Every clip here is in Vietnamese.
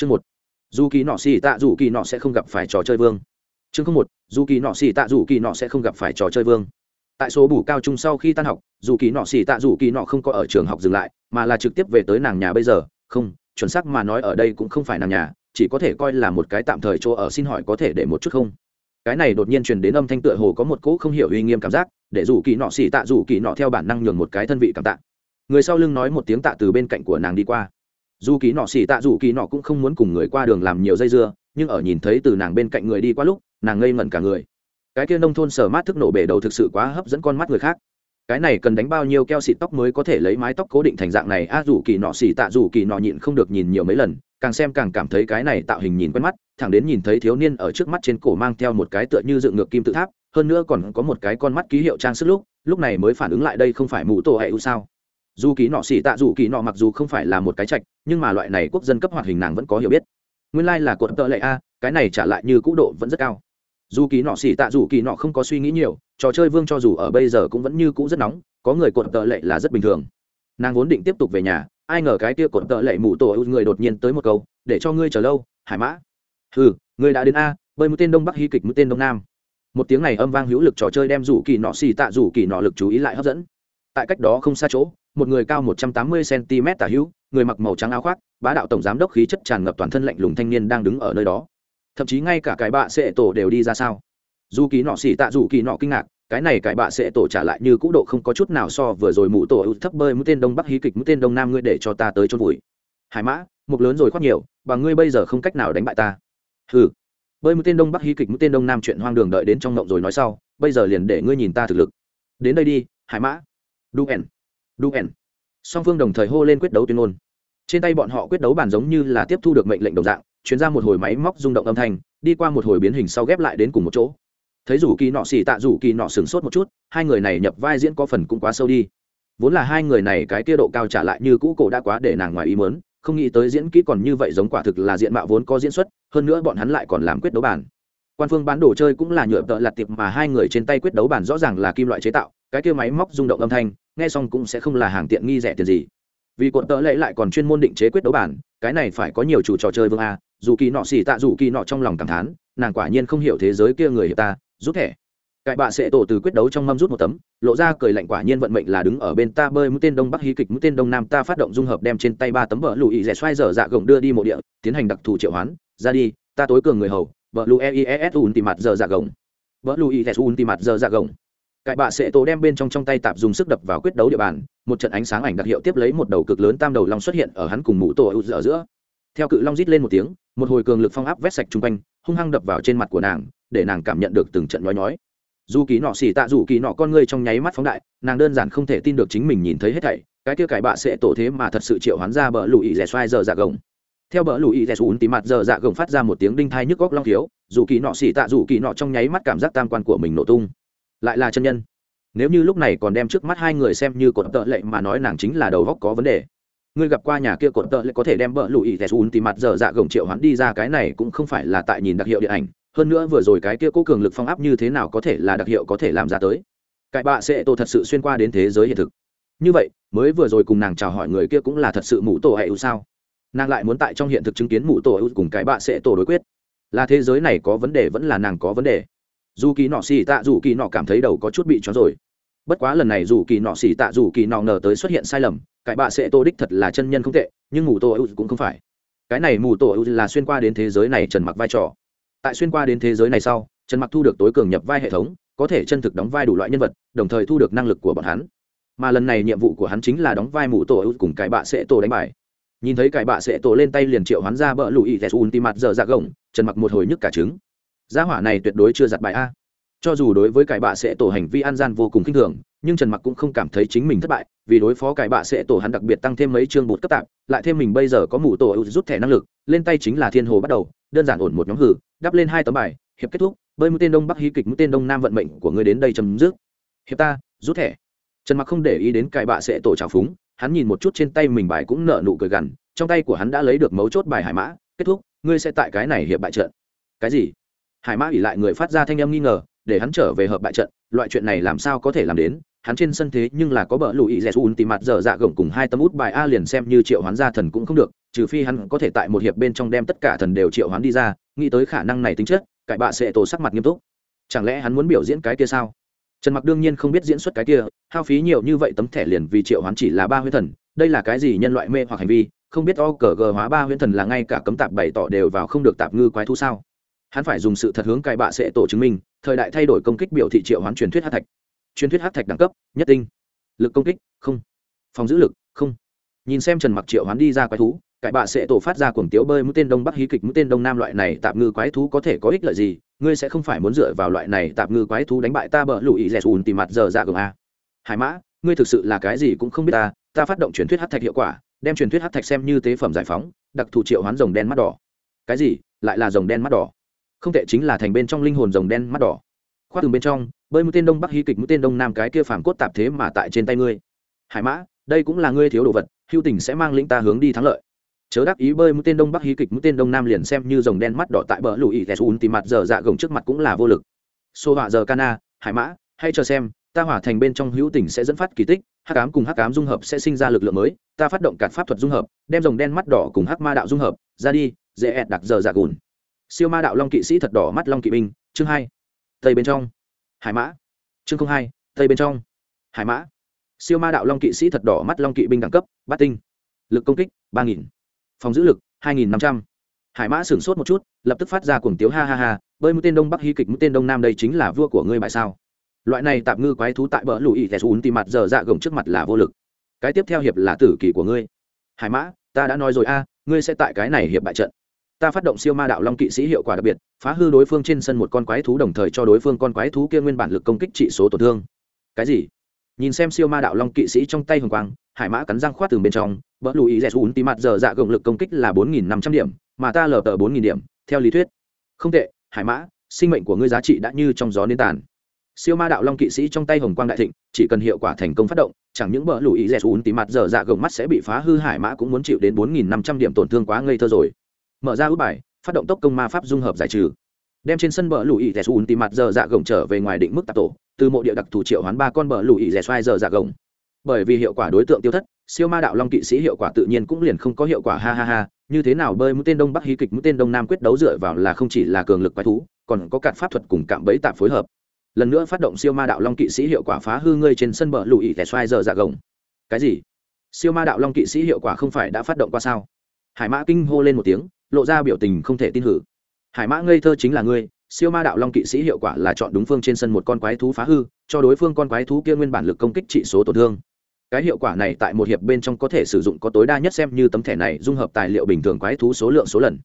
chương một. Dù kỳ nọ xì tạ, dù kỳ nọ sẽ không gặp phải trò chơi vương. Chương không một. Dù kỳ nọ xì tạ, dù kỳ nọ sẽ không gặp phải trò chơi vương. Tại số bù cao trung sau khi tan học, dù kỳ nọ xì tạ, dù kỳ nọ không có ở trường học dừng lại, mà là trực tiếp về tới nàng nhà bây giờ. Không, chuẩn xác mà nói ở đây cũng không phải nàng nhà, chỉ có thể coi là một cái tạm thời chỗ ở xin hỏi có thể để một chút không? Cái này đột nhiên truyền đến âm thanh tựa hồ có một cỗ không hiểu uy nghiêm cảm giác, để dù kỳ nọ xì tạ, dù kỳ nọ theo bản năng nhường một cái thân vị cảm tạ. Người sau lưng nói một tiếng tạ từ bên cạnh của nàng đi qua dù kỳ nọ xì tạ dù kỳ nọ cũng không muốn cùng người qua đường làm nhiều dây dưa nhưng ở nhìn thấy từ nàng bên cạnh người đi qua lúc nàng ngây ngẩn cả người. Cái kia nông thôn sở mát thức nổ bể đầu thực sự quá hấp dẫn con mắt người khác. Cái này cần đánh bao nhiêu keo xịt tóc mới có thể lấy mái tóc cố định thành dạng này? A à, dù kỳ nọ xì tạ dù kỳ nọ nhịn không được nhìn nhiều mấy lần càng xem càng cảm thấy cái này tạo hình nhìn quen mắt thẳng đến nhìn thấy thiếu niên ở trước mắt trên cổ mang theo một cái tựa như dựng ngược kim tự tháp hơn nữa còn có một cái con mắt ký hiệu trang sức lúc lúc này mới phản ứng lại đây không phải mũ tổ hệ u sao dù kỳ nọ xỉ tạ dù kỳ nọ mặc dù không phải là một cái trạch, nhưng mà loại này quốc dân cấp hoạt hình nàng vẫn có hiểu biết. Nguyên lai、like、là cột tợ lệ a, cái này trả lại như cũ độ vẫn rất cao. Dù kỳ nọ xỉ tạ dù kỳ nọ không có suy nghĩ nhiều, trò chơi vương cho dù ở bây giờ cũng vẫn như cũ rất nóng, có người cột tợ lệ là rất bình thường. Nàng vốn định tiếp tục về nhà, ai ngờ cái kia cột tợ lệ mụ tổ người đột nhiên tới một câu, để cho ngươi chờ lâu, hải mã. Ừ người đã đến a, bơi mũi tên đông bắc hy kịch mũi tên đông nam. Một tiếng này âm vang hữu lực trò chơi đem rủ kỳ nọ xì tạ rủ kỳ nọ lực chú ý lại hấp dẫn. Tại cách đó không xa chỗ một người cao một trăm tám mươi cm tả hữu, người mặc màu trắng áo khoác, bá đạo tổng giám đốc khí chất tràn ngập toàn thân lạnh lùng thanh niên đang đứng ở nơi đó. Thậm chí ngay cả cái bạ sệ tổ đều đi ra sao. Dù kỳ nọ xỉ tạ dù kỳ nọ kinh ngạc, cái này cái bạ sẽ tổ trả lại như cũ độ không có chút nào so vừa rồi mụ tổ ưu thấp bơi mũi tên đông bắc hí kịch mũi tên đông nam ngươi để cho ta tới chôn vùi. Hải mã, mục lớn rồi khoác nhiều, và ngươi bây giờ không cách nào đánh bại ta. Hừ. Bơi mũi tên đông bắc hí kịch mũi tên đông nam chuyện hoang đường đợi đến trong ngộng rồi nói sau, bây giờ liền để ngươi nhìn ta thực lực. Đến đây đi, hải mã. Đu ẻn đu ẻn song phương đồng thời hô lên quyết đấu tuyên ngôn. Trên tay bọn họ quyết đấu bàn giống như là tiếp thu được mệnh lệnh đồng dạng chuyển ra một hồi máy móc rung động âm thanh, đi qua một hồi biến hình sau ghép lại đến cùng một chỗ. Thấy rủ kỳ nọ xì tạ rủ kỳ nọ sửng sốt một chút, hai người này nhập vai diễn có phần cũng quá sâu đi. Vốn là hai người này cái tiết độ cao trả lại như cũ cổ đã quá để nàng ngoài ý mớn không nghĩ tới diễn kỹ còn như vậy giống quả thực là diện mạo vốn có diễn xuất, hơn nữa bọn hắn lại còn làm quyết đấu bản. Quan phương bán đồ chơi cũng là nhựa tợ lặt tiệp mà hai người trên tay quyết đấu bản rõ ràng là kim loại chế tạo, cái kia máy móc rung động âm thanh nghe xong cũng sẽ không là hàng tiện nghi rẻ tiền gì. Vì cuộn tợ lệ lại còn chuyên môn định chế quyết đấu bản, cái này phải có nhiều chủ trò chơi vương a, dù kỳ nọ xỉ tạ dù kỳ nọ trong lòng cảm thán, nàng quả nhiên không hiểu thế giới kia người hiệp ta, rút thẻ. Cãi bạ sẽ tổ từ quyết đấu trong mâm rút một tấm, lộ ra cười lạnh quả nhiên vận mệnh là đứng ở bên ta bơi mũi tên đông bắc hí kịch mũi tên đông nam ta phát động dung hợp đem trên tay ba tấm vợ ý rẻ xoay dở dạ gồng đưa đi mộ địa, tiến hành đặc thù triệu hoán, ra đi, ta tối cường người hầu vợ lụi e ý e un tìm mặt giờ dạ gồng. Vợ lụi ý un tìm mặt giờ dạ gồng cải bạ sẽ tổ đem bên trong trong tay tạp dùng sức đập vào quyết đấu địa bàn, một trận ánh sáng ảnh đặc hiệu tiếp lấy một đầu cực lớn tam đầu long xuất hiện ở hắn cùng mũ tổ ở giữa theo cự long rít lên một tiếng, một hồi cường lực phong áp vét sạch chung quanh, hung hăng đập vào trên mặt của nàng, để nàng cảm nhận được từng trận nhói nhói. Dù kỳ nọ xỉ tạ dù kỳ nọ con ngươi trong nháy mắt phóng đại, nàng đơn giản không thể tin được chính mình nhìn thấy hết thảy, cái kia cải bạ sẽ tổ thế mà thật sự triệu hoán ra bờ lùi rẻ xoai giờ dạ gồng. Theo bờ lùi rẻ xuống tí mặt giờ dạ gồng phát ra một tiếng đinh thai nhức góc long thiếu, dù kỳ nọ xỉ tạ dù kỳ nọ trong nháy mắt cảm giác tam quan của mình nổ tung lại là chân nhân. Nếu như lúc này còn đem trước mắt hai người xem như cột tợ lệ mà nói nàng chính là đầu góc có vấn đề. Ngươi gặp qua nhà kia cột tợ lệ có thể đem bờ lụy tè xùn thì mặt giờ dạ gồng triệu hắn đi ra cái này cũng không phải là tại nhìn đặc hiệu điện ảnh. Hơn nữa vừa rồi cái kia cố cường lực phong áp như thế nào có thể là đặc hiệu có thể làm ra tới. Cãi bạ sẽ tổ thật sự xuyên qua đến thế giới hiện thực. Như vậy, mới vừa rồi cùng nàng chào hỏi người kia cũng là thật sự mũ tổ hệ ưu sao? Nàng lại muốn tại trong hiện thực chứng kiến mũ tổ ưu cùng cái bạ sẽ tổ đối quyết. Là thế giới này có vấn đề vẫn là nàng có vấn đề? Dù kỳ nọ xì tạ dù kỳ nọ cảm thấy đầu có chút bị cho rồi. Bất quá lần này dù kỳ nọ xì tạ dù kỳ nọ ngờ tới xuất hiện sai lầm cãi bạ sẽ tô đích thật là chân nhân không tệ, nhưng mù tổ ưu cũng không phải. Cái này mù tổ ưu là xuyên qua đến thế giới này trần mặc vai trò. Tại xuyên qua đến thế giới này sau, trần mặc thu được tối cường nhập vai hệ thống, có thể chân thực đóng vai đủ loại nhân vật, đồng thời thu được năng lực của bọn hắn. Mà lần này nhiệm vụ của hắn chính là đóng vai mù tổ cùng cải bạ sẽ tổ đánh bài. Nhìn thấy cải bạ sẽ tổ lên tay liền triệu hắn ra bỡ lùi tes ultimat giờ ra gồng, trần mặc một hồi nhức cả trứng gia hỏa này tuyệt đối chưa giặt bài a. Cho dù đối với cải bạ sẽ tổ hành vi an gian vô cùng khinh thường, nhưng trần mặc cũng không cảm thấy chính mình thất bại, vì đối phó cải bạ sẽ tổ hắn đặc biệt tăng thêm mấy chương bột cấp tạp, lại thêm mình bây giờ có mù tổ rút thẻ năng lực, lên tay chính là thiên hồ bắt đầu, đơn giản ổn một nhóm hử, đắp lên hai tấm bài, hiệp kết thúc, bơi mũi tên đông bắc hí kịch mũi tên đông nam vận mệnh của ngươi đến đây chấm dứt. Hiệp ta, rút thẻ. Trần mặc không để ý đến cải bạ sẽ tổ trào phúng, hắn nhìn một chút trên tay mình bài cũng nợ nụ cười gằn, trong tay của hắn đã lấy được mấu chốt bài hải mã, kết thúc, ngươi sẽ tại cái này hiệp bại trận. Cái gì? Hải mã ỉ lại người phát ra thanh âm nghi ngờ, để hắn trở về hợp bại trận. Loại chuyện này làm sao có thể làm đến? Hắn trên sân thế nhưng là có bờ lùi rẻ un tìm mặt dở dạ gồng cùng hai tấm út bài a liền xem như triệu hoán gia thần cũng không được, trừ phi hắn có thể tại một hiệp bên trong đem tất cả thần đều triệu hoán đi ra, nghĩ tới khả năng này tính chất, cải bạ sẽ tổ sắc mặt nghiêm túc. Chẳng lẽ hắn muốn biểu diễn cái kia sao? Trần mặc đương nhiên không biết diễn xuất cái kia, hao phí nhiều như vậy tấm thẻ liền vì triệu hoán chỉ là ba huyết thần, đây là cái gì nhân loại mê hoặc hành vi? Không biết o cờ g hóa ba huyễn thần là ngay cả cấm tạp bày tỏ đều vào không được tạp ngư quái thu sao? Hắn phải dùng sự thật hướng cai bạ sẽ tổ chứng minh, thời đại thay đổi công kích biểu thị triệu hoán truyền thuyết hát thạch. Truyền thuyết hát thạch đẳng cấp, nhất tinh. Lực công kích, không. Phòng giữ lực, không. Nhìn xem trần mặc triệu hoán đi ra quái thú cải bạ sẽ tổ phát ra cuồng tiếu bơi mũi tên đông bắc hí kịch mũi tên đông nam loại này tạm ngư quái thú có thể có ích lợi gì? Ngươi sẽ không phải muốn dựa vào loại này tạm ngư quái thú đánh bại ta bờ lụy rẻ ùn tìm mặt giờ dạ gừng a hải mã, ngươi thực sự là cái gì cũng không biết ta ta phát động truyền thuyết hát thạch hiệu quả, đem truyền thuyết hát thạch xem như tế phẩm giải phóng, đặc thù triệu hoán rồng đen mắt đỏ. Cái gì? Lại là rồng đen mắt đỏ không tệ chính là thành bên trong linh hồn rồng đen mắt đỏ. Khoác từ bên trong, bơi mũi tên đông bắc hí kịch mũi tên đông nam cái kia phản cốt tạp thế mà tại trên tay ngươi. Hải mã, đây cũng là ngươi thiếu đồ vật hưu tình sẽ mang lĩnh ta hướng đi thắng lợi. Chớ đắc ý bơi mũi tên đông bắc hí kịch mũi tên đông nam liền xem như rồng đen mắt đỏ tại bờ lùi tes un tìm mặt giờ dạ gồng trước mặt cũng là vô lực. Xô họa giờ cana hải mã hay chờ xem, ta hỏa thành bên trong hữu tình sẽ dẫn phát kỳ tích, hắc ám cùng hắc ám dung hợp sẽ sinh ra lực lượng mới, ta phát động cản pháp thuật dung hợp, đem rồng đen mắt đỏ cùng hắc ma đạo dung hợp, ra đi, dễ ẹt đặc giờ dạ gùn siêu ma đạo long kỵ sĩ thật đỏ mắt long kỵ binh, chương hai, tây bên trong. Hải mã, chương hai, tây bên trong. Hải mã, siêu ma đạo long kỵ sĩ thật đỏ mắt long kỵ binh đẳng cấp, bát tinh. Lực công kích, ba nghìn. Phòng giữ lực, hai nghìn năm trăm. Hải mã sửng sốt một chút, lập tức phát ra cuồng tiếu ha ha ha, bơi mũi tên đông bắc hy kịch mũi tên đông nam đây chính là vua của ngươi bại sao? Loại này tạm ngư quái thú tại bờ lùi tè xuống tìm mặt giờ dạ gồng trước mặt là vô lực. Cái tiếp theo hiệp là tử kỳ của ngươi. Hải mã, ta đã nói rồi a, ngươi sẽ tại cái này hiệp bại trận ta phát động siêu ma đạo long kỵ sĩ hiệu quả đặc biệt, phá hư đối phương trên sân một con quái thú đồng thời cho đối phương con quái thú kia nguyên bản lực công kích trị số tổn thương. Cái gì? Nhìn xem siêu ma đạo long kỵ sĩ trong tay hồng quang, hải mã cắn răng khoát từ bên trong bỡ lùi dẹt xuống tí mặt giờ dạ gồng lực công kích là bốn nghìn năm trăm điểm, mà ta lờ tờ bốn nghìn điểm, theo lý thuyết. Không tệ, hải mã, sinh mệnh của ngươi giá trị đã như trong gió nến tàn. Siêu ma đạo long kỵ sĩ trong tay hồng quang đại thịnh, chỉ cần hiệu quả thành công phát động, chẳng những bỡ lùi dẹt xuống tí mặt giờ dạ gồng mắt sẽ bị phá hư, hải mã cũng muốn chịu đến bốn nghìn năm trăm điểm tổn thương quá ngây thơ rồi mở ra út bài, phát động tốc công ma pháp dung hợp giải trừ. Đem trên sân bờ lùi dẹt xuống tìm mặt giờ dạ gồng trở về ngoài định mức tạp tổ, từ mộ địa đặc thù triệu hoán ba con bờ lùi rẻ xoay giờ dạ gồng. Bởi vì hiệu quả đối tượng tiêu thất, siêu ma đạo long kỵ sĩ hiệu quả tự nhiên cũng liền không có hiệu quả, ha ha ha, như thế nào bơi mũi tên đông bắc hí kịch mũi tên đông nam quyết đấu dựa vào là không chỉ là cường lực quái thú, còn có cạn pháp thuật cùng cạm bẫy tạp phối hợp. Lần nữa phát động siêu ma đạo long kỵ sĩ hiệu quả phá hư ngươi trên sân bờ lùi rẻ xoay giờ dạ gồng. Cái gì? Siêu ma đạo long kỵ sĩ hiệu quả không phải đã phát động qua sao? Hải mã kinh hô lên một tiếng lộ ra biểu tình không thể tin hử. Hải mã ngây thơ chính là ngươi, siêu ma đạo long kỵ sĩ hiệu quả là chọn đúng phương trên sân một con quái thú phá hư, cho đối phương con quái thú kia nguyên bản lực công kích trị số tổn thương. Cái hiệu quả này tại một hiệp bên trong có thể sử dụng có tối đa nhất xem như tấm thẻ này dung hợp tài liệu bình thường quái thú số lượng số lần.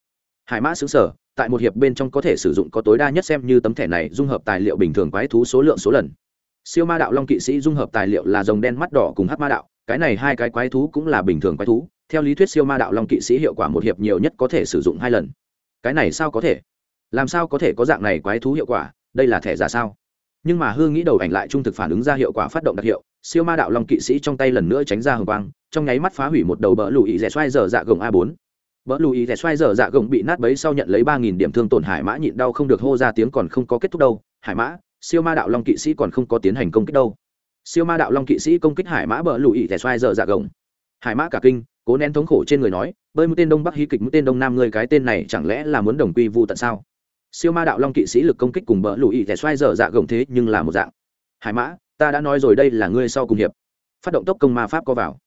Hải mã xứng sở, tại một hiệp bên trong có thể sử dụng có tối đa nhất xem như tấm thẻ này dung hợp tài liệu bình thường quái thú số lượng số lần. Siêu ma đạo long kỵ sĩ dung hợp tài liệu là dòng đen mắt đỏ cùng hát ma đạo, cái này hai cái quái thú cũng là bình thường quái thú theo lý thuyết siêu ma đạo long kỵ sĩ hiệu quả một hiệp nhiều nhất có thể sử dụng hai lần. Cái này sao có thể? Làm sao có thể có dạng này quái thú hiệu quả? Đây là thẻ giả sao? Nhưng mà hương nghĩ đầu ảnh lại trung thực phản ứng ra hiệu quả phát động đặc hiệu, siêu ma đạo long kỵ sĩ trong tay lần nữa tránh ra hồng quang, trong nháy mắt phá hủy một đầu bờ lùi rẻ xoay dở dạ gồng a bốn. Bờ lùi rẻ xoay dở dạ gồng bị nát bấy sau nhận lấy ba nghìn điểm thương tổn hải mã nhịn đau không được hô ra tiếng còn không có kết thúc đâu. Hải mã, siêu ma đạo long kỵ sĩ còn không có tiến hành công kích đâu. Siêu ma đạo long kỵ sĩ công kích hải mã bờ lùi rẻ xoay dở dạ gồng. Hải mã cả kinh cố nén thống khổ trên người nói, bơi mũi tên đông bắc hí kịch mũi tên đông nam người cái tên này chẳng lẽ là muốn đồng quy vu tận sao? Siêu ma đạo long kỵ sĩ lực công kích cùng bỡ lùi thẻ xoay dở dạ gồng thế nhưng là một dạng. Hải mã, ta đã nói rồi đây là ngươi sau cùng hiệp. Phát động tốc công ma pháp có vào.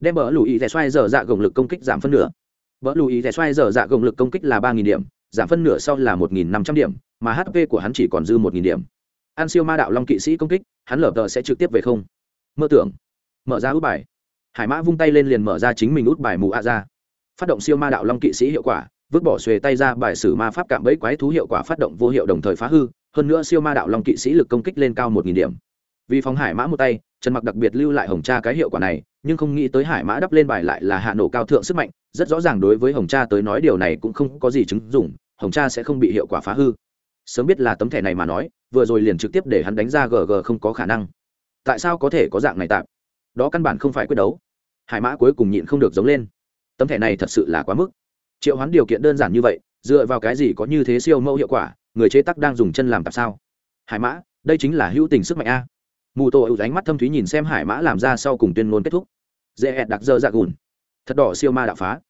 Đem bỡ lùi thẻ xoay dở dạ gồng lực công kích giảm phân nửa. Bỡ lùi thẻ xoay dở dạ gồng lực công kích là ba nghìn điểm, giảm phân nửa sau là một nghìn năm trăm điểm, mà hp của hắn chỉ còn dư một nghìn điểm. An siêu ma đạo long kỵ sĩ công kích, hắn lở tờ sẽ trực tiếp về không. Mơ tưởng. Mở ra út bài hải mã vung tay lên liền mở ra chính mình út bài mù a ra. Phát động siêu ma đạo long kỵ sĩ hiệu quả, vứt bỏ xuề tay ra bài sử ma pháp cạm bẫy quái thú hiệu quả phát động vô hiệu đồng thời phá hư, hơn nữa siêu ma đạo long kỵ sĩ lực công kích lên cao một nghìn điểm. Vì phóng hải mã một tay, trần mặc đặc biệt lưu lại hồng cha cái hiệu quả này, nhưng không nghĩ tới hải mã đắp lên bài lại là hạ nổ cao thượng sức mạnh, rất rõ ràng đối với hồng cha tới nói điều này cũng không có gì chứng dụng, hồng cha sẽ không bị hiệu quả phá hư. Sớm biết là tấm thẻ này mà nói, vừa rồi liền trực tiếp để hắn đánh ra gg không có khả năng. Tại sao có thể có dạng này tạm? Đó căn bản không phải quyết đấu hải mã cuối cùng nhịn không được giống lên. Tấm thẻ này thật sự là quá mức. Triệu hoán điều kiện đơn giản như vậy, dựa vào cái gì có như thế siêu mẫu hiệu quả, người chế tắc đang dùng chân làm tạp sao? Hải mã, đây chính là hữu tình sức mạnh a. Mù tổ ưu ánh mắt thâm thúy nhìn xem hải mã làm ra sau cùng tuyên ngôn kết thúc. Dễ ẹt đặc dơ dạ gùn. Thật đỏ siêu ma đạo phá.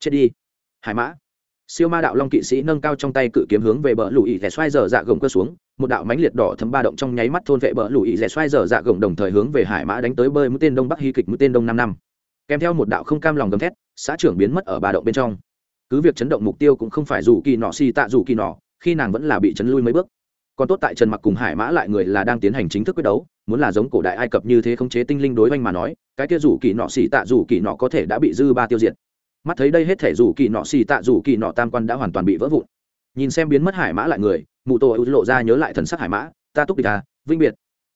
Chết đi. Hải mã. Siêu ma đạo long kỵ sĩ nâng cao trong tay cự kiếm hướng về bờ lùi rẻ xoay dở dạ gồng cơ xuống, một đạo mánh liệt đỏ thấm ba động trong nháy mắt thôn vệ bờ lùi rẻ xoay dở dạ gồng đồng thời hướng về hải mã đánh tới bơi mũi tên đông bắc hy kịch mũi tên đông năm năm kèm theo một đạo không cam lòng gầm thét, xã trưởng biến mất ở ba động bên trong. Cứ việc chấn động mục tiêu cũng không phải dù kỳ nọ, xì tạ dù kỳ nọ, khi nàng vẫn là bị chấn lui mấy bước. Còn tốt tại trần mặc cùng hải mã lại người là đang tiến hành chính thức quyết đấu, muốn là giống cổ đại ai cập như thế khống chế tinh linh đối oanh mà nói, cái kia rủ kỳ nọ, xì tạ rủ kỳ nọ có thể đã bị dư ba tiêu diệt. Mắt thấy đây hết thể rủ kỳ nọ, xì tạ rủ kỳ nọ tam quan đã hoàn toàn bị vỡ vụn. Nhìn xem biến mất hải mã lại người, mụ tổ lộ ra nhớ lại thần sắc hải mã, ta túc địch à vinh biệt.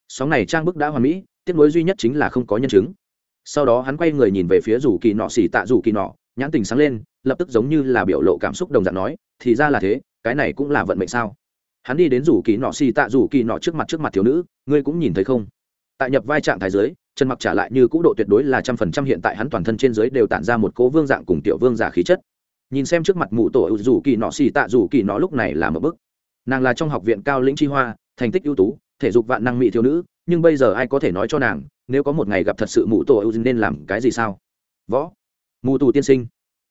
Sóng này trang bức đã hoàn mỹ, tiếc nối duy nhất chính là không có nhân chứng sau đó hắn quay người nhìn về phía rủ kỳ nọ xì tạ rủ kỳ nọ, nhãn tình sáng lên, lập tức giống như là biểu lộ cảm xúc đồng dạng nói, thì ra là thế, cái này cũng là vận mệnh sao? Hắn đi đến rủ kỳ nọ xì tạ rủ kỳ nọ trước mặt trước mặt thiếu nữ, ngươi cũng nhìn thấy không? Tại nhập vai trạng thái giới trần mặc trả lại như cũ độ tuyệt đối là trăm phần trăm hiện tại hắn toàn thân trên giới đều tản ra một cố vương dạng cùng tiểu vương giả khí chất. Nhìn xem trước mặt mụ tổ rủ kỳ nọ xì tạ rủ kỳ nọ lúc này là một bức nàng là trong học viện cao lĩnh chi hoa, thành tích ưu tú, thể dục vạn năng mỹ thiếu nữ nhưng bây giờ ai có thể nói cho nàng, nếu có một ngày gặp thật sự mụ tổ ưu nên làm cái gì sao? Võ. Mù tù tiên sinh.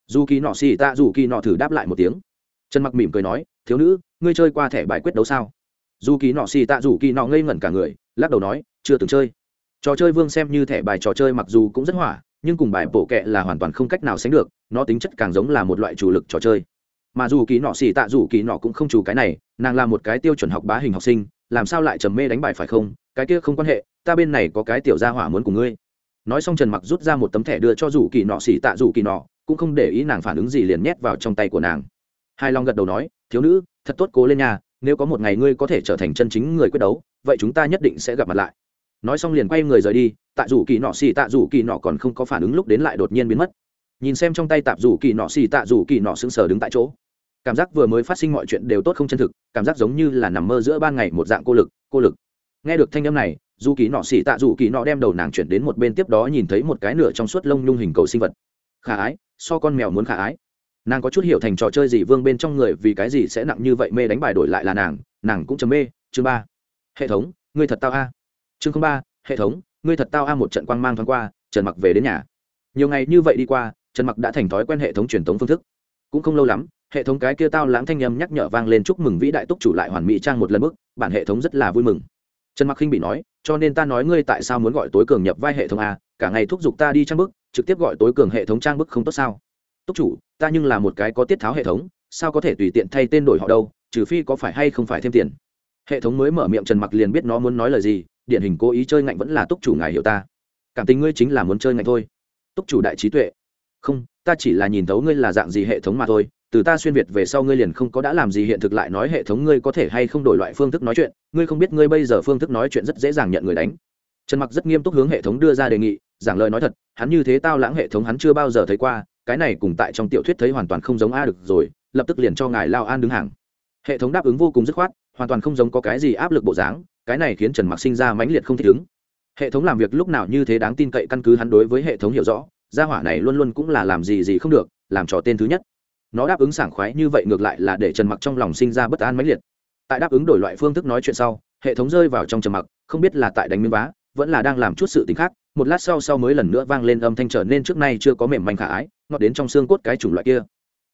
Dù kỳ nọ xì tạ dù kỳ nọ thử đáp lại một tiếng. Trần mặc mỉm cười nói, thiếu nữ, ngươi chơi qua thẻ bài quyết đấu sao? Dù kỳ nọ xì tạ dù kỳ nọ ngây ngẩn cả người, lắc đầu nói, chưa từng chơi. Trò chơi vương xem như thẻ bài trò chơi mặc dù cũng rất hỏa, nhưng cùng bài bổ kệ là hoàn toàn không cách nào sánh được, nó tính chất càng giống là một loại chủ lực trò chơi. Mà dù kỳ nọ xì tạ dù kỳ nọ cũng không chủ cái này, nàng là một cái tiêu chuẩn học bá hình học sinh, làm sao lại trầm mê đánh bài phải không? Cái kia không quan hệ, ta bên này có cái tiểu gia hỏa muốn cùng ngươi. Nói xong trần mặc rút ra một tấm thẻ đưa cho rủ kỳ nọ xì tạ rủ kỳ nọ, cũng không để ý nàng phản ứng gì liền nhét vào trong tay của nàng. Hai long gật đầu nói, thiếu nữ, thật tốt cố lên nhà nếu có một ngày ngươi có thể trở thành chân chính người quyết đấu, vậy chúng ta nhất định sẽ gặp mặt lại. Nói xong liền quay người rời đi tạ rủ kỳ nọ xì tạ rủ kỳ nọ còn không có phản ứng lúc đến lại đột nhiên biến mất. Nhìn xem trong tay tạp rủ kỳ nọ xì tạ rủ kỳ nọ sững sờ đứng tại chỗ. Cảm giác vừa mới phát sinh mọi chuyện đều tốt không chân thực, cảm giác giống như là nằm mơ giữa ban ngày một dạng cô lực cô lực nghe được thanh âm này dù kỳ nọ xì tạ dù kỳ nọ đem đầu nàng chuyển đến một bên tiếp đó nhìn thấy một cái nửa trong suốt lông nhung hình cầu sinh vật. Khả ái, so con mèo muốn khả ái. Nàng có chút hiểu thành trò chơi gì vương bên trong người vì cái gì sẽ nặng như vậy mê đánh bài đổi lại là nàng nàng cũng chấm mê. Chương ba. Hệ thống, ngươi thật tao a. Chương ba, hệ thống, ngươi thật tao a một trận quang mang thoáng qua, trần mặc về đến nhà. Nhiều ngày như vậy đi qua, trần mặc đã thành thói quen hệ thống truyền thống phương thức. Cũng không lâu lắm, hệ thống cái kia tao lãng thanh âm nhắc nhở vang lên chúc mừng vĩ đại túc chủ lại hoàn mỹ trang một lần bước, bản hệ thống rất là vui mừng trần mặc khinh bị nói, cho nên ta nói ngươi tại sao muốn gọi tối cường nhập vai hệ thống a, cả ngày thúc giục ta đi trang bức, trực tiếp gọi tối cường hệ thống trang bức không tốt sao? Túc chủ, ta nhưng là một cái có tiết tháo hệ thống, sao có thể tùy tiện thay tên đổi họ đâu, trừ phi có phải hay không phải thêm tiền. Hệ thống mới mở miệng trần mặc liền biết nó muốn nói lời gì, điển hình cố ý chơi ngạnh vẫn là túc chủ ngài hiểu ta. Cảm tình ngươi chính là muốn chơi ngạnh thôi. Túc chủ đại trí tuệ. Không, ta chỉ là nhìn thấu ngươi là dạng gì hệ thống mà thôi từ ta xuyên việt về sau ngươi liền không có đã làm gì hiện thực lại nói hệ thống ngươi có thể hay không đổi loại phương thức nói chuyện, ngươi không biết ngươi bây giờ phương thức nói chuyện rất dễ dàng nhận người đánh. Trần mặc rất nghiêm túc hướng hệ thống đưa ra đề nghị, giảng lời nói thật, hắn như thế tao lãng hệ thống hắn chưa bao giờ thấy qua, cái này cùng tại trong tiểu thuyết thấy hoàn toàn không giống a được rồi, lập tức liền cho ngài lao an đứng hàng. Hệ thống đáp ứng vô cùng dứt khoát, hoàn toàn không giống có cái gì áp lực bộ dáng, cái này khiến trần mặc sinh ra mãnh liệt không thích ứng. Hệ thống làm việc lúc nào như thế đáng tin cậy căn cứ hắn đối với hệ thống hiểu rõ, gia hỏa này luôn luôn cũng là làm gì gì không được, làm trò tên thứ nhất nó đáp ứng sảng khoái như vậy ngược lại là để trần mặc trong lòng sinh ra bất an mãnh liệt. Tại đáp ứng đổi loại phương thức nói chuyện sau, hệ thống rơi vào trong trần mặc, không biết là tại đánh miếng vá, vẫn là đang làm chút sự t khác, một lát sau sau mới lần nữa vang lên âm thanh trở nên trước nay chưa có mềm manh khả ái, ngọt đến trong xương cốt cái chủng loại kia.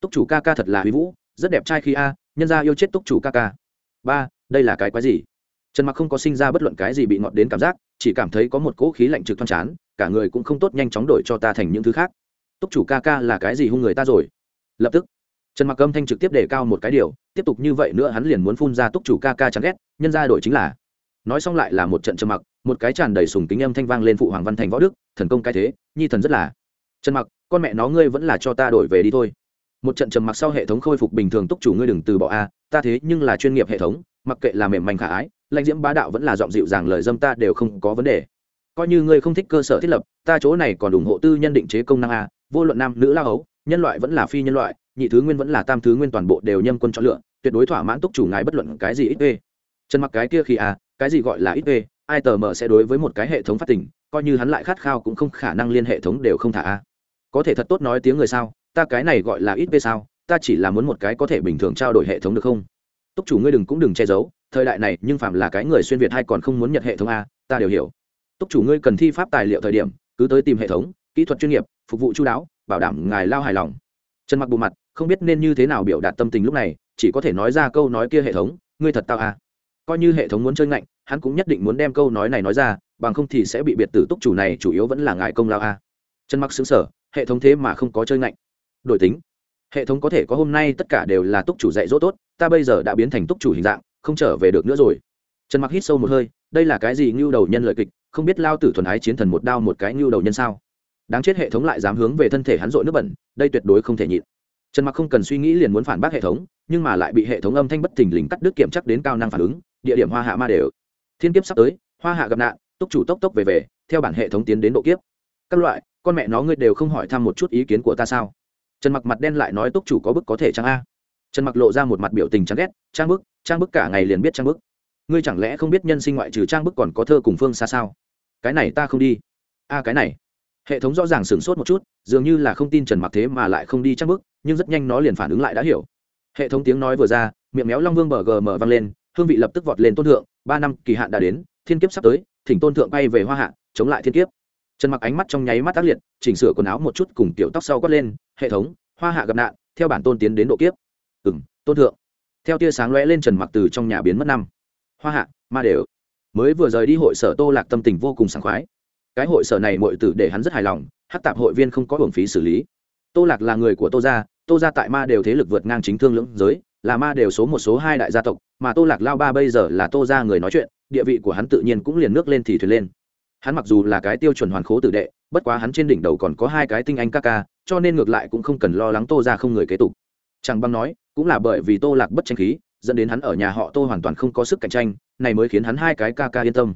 Túc chủ ca ca thật là huy vũ, rất đẹp trai khi a, nhân ra yêu chết túc chủ ca ca. Ba, đây là cái quái gì? Trần mặc không có sinh ra bất luận cái gì bị ngọt đến cảm giác, chỉ cảm thấy có một cỗ khí lạnh trực thoăn chán, cả người cũng không tốt nhanh chóng đổi cho ta thành những thứ khác. Túc chủ ca ca là cái gì hung người ta rồi? Lập tức, trần mặc âm thanh trực tiếp đề cao một cái điều, tiếp tục như vậy nữa hắn liền muốn phun ra túc chủ ca ca chán ghét, nhân ra đổi chính là. Nói xong lại là một trận trầm mặc, một cái tràn đầy sùng kính âm thanh vang lên phụ hoàng văn thành võ đức, thần công cái thế, nhi thần rất là. Trần mặc, con mẹ nó ngươi vẫn là cho ta đổi về đi thôi. Một trận trầm mặc sau hệ thống khôi phục bình thường túc chủ ngươi đừng từ bỏ a, ta thế nhưng là chuyên nghiệp hệ thống, mặc kệ là mềm manh khả ái, lãnh diễm bá đạo vẫn là giọng dịu dàng lời dâm ta đều không có vấn đề. Coi như ngươi không thích cơ sở thiết lập, ta chỗ này còn ủng hộ tư nhân định chế công năng a, vô luận nam nữ lao ấu nhân loại vẫn là phi nhân loại, nhị thứ nguyên vẫn là tam thứ nguyên toàn bộ đều nhâm quân chọn lựa, tuyệt đối thỏa mãn túc chủ ngài bất luận cái gì ít v trần mặc cái kia khi à cái gì gọi là ít v ai tờ mờ sẽ đối với một cái hệ thống phát tỉnh coi như hắn lại khát khao cũng không khả năng liên hệ thống đều không thả a. Có thể thật tốt nói tiếng người sao, ta cái này gọi là ít v sao, ta chỉ là muốn một cái có thể bình thường trao đổi hệ thống được không? Túc chủ ngươi đừng cũng đừng che giấu, thời đại này nhưng phạm là cái người xuyên việt hay còn không muốn nhận hệ thống a, ta đều hiểu. Túc chủ ngươi cần thi pháp tài liệu thời điểm, cứ tới tìm hệ thống, kỹ thuật chuyên nghiệp, phục vụ chú đáo bảo đảm ngài lao hài lòng. Trần mặc bộ mặt, không biết nên như thế nào biểu đạt tâm tình lúc này, chỉ có thể nói ra câu nói kia hệ thống, ngươi thật tao à. Coi như hệ thống muốn chơi ngạnh, hắn cũng nhất định muốn đem câu nói này nói ra, bằng không thì sẽ bị biệt tử túc chủ này chủ yếu vẫn là ngài công lao a trần mặc xứng sở hệ thống thế mà không có chơi ngạnh. Đổi tính, hệ thống có thể có hôm nay tất cả đều là túc chủ dạy dỗ tốt, ta bây giờ đã biến thành túc chủ hình dạng, không trở về được nữa rồi. Trần mặc hít sâu một hơi, đây là cái gì ngưu đầu nhân lợi kịch, không biết lao tử thuần ái chiến thần một đao một cái ngưu đầu nhân sao? Đáng chết hệ thống lại dám hướng về thân thể hắn dội nước bẩn, đây tuyệt đối không thể nhịn. Trần mặc không cần suy nghĩ liền muốn phản bác hệ thống, nhưng mà lại bị hệ thống âm thanh bất thình lình cắt đứt kiểm chắc đến cao năng phản ứng, địa điểm hoa hạ ma đều. Thiên kiếp sắp tới, hoa hạ gặp nạn, túc chủ tốc tốc về về, theo bản hệ thống tiến đến độ kiếp. Các loại, con mẹ nó ngươi đều không hỏi thăm một chút ý kiến của ta sao? Trần mặc mặt đen lại nói túc chủ có bức có thể trang a? Trần mặc lộ ra một mặt biểu tình chán ghét, trang bức trang bức cả ngày liền biết trang bức. Ngươi chẳng lẽ không biết nhân sinh ngoại trừ trang bức còn có thơ cùng phương xa sao? Cái này ta không đi. A, cái này hệ thống rõ ràng sửng sốt một chút dường như là không tin trần mặc thế mà lại không đi chắc bước nhưng rất nhanh nó liền phản ứng lại đã hiểu hệ thống tiếng nói vừa ra miệng méo long vương bờ gm vang lên hương vị lập tức vọt lên tôn thượng ba năm kỳ hạn đã đến thiên kiếp sắp tới thỉnh tôn thượng bay về hoa hạ chống lại thiên kiếp trần mặc ánh mắt trong nháy mắt tác liệt chỉnh sửa quần áo một chút cùng tiểu tóc sau quát lên hệ thống hoa hạ gặp nạn theo bản tôn tiến đến độ kiếp ừng tôn thượng theo tia sáng lóe lên trần mặc từ trong nhà biến mất năm hoa hạ ma đều mới vừa rời đi hội sở tô lạc tâm tình vô cùng sảng khoái cái hội sở này mọi tử để hắn rất hài lòng, hát tạp hội viên không có hưởng phí xử lý. Tô lạc là người của tô gia tô gia tại ma đều thế lực vượt ngang chính thương lưỡng giới, là ma đều số một số hai đại gia tộc, mà tô lạc lao ba bây giờ là tô gia người nói chuyện, địa vị của hắn tự nhiên cũng liền nước lên thì thuyền lên. Hắn mặc dù là cái tiêu chuẩn hoàn khố tử đệ, bất quá hắn trên đỉnh đầu còn có hai cái tinh anh ca ca, cho nên ngược lại cũng không cần lo lắng tô ra không người kế tục. Chẳng băng nói, cũng là bởi vì tô lạc bất tranh khí, dẫn đến hắn ở nhà họ tô hoàn toàn không có sức cạnh tranh, này mới khiến hắn hai cái ca ca yên tâm.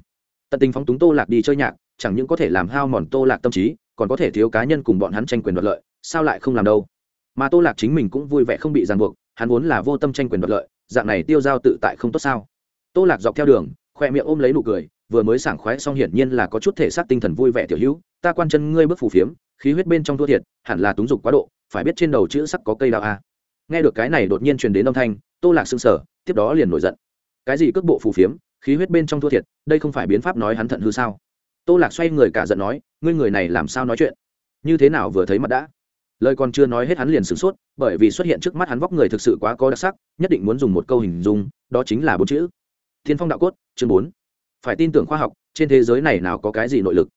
Tận tình phóng túng tô lạc đi chơi nhạc chẳng những có thể làm hao mòn tô lạc tâm trí, còn có thể thiếu cá nhân cùng bọn hắn tranh quyền đoạt lợi, sao lại không làm đâu? Mà tô lạc chính mình cũng vui vẻ không bị ràng buộc, hắn vốn là vô tâm tranh quyền đoạt lợi, dạng này tiêu giao tự tại không tốt sao? Tô lạc dọc theo đường, khoe miệng ôm lấy nụ cười, vừa mới sảng khoái xong hiển nhiên là có chút thể xác tinh thần vui vẻ tiểu hữu, ta quan chân ngươi bước phù phiếm, khí huyết bên trong thua thiệt, hẳn là túng dục quá độ, phải biết trên đầu chữ sắc có cây đạo a. Nghe được cái này đột nhiên truyền đến âm thanh, tô lạc sưng sở tiếp đó liền nổi giận. Cái gì cước bộ phù phiếm, khí huyết bên trong thua thiệt, đây không phải biến pháp nói hắn thận hư sao? Tô lạc xoay người cả giận nói, ngươi người này làm sao nói chuyện? Như thế nào vừa thấy mặt đã? Lời còn chưa nói hết hắn liền sửng sốt, bởi vì xuất hiện trước mắt hắn vóc người thực sự quá có đặc sắc, nhất định muốn dùng một câu hình dung, đó chính là bốn chữ. Thiên phong đạo cốt, chương bốn. Phải tin tưởng khoa học, trên thế giới này nào có cái gì nội lực?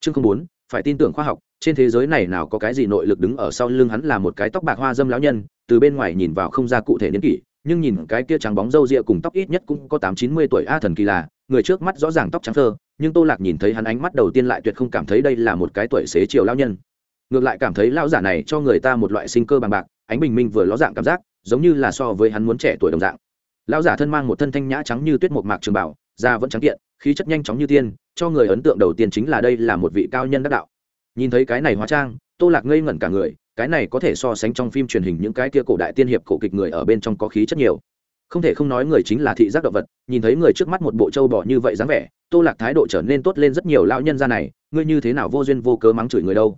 Chương không bốn, phải tin tưởng khoa học, trên thế giới này nào có cái gì nội lực đứng ở sau lưng hắn là một cái tóc bạc hoa dâm lão nhân, từ bên ngoài nhìn vào không ra cụ thể niên kỷ, nhưng nhìn cái kia trắng bóng râu ria cùng tóc ít nhất cũng có tám chín mươi tuổi a thần kỳ là người trước mắt rõ ràng tóc trắng thơ, nhưng tô lạc nhìn thấy hắn ánh mắt đầu tiên lại tuyệt không cảm thấy đây là một cái tuổi xế chiều lão nhân. Ngược lại cảm thấy lão giả này cho người ta một loại sinh cơ bằng bạc, ánh bình minh vừa ló dạng cảm giác, giống như là so với hắn muốn trẻ tuổi đồng dạng. Lão giả thân mang một thân thanh nhã trắng như tuyết một mạc trường bảo, da vẫn trắng kiện, khí chất nhanh chóng như tiên, cho người ấn tượng đầu tiên chính là đây là một vị cao nhân đắc đạo. Nhìn thấy cái này hóa trang, tô lạc ngây ngẩn cả người, cái này có thể so sánh trong phim truyền hình những cái kia cổ đại tiên hiệp cổ kịch người ở bên trong có khí chất nhiều không thể không nói người chính là thị giác động vật, nhìn thấy người trước mắt một bộ trâu bò như vậy dáng vẻ, tô lạc thái độ trở nên tốt lên rất nhiều. Lão nhân ra này, ngươi như thế nào vô duyên vô cớ mắng chửi người đâu?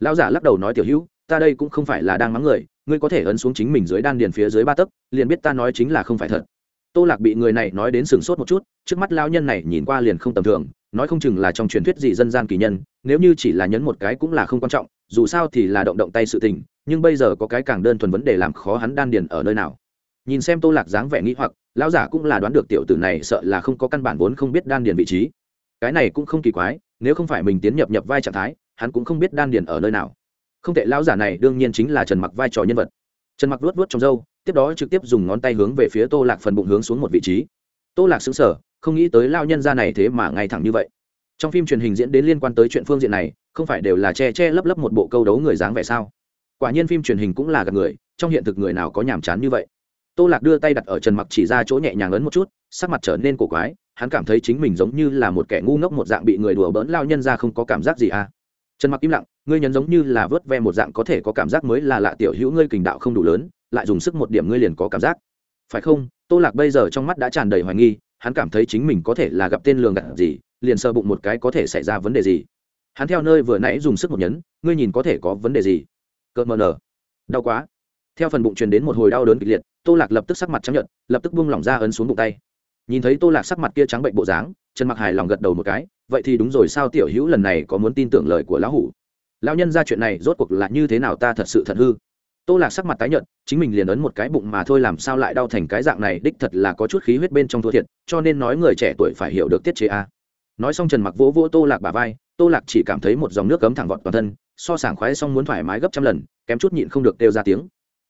Lão giả lắc đầu nói, tiểu hữu, ta đây cũng không phải là đang mắng người, ngươi có thể ấn xuống chính mình dưới đan điền phía dưới ba tấc, liền biết ta nói chính là không phải thật. Tô lạc bị người này nói đến sừng sốt một chút, trước mắt lao nhân này nhìn qua liền không tầm thường, nói không chừng là trong truyền thuyết gì dân gian kỳ nhân, nếu như chỉ là nhấn một cái cũng là không quan trọng, dù sao thì là động động tay sự tình, nhưng bây giờ có cái càng đơn thuần vấn đề làm khó hắn đan điền ở nơi nào nhìn xem tô lạc dáng vẻ nghĩ hoặc, lão giả cũng là đoán được tiểu tử này sợ là không có căn bản vốn không biết đan điền vị trí. Cái này cũng không kỳ quái, nếu không phải mình tiến nhập nhập vai trạng thái, hắn cũng không biết đan điền ở nơi nào. Không tệ, lão giả này đương nhiên chính là trần mặc vai trò nhân vật. Trần mặc luốt luốt trong râu, tiếp đó trực tiếp dùng ngón tay hướng về phía tô lạc phần bụng hướng xuống một vị trí. Tô lạc xứng sở không nghĩ tới lao nhân ra này thế mà ngay thẳng như vậy. Trong phim truyền hình diễn đến liên quan tới chuyện phương diện này, không phải đều là che che lấp lấp một bộ câu đấu người dáng vẻ sao? Quả nhiên phim truyền hình cũng là gặp người, trong hiện thực người nào có nhàm chán như vậy? Tô lạc đưa tay đặt ở trần mặc chỉ ra chỗ nhẹ nhàng ấn một chút, sắc mặt trở nên cổ quái, hắn cảm thấy chính mình giống như là một kẻ ngu ngốc một dạng bị người đùa bỡn lao nhân ra không có cảm giác gì à. Trần mặc im lặng, ngươi nhấn giống như là vớt ve một dạng có thể có cảm giác mới là lạ tiểu hữu ngươi kình đạo không đủ lớn, lại dùng sức một điểm ngươi liền có cảm giác. Phải không? Tô lạc bây giờ trong mắt đã tràn đầy hoài nghi, hắn cảm thấy chính mình có thể là gặp tên lường gạt gì, liền sơ bụng một cái có thể xảy ra vấn đề gì. Hắn theo nơi vừa nãy dùng sức một nhấn, ngươi nhìn có thể có vấn đề gì? Cợt mờ nở. Đau quá. Theo phần bụng truyền đến một hồi đau đớn kịch liệt tô lạc lập tức sắc mặt trắng nhận lập tức buông lỏng ra ấn xuống bụng tay. Nhìn thấy tô lạc sắc mặt kia trắng bệnh bộ dáng, trần mặc hài lòng gật đầu một cái, vậy thì đúng rồi sao tiểu hữu lần này có muốn tin tưởng lời của lão hủ? Lão nhân ra chuyện này rốt cuộc là như thế nào ta thật sự thật hư. Tô lạc sắc mặt tái nhợt, chính mình liền ấn một cái bụng mà thôi làm sao lại đau thành cái dạng này, đích thật là có chút khí huyết bên trong thua thiệt, cho nên nói người trẻ tuổi phải hiểu được tiết chế a. Nói xong trần mặc vỗ vỗ tô lạc bà vai, tô lạc chỉ cảm thấy một dòng nước cấm thẳng vọt toàn thân, so sảng khoái xong muốn thoải mái gấp trăm lần, kém chút nhịn không được kêu ra tiếng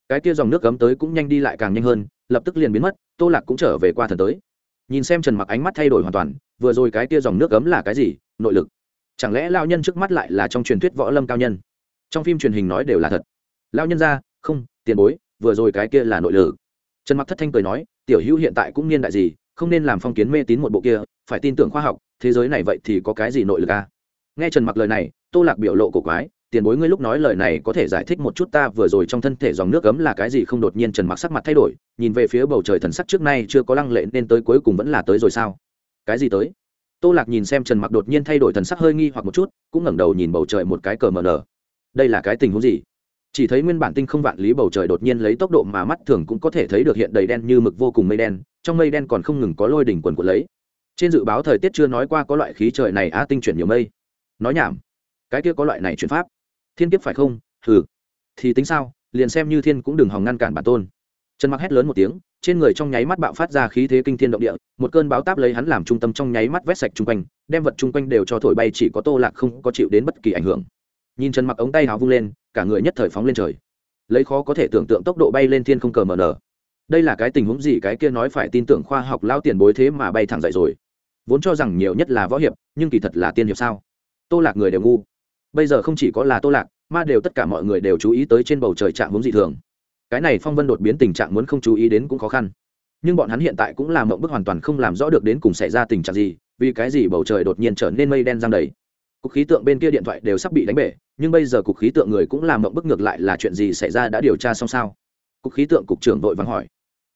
cái kia dòng nước cấm tới cũng nhanh đi lại càng nhanh hơn, lập tức liền biến mất, tô lạc cũng trở về qua thần tới. Nhìn xem trần mặc ánh mắt thay đổi hoàn toàn, vừa rồi cái kia dòng nước cấm là cái gì, nội lực? Chẳng lẽ lao nhân trước mắt lại là trong truyền thuyết võ lâm cao nhân? Trong phim truyền hình nói đều là thật. Lao nhân ra, không, tiền bối, vừa rồi cái kia là nội lực. Trần mặc thất thanh cười nói, tiểu hữu hiện tại cũng niên đại gì, không nên làm phong kiến mê tín một bộ kia, phải tin tưởng khoa học, thế giới này vậy thì có cái gì nội lực à? nghe trần mặc lời này, tô lạc biểu lộ cổ quái tiền bối ngươi lúc nói lời này có thể giải thích một chút ta vừa rồi trong thân thể dòng nước cấm là cái gì không đột nhiên trần mặc sắc mặt thay đổi, nhìn về phía bầu trời thần sắc trước nay chưa có lăng lệ nên tới cuối cùng vẫn là tới rồi sao? Cái gì tới? Tô lạc nhìn xem trần mặc đột nhiên thay đổi thần sắc hơi nghi hoặc một chút, cũng ngẩng đầu nhìn bầu trời một cái cờ mờ nở. Đây là cái tình huống gì? Chỉ thấy nguyên bản tinh không vạn lý bầu trời đột nhiên lấy tốc độ mà mắt thường cũng có thể thấy được hiện đầy đen như mực vô cùng mây đen, trong mây đen còn không ngừng có lôi đỉnh quần của lấy. Trên dự báo thời tiết chưa nói qua có loại khí trời này á tinh chuyển nhiều mây. Nói nhảm. Cái kia có loại này chuyển pháp thiên kiếp phải không? Hừ. Thì tính sao? Liền xem như thiên cũng đừng hòng ngăn cản bản tôn. Trần mặc hét lớn một tiếng, trên người trong nháy mắt bạo phát ra khí thế kinh thiên động địa, một cơn báo táp lấy hắn làm trung tâm trong nháy mắt vét sạch chung quanh, đem vật chung quanh đều cho thổi bay chỉ có tô lạc không có chịu đến bất kỳ ảnh hưởng. Nhìn trần mặc ống tay hào vung lên, cả người nhất thời phóng lên trời. Lấy khó có thể tưởng tượng tốc độ bay lên thiên không cờ mờ nở. Đây là cái tình huống gì cái kia nói phải tin tưởng khoa học lao tiền bối thế mà bay thẳng dậy rồi. Vốn cho rằng nhiều nhất là võ hiệp, nhưng kỳ thật là tiên hiệp sao? Tô lạc người đều ngu bây giờ không chỉ có là tô lạc mà đều tất cả mọi người đều chú ý tới trên bầu trời trạng hướng dị thường. Cái này phong vân đột biến tình trạng muốn không chú ý đến cũng khó khăn. Nhưng bọn hắn hiện tại cũng làm mộng bức hoàn toàn không làm rõ được đến cùng xảy ra tình trạng gì, vì cái gì bầu trời đột nhiên trở nên mây đen giang đầy. Cục khí tượng bên kia điện thoại đều sắp bị đánh bể, nhưng bây giờ cục khí tượng người cũng làm mộng bức ngược lại là chuyện gì xảy ra đã điều tra xong sao? Cục khí tượng cục trưởng đội vắng hỏi.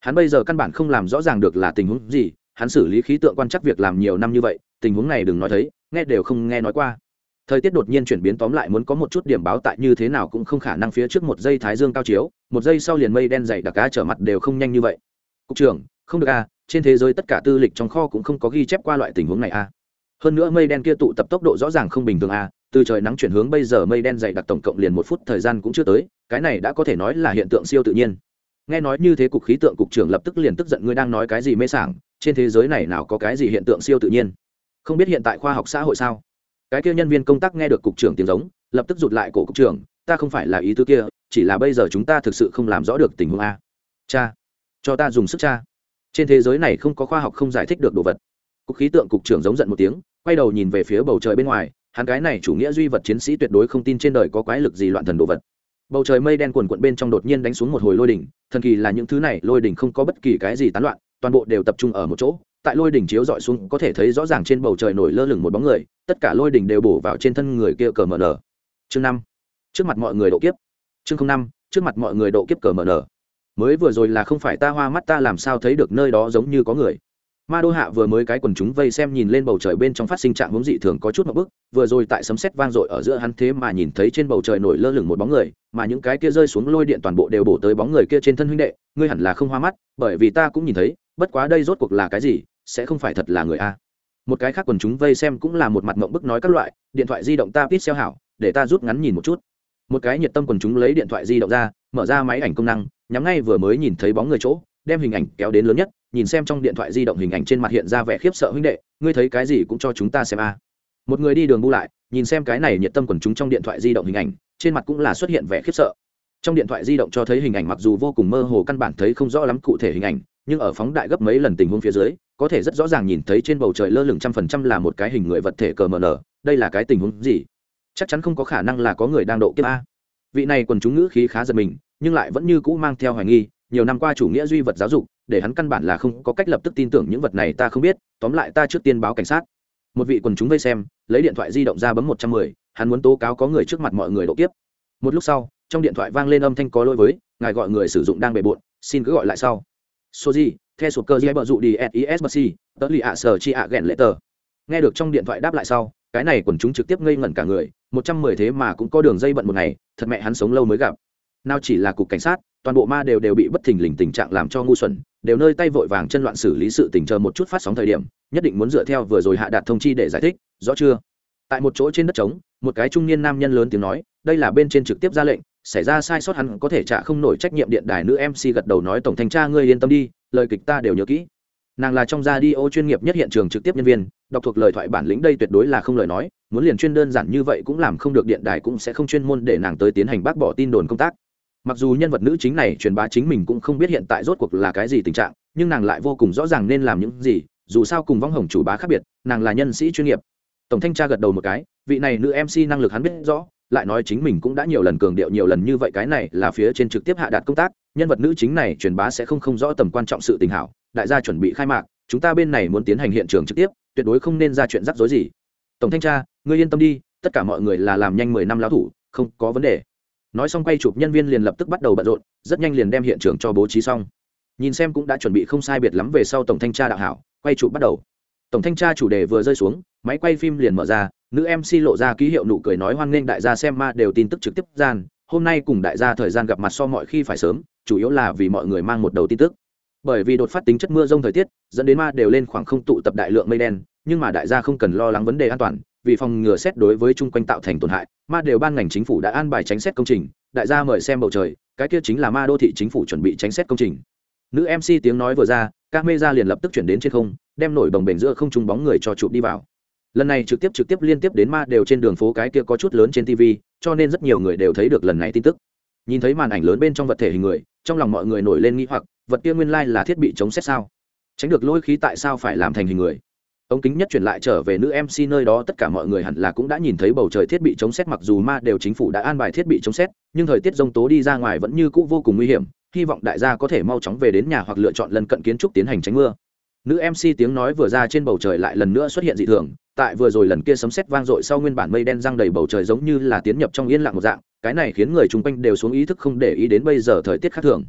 Hắn bây giờ căn bản không làm rõ ràng được là tình huống gì, hắn xử lý khí tượng quan chắc việc làm nhiều năm như vậy, tình huống này đừng nói thấy, nghe đều không nghe nói qua thời tiết đột nhiên chuyển biến tóm lại muốn có một chút điểm báo tại như thế nào cũng không khả năng phía trước một giây thái dương cao chiếu, một giây sau liền mây đen dày đặc cá trở mặt đều không nhanh như vậy. Cục trưởng, không được a trên thế giới tất cả tư lịch trong kho cũng không có ghi chép qua loại tình huống này a hơn nữa mây đen kia tụ tập tốc độ rõ ràng không bình thường a từ trời nắng chuyển hướng bây giờ mây đen dày đặc tổng cộng liền một phút thời gian cũng chưa tới, cái này đã có thể nói là hiện tượng siêu tự nhiên. Nghe nói như thế cục khí tượng cục trưởng lập tức liền tức giận ngươi đang nói cái gì mê sảng, trên thế giới này nào có cái gì hiện tượng siêu tự nhiên? Không biết hiện tại khoa học xã hội sao? Cái kia nhân viên công tác nghe được cục trưởng tiếng giống, lập tức rụt lại cổ cục trưởng, ta không phải là ý tứ kia, chỉ là bây giờ chúng ta thực sự không làm rõ được tình huống a. Cha, cho ta dùng sức cha. Trên thế giới này không có khoa học không giải thích được đồ vật. Cục khí tượng cục trưởng giống giận một tiếng, quay đầu nhìn về phía bầu trời bên ngoài, hắn cái này chủ nghĩa duy vật chiến sĩ tuyệt đối không tin trên đời có quái lực gì loạn thần đồ vật. Bầu trời mây đen quần quận bên trong đột nhiên đánh xuống một hồi lôi đỉnh, thần kỳ là những thứ này, lôi đỉnh không có bất kỳ cái gì tán loạn, toàn bộ đều tập trung ở một chỗ tại lôi đỉnh chiếu dọi xuống có thể thấy rõ ràng trên bầu trời nổi lơ lửng một bóng người, tất cả lôi đỉnh đều bổ vào trên thân người kia cờ mờ nở. Chương năm. Trước mặt mọi người độ kiếp. Chương năm, trước mặt mọi người độ kiếp cờ mờ nở. Mới vừa rồi là không phải ta hoa mắt ta làm sao thấy được nơi đó giống như có người. Ma đô hạ vừa mới cái quần chúng vây xem nhìn lên bầu trời bên trong phát sinh trạng hướng dị thường có chút một bức vừa rồi tại sấm sét vang dội ở giữa hắn thế mà nhìn thấy trên bầu trời nổi lơ lửng một bóng người, mà những cái kia rơi xuống lôi điện toàn bộ đều bổ tới bóng người kia trên thân huynh đệ, ngươi hẳn là không hoa mắt, bởi vì ta cũng nhìn thấy bất quá đây rốt cuộc là cái gì, sẽ không phải thật là người a. Một cái khác quần chúng vây xem cũng là một mặt mộng bức nói các loại, điện thoại di động ta pít xeo hảo, để ta rút ngắn nhìn một chút. Một cái nhiệt tâm quần chúng lấy điện thoại di động ra, mở ra máy ảnh công năng, nhắm ngay vừa mới nhìn thấy bóng người chỗ, đem hình ảnh kéo đến lớn nhất, nhìn xem trong điện thoại di động hình ảnh trên mặt hiện ra vẻ khiếp sợ huynh đệ, ngươi thấy cái gì cũng cho chúng ta xem a. Một người đi đường bu lại, nhìn xem cái này nhiệt tâm quần chúng trong điện thoại di động hình ảnh, trên mặt cũng là xuất hiện vẻ khiếp sợ. Trong điện thoại di động cho thấy hình ảnh mặc dù vô cùng mơ hồ, căn bản thấy không rõ lắm cụ thể hình ảnh nhưng ở phóng đại gấp mấy lần tình huống phía dưới, có thể rất rõ ràng nhìn thấy trên bầu trời lơ lửng trăm phần trăm là một cái hình người vật thể cờ mờ nở. Đây là cái tình huống gì? Chắc chắn không có khả năng là có người đang độ kiếp a. Vị này quần chúng ngữ khí khá giật mình, nhưng lại vẫn như cũ mang theo hoài nghi, nhiều năm qua chủ nghĩa duy vật giáo dục, để hắn căn bản là không có cách lập tức tin tưởng những vật này ta không biết, tóm lại ta trước tiên báo cảnh sát. Một vị quần chúng vây xem, lấy điện thoại di động ra bấm một trăm mười, hắn muốn tố cáo có người trước mặt mọi người độ kiếp. Một lúc sau, trong điện thoại vang lên âm thanh có lỗi với, ngài gọi người sử dụng đang bề bộn, xin cứ gọi lại sau số gì? Theo sụp cơ dây bờ dụ đi sis bc tớ lì ạ sở chi ạ ghẹn lệ tờ. Nghe được trong điện thoại đáp lại sau, cái này quần chúng trực tiếp ngây ngẩn cả người, một trăm mười thế mà cũng có đường dây bận một ngày, thật mẹ hắn sống lâu mới gặp. Nào chỉ là cục cảnh sát, toàn bộ ma đều đều bị bất thình lình tình trạng làm cho ngu xuẩn, đều nơi tay vội vàng chân loạn xử lý sự tình chờ một chút phát sóng thời điểm, nhất định muốn dựa theo vừa rồi hạ đạt thông chi để giải thích, rõ chưa? Tại một chỗ trên đất trống, một cái trung niên nam nhân lớn tiếng nói, đây là bên trên trực tiếp ra lệnh xảy ra sai sót hắn có thể trả không nổi trách nhiệm điện đài nữ mc gật đầu nói, tổng thanh tra ngươi yên tâm đi, lời kịch ta đều nhớ kỹ. Nàng là trong gia đi ô chuyên nghiệp nhất hiện trường trực tiếp nhân viên, đọc thuộc lời thoại bản lĩnh đây tuyệt đối là không lời nói, muốn liền chuyên đơn giản như vậy cũng làm không được điện đài cũng sẽ không chuyên môn để nàng tới tiến hành bác bỏ tin đồn công tác. Mặc dù nhân vật nữ chính này truyền bá chính mình cũng không biết hiện tại rốt cuộc là cái gì tình trạng, nhưng nàng lại vô cùng rõ ràng nên làm những gì, dù sao cùng vong hồng chủ bá khác biệt, nàng là nhân sĩ chuyên nghiệp. Tổng thanh tra gật đầu một cái, vị này nữ mc năng lực hắn biết rõ lại nói chính mình cũng đã nhiều lần cường điệu nhiều lần như vậy cái này là phía trên trực tiếp hạ đạt công tác, nhân vật nữ chính này truyền bá sẽ không không rõ tầm quan trọng sự tình hảo, đại gia chuẩn bị khai mạc, chúng ta bên này muốn tiến hành hiện trường trực tiếp, tuyệt đối không nên ra chuyện rắc rối gì. Tổng thanh tra, ngươi yên tâm đi, tất cả mọi người là làm nhanh mười năm lão thủ, không có vấn đề. Nói xong quay chụp nhân viên liền lập tức bắt đầu bận rộn, rất nhanh liền đem hiện trường cho bố trí xong. Nhìn xem cũng đã chuẩn bị không sai biệt lắm về sau tổng thanh tra đạo hảo, quay chụp bắt đầu. Tổng thanh tra chủ đề vừa rơi xuống, máy quay phim liền mở ra nữ mc lộ ra ký hiệu nụ cười nói hoan nghênh đại gia xem ma đều tin tức trực tiếp gian, hôm nay cùng đại gia thời gian gặp mặt so mọi khi phải sớm, chủ yếu là vì mọi người mang một đầu tin tức. Bởi vì đột phát tính chất mưa rông thời tiết, dẫn đến ma đều lên khoảng không tụ tập đại lượng mây đen, nhưng mà đại gia không cần lo lắng vấn đề an toàn, vì phòng ngừa xét đối với chung quanh tạo thành tổn hại, ma đều ban ngành chính phủ đã an bài tránh xét công trình, đại gia mời xem bầu trời, cái kia chính là ma đô thị chính phủ chuẩn bị tránh xét công trình. Nữ mc tiếng nói vừa ra, các mê ra liền lập tức chuyển đến trên không, đem nổi bồng bềnh giữa không trung bóng người cho chụp đi vào lần này trực tiếp trực tiếp liên tiếp đến ma đều trên đường phố cái kia có chút lớn trên tv cho nên rất nhiều người đều thấy được lần này tin tức. Nhìn thấy màn ảnh lớn bên trong vật thể hình người, trong lòng mọi người nổi lên nghĩ hoặc, vật kia nguyên lai là thiết bị chống xét sao? Tránh được lôi khí tại sao phải làm thành hình người? Ống kính nhất chuyển lại trở về nữ mc nơi đó, tất cả mọi người hẳn là cũng đã nhìn thấy bầu trời thiết bị chống xét, mặc dù ma đều chính phủ đã an bài thiết bị chống xét, nhưng thời tiết g tố đi ra ngoài vẫn như cũ vô cùng nguy hiểm, hy vọng đại gia có thể mau chóng về đến nhà hoặc lựa chọn lần cận kiến trúc tiến hành tránh mưa. Nữ mc tiếng nói vừa ra trên bầu trời lại lần nữa xuất hiện dị thường tại vừa rồi lần kia sấm sét vang dội sau nguyên bản mây đen răng đầy bầu trời giống như là tiến nhập trong yên lặng một dạng, cái này khiến người chung quanh đều xuống ý thức không để ý đến bây giờ thời tiết khác thường.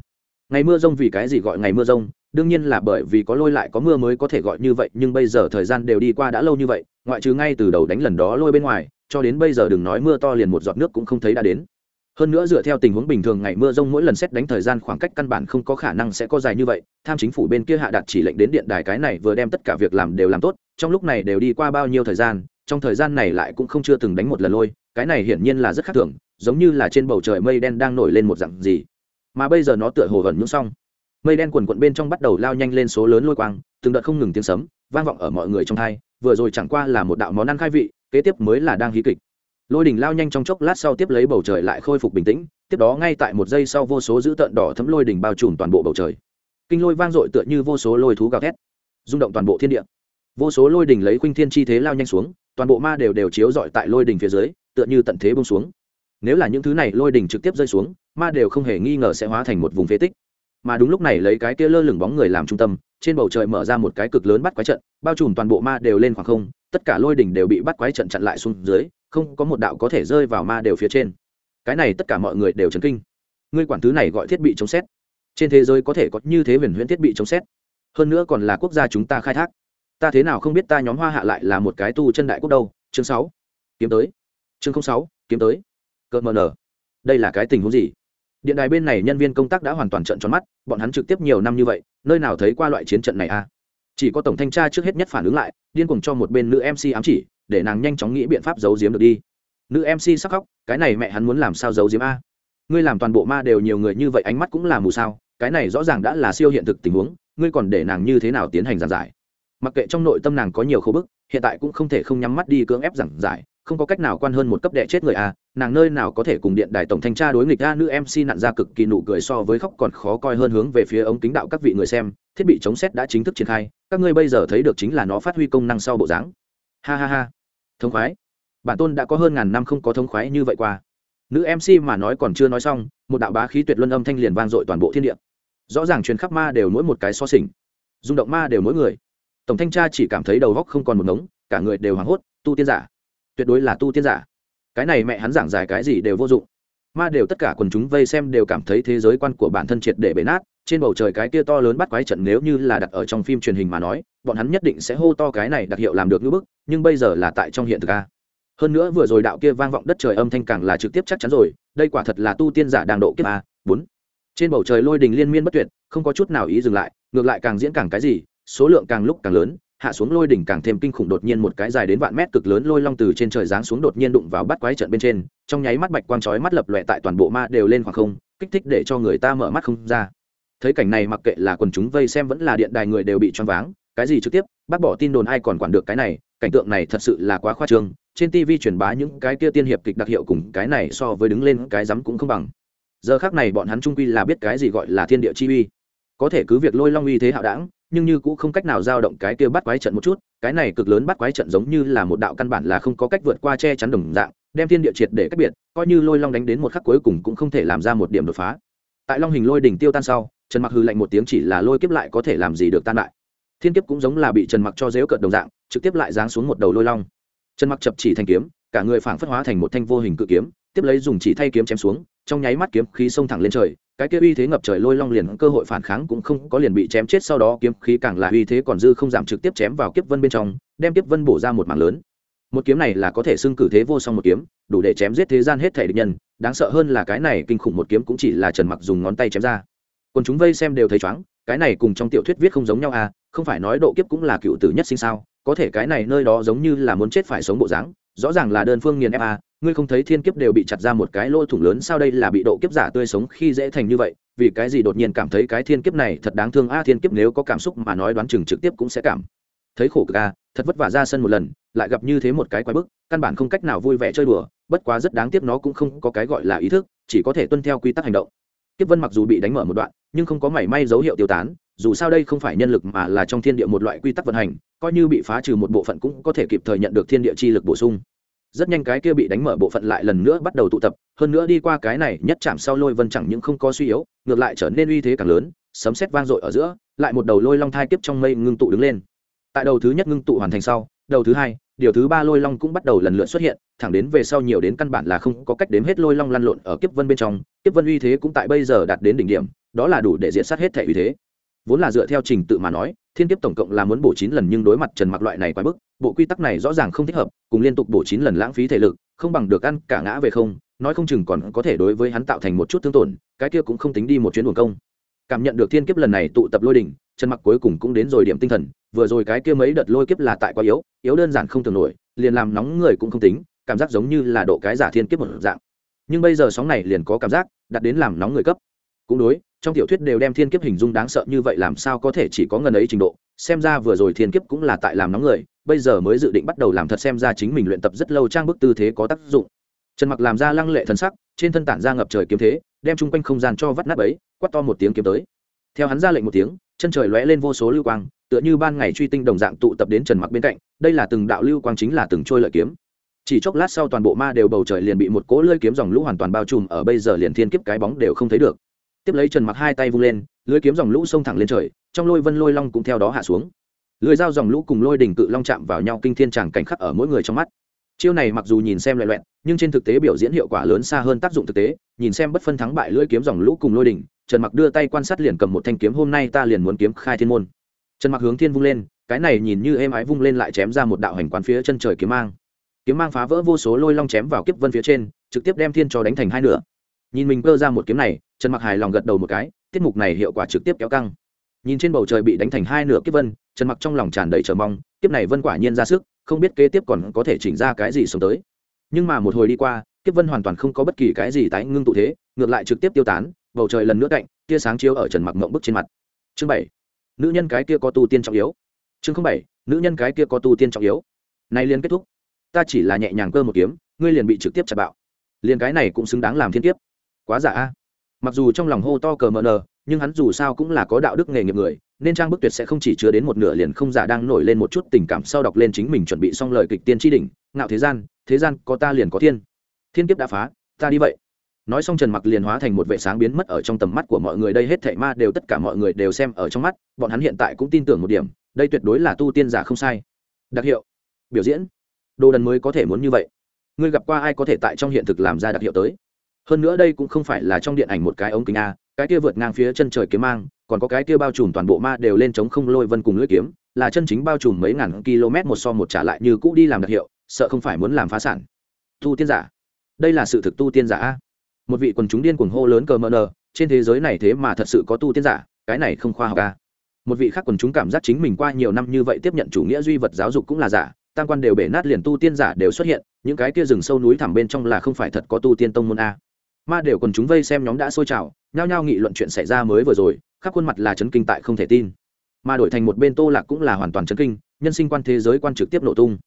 Ngày mưa rông vì cái gì gọi ngày mưa rông? Đương nhiên là bởi vì có lôi lại có mưa mới có thể gọi như vậy, nhưng bây giờ thời gian đều đi qua đã lâu như vậy, ngoại trừ ngay từ đầu đánh lần đó lôi bên ngoài, cho đến bây giờ đừng nói mưa to liền một giọt nước cũng không thấy đã đến hơn nữa dựa theo tình huống bình thường ngày mưa rông mỗi lần xét đánh thời gian khoảng cách căn bản không có khả năng sẽ có dài như vậy, tham chính phủ bên kia hạ đặt chỉ lệnh đến điện đài cái này vừa đem tất cả việc làm đều làm tốt, trong lúc này đều đi qua bao nhiêu thời gian, trong thời gian này lại cũng không chưa từng đánh một lần lôi, cái này hiển nhiên là rất khác thường, giống như là trên bầu trời mây đen đang nổi lên một dạng gì. Mà bây giờ nó tựa hồ gần nhưỡng xong. Mây đen quần quận bên trong bắt đầu lao nhanh lên số lớn lôi quang, từng đợt không ngừng tiếng sấm, vang vọng ở mọi người trong thai vừa rồi chẳng qua là một đạo món ăn khai vị, kế tiếp mới là đang hí kịch lôi đỉnh lao nhanh trong chốc lát sau tiếp lấy bầu trời lại khôi phục bình tĩnh, tiếp đó ngay tại một giây sau vô số dữ tợn đỏ thấm lôi đỉnh bao trùm toàn bộ bầu trời. Kinh lôi vang dội tựa như vô số lôi thú gào thét, rung động toàn bộ thiên địa. Vô số lôi đỉnh lấy khuynh thiên chi thế lao nhanh xuống, toàn bộ ma đều đều chiếu dọi tại lôi đỉnh phía dưới, tựa như tận thế bông xuống. Nếu là những thứ này lôi đỉnh trực tiếp rơi xuống, ma đều không hề nghi ngờ sẽ hóa thành một vùng phế tích. Mà đúng lúc này lấy cái kia lơ lửng bóng người làm trung tâm, trên bầu trời mở ra một cái cực lớn bắt quái trận, bao trùm toàn bộ ma đều lên khoảng không, tất cả lôi đỉnh đều bị bắt quái trận chặn lại xuống dưới không có một đạo có thể rơi vào ma đều phía trên. Cái này tất cả mọi người đều chấn kinh. Ngươi quản thứ này gọi thiết bị chống xét. Trên thế giới có thể có như thế huyền huyễn thiết bị chống xét. Hơn nữa còn là quốc gia chúng ta khai thác. Ta thế nào không biết ta nhóm hoa hạ lại là một cái tu chân đại quốc đâu? Chương sáu. Kiếm tới. Chương sáu, kiếm tới. Cợt mờ nở. Đây là cái tình huống gì? Điện đài bên này nhân viên công tác đã hoàn toàn trận tròn mắt, bọn hắn trực tiếp nhiều năm như vậy, nơi nào thấy qua loại chiến trận này a à? chỉ có tổng thanh tra trước hết nhất phản ứng lại, điên cuồng cho một bên nữ mc ám chỉ để nàng nhanh chóng nghĩ biện pháp giấu giếm được đi. Nữ mc sắc khóc, cái này mẹ hắn muốn làm sao giấu giếm a? Ngươi làm toàn bộ ma đều nhiều người như vậy ánh mắt cũng là mù sao, cái này rõ ràng đã là siêu hiện thực tình huống, ngươi còn để nàng như thế nào tiến hành giảng giải? Mặc kệ trong nội tâm nàng có nhiều khâu bức, hiện tại cũng không thể không nhắm mắt đi cưỡng ép giảng giải, không có cách nào quan hơn một cấp đệ chết người a, nàng nơi nào có thể cùng điện đài tổng thanh tra đối nghịch a, nữ mc nặn ra cực kỳ nụ cười so với khóc còn khó coi hơn hướng về phía ống kính đạo các vị người xem, thiết bị chống xét đã chính thức triển khai, các ngươi bây giờ thấy được chính là nó phát huy công năng sau bộ dáng. Ha ha ha thống khoái. Bản tôn đã có hơn ngàn năm không có thống khoái như vậy qua. Nữ mc mà nói còn chưa nói xong, một đạo bá khí tuyệt luân âm thanh liền vang dội toàn bộ thiên địa. Rõ ràng truyền khắp ma đều mỗi một cái so sình rung động ma đều mỗi người. Tổng thanh tra chỉ cảm thấy đầu góc không còn một ngống, cả người đều hoảng hốt, tu tiên giả. Tuyệt đối là tu tiên giả. Cái này mẹ hắn giảng giải cái gì đều vô dụng. Ma đều tất cả quần chúng vây xem đều cảm thấy thế giới quan của bản thân triệt để bể nát trên bầu trời cái kia to lớn bắt quái trận nếu như là đặt ở trong phim truyền hình mà nói, bọn hắn nhất định sẽ hô to cái này đặc hiệu làm được ngưỡng bức, nhưng bây giờ là tại trong hiện thực a. Hơn nữa vừa rồi đạo kia vang vọng đất trời âm thanh càng là trực tiếp chắc chắn rồi, đây quả thật là tu tiên giả đang độ kiếp a, bốn. Trên bầu trời lôi đình liên miên bất tuyệt, không có chút nào ý dừng lại, ngược lại càng diễn càng cái gì, số lượng càng lúc càng lớn, hạ xuống lôi đỉnh càng thêm kinh khủng đột nhiên một cái dài đến vạn mét cực lớn lôi long từ trên trời giáng xuống đột nhiên đụng vào bắt quái trận bên trên, trong nháy mắt bạch quang chói mắt lập lòe tại toàn bộ ma đều lên khoảng không, kích thích để cho người ta mở mắt không ra thấy cảnh này mặc kệ là quần chúng vây xem vẫn là điện đài người đều bị choáng váng, cái gì trực tiếp, bác bỏ tin đồn ai còn quản được cái này, cảnh tượng này thật sự là quá khoa trương, trên tv truyền bá những cái kia tiên hiệp kịch đặc hiệu cùng cái này so với đứng lên cái rắm cũng không bằng. Giờ khác này bọn hắn trung quy là biết cái gì gọi là thiên địa chi uy. Có thể cứ việc lôi long uy thế hạo đảng, nhưng như cũng không cách nào giao động cái kia bắt quái trận một chút, cái này cực lớn bắt quái trận giống như là một đạo căn bản là không có cách vượt qua che chắn đồng dạng, đem thiên địa triệt để cách biệt, coi như lôi long đánh đến một khắc cuối cùng cũng không thể làm ra một điểm đột phá. Tại long hình lôi đỉnh tiêu tan sau trần mặc hư lạnh một tiếng chỉ là lôi kiếp lại có thể làm gì được tan lại. Thiên kiếp cũng giống là bị trần mặc cho dếu cợt đồng dạng, trực tiếp lại giáng xuống một đầu lôi long. Trần mặc chập chỉ thành kiếm, cả người phảng phất hóa thành một thanh vô hình cự kiếm, tiếp lấy dùng chỉ thay kiếm chém xuống, trong nháy mắt kiếm khí xông thẳng lên trời, cái kia uy thế ngập trời lôi long liền cơ hội phản kháng cũng không có liền bị chém chết, sau đó kiếm khí càng là uy thế còn dư không giảm trực tiếp chém vào kiếp vân bên trong, đem kiếp vân bổ ra một mảng lớn. Một kiếm này là có thể xưng cử thế vô song một kiếm, đủ để chém giết thế gian hết thể địch nhân, đáng sợ hơn là cái này kinh khủng một kiếm cũng chỉ là trần mặc dùng ngón tay chém ra còn chúng vây xem đều thấy chóng cái này cùng trong tiểu thuyết viết không giống nhau à không phải nói độ kiếp cũng là cựu tử nhất sinh sao, có thể cái này nơi đó giống như là muốn chết phải sống bộ dáng, rõ ràng là đơn phương nghiền ép à? ngươi không thấy thiên kiếp đều bị chặt ra một cái lỗ thủng lớn sao đây là bị độ kiếp giả tươi sống khi dễ thành như vậy, vì cái gì đột nhiên cảm thấy cái thiên kiếp này thật đáng thương a thiên kiếp nếu có cảm xúc mà nói đoán chừng trực tiếp cũng sẽ cảm thấy khổ cực a thật vất vả ra sân một lần, lại gặp như thế một cái quái bức, căn bản không cách nào vui vẻ chơi đùa, bất quá rất đáng tiếc nó cũng không có cái gọi là ý thức, chỉ có thể tuân theo quy tắc hành động kiếp vân mặc dù bị đánh mở một đoạn, nhưng không có mảy may dấu hiệu tiêu tán, dù sao đây không phải nhân lực mà là trong thiên địa một loại quy tắc vận hành, coi như bị phá trừ một bộ phận cũng có thể kịp thời nhận được thiên địa chi lực bổ sung. Rất nhanh cái kia bị đánh mở bộ phận lại lần nữa bắt đầu tụ tập, hơn nữa đi qua cái này nhất chạm sau lôi vân chẳng những không có suy yếu, ngược lại trở nên uy thế càng lớn, sấm sét vang dội ở giữa, lại một đầu lôi long thai kiếp trong mây ngưng tụ đứng lên. Tại đầu thứ nhất ngưng tụ hoàn thành sau, đầu thứ hai điều thứ ba lôi long cũng bắt đầu lần lượt xuất hiện, thẳng đến về sau nhiều đến căn bản là không có cách đếm hết lôi long lăn lộn ở kiếp vân bên trong, kiếp vân uy thế cũng tại bây giờ đạt đến đỉnh điểm, đó là đủ để diện sát hết thể uy thế. Vốn là dựa theo trình tự mà nói, thiên kiếp tổng cộng là muốn bổ chín lần nhưng đối mặt trần mặc loại này quá bức, bộ quy tắc này rõ ràng không thích hợp, cùng liên tục bổ chín lần lãng phí thể lực, không bằng được ăn cả ngã về không, nói không chừng còn có thể đối với hắn tạo thành một chút thương tổn, cái kia cũng không tính đi một chuyến buồn công cảm nhận được thiên kiếp lần này tụ tập lôi đỉnh trần mặc cuối cùng cũng đến rồi điểm tinh thần, vừa rồi cái kia mấy đợt lôi kiếp là tại quá yếu yếu đơn giản không tưởng nổi, liền làm nóng người cũng không tính, cảm giác giống như là độ cái giả thiên kiếp một dạng. Nhưng bây giờ sóng này liền có cảm giác, đặt đến làm nóng người cấp. Cũng đối, trong tiểu thuyết đều đem thiên kiếp hình dung đáng sợ như vậy làm sao có thể chỉ có ngần ấy trình độ, xem ra vừa rồi thiên kiếp cũng là tại làm nóng người, bây giờ mới dự định bắt đầu làm thật xem ra chính mình luyện tập rất lâu trang bức tư thế có tác dụng. Trần mặc làm ra lăng lệ thần sắc, trên thân tản ra ngập trời kiếm thế, đem chung quanh không gian cho vắt nát ấy quát to một tiếng kiếm tới. Theo hắn ra lệnh một tiếng, chân trời lóe lên vô số lưu quang, tựa như ban ngày truy tinh đồng dạng tụ tập đến trần mặc bên cạnh, đây là từng đạo lưu quang chính là từng trôi lợi kiếm. Chỉ chốc lát sau toàn bộ ma đều bầu trời liền bị một cỗ lưỡi kiếm dòng lũ hoàn toàn bao trùm, ở bây giờ liền thiên kiếp cái bóng đều không thấy được. Tiếp lấy trần mặc hai tay vung lên, lưỡi kiếm dòng lũ xông thẳng lên trời, trong lôi vân lôi long cũng theo đó hạ xuống. Lưỡi dao dòng lũ cùng lôi đỉnh cự long chạm vào nhau kinh thiên tràng cảnh khắc ở mỗi người trong mắt chiêu này mặc dù nhìn xem loại loẹn, nhưng trên thực tế biểu diễn hiệu quả lớn xa hơn tác dụng thực tế, nhìn xem bất phân thắng bại lưỡi kiếm dòng lũ cùng lôi đỉnh, trần mặc đưa tay quan sát liền cầm một thanh kiếm, hôm nay ta liền muốn kiếm khai thiên môn. Trần mặc hướng thiên vung lên, cái này nhìn như êm ái vung lên lại chém ra một đạo hành quán phía chân trời kiếm mang. Kiếm mang phá vỡ vô số lôi long chém vào kiếp vân phía trên, trực tiếp đem thiên cho đánh thành hai nửa. Nhìn mình cơ ra một kiếm này, trần mặc hài lòng gật đầu một cái, tiết mục này hiệu quả trực tiếp kéo căng. Nhìn trên bầu trời bị đánh thành hai nửa kiếp vân trần mặc trong lòng tràn đầy chờ mong, kiếp này vân quả nhiên ra sức, không biết kế tiếp còn có thể chỉnh ra cái gì sống tới. Nhưng mà một hồi đi qua, kiếp vân hoàn toàn không có bất kỳ cái gì tái ngưng tụ thế, ngược lại trực tiếp tiêu tán, bầu trời lần nữa cạnh, tia sáng chiếu ở trần mặc mộng bức trên mặt. Chương bảy. Nữ nhân cái kia có tu tiên trọng yếu. Chương không bảy. Nữ nhân cái kia có tu tiên trọng yếu. Nay liền kết thúc. Ta chỉ là nhẹ nhàng cơ một kiếm, ngươi liền bị trực tiếp chặt bạo. Liền cái này cũng xứng đáng làm thiên kiếp. Quá giả a. Mặc dù trong lòng hô to cờ mờ nờ nhưng hắn dù sao cũng là có đạo đức nghề nghiệp người, nên trang bức tuyệt sẽ không chỉ chứa đến một nửa liền không giả đang nổi lên một chút tình cảm sau đọc lên chính mình chuẩn bị xong lời kịch tiên tri đỉnh, ngạo thế gian thế gian có ta liền có thiên. Thiên kiếp đã phá, ta đi vậy. Nói xong trần mặc liền hóa thành một vệ sáng biến mất ở trong tầm mắt của mọi người, đây hết thảy ma đều tất cả mọi người đều xem ở trong mắt, bọn hắn hiện tại cũng tin tưởng một điểm, đây tuyệt đối là tu tiên giả không sai. Đặc hiệu, biểu diễn, đồ đần mới có thể muốn như vậy. Ngươi gặp qua ai có thể tại trong hiện thực làm ra đặc hiệu tới? Hơn nữa đây cũng không phải là trong điện ảnh một cái ống kính a, cái kia vượt ngang phía chân trời kiếm mang, còn có cái kia bao trùm toàn bộ ma đều lên chống không lôi vân cùng lưỡi kiếm, là chân chính bao trùm mấy ngàn km một so một trả lại như cũ đi làm đặc hiệu, sợ không phải muốn làm phá sản. Tu tiên giả. Đây là sự thực tu tiên giả a. Một vị quần chúng điên cuồng hô lớn cờ mờ nờ, trên thế giới này thế mà thật sự có tu tiên giả, cái này không khoa học a. Một vị khác quần chúng cảm giác chính mình qua nhiều năm như vậy tiếp nhận chủ nghĩa duy vật giáo dục cũng là giả, tam quan đều bể nát liền tu tiên giả đều xuất hiện, những cái kia rừng sâu núi thẳm bên trong là không phải thật có tu tiên tông môn a ma đều quần chúng vây xem nhóm đã sôi trào, nhao nhao nghị luận chuyện xảy ra mới vừa rồi, khắp khuôn mặt là chấn kinh tại không thể tin. Mà đổi thành một bên tô lạc cũng là hoàn toàn chấn kinh, nhân sinh quan thế giới quan trực tiếp nổ tung.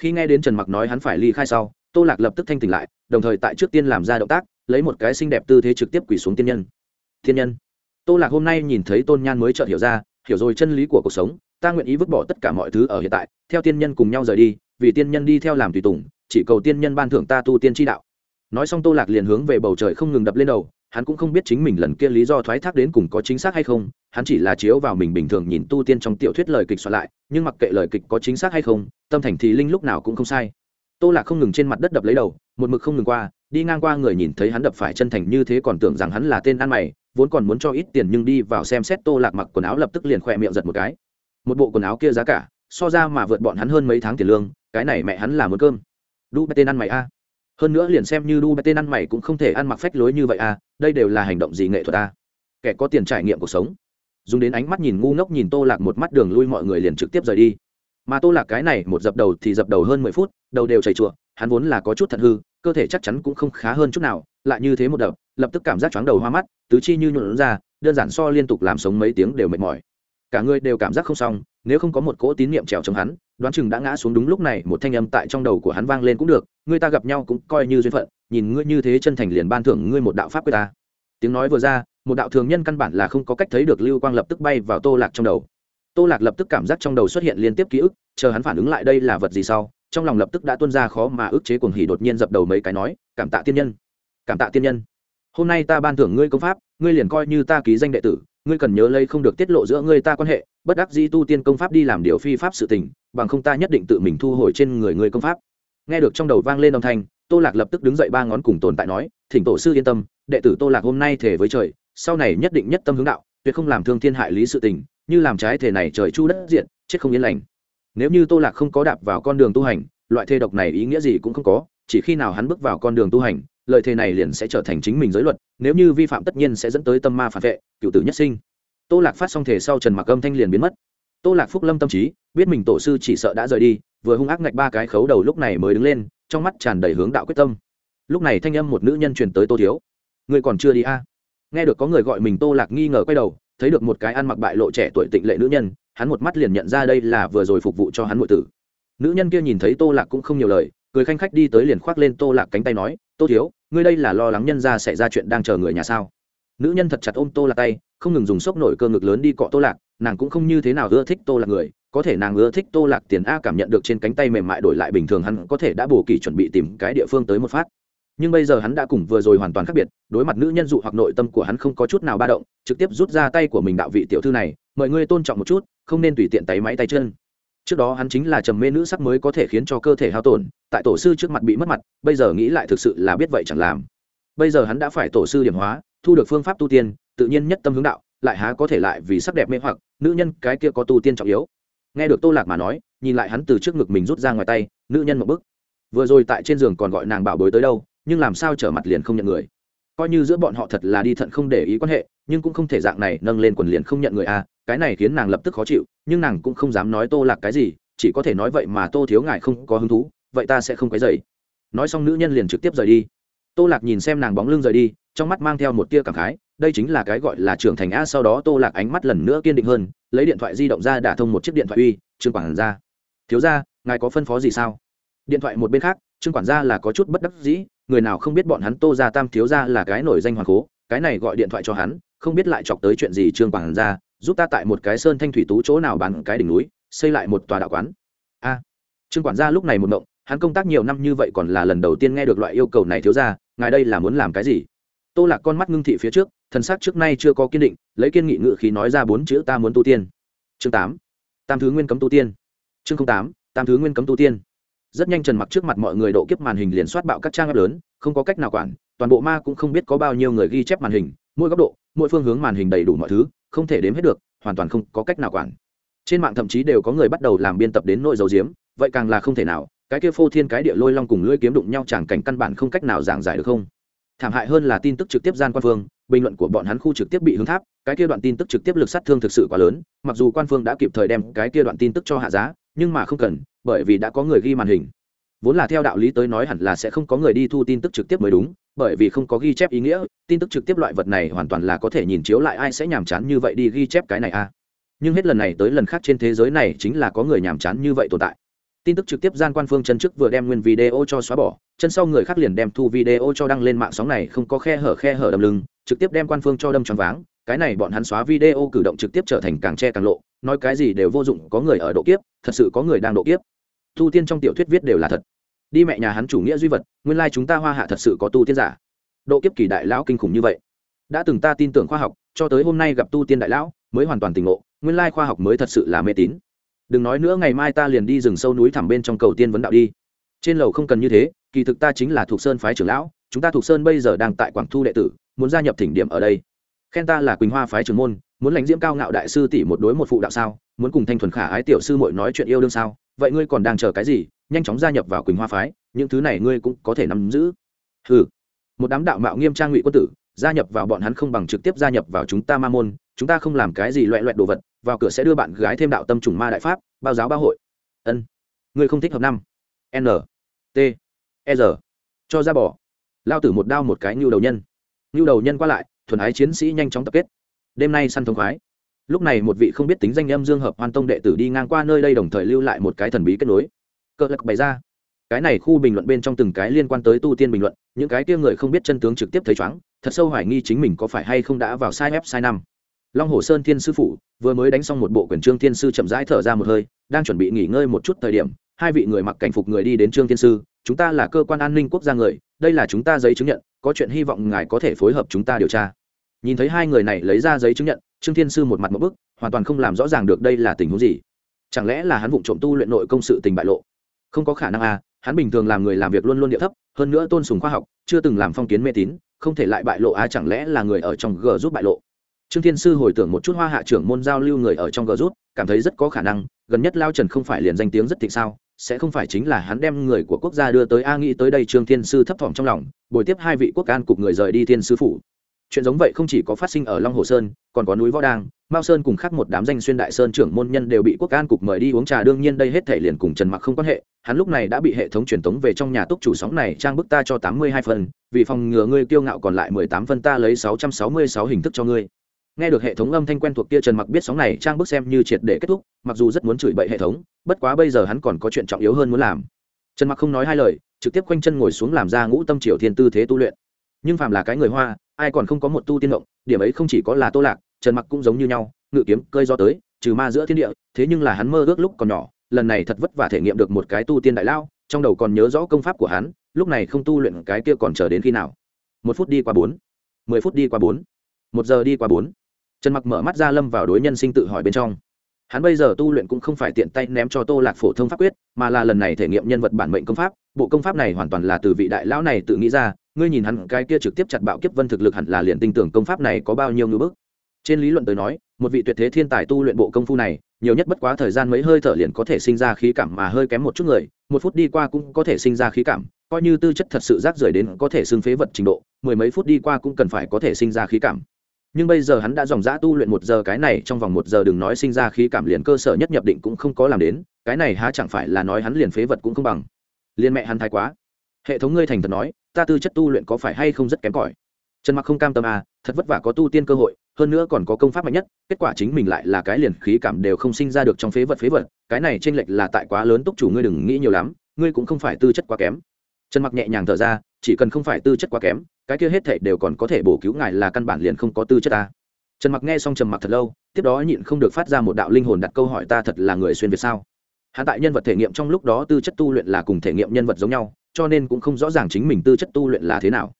Khi nghe đến trần mặc nói hắn phải ly khai sau, tô lạc lập tức thanh tỉnh lại, đồng thời tại trước tiên làm ra động tác, lấy một cái xinh đẹp tư thế trực tiếp quỳ xuống tiên nhân. Thiên nhân. Tô lạc hôm nay nhìn thấy tôn nhan mới chợt hiểu ra, hiểu rồi chân lý của cuộc sống, ta nguyện ý vứt bỏ tất cả mọi thứ ở hiện tại, theo tiên nhân cùng nhau rời đi, vì tiên nhân đi theo làm tùy tùng, chỉ cầu tiên nhân ban thưởng ta tu tiên tri đạo nói xong tô lạc liền hướng về bầu trời không ngừng đập lên đầu, hắn cũng không biết chính mình lần kia lý do thoái thác đến cùng có chính xác hay không, hắn chỉ là chiếu vào mình bình thường nhìn tu tiên trong tiểu thuyết lời kịch soạn lại, nhưng mặc kệ lời kịch có chính xác hay không, tâm thành thì linh lúc nào cũng không sai. Tô lạc không ngừng trên mặt đất đập lấy đầu, một mực không ngừng qua, đi ngang qua người nhìn thấy hắn đập phải chân thành như thế còn tưởng rằng hắn là tên ăn mày, vốn còn muốn cho ít tiền nhưng đi vào xem xét tô lạc mặc quần áo lập tức liền khỏe miệng giật một cái. Một bộ quần áo kia giá cả, so ra mà vượt bọn hắn hơn mấy tháng tiền lương, cái này mẹ hắn là muốn cơm. Đu, tên ăn mày a hơn nữa liền xem như đu tên ăn mày cũng không thể ăn mặc phách lối như vậy à đây đều là hành động gì nghệ thuật à? Kẻ có tiền trải nghiệm cuộc sống. Dùng đến ánh mắt nhìn ngu ngốc nhìn tô lạc một mắt đường lui mọi người liền trực tiếp rời đi. Mà tô lạc cái này một dập đầu thì dập đầu hơn mười phút, đầu đều chảy chùa, hắn vốn là có chút thận hư, cơ thể chắc chắn cũng không khá hơn chút nào, lại như thế một đập, lập tức cảm giác chóng đầu hoa mắt, tứ chi như nhuộn ra, đơn giản so liên tục làm sống mấy tiếng đều mệt mỏi. Cả người đều cảm giác không xong, nếu không có một cỗ tín niệm trèo chống hắn đoán chừng đã ngã xuống đúng lúc này, một thanh âm tại trong đầu của hắn vang lên cũng được người ta gặp nhau cũng coi như duyên phận, nhìn ngươi như thế chân thành liền ban thưởng ngươi một đạo pháp quyết ta. Tiếng nói vừa ra, một đạo thường nhân căn bản là không có cách thấy được lưu quang lập tức bay vào tô lạc trong đầu. Tô lạc lập tức cảm giác trong đầu xuất hiện liên tiếp ký ức, chờ hắn phản ứng lại đây là vật gì sau, trong lòng lập tức đã tuân ra khó mà ức chế cuồng hỉ đột nhiên dập đầu mấy cái nói, cảm tạ tiên nhân, cảm tạ tiên nhân. Hôm nay ta ban thưởng ngươi công pháp, ngươi liền coi như ta ký danh đệ tử ngươi cần nhớ lấy không được tiết lộ giữa ngươi ta quan hệ, bất đắc dĩ tu tiên công pháp đi làm điều phi pháp sự tình, bằng không ta nhất định tự mình thu hồi trên người ngươi công pháp. Nghe được trong đầu vang lên âm thanh, tô lạc lập tức đứng dậy ba ngón cùng tồn tại nói, thỉnh tổ sư yên tâm, đệ tử tô lạc hôm nay thể với trời, sau này nhất định nhất tâm hướng đạo, tuyệt không làm thương thiên hại lý sự tình, như làm trái thể này trời chu đất diện, chết không yên lành. Nếu như tô lạc không có đạp vào con đường tu hành, loại thê độc này ý nghĩa gì cũng không có, chỉ khi nào hắn bước vào con đường tu hành lời thề này liền sẽ trở thành chính mình giới luật, nếu như vi phạm tất nhiên sẽ dẫn tới tâm ma phản vệ, cựu tử nhất sinh. Tô lạc phát xong thể sau trần mặc âm thanh liền biến mất. Tô lạc phúc lâm tâm trí, biết mình tổ sư chỉ sợ đã rời đi, vừa hung ác ngạch ba cái khấu đầu lúc này mới đứng lên, trong mắt tràn đầy hướng đạo quyết tâm. Lúc này thanh âm một nữ nhân truyền tới tô thiếu. Người còn chưa đi a? À? nghe được có người gọi mình tô lạc nghi ngờ quay đầu, thấy được một cái ăn mặc bại lộ trẻ tuổi tịnh lệ nữ nhân, hắn một mắt liền nhận ra đây là vừa rồi phục vụ cho hắn nội tử. Nữ nhân kia nhìn thấy tô lạc cũng không nhiều lời, cười khanh khách đi tới liền khoác lên tô lạc cánh tay nói tô thiếu, ngươi đây là lo lắng nhân ra xảy ra chuyện đang chờ người nhà sao? Nữ nhân thật chặt ôm tô lạc tay, không ngừng dùng sốc nổi cơ ngực lớn đi cọ tô lạc, nàng cũng không như thế nào ưa thích tô lạc người, có thể nàng ưa thích tô lạc tiền a cảm nhận được trên cánh tay mềm mại đổi lại bình thường hắn có thể đã bổ kỳ chuẩn bị tìm cái địa phương tới một phát. Nhưng bây giờ hắn đã cùng vừa rồi hoàn toàn khác biệt, đối mặt nữ nhân dụ hoặc nội tâm của hắn không có chút nào ba động, trực tiếp rút ra tay của mình đạo vị tiểu thư này mời ngươi tôn trọng một chút, không nên tùy tiện tay máy tay chân trước đó hắn chính là trầm mê nữ sắc mới có thể khiến cho cơ thể hao tổn, tại tổ sư trước mặt bị mất mặt, bây giờ nghĩ lại thực sự là biết vậy chẳng làm. Bây giờ hắn đã phải tổ sư điểm hóa, thu được phương pháp tu tiên, tự nhiên nhất tâm hướng đạo, lại há có thể lại vì sắc đẹp mê hoặc, nữ nhân cái kia có tu tiên trọng yếu. Nghe được tô lạc mà nói, nhìn lại hắn từ trước ngực mình rút ra ngoài tay, nữ nhân một bức vừa rồi tại trên giường còn gọi nàng bảo bối tới đâu, nhưng làm sao trở mặt liền không nhận người. Coi như giữa bọn họ thật là đi thận không để ý quan hệ nhưng cũng không thể dạng này nâng lên quần liền không nhận người a, cái này khiến nàng lập tức khó chịu, nhưng nàng cũng không dám nói tô lạc cái gì, chỉ có thể nói vậy mà tô thiếu ngài không có hứng thú, vậy ta sẽ không cái dậy nói xong nữ nhân liền trực tiếp rời đi. Tô lạc nhìn xem nàng bóng lưng rời đi, trong mắt mang theo một tia cảm khái, đây chính là cái gọi là trưởng thành a, sau đó tô lạc ánh mắt lần nữa kiên định hơn, lấy điện thoại di động ra đả thông một chiếc điện thoại uy, trương quản gia. Thiếu ra ngài có phân phó gì sao? Điện thoại một bên khác, trương quản gia là có chút bất đắc dĩ, người nào không biết bọn hắn tô ra tam thiếu ra là cái nổi danh hoàng cố cái này gọi điện thoại cho hắn không biết lại chọc tới chuyện gì trương quảng gia giúp ta tại một cái sơn thanh thủy tú chỗ nào bán cái đỉnh núi xây lại một tòa đạo quán. A. Trương quản gia lúc này một động, hắn công tác nhiều năm như vậy còn là lần đầu tiên nghe được loại yêu cầu này thiếu ra ngài đây là muốn làm cái gì? Tô lạc con mắt ngưng thị phía trước thần sắc trước nay chưa có kiên định lấy kiên nghị ngự khí nói ra bốn chữ ta muốn tu tiên. Chương tám. Tam thứ nguyên cấm tu tiên. Chương tám tam thứ nguyên cấm tu tiên. Rất nhanh trần mặc trước mặt mọi người độ kiếp màn hình liền soát bạo các trang web lớn không có cách nào quản toàn bộ ma cũng không biết có bao nhiêu người ghi chép màn hình, mỗi góc độ, mỗi phương hướng màn hình đầy đủ mọi thứ, không thể đếm hết được, hoàn toàn không có cách nào quản. Trên mạng thậm chí đều có người bắt đầu làm biên tập đến nội dầu diếm, vậy càng là không thể nào, cái kia phô thiên cái địa lôi long cùng lưỡi kiếm đụng nhau chẳng cảnh căn bản không cách nào giảng giải được không? Thảm hại hơn là tin tức trực tiếp gian quan phương, bình luận của bọn hắn khu trực tiếp bị hướng tháp, cái kia đoạn tin tức trực tiếp lực sát thương thực sự quá lớn, mặc dù quan phương đã kịp thời đem cái kia đoạn tin tức cho hạ giá, nhưng mà không cần, bởi vì đã có người ghi màn hình vốn là theo đạo lý tới nói hẳn là sẽ không có người đi thu tin tức trực tiếp mới đúng, bởi vì không có ghi chép ý nghĩa, tin tức trực tiếp loại vật này hoàn toàn là có thể nhìn chiếu lại ai sẽ nhàm chán như vậy đi ghi chép cái này a à. nhưng hết lần này tới lần khác trên thế giới này chính là có người nhàm chán như vậy tồn tại tin tức trực tiếp gian quan phương chân trước vừa đem nguyên video cho xóa bỏ, chân sau người khác liền đem thu video cho đăng lên mạng sóng này không có khe hở khe hở đầm lưng, trực tiếp đem quan phương cho đâm choáng váng, cái này bọn hắn xóa video cử động trực tiếp trở thành càng che càng lộ, nói cái gì đều vô dụng, có người ở độ kiếp, thật sự có người đang độ kiếp thu tiên trong tiểu thuyết viết đều là thật. Đi mẹ nhà hắn chủ nghĩa duy vật, nguyên lai chúng ta hoa hạ thật sự có tu tiên giả. Độ kiếp kỳ đại lão kinh khủng như vậy. Đã từng ta tin tưởng khoa học, cho tới hôm nay gặp tu tiên đại lão, mới hoàn toàn tỉnh ngộ, nguyên lai khoa học mới thật sự là mê tín. Đừng nói nữa, ngày mai ta liền đi rừng sâu núi thẳm bên trong cầu tiên vấn đạo đi. Trên lầu không cần như thế, kỳ thực ta chính là thuộc sơn phái trưởng lão, chúng ta thuộc sơn bây giờ đang tại quảng thu đệ tử, muốn gia nhập thỉnh điểm ở đây. Khen ta là quỳnh hoa phái trưởng môn, muốn lãnh diễm cao ngạo đại sư tỷ một đối một phụ đạo sao, muốn cùng thanh thuần khả ái tiểu sư muội nói chuyện yêu đương sao vậy ngươi còn đang chờ cái gì? Nhanh chóng gia nhập vào quỳnh hoa phái, những thứ này ngươi cũng có thể nắm giữ. Ừ một đám đạo mạo nghiêm trang ngụy quân tử, gia nhập vào bọn hắn không bằng trực tiếp gia nhập vào chúng ta ma môn, chúng ta không làm cái gì loẹ loẹt đồ vật, vào cửa sẽ đưa bạn gái thêm đạo tâm trùng ma đại pháp, bao giáo bao hội. Ân. Ngươi không thích hợp năm. N. T. E r. Cho ra bỏ. Lao tử một đao một cái nhu đầu nhân. Nhu đầu nhân qua lại, thuần ái chiến sĩ nhanh chóng tập kết. Đêm nay săn thống khoái lúc này một vị không biết tính danh âm dương hợp hoan tông đệ tử đi ngang qua nơi đây đồng thời lưu lại một cái thần bí kết nối. Cỡ lực bày ra. Cái này khu bình luận bên trong từng cái liên quan tới tu tiên bình luận, những cái kia người không biết chân tướng trực tiếp thấy chóng, thật sâu hoài nghi chính mình có phải hay không đã vào sai ép, sai năm. Long hồ sơn thiên sư phụ vừa mới đánh xong một bộ quyền trương thiên sư chậm rãi thở ra một hơi, đang chuẩn bị nghỉ ngơi một chút thời điểm, hai vị người mặc cảnh phục người đi đến trương thiên sư, chúng ta là cơ quan an ninh quốc gia người, đây là chúng ta giấy chứng nhận, có chuyện hy vọng ngài có thể phối hợp chúng ta điều tra. Nhìn thấy hai người này lấy ra giấy chứng nhận trương thiên sư một mặt một bức, hoàn toàn không làm rõ ràng được đây là tình huống gì. Chẳng lẽ là hắn vụ trộm tu luyện nội công sự tình bại lộ? Không có khả năng à hắn bình thường làm người làm việc luôn luôn địa thấp, hơn nữa tôn sùng khoa học, chưa từng làm phong kiến mê tín, không thể lại bại lộ à chẳng lẽ là người ở trong g rút bại lộ? Trương thiên sư hồi tưởng một chút hoa hạ trưởng môn giao lưu người ở trong g rút cảm thấy rất có khả năng, gần nhất lao trần không phải liền danh tiếng rất thịnh sao, sẽ không phải chính là hắn đem người của quốc gia đưa tới a nghĩ tới đây trương thiên sư thấp thỏm trong lòng, bồi tiếp hai vị quốc an cục người rời đi thiên sư phủ chuyện giống vậy không chỉ có phát sinh ở long hồ sơn, còn có núi võ đang mao sơn cùng khác một đám danh xuyên đại sơn trưởng môn nhân đều bị quốc an cục mời đi uống trà. Đương nhiên đây hết thể liền cùng trần mặc không quan hệ, hắn lúc này đã bị hệ thống truyền tống về trong nhà túc chủ sóng này, trang bức ta cho tám mươi hai phần, vì phòng ngừa ngươi kiêu ngạo còn lại mười tám phân ta lấy sáu trăm sáu mươi sáu hình thức cho ngươi. Nghe được hệ thống âm thanh quen thuộc kia, trần mặc biết sóng này trang bức xem như triệt để kết thúc, mặc dù rất muốn chửi bậy hệ thống, bất quá bây giờ hắn còn có chuyện trọng yếu hơn muốn làm. Trần mặc không nói hai lời, trực tiếp quanh chân ngồi xuống làm ra ngũ tâm triều thiên tư thế tu luyện. Nhưng phàm là cái người hoa ai còn không có một tu tiên động, điểm ấy không chỉ có là tô lạc, trần mặc cũng giống như nhau, ngự kiếm, cơi do tới, trừ ma giữa thiên địa, thế nhưng là hắn mơ ước lúc còn nhỏ, lần này thật vất vả thể nghiệm được một cái tu tiên đại lao, trong đầu còn nhớ rõ công pháp của hắn, lúc này không tu luyện cái kia còn chờ đến khi nào. Một phút đi qua bốn, mười phút đi qua bốn, một giờ đi qua bốn. Trần mặc mở mắt ra lâm vào đối nhân sinh tự hỏi bên trong. Hắn bây giờ tu luyện cũng không phải tiện tay ném cho tô lạc phổ thông pháp quyết, mà là lần này thể nghiệm nhân vật bản mệnh công pháp bộ công pháp này hoàn toàn là từ vị đại lão này tự nghĩ ra, ngươi nhìn hắn cái kia trực tiếp chặt bạo kiếp vân thực lực hẳn là liền tin tưởng công pháp này có bao nhiêu ngưỡng bức. Trên lý luận tới nói, một vị tuyệt thế thiên tài tu luyện bộ công phu này, nhiều nhất bất quá thời gian mấy hơi thở liền có thể sinh ra khí cảm mà hơi kém một chút người, một phút đi qua cũng có thể sinh ra khí cảm, coi như tư chất thật sự rác rưởi đến có thể xưng phế vật trình độ, mười mấy phút đi qua cũng cần phải có thể sinh ra khí cảm. Nhưng bây giờ hắn đã dòng dã tu luyện một giờ cái này, trong vòng một giờ đừng nói sinh ra khí cảm liền cơ sở nhất nhập định cũng không có làm đến, cái này há chẳng phải là nói hắn liền phế vật cũng không bằng liên mẹ hắn thái quá. Hệ thống ngươi thành thật nói, ta tư chất tu luyện có phải hay không rất kém cỏi? Trần mặc không cam tâm à thật vất vả có tu tiên cơ hội, hơn nữa còn có công pháp mạnh nhất, kết quả chính mình lại là cái liền khí cảm đều không sinh ra được trong phế vật phế vật, cái này trên lệch là tại quá lớn túc chủ ngươi đừng nghĩ nhiều lắm, ngươi cũng không phải tư chất quá kém. Trần mặc nhẹ nhàng thở ra, chỉ cần không phải tư chất quá kém, cái kia hết thảy đều còn có thể bổ cứu ngài là căn bản liền không có tư chất ta. Trần mặc nghe xong trầm mặc thật lâu, tiếp đó nhịn không được phát ra một đạo linh hồn đặt câu hỏi ta thật là người xuyên việt sao? Hắn tại nhân vật thể nghiệm trong lúc đó tư chất tu luyện là cùng thể nghiệm nhân vật giống nhau, cho nên cũng không rõ ràng chính mình tư chất tu luyện là thế nào.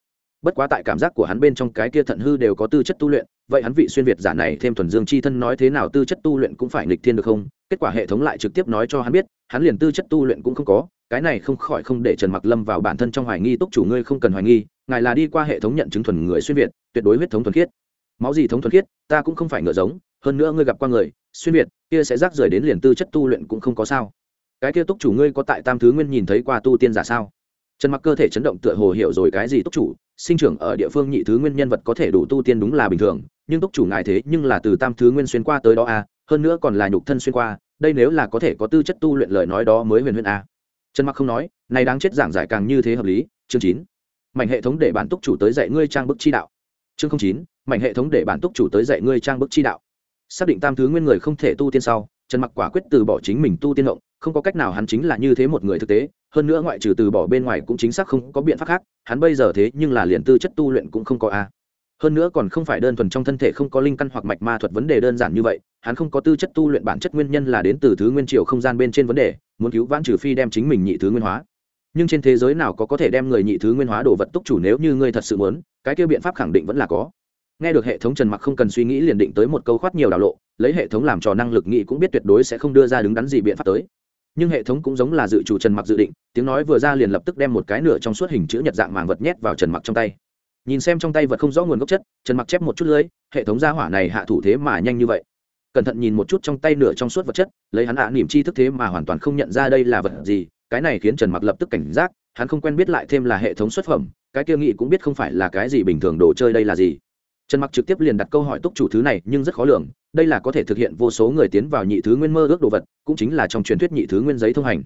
Bất quá tại cảm giác của hắn bên trong cái kia thận hư đều có tư chất tu luyện, vậy hắn vị xuyên việt giả này thêm thuần dương chi thân nói thế nào tư chất tu luyện cũng phải nghịch thiên được không? Kết quả hệ thống lại trực tiếp nói cho hắn biết, hắn liền tư chất tu luyện cũng không có, cái này không khỏi không để trần mặc lâm vào bản thân trong hoài nghi, túc chủ ngươi không cần hoài nghi, ngài là đi qua hệ thống nhận chứng thuần người xuyên việt, tuyệt đối huyết thống thuần khiết. Máu gì thống thuần khiết, ta cũng không phải ngựa giống, hơn nữa ngươi gặp qua người xuyên việt, kia sẽ rác rời đến liền tư chất tu luyện cũng không có sao. Cái kia túc chủ ngươi có tại tam thứ nguyên nhìn thấy qua tu tiên giả sao? Trần mặc cơ thể chấn động tựa hồ hiểu rồi cái gì túc chủ, sinh trưởng ở địa phương nhị thứ nguyên nhân vật có thể đủ tu tiên đúng là bình thường, nhưng túc chủ ngài thế nhưng là từ tam thứ nguyên xuyên qua tới đó a hơn nữa còn là nhục thân xuyên qua, đây nếu là có thể có tư chất tu luyện lời nói đó mới huyền huyền a à. trần mặc không nói, này đáng chết giảng giải càng như thế hợp lý, chương chín. Mảnh hệ thống để bản túc chủ tới dạy ngươi trang bức chi đạo. Chương chín, mảnh hệ thống để bản túc chủ tới dạy ngươi trang bức chi đạo xác định tam thứ nguyên người không thể tu tiên sau, trần mặc quả quyết từ bỏ chính mình tu tiên động không có cách nào hắn chính là như thế một người thực tế, hơn nữa ngoại trừ từ bỏ bên ngoài cũng chính xác không có biện pháp khác, hắn bây giờ thế nhưng là liền tư chất tu luyện cũng không có a. Hơn nữa còn không phải đơn thuần trong thân thể không có linh căn hoặc mạch ma thuật vấn đề đơn giản như vậy, hắn không có tư chất tu luyện bản chất nguyên nhân là đến từ thứ nguyên triều không gian bên trên vấn đề, muốn cứu vãn trừ phi đem chính mình nhị thứ nguyên hóa. Nhưng trên thế giới nào có có thể đem người nhị thứ nguyên hóa đồ vật túc chủ nếu như ngươi thật sự muốn, cái kia biện pháp khẳng định vẫn là có nghe được hệ thống trần mặc không cần suy nghĩ liền định tới một câu khoát nhiều đảo lộ, lấy hệ thống làm trò năng lực nghĩ cũng biết tuyệt đối sẽ không đưa ra đứng đắn gì biện pháp tới. Nhưng hệ thống cũng giống là dự chủ trần mặc dự định, tiếng nói vừa ra liền lập tức đem một cái nửa trong suốt hình chữ nhật dạng màng vật nhét vào trần mặc trong tay. Nhìn xem trong tay vật không rõ nguồn gốc chất, trần mặc chép một chút lưới, hệ thống gia hỏa này hạ thủ thế mà nhanh như vậy. Cẩn thận nhìn một chút trong tay nửa trong suốt vật chất, lấy hắn hạ niềm chi thức thế mà hoàn toàn không nhận ra đây là vật gì, cái này khiến trần mặc lập tức cảnh giác, hắn không quen biết lại thêm là hệ thống xuất phẩm, cái kia nghĩ cũng biết không phải là cái gì bình thường đồ chơi đây là gì trần mặc trực tiếp liền đặt câu hỏi túc chủ thứ này, nhưng rất khó lường, đây là có thể thực hiện vô số người tiến vào nhị thứ nguyên mơ ước đồ vật, cũng chính là trong truyền thuyết nhị thứ nguyên giấy thông hành.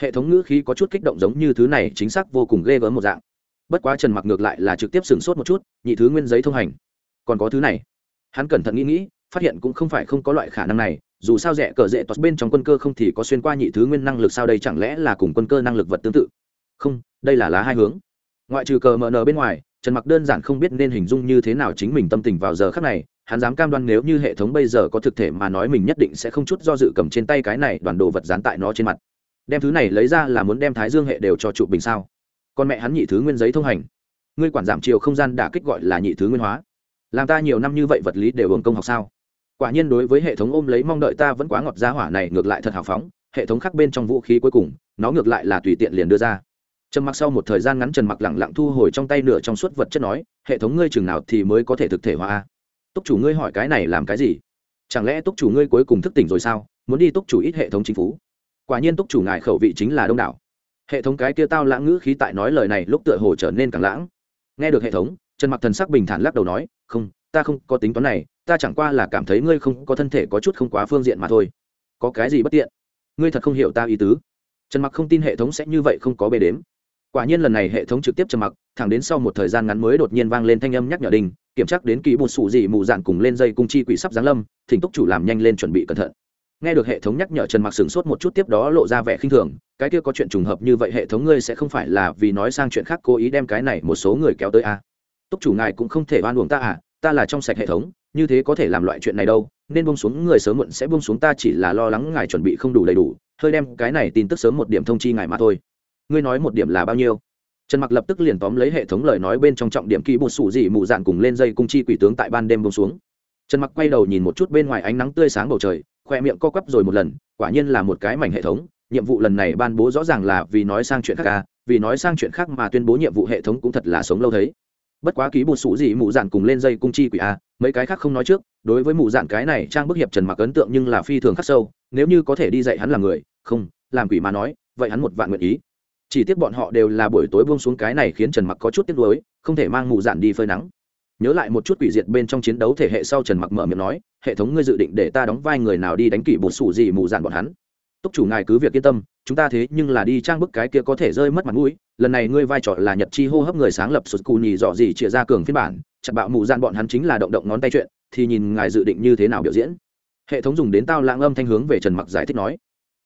Hệ thống ngữ khí có chút kích động giống như thứ này chính xác vô cùng ghê gớm một dạng. Bất quá trần mặc ngược lại là trực tiếp sửng sốt một chút, nhị thứ nguyên giấy thông hành. Còn có thứ này. Hắn cẩn thận nghĩ nghĩ, phát hiện cũng không phải không có loại khả năng này, dù sao rẻ cờ rễ toát bên trong quân cơ không thì có xuyên qua nhị thứ nguyên năng lực sao đây chẳng lẽ là cùng quân cơ năng lực vật tương tự? Không, đây là lá hai hướng. Ngoại trừ cờ mờ nờ bên ngoài trần mặc đơn giản không biết nên hình dung như thế nào chính mình tâm tình vào giờ khắc này, hắn dám cam đoan nếu như hệ thống bây giờ có thực thể mà nói mình nhất định sẽ không chút do dự cầm trên tay cái này đoàn đồ vật dán tại nó trên mặt. Đem thứ này lấy ra là muốn đem thái dương hệ đều cho trụ bình sao? Con mẹ hắn nhị thứ nguyên giấy thông hành. Ngươi quản giảm chiều không gian đả kích gọi là nhị thứ nguyên hóa. Làm ta nhiều năm như vậy vật lý đều hưởng công học sao? Quả nhiên đối với hệ thống ôm lấy mong đợi ta vẫn quá ngọt giá hỏa này ngược lại thật hào phóng, hệ thống khác bên trong vũ khí cuối cùng, nó ngược lại là tùy tiện liền đưa ra trần mặc sau một thời gian ngắn trần mặc lẳng lặng thu hồi trong tay nửa trong suốt vật chất nói, hệ thống ngươi chừng nào thì mới có thể thực thể hóa túc chủ ngươi hỏi cái này làm cái gì? Chẳng lẽ túc chủ ngươi cuối cùng thức tỉnh rồi sao? Muốn đi túc chủ ít hệ thống chính phủ? Quả nhiên túc chủ ngài khẩu vị chính là đông đảo. Hệ thống cái kia tao lãng ngữ khí tại nói lời này lúc tựa hồ trở nên càng lãng. Nghe được hệ thống, trần mặc thần sắc bình thản lắc đầu nói, không, ta không có tính toán này, ta chẳng qua là cảm thấy ngươi không có thân thể có chút không quá phương diện mà thôi. Có cái gì bất tiện? Ngươi thật không hiểu ta ý tứ. Trần mặc không tin hệ thống sẽ như vậy không có bề đếm quả nhiên lần này hệ thống trực tiếp trầm mặc, thẳng đến sau một thời gian ngắn mới đột nhiên vang lên thanh âm nhắc nhở đình, kiểm tra đến kỹ bột sủ gì mù dạn cùng lên dây cung chi quỷ sắp giáng lâm, thỉnh túc chủ làm nhanh lên chuẩn bị cẩn thận nghe được hệ thống nhắc nhở trần mặc sửng sốt một chút tiếp đó lộ ra vẻ khinh thường, cái kia có chuyện trùng hợp như vậy hệ thống ngươi sẽ không phải là vì nói sang chuyện khác cố ý đem cái này một số người kéo tới a à. túc chủ ngài cũng không thể oan uổng ta à ta là trong sạch hệ thống, như thế có thể làm loại chuyện này đâu, nên buông xuống người sớm muộn sẽ buông xuống ta chỉ là lo lắng ngài chuẩn bị không đủ đầy đủ, hơi đem cái này tin tức sớm một điểm thông chi ngài mà thôi ngươi nói một điểm là bao nhiêu? Trần mặc lập tức liền tóm lấy hệ thống lời nói bên trong trọng điểm kỹ bột sủ dị mù dạn cùng lên dây cung chi quỷ tướng tại ban đêm buông xuống. Trần mặc quay đầu nhìn một chút bên ngoài ánh nắng tươi sáng bầu trời, khoe miệng co quắp rồi một lần, quả nhiên là một cái mảnh hệ thống, nhiệm vụ lần này ban bố rõ ràng là vì nói sang chuyện khác à vì nói sang chuyện khác mà tuyên bố nhiệm vụ hệ thống cũng thật là sống lâu thấy. Bất quá ký bột sủ dị mù dạn cùng lên dây cung chi quỷ a mấy cái khác không nói trước, đối với mù dạn cái này trang bức hiệp trần mặc ấn tượng nhưng là phi thường khắc sâu, nếu như có thể đi dạy hắn là người, không, làm quỷ mà nói, vậy hắn một vạn nguyện ý chỉ tiếc bọn họ đều là buổi tối buông xuống cái này khiến trần mặc có chút tiếc nuối, không thể mang mù dạn đi phơi nắng. Nhớ lại một chút quỷ diệt bên trong chiến đấu thể hệ sau trần mặc mở miệng nói, hệ thống ngươi dự định để ta đóng vai người nào đi đánh kỷ bột sủ gì mù dạn bọn hắn? Túc chủ ngài cứ việc yên tâm, chúng ta thế nhưng là đi trang bức cái kia có thể rơi mất mặt mũi, lần này ngươi vai trò là nhật chi hô hấp người sáng lập sụt cù nhì dọ gì chĩa ra cường phiên bản, chặt bạo mù dạn bọn hắn chính là động động ngón tay chuyện, thì nhìn ngài dự định như thế nào biểu diễn. Hệ thống dùng đến tao lãng âm thanh hướng về trần mặc giải thích nói.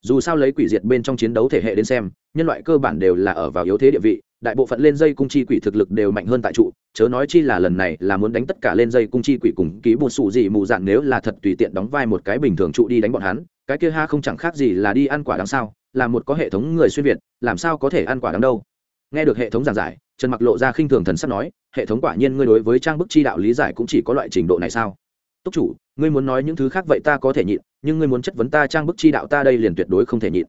Dù sao lấy quỷ diệt bên trong chiến đấu thể hệ đến xem nhân loại cơ bản đều là ở vào yếu thế địa vị, đại bộ phận lên dây cung chi quỷ thực lực đều mạnh hơn tại trụ, chớ nói chi là lần này là muốn đánh tất cả lên dây cung chi quỷ cùng ký bột sụ gì mù dạn nếu là thật tùy tiện đóng vai một cái bình thường trụ đi đánh bọn hắn, cái kia ha không chẳng khác gì là đi ăn quả đằng sao, là một có hệ thống người xuyên việt, làm sao có thể ăn quả đằng đâu. Nghe được hệ thống giảng giải, trần mặc lộ ra khinh thường thần sắp nói, hệ thống quả nhiên ngươi đối với trang bức chi đạo lý giải cũng chỉ có loại trình độ này sao? Túc chủ, ngươi muốn nói những thứ khác vậy ta có thể nhịn, nhưng ngươi muốn chất vấn ta trang bức chi đạo ta đây liền tuyệt đối không thể nhịn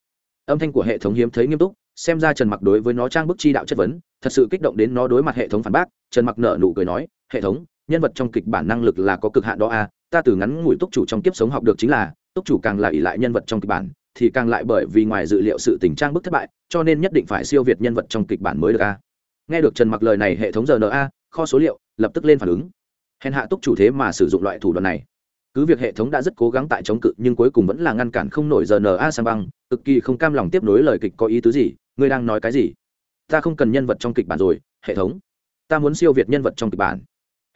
âm thanh của hệ thống hiếm thấy nghiêm túc xem ra trần mặc đối với nó trang bức chi đạo chất vấn thật sự kích động đến nó đối mặt hệ thống phản bác. Trần mặc nở nụ cười nói hệ thống nhân vật trong kịch bản năng lực là có cực hạn đó a à, ta từ ngắn ngủi túc chủ trong kiếp sống học được chính là túc chủ càng là ỷ lại nhân vật trong kịch bản thì càng lại bởi vì ngoài dự liệu sự tình trang bức thất bại cho nên nhất định phải siêu việt nhân vật trong kịch bản mới được a à. nghe được trần mặc lời này hệ thống rna kho số liệu lập tức lên phản ứng. Hèn hạ túc chủ thế mà sử dụng loại thủ đoạn này cứ việc hệ thống đã rất cố gắng tại chống cự, nhưng cuối cùng vẫn là ngăn cản không nổi giờ na sang băng, cực kỳ không cam lòng tiếp nối lời kịch có ý tứ gì, ngươi đang nói cái gì? Ta không cần nhân vật trong kịch bản rồi, hệ thống. Ta muốn siêu việt nhân vật trong kịch bản.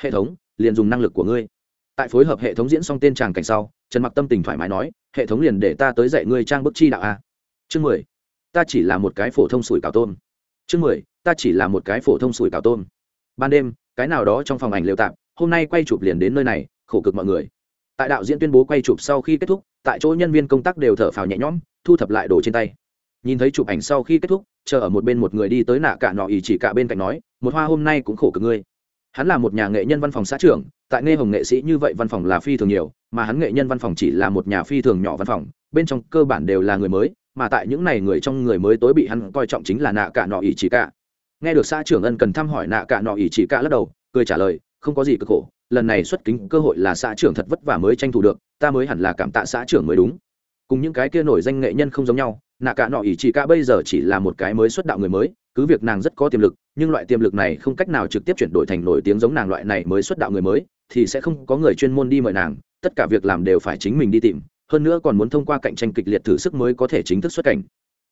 Hệ thống, liền dùng năng lực của ngươi. Tại phối hợp hệ thống diễn xong tên tràng cảnh sau, trần mặc tâm tình thoải mái nói, hệ thống liền để ta tới dạy ngươi trang bức chi đạo a. Chương mười, ta chỉ là một cái phổ thông sủi cảo tôm. Chương mười, ta chỉ là một cái phổ thông sủi cảo tôm. Ban đêm, cái nào đó trong phòng ảnh liều tạm, hôm nay quay chụp liền đến nơi này, khổ cực mọi người tại đạo diễn tuyên bố quay chụp sau khi kết thúc, tại chỗ nhân viên công tác đều thở phào nhẹ nhõm, thu thập lại đồ trên tay. Nhìn thấy chụp ảnh sau khi kết thúc, chờ ở một bên một người đi tới nạ cả nọ ý chỉ cả bên cạnh nói, một hoa hôm nay cũng khổ cực ngươi. Hắn là một nhà nghệ nhân văn phòng xã trưởng, tại nghe hồng nghệ sĩ như vậy văn phòng là phi thường nhiều, mà hắn nghệ nhân văn phòng chỉ là một nhà phi thường nhỏ văn phòng, bên trong cơ bản đều là người mới, mà tại những này người trong người mới tối bị hắn coi trọng chính là nạ cả nọ ý chỉ cả. Nghe được xã trưởng ân cần thăm hỏi nạ cả nọ ý chỉ cả lắc đầu, cười trả lời, không có gì cực khổ lần này xuất kính cơ hội là xã trưởng thật vất vả mới tranh thủ được, ta mới hẳn là cảm tạ xã trưởng mới đúng. Cùng những cái kia nổi danh nghệ nhân không giống nhau, nạ cả nọ ỷ chỉ cả bây giờ chỉ là một cái mới xuất đạo người mới, cứ việc nàng rất có tiềm lực, nhưng loại tiềm lực này không cách nào trực tiếp chuyển đổi thành nổi tiếng giống nàng loại này mới xuất đạo người mới, thì sẽ không có người chuyên môn đi mời nàng, tất cả việc làm đều phải chính mình đi tìm, hơn nữa còn muốn thông qua cạnh tranh kịch liệt thử sức mới có thể chính thức xuất cảnh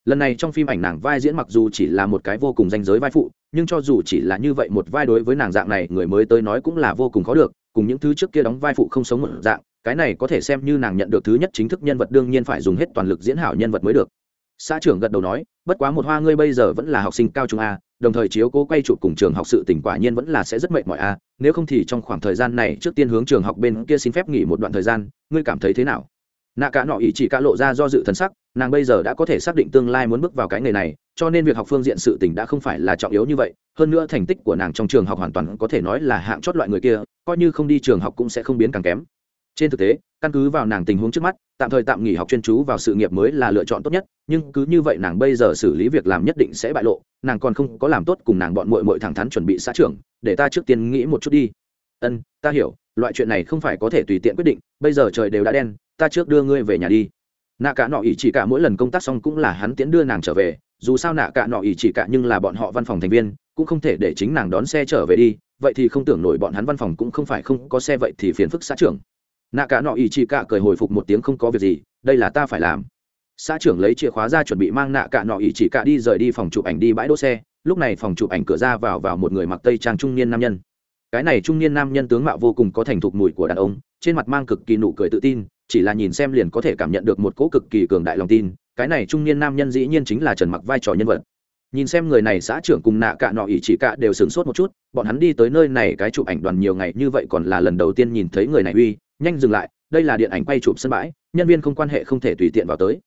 lần này trong phim ảnh nàng vai diễn mặc dù chỉ là một cái vô cùng danh giới vai phụ, nhưng cho dù chỉ là như vậy một vai đối với nàng dạng này, người mới tới nói cũng là vô cùng khó được, cùng những thứ trước kia đóng vai phụ không sống một dạng, cái này có thể xem như nàng nhận được thứ nhất chính thức nhân vật đương nhiên phải dùng hết toàn lực diễn hảo nhân vật mới được. Xã trưởng gật đầu nói, bất quá một hoa ngươi bây giờ vẫn là học sinh cao trung a, đồng thời chiếu cố quay chụp cùng trường học sự tỉnh quả nhiên vẫn là sẽ rất mệt mỏi a, nếu không thì trong khoảng thời gian này trước tiên hướng trường học bên kia xin phép nghỉ một đoạn thời gian, ngươi cảm thấy thế nào? Nạ cả nọ ý chỉ cả lộ ra do dự thân sắc nàng bây giờ đã có thể xác định tương lai muốn bước vào cái nghề này, cho nên việc học phương diện sự tỉnh đã không phải là trọng yếu như vậy. Hơn nữa thành tích của nàng trong trường học hoàn toàn có thể nói là hạng chót loại người kia, coi như không đi trường học cũng sẽ không biến càng kém. Trên thực tế, căn cứ vào nàng tình huống trước mắt, tạm thời tạm nghỉ học chuyên chú vào sự nghiệp mới là lựa chọn tốt nhất, nhưng cứ như vậy nàng bây giờ xử lý việc làm nhất định sẽ bại lộ, nàng còn không có làm tốt cùng nàng bọn mội mội thẳng thắn chuẩn bị xã trưởng, để ta trước tiên nghĩ một chút đi. Ân, ta hiểu, loại chuyện này không phải có thể tùy tiện quyết định, bây giờ trời đều đã đen, ta trước đưa ngươi về nhà đi nạ cả nọ ỉ chỉ cả mỗi lần công tác xong cũng là hắn tiễn đưa nàng trở về, dù sao nạ cả nọ ỉ chỉ cả nhưng là bọn họ văn phòng thành viên, cũng không thể để chính nàng đón xe trở về đi, vậy thì không tưởng nổi bọn hắn văn phòng cũng không phải không có xe vậy thì phiền phức xã trưởng. Nạ cả nọ ỉ chỉ cả cười hồi phục một tiếng không có việc gì, đây là ta phải làm. Xã trưởng lấy chìa khóa ra chuẩn bị mang nạ cả nọ ỉ chỉ cả đi rời đi phòng chụp ảnh đi bãi đỗ xe, lúc này phòng chụp ảnh cửa ra vào vào một người mặc tây trang trung niên nam nhân. Cái này trung niên nam nhân tướng mạo vô cùng có thành thục mùi của đàn ông, trên mặt mang cực kỳ nụ cười tự tin chỉ là nhìn xem liền có thể cảm nhận được một cỗ cực kỳ cường đại lòng tin, cái này trung niên nam nhân dĩ nhiên chính là trần mặc vai trò nhân vật. Nhìn xem người này xã trưởng cùng nạ cả nọ ỉ chỉ cả đều sửng sốt một chút, bọn hắn đi tới nơi này cái chụp ảnh đoàn nhiều ngày như vậy còn là lần đầu tiên nhìn thấy người này uy, nhanh dừng lại, đây là điện ảnh quay chụp sân bãi, nhân viên không quan hệ không thể tùy tiện vào tới.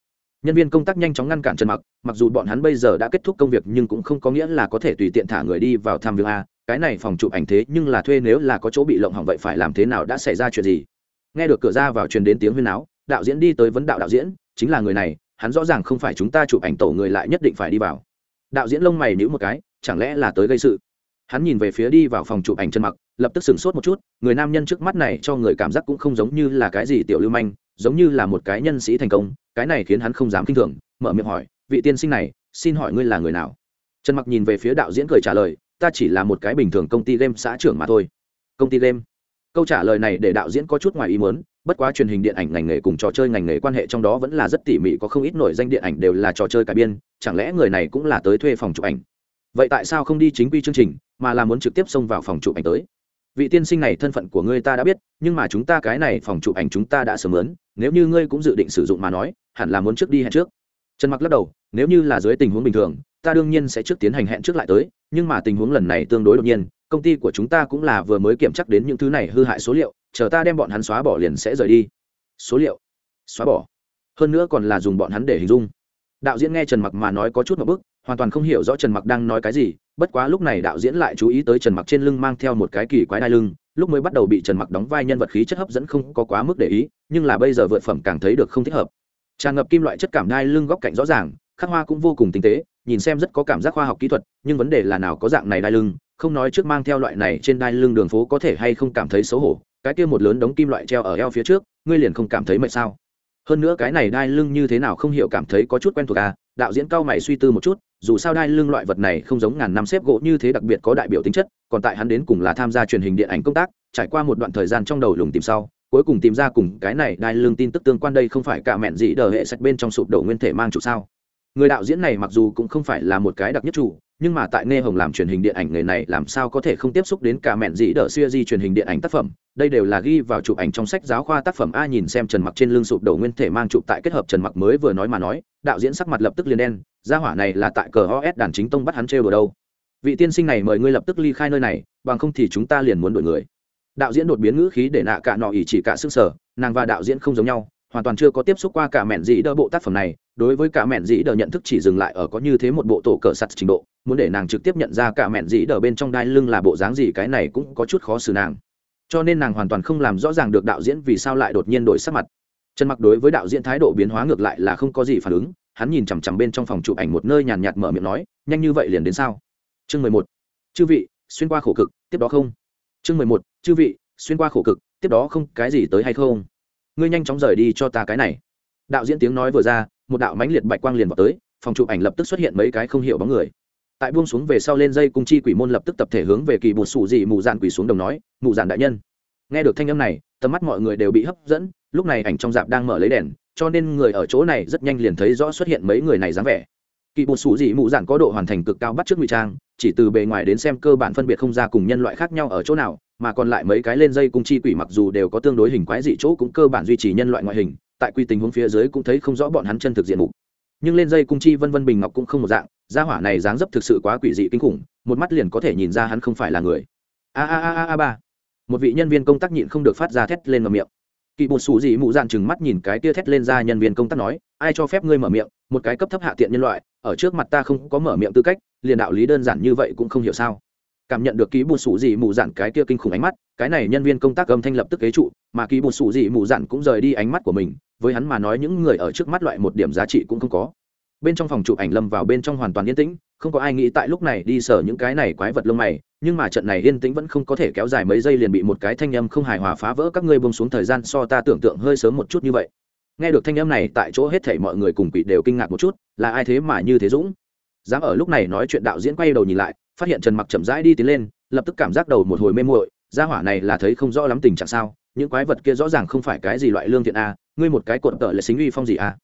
Nhân viên công tác nhanh chóng ngăn cản trần mặc mặc dù bọn hắn bây giờ đã kết thúc công việc nhưng cũng không có nghĩa là có thể tùy tiện thả người đi vào tham việc a, cái này phòng chụp ảnh thế nhưng là thuê nếu là có chỗ bị lộng hỏng vậy phải làm thế nào, đã xảy ra chuyện gì? Nghe được cửa ra vào truyền đến tiếng huyên áo đạo diễn đi tới vấn đạo đạo diễn, chính là người này, hắn rõ ràng không phải chúng ta chụp ảnh tổ người lại nhất định phải đi vào. Đạo diễn lông mày nhữ một cái, chẳng lẽ là tới gây sự? Hắn nhìn về phía đi vào phòng chụp ảnh chân mặc, lập tức sửng sốt một chút, người nam nhân trước mắt này cho người cảm giác cũng không giống như là cái gì tiểu lưu manh, giống như là một cái nhân sĩ thành công, cái này khiến hắn không dám k i n h thường, mở miệng hỏi, vị tiên sinh này, xin hỏi ngươi là người nào? Trần mặc nhìn về phía đạo diễn cười trả lời, ta chỉ là một cái bình thường công ty game xã trưởng mà thôi. Công ty game? Câu trả lời này để đạo diễn có chút ngoài ý muốn, bất quá truyền hình điện ảnh ngành nghề cùng trò chơi ngành nghề quan hệ trong đó vẫn là rất tỉ mỉ, có không ít nổi danh điện ảnh đều là trò chơi cải biên, chẳng lẽ người này cũng là tới thuê phòng chụp ảnh? Vậy tại sao không đi chính quy chương trình, mà là muốn trực tiếp xông vào phòng chụp ảnh tới? Vị tiên sinh này thân phận của ngươi ta đã biết, nhưng mà chúng ta cái này phòng chụp ảnh chúng ta đã sớm lớn nếu như ngươi cũng dự định sử dụng mà nói, hẳn là muốn trước đi hẹn trước. Trần mặc lắc đầu, nếu như là dưới tình huống bình thường ta đương nhiên sẽ trước tiến hành hẹn trước lại tới, nhưng mà tình huống lần này tương đối đột nhiên, công ty của chúng ta cũng là vừa mới kiểm chắc đến những thứ này hư hại số liệu, chờ ta đem bọn hắn xóa bỏ liền sẽ rời đi. Số liệu? Xóa bỏ. Hơn nữa còn là dùng bọn hắn để hình dung. Đạo diễn nghe trần mặc mà nói có chút một bức, hoàn toàn không hiểu rõ trần mặc đang nói cái gì, bất quá lúc này đạo diễn lại chú ý tới trần mặc trên lưng mang theo một cái kỳ quái đai lưng, lúc mới bắt đầu bị trần mặc đóng vai nhân vật khí chất hấp dẫn không có quá mức để ý, nhưng là bây giờ vượt phẩm càng thấy được không thích hợp. Tràn ngập kim loại chất cảm đai lưng góc cạnh rõ ràng khắc hoa cũng vô cùng tinh tế, nhìn xem rất có cảm giác khoa học kỹ thuật, nhưng vấn đề là nào có dạng này đai lưng, không nói trước mang theo loại này trên đai lưng đường phố có thể hay không cảm thấy xấu hổ, cái kia một lớn đống kim loại treo ở eo phía trước, ngươi liền không cảm thấy mệt sao? Hơn nữa cái này đai lưng như thế nào không hiểu cảm thấy có chút quen thuộc à đạo diễn cao mày suy tư một chút, dù sao đai lưng loại vật này không giống ngàn năm xếp gỗ như thế đặc biệt có đại biểu tính chất, còn tại hắn đến cùng là tham gia truyền hình điện ảnh công tác, trải qua một đoạn thời gian trong đầu lùng tìm sau, cuối cùng tìm ra cùng cái này đai lưng tin tức tương quan đây không phải cả mẹn gì đờ hệ sạch bên trong sụp đổ nguyên thể mang trụ sao người đạo diễn này mặc dù cũng không phải là một cái đặc nhất chủ, nhưng mà tại nghe hồng làm truyền hình điện ảnh người này làm sao có thể không tiếp xúc đến cả mẹn dĩ đỡ xuya di truyền hình điện ảnh tác phẩm. Đây đều là ghi vào chụp ảnh trong sách giáo khoa tác phẩm. A nhìn xem trần mặc trên lưng sụp đầu nguyên thể mang chụp tại kết hợp trần mặc mới vừa nói mà nói, đạo diễn sắc mặt lập tức liền đen, gia hỏa này là tại cờ os đàn chính tông bắt hắn trêu ở đâu. Vị tiên sinh này mời ngươi lập tức ly khai nơi này, bằng không thì chúng ta liền muốn đổi người. Đạo diễn đột biến ngữ khí để nạ cả nọ ỉ chỉ cả sức sở, nàng và đạo diễn không giống nhau, hoàn toàn chưa có tiếp xúc qua cả mẹn dĩ đỡ bộ tác phẩm này đối với cả mẹn dĩ đờ nhận thức chỉ dừng lại ở có như thế một bộ tổ cờ sắt trình độ, muốn để nàng trực tiếp nhận ra cả mẹn dĩ đờ bên trong đai lưng là bộ dáng gì cái này cũng có chút khó xử nàng. Cho nên nàng hoàn toàn không làm rõ ràng được đạo diễn vì sao lại đột nhiên đổi sắc mặt. Trần mặc đối với đạo diễn thái độ biến hóa ngược lại là không có gì phản ứng, hắn nhìn chằm chằm bên trong phòng chụp ảnh một nơi nhàn nhạt mở miệng nói, nhanh như vậy liền đến sao? Chương mười một. Chư vị, xuyên qua khổ cực, tiếp đó không? Chương mười một, chư vị, xuyên qua khổ cực, tiếp đó không, cái gì tới hay không? Ngươi nhanh chóng rời đi cho ta cái này. Đạo diễn tiếng nói vừa ra một đạo mãnh liệt bạch quang liền vào tới, phòng chụp ảnh lập tức xuất hiện mấy cái không hiểu bóng người. Tại buông xuống về sau lên dây cung chi quỷ môn lập tức tập thể hướng về kỳ bột sủ dị mù dạn quỷ xuống đồng nói, mù dạn đại nhân. Nghe được thanh âm này, tầm mắt mọi người đều bị hấp dẫn, lúc này ảnh trong dạp đang mở lấy đèn, cho nên người ở chỗ này rất nhanh liền thấy rõ xuất hiện mấy người này dáng vẻ. Kỳ bột sủ dị mù dạn có độ hoàn thành cực cao bắt trước ngụy trang, chỉ từ bề ngoài đến xem cơ bản phân biệt không ra cùng nhân loại khác nhau ở chỗ nào, mà còn lại mấy cái lên dây cung chi quỷ mặc dù đều có tương đối hình quái dị chỗ cũng cơ bản duy trì nhân loại ngoại hình tại quy tình huống phía dưới cũng thấy không rõ bọn hắn chân thực diện mục. Nhưng lên dây cung chi vân vân bình ngọc cũng không một dạng, gia hỏa này dáng dấp thực sự quá quỷ dị kinh khủng, một mắt liền có thể nhìn ra hắn không phải là người. A a a a a ba. Một vị nhân viên công tác nhịn không được phát ra thét lên mở miệng. Kỵ bột xù dị mụ dạn chừng mắt nhìn cái tia thét lên ra nhân viên công tác nói, ai cho phép ngươi mở miệng? Một cái cấp thấp hạ tiện nhân loại, ở trước mặt ta không có mở miệng tư cách, liền đạo lý đơn giản như vậy cũng không hiểu sao cảm nhận được ký bùn sủ dị mù dạn cái kia kinh khủng ánh mắt, cái này nhân viên công tác âm thanh lập tức kế trụ, mà ký bùn sủ dị mù dạn cũng rời đi ánh mắt của mình, với hắn mà nói những người ở trước mắt loại một điểm giá trị cũng không có. Bên trong phòng chụp ảnh lâm vào bên trong hoàn toàn yên tĩnh, không có ai nghĩ tại lúc này đi sở những cái này quái vật lông mày, nhưng mà trận này yên tĩnh vẫn không có thể kéo dài mấy giây liền bị một cái thanh âm không hài hòa phá vỡ các ngươi bông xuống thời gian so ta tưởng tượng hơi sớm một chút như vậy. Nghe được thanh âm này tại chỗ hết thảy mọi người cùng quỷ đều kinh ngạc một chút, là ai thế mà như thế dũng? Dám ở lúc này nói chuyện đạo diễn quay đầu nhìn lại phát hiện trần mặc chậm rãi đi tiến lên, lập tức cảm giác đầu một hồi mê muội, gia hỏa này là thấy không rõ lắm tình trạng sao, những quái vật kia rõ ràng không phải cái gì loại lương thiện a, ngươi một cái cột tợ là xính uy phong gì a?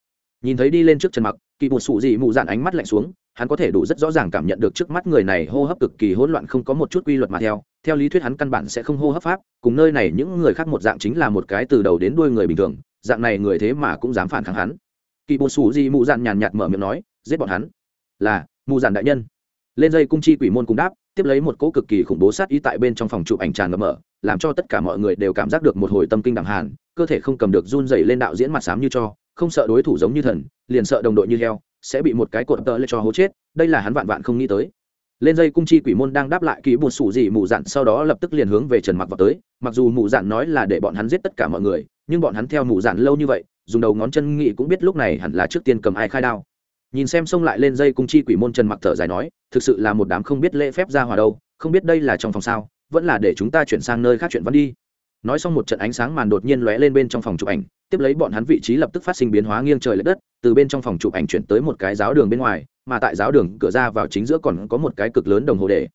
Nhìn thấy đi lên trước trần mặc, kỳ một sụ gì mụ dạn ánh mắt lạnh xuống, hắn có thể đủ rất rõ ràng cảm nhận được trước mắt người này hô hấp cực kỳ hỗn loạn không có một chút quy luật mà theo theo lý thuyết hắn căn bản sẽ không hô hấp pháp, cùng nơi này những người khác một dạng chính là một cái từ đầu đến đuôi người bình thường, dạng này người thế mà cũng dám phản kháng hắn. Kỳ một sụ di mụ dạn nhàn nhạt mở miệng nói, giết bọn hắn. Là mụ dạn đại nhân lên dây cung chi quỷ môn cung đáp, tiếp lấy một cỗ cực kỳ khủng bố sát ý tại bên trong phòng chụp ảnh tràn ngập mở, làm cho tất cả mọi người đều cảm giác được một hồi tâm kinh đẳng hàn, cơ thể không cầm được run dày lên đạo diễn mặt xám như cho, không sợ đối thủ giống như thần, liền sợ đồng đội như heo, sẽ bị một cái cột tợ lên cho hố chết, đây là hắn vạn vạn không nghĩ tới. Lên dây cung chi quỷ môn đang đáp lại kỹ buồn sủ gì mù dặn sau đó lập tức liền hướng về trần mặc vào tới, mặc dù mù dặn nói là để bọn hắn giết tất cả mọi người, nhưng bọn hắn theo mù dặn lâu như vậy, dùng đầu ngón chân nghị cũng biết lúc này hẳn là trước tiên cầm ai khai đao nhìn xem xông lại lên dây cung chi quỷ môn trần mặc thở dài nói, thực sự là một đám không biết lễ phép ra hòa đâu, không biết đây là trong phòng sao, vẫn là để chúng ta chuyển sang nơi khác chuyện văn đi. Nói xong một trận ánh sáng màn đột nhiên lóe lên bên trong phòng chụp ảnh, tiếp lấy bọn hắn vị trí lập tức phát sinh biến hóa nghiêng trời l ệ đất, từ bên trong phòng chụp ảnh chuyển tới một cái giáo đường bên ngoài, mà tại giáo đường cửa ra vào chính giữa còn có một cái cực lớn đồng hồ để.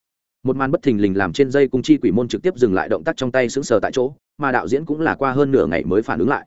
Một màn bất thình lình làm trên dây cung chi quỷ môn trực tiếp dừng lại động tác trong tay sững sờ tại chỗ, mà đạo diễn cũng là qua hơn nửa ngày mới phản ứng lại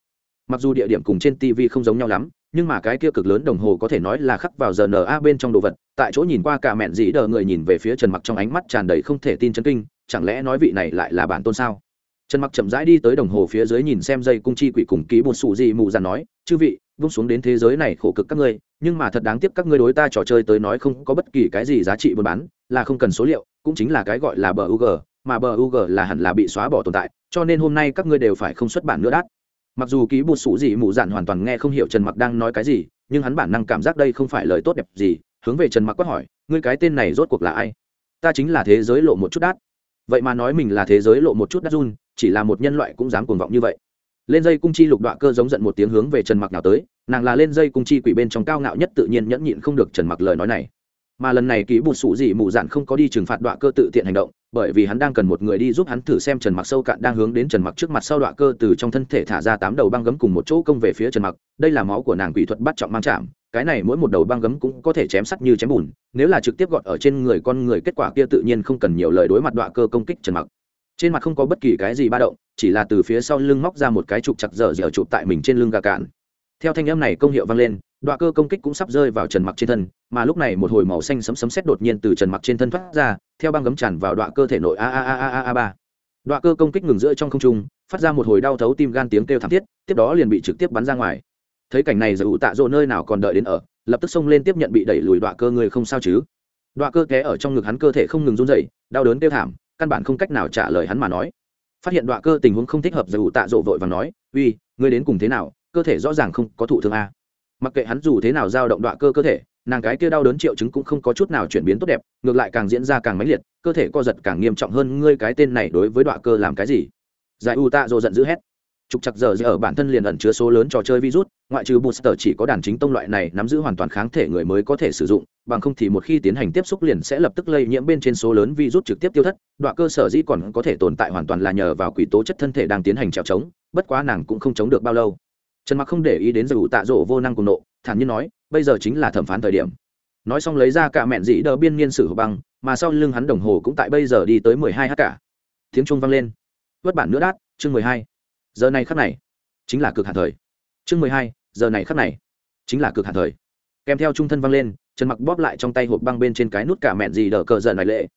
mặc dù địa điểm cùng trên tv không giống nhau lắm, nhưng mà cái kia cực lớn đồng hồ có thể nói là khắc vào giờ na bên trong đồ vật. Tại chỗ nhìn qua cả mẹn dĩ đờ người nhìn về phía trần mặc trong ánh mắt tràn đầy không thể tin chân kinh, chẳng lẽ nói vị này lại là bản tôn sao? Trần mặc chậm rãi đi tới đồng hồ phía dưới nhìn xem dây cung chi quỷ cùng ký một sụ gì mù dàn nói, chư vị, vung xuống đến thế giới này khổ cực các ngươi, nhưng mà thật đáng tiếc các ngươi đối ta trò chơi tới nói không có bất kỳ cái gì giá trị buôn bán, là không cần số liệu, cũng chính là cái gọi là bờ ug mà bờ ug là hẳn là bị xóa bỏ tồn tại, cho nên hôm nay các ngươi đều phải không xuất bản nữa đắt mặc dù ký bột sủ gì mụ dạn hoàn toàn nghe không hiểu trần mặc đang nói cái gì, nhưng hắn bản năng cảm giác đây không phải lời tốt đẹp gì, hướng về trần mặc quát hỏi, ngươi cái tên này rốt cuộc là ai? Ta chính là thế giới lộ một chút đát. Vậy mà nói mình là thế giới lộ một chút đắt run, chỉ là một nhân loại cũng dám cuồng vọng như vậy. Lên dây cung chi lục đoạn cơ giống giận một tiếng hướng về trần mặc nào tới, nàng là lên dây cung chi quỷ bên trong cao ngạo nhất tự nhiên nhẫn nhịn không được trần mặc lời nói này mà lần này ký bụt sủ gì mù dạn không có đi trừng phạt đoạn cơ tự tiện hành động, bởi vì hắn đang cần một người đi giúp hắn thử xem trần mặc sâu cạn đang hướng đến trần mặc trước mặt sau đoạn cơ từ trong thân thể thả ra tám đầu băng gấm cùng một chỗ công về phía trần mặc, đây là máu của nàng quỷ thuật bắt trọng mang chạm, cái này mỗi một đầu băng gấm cũng có thể chém sắt như chém bùn, nếu là trực tiếp gọt ở trên người con người kết quả kia tự nhiên không cần nhiều lời đối mặt đọa cơ công kích trần mặc. Trên mặt không có bất kỳ cái gì ba động, chỉ là từ phía sau lưng móc ra một cái trục chặt dở dở chụp tại mình trên lưng gà cạn. Theo thanh âm này công hiệu vang lên đoạn cơ công kích cũng sắp rơi vào trần mặc trên thân, mà lúc này một hồi màu xanh sấm sấm xét đột nhiên từ trần mặc trên thân thoát ra, theo băng gấm tràn vào đoạn cơ thể nội a a a a a a ba. Đoạn cơ công kích ngừng giữa trong không trung, phát ra một hồi đau thấu tim gan tiếng kêu thảm thiết, tiếp đó liền bị trực tiếp bắn ra ngoài. Thấy cảnh này giải ủ tạ rộ nơi nào còn đợi đến ở, lập tức xông lên tiếp nhận bị đẩy lùi đoạn cơ người không sao chứ? Đoạn cơ té ở trong ngực hắn cơ thể không ngừng run dậy đau đớn kêu thảm, căn bản không cách nào trả lời hắn mà nói. Phát hiện đoạn cơ tình huống không thích hợp giải ủ tạ rộ vội và nói, uy, ngươi đến cùng thế nào? Cơ thể rõ ràng không có thụ thương a mặc kệ hắn dù thế nào dao động đoạn cơ cơ thể, nàng cái kia đau đớn triệu chứng cũng không có chút nào chuyển biến tốt đẹp, ngược lại càng diễn ra càng mãnh liệt, cơ thể co giật càng nghiêm trọng hơn ngươi cái tên này đối với đoạn cơ làm cái gì? Giải u tạ dồ giận dữ hét. Trục chặt giờ ở bản thân liền ẩn chứa số lớn trò chơi virus, ngoại trừ booster chỉ có đàn chính tông loại này nắm giữ hoàn toàn kháng thể người mới có thể sử dụng, bằng không thì một khi tiến hành tiếp xúc liền sẽ lập tức lây nhiễm bên trên số lớn virus trực tiếp tiêu thất đoạn cơ sở dĩ còn có thể tồn tại hoàn toàn là nhờ vào quỷ tố chất thân thể đang tiến hành trèo trống, bất quá nàng cũng không chống được bao lâu trần mặc không để ý đến dù tạ rỗ vô năng cùng nộ, thản nhiên nói, bây giờ chính là thẩm phán thời điểm. Nói xong lấy ra cả mẹn dĩ đờ biên niên sử hộp băng, mà sau lưng hắn đồng hồ cũng tại bây giờ đi tới mười hai h cả. Tiếng trung vang lên. Vất bản nữa đát, chương mười hai. Giờ này khắc này, chính là cực hạn thời. Chương mười hai, giờ này khắc này, chính là cực hạn thời. Kèm theo trung thân vang lên, trần mặc bóp lại trong tay hộp băng bên trên cái nút cả mẹn dĩ đờ cờ dần này lệ.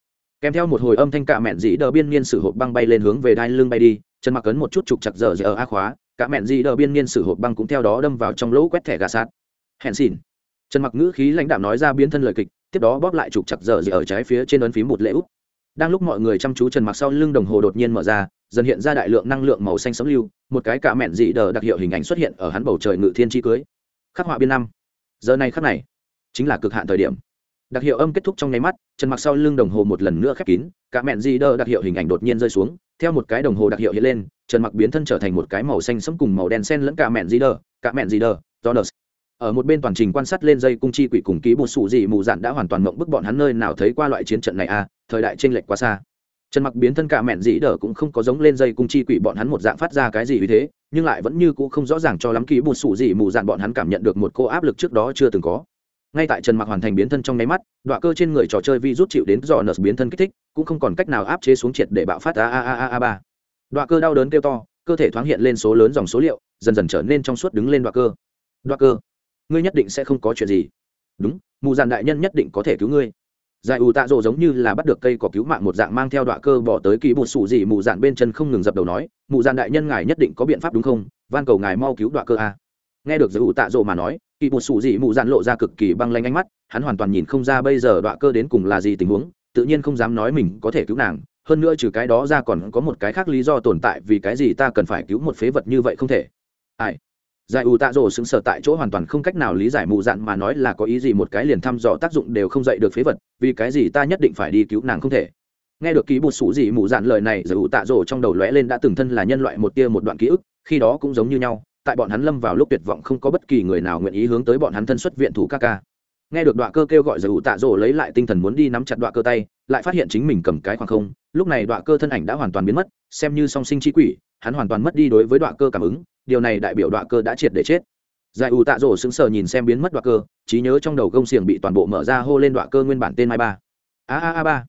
Kèm theo một hồi âm thanh cả mẹn dĩ đờ biên niên sử hộp băng bay lên hướng về đai lưng bay đi, trần mặc ấn một chút trục chặt giờ giờ a khóa cả mẹn gì đờ biên niên sử hộp băng cũng theo đó đâm vào trong lỗ quét thẻ gà sát. Hẹn xỉn. Trần mặc ngữ khí lãnh đạm nói ra biến thân lời kịch, tiếp đó bóp lại trục chặt giờ gì ở trái phía trên ấn phím một lễ úp. Đang lúc mọi người chăm chú trần mặc sau lưng đồng hồ đột nhiên mở ra, dần hiện ra đại lượng năng lượng màu xanh sấm lưu, một cái cả mẹn dị đờ đặc hiệu hình ảnh xuất hiện ở hắn bầu trời ngự thiên chi cưới. Khắc họa biên năm. Giờ này khắc này, chính là cực hạn thời điểm đặc hiệu âm kết thúc trong nháy mắt, trần mặc sau lưng đồng hồ một lần nữa khép kín, cả mẹn di đơ đặc hiệu hình ảnh đột nhiên rơi xuống, theo một cái đồng hồ đặc hiệu hiện lên, trần mặc biến thân trở thành một cái màu xanh sẫm cùng màu đen xen lẫn cả mẹn di đơ, cả mẹn di đơ, Jonas. Ở một bên toàn trình quan sát lên dây cung chi quỷ cùng ký bột sụ gì mù dạn đã hoàn toàn mộng bức bọn hắn nơi nào thấy qua loại chiến trận này à thời đại chênh lệch quá xa. Trần mặc biến thân cả mẹn dĩ đờ cũng không có giống lên dây cung chi quỷ bọn hắn một dạng phát ra cái gì vì thế, nhưng lại vẫn như cũ không rõ ràng cho lắm ký bột sụ gì mù dạn bọn hắn cảm nhận được một cô áp lực trước đó chưa từng có ngay tại trần mặc hoàn thành biến thân trong nháy mắt đoạn cơ trên người trò chơi vi rút chịu đến dò nợ biến thân kích thích, cũng không còn cách nào áp chế xuống triệt để bạo phát a a a a a ba. Đoạn cơ đau đớn kêu to, cơ thể thoáng hiện lên số lớn dòng số liệu, dần dần trở nên trong suốt đứng lên đoạn cơ. Đoạn cơ, ngươi nhất định sẽ không có chuyện gì. Đúng, mù dàn đại nhân nhất định có thể cứu ngươi. Giải ủ tạ rộ giống như là bắt được cây cỏ cứu mạng một dạng mang theo đoạn cơ bỏ tới kỳ bột sủ gì mù dàn bên chân không ngừng dập đầu nói, mù dàn đại nhân ngài nhất định có biện pháp đúng không? Van cầu ngài mau cứu đoạn cơ a nghe được giải ủ tạ rộ mà nói kỳ một sủ gì mù dạn lộ ra cực kỳ băng lanh ánh mắt, hắn hoàn toàn nhìn không ra bây giờ đoạn cơ đến cùng là gì tình huống, tự nhiên không dám nói mình có thể cứu nàng, hơn nữa trừ cái đó ra còn có một cái khác lý do tồn tại vì cái gì ta cần phải cứu một phế vật như vậy không thể. Ai? Giải ủ tạ rổ xứng sở tại chỗ hoàn toàn không cách nào lý giải mù dạn mà nói là có ý gì một cái liền thăm dò tác dụng đều không dạy được phế vật, vì cái gì ta nhất định phải đi cứu nàng không thể. Nghe được ký bột sủ gì mù dạn lời này, giải ủ tạ rổ trong đầu lóe lên đã từng thân là nhân loại một tia một đoạn ký ức, khi đó cũng giống như nhau tại bọn hắn lâm vào lúc tuyệt vọng không có bất kỳ người nào nguyện ý hướng tới bọn hắn thân xuất viện thủ ca ca. Nghe được đoạn cơ kêu gọi giải ủ tạ rổ lấy lại tinh thần muốn đi nắm chặt đoạn cơ tay, lại phát hiện chính mình cầm cái khoảng không, lúc này đoạn cơ thân ảnh đã hoàn toàn biến mất, xem như song sinh trí quỷ, hắn hoàn toàn mất đi đối với đoạn cơ cảm ứng, điều này đại biểu đoạn cơ đã triệt để chết. Giải ủ tạ rổ sững sờ nhìn xem biến mất đoạn cơ, trí nhớ trong đầu gông xiềng bị toàn bộ mở ra hô lên đoạn cơ nguyên bản tên mai ba. A a a ba.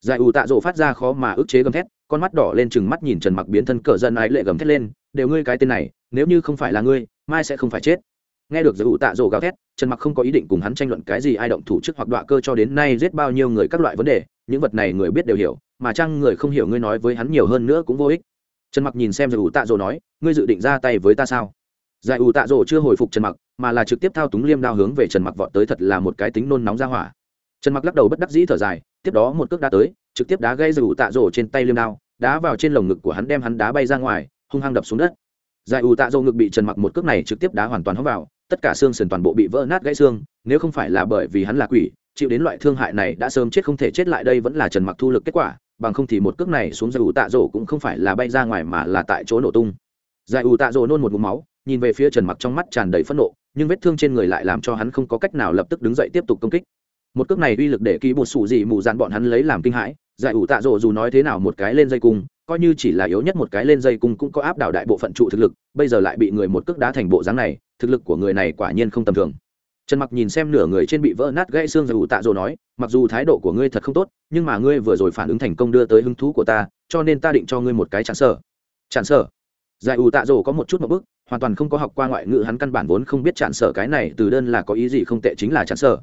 Giải ủ tạ rổ phát ra khó mà ức chế gầm thét, con mắt đỏ lên chừng mắt nhìn trần mặc biến thân cờ dân ái lệ gầm thét lên đều ngươi cái tên này, nếu như không phải là ngươi, mai sẽ không phải chết. Nghe được giới ủ tạ rổ gào thét, trần mặc không có ý định cùng hắn tranh luận cái gì ai động thủ trước hoặc đoạn cơ cho đến nay giết bao nhiêu người các loại vấn đề, những vật này người biết đều hiểu, mà chăng người không hiểu ngươi nói với hắn nhiều hơn nữa cũng vô ích. Trần mặc nhìn xem giải ủ tạ rồ nói, ngươi dự định ra tay với ta sao? Giải ủ tạ rồ chưa hồi phục trần mặc, mà là trực tiếp thao túng liêm đao hướng về trần mặc vọt tới thật là một cái tính nôn nóng ra hỏa. Trần mặc lắc đầu bất đắc dĩ thở dài, tiếp đó một cước đá tới, trực tiếp đá gây giải ủ tạ rồ trên tay liêm đao, đá vào trên lồng ngực của hắn đem hắn đá bay ra ngoài hung hăng đập xuống đất. Giải ủ tạ rồ ngực bị trần mặc một cước này trực tiếp đá hoàn toàn hóng vào, tất cả xương sườn toàn bộ bị vỡ nát gãy xương, nếu không phải là bởi vì hắn là quỷ, chịu đến loại thương hại này đã sớm chết không thể chết lại đây vẫn là trần mặc thu lực kết quả, bằng không thì một cước này xuống giải ủ tạ rổ cũng không phải là bay ra ngoài mà là tại chỗ nổ tung. Giải ủ tạ rổ nôn một mũ máu, nhìn về phía trần mặc trong mắt tràn đầy phẫn nộ, nhưng vết thương trên người lại làm cho hắn không có cách nào lập tức đứng dậy tiếp tục công kích. Một cước này uy lực để ký một sủ gì mù dạn bọn hắn lấy làm kinh hãi, giải ủ tạ rổ dù nói thế nào một cái lên dây cung coi như chỉ là yếu nhất một cái lên dây cung cũng có áp đảo đại bộ phận trụ thực lực, bây giờ lại bị người một cước đá thành bộ dáng này, thực lực của người này quả nhiên không tầm thường. Trần mặc nhìn xem nửa người trên bị vỡ nát gãy xương rồi ủ tạ rồ nói, mặc dù thái độ của ngươi thật không tốt, nhưng mà ngươi vừa rồi phản ứng thành công đưa tới hứng thú của ta, cho nên ta định cho ngươi một cái chặn sở. Chặn sở? Giải ủ tạ rồ có một chút một bức, hoàn toàn không có học qua ngoại ngữ, hắn căn bản vốn không biết chặn sở cái này, từ đơn là có ý gì không tệ chính là chặn sở.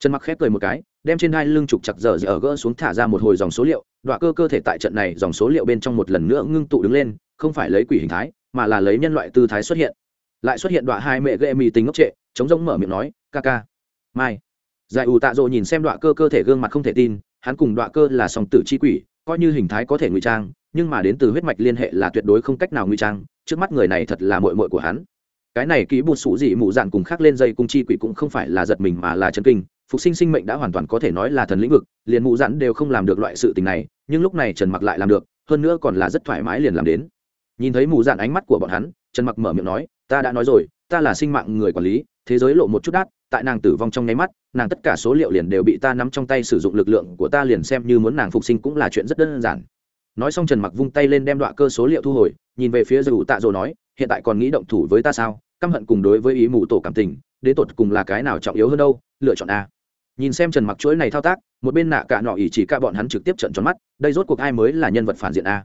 Trần mặc khép cười một cái đem trên hai lưng trục chặt dở dở gỡ xuống thả ra một hồi dòng số liệu đoạn cơ cơ thể tại trận này dòng số liệu bên trong một lần nữa ngưng tụ đứng lên, không phải lấy quỷ hình thái, mà là lấy nhân loại tư thái xuất hiện. Lại xuất hiện đoạn hai mẹ gây mì tính ngốc trệ, chống rỗng mở miệng nói, ca ca. Mai. Giải ủ tạ rộ nhìn xem đoạn cơ cơ thể gương mặt không thể tin, hắn cùng đoạn cơ là song tử chi quỷ, coi như hình thái có thể ngụy trang, nhưng mà đến từ huyết mạch liên hệ là tuyệt đối không cách nào ngụy trang, trước mắt người này thật là mội mội của hắn. Cái này ký bụt sủ dị mụ dạn cùng khác lên dây cung chi quỷ cũng không phải là giật mình mà là chân kinh phục sinh sinh mệnh đã hoàn toàn có thể nói là thần lĩnh vực, liền mụ dạn đều không làm được loại sự tình này, nhưng lúc này trần mặc lại làm được, hơn nữa còn là rất thoải mái liền làm đến. Nhìn thấy mù dạn ánh mắt của bọn hắn, trần mặc mở miệng nói, ta đã nói rồi, ta là sinh mạng người quản lý, thế giới lộ một chút đát, tại nàng tử vong trong nháy mắt, nàng tất cả số liệu liền đều bị ta nắm trong tay sử dụng lực lượng của ta liền xem như muốn nàng phục sinh cũng là chuyện rất đơn giản. Nói xong trần mặc vung tay lên đem đoạn cơ số liệu thu hồi, nhìn về phía dù tạ rồi nói, hiện tại còn nghĩ động thủ với ta sao? Căm hận cùng đối với ý mù tổ cảm tình, đến tột cùng là cái nào trọng yếu hơn đâu? Lựa chọn a nhìn xem trần mặc chuỗi này thao tác, một bên nạ cả nọ ỉ chỉ cả bọn hắn trực tiếp trận tròn mắt, đây rốt cuộc ai mới là nhân vật phản diện a?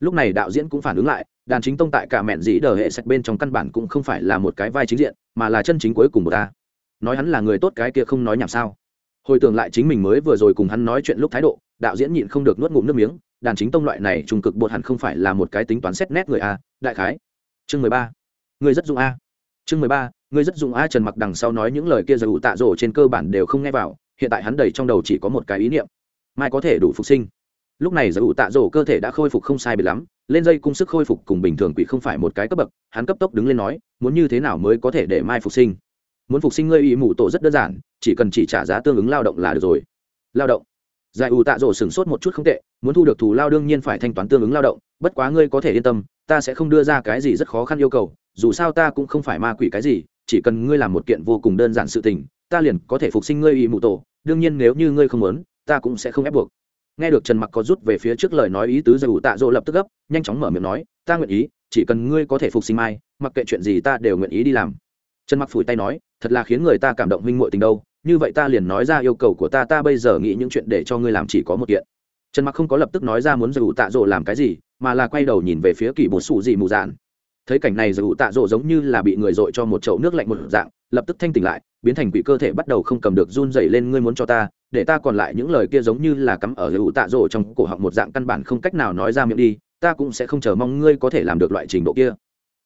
Lúc này đạo diễn cũng phản ứng lại, đàn chính tông tại cả mẹn dĩ đờ hệ sạch bên trong căn bản cũng không phải là một cái vai chính diện, mà là chân chính cuối cùng của ta nói hắn là người tốt cái kia không nói nhảm sao. Hồi tưởng lại chính mình mới vừa rồi cùng hắn nói chuyện lúc thái độ, đạo diễn nhịn không được nuốt ngụm nước miếng, đàn chính tông loại này trung cực bột hẳn không phải là một cái tính toán xét nét người a, đại khái. Chương mười ba. Người rất dụng a. Chương mười ba Ngươi rất dụng a trần mặc đằng sau nói những lời kia giải ủ tạ rổ trên cơ bản đều không nghe vào, hiện tại hắn đầy trong đầu chỉ có một cái ý niệm. Mai có thể đủ phục sinh. Lúc này giải ủ tạ rổ cơ thể đã khôi phục không sai bị lắm, lên dây cung sức khôi phục cùng bình thường quỷ không phải một cái cấp bậc, hắn cấp tốc đứng lên nói, muốn như thế nào mới có thể để mai phục sinh? Muốn phục sinh ngươi ý mù tổ rất đơn giản, chỉ cần chỉ trả giá tương ứng lao động là được rồi. Lao động. Giải ủ tạ rổ sửng sốt một chút không tệ, muốn thu được thù lao đương nhiên phải thanh toán tương ứng lao động, bất quá ngươi có thể yên tâm, ta sẽ không đưa ra cái gì rất khó khăn yêu cầu, dù sao ta cũng không phải ma quỷ cái gì chỉ cần ngươi làm một kiện vô cùng đơn giản sự tình, ta liền có thể phục sinh ngươi ý mụ tổ. Đương nhiên nếu như ngươi không muốn, ta cũng sẽ không ép buộc. Nghe được trần mặc có rút về phía trước lời nói ý tứ giải ủ tạ dỗ lập tức gấp, nhanh chóng mở miệng nói, ta nguyện ý, chỉ cần ngươi có thể phục sinh mai, mặc kệ chuyện gì ta đều nguyện ý đi làm. Trần mặc phủi tay nói, thật là khiến người ta cảm động huynh muội tình đâu. Như vậy ta liền nói ra yêu cầu của ta ta bây giờ nghĩ những chuyện để cho ngươi làm chỉ có một kiện. Trần mặc không có lập tức nói ra muốn giải ủ tạ dỗ làm cái gì, mà là quay đầu nhìn về phía kỳ bột sủ gì mù dạn thấy cảnh này giải tạ rỗ giống như là bị người dội cho một chậu nước lạnh một dạng, lập tức thanh tỉnh lại, biến thành quỷ cơ thể bắt đầu không cầm được run dày lên, ngươi muốn cho ta, để ta còn lại những lời kia giống như là cắm ở hữu tạ rổ trong cổ họng một dạng, căn bản không cách nào nói ra miệng đi, ta cũng sẽ không chờ mong ngươi có thể làm được loại trình độ kia.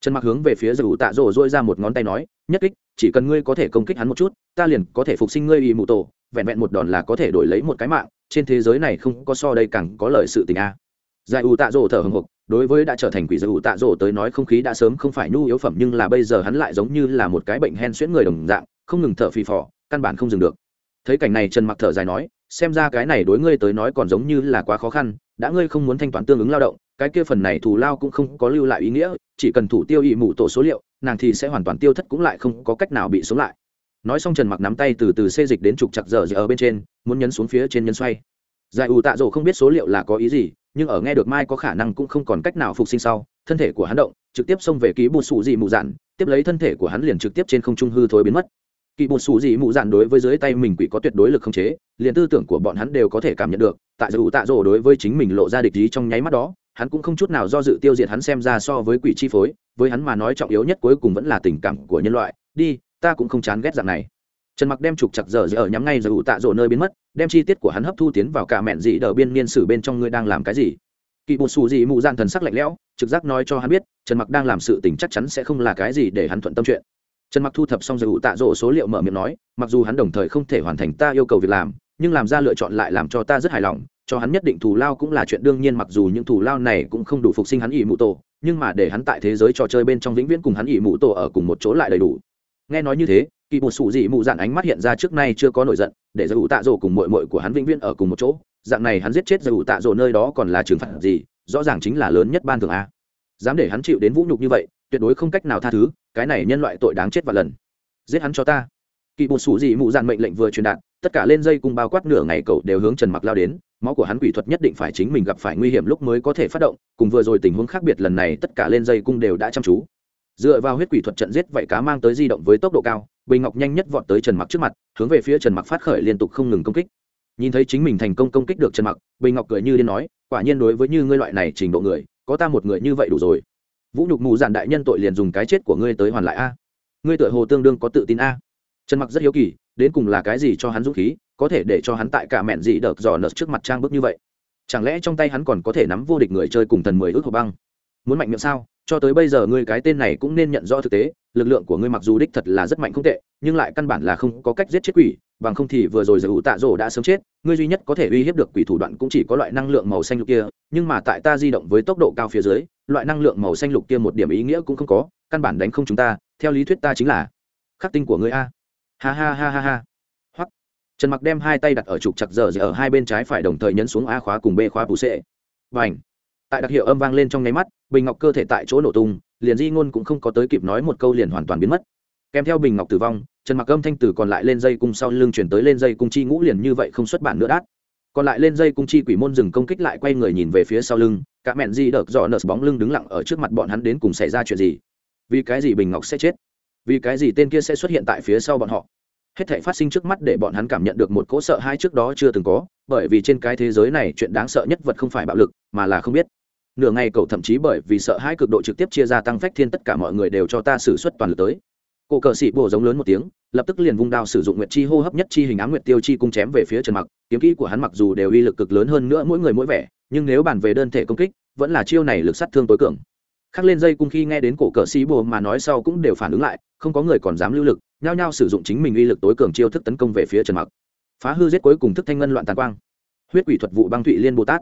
Trần mặc hướng về phía hữu tạ rổ dội ra một ngón tay nói, nhất kích, chỉ cần ngươi có thể công kích hắn một chút, ta liền có thể phục sinh ngươi y mụ tổ, vẹn vẹn một đòn là có thể đổi lấy một cái mạng, trên thế giới này không có so đây càng có lợi sự tình a. Giải ủ tạ rổ thở hồng hộc đối với đã trở thành quỷ dữ tạ rỗ tới nói không khí đã sớm không phải nhu yếu phẩm nhưng là bây giờ hắn lại giống như là một cái bệnh hen xuyễn người đồng dạng, không ngừng thở phì phò, căn bản không dừng được. Thấy cảnh này trần mặc thở dài nói, xem ra cái này đối ngươi tới nói còn giống như là quá khó khăn, đã ngươi không muốn thanh toán tương ứng lao động, cái kia phần này thù lao cũng không có lưu lại ý nghĩa, chỉ cần thủ tiêu ỵ mụ tổ số liệu, nàng thì sẽ hoàn toàn tiêu thất cũng lại không có cách nào bị sống lại. Nói xong trần mặc nắm tay từ từ xê dịch đến trục chặt giờ giờ ở bên trên, muốn nhấn xuống phía trên nhấn xoay. Giải ủ tạ rỗ không biết số liệu là có ý gì nhưng ở nghe được mai có khả năng cũng không còn cách nào phục sinh sau, thân thể của hắn động, trực tiếp xông về ký bột sủ dị mụ dạn, tiếp lấy thân thể của hắn liền trực tiếp trên không trung hư thối biến mất. Kỳ bột xù dị mụ dạn đối với dưới tay mình quỷ có tuyệt đối lực không chế, liền tư tưởng của bọn hắn đều có thể cảm nhận được, tại dù tạ rỗ đối với chính mình lộ ra địch ý trong nháy mắt đó, hắn cũng không chút nào do dự tiêu diệt hắn xem ra so với quỷ chi phối, với hắn mà nói trọng yếu nhất cuối cùng vẫn là tình cảm của nhân loại. Đi, ta cũng không chán ghét dạng này trần mặc đem trục chặt giờ giờ nhắm ngay dù tạ rổ nơi biến mất, đem chi tiết của hắn hấp thu tiến vào cả mẹn dị đờ biên niên sử bên trong ngươi đang làm cái gì? Kỳ bột xù dị mụ dạn thần sắc lạnh lẽo, trực giác nói cho hắn biết, trần mặc đang làm sự tình chắc chắn sẽ không là cái gì để hắn thuận tâm chuyện. Trần mặc thu thập xong rồi ủ tạ rỗ số liệu mở miệng nói, mặc dù hắn đồng thời không thể hoàn thành ta yêu cầu việc làm, nhưng làm ra lựa chọn lại làm cho ta rất hài lòng, cho hắn nhất định thù lao cũng là chuyện đương nhiên mặc dù những thù lao này cũng không đủ phục sinh hắn ỷ mụ tổ, nhưng mà để hắn tại thế giới trò chơi bên trong vĩnh viễn cùng hắn ỷ mụ tổ ở cùng một chỗ lại đầy đủ nghe nói như thế, kỳ một sủ dị mụ dạn ánh mắt hiện ra trước nay chưa có nổi giận, để giải ủ tạ rổ cùng mội mội của hắn vĩnh viễn ở cùng một chỗ. Dạng này hắn giết chết giải ủ tạ rổ nơi đó còn là trừng phạt gì? Rõ ràng chính là lớn nhất ban thường a. Dám để hắn chịu đến vũ nhục như vậy, tuyệt đối không cách nào tha thứ, cái này nhân loại tội đáng chết và lần. Giết hắn cho ta. Kỳ một sủ dị mụ dạn mệnh lệnh vừa truyền đạt, tất cả lên dây cùng bao quát nửa ngày cậu đều hướng trần mặc lao đến. Máu của hắn quỷ thuật nhất định phải chính mình gặp phải nguy hiểm lúc mới có thể phát động, cùng vừa rồi tình huống khác biệt lần này tất cả lên dây cung đều đã chăm chú dựa vào huyết quỷ thuật trận giết vậy cá mang tới di động với tốc độ cao, bình ngọc nhanh nhất vọt tới trần mặc trước mặt, hướng về phía trần mặc phát khởi liên tục không ngừng công kích. Nhìn thấy chính mình thành công công kích được trần mặc, bình ngọc cười như điên nói, quả nhiên đối với như ngươi loại này trình độ người, có ta một người như vậy đủ rồi. Vũ nhục mù giản đại nhân tội liền dùng cái chết của ngươi tới hoàn lại a. Ngươi tựa hồ tương đương có tự tin a. Trần mặc rất hiếu kỳ, đến cùng là cái gì cho hắn dũng khí, có thể để cho hắn tại cả mẹn dị đợt dò nợt trước mặt trang bức như vậy? Chẳng lẽ trong tay hắn còn có thể nắm vô địch người chơi cùng thần mười ước hộp băng? Muốn mạnh miệng sao? Cho tới bây giờ ngươi cái tên này cũng nên nhận rõ thực tế, lực lượng của ngươi mặc dù đích thật là rất mạnh không tệ, nhưng lại căn bản là không có cách giết chết quỷ, bằng không thì vừa rồi giải ủ tạ rổ đã sớm chết, ngươi duy nhất có thể uy hiếp được quỷ thủ đoạn cũng chỉ có loại năng lượng màu xanh lục kia, nhưng mà tại ta di động với tốc độ cao phía dưới, loại năng lượng màu xanh lục kia một điểm ý nghĩa cũng không có, căn bản đánh không chúng ta, theo lý thuyết ta chính là khắc tinh của ngươi a. Ha ha ha ha ha. Hoặc trần mặc đem hai tay đặt ở trục chặt giờ ở hai bên trái phải đồng thời nhấn xuống a khóa cùng b khóa bù sệ và ảnh tại đặc hiệu âm vang lên trong nháy mắt, bình ngọc cơ thể tại chỗ nổ tung, liền di ngôn cũng không có tới kịp nói một câu liền hoàn toàn biến mất. Kèm theo bình ngọc tử vong, trần mặc âm thanh tử còn lại lên dây cung sau lưng chuyển tới lên dây cung chi ngũ liền như vậy không xuất bản nữa đát. Còn lại lên dây cung chi quỷ môn dừng công kích lại quay người nhìn về phía sau lưng, cả mẹn di đợt dọ nợ bóng lưng đứng lặng ở trước mặt bọn hắn đến cùng xảy ra chuyện gì? Vì cái gì bình ngọc sẽ chết? Vì cái gì tên kia sẽ xuất hiện tại phía sau bọn họ? Hết thể phát sinh trước mắt để bọn hắn cảm nhận được một cỗ sợ hai trước đó chưa từng có, bởi vì trên cái thế giới này chuyện đáng sợ nhất vật không phải bạo lực, mà là không biết nửa ngày cậu thậm chí bởi vì sợ hãi cực độ trực tiếp chia ra tăng phách thiên tất cả mọi người đều cho ta xử suất toàn lực tới. Cổ cờ sĩ bồ giống lớn một tiếng, lập tức liền vung đao sử dụng nguyệt chi hô hấp nhất chi hình ám nguyệt tiêu chi cung chém về phía trần mặc. Kiếm kỹ của hắn mặc dù đều uy lực cực lớn hơn nữa mỗi người mỗi vẻ, nhưng nếu bàn về đơn thể công kích, vẫn là chiêu này lực sát thương tối cường. Khắc lên dây cung khi nghe đến cổ cờ sĩ bồ mà nói sau cũng đều phản ứng lại, không có người còn dám lưu lực, nhao nhao sử dụng chính mình uy lực tối cường chiêu thức tấn công về phía trần mặc. Phá hư giết cuối cùng thức thanh ngân loạn tàn quang. Huyết quỷ thuật vụ băng thụy liên bồ tát.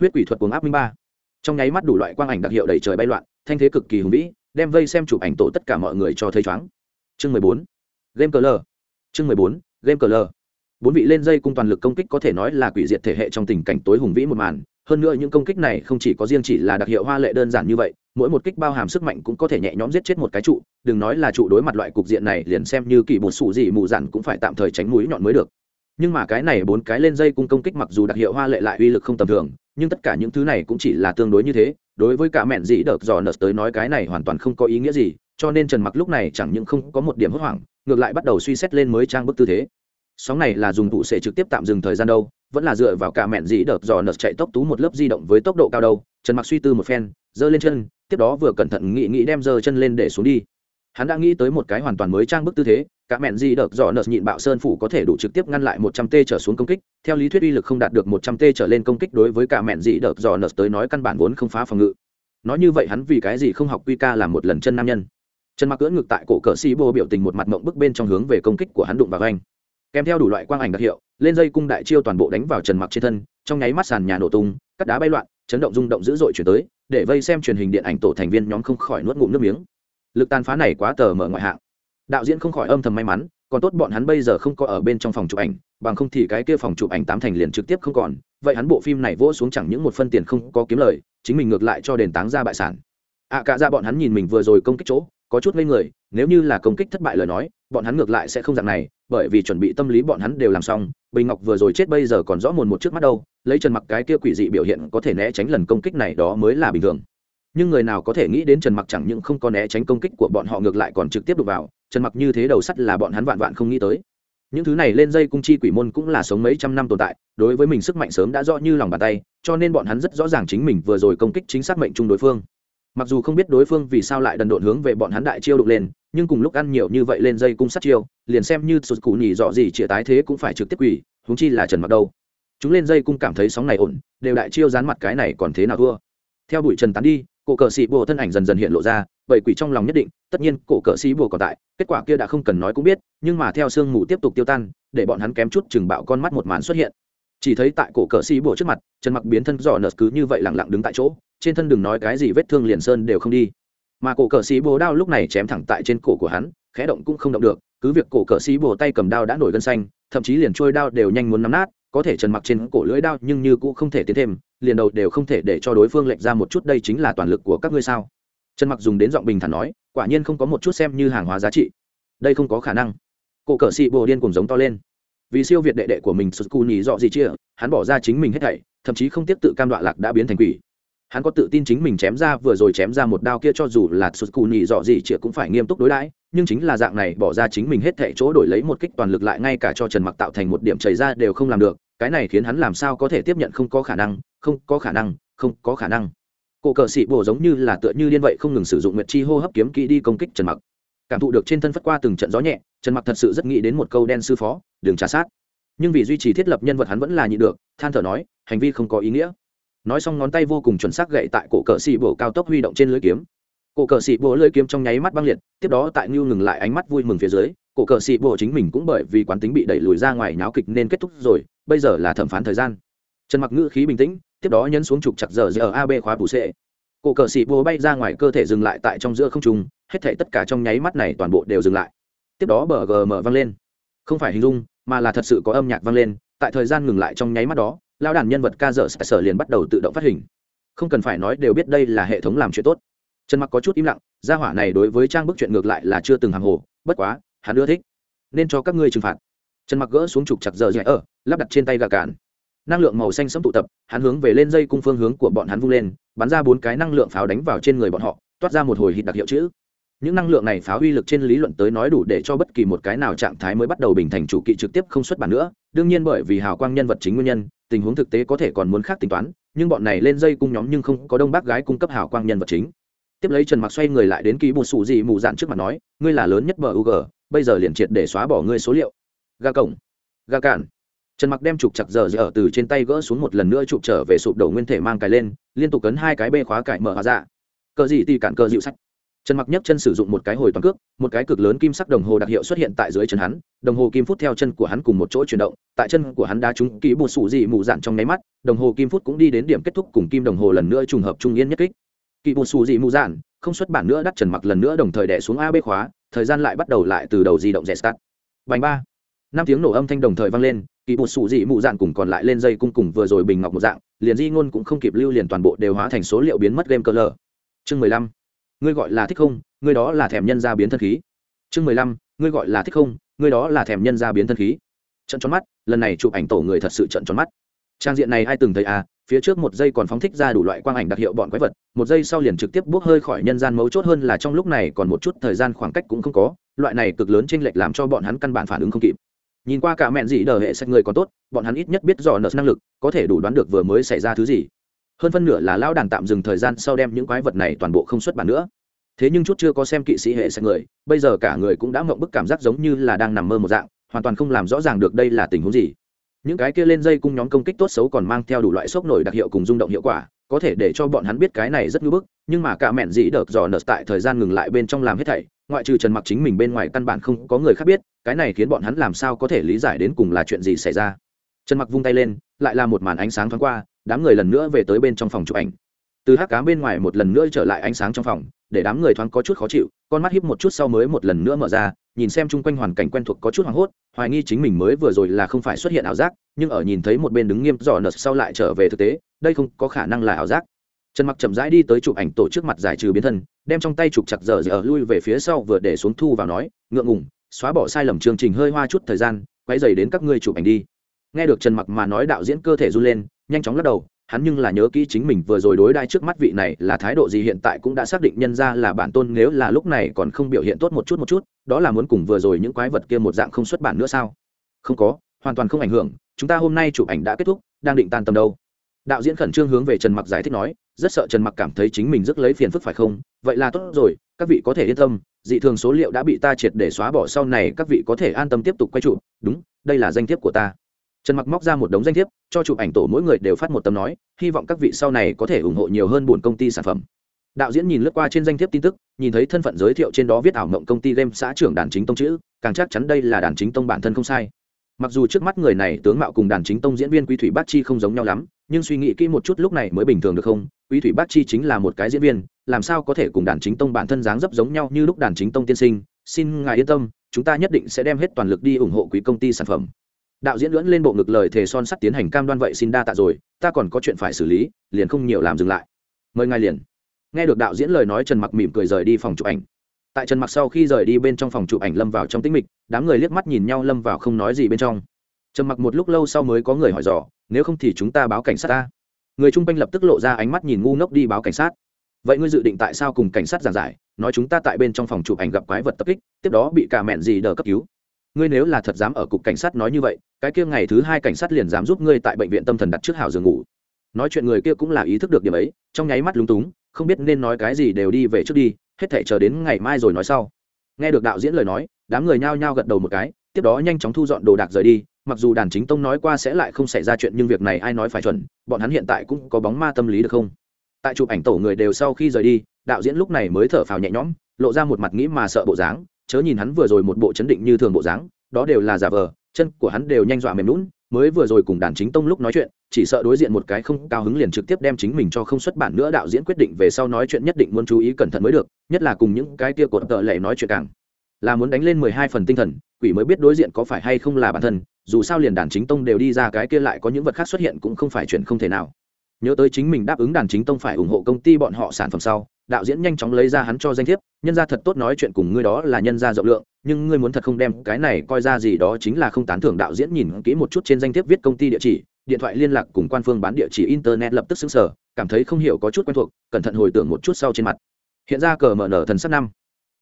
Huyết quỷ thuật cuồng áp minh ba trong nháy mắt đủ loại quang ảnh đặc hiệu đầy trời bay loạn, thanh thế cực kỳ hùng vĩ, đem vây xem chụp ảnh tổ tất cả mọi người cho thấy chóng chương mười bốn, game cờ lờ chương mười bốn, game cờ lờ bốn vị lên dây cung toàn lực công kích có thể nói là quỷ diệt thể hệ trong tình cảnh tối hùng vĩ một màn, hơn nữa những công kích này không chỉ có riêng chỉ là đặc hiệu hoa lệ đơn giản như vậy, mỗi một kích bao hàm sức mạnh cũng có thể nhẹ nhõm giết chết một cái trụ, đừng nói là trụ đối mặt loại cục diện này liền xem như kỳ bột sủ gì mù dặn cũng phải tạm thời tránh mũi nhọn mới được. Nhưng mà cái này bốn cái lên dây cung công kích mặc dù đặc hiệu hoa lệ lại uy lực không tầm thường nhưng tất cả những thứ này cũng chỉ là tương đối như thế, đối với cả mẹn dĩ đợt dò nợt tới nói cái này hoàn toàn không có ý nghĩa gì, cho nên trần mặc lúc này chẳng những không có một điểm hốt hoảng, ngược lại bắt đầu suy xét lên mới trang bức tư thế. Sóng này là dùng tụ sẽ trực tiếp tạm dừng thời gian đâu, vẫn là dựa vào cả mẹn dĩ đợt dò nợt chạy tốc tú một lớp di động với tốc độ cao đâu, trần mặc suy tư một phen, giơ lên chân, tiếp đó vừa cẩn thận nghĩ nghĩ đem giơ chân lên để xuống đi hắn đã nghĩ tới một cái hoàn toàn mới trang bức tư thế, cả mẹn di đợt dò nợt nhịn bạo sơn phủ có thể đủ trực tiếp ngăn lại một trăm t trở xuống công kích, theo lý thuyết uy lực không đạt được một trăm t trở lên công kích đối với cả mẹn di đợt dò nợt tới nói căn bản vốn không phá phòng ngự. Nói như vậy hắn vì cái gì không học quy ca làm một lần chân nam nhân. Chân mặc cưỡng ngực tại cổ cờ xì bô biểu tình một mặt mộng bức bên trong hướng về công kích của hắn đụng vào anh. Kèm theo đủ loại quang ảnh đặc hiệu, lên dây cung đại chiêu toàn bộ đánh vào trần mặc trên thân, trong nháy mắt sàn nhà nổ tung, cắt đá bay loạn, chấn động rung động dữ dội chuyển tới, để vây xem truyền hình điện ảnh tổ thành viên nhóm không khỏi nuốt ngụm nước miếng lực tàn phá này quá tờ mở ngoại hạng. Đạo diễn không khỏi âm thầm may mắn còn tốt bọn hắn bây giờ không có ở bên trong phòng chụp ảnh bằng không thì cái kia phòng chụp ảnh tám thành liền trực tiếp không còn vậy hắn bộ phim này vỗ xuống chẳng những một phân tiền không có kiếm lời chính mình ngược lại cho đền táng ra bại sản. Ạ à, cả ra bọn hắn nhìn mình vừa rồi công kích chỗ có chút ngây người nếu như là công kích thất bại lời nói bọn hắn ngược lại sẽ không dạng này bởi vì chuẩn bị tâm lý bọn hắn đều làm xong bình ngọc vừa rồi chết bây giờ còn rõ mồn một trước mắt đâu lấy trần mặc cái kia quỷ dị biểu hiện có thể né tránh lần công kích này đó mới là bình thường nhưng người nào có thể nghĩ đến trần mặc chẳng những không có né tránh công kích của bọn họ ngược lại còn trực tiếp đục vào, trần mặc như thế đầu sắt là bọn hắn vạn vạn không nghĩ tới. Những thứ này lên dây cung chi quỷ môn cũng là sống mấy trăm năm tồn tại, đối với mình sức mạnh sớm đã rõ như lòng bàn tay, cho nên bọn hắn rất rõ ràng chính mình vừa rồi công kích chính xác mệnh chung đối phương. Mặc dù không biết đối phương vì sao lại đần độn hướng về bọn hắn đại chiêu đục lên, nhưng cùng lúc ăn nhiều như vậy lên dây cung sát chiêu, liền xem như sụt cụ nhỉ dọ gì chĩa tái thế cũng phải trực tiếp quỷ húng chi là trần mặc đâu. Chúng lên dây cung cảm thấy sóng này ổn, đều đại chiêu dán mặt cái này còn thế nào thua. Theo bụi trần tán đi cổ cờ sĩ bồ thân ảnh dần dần hiện lộ ra bảy quỷ trong lòng nhất định, tất nhiên cổ cờ sĩ bồ còn tại, kết quả kia đã không cần nói cũng biết, nhưng mà theo sương mù tiếp tục tiêu tan, để bọn hắn kém chút chừng bạo con mắt một màn xuất hiện. Chỉ thấy tại cổ cờ sĩ bồ trước mặt, trần mặc biến thân giỏ nợt cứ như vậy lặng lặng đứng tại chỗ, trên thân đừng nói cái gì vết thương liền sơn đều không đi. Mà cổ cờ sĩ bồ đao lúc này chém thẳng tại trên cổ của hắn, khẽ động cũng không động được, cứ việc cổ cờ sĩ bồ tay cầm đao đã nổi gân xanh, thậm chí liền trôi đao đều nhanh muốn nắm nát có thể trần mặc trên cổ lưỡi đao nhưng như cũng không thể tiến thêm, liền đầu đều không thể để cho đối phương lệch ra một chút, đây chính là toàn lực của các ngươi sao? Trần mặc dùng đến giọng bình thản nói, quả nhiên không có một chút xem như hàng hóa giá trị. Đây không có khả năng. Cổ cờ sĩ bồ điên cùng giống to lên. Vì siêu việt đệ đệ của mình sụt cù nhì dọ gì chia, hắn bỏ ra chính mình hết thảy, thậm chí không tiếp tự cam đoạ lạc đã biến thành quỷ. Hắn có tự tin chính mình chém ra, vừa rồi chém ra một đao kia cho dù là sụt cù nhì dọ gì chia cũng phải nghiêm túc đối đãi, nhưng chính là dạng này bỏ ra chính mình hết thảy chỗ đổi lấy một kích toàn lực lại ngay cả cho trần mặc tạo thành một điểm chảy ra đều không làm được cái này khiến hắn làm sao có thể tiếp nhận không có khả năng, không có khả năng, không có khả năng. Cổ cờ sĩ bồ giống như là tựa như điên vậy không ngừng sử dụng nguyệt chi hô hấp kiếm kỹ đi công kích trần mặc. Cảm thụ được trên thân phất qua từng trận gió nhẹ, trần mặc thật sự rất nghĩ đến một câu đen sư phó, đường trả sát. Nhưng vì duy trì thiết lập nhân vật hắn vẫn là nhị được, than thở nói, hành vi không có ý nghĩa. Nói xong ngón tay vô cùng chuẩn xác gậy tại cổ cờ sĩ bổ cao tốc huy động trên lưới kiếm. Cổ cờ sĩ bổ lưới kiếm trong nháy mắt băng liệt, tiếp đó tại ngưu ngừng lại ánh mắt vui mừng phía dưới cổ cờ sĩ bộ chính mình cũng bởi vì quán tính bị đẩy lùi ra ngoài nháo kịch nên kết thúc rồi, bây giờ là thẩm phán thời gian. Trần mặc ngữ khí bình tĩnh, tiếp đó nhấn xuống trục chặt giờ giờ ab khóa bù xệ. Cổ cờ sĩ bộ bay ra ngoài cơ thể dừng lại tại trong giữa không trung, hết thể tất cả trong nháy mắt này toàn bộ đều dừng lại. Tiếp đó bờ gm vang lên. Không phải hình dung, mà là thật sự có âm nhạc vang lên, tại thời gian ngừng lại trong nháy mắt đó lao đàn nhân vật ca dở sở liền bắt đầu tự động phát hình. Không cần phải nói đều biết đây là hệ thống làm chuyện tốt. Trần mặc có chút im lặng, gia hỏa này đối với trang bức chuyện ngược lại là chưa từng hàng hồ, bất quá hắn ưa thích. Nên cho các ngươi trừng phạt. Trần mặc gỡ xuống trục chặt giờ dạy ở, lắp đặt trên tay gà cản. Năng lượng màu xanh sẫm tụ tập, hắn hướng về lên dây cung phương hướng của bọn hắn vung lên, bắn ra bốn cái năng lượng pháo đánh vào trên người bọn họ, toát ra một hồi hít đặc hiệu chữ. Những năng lượng này phá uy lực trên lý luận tới nói đủ để cho bất kỳ một cái nào trạng thái mới bắt đầu bình thành chủ kỵ trực tiếp không xuất bản nữa. Đương nhiên bởi vì hào quang nhân vật chính nguyên nhân, tình huống thực tế có thể còn muốn khác tính toán, nhưng bọn này lên dây cung nhóm nhưng không có đông bác gái cung cấp hào quang nhân vật chính. Tiếp lấy trần mặc xoay người lại đến ký bù sủ gì mù dạn trước mặt nói, ngươi là lớn nhất bờ u g bây giờ liền triệt để xóa bỏ ngươi số liệu. Ga cổng. Ga cạn trần mặc đem trục chặt giờ giờ từ trên tay gỡ xuống một lần nữa chụp trở về sụp đổ nguyên thể mang cái lên, liên tục cấn hai cái bê khóa cải mở hóa ra cờ gì thì cản cờ dịu sách trần mặc nhấc chân sử dụng một cái hồi toàn cước, một cái cực lớn kim sắc đồng hồ đặc hiệu xuất hiện tại dưới chân hắn, đồng hồ kim phút theo chân của hắn cùng một chỗ chuyển động, tại chân của hắn đá trúng kỹ bột sủ dị mù dạn trong nháy mắt, đồng hồ kim phút cũng đi đến điểm kết thúc cùng kim đồng hồ lần nữa trùng hợp trung yên nhất kích. Kỹ bột sủ dị mù dạn, không xuất bản nữa đắt trần mặc lần nữa đồng thời đẻ xuống ab khóa thời gian lại bắt đầu lại từ đầu di động rẻ start. Bánh ba. Năm tiếng nổ âm thanh đồng thời vang lên kỳ bột sủ dị mụ dạn cùng còn lại lên dây cung cùng vừa rồi bình ngọc một dạng, liền di ngôn cũng không kịp lưu liền toàn bộ đều hóa thành số liệu biến mất game cơ lờ chương mười lăm. Ngươi gọi là thích không, ngươi đó là thèm nhân ra biến thân khí. Chương mười lăm. Ngươi gọi là thích không, ngươi đó là thèm nhân ra biến thân khí. Trận tròn mắt, lần này chụp ảnh tổ người thật sự trận tròn mắt. Trang diện này ai từng thấy à phía trước một giây còn phóng thích ra đủ loại quang ảnh đặc hiệu bọn quái vật, một giây sau liền trực tiếp bước hơi khỏi nhân gian mấu chốt hơn là trong lúc này còn một chút thời gian khoảng cách cũng không có, loại này cực lớn chênh lệch làm cho bọn hắn căn bản phản ứng không kịp. Nhìn qua cả mẹn dị đờ hệ sách người còn tốt, bọn hắn ít nhất biết dò nợ năng lực, có thể đủ đoán được vừa mới xảy ra thứ gì. Hơn phân nửa là lao đàn tạm dừng thời gian sau đem những quái vật này toàn bộ không xuất bản nữa. Thế nhưng chút chưa có xem kỵ sĩ hệ sách người, bây giờ cả người cũng đã mộng bức cảm giác giống như là đang nằm mơ một dạng, hoàn toàn không làm rõ ràng được đây là tình huống gì những cái kia lên dây cung nhóm công kích tốt xấu còn mang theo đủ loại sốc nổi đặc hiệu cùng rung động hiệu quả, có thể để cho bọn hắn biết cái này rất ngưỡng bức, nhưng mà cả mẹn dĩ đợt dò nợ tại thời gian ngừng lại bên trong làm hết thảy, ngoại trừ trần mặc chính mình bên ngoài căn bản không có người khác biết, cái này khiến bọn hắn làm sao có thể lý giải đến cùng là chuyện gì xảy ra. Trần mặc vung tay lên, lại là một màn ánh sáng thoáng qua, đám người lần nữa về tới bên trong phòng chụp ảnh. Từ hát cá bên ngoài một lần nữa trở lại ánh sáng trong phòng để đám người thoáng có chút khó chịu, con mắt híp một chút sau mới một lần nữa mở ra, nhìn xem chung quanh hoàn cảnh quen thuộc có chút hoảng hốt, hoài nghi chính mình mới vừa rồi là không phải xuất hiện ảo giác, nhưng ở nhìn thấy một bên đứng nghiêm dò nợt sau lại trở về thực tế, đây không có khả năng là ảo giác. Trần mặc chậm rãi đi tới chụp ảnh tổ trước mặt giải trừ biến thân, đem trong tay chụp chặt giờ giờ lui về phía sau vừa để xuống thu vào nói, ngượng ngùng, xóa bỏ sai lầm chương trình hơi hoa chút thời gian quay dày đến các ngươi chụp ảnh đi. Nghe được trần mặc mà nói đạo diễn cơ thể run lên, nhanh chóng lắc đầu hắn nhưng là nhớ kỹ chính mình vừa rồi đối đai trước mắt vị này là thái độ gì hiện tại cũng đã xác định nhân ra là bản tôn, nếu là lúc này còn không biểu hiện tốt một chút một chút, đó là muốn cùng vừa rồi những quái vật kia một dạng không xuất bản nữa sao? Không có, hoàn toàn không ảnh hưởng, chúng ta hôm nay chụp ảnh đã kết thúc, đang định tan tầm đâu? Đạo diễn khẩn trương hướng về trần mặc giải thích nói, rất sợ trần mặc cảm thấy chính mình rất lấy phiền phức phải không? Vậy là tốt rồi, các vị có thể yên tâm, dị thường số liệu đã bị ta triệt để xóa bỏ, sau này các vị có thể an tâm tiếp tục quay chụp, đúng, đây là danh thiếp của ta trần mặc móc ra một đống danh thiếp, cho chụp ảnh tổ mỗi người đều phát một tấm nói, hy vọng các vị sau này có thể ủng hộ nhiều hơn buồn công ty sản phẩm. Đạo diễn nhìn lướt qua trên danh thiếp tin tức, nhìn thấy thân phận giới thiệu trên đó viết ảo mộng công ty game xã trưởng đàn chính tông chữ, càng chắc chắn đây là đàn chính tông bản thân không sai. Mặc dù trước mắt người này tướng mạo cùng đàn chính tông diễn viên quý thủy bác chi không giống nhau lắm, nhưng suy nghĩ kỹ một chút lúc này mới bình thường được không? Quý thủy bác chi chính là một cái diễn viên, làm sao có thể cùng đàn chính tông bản thân dáng dấp giống nhau như lúc đàn chính tông tiên sinh? Xin ngài yên tâm, chúng ta nhất định sẽ đem hết toàn lực đi ủng hộ quý công ty sản phẩm đạo diễn lưỡn lên bộ ngực lời thề son sắt tiến hành cam đoan vậy xin đa tạ rồi, ta còn có chuyện phải xử lý, liền không nhiều làm dừng lại. Mời ngài liền. Nghe được đạo diễn lời nói trần mặc mỉm cười rời đi phòng chụp ảnh. Tại trần mặc sau khi rời đi bên trong phòng chụp ảnh lâm vào trong tĩnh mịch, đám người liếc mắt nhìn nhau lâm vào không nói gì bên trong. Trần mặc một lúc lâu sau mới có người hỏi dò, nếu không thì chúng ta báo cảnh sát ta. Người chung quanh lập tức lộ ra ánh mắt nhìn ngu ngốc đi báo cảnh sát. Vậy ngươi dự định tại sao cùng cảnh sát giảng giải, nói chúng ta tại bên trong phòng chụp ảnh gặp quái vật tập kích, tiếp đó bị cả mẹn gì đờ cấp cứu? Ngươi nếu là thật dám ở cục cảnh sát nói như vậy, cái kia ngày thứ hai cảnh sát liền dám giúp ngươi tại bệnh viện tâm thần đặt trước hảo giường ngủ. Nói chuyện người kia cũng là ý thức được điểm ấy, trong nháy mắt lúng túng, không biết nên nói cái gì đều đi về trước đi, hết thể chờ đến ngày mai rồi nói sau. Nghe được đạo diễn lời nói, đám người nhao nhao gật đầu một cái, tiếp đó nhanh chóng thu dọn đồ đạc rời đi, mặc dù đàn chính tông nói qua sẽ lại không xảy ra chuyện nhưng việc này ai nói phải chuẩn, bọn hắn hiện tại cũng có bóng ma tâm lý được không? Tại chụp ảnh tổ người đều sau khi rời đi, đạo diễn lúc này mới thở phào nhẹ nhõm, lộ ra một mặt nghĩ mà sợ bộ dáng chớ nhìn hắn vừa rồi một bộ chấn định như thường bộ dáng, đó đều là giả vờ, chân của hắn đều nhanh dọa mềm lún mới vừa rồi cùng đàn chính tông lúc nói chuyện, chỉ sợ đối diện một cái không cao hứng liền trực tiếp đem chính mình cho không xuất bản nữa đạo diễn quyết định về sau nói chuyện nhất định muốn chú ý cẩn thận mới được, nhất là cùng những cái kia cột tợ lệ nói chuyện càng là muốn đánh lên mười hai phần tinh thần, quỷ mới biết đối diện có phải hay không là bản thân, dù sao liền đàn chính tông đều đi ra cái kia lại có những vật khác xuất hiện cũng không phải chuyện không thể nào. Nhớ tới chính mình đáp ứng đàn chính tông phải ủng hộ công ty bọn họ sản phẩm sau đạo diễn nhanh chóng lấy ra hắn cho danh thiếp, nhân ra thật tốt nói chuyện cùng ngươi đó là nhân ra rộng lượng, nhưng ngươi muốn thật không đem cái này coi ra gì đó chính là không tán thưởng đạo diễn nhìn kỹ một chút trên danh thiếp viết công ty địa chỉ, điện thoại liên lạc cùng quan phương bán địa chỉ internet lập tức xứng sở cảm thấy không hiểu có chút quen thuộc, cẩn thận hồi tưởng một chút sau trên mặt. Hiện ra cờ mở nở thần sắc năm.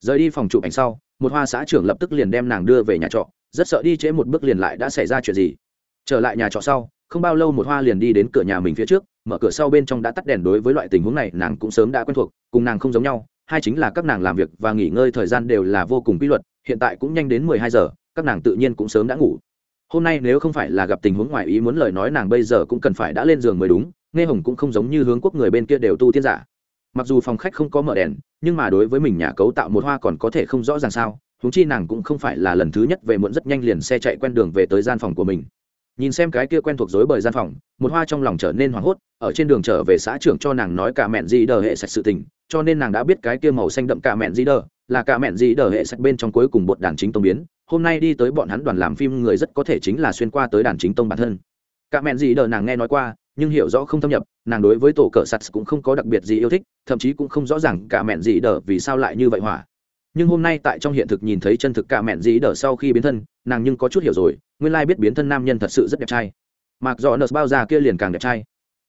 Rời đi phòng chụp ảnh sau, một hoa xã trưởng lập tức liền đem nàng đưa về nhà trọ, rất sợ đi trễ một bước liền lại đã xảy ra chuyện gì. Trở lại nhà trọ sau, không bao lâu một hoa liền đi đến cửa nhà mình phía trước mở cửa sau bên trong đã tắt đèn đối với loại tình huống này, nàng cũng sớm đã quen thuộc, cùng nàng không giống nhau, hai chính là các nàng làm việc và nghỉ ngơi thời gian đều là vô cùng quy luật, hiện tại cũng nhanh đến mười hai giờ, các nàng tự nhiên cũng sớm đã ngủ. Hôm nay nếu không phải là gặp tình huống ngoài ý muốn lời nói, nàng bây giờ cũng cần phải đã lên giường mới đúng, nghe hồng cũng không giống như hướng quốc người bên kia đều tu tiên giả. Mặc dù phòng khách không có mở đèn, nhưng mà đối với mình nhà cấu tạo một hoa còn có thể không rõ ràng sao, huống chi nàng cũng không phải là lần thứ nhất về muộn rất nhanh liền xe chạy quen đường về tới gian phòng của mình nhìn xem cái kia quen thuộc dối bời gian phòng, một hoa trong lòng trở nên hoảng hốt, ở trên đường trở về xã trưởng cho nàng nói cả mẹn gì đờ hệ sạch sự tình, cho nên nàng đã biết cái kia màu xanh đậm cả mẹn gì đờ, là cả mẹn gì đờ hệ sạch bên trong cuối cùng bột đàn chính tông biến, hôm nay đi tới bọn hắn đoàn làm phim người rất có thể chính là xuyên qua tới đàn chính tông bản thân. Cả mẹn gì đờ nàng nghe nói qua, nhưng hiểu rõ không thâm nhập, nàng đối với tổ cờ sắt cũng không có đặc biệt gì yêu thích, thậm chí cũng không rõ ràng cả mẹn gì đờ vì sao lại như vậy hỏa nhưng hôm nay tại trong hiện thực nhìn thấy chân thực cả mẹn dĩ đờ sau khi biến thân, nàng nhưng có chút hiểu rồi, nguyên lai biết biến thân nam nhân thật sự rất đẹp trai. Mặc dọ nợ bao già kia liền càng đẹp trai.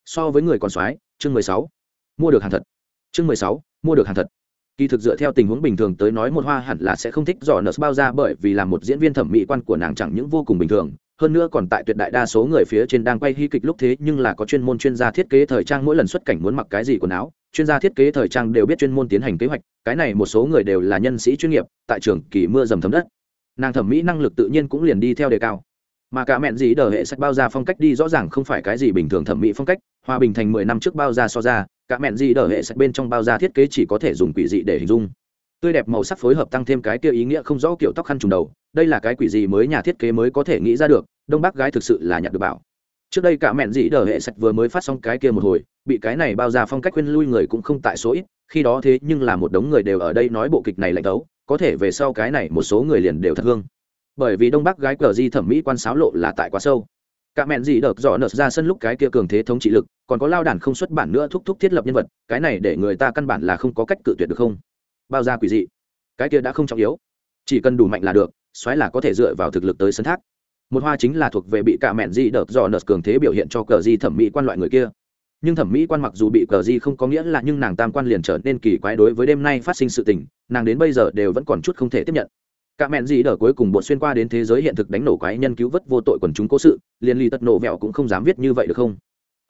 So với người còn soái chương mười sáu. Mua được hàng thật. Chương mười sáu, mua được hàng thật. Kỳ thực dựa theo tình huống bình thường tới nói một hoa hẳn là sẽ không thích dò nợ bao ra bởi vì là một diễn viên thẩm mỹ quan của nàng chẳng những vô cùng bình thường, hơn nữa còn tại tuyệt đại đa số người phía trên đang quay hy kịch lúc thế nhưng là có chuyên môn chuyên gia thiết kế thời trang mỗi lần xuất cảnh muốn mặc cái gì quần áo chuyên gia thiết kế thời trang đều biết chuyên môn tiến hành kế hoạch, cái này một số người đều là nhân sĩ chuyên nghiệp, tại trường kỳ mưa dầm thấm đất. Nàng thẩm mỹ năng lực tự nhiên cũng liền đi theo đề cao. Mà cả mẹn gì đờ hệ sách bao ra phong cách đi rõ ràng không phải cái gì bình thường thẩm mỹ phong cách, hòa bình thành mười năm trước bao ra so ra, cả mẹn gì đờ hệ sách bên trong bao ra thiết kế chỉ có thể dùng quỷ dị để hình dung. Tươi đẹp màu sắc phối hợp tăng thêm cái kia ý nghĩa không rõ kiểu tóc khăn trùng đầu, đây là cái quỷ gì mới nhà thiết kế mới có thể nghĩ ra được, đông bắc gái thực sự là nhặt được bảo. Trước đây cả mẹn dĩ đờ hệ sạch vừa mới phát xong cái kia một hồi bị cái này bao ra phong cách khuyên lui người cũng không tại số ít, khi đó thế nhưng là một đống người đều ở đây nói bộ kịch này lạnh tấu, có thể về sau cái này một số người liền đều thật hương. Bởi vì đông bắc gái cờ di thẩm mỹ quan sáo lộ là tại quá sâu. Cả mẹn gì đợt dọ nợt ra sân lúc cái kia cường thế thống trị lực, còn có lao đàn không xuất bản nữa thúc thúc thiết lập nhân vật, cái này để người ta căn bản là không có cách cự tuyệt được không? Bao ra quỷ dị. Cái kia đã không trọng yếu. Chỉ cần đủ mạnh là được xoáy là có thể dựa vào thực lực tới sân thác. Một hoa chính là thuộc về bị cả mẹn gì đợt dọ nợt cường thế biểu hiện cho cờ di thẩm mỹ quan loại người kia nhưng thẩm mỹ quan mặc dù bị cờ di không có nghĩa là nhưng nàng tam quan liền trở nên kỳ quái đối với đêm nay phát sinh sự tình, nàng đến bây giờ đều vẫn còn chút không thể tiếp nhận. Cả mẹn gì đỡ cuối cùng bột xuyên qua đến thế giới hiện thực đánh nổ quái nhân cứu vớt vô tội quần chúng cố sự, liền ly tật nổ vẹo cũng không dám viết như vậy được không?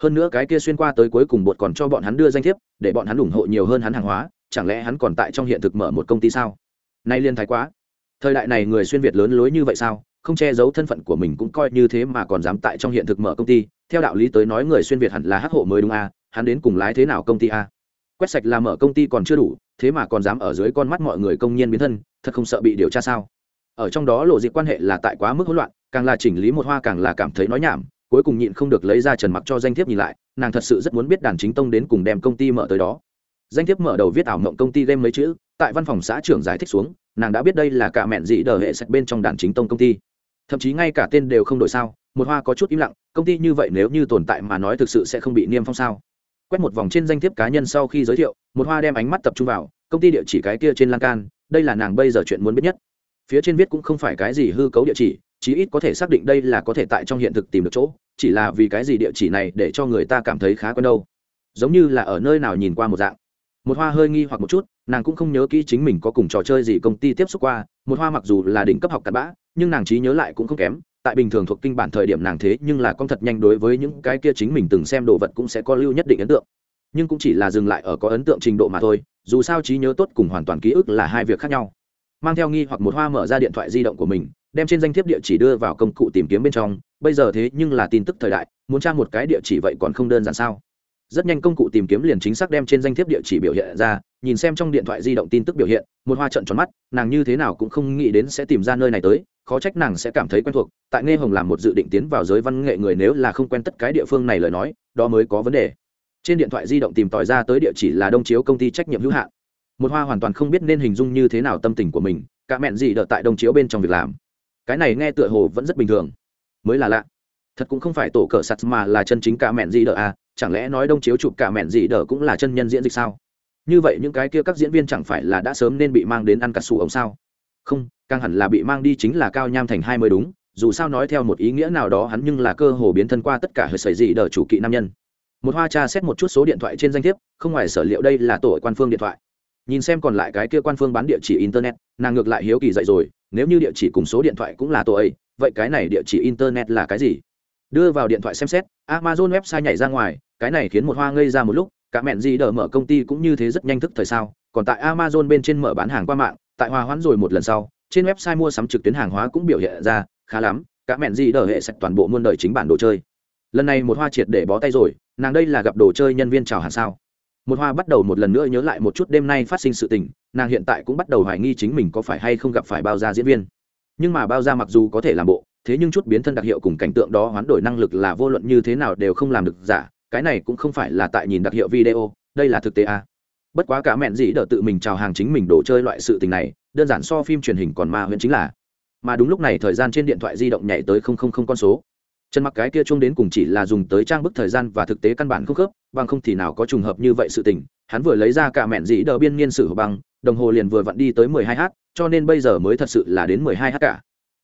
Hơn nữa cái kia xuyên qua tới cuối cùng bột còn cho bọn hắn đưa danh thiếp, để bọn hắn ủng hộ nhiều hơn hắn hàng hóa, chẳng lẽ hắn còn tại trong hiện thực mở một công ty sao? Nay liên thái quá. Thời đại này người xuyên việt lớn lối như vậy sao? Không che giấu thân phận của mình cũng coi như thế mà còn dám tại trong hiện thực mở công ty theo đạo lý tới nói người xuyên việt hẳn là hắc hộ mới đúng a à, hắn đến cùng lái thế nào công ty a? Quét sạch là mở công ty còn chưa đủ thế mà còn dám ở dưới con mắt mọi người công nhân biến thân thật không sợ bị điều tra sao? Ở trong đó lộ diện quan hệ là tại quá mức hỗn loạn càng là chỉnh lý một hoa càng là cảm thấy nói nhảm cuối cùng nhịn không được lấy ra trần mặc cho danh thiếp nhìn lại nàng thật sự rất muốn biết đàn chính tông đến cùng đem công ty mở tới đó. Danh thiếp mở đầu viết ảo mộng công ty game mấy chữ tại văn phòng xã trưởng giải thích xuống nàng đã biết đây là cả mẹn dị đờ hệ sạch bên trong đàn chính tông công ty. Thậm chí ngay cả tên đều không đổi sao một hoa có chút im lặng công ty như vậy nếu như tồn tại mà nói thực sự sẽ không bị niêm phong sao? Quét một vòng trên danh thiếp cá nhân sau khi giới thiệu, một hoa đem ánh mắt tập trung vào, công ty địa chỉ cái kia trên lan can, đây là nàng bây giờ chuyện muốn biết nhất. Phía trên viết cũng không phải cái gì hư cấu địa chỉ, chí ít có thể xác định đây là có thể tại trong hiện thực tìm được chỗ, chỉ là vì cái gì địa chỉ này để cho người ta cảm thấy khá quen đâu. Giống như là ở nơi nào nhìn qua một dạng. Một hoa hơi nghi hoặc một chút, nàng cũng không nhớ kỹ chính mình có cùng trò chơi gì công ty tiếp xúc qua, một hoa mặc dù là đỉnh cấp học cặn bã, nhưng nàng trí nhớ lại cũng không kém tại bình thường thuộc kinh bản thời điểm nàng thế nhưng là con thật nhanh đối với những cái kia chính mình từng xem đồ vật cũng sẽ có lưu nhất định ấn tượng. Nhưng cũng chỉ là dừng lại ở có ấn tượng trình độ mà thôi, dù sao trí nhớ tốt cùng hoàn toàn ký ức là hai việc khác nhau. Mang theo nghi hoặc một hoa mở ra điện thoại di động của mình, đem trên danh thiếp địa chỉ đưa vào công cụ tìm kiếm bên trong, bây giờ thế nhưng là tin tức thời đại, muốn tra một cái địa chỉ vậy còn không đơn giản sao? Rất nhanh công cụ tìm kiếm liền chính xác đem trên danh thiếp địa chỉ biểu hiện ra nhìn xem trong điện thoại di động tin tức biểu hiện, một hoa trận tròn mắt, nàng như thế nào cũng không nghĩ đến sẽ tìm ra nơi này tới, khó trách nàng sẽ cảm thấy quen thuộc, tại nghe hồng làm một dự định tiến vào giới văn nghệ người nếu là không quen tất cái địa phương này lời nói, đó mới có vấn đề. Trên điện thoại di động tìm tòi ra tới địa chỉ là đông chiếu công ty trách nhiệm hữu hạn. Một hoa hoàn toàn không biết nên hình dung như thế nào tâm tình của mình, cả mẹn gì đợt tại đông chiếu bên trong việc làm. Cái này nghe tựa hồ vẫn rất bình thường. Mới là lạ. Thật cũng không phải tổ cờ sắt mà là chân chính cả mẹn gì đợt à chẳng lẽ nói đông chiếu chụp cả mẹn gì đợt cũng là chân nhân diễn dịch sao? Như vậy những cái kia các diễn viên chẳng phải là đã sớm nên bị mang đến ăn cà sù ống sao? Không, càng hẳn là bị mang đi chính là cao nham thành hai mươi đúng, dù sao nói theo một ý nghĩa nào đó hắn nhưng là cơ hồ biến thân qua tất cả hơi xảy gì đỡ chủ kỵ nam nhân. Một hoa tra xét một chút số điện thoại trên danh thiếp, không ngoài sở liệu đây là tổ quan phương điện thoại. Nhìn xem còn lại cái kia quan phương bán địa chỉ internet, nàng ngược lại hiếu kỳ dậy rồi, nếu như địa chỉ cùng số điện thoại cũng là tổ ấy, vậy cái này địa chỉ internet là cái gì? Đưa vào điện thoại xem xét, amazon website nhảy ra ngoài, cái này khiến một hoa ngây ra một lúc cả mẹn gì đờ mở công ty cũng như thế rất nhanh thức thời sao, còn tại amazon bên trên mở bán hàng qua mạng, tại hòa hoãn rồi một lần sau, trên website mua sắm trực tuyến hàng hóa cũng biểu hiện ra khá lắm, cả mẹn gì đờ hệ sạch toàn bộ muôn đời chính bản đồ chơi. Lần này một hoa triệt để bó tay rồi, nàng đây là gặp đồ chơi nhân viên chào hàng sao? Một hoa bắt đầu một lần nữa nhớ lại một chút đêm nay phát sinh sự tình, nàng hiện tại cũng bắt đầu hoài nghi chính mình có phải hay không gặp phải bao gia diễn viên. Nhưng mà bao gia mặc dù có thể làm bộ, thế nhưng chút biến thân đặc hiệu cùng cảnh tượng đó hoán đổi năng lực là vô luận như thế nào đều không làm được giả cái này cũng không phải là tại nhìn đặc hiệu video, đây là thực tế à. bất quá cả mẹn dĩ đỡ tự mình chào hàng chính mình đồ chơi loại sự tình này, đơn giản so phim truyền hình còn ma huyện chính là. Mà đúng lúc này thời gian trên điện thoại di động nhảy tới không không không con số. Chân mặc cái kia chung đến cùng chỉ là dùng tới trang bức thời gian và thực tế căn bản không khớp, bằng không thì nào có trùng hợp như vậy sự tình. Hắn vừa lấy ra cả mẹn dĩ đỡ biên niên sử hộp băng, đồng hồ liền vừa vặn đi tới mười hai h cho nên bây giờ mới thật sự là đến mười hai h cả.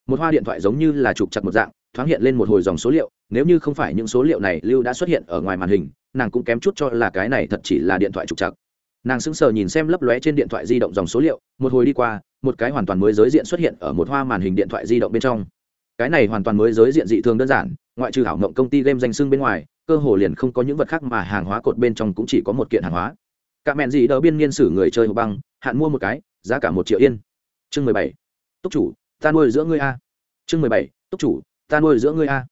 Một hoa điện thoại giống như là trục chặt một dạng thoáng hiện lên một hồi dòng số liệu, nếu như không phải những số liệu này lưu đã xuất hiện ở ngoài màn hình, nàng cũng kém chút cho là cái này thật chỉ là điện thoại trục chặt nàng sững sờ nhìn xem lấp lóe trên điện thoại di động dòng số liệu, một hồi đi qua, một cái hoàn toàn mới giới diện xuất hiện ở một hoa màn hình điện thoại di động bên trong. Cái này hoàn toàn mới giới diện dị thường đơn giản, ngoại trừ hảo mộng công ty game danh sưng bên ngoài, cơ hồ liền không có những vật khác mà hàng hóa cột bên trong cũng chỉ có một kiện hàng hóa. Cả mẹn gì đỡ biên niên sử người chơi hộp băng, hạn mua một cái, giá cả một triệu yên. Chương mười bảy. Túc chủ, ta nuôi giữa ngươi a. Chương mười bảy. Túc chủ ta nuôi giữa ngươi a.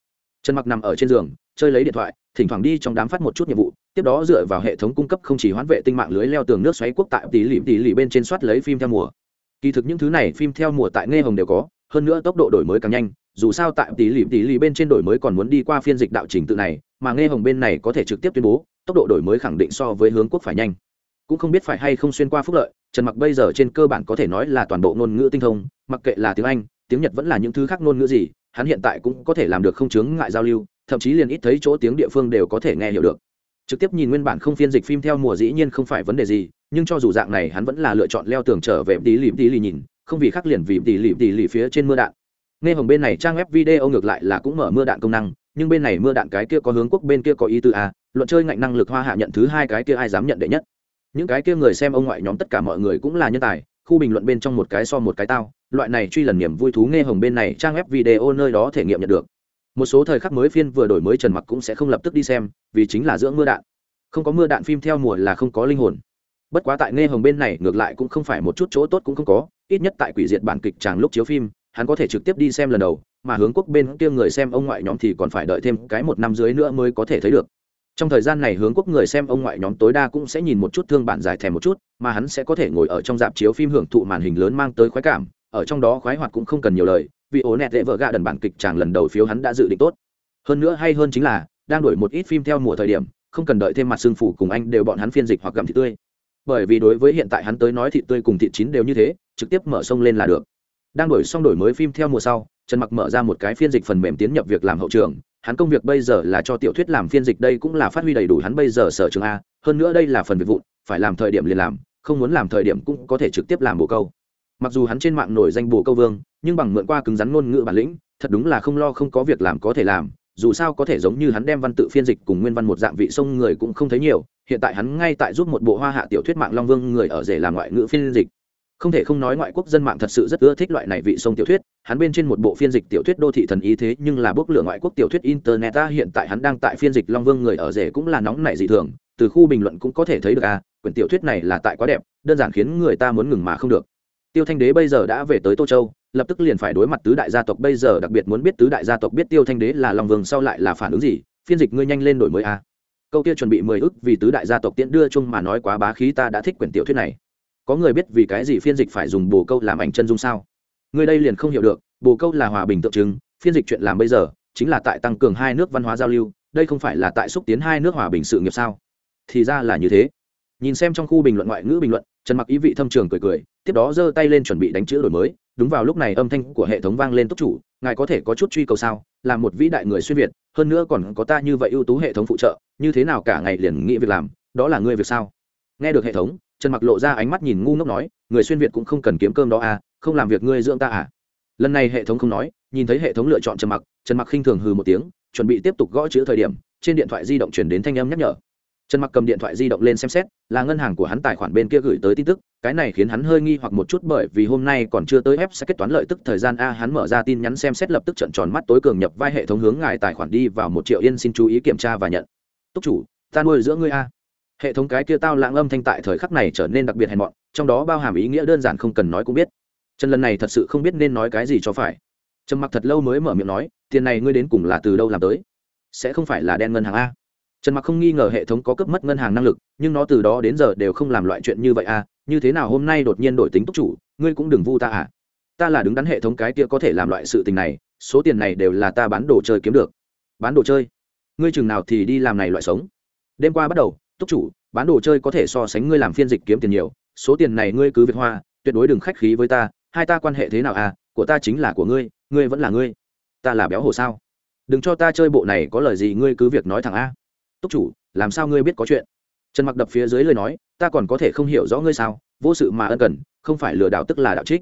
Trần mặc nằm ở trên giường, chơi lấy điện thoại, thỉnh thoảng đi trong đám phát một chút nhiệm vụ, tiếp đó dựa vào hệ thống cung cấp không chỉ hoán vệ tinh mạng lưới leo tường nước xoáy quốc tại tỷ lỉ tỷ lỉ bên trên soát lấy phim theo mùa. Kỳ thực những thứ này phim theo mùa tại nghe hồng đều có, hơn nữa tốc độ đổi mới càng nhanh, dù sao tại tỷ lỉ tỷ lỉ bên trên đổi mới còn muốn đi qua phiên dịch đạo trình tự này, mà nghe hồng bên này có thể trực tiếp tuyên bố, tốc độ đổi mới khẳng định so với hướng quốc phải nhanh. Cũng không biết phải hay không xuyên qua phúc lợi, trần mặc bây giờ trên cơ bản có thể nói là toàn bộ ngôn ngữ tinh thông, mặc kệ là tiếng anh, tiếng nhật vẫn là những thứ khác ngôn ngữ gì hắn hiện tại cũng có thể làm được không chướng ngại giao lưu, thậm chí liền ít thấy chỗ tiếng địa phương đều có thể nghe hiểu được. Trực tiếp nhìn nguyên bản không phiên dịch phim theo mùa dĩ nhiên không phải vấn đề gì, nhưng cho dù dạng này hắn vẫn là lựa chọn leo tường trở về tí lì tí lì nhìn, không vì khác liền vì tỉ lì tỉ lì phía trên mưa đạn. Nghe hồng bên này trang web video ngược lại là cũng mở mưa đạn công năng, nhưng bên này mưa đạn cái kia có hướng quốc, bên kia có ý tư a, luận chơi ngạnh năng lực hoa hạ nhận thứ hai cái kia ai dám nhận đệ nhất. Những cái kia người xem ông ngoại nhóm tất cả mọi người cũng là nhân tài, khu bình luận bên trong một cái so một cái tao loại này truy lần niềm vui thú nghe hồng bên này trang web video nơi đó thể nghiệm nhận được. Một số thời khắc mới phiên vừa đổi mới trần mặc cũng sẽ không lập tức đi xem, vì chính là dưỡng mưa đạn. Không có mưa đạn phim theo mùa là không có linh hồn. Bất quá tại nghe hồng bên này, ngược lại cũng không phải một chút chỗ tốt cũng không có, ít nhất tại quỷ diệt bản kịch chàng lúc chiếu phim, hắn có thể trực tiếp đi xem lần đầu, mà hướng quốc bên kia người xem ông ngoại nhóm thì còn phải đợi thêm cái một năm dưới nữa mới có thể thấy được. Trong thời gian này hướng quốc người xem ông ngoại nhóm tối đa cũng sẽ nhìn một chút thương bản giải thèm một chút, mà hắn sẽ có thể ngồi ở trong dạp chiếu phim hưởng thụ màn hình lớn mang tới khoái cảm ở trong đó khoái hoạt cũng không cần nhiều lời, vì ố nẹt lệ vợ gạ đần bản kịch chàng lần đầu phiếu hắn đã dự định tốt. Hơn nữa hay hơn chính là, đang đổi một ít phim theo mùa thời điểm, không cần đợi thêm mặt xương phủ cùng anh đều bọn hắn phiên dịch hoặc gặm thịt tươi. Bởi vì đối với hiện tại hắn tới nói thịt tươi cùng thịt chín đều như thế, trực tiếp mở sông lên là được. Đang đổi xong đổi mới phim theo mùa sau, trần mặc mở ra một cái phiên dịch phần mềm tiến nhập việc làm hậu trường. Hắn công việc bây giờ là cho tiểu thuyết làm phiên dịch, đây cũng là phát huy đầy đủ hắn bây giờ sở trường a. Hơn nữa đây là phần việc vụn, phải làm thời điểm liền làm, không muốn làm thời điểm cũng có thể trực tiếp làm bồ câu mặc dù hắn trên mạng nổi danh bồ câu vương, nhưng bằng mượn qua cứng rắn ngôn ngữ bản lĩnh, thật đúng là không lo không có việc làm có thể làm, dù sao có thể giống như hắn đem văn tự phiên dịch cùng nguyên văn một dạng vị sông người cũng không thấy nhiều, hiện tại hắn ngay tại giúp một bộ hoa hạ tiểu thuyết mạng long vương người ở rể làm ngoại ngữ phiên dịch. Không thể không nói ngoại quốc dân mạng thật sự rất ưa thích loại này vị sông tiểu thuyết, hắn bên trên một bộ phiên dịch tiểu thuyết đô thị thần ý thế nhưng là bốc lửa ngoại quốc tiểu thuyết internet ta hiện tại hắn đang tại phiên dịch long vương người ở rể cũng là nóng nảy dị thường, từ khu bình luận cũng có thể thấy được à quyển tiểu thuyết này là tại quá đẹp, đơn giản khiến người ta muốn ngừng mà không được tiêu thanh đế bây giờ đã về tới tô châu, lập tức liền phải đối mặt tứ đại gia tộc bây giờ, đặc biệt muốn biết tứ đại gia tộc biết tiêu thanh đế là long vương sau lại là phản ứng gì, phiên dịch ngươi nhanh lên đổi mới a. Câu kia chuẩn bị mười ức vì tứ đại gia tộc tiễn đưa chung mà nói quá bá khí ta đã thích quyển tiểu thuyết này. Có người biết vì cái gì phiên dịch phải dùng bồ câu làm ảnh chân dung sao? Người đây liền không hiểu được, bồ câu là hòa bình tượng trưng, phiên dịch chuyện làm bây giờ chính là tại tăng cường hai nước văn hóa giao lưu, đây không phải là tại xúc tiến hai nước hòa bình sự nghiệp sao? Thì ra là như thế. Nhìn xem trong khu bình luận ngoại ngữ bình luận trần mặc ý vị thâm trường cười cười, tiếp đó giơ tay lên chuẩn bị đánh chữ đổi mới. Đúng vào lúc này âm thanh của hệ thống vang lên túc chủ, ngài có thể có chút truy cầu sao? Là một vĩ đại người xuyên việt, hơn nữa còn có ta như vậy ưu tú hệ thống phụ trợ, như thế nào cả ngày liền nghĩ việc làm, đó là ngươi việc sao? Nghe được hệ thống, trần mặc lộ ra ánh mắt nhìn ngu ngốc nói, người xuyên việt cũng không cần kiếm cơm đó à không làm việc ngươi dưỡng ta à? Lần này hệ thống không nói, nhìn thấy hệ thống lựa chọn trần mặc trần mặc khinh thường hừ một tiếng, chuẩn bị tiếp tục gõ chữ thời điểm, trên điện thoại di động chuyển đến thanh âm nhắc nhở trần mặc cầm điện thoại di động lên xem xét, là ngân hàng của hắn tài khoản bên kia gửi tới tin tức, cái này khiến hắn hơi nghi hoặc một chút bởi vì hôm nay còn chưa tới ép sẽ kết toán lợi tức thời gian a, hắn mở ra tin nhắn xem xét lập tức trận tròn mắt tối cường nhập vai hệ thống hướng ngài tài khoản đi vào một triệu yên xin chú ý kiểm tra và nhận. Túc chủ, ta nuôi giữa ngươi a. Hệ thống cái kia tao lãng âm thanh tại thời khắc này trở nên đặc biệt hèn mọn, trong đó bao hàm ý nghĩa đơn giản không cần nói cũng biết. Trần lần này thật sự không biết nên nói cái gì cho phải. Trầm mặc thật lâu mới mở miệng nói, tiền này ngươi đến cùng là từ đâu làm tới? Sẽ không phải là đen ngân hàng a trần mặc không nghi ngờ hệ thống có cấp mất ngân hàng năng lực, nhưng nó từ đó đến giờ đều không làm loại chuyện như vậy à như thế nào hôm nay đột nhiên đổi tính túc chủ, ngươi cũng đừng vu ta à. Ta là đứng đắn hệ thống cái kia có thể làm loại sự tình này, số tiền này đều là ta bán đồ chơi kiếm được. Bán đồ chơi? Ngươi chừng nào thì đi làm này loại sống? Đêm qua bắt đầu túc chủ, bán đồ chơi có thể so sánh ngươi làm phiên dịch kiếm tiền nhiều, số tiền này ngươi cứ việc hoa, tuyệt đối đừng khách khí với ta, hai ta quan hệ thế nào à của ta chính là của ngươi ngươi vẫn là ngươi. Ta là béo hồ sao? Đừng cho ta chơi bộ này có lời gì ngươi cứ việc nói thẳng a túc chủ, làm sao ngươi biết có chuyện? Trần mặc đập phía dưới lời nói, ta còn có thể không hiểu rõ ngươi sao, vô sự mà ân cần, không phải lừa đảo tức là đạo trích.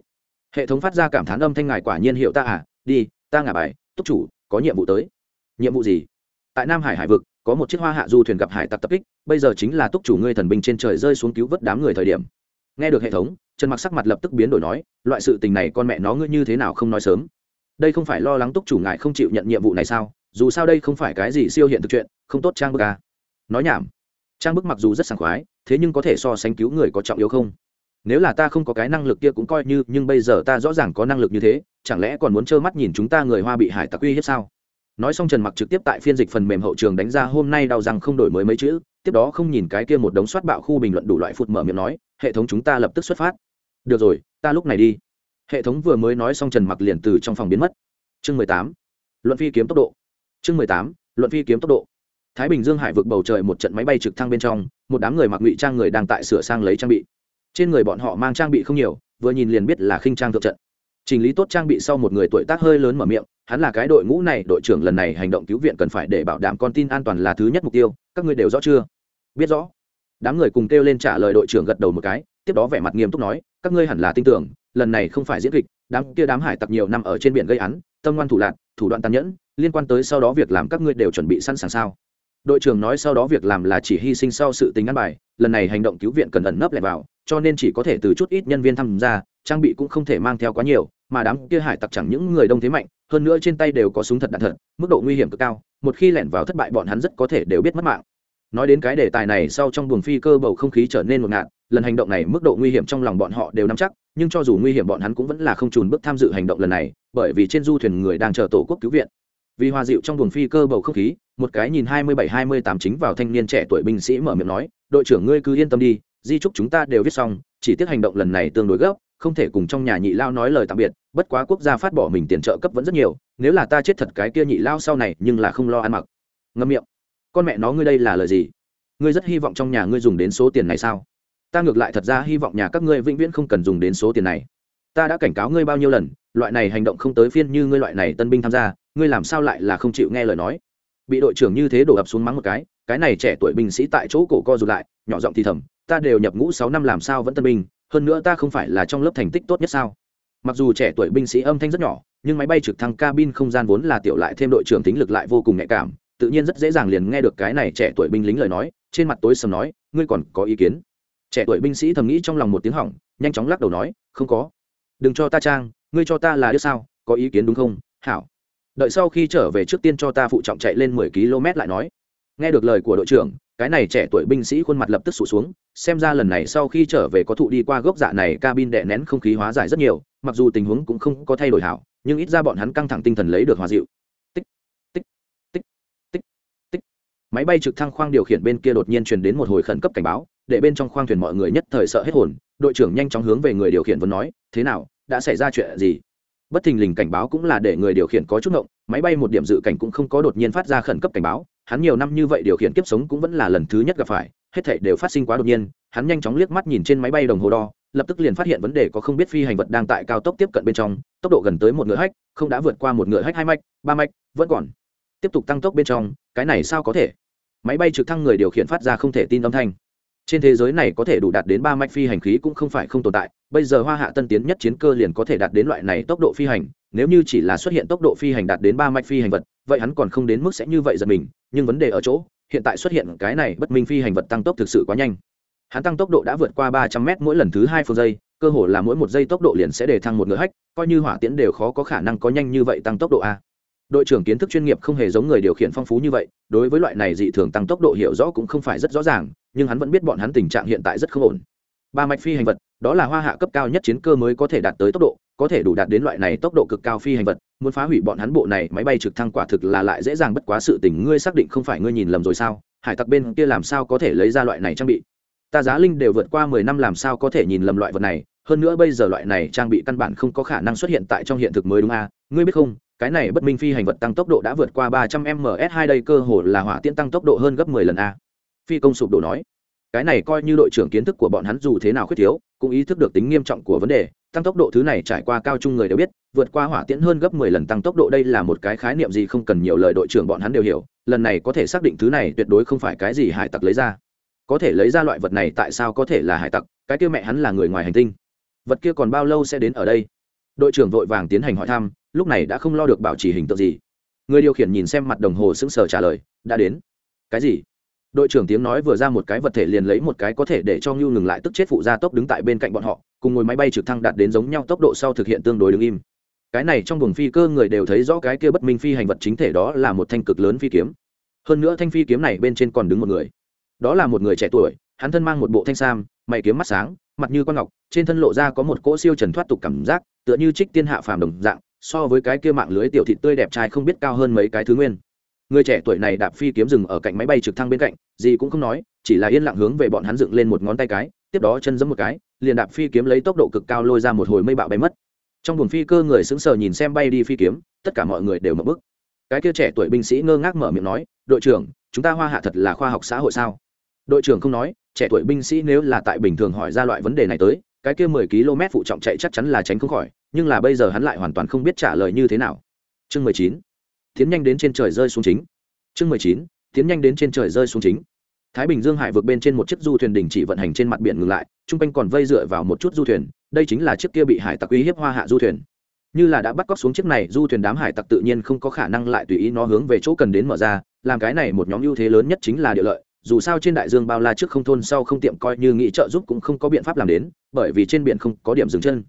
Hệ thống phát ra cảm thán âm thanh ngài quả nhiên hiệu ta à đi, ta ngả bài, túc chủ, có nhiệm vụ tới. Nhiệm vụ gì? Tại nam hải hải vực, có một chiếc hoa hạ du thuyền gặp hải tặc tập kích, bây giờ chính là túc chủ ngươi thần binh trên trời rơi xuống cứu vớt đám người thời điểm. Nghe được hệ thống, trần mặc sắc mặt lập tức biến đổi nói, loại sự tình này con mẹ nó ngươi như thế nào không nói sớm? Đây không phải lo lắng túc chủ ngài không chịu nhận nhiệm vụ này sao? Dù sao đây không phải cái gì siêu hiện thực chuyện, không tốt trang bức à. nói nhảm. Trang bức mặc dù rất sảng khoái, thế nhưng có thể so sánh cứu người có trọng yếu không? Nếu là ta không có cái năng lực kia cũng coi như, nhưng bây giờ ta rõ ràng có năng lực như thế, chẳng lẽ còn muốn trơ mắt nhìn chúng ta người hoa bị hải tặc uy hiếp sao? Nói xong trần mặc trực tiếp tại phiên dịch phần mềm hậu trường đánh ra hôm nay đau rằng không đổi mới mấy chữ, tiếp đó không nhìn cái kia một đống soát bạo khu bình luận đủ loại phụt mở miệng nói, hệ thống chúng ta lập tức xuất phát. Được rồi, ta lúc này đi. Hệ thống vừa mới nói xong trần mặc liền từ trong phòng biến mất. Chương mười tám. Luận phi kiếm tốc độ chương mười tám, luận phi kiếm tốc độ. Thái bình dương hải vực bầu trời một trận máy bay trực thăng bên trong, một đám người mặc ngụy trang người đang tại sửa sang lấy trang bị. Trên người bọn họ mang trang bị không nhiều, vừa nhìn liền biết là khinh trang thượng trận. Chỉnh lý tốt trang bị sau một người tuổi tác hơi lớn mở miệng, hắn là cái đội ngũ này, đội trưởng lần này hành động cứu viện cần phải để bảo đảm con tin an toàn là thứ nhất mục tiêu, các ngươi đều rõ chưa? Biết rõ. Đám người cùng kêu lên trả lời đội trưởng gật đầu một cái, tiếp đó vẻ mặt nghiêm túc nói, các ngươi hẳn là tin tưởng, lần này không phải diễn kịch đám kia đám hải tặc nhiều năm ở trên biển gây án, tâm ngoan thủ lạc thủ đoạn tàn nhẫn, liên quan tới sau đó việc làm các ngươi đều chuẩn bị sẵn sàng sao? Đội trưởng nói sau đó việc làm là chỉ hy sinh sau sự tính ăn bài, lần này hành động cứu viện cần ẩn nấp lẻ vào, cho nên chỉ có thể từ chút ít nhân viên tham gia, trang bị cũng không thể mang theo quá nhiều, mà đám kia hải tặc chẳng những người đông thế mạnh, hơn nữa trên tay đều có súng thật đạn thật, mức độ nguy hiểm cực cao, một khi lẻn vào thất bại bọn hắn rất có thể đều biết mất mạng. Nói đến cái đề tài này sau trong buồng phi cơ bầu không khí trở nên một ngạt lần hành động này mức độ nguy hiểm trong lòng bọn họ đều nắm chắc, nhưng cho dù nguy hiểm bọn hắn cũng vẫn là không trùn bước tham dự hành động lần này, bởi vì trên du thuyền người đang chờ tổ quốc cứu viện. Vì hòa dịu trong buồng phi cơ bầu không khí, một cái nhìn hai mươi bảy, hai mươi tám chính vào thanh niên trẻ tuổi binh sĩ mở miệng nói, đội trưởng ngươi cứ yên tâm đi, di trúc chúng ta đều viết xong, chỉ tiếc hành động lần này tương đối gấp, không thể cùng trong nhà nhị lao nói lời tạm biệt, bất quá quốc gia phát bỏ mình tiền trợ cấp vẫn rất nhiều, nếu là ta chết thật cái kia nhị lao sau này, nhưng là không lo ăn mặc. Ngâm miệng. Con mẹ nó ngươi đây là lời gì? Ngươi rất hy vọng trong nhà ngươi dùng đến số tiền này sao? Ta ngược lại thật ra hy vọng nhà các ngươi vĩnh viễn không cần dùng đến số tiền này. Ta đã cảnh cáo ngươi bao nhiêu lần, loại này hành động không tới phiên như ngươi loại này tân binh tham gia, ngươi làm sao lại là không chịu nghe lời nói? Bị đội trưởng như thế đổ ập xuống mắng một cái cái này trẻ tuổi binh sĩ tại chỗ cổ co rụt lại, nhỏ giọng thì thầm, ta đều nhập ngũ sáu năm làm sao vẫn tân binh, hơn nữa ta không phải là trong lớp thành tích tốt nhất sao? Mặc dù trẻ tuổi binh sĩ âm thanh rất nhỏ, nhưng máy bay trực thăng cabin không gian vốn là tiểu lại thêm đội trưởng tính lực lại vô cùng nhạy cảm, tự nhiên rất dễ dàng liền nghe được cái này trẻ tuổi binh lính lời nói, trên mặt tối sầm nói, ngươi còn có ý kiến? Trẻ tuổi binh sĩ thầm nghĩ trong lòng một tiếng hỏng, nhanh chóng lắc đầu nói, không có. Đừng cho ta trang, ngươi cho ta là đứa sao, có ý kiến đúng không? Hảo. Đợi sau khi trở về trước tiên cho ta phụ trọng chạy lên mười km lại nói. Nghe được lời của đội trưởng, cái này trẻ tuổi binh sĩ khuôn mặt lập tức sụt xuống, xem ra lần này sau khi trở về có thụ đi qua gốc dạ này cabin đè nén không khí hóa giải rất nhiều, mặc dù tình huống cũng không có thay đổi hảo, nhưng ít ra bọn hắn căng thẳng tinh thần lấy được hòa dịu. Tích tích tích tích tích. Máy bay trực thăng khoang điều khiển bên kia đột nhiên truyền đến một hồi khẩn cấp cảnh báo để bên trong khoang thuyền mọi người nhất thời sợ hết hồn, đội trưởng nhanh chóng hướng về người điều khiển vẫn nói, thế nào, đã xảy ra chuyện gì? Bất thình lình cảnh báo cũng là để người điều khiển có chút ngộng, máy bay một điểm dự cảnh cũng không có đột nhiên phát ra khẩn cấp cảnh báo, hắn nhiều năm như vậy điều khiển kiếp sống cũng vẫn là lần thứ nhất gặp phải, hết thảy đều phát sinh quá đột nhiên, hắn nhanh chóng liếc mắt nhìn trên máy bay đồng hồ đo, lập tức liền phát hiện vấn đề có không biết phi hành vật đang tại cao tốc tiếp cận bên trong, tốc độ gần tới một ngựa hách, không đã vượt qua một ngựa hách hai mạch, ba mạch, vẫn còn tiếp tục tăng tốc bên trong, cái này sao có thể? Máy bay trực thăng người điều khiển phát ra không thể tin âm thanh trên thế giới này có thể đủ đạt đến ba mạch phi hành khí cũng không phải không tồn tại, bây giờ hoa hạ tân tiến nhất chiến cơ liền có thể đạt đến loại này tốc độ phi hành, nếu như chỉ là xuất hiện tốc độ phi hành đạt đến ba mạch phi hành vật, vậy hắn còn không đến mức sẽ như vậy giật mình, nhưng vấn đề ở chỗ, hiện tại xuất hiện cái này bất minh phi hành vật tăng tốc thực sự quá nhanh. Hắn tăng tốc độ đã vượt qua ba trăm m mỗi lần thứ hai phương giây, cơ hồ là mỗi một giây tốc độ liền sẽ để thăng một ngựa hách, coi như hỏa tiễn đều khó có khả năng có nhanh như vậy tăng tốc độ a đội trưởng kiến thức chuyên nghiệp không hề giống người điều khiển phong phú như vậy, đối với loại này dị thường tăng tốc độ hiểu rõ cũng không phải rất rõ ràng, nhưng hắn vẫn biết bọn hắn tình trạng hiện tại rất không ổn. Ba mạch phi hành vật, đó là hoa hạ cấp cao nhất chiến cơ mới có thể đạt tới tốc độ, có thể đủ đạt đến loại này tốc độ cực cao phi hành vật, muốn phá hủy bọn hắn bộ này máy bay trực thăng quả thực là lại dễ dàng bất quá sự tình ngươi xác định không phải ngươi nhìn lầm rồi sao, hải tặc bên kia làm sao có thể lấy ra loại này trang bị? Ta giá linh đều vượt qua mười năm làm sao có thể nhìn lầm loại vật này, hơn nữa bây giờ loại này trang bị căn bản không có khả năng xuất hiện tại trong hiện thực mới đúng à ngươi biết không cái này bất minh phi hành vật tăng tốc độ đã vượt qua ba trăm ms hai đây cơ hồ là hỏa tiễn tăng tốc độ hơn gấp mười lần a. Phi công sụp đổ nói, cái này coi như đội trưởng kiến thức của bọn hắn dù thế nào khuyết thiếu, cũng ý thức được tính nghiêm trọng của vấn đề. Tăng tốc độ thứ này trải qua cao trung người đều biết, vượt qua hỏa tiễn hơn gấp mười lần tăng tốc độ đây là một cái khái niệm gì không cần nhiều lời đội trưởng bọn hắn đều hiểu. Lần này có thể xác định thứ này tuyệt đối không phải cái gì hải tặc lấy ra. Có thể lấy ra loại vật này tại sao có thể là hải tặc? Cái kia mẹ hắn là người ngoài hành tinh. Vật kia còn bao lâu sẽ đến ở đây? Đội trưởng vội vàng tiến hành hỏi thăm lúc này đã không lo được bảo trì hình tượng gì. Người điều khiển nhìn xem mặt đồng hồ sững sờ trả lời, đã đến. Cái gì? Đội trưởng tiếng nói vừa ra một cái vật thể liền lấy một cái có thể để cho ngưu ngừng lại tức chết phụ gia tốc đứng tại bên cạnh bọn họ, cùng ngồi máy bay trực thăng đạt đến giống nhau tốc độ sau thực hiện tương đối đứng im. Cái này trong buồng phi cơ người đều thấy rõ cái kia bất minh phi hành vật chính thể đó là một thanh cực lớn phi kiếm. Hơn nữa thanh phi kiếm này bên trên còn đứng một người. Đó là một người trẻ tuổi, hắn thân mang một bộ thanh sam, mày kiếm mắt sáng, mặt như con ngọc, trên thân lộ ra có một cỗ siêu trần thoát tục cảm giác, tựa như trích tiên hạ phàm đồng dạng so với cái kia mạng lưới tiểu thị tươi đẹp trai không biết cao hơn mấy cái thứ nguyên. Người trẻ tuổi này đạp phi kiếm rừng ở cạnh máy bay trực thăng bên cạnh, gì cũng không nói, chỉ là yên lặng hướng về bọn hắn dựng lên một ngón tay cái, tiếp đó chân giẫm một cái, liền đạp phi kiếm lấy tốc độ cực cao lôi ra một hồi mây bạo bay mất. Trong buồng phi cơ người sững sờ nhìn xem bay đi phi kiếm, tất cả mọi người đều mở bức cái kia trẻ tuổi binh sĩ ngơ ngác mở miệng nói, đội trưởng, chúng ta hoa hạ thật là khoa học xã hội sao? Đội trưởng không nói, trẻ tuổi binh sĩ nếu là tại bình thường hỏi ra loại vấn đề này tới cái kia mười km phụ trọng chạy chắc chắn là tránh không khỏi, nhưng là bây giờ hắn lại hoàn toàn không biết trả lời như thế nào. Chương mười chín, tiến nhanh đến trên trời rơi xuống chính. Chương mười chín, tiến nhanh đến trên trời rơi xuống chính. Thái bình dương hải vượt bên trên một chiếc du thuyền đình chỉ vận hành trên mặt biển ngừng lại, chung quanh còn vây dựa vào một chút du thuyền, đây chính là chiếc kia bị hải tặc uy hiếp hoa hạ du thuyền. Như là đã bắt cóc xuống chiếc này, du thuyền đám hải tặc tự nhiên không có khả năng lại tùy ý nó hướng về chỗ cần đến mở ra, làm cái này một nhóm ưu thế lớn nhất chính là địa lợi dù sao trên đại dương bao la trước không thôn sau không tiệm coi như nghĩ trợ giúp cũng không có biện pháp làm đến, bởi vì trên biển không có điểm dừng chân.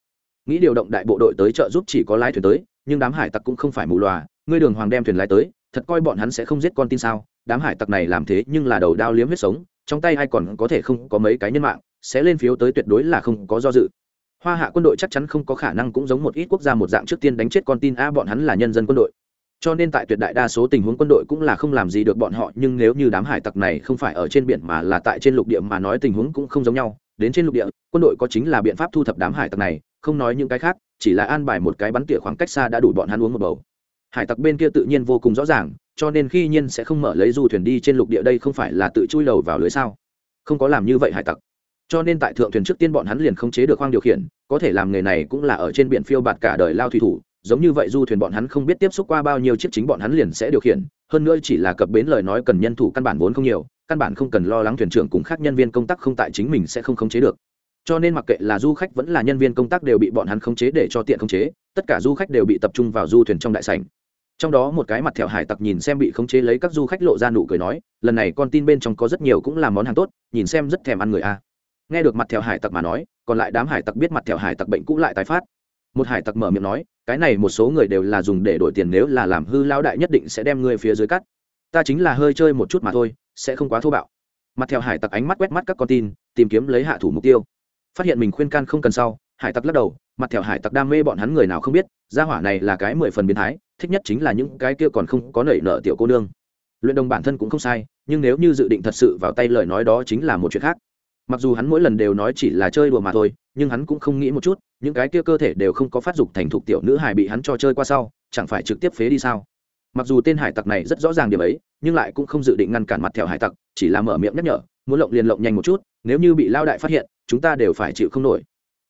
Nghĩ điều động đại bộ đội tới trợ giúp chỉ có lái thuyền tới, nhưng đám hải tặc cũng không phải mù loà, ngươi đường hoàng đem thuyền lái tới, thật coi bọn hắn sẽ không giết con tin sao? Đám hải tặc này làm thế nhưng là đầu đao liếm huyết sống, trong tay ai còn có thể không có mấy cái nhân mạng, sẽ lên phiếu tới tuyệt đối là không có do dự. Hoa hạ quân đội chắc chắn không có khả năng cũng giống một ít quốc gia một dạng trước tiên đánh chết con tin, a, bọn hắn là nhân dân quân đội cho nên tại tuyệt đại đa số tình huống quân đội cũng là không làm gì được bọn họ, nhưng nếu như đám hải tặc này không phải ở trên biển mà là tại trên lục địa mà nói tình huống cũng không giống nhau. Đến trên lục địa, quân đội có chính là biện pháp thu thập đám hải tặc này, không nói những cái khác, chỉ là an bài một cái bắn tỉa khoảng cách xa đã đủ bọn hắn uống một bầu. Hải tặc bên kia tự nhiên vô cùng rõ ràng, cho nên khi nhiên sẽ không mở lấy du thuyền đi trên lục địa đây không phải là tự chui đầu vào lưới sao? Không có làm như vậy hải tặc. Cho nên tại thượng thuyền trước tiên bọn hắn liền không chế được khoang điều khiển, có thể làm nghề này cũng là ở trên biển phiêu bạt cả đời lao thủy thủ giống như vậy du thuyền bọn hắn không biết tiếp xúc qua bao nhiêu chiếc chính bọn hắn liền sẽ điều khiển, hơn nữa chỉ là cập bến lời nói cần nhân thủ căn bản vốn không nhiều, căn bản không cần lo lắng thuyền trưởng cùng khác nhân viên công tác không tại chính mình sẽ không khống chế được. Cho nên mặc kệ là du khách vẫn là nhân viên công tác đều bị bọn hắn khống chế để cho tiện khống chế, tất cả du khách đều bị tập trung vào du thuyền trong đại sảnh. Trong đó một cái mặt thẹo hải tặc nhìn xem bị khống chế lấy các du khách lộ ra nụ cười nói, lần này con tin bên trong có rất nhiều cũng là món hàng tốt, nhìn xem rất thèm ăn người a. Nghe được mặt thẹo hải tặc mà nói, còn lại đám hải tặc biết mặt thẹo hải tặc bệnh cũ lại tái phát một hải tặc mở miệng nói, cái này một số người đều là dùng để đổi tiền, nếu là làm hư lao đại nhất định sẽ đem người phía dưới cắt. Ta chính là hơi chơi một chút mà thôi, sẽ không quá thô bạo. Mặt theo hải tặc ánh mắt quét mắt các con tin, tìm kiếm lấy hạ thủ mục tiêu. Phát hiện mình khuyên can không cần sau, hải tặc lắc đầu, mặt theo hải tặc đam mê bọn hắn người nào không biết, gia hỏa này là cái mười phần biến thái, thích nhất chính là những cái kia còn không có nảy nợ tiểu cô nương. Luyện đồng bản thân cũng không sai, nhưng nếu như dự định thật sự vào tay lời nói đó chính là một chuyện khác mặc dù hắn mỗi lần đều nói chỉ là chơi đùa mà thôi, nhưng hắn cũng không nghĩ một chút, những cái kia cơ thể đều không có phát dục thành thục tiểu nữ hải bị hắn cho chơi qua sau, chẳng phải trực tiếp phế đi sao? Mặc dù tên hải tặc này rất rõ ràng điểm ấy, nhưng lại cũng không dự định ngăn cản mặt thèo hải tặc, chỉ là mở miệng nhắc nhở, muốn lộng liền lộng nhanh một chút, nếu như bị lao đại phát hiện, chúng ta đều phải chịu không nổi.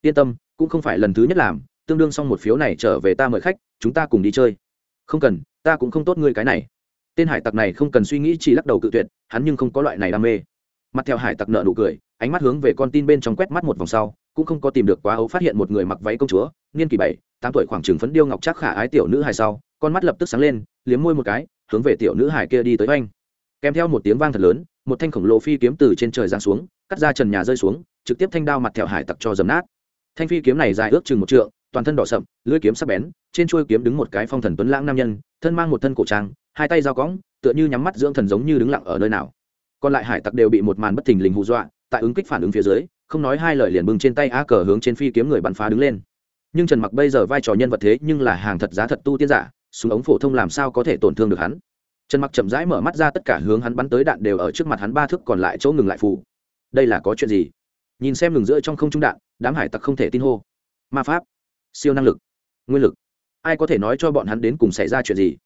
Yên tâm, cũng không phải lần thứ nhất làm, tương đương xong một phiếu này trở về ta mời khách, chúng ta cùng đi chơi. Không cần, ta cũng không tốt ngươi cái này. Tên hải tặc này không cần suy nghĩ, chỉ lắc đầu cự tuyệt, hắn nhưng không có loại này đam mê. Mặt theo hải tặc nợ nụ cười ánh mắt hướng về con tin bên trong quét mắt một vòng sau, cũng không có tìm được quá ấu phát hiện một người mặc váy công chúa, niên kỳ bảy, tám tuổi khoảng trừng phấn điêu ngọc trác khả ái tiểu nữ hài sau, con mắt lập tức sáng lên, liếm môi một cái, hướng về tiểu nữ hài kia đi tới oanh. Kèm theo một tiếng vang thật lớn, một thanh khổng lồ phi kiếm từ trên trời giáng xuống, cắt ra trần nhà rơi xuống, trực tiếp thanh đao mặt thẹo hải tặc cho dầm nát. Thanh phi kiếm này dài ước chừng một trượng, toàn thân đỏ sậm, lưỡi kiếm sắc bén, trên chuôi kiếm đứng một cái phong thần tuấn lãng nam nhân, thân mang một thân cổ trang, hai tay dao cõng tựa như nhắm mắt dưỡng thần giống như đứng lặng ở nơi nào. Còn lại hải tặc đều bị một màn bất thình lình hù dọa tại ứng kích phản ứng phía dưới, không nói hai lời liền bưng trên tay a cờ hướng trên phi kiếm người bắn phá đứng lên. Nhưng trần mặc bây giờ vai trò nhân vật thế nhưng là hàng thật giá thật tu tiên giả, súng ống phổ thông làm sao có thể tổn thương được hắn? Trần mặc chậm rãi mở mắt ra tất cả hướng hắn bắn tới đạn đều ở trước mặt hắn ba thước còn lại chỗ ngừng lại phù. Đây là có chuyện gì? Nhìn xem ngừng giữa trong không trung đạn, đám hải tặc không thể tin hô. Ma pháp, siêu năng lực, nguyên lực. Ai có thể nói cho bọn hắn đến cùng xảy ra chuyện gì?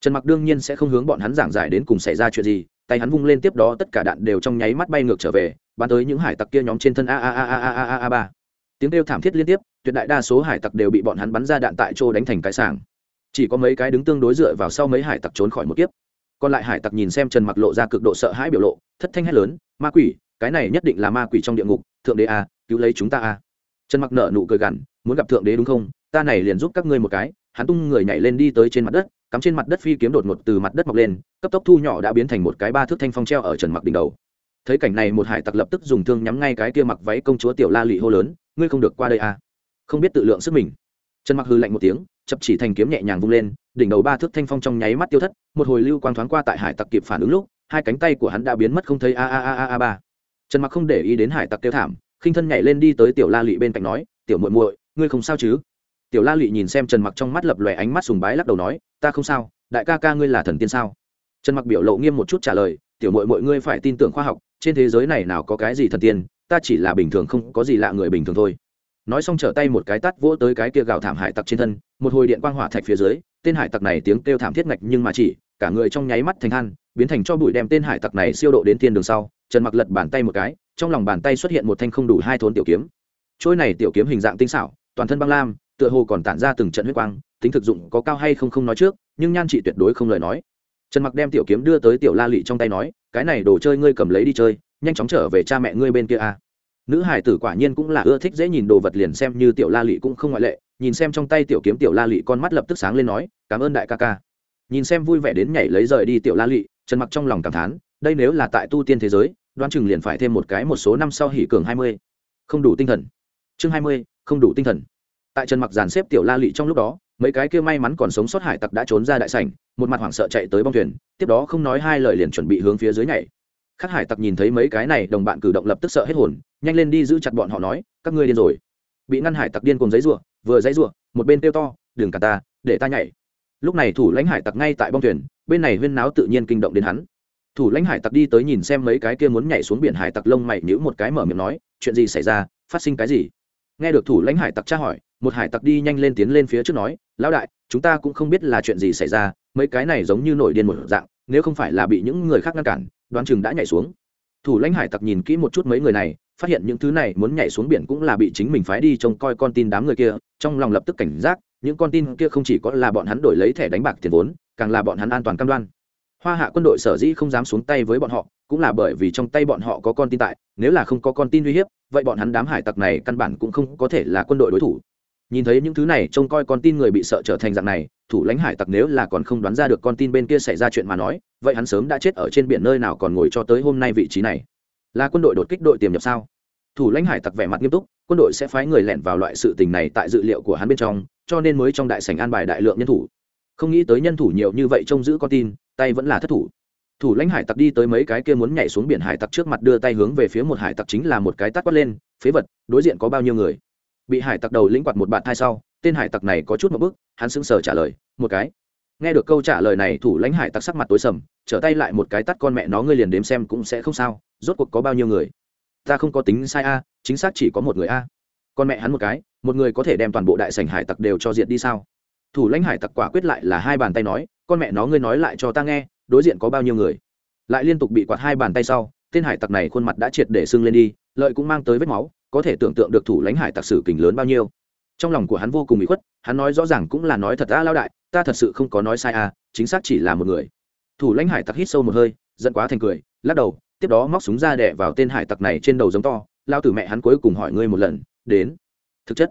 Trần mặc đương nhiên sẽ không hướng bọn hắn giảng giải đến cùng xảy ra chuyện gì tay hắn vung lên tiếp đó tất cả đạn đều trong nháy mắt bay ngược trở về, bắn tới những hải tặc kia nhóm trên thân a a a a a a a ba. Tiếng kêu thảm thiết liên tiếp, tuyệt đại đa số hải tặc đều bị bọn hắn bắn ra đạn tại chỗ đánh thành cái sảng. Chỉ có mấy cái đứng tương đối dựa vào sau mấy hải tặc trốn khỏi một kiếp. Còn lại hải tặc nhìn xem trần mặc lộ ra cực độ sợ hãi biểu lộ, thất thanh hét lớn, ma quỷ, cái này nhất định là ma quỷ trong địa ngục, thượng đế a, cứu lấy chúng ta a. Trần mặc nở nụ cười gằn, muốn gặp thượng đế đúng không? Ta này liền giúp các ngươi một cái. Hắn tung người nhảy lên đi tới trên mặt đất cắm trên mặt đất phi kiếm đột ngột từ mặt đất mọc lên, cấp tốc thu nhỏ đã biến thành một cái ba thước thanh phong treo ở trần mặc đỉnh đầu. Thấy cảnh này một hải tặc lập tức dùng thương nhắm ngay cái kia mặc váy công chúa tiểu la lụy hô lớn, ngươi không được qua đây à? Không biết tự lượng sức mình. Trần mặc hư lạnh một tiếng, chập chỉ thành kiếm nhẹ nhàng vung lên, đỉnh đầu ba thước thanh phong trong nháy mắt tiêu thất, một hồi lưu quang thoáng qua tại hải tặc kịp phản ứng lúc, hai cánh tay của hắn đã biến mất không thấy a a a a a ba. Trần mặc không để ý đến hải tặc kêu thảm, khinh thân nhảy lên đi tới tiểu la lụy bên cạnh nói, tiểu muội muội, ngươi không sao chứ? Tiểu la lụy nhìn xem trần mặc trong mắt lập lòe ánh mắt sùng bái lắc đầu nói, ta không sao, đại ca ca ngươi là thần tiên sao? Trần mặc biểu lộ nghiêm một chút trả lời, tiểu muội muội ngươi phải tin tưởng khoa học, trên thế giới này nào có cái gì thần tiên, ta chỉ là bình thường không có gì lạ người bình thường thôi. Nói xong trở tay một cái tắt vỗ tới cái kia gào thảm hải tặc trên thân, một hồi điện quang hỏa thạch phía dưới, tên hải tặc này tiếng kêu thảm thiết ngạch nhưng mà chỉ, cả người trong nháy mắt thành than, biến thành cho bụi đem tên hải tặc này siêu độ đến thiên đường sau, trần mặc lật bàn tay một cái, trong lòng bàn tay xuất hiện một thanh không đủ hai thốn tiểu kiếm. Trôi này tiểu kiếm hình dạng tinh xảo, toàn thân băng lam tựa hồ còn tản ra từng trận huyết quang, tính thực dụng có cao hay không không nói trước, nhưng nhan chị tuyệt đối không lời nói. Trần mặc đem tiểu kiếm đưa tới tiểu la lị trong tay nói, cái này đồ chơi ngươi cầm lấy đi chơi, nhanh chóng trở về cha mẹ ngươi bên kia a. À. nữ hải tử quả nhiên cũng là ưa thích dễ nhìn đồ vật liền xem như tiểu la lị cũng không ngoại lệ, nhìn xem trong tay tiểu kiếm tiểu la lị con mắt lập tức sáng lên nói, cảm ơn đại ca ca. Nhìn xem vui vẻ đến nhảy lấy rời đi tiểu la lị, trần mặc trong lòng cảm thán, đây nếu là tại tu tiên thế giới, đoán chừng liền phải thêm một cái một số năm sau hỉ cường hai mươi. Không đủ tinh thần. Chương hai mươi, không đủ tinh thần tại trần mặc dàn xếp tiểu la lị trong lúc đó, mấy cái kia may mắn còn sống sót hải tặc đã trốn ra đại sảnh, một mặt hoảng sợ chạy tới bong thuyền, tiếp đó không nói hai lời liền chuẩn bị hướng phía dưới nhảy. Khắc hải tặc nhìn thấy mấy cái này, đồng bạn cử động lập tức sợ hết hồn, nhanh lên đi giữ chặt bọn họ nói, các ngươi điên rồi. Bị ngăn hải tặc điên cùng giấy ruộng vừa giấy ruộng một bên kêu to, đừng cả ta, để ta nhảy. Lúc này thủ lãnh hải tặc ngay tại bong thuyền, bên này huyên náo tự nhiên kinh động đến hắn. Thủ lãnh hải tặc đi tới nhìn xem mấy cái kia muốn nhảy xuống biển hải tặc lông mày nhữ một cái mở miệng nói, chuyện gì xảy ra? Phát sinh cái gì? Nghe được thủ lãnh hải tặc tra hỏi, một hải tặc đi nhanh lên tiến lên phía trước nói, lão đại, chúng ta cũng không biết là chuyện gì xảy ra, mấy cái này giống như nổi điên một dạng, nếu không phải là bị những người khác ngăn cản, đoán chừng đã nhảy xuống. Thủ lãnh hải tặc nhìn kỹ một chút mấy người này, phát hiện những thứ này muốn nhảy xuống biển cũng là bị chính mình phái đi trông coi con tin đám người kia, trong lòng lập tức cảnh giác, những con tin kia không chỉ có là bọn hắn đổi lấy thẻ đánh bạc tiền vốn, càng là bọn hắn an toàn cam đoan. Hoa hạ quân đội sở dĩ không dám xuống tay với bọn họ, cũng là bởi vì trong tay bọn họ có con tin tại, nếu là không có con tin uy hiếp vậy bọn hắn đám hải tặc này căn bản cũng không có thể là quân đội đối thủ. Nhìn thấy những thứ này, trông coi con tin người bị sợ trở thành dạng này, thủ lãnh hải tặc nếu là còn không đoán ra được con tin bên kia xảy ra chuyện mà nói, vậy hắn sớm đã chết ở trên biển nơi nào còn ngồi cho tới hôm nay vị trí này. Là quân đội đột kích đội tiềm nhập sao? Thủ lãnh hải tặc vẻ mặt nghiêm túc, quân đội sẽ phái người lẻn vào loại sự tình này tại dự liệu của hắn bên trong, cho nên mới trong đại sảnh an bài đại lượng nhân thủ. Không nghĩ tới nhân thủ nhiều như vậy trông giữ con tin, tay vẫn là thất thủ thủ lãnh hải tặc đi tới mấy cái kia muốn nhảy xuống biển hải tặc trước mặt đưa tay hướng về phía một hải tặc chính là một cái tắt quát lên, phế vật, đối diện có bao nhiêu người? Bị hải tặc đầu lĩnh quạt một bạn thai sau, tên hải tặc này có chút một bức hắn sững sờ trả lời, một cái. Nghe được câu trả lời này, thủ lãnh hải tặc sắc mặt tối sầm, trở tay lại một cái tắt con mẹ nó ngươi liền đếm xem cũng sẽ không sao, rốt cuộc có bao nhiêu người? Ta không có tính sai a, chính xác chỉ có một người a. Con mẹ hắn một cái, một người có thể đem toàn bộ đại sảnh hải tặc đều cho diệt đi sao? Thủ lãnh hải tặc quả quyết lại là hai bàn tay nói, con mẹ nó ngươi nói lại cho ta nghe đối diện có bao nhiêu người. Lại liên tục bị quạt hai bàn tay sau, tên hải tặc này khuôn mặt đã triệt để sưng lên đi, lợi cũng mang tới vết máu, có thể tưởng tượng được thủ lãnh hải tặc sử kình lớn bao nhiêu. Trong lòng của hắn vô cùng bị khuất, hắn nói rõ ràng cũng là nói thật đã lao đại, ta thật sự không có nói sai à chính xác chỉ là một người. Thủ lãnh hải tặc hít sâu một hơi, giận quá thành cười, lắc đầu, tiếp đó móc súng ra đẻ vào tên hải tặc này trên đầu giống to lao tử mẹ hắn cuối cùng hỏi ngươi một lần, đến. Thực chất.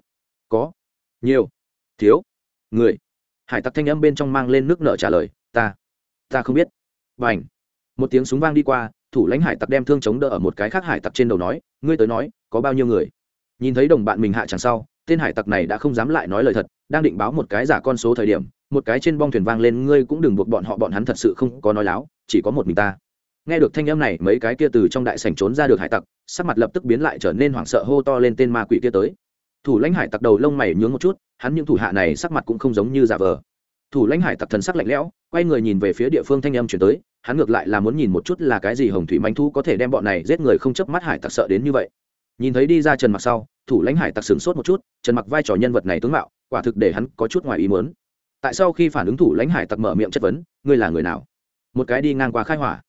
Có. Nhiều. Thiếu. Người. Hải tặc thanh âm bên trong mang lên nước nợ trả lời, ta ta không biết. B à n h một tiếng súng vang đi qua, thủ lãnh hải tặc đem thương chống đỡ ở một cái khác hải tặc trên đầu nói, ngươi tới nói, có bao nhiêu người? Nhìn thấy đồng bạn mình hạ chẳng sau, tên hải tặc này đã không dám lại nói lời thật, đang định báo một cái giả con số thời điểm, một cái trên bong thuyền vang lên, ngươi cũng đừng buộc bọn họ, bọn hắn thật sự không có nói láo, chỉ có một mình ta. Nghe được thanh âm này, mấy cái kia từ trong đại sảnh trốn ra được hải tặc, sắc mặt lập tức biến lại trở nên hoảng sợ, hô to lên tên ma quỷ kia tới. Thủ lãnh hải tặc đầu lông mày nhướng một chút, hắn những thủ hạ này sắc mặt cũng không giống như giả vờ thủ lãnh hải tặc thần sắc lạnh lẽo, quay người nhìn về phía địa phương thanh âm chuyển tới, hắn ngược lại là muốn nhìn một chút là cái gì hồng thủy manh thu có thể đem bọn này giết người không chấp mắt hải tặc sợ đến như vậy. Nhìn thấy đi ra trần mặc sau, thủ lãnh hải tặc sửng sốt một chút, trần mặc vai trò nhân vật này tướng mạo, quả thực để hắn có chút ngoài ý muốn. Tại sau khi phản ứng thủ lãnh hải tặc mở miệng chất vấn, ngươi là người nào? Một cái đi ngang qua khai hỏa.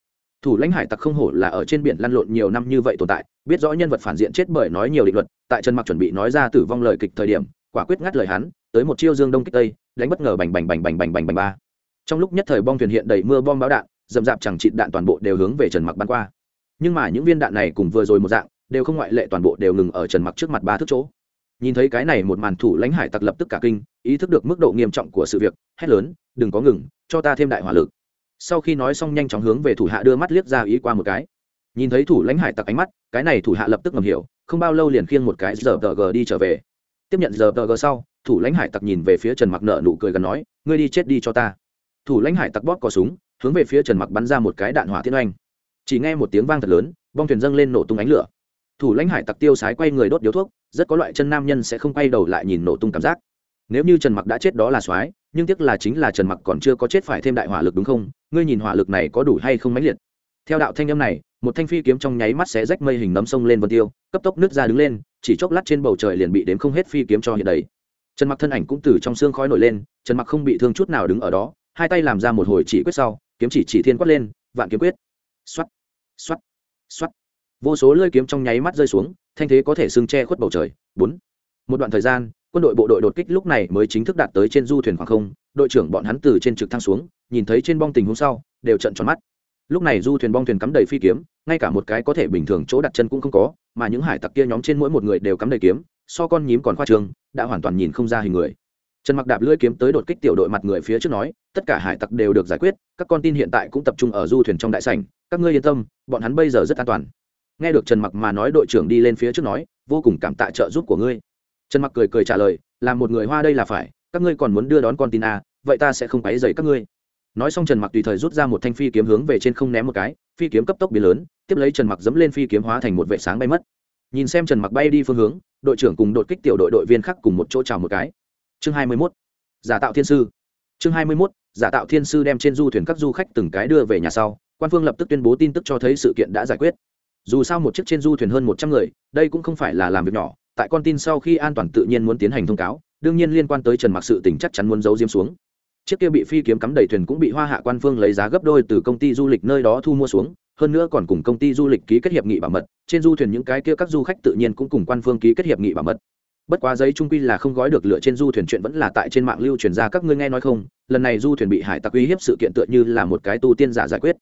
Thủ lãnh hải tặc không hổ là ở trên biển lăn lộn nhiều năm như vậy tồn tại, biết rõ nhân vật phản diện chết bởi nói nhiều định luật, tại trần mặc chuẩn bị nói ra tử vong lời kịch thời điểm, quả quyết ngắt lời hắn, tới một chiêu dương đông kích tây đánh bất ngờ bành bành bành bành bành bành bành ba. Trong lúc nhất thời bom thuyền hiện đầy mưa bom báo đạn dầm dạp chẳng chịt đạn toàn bộ đều hướng về trần mặc bắn qua. Nhưng mà những viên đạn này cùng vừa rồi một dạng, đều không ngoại lệ toàn bộ đều ngừng ở trần mặc trước mặt ba thước chỗ. Nhìn thấy cái này một màn thủ lãnh hải tặc lập tức cả kinh, ý thức được mức độ nghiêm trọng của sự việc, hét lớn, đừng có ngừng, cho ta thêm đại hỏa lực. Sau khi nói xong nhanh chóng hướng về thủ hạ đưa mắt liếc ra ý qua một cái. Nhìn thấy thủ lãnh hải tặc ánh mắt, cái này thủ hạ lập tức ngầm hiểu, không bao lâu liền khiêng một cái giờ tờ g đi trở về. Tiếp nhận giờ tờ g sau thủ lãnh hải tặc nhìn về phía trần mặc nợ nụ cười gần nói, ngươi đi chết đi cho ta. Thủ lãnh hải tặc bóp cò súng, hướng về phía trần mặc bắn ra một cái đạn hỏa thiên oanh. Chỉ nghe một tiếng vang thật lớn, bong thuyền dâng lên nổ tung ánh lửa. Thủ lãnh hải tặc tiêu sái quay người đốt điếu thuốc, rất có loại chân nam nhân sẽ không quay đầu lại nhìn nổ tung cảm giác. Nếu như trần mặc đã chết đó là soái, nhưng tiếc là chính là trần mặc còn chưa có chết phải thêm đại hỏa lực đúng không? Ngươi nhìn hỏa lực này có đủ hay không mãnh liệt? Theo đạo thanh âm này, một thanh phi kiếm trong nháy mắt sẽ rách mây hình nấm sông lên vân tiêu, cấp tốc nước ra đứng lên, chỉ chốc lát trên bầu trời liền bị đếm không hết phi kiếm cho hiện đấy trần mặc thân ảnh cũng từ trong xương khói nổi lên, trần mặc không bị thương chút nào đứng ở đó, hai tay làm ra một hồi chỉ quyết sau, kiếm chỉ chỉ thiên quát lên, vạn kiếm quyết. Xoắt xoắt xoắt vô số lơi kiếm trong nháy mắt rơi xuống, thanh thế có thể xưng che khuất bầu trời. Bốn. Một đoạn thời gian, quân đội bộ đội đột kích lúc này mới chính thức đạt tới trên du thuyền khoảng không. Đội trưởng bọn hắn từ trên trực thăng xuống, nhìn thấy trên bong tình huống sau, đều trận tròn mắt. Lúc này du thuyền bong thuyền cắm đầy phi kiếm, ngay cả một cái có thể bình thường chỗ đặt chân cũng không có, mà những hải tặc kia nhóm trên mỗi một người đều cắm đầy kiếm so con nhím còn khoa trương đã hoàn toàn nhìn không ra hình người. Trần mặc đạp lưỡi kiếm tới đột kích tiểu đội mặt người phía trước nói tất cả hải tặc đều được giải quyết các con tin hiện tại cũng tập trung ở du thuyền trong đại sảnh các ngươi yên tâm bọn hắn bây giờ rất an toàn. Nghe được trần mặc mà nói đội trưởng đi lên phía trước nói vô cùng cảm tạ trợ giúp của ngươi. Trần mặc cười cười trả lời là một người hoa đây là phải các ngươi còn muốn đưa đón con tin à, vậy ta sẽ không quấy dày các ngươi. Nói xong trần mặc tùy thời rút ra một thanh phi kiếm hướng về trên không ném một cái phi kiếm cấp tốc biến lớn tiếp lấy trần mặc dẫm lên phi kiếm hóa thành một vệ sáng bay mất. Nhìn xem trần mặc bay đi phương hướng đội trưởng cùng đột kích tiểu đội đội viên khác cùng một chỗ chào một cái chương hai mươi 21. giả tạo thiên sư chương hai mươi 21. giả tạo thiên sư đem trên du thuyền các du khách từng cái đưa về nhà sau, quan phương lập tức tuyên bố tin tức cho thấy sự kiện đã giải quyết dù sao một chiếc trên du thuyền hơn một trăm người, đây cũng không phải là làm việc nhỏ, tại con tin sau khi an toàn tự nhiên muốn tiến hành thông cáo, đương nhiên liên quan tới trần mặc sự tình chắc chắn muốn giấu diếm xuống chiếc kia bị phi kiếm cắm đầy thuyền cũng bị hoa hạ quan phương lấy giá gấp đôi từ công ty du lịch nơi đó thu mua xuống, hơn nữa còn cùng công ty du lịch ký kết hiệp nghị bảo mật, trên du thuyền những cái kia các du khách tự nhiên cũng cùng quan phương ký kết hiệp nghị bảo mật. Bất quá giấy trung quy là không gói được lựa trên du thuyền chuyện vẫn là tại trên mạng lưu truyền ra, các ngươi nghe nói không? Lần này du thuyền bị hải tặc uy hiếp sự kiện tựa như là một cái tu tiên giả giải quyết.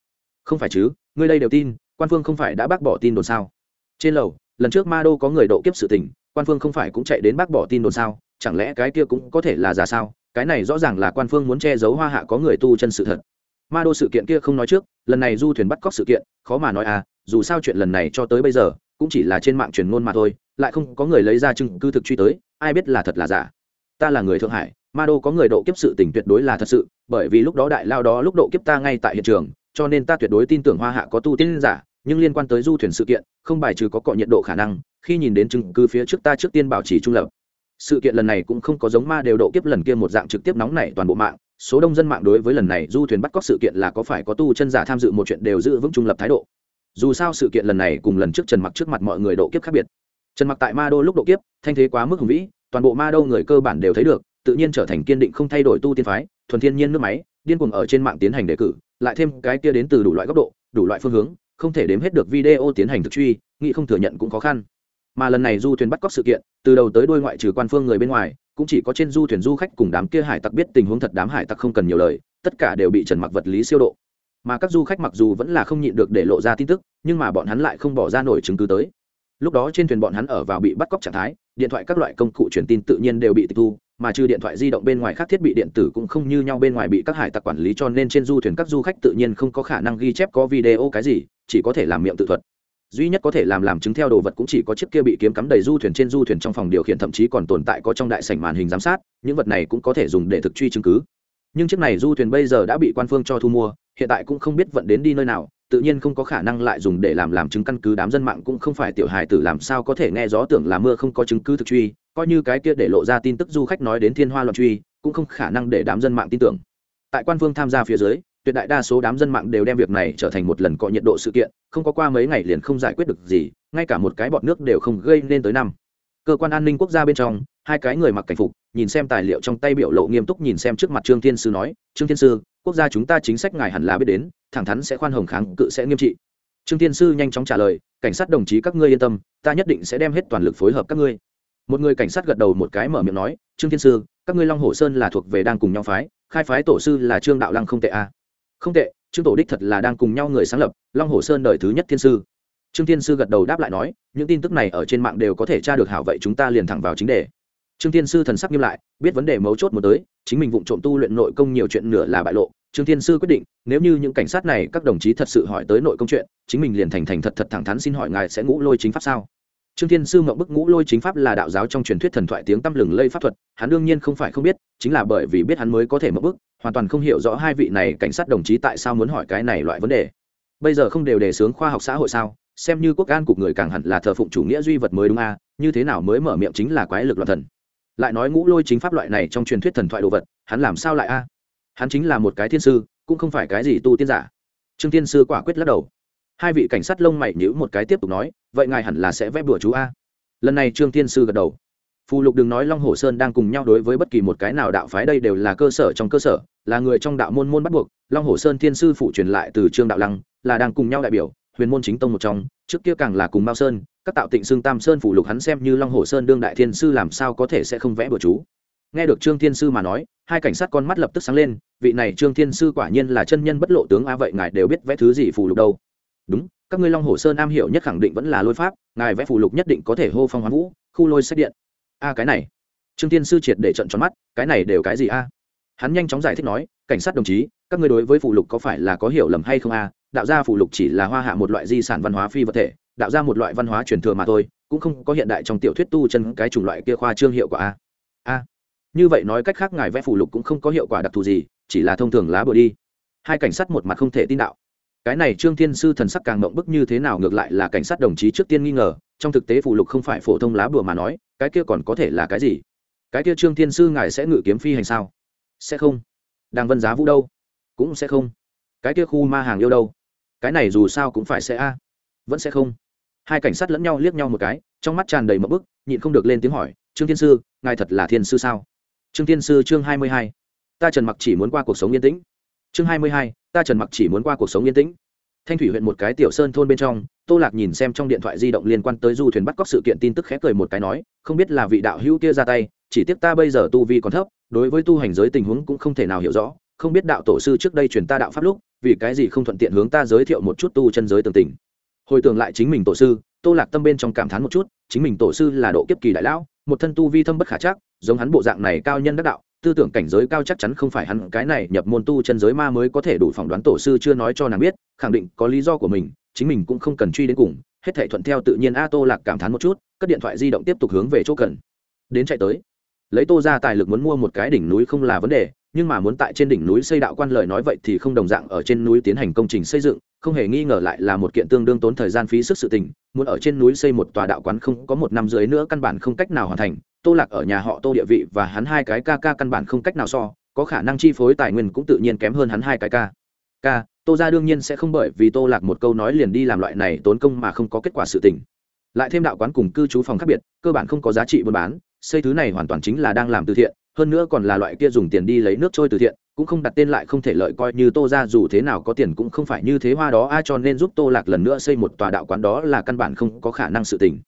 Không phải chứ, ngươi đây đều tin, quan phương không phải đã bác bỏ tin đồn sao? Trên lầu, lần trước ma đô có người độ kiếp sự tình, quan phương không phải cũng chạy đến bác bỏ tin đồn sao? Chẳng lẽ cái kia cũng có thể là giả sao? Cái này rõ ràng là quan phương muốn che giấu hoa hạ có người tu chân sự thật. Ma đô sự kiện kia không nói trước, lần này du thuyền bắt cóc sự kiện, khó mà nói à dù sao chuyện lần này cho tới bây giờ, cũng chỉ là trên mạng truyền ngôn mà thôi, lại không có người lấy ra chứng cứ thực truy tới, ai biết là thật là giả. Ta là người thượng hải, ma đô có người độ kiếp sự tình tuyệt đối là thật sự, bởi vì lúc đó đại lao đó lúc độ kiếp ta ngay tại hiện trường, cho nên ta tuyệt đối tin tưởng hoa hạ có tu tiên giả, nhưng liên quan tới du thuyền sự kiện, không bài trừ có cọ nhiệt độ khả năng, khi nhìn đến chứng cứ phía trước ta trước tiên bảo trì trung lập sự kiện lần này cũng không có giống ma đều độ kiếp lần kia một dạng trực tiếp nóng nảy toàn bộ mạng. Số đông dân mạng đối với lần này du thuyền bắt cóc sự kiện là có phải có tu chân giả tham dự một chuyện đều giữ vững trung lập thái độ. Dù sao sự kiện lần này cùng lần trước trần mặc trước mặt mọi người độ kiếp khác biệt. Trần mặc tại ma đô lúc độ kiếp, thanh thế quá mức hùng vĩ, toàn bộ ma đô người cơ bản đều thấy được, tự nhiên trở thành kiên định không thay đổi tu tiên phái, thuần thiên nhiên nước máy, điên cuồng ở trên mạng tiến hành đề cử, lại thêm cái kia đến từ đủ loại góc độ, đủ loại phương hướng, không thể đếm hết được video tiến hành thực truy, nghĩ không thừa nhận cũng khó khăn mà lần này du thuyền bắt cóc sự kiện, từ đầu tới đuôi ngoại trừ quan phương người bên ngoài, cũng chỉ có trên du thuyền du khách cùng đám kia hải tặc biết tình huống thật đám hải tặc không cần nhiều lời, tất cả đều bị trần mặc vật lý siêu độ. Mà các du khách mặc dù vẫn là không nhịn được để lộ ra tin tức, nhưng mà bọn hắn lại không bỏ ra nổi chứng cứ tới. Lúc đó trên thuyền bọn hắn ở vào bị bắt cóc trạng thái, điện thoại các loại công cụ truyền tin tự nhiên đều bị tịch thu, mà trừ điện thoại di động bên ngoài khác thiết bị điện tử cũng không như nhau bên ngoài bị các hải tặc quản lý cho nên trên du thuyền các du khách tự nhiên không có khả năng ghi chép có video cái gì, chỉ có thể làm miệng tự thuật duy nhất có thể làm làm chứng theo đồ vật cũng chỉ có chiếc kia bị kiếm cắm đầy du thuyền trên du thuyền trong phòng điều khiển, thậm chí còn tồn tại có trong đại sảnh màn hình giám sát, những vật này cũng có thể dùng để thực truy chứng cứ. Nhưng chiếc này du thuyền bây giờ đã bị quan phương cho thu mua, hiện tại cũng không biết vận đến đi nơi nào, tự nhiên không có khả năng lại dùng để làm làm chứng căn cứ, đám dân mạng cũng không phải tiểu hài tử làm sao có thể nghe gió tưởng là mưa không có chứng cứ thực truy, coi như cái kia để lộ ra tin tức du khách nói đến thiên hoa loạn truy, cũng không khả năng để đám dân mạng tin tưởng. Tại quan phương tham gia phía dưới tuyệt đại đa số đám dân mạng đều đem việc này trở thành một lần cọ nhiệt độ sự kiện, không có qua mấy ngày liền không giải quyết được gì, ngay cả một cái bọt nước đều không gây nên tới năm. Cơ quan an ninh quốc gia bên trong, hai cái người mặc cảnh phục, nhìn xem tài liệu trong tay biểu lộ nghiêm túc nhìn xem trước mặt trương thiên sư nói, trương thiên sư, quốc gia chúng ta chính sách ngài hẳn là biết đến, thẳng thắn sẽ khoan hồng kháng cự sẽ nghiêm trị. Trương thiên sư nhanh chóng trả lời, cảnh sát đồng chí các ngươi yên tâm, ta nhất định sẽ đem hết toàn lực phối hợp các ngươi. Một người cảnh sát gật đầu một cái mở miệng nói, trương thiên sư, các ngươi long hồ sơn là thuộc về đang cùng nhau phái, khai phái tổ sư là trương đạo lăng không tệ a à không tệ, trương tổ đích thật là đang cùng nhau người sáng lập, long hồ sơn đời thứ nhất thiên sư. Trương thiên sư gật đầu đáp lại nói, những tin tức này ở trên mạng đều có thể tra được hảo vậy chúng ta liền thẳng vào chính đề. Trương thiên sư thần sắc nghiêm lại, biết vấn đề mấu chốt một tới, chính mình vụ trộm tu luyện nội công nhiều chuyện nửa là bại lộ. Trương thiên sư quyết định, nếu như những cảnh sát này các đồng chí thật sự hỏi tới nội công chuyện, chính mình liền thành thành thật thật thẳng thắn xin hỏi ngài sẽ ngũ lôi chính pháp sao? Trương thiên sư mộng bức ngũ lôi chính pháp là đạo giáo trong truyền thuyết thần thoại tiếng tăm lừng lây pháp thuật, hắn đương nhiên không phải không biết, chính là bởi vì biết hắn mới có thể mộng bức, hoàn toàn không hiểu rõ hai vị này cảnh sát đồng chí tại sao muốn hỏi cái này loại vấn đề. Bây giờ không đều đề xướng khoa học xã hội sao, xem như quốc an cục người càng hẳn là thờ phụng chủ nghĩa duy vật mới đúng a à? như thế nào mới mở miệng chính là quái lực loạn thần. Lại nói ngũ lôi chính pháp loại này trong truyền thuyết thần thoại đồ vật, hắn làm sao lại a? Hắn chính là một cái thiên sư, cũng không phải cái gì tu tiên giả. Trương thiên sư quả quyết lắc đầu hai vị cảnh sát lông mày nhữ một cái tiếp tục nói, vậy ngài hẳn là sẽ vẽ bùa chú a? Lần này trương thiên sư gật đầu. Phù lục đừng nói long hồ sơn đang cùng nhau đối với bất kỳ một cái nào đạo phái đây đều là cơ sở trong cơ sở, là người trong đạo môn môn bắt buộc. Long hồ sơn thiên sư phụ truyền lại từ trương đạo lăng, là đang cùng nhau đại biểu, huyền môn chính tông một trong, trước kia càng là cùng mao sơn, các tạo tịnh xương tam sơn phù lục hắn xem như long hồ sơn đương đại thiên sư làm sao có thể sẽ không vẽ bừa chú. Nghe được trương thiên sư mà nói, hai cảnh sát con mắt lập tức sáng lên, vị này trương thiên sư quả nhiên là chân nhân bất lộ tướng a, vậy ngài đều biết vẽ thứ gì phù lục đâu? Đúng, các ngươi long hồ sơn am hiểu nhất khẳng định vẫn là lôi pháp, ngài vẽ phù lục nhất định có thể hô phong hoán vũ, khu lôi sách điện. A, cái này. Trương thiên sư triệt để trận tròn mắt, cái này đều cái gì a? Hắn nhanh chóng giải thích nói, cảnh sát đồng chí, các ngươi đối với phù lục có phải là có hiểu lầm hay không a? Đạo gia phù lục chỉ là hoa hạ một loại di sản văn hóa phi vật thể, đạo ra một loại văn hóa truyền thừa mà thôi, cũng không có hiện đại trong tiểu thuyết tu chân cái chủng loại kia khoa trương hiệu quả a. A. Như vậy nói cách khác ngài vẽ phù lục cũng không có hiệu quả đặc thù gì, chỉ là thông thường lá bừa đi. Hai cảnh sát một mặt không thể tin đạo cái này trương thiên sư thần sắc càng mộng bức như thế nào ngược lại là cảnh sát đồng chí trước tiên nghi ngờ, trong thực tế phù lục không phải phổ thông lá bùa mà nói, cái kia còn có thể là cái gì? Cái kia trương thiên sư ngài sẽ ngự kiếm phi hành sao? Sẽ không. Đang vân giá vũ đâu? Cũng sẽ không. Cái kia khu ma hàng yêu đâu? Cái này dù sao cũng phải sẽ a. Vẫn sẽ không. Hai cảnh sát lẫn nhau liếc nhau một cái, trong mắt tràn đầy mậm bức, nhịn không được lên tiếng hỏi, trương thiên sư, ngài thật là thiên sư sao? Trương thiên sư, chương hai mươi hai. Ta trần mặc chỉ muốn qua cuộc sống yên tĩnh. Chương hai mươi hai ta trần mặc chỉ muốn qua cuộc sống yên tĩnh. Thanh thủy huyện một cái tiểu sơn thôn bên trong, tô lạc nhìn xem trong điện thoại di động liên quan tới du thuyền bắt cóc sự kiện tin tức khẽ cười một cái nói, không biết là vị đạo hữu kia ra tay, chỉ tiếc ta bây giờ tu vi còn thấp, đối với tu hành giới tình huống cũng không thể nào hiểu rõ, không biết đạo tổ sư trước đây truyền ta đạo pháp lúc, vì cái gì không thuận tiện hướng ta giới thiệu một chút tu chân giới tường tình. Hồi tưởng lại chính mình tổ sư, tô lạc tâm bên trong cảm thán một chút, chính mình tổ sư là độ kiếp kỳ đại lão, một thân tu vi thâm bất khả chắc, giống hắn bộ dạng này cao nhân đắc đạo tư tưởng cảnh giới cao chắc chắn không phải hắn, cái này nhập môn tu chân giới ma mới có thể đủ phỏng đoán tổ sư chưa nói cho nàng biết, khẳng định có lý do của mình, chính mình cũng không cần truy đến cùng, hết thể thuận theo tự nhiên a tô lạc cảm thán một chút, cất điện thoại di động tiếp tục hướng về chỗ cần. Đến chạy tới. Lấy tô ra tài lực muốn mua một cái đỉnh núi không là vấn đề, nhưng mà muốn tại trên đỉnh núi xây đạo quan lời nói vậy thì không đồng dạng ở trên núi tiến hành công trình xây dựng, không hề nghi ngờ lại là một kiện tương đương tốn thời gian phí sức sự tình, muốn ở trên núi xây một tòa đạo quán không có một năm dưới nữa căn bản không cách nào hoàn thành tô lạc ở nhà họ tô địa vị và hắn hai cái ca ca căn bản không cách nào so, có khả năng chi phối tài nguyên cũng tự nhiên kém hơn hắn hai cái ca. Ca, tô ra đương nhiên sẽ không bởi vì tô lạc một câu nói liền đi làm loại này tốn công mà không có kết quả sự tình. Lại thêm đạo quán cùng cư trú phòng khác biệt, cơ bản không có giá trị buôn bán, xây thứ này hoàn toàn chính là đang làm từ thiện, hơn nữa còn là loại kia dùng tiền đi lấy nước trôi từ thiện, cũng không đặt tên lại không thể lợi coi như tô ra dù thế nào có tiền cũng không phải như thế hoa đó ai cho nên giúp tô lạc lần nữa xây một tòa đạo quán đó là căn bản không có khả năng sự tình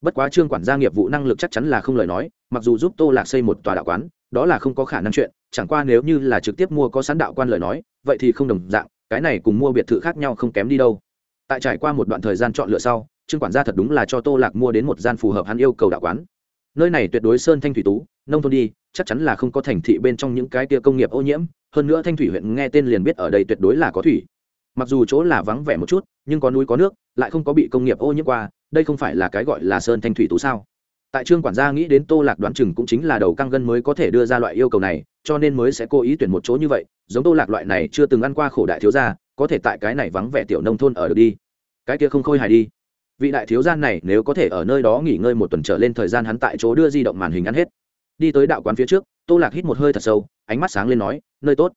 bất quá trương quản gia nghiệp vụ năng lực chắc chắn là không lời nói, mặc dù giúp tô lạc xây một tòa đạo quán, đó là không có khả năng chuyện, chẳng qua nếu như là trực tiếp mua có sẵn đạo quan lời nói, vậy thì không đồng dạng, cái này cùng mua biệt thự khác nhau không kém đi đâu. Tại trải qua một đoạn thời gian chọn lựa sau, trương quản gia thật đúng là cho tô lạc mua đến một gian phù hợp hắn yêu cầu đạo quán. Nơi này tuyệt đối sơn thanh thủy tú, nông thôn đi, chắc chắn là không có thành thị bên trong những cái tia công nghiệp ô nhiễm, hơn nữa thanh thủy huyện nghe tên liền biết ở đây tuyệt đối là có thủy. Mặc dù chỗ là vắng vẻ một chút, nhưng có núi có nước lại không có bị công nghiệp ô nhiễm qua, đây không phải là cái gọi là sơn thanh thủy tú sao? Tại trương quản gia nghĩ đến tô lạc đoán chừng cũng chính là đầu căng gân mới có thể đưa ra loại yêu cầu này, cho nên mới sẽ cố ý tuyển một chỗ như vậy, giống tô lạc loại này chưa từng ăn qua khổ đại thiếu gia, có thể tại cái này vắng vẻ tiểu nông thôn ở được đi. Cái kia không khôi hài đi. Vị đại thiếu gia này nếu có thể ở nơi đó nghỉ ngơi một tuần trở lên thời gian hắn tại chỗ đưa di động màn hình ăn hết. Đi tới đạo quán phía trước, tô lạc hít một hơi thật sâu, ánh mắt sáng lên nói, nơi tốt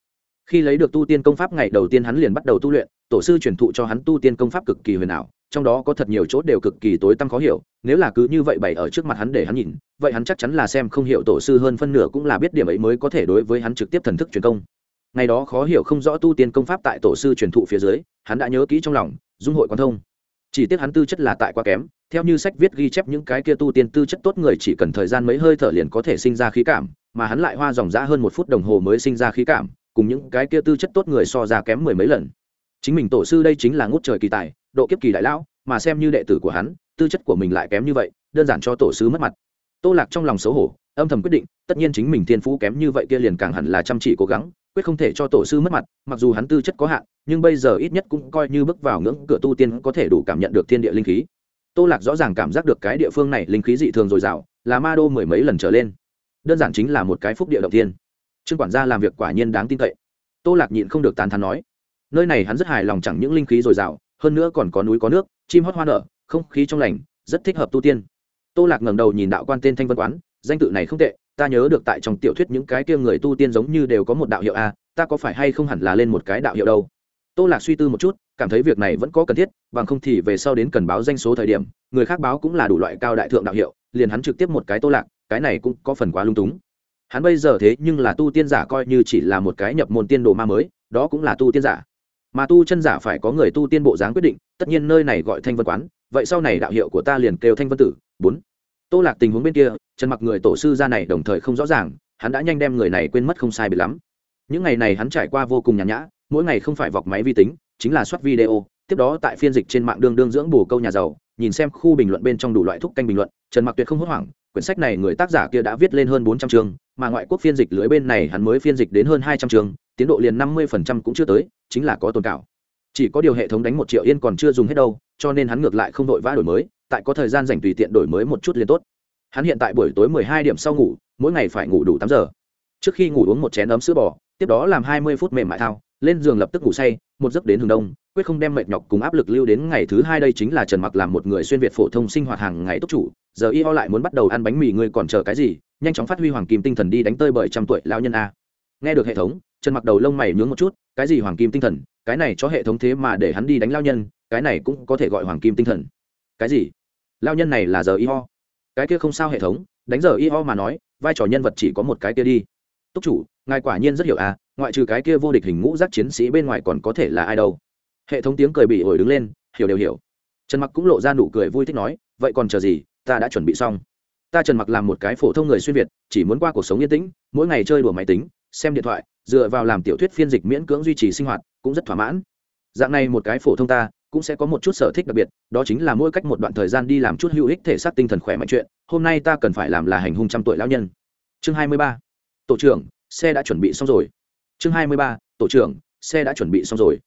khi lấy được tu tiên công pháp ngày đầu tiên hắn liền bắt đầu tu luyện, tổ sư truyền thụ cho hắn tu tiên công pháp cực kỳ huyền ảo, trong đó có thật nhiều chỗ đều cực kỳ tối tăm khó hiểu, nếu là cứ như vậy bày ở trước mặt hắn để hắn nhìn, vậy hắn chắc chắn là xem không hiểu tổ sư hơn phân nửa cũng là biết điểm ấy mới có thể đối với hắn trực tiếp thần thức truyền công. Ngày đó khó hiểu không rõ tu tiên công pháp tại tổ sư truyền thụ phía dưới, hắn đã nhớ kỹ trong lòng, dung hội quan thông. Chỉ tiếc hắn tư chất là tại quá kém, theo như sách viết ghi chép những cái kia tu tiên tư chất tốt người chỉ cần thời gian mấy hơi thở liền có thể sinh ra khí cảm, mà hắn lại hoa dòng dã hơn một phút đồng hồ mới sinh ra khí cảm cùng những cái kia tư chất tốt người so ra kém mười mấy lần. Chính mình tổ sư đây chính là ngút trời kỳ tài, độ kiếp kỳ đại lão, mà xem như đệ tử của hắn, tư chất của mình lại kém như vậy, đơn giản cho tổ sư mất mặt. Tô lạc trong lòng xấu hổ, âm thầm quyết định, tất nhiên chính mình thiên phú kém như vậy kia liền càng hẳn là chăm chỉ cố gắng, quyết không thể cho tổ sư mất mặt, mặc dù hắn tư chất có hạn, nhưng bây giờ ít nhất cũng coi như bước vào ngưỡng cửa tu tiên có thể đủ cảm nhận được thiên địa linh khí. Tô lạc rõ ràng cảm giác được cái địa phương này linh khí dị thường dồi dào, là ma đô mười mấy lần trở lên. Đơn giản chính là một cái phúc địa động tiên trương quản gia làm việc quả nhiên đáng tin cậy. Tô lạc nhịn không được tán thắn nói, nơi này hắn rất hài lòng chẳng những linh khí dồi dào, hơn nữa còn có núi có nước, chim hót hoa nở, không khí trong lành, rất thích hợp tu tiên. Tô lạc ngẩng đầu nhìn đạo quan tên thanh vân quán, danh tự này không tệ, ta nhớ được tại trong tiểu thuyết những cái kia người tu tiên giống như đều có một đạo hiệu a, ta có phải hay không hẳn là lên một cái đạo hiệu đâu? Tô lạc suy tư một chút, cảm thấy việc này vẫn có cần thiết, bằng không thì về sau đến cần báo danh số thời điểm, người khác báo cũng là đủ loại cao đại thượng đạo hiệu, liền hắn trực tiếp một cái tô lạc, cái này cũng có phần quá lung túng hắn bây giờ thế nhưng là tu tiên giả coi như chỉ là một cái nhập môn tiên đồ ma mới, đó cũng là tu tiên giả. Mà tu chân giả phải có người tu tiên bộ dáng quyết định, tất nhiên nơi này gọi thanh vân quán, vậy sau này đạo hiệu của ta liền kêu thanh vân tử. Bốn. Tô lạc tình huống bên kia, trần mặc người tổ sư ra này đồng thời không rõ ràng, hắn đã nhanh đem người này quên mất không sai bị lắm. Những ngày này hắn trải qua vô cùng nhàn nhã, mỗi ngày không phải vọc máy vi tính, chính là soát video, tiếp đó tại phiên dịch trên mạng đương đương dưỡng bù câu nhà giàu nhìn xem khu bình luận bên trong đủ loại thúc canh bình luận, trần mặc tuyệt không hốt hoảng, quyển sách này người tác giả kia đã viết lên hơn bốn trăm chương, mà ngoại quốc phiên dịch lưới bên này hắn mới phiên dịch đến hơn hai trăm chương, tiến độ liền năm mươi phần trăm cũng chưa tới, chính là có tồn cảo. Chỉ có điều hệ thống đánh một triệu yên còn chưa dùng hết đâu, cho nên hắn ngược lại không đội vã đổi mới, tại có thời gian dành tùy tiện đổi mới một chút liền tốt. Hắn hiện tại buổi tối mười hai điểm sau ngủ, mỗi ngày phải ngủ đủ tám giờ. Trước khi ngủ uống một chén ấm sữa bò, tiếp đó làm hai mươi phút mềm mại thao lên giường lập tức ngủ say, một giấc đến hướng đông, quyết không đem mệt nhọc cùng áp lực lưu đến ngày thứ hai đây chính là trần mặc làm một người xuyên việt phổ thông sinh hoạt hàng ngày túc chủ, giờ y ho lại muốn bắt đầu ăn bánh mì, ngươi còn chờ cái gì? Nhanh chóng phát huy hoàng kim tinh thần đi đánh tơi bởi trăm tuổi lao nhân a. Nghe được hệ thống, trần mặc đầu lông mày nhướng một chút, cái gì hoàng kim tinh thần? Cái này cho hệ thống thế mà để hắn đi đánh lao nhân, cái này cũng có thể gọi hoàng kim tinh thần. Cái gì? Lao nhân này là giờ y ho? Cái kia không sao hệ thống, đánh giờ y ho mà nói, vai trò nhân vật chỉ có một cái kia đi. Túc chủ, ngài quả nhiên rất hiểu à ngoại trừ cái kia vô địch hình ngũ giác chiến sĩ bên ngoài còn có thể là ai đâu. Hệ thống tiếng cười bị ổi đứng lên, hiểu đều hiểu. Trần mặc cũng lộ ra nụ cười vui thích nói, vậy còn chờ gì? Ta đã chuẩn bị xong. Ta trần mặc làm một cái phổ thông người xuyên việt, chỉ muốn qua cuộc sống yên tĩnh, mỗi ngày chơi đùa máy tính, xem điện thoại, dựa vào làm tiểu thuyết phiên dịch miễn cưỡng duy trì sinh hoạt, cũng rất thỏa mãn. Dạng này một cái phổ thông ta, cũng sẽ có một chút sở thích đặc biệt, đó chính là mỗi cách một đoạn thời gian đi làm chút hữu ích thể xác tinh thần khỏe mạnh chuyện, hôm nay ta cần phải làm là hành hung trăm tuổi lão nhân. Chương hai mươi ba. Tổ trưởng, xe đã chuẩn bị xong rồi chương hai mươi ba, tổ trưởng, xe đã chuẩn bị xong rồi.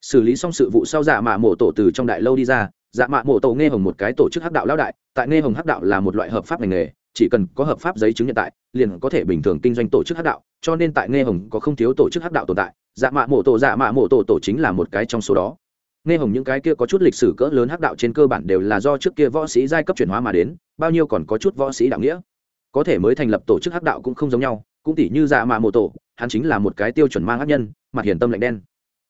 Xử lý xong sự vụ sau dạ mạ mộ tổ từ trong đại lâu đi ra dạ mạ mộ tổ nghe hồng một cái tổ chức hắc đạo lão đại, tại nghe hồng hắc đạo là một loại hợp pháp ngành nghề, chỉ cần có hợp pháp giấy chứng nhận tại, liền có thể bình thường kinh doanh tổ chức hắc đạo, cho nên tại nghe hồng có không thiếu tổ chức hắc đạo tồn tại dạ mạ mộ tổ dạ mạ mộ tổ tổ chính là một cái trong số đó. Nghe hồng những cái kia có chút lịch sử cỡ lớn hắc đạo trên cơ bản đều là do trước kia võ sĩ giai cấp chuyển hóa mà đến, bao nhiêu còn có chút võ sĩ đạo nghĩa. Có thể mới thành lập tổ chức hắc đạo cũng không giống nhau, cũng tỷ như dạ mạ mộ tổ hắn chính là một cái tiêu chuẩn mang ác nhân, mặt hiển tâm lạnh đen.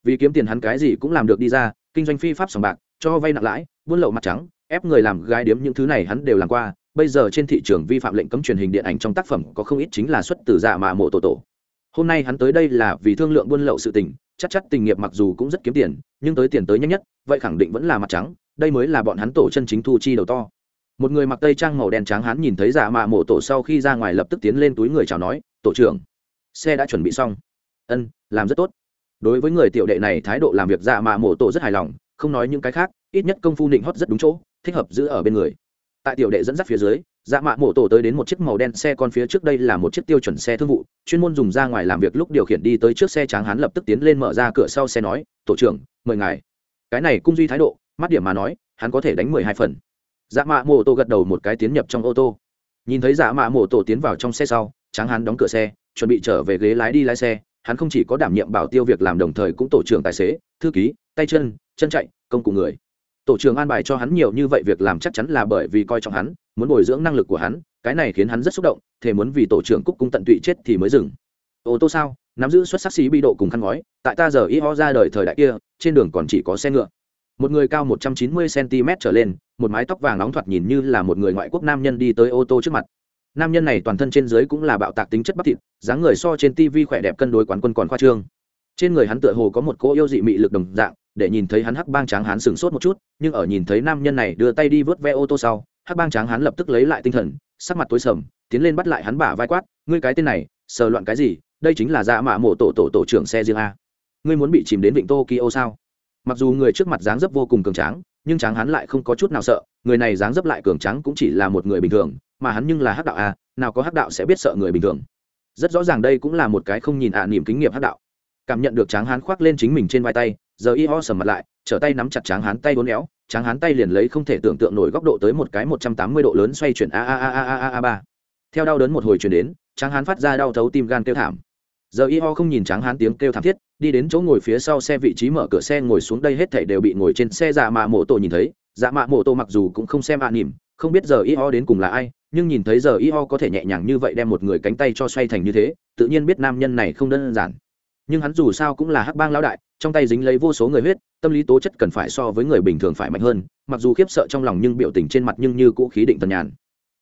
Vì kiếm tiền hắn cái gì cũng làm được đi ra, kinh doanh phi pháp sòng bạc, cho vay nặng lãi, buôn lậu mặt trắng, ép người làm gái điếm những thứ này hắn đều làm qua. Bây giờ trên thị trường vi phạm lệnh cấm truyền hình điện ảnh trong tác phẩm có không ít chính là xuất từ giả mà mộ tổ tổ. Hôm nay hắn tới đây là vì thương lượng buôn lậu sự tình, chắc chắn tình nghiệp mặc dù cũng rất kiếm tiền, nhưng tới tiền tới nhanh nhất, vậy khẳng định vẫn là mặt trắng, đây mới là bọn hắn tổ chân chính thu chi đầu to. Một người mặc tây trang màu đen trắng hắn nhìn thấy dạ giả mạ mộ tổ sau khi ra ngoài lập tức tiến lên túi người chào nói, tổ trưởng xe đã chuẩn bị xong. Ân, làm rất tốt. Đối với người tiểu đệ này, thái độ làm việc dạ mạ mổ tổ rất hài lòng, không nói những cái khác, ít nhất công phu nịnh hót rất đúng chỗ, thích hợp giữ ở bên người. Tại tiểu đệ dẫn dắt phía dưới dạ mạ mổ tổ tới đến một chiếc màu đen xe con phía trước đây là một chiếc tiêu chuẩn xe thương vụ, chuyên môn dùng ra ngoài làm việc lúc điều khiển đi tới trước xe tráng hắn lập tức tiến lên mở ra cửa sau xe nói, tổ trưởng, mời ngài. Cái này cung duy thái độ, mắt điểm mà nói, hắn có thể đánh mười hai phần. Dạ mạ mổ tổ gật đầu một cái tiến nhập trong ô tô. Nhìn thấy dạ mạ mổ tổ tiến vào trong xe sau, tráng hắn đóng cửa xe chuẩn bị trở về ghế lái đi lái xe, hắn không chỉ có đảm nhiệm bảo tiêu việc làm đồng thời cũng tổ trưởng tài xế, thư ký, tay chân chân chạy, công cụ người. Tổ trưởng an bài cho hắn nhiều như vậy việc làm chắc chắn là bởi vì coi trọng hắn, muốn bồi dưỡng năng lực của hắn, cái này khiến hắn rất xúc động thể muốn vì tổ trưởng cúc cung tận tụy chết thì mới dừng. Ô tô sao? Nắm giữ xuất sắc xí bi độ cùng khăn gói tại ta giờ y ho ra đời thời đại kia, trên đường còn chỉ có xe ngựa. Một người cao 190 cm trở lên, một mái tóc vàng nóng thoạt nhìn như là một người ngoại quốc nam nhân đi tới ô tô trước mặt nam nhân này toàn thân trên dưới cũng là bạo tạc tính chất bắp thịt, dáng người so trên tv khỏe đẹp cân đối quán quân còn khoa trương. Trên người hắn tựa hồ có một cỗ yêu dị mị lực đồng dạng, để nhìn thấy hắn hắc bang tráng hắn sửng sốt một chút, nhưng ở nhìn thấy nam nhân này đưa tay đi vớt ve ô tô sau, hắc bang tráng hắn lập tức lấy lại tinh thần, sắc mặt tối sầm, tiến lên bắt lại hắn bả vai quát, ngươi cái tên này, sờ loạn cái gì? Đây chính là dạ mạ mộ tổ tổ tổ trưởng xe riêng a. Ngươi muốn bị chìm đến vịnh tokyo sao? Mặc dù người trước mặt dáng dấp vô cùng cường tráng nhưng tráng hắn lại không có chút nào sợ, người này dáng dấp lại cường trắng cũng chỉ là một người bình thường, mà hắn nhưng là hắc đạo a nào có hắc đạo sẽ biết sợ người bình thường. Rất rõ ràng đây cũng là một cái không nhìn ạ à niềm kính nghiệp hắc đạo. Cảm nhận được tráng hán khoác lên chính mình trên vai tay, giờ y ho sầm mặt lại, trở tay nắm chặt tráng hán tay vốn éo, tráng hán tay liền lấy không thể tưởng tượng nổi góc độ tới một cái một trăm tám mươi độ lớn xoay chuyển a a a a a a ba. Theo đau đớn một hồi chuyển đến, tráng hán phát ra đau thấu tim gan kêu thảm giờ y ho không nhìn tráng hán tiếng kêu thảm thiết, đi đến chỗ ngồi phía sau xe vị trí mở cửa xe ngồi xuống đây hết thảy đều bị ngồi trên xe dạ mạ mộ tổ nhìn thấy. Dạ mạ mộ tổ mặc dù cũng không xem ạ à nỉm, không biết giờ y ho đến cùng là ai, nhưng nhìn thấy giờ y ho có thể nhẹ nhàng như vậy đem một người cánh tay cho xoay thành như thế, tự nhiên biết nam nhân này không đơn giản. Nhưng hắn dù sao cũng là hắc bang lão đại, trong tay dính lấy vô số người huyết, tâm lý tố chất cần phải so với người bình thường phải mạnh hơn, mặc dù khiếp sợ trong lòng nhưng biểu tình trên mặt nhưng như cũ khí định tần nhàn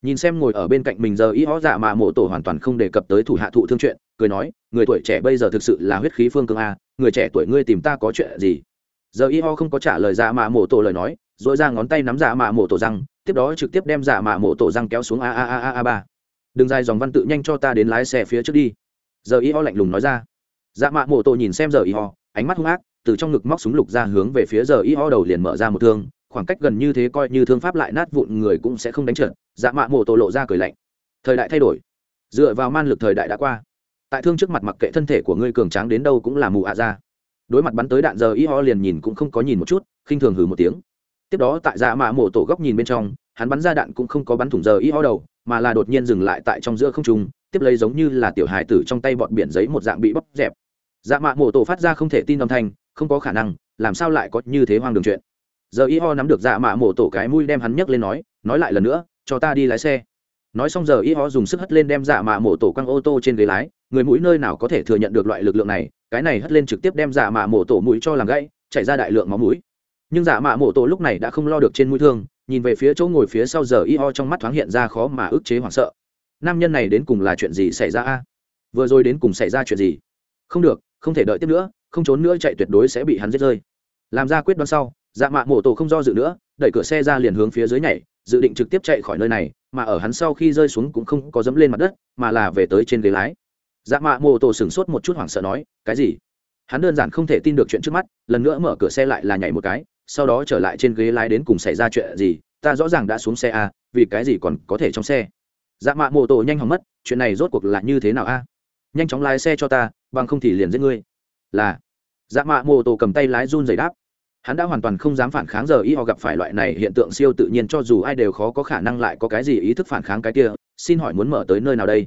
nhìn xem ngồi ở bên cạnh mình giờ ý hó dạ mà mộ tổ hoàn toàn không đề cập tới thủ hạ thụ thương chuyện, cười nói, người tuổi trẻ bây giờ thực sự là huyết khí phương cương a, người trẻ tuổi ngươi tìm ta có chuyện gì? Giờ y ho không có trả lời dạ mạ mộ tổ lời nói rồi ra ngón tay nắm dạ mạ mộ tổ răng, tiếp đó trực tiếp đem dạ mạ mộ tổ răng kéo xuống a a a a a ba. Đừng dài dòng văn tự nhanh cho ta đến lái xe phía trước đi. Giờ y ho lạnh lùng nói ra. Dạ mạ mộ tổ nhìn xem giờ y ho ánh mắt hung ác, từ trong ngực móc súng lục ra hướng về phía giờ y ho đầu liền mở ra một thương, khoảng cách gần như thế coi như thương pháp lại nát vụn người cũng sẽ không đánh trượt dạ mạ mộ tổ lộ ra cười lạnh. Thời đại thay đổi. Dựa vào man lực thời đại đã qua. Tại thương trước mặt mặc kệ thân thể của ngươi cường tráng đến đâu cũng là mù ạ ra. Đối mặt bắn tới đạn giờ y ho liền nhìn cũng không có nhìn một chút, khinh thường hừ một tiếng. Tiếp đó tại dạ mạ mộ tổ góc nhìn bên trong, hắn bắn ra đạn cũng không có bắn thủng giờ y ho đầu, mà là đột nhiên dừng lại tại trong giữa không trung, tiếp lấy giống như là tiểu hài tử trong tay bọn biển giấy một dạng bị bóc dẹp. Dạ mạ mộ tổ phát ra không thể tin âm thanh, không có khả năng, làm sao lại có như thế hoang đường chuyện. Giờ y ho nắm được dạ mạ mộ tổ cái mũi đem hắn nhấc lên nói nói lại lần nữa cho ta đi lái xe. Nói xong giờ y ho dùng sức hất lên đem dạ mạ mổ tổ quăng ô tô trên ghế lái, người mũi nơi nào có thể thừa nhận được loại lực lượng này, cái này hất lên trực tiếp đem dạ mạ mổ tổ mũi cho làm gãy, chảy ra đại lượng máu mũi. Nhưng dạ mạ mổ tổ lúc này đã không lo được trên mũi thương, nhìn về phía chỗ ngồi phía sau giờ y ho trong mắt thoáng hiện ra khó mà ức chế hoảng sợ. Nam nhân này đến cùng là chuyện gì xảy ra a? Vừa rồi đến cùng xảy ra chuyện gì? Không được, không thể đợi tiếp nữa, không trốn nữa chạy tuyệt đối sẽ bị hắn giết rơi. Làm ra quyết đoán sau dạ mạ mổ tổ không do dự nữa, đẩy cửa xe ra liền hướng phía dưới nhảy dự định trực tiếp chạy khỏi nơi này, mà ở hắn sau khi rơi xuống cũng không có dẫm lên mặt đất, mà là về tới trên ghế lái. Dạ mạ mô tô sửng sốt một chút hoảng sợ nói, cái gì? Hắn đơn giản không thể tin được chuyện trước mắt, lần nữa mở cửa xe lại là nhảy một cái, sau đó trở lại trên ghế lái đến cùng xảy ra chuyện gì, ta rõ ràng đã xuống xe a vì cái gì còn có thể trong xe? Dạ mạ mô tô nhanh hỏng mất, chuyện này rốt cuộc là như thế nào a? Nhanh chóng lái xe cho ta, bằng không thì liền giết ngươi. Là dạ mạ mô tô cầm tay lái run dày đáp hắn đã hoàn toàn không dám phản kháng giờ y họ gặp phải loại này, hiện tượng siêu tự nhiên cho dù ai đều khó có khả năng lại có cái gì ý thức phản kháng cái kia, xin hỏi muốn mở tới nơi nào đây?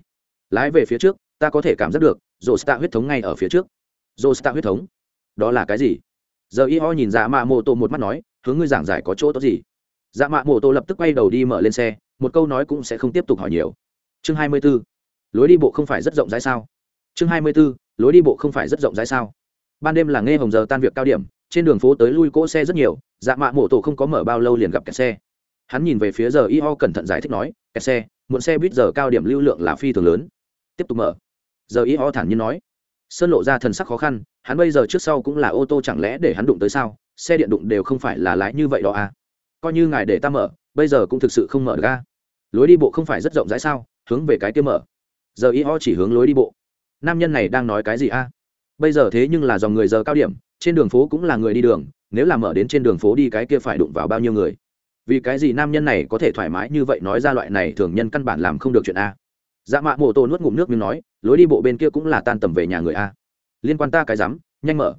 Lái về phía trước, ta có thể cảm giác được dồ stạ huyết thống ngay ở phía trước. Dồ stạ huyết thống? Đó là cái gì? Giờ y ho nhìn dạ mạ mô tô một mắt nói, hướng ngươi giảng giải có chỗ tốt gì? Dạ mạ mô tô lập tức quay đầu đi mở lên xe, một câu nói cũng sẽ không tiếp tục hỏi nhiều. Chương hai mươi 24. lối đi bộ không phải rất rộng rãi sao? Chương hai mươi 24. lối đi bộ không phải rất rộng rãi sao? Ban đêm là nghe hồng giờ tan việc cao điểm trên đường phố tới lui cỗ xe rất nhiều dạ mạ mộ tổ không có mở bao lâu liền gặp kẹt xe. Hắn nhìn về phía giờ y ho cẩn thận giải thích nói, kẹt xe, muộn xe buýt giờ cao điểm lưu lượng là phi thường lớn. Tiếp tục mở. Giờ y ho thản nhiên nói, sơn lộ ra thần sắc khó khăn, hắn bây giờ trước sau cũng là ô tô chẳng lẽ để hắn đụng tới sao? Xe điện đụng đều không phải là lái như vậy đó à? Coi như ngài để ta mở, bây giờ cũng thực sự không mở ra à? lối đi bộ không phải rất rộng rãi sao? Hướng về cái kia mở. Giờ y ho chỉ hướng lối đi bộ. Nam nhân này đang nói cái gì a bây giờ thế nhưng là dòng người giờ cao điểm trên đường phố cũng là người đi đường, nếu là mở đến trên đường phố đi cái kia phải đụng vào bao nhiêu người? Vì cái gì nam nhân này có thể thoải mái như vậy nói ra loại này thường nhân căn bản làm không được chuyện a? Dạ mạ mô tô nuốt ngụm nước miếng nói, lối đi bộ bên kia cũng là tan tầm về nhà người a. Liên quan ta cái rắm, nhanh mở.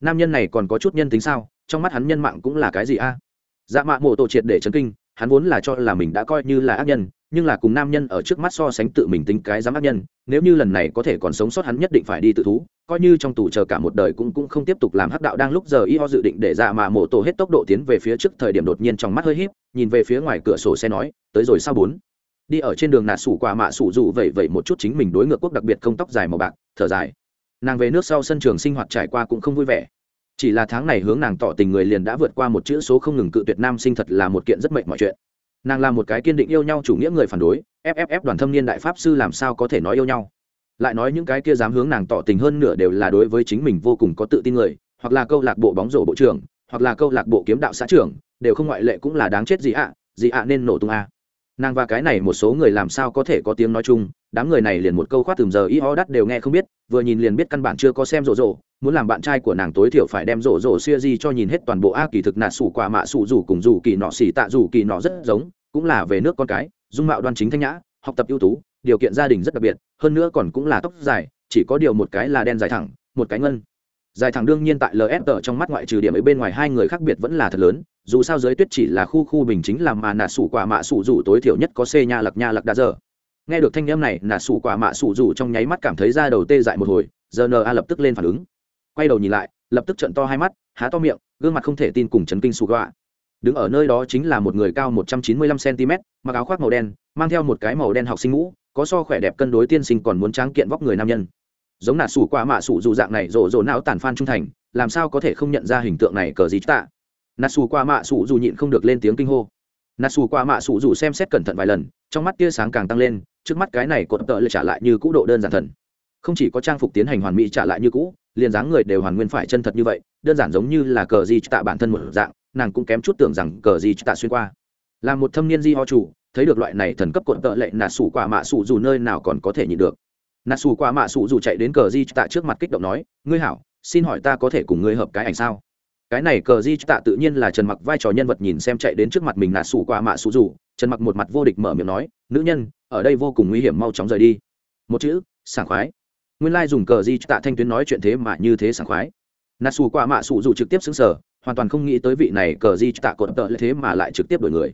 Nam nhân này còn có chút nhân tính sao? Trong mắt hắn nhân mạng cũng là cái gì a? Dạ mạ mô tô triệt để chấn kinh, hắn vốn là cho là mình đã coi như là ác nhân nhưng là cùng nam nhân ở trước mắt so sánh tự mình tính cái dám ác nhân, nếu như lần này có thể còn sống sót hắn nhất định phải đi tự thú, coi như trong tù chờ cả một đời cũng cũng không tiếp tục làm hắc đạo đang lúc giờ y ho dự định để dạ mà mổ tổ hết tốc độ tiến về phía trước thời điểm đột nhiên trong mắt hơi híp, nhìn về phía ngoài cửa sổ xe nói, tới rồi sao bốn? Đi ở trên đường nạt sủ quả mạ sủ dù vậy vậy một chút chính mình đối ngược quốc đặc biệt công tóc dài màu bạc, thở dài. Nàng về nước sau sân trường sinh hoạt trải qua cũng không vui vẻ. Chỉ là tháng này hướng nàng tỏ tình người liền đã vượt qua một chữ số không ngừng cự tuyệt nam sinh thật là một kiện rất mệnh mọi chuyện nàng là một cái kiên định yêu nhau chủ nghĩa người phản đối fff đoàn thâm niên đại pháp sư làm sao có thể nói yêu nhau? Lại nói những cái kia dám hướng nàng tỏ tình hơn nửa đều là đối với chính mình vô cùng có tự tin người, hoặc là câu lạc bộ bóng rổ bộ trưởng, hoặc là câu lạc bộ kiếm đạo xã trưởng, đều không ngoại lệ cũng là đáng chết gì ạ gì ạ nên nổ tung a. Nàng và cái này một số người làm sao có thể có tiếng nói chung đám người này liền một câu khoát từng giờ y ho đắt đều nghe không biết, vừa nhìn liền biết căn bản chưa có xem rộ rộ, muốn làm bạn trai của nàng tối thiểu phải đem rộ rộ xuya di cho nhìn hết toàn bộ a kỳ thực nạ sủ quả mạ sủ rủ cùng rủ kỳ nọ xỉ tạ rủ kỳ nọ rất giống, cũng là về nước con cái, dung mạo đoan chính thanh nhã, học tập ưu tú, điều kiện gia đình rất đặc biệt, hơn nữa còn cũng là tóc dài, chỉ có điều một cái là đen dài thẳng, một cái ngân. Dài thẳng đương nhiên tại lf trong mắt ngoại trừ điểm ấy bên ngoài hai người khác biệt vẫn là thật lớn, dù sao giới tuyết chỉ là khu khu bình chính là mà nạ sủ quả mạ sủ rủ tối thiểu nhất có xê nha lặc nha lặc đa giờ nghe được thanh âm này, nà sủ quả mạ sủ rủ trong nháy mắt cảm thấy da đầu tê dại một hồi, giờ n a lập tức lên phản ứng. Quay đầu nhìn lại, lập tức trận to hai mắt, há to miệng, gương mặt không thể tin cùng chấn kinh sủ gọa đứng ở nơi đó chính là một người cao một trăm chín mươi lăm cm mặc áo khoác màu đen, mang theo một cái màu đen học sinh ngũ, có so khỏe đẹp cân đối tiên sinh còn muốn tráng kiện vóc người nam nhân. Giống nà sủ qua mạ sủ dù dạng này rộ rộ não tàn phan trung thành, làm sao có thể không nhận ra hình tượng này cờ gì tạ nà sủ qua mạ sủ dù nhịn không được lên tiếng kinh hô. Nà sủ qua mạ sủ dù xem xét cẩn thận vài lần, trong mắt tia sáng càng tăng lên trước mắt cái này cột tợ lại trả lại như cũ độ đơn giản thần. Không chỉ có trang phục tiến hành hoàn mỹ trả lại như cũ, liền dáng người đều hoàn nguyên phải chân thật như vậy, đơn giản giống như là cờ di tạ bản thân một dạng, nàng cũng kém chút tưởng rằng cờ di tạ xuyên qua. Là một thâm niên di ho chủ, thấy được loại này thần cấp cột tợ lệ nà sủ quả mạ sủ dù nơi nào còn có thể nhịn được. Nà sủ quả mạ sủ dù chạy đến cờ di tạ trước mặt kích động nói, ngươi hảo, xin hỏi ta có thể cùng ngươi hợp cái ảnh sao? Cái này cờ di tạ tự nhiên là trần mặc vai trò nhân vật nhìn xem chạy đến trước mặt mình nà sủ quả mạ sủ dù trần mặc một mặt vô địch mở miệng nói, nữ nhân, ở đây vô cùng nguy hiểm, mau chóng rời đi. Một chữ, sảng khoái. Nguyên lai dùng cờ di tạ thanh tuyến nói chuyện thế mà như thế sảng khoái. Nà xù qua mạ xù dù trực tiếp xứng sở hoàn toàn không nghĩ tới vị này cờ di tạ cột tợ thế mà lại trực tiếp đổi người.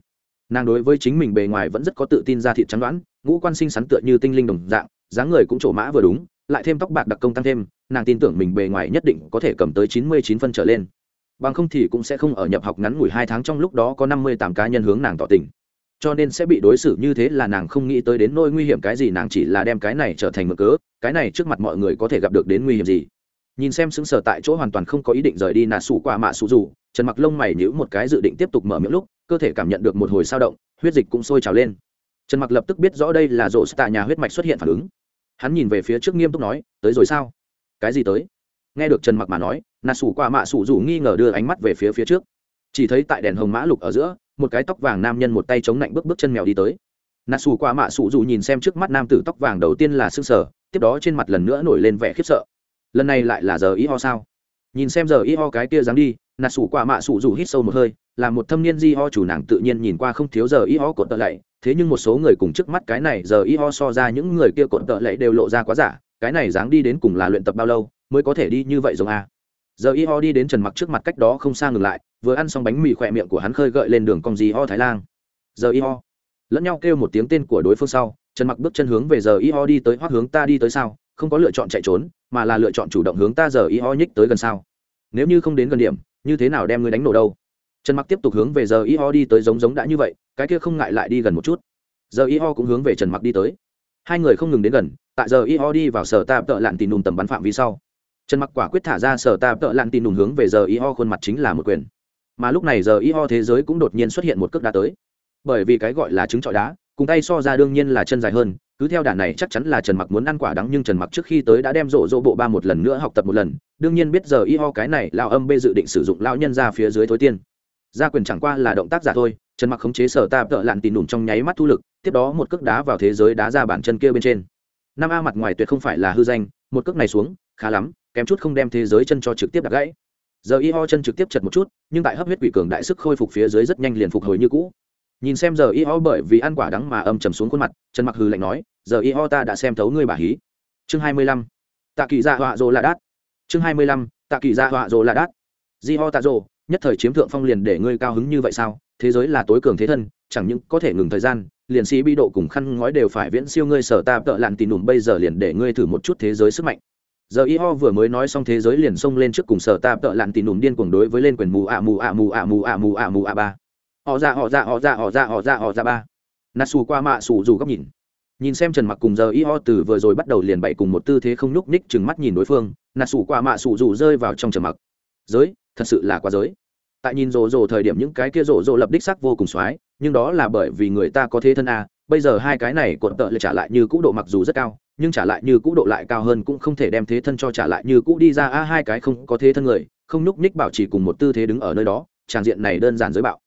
Nàng đối với chính mình bề ngoài vẫn rất có tự tin ra thịt trắng đoán, ngũ quan sinh sắn tựa như tinh linh đồng dạng, dáng người cũng trổ mã vừa đúng, lại thêm tóc bạc đặc công tăng thêm, nàng tin tưởng mình bề ngoài nhất định có thể cầm tới chín mươi chín phân trở lên. Bằng không thì cũng sẽ không ở nhập học ngắn ngủi hai tháng trong lúc đó có năm mươi tám cá nhân hướng nàng tỏ tình cho nên sẽ bị đối xử như thế là nàng không nghĩ tới đến nỗi nguy hiểm cái gì, nàng chỉ là đem cái này trở thành mực cớ, cái này trước mặt mọi người có thể gặp được đến nguy hiểm gì. Nhìn xem xứng sở tại chỗ hoàn toàn không có ý định rời đi nà sủ qua mạ sủ dù trần mặc lông mày nhữ một cái dự định tiếp tục mở miệng lúc, cơ thể cảm nhận được một hồi sao động, huyết dịch cũng sôi trào lên. Trần mặc lập tức biết rõ đây là rổ tạ nhà huyết mạch xuất hiện phản ứng. Hắn nhìn về phía trước nghiêm túc nói, tới rồi sao? Cái gì tới? Nghe được trần mặc mà nói, nà sủ qua mạ sủ dù nghi ngờ đưa ánh mắt về phía phía trước. Chỉ thấy tại đèn hồng mã lục ở giữa một cái tóc vàng nam nhân một tay chống lạnh bước bước chân mèo đi tới. Nà xù qua mạ xù dù nhìn xem trước mắt nam tử tóc vàng đầu tiên là s ư sở tiếp đó trên mặt lần nữa nổi lên vẻ khiếp sợ. Lần này lại là giờ y ho sao? Nhìn xem giờ y ho cái kia dám đi, nà xù qua mạ xù dù hít sâu một hơi, là một thâm niên di ho chủ nàng tự nhiên nhìn qua không thiếu giờ y ho cột tợ lạy, thế nhưng một số người cùng trước mắt cái này giờ y ho so ra những người kia cột tợ lạy đều lộ ra quá giả, cái này dáng đi đến cùng là luyện tập bao lâu, mới có thể đi như vậy giống a? Giờ y ho đi đến trần mặc trước mặt cách đó không xa ngừng lại vừa ăn xong bánh mì khỏe miệng của hắn khơi gợi lên đường cong gì ho thái lan. Giờ y ho. Lẫn nhau kêu một tiếng tên của đối phương sau, trần mặc bước chân hướng về giờ y ho đi tới hoặc hướng ta đi tới sao? Không có lựa chọn chạy trốn, mà là lựa chọn chủ động hướng ta giờ y ho nhích tới gần sao? Nếu như không đến gần điểm, như thế nào đem ngươi đánh nổ đâu? Trần mặc tiếp tục hướng về giờ y ho đi tới, giống giống đã như vậy, cái kia không ngại lại đi gần một chút. Giờ y ho cũng hướng về trần mặc đi tới. Hai người không ngừng đến gần, tại giờ y ho đi vào sở tạp tợ lặn tìm đùm tầm bắn phạm vi sau. Trần mặc quả quyết thả ra sở tạp tợ lặn tìm đùm hướng về giờ y ho khuôn mặt chính là một quyền mà lúc này giờ y ho thế giới cũng đột nhiên xuất hiện một cước đá tới. Bởi vì cái gọi là trứng trọi đá, cùng tay so ra đương nhiên là chân dài hơn, cứ theo đà này chắc chắn là trần mặc muốn ăn quả đắng nhưng trần mặc trước khi tới đã đem rộ rộ bộ ba một lần nữa học tập một lần, đương nhiên biết giờ y ho cái này lao âm bê dự định sử dụng lao nhân ra phía dưới thối tiên. Gia quyền chẳng qua là động tác giả thôi, trần mặc khống chế sở ta tợ lặn tìm đùm trong nháy mắt thu lực, tiếp đó một cước đá vào thế giới đá ra bản chân kia bên trên. Năm a mặt ngoài tuyệt không phải là hư danh, một cước này xuống, khá lắm, kém chút không đem thế giới chân cho trực tiếp đặt gãy giờ y ho chân trực tiếp chật một chút, nhưng tại hấp huyết quỷ cường đại sức khôi phục phía dưới rất nhanh liền phục hồi như cũ. Nhìn xem giờ y ho bởi vì ăn quả đắng mà âm trầm xuống khuôn mặt, trần mặc hư lạnh nói, giờ y ho ta đã xem thấu ngươi bà hí. Chương hai mươi lăm. Tạ kỳ dạ họa rồ là đát. Chương hai mươi lăm. Tạ kỳ dạ họa rồ là đát. Di ho tạ rồ nhất thời chiếm thượng phong liền để ngươi cao hứng như vậy sao? Thế giới là tối cường thế thân, chẳng những có thể ngừng thời gian, liền sĩ bi độ cùng khăn ngói đều phải viễn siêu ngươi, sở ta tợ lặn tìm đùm bây giờ liền để ngươi thử một chút thế giới sức mạnh giờ y ho vừa mới nói xong thế giới liền xông lên trước cùng sở ta tợ lặn tì nùm điên cuồng đối với lên quyền mù ạ mù ạ mù ạ mù ạ mù ạ mù ạ ba. Họ ra họ ra họ ra họ ra họ ra họ ra ba. Nà xù qua mạ xù dù góc nhìn. Nhìn xem trần mặc cùng giờ y ho từ vừa rồi bắt đầu liền bậy cùng một tư thế không nhúc ních chừng mắt nhìn đối phương nà xù qua mạ xù dù rơi vào trong trần mặc. Giới, thật sự là quá giới. Tại nhìn rồ rồ thời điểm những cái kia rồ rồ lập đích sắc vô cùng soái nhưng đó là bởi vì người ta có thế thân a, bây giờ hai cái này cột tợ lại trả lại như cũ độ mặc dù rất cao nhưng trả lại như cũ độ lại cao hơn cũng không thể đem thế thân cho trả lại như cũ đi ra. A, hai cái không có thế thân người, không nhúc ních bảo chỉ cùng một tư thế đứng ở nơi đó, tràng diện này đơn giản giới bạo.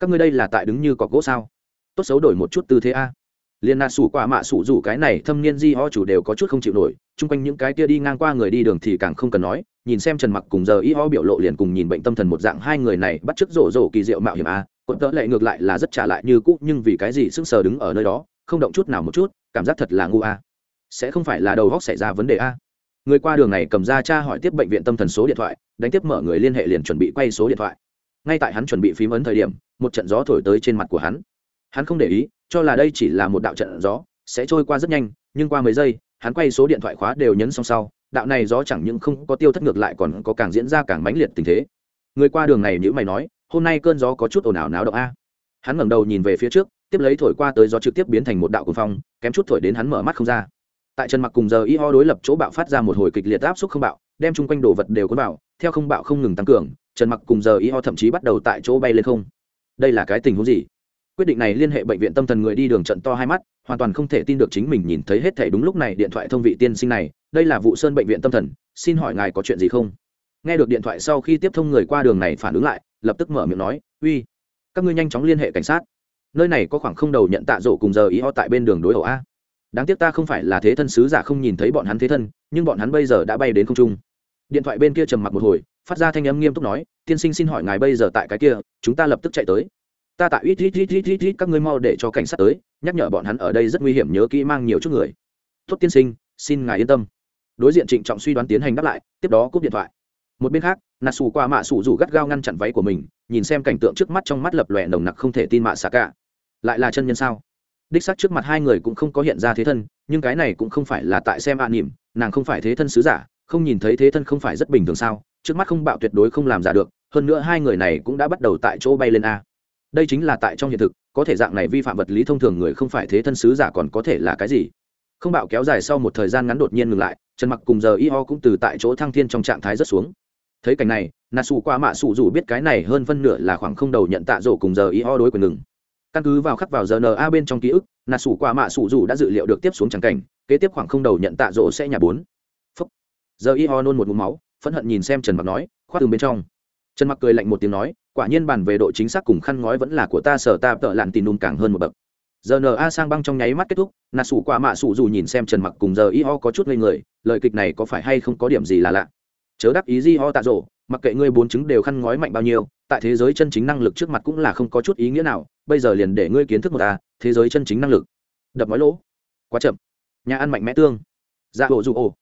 Các ngươi đây là tại đứng như cọc gỗ sao? Tốt xấu đổi một chút tư thế a. Liên na sủ quả mạ sủ rủ cái này thâm niên di ho chủ đều có chút không chịu nổi, chung quanh những cái kia đi ngang qua người đi đường thì càng không cần nói, nhìn xem trần mặc cùng giờ y ho biểu lộ liền cùng nhìn bệnh tâm thần một dạng, hai người này bắt chước rổ rổ kỳ diệu mạo hiểm a quận tớ lệ ngược lại là rất trả lại như cũ, nhưng vì cái gì sững sờ đứng ở nơi đó, không động chút nào một chút, cảm giác thật là ngu a sẽ không phải là đầu góc xảy ra vấn đề a. Người qua đường này cầm ra cha hỏi tiếp bệnh viện tâm thần số điện thoại, đánh tiếp mở người liên hệ liền chuẩn bị quay số điện thoại. Ngay tại hắn chuẩn bị phím ấn thời điểm, một trận gió thổi tới trên mặt của hắn. Hắn không để ý, cho là đây chỉ là một đạo trận gió, sẽ trôi qua rất nhanh, nhưng qua mấy giây, hắn quay số điện thoại khóa đều nhấn xong sau, đạo này gió chẳng những không có tiêu thất ngược lại còn có càng diễn ra càng mãnh liệt tình thế. Người qua đường này nhữ mày nói, hôm nay cơn gió có chút ồn ào náo động a. Hắn ngẩng đầu nhìn về phía trước, tiếp lấy thổi qua tới gió trực tiếp biến thành một đạo cuồng phong, kém chút thổi đến hắn mở mắt không ra tại trần mặc cùng giờ y ho đối lập chỗ bạo phát ra một hồi kịch liệt áp suất không bạo, đem chung quanh đồ vật đều cuốn bạo theo không bạo không ngừng tăng cường, trần mặc cùng giờ y ho thậm chí bắt đầu tại chỗ bay lên không. Đây là cái tình huống gì? Quyết định này liên hệ bệnh viện tâm thần người đi đường trận to hai mắt, hoàn toàn không thể tin được chính mình nhìn thấy hết thảy đúng lúc này điện thoại thông vị tiên sinh này, đây là vụ sơn bệnh viện tâm thần, xin hỏi ngài có chuyện gì không? Nghe được điện thoại sau khi tiếp thông người qua đường này phản ứng lại, lập tức mở miệng nói, uy, các ngươi nhanh chóng liên hệ cảnh sát. Nơi này có khoảng không đầu nhận tạ rổ cùng giờ ý ho tại bên đường đối ẩu a đáng tiếc ta không phải là thế thân sứ giả không nhìn thấy bọn hắn thế thân, nhưng bọn hắn bây giờ đã bay đến không trung. Điện thoại bên kia trầm mặc một hồi, phát ra thanh âm nghiêm túc nói, tiên sinh xin hỏi ngài bây giờ tại cái kia, chúng ta lập tức chạy tới. Ta tại, ít ít ít ít ít ít, các ngươi mau để cho cảnh sát tới, nhắc nhở bọn hắn ở đây rất nguy hiểm, nhớ kỹ mang nhiều chút người. Tốt tiên sinh, xin ngài yên tâm. Đối diện trịnh trọng suy đoán tiến hành đáp lại, tiếp đó cúp điện thoại. Một bên khác nà xù qua mạ xù rủ gắt gao ngăn chặn váy của mình, nhìn xem cảnh tượng trước mắt trong mắt lập lòe nồng nặc không thể tin mạ xà cả lại là chân nhân sao? Đích xác trước mặt hai người cũng không có hiện ra thế thân, nhưng cái này cũng không phải là tại xem an nỉm, nàng không phải thế thân sứ giả, không nhìn thấy thế thân không phải rất bình thường sao, trước mắt không bạo tuyệt đối không làm giả được, hơn nữa hai người này cũng đã bắt đầu tại chỗ bay lên a. Đây chính là tại trong hiện thực, có thể dạng này vi phạm vật lý thông thường người không phải thế thân sứ giả còn có thể là cái gì? Không bạo kéo dài sau một thời gian ngắn đột nhiên ngừng lại, trần mặc cùng giờ y ho cũng từ tại chỗ thăng thiên trong trạng thái rất xuống. Thấy cảnh này nà xù qua mạ xù dù biết cái này hơn phân nửa là khoảng không đầu nhận tạ rổ cùng giờ y ho đối quyền ngừng căn cứ vào khắc vào giờ na bên trong ký ức, nà sủ qua mạ sủ dù đã dự liệu được tiếp xuống tràng cảnh, kế tiếp khoảng không đầu nhận tạ rổ sẽ nhà bốn. Phúc. giờ y ho nôn một mũ máu, phẫn hận nhìn xem trần mặc nói, khoác từ bên trong. Trần mặc cười lạnh một tiếng nói, quả nhiên bàn về độ chính xác cùng khăn ngói vẫn là của ta, sở ta tợ lặn tin đùm càng hơn một bậc. Giờ na sang băng trong nháy mắt kết thúc, nà sủ qua mạ sủ dù nhìn xem trần mặc cùng giờ y ho có chút ngây người, lời kịch này có phải hay không có điểm gì là lạ? Chớ đáp ý di ho tạ rổ mặc kệ ngươi bốn chứng đều khăn ngói mạnh bao nhiêu, tại thế giới chân chính năng lực trước mặt cũng là không có chút ý nghĩa nào bây giờ liền để ngươi kiến thức một ta, thế giới chân chính năng lực. Đập nói lỗ. Quá chậm. Nhà ăn mạnh mẽ tương. Dạ hộ dù ồ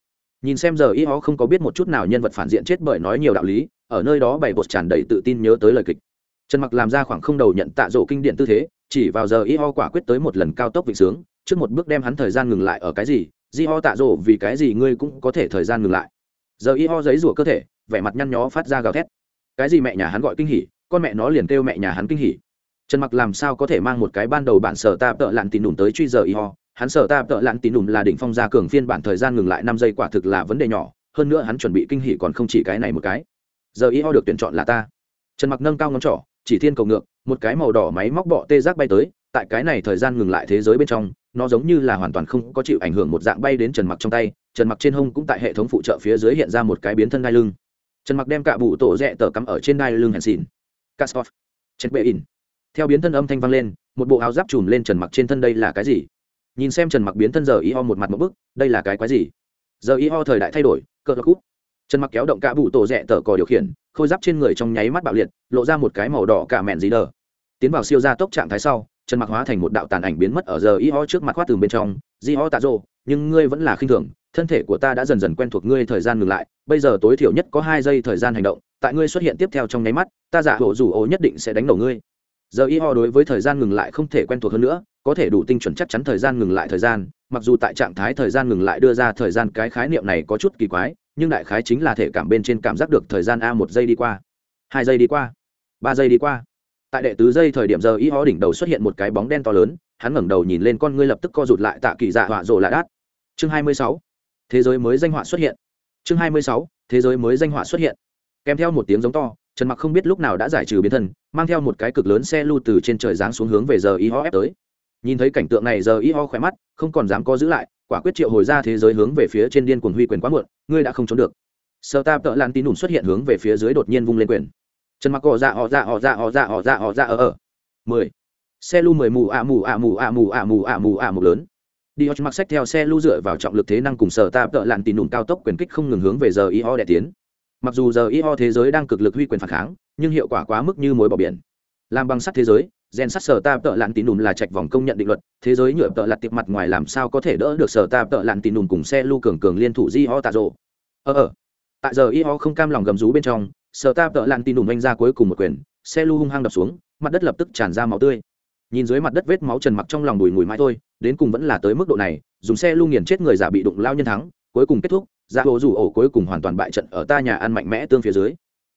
nhìn xem giờ y ho không có biết một chút nào nhân vật phản diện chết bởi nói nhiều đạo lý, ở nơi đó bày bột tràn đầy tự tin nhớ tới lời kịch. Trần mặc làm ra khoảng không đầu nhận tạ rổ kinh điển tư thế, chỉ vào giờ y ho quả quyết tới một lần cao tốc vịnh sướng, trước một bước đem hắn thời gian ngừng lại ở cái gì, di ho tạ rổ vì cái gì ngươi cũng có thể thời gian ngừng lại. Giờ y ho giấy rủa cơ thể, vẻ mặt nhăn nhó phát ra gào thét. Cái gì mẹ nhà hắn gọi kinh hỉ, con mẹ nó liền kêu mẹ nhà hắn kinh hỉ trần mặc làm sao có thể mang một cái ban đầu bản sở ta tợ lặn tín đùm tới truy giờ y ho? Hắn sở ta tợ lặn tín đùm là đỉnh phong gia cường phiên bản thời gian ngừng lại năm giây quả thực là vấn đề nhỏ, hơn nữa hắn chuẩn bị kinh hỉ còn không chỉ cái này một cái. Giờ y ho được tuyển chọn là ta. Trần mặc nâng cao ngón trỏ, chỉ thiên cầu ngược, một cái màu đỏ máy móc bọ tê giác bay tới, tại cái này thời gian ngừng lại thế giới bên trong, nó giống như là hoàn toàn không có chịu ảnh hưởng một dạng bay đến trần mặc trong tay, trần mặc trên hông cũng tại hệ thống phụ trợ phía dưới hiện ra một cái biến thân đai lưng. Trần mặc đem cả bụ tổ rẽ tờ cắm ở trên đai lưng hèn xìn cascof chết bệ in theo biến thân âm thanh vang lên, một bộ áo giáp trùm lên trần mặc trên thân đây là cái gì? Nhìn xem trần mặc biến thân giờ y ho một mặt một bức, đây là cái quái gì? Giờ y ho thời đại thay đổi cỡ cút. Trần mặc kéo động cả bụ tổ rẽ tờ cò điều khiển, khôi giáp trên người trong nháy mắt bạo liệt, lộ ra một cái màu đỏ cả mẹn dí đờ. Tiến vào siêu gia tốc trạng thái sau, trần mặc hóa thành một đạo tàn ảnh biến mất ở giờ y ho trước mặt khoát từ bên trong. Di ho tạ rộ nhưng ngươi vẫn là khinh thường, thân thể của ta đã dần dần quen thuộc ngươi thời gian ngừng lại, bây giờ tối thiểu nhất có hai giây thời gian hành động, tại ngươi xuất hiện tiếp theo trong nháy mắt, ta giả hổ rủ ố nhất định sẽ đánh đầu ngươi giờ y ho đối với thời gian ngừng lại không thể quen thuộc hơn nữa, có thể đủ tinh chuẩn chắc chắn thời gian ngừng lại thời gian, mặc dù tại trạng thái thời gian ngừng lại đưa ra thời gian cái khái niệm này có chút kỳ quái, nhưng đại khái chính là thể cảm bên trên cảm giác được thời gian a một giây đi qua, hai giây đi qua, ba giây đi qua. Tại đệ tứ giây thời điểm giờ y ho đỉnh đầu xuất hiện một cái bóng đen to lớn, hắn ngẩng đầu nhìn lên con ngươi lập tức co rụt lại tạ kỳ dạ họa rộ lạ đát. Chương hai mươi sáu, thế giới mới danh họa xuất hiện. Chương hai mươi sáu, thế giới mới danh họa xuất hiện. Kèm theo một tiếng giống to trần mặc không biết lúc nào đã giải trừ biến thân, mang theo một cái cực lớn xe lưu từ trên trời giáng xuống hướng về giờ y ho ép tới. Nhìn thấy cảnh tượng này, giờ y ho khỏe mắt, không còn dám có giữ lại, quả quyết triệu hồi ra thế giới hướng về phía trên điên cuồng huy quyền quá muộn, ngươi đã không trốn được. Sơ ta tợ lan tín ủn xuất hiện hướng về phía dưới đột nhiên vung lên quyền. Trần mặc họ dạ họ dạ họ dạ họ dạ họ dạ họ dạ ở ở mười. Xe lu mười mù, ạ mù ạ mù ạ mù ạ mù ạ mù ạ mù lớn. Đi họ mặc sách theo xe lu dựa vào trọng lực thế năng cùng sở ta tợ lặn tìm đùm cao tốc quyền kích không ngừng hướng về giờ y ho đẻ tiến mặc dù giờ y ho thế giới đang cực lực huy quyền phản kháng, nhưng hiệu quả quá mức như mối bỏ biển. Làm bằng sắt thế giới, gen sắt sở ta tợ lặn tín đùm là trạch vòng công nhận định luật, thế giới nhựa tợ lặn tiệp mặt ngoài làm sao có thể đỡ được sở ta tợ lặn tín đùm cùng xe lu cường cường liên thủ di ho tạ rộ. Ờ ờ. Tại giờ y ho không cam lòng gầm rú bên trong, sở ta tợ lặn tín đùm anh ra cuối cùng một quyền, xe lu hung hăng đập xuống, mặt đất lập tức tràn ra máu tươi. Nhìn dưới mặt đất vết máu trần mặc trong lòng đùi mùi mãi thôi, đến cùng vẫn là tới mức độ này, dùng xe lu nghiền chết người giả bị đụng lao nhân thắng, cuối cùng kết thúc ra hồ dù ổ cuối cùng hoàn toàn bại trận ở ta nhà ăn mạnh mẽ tương phía dưới.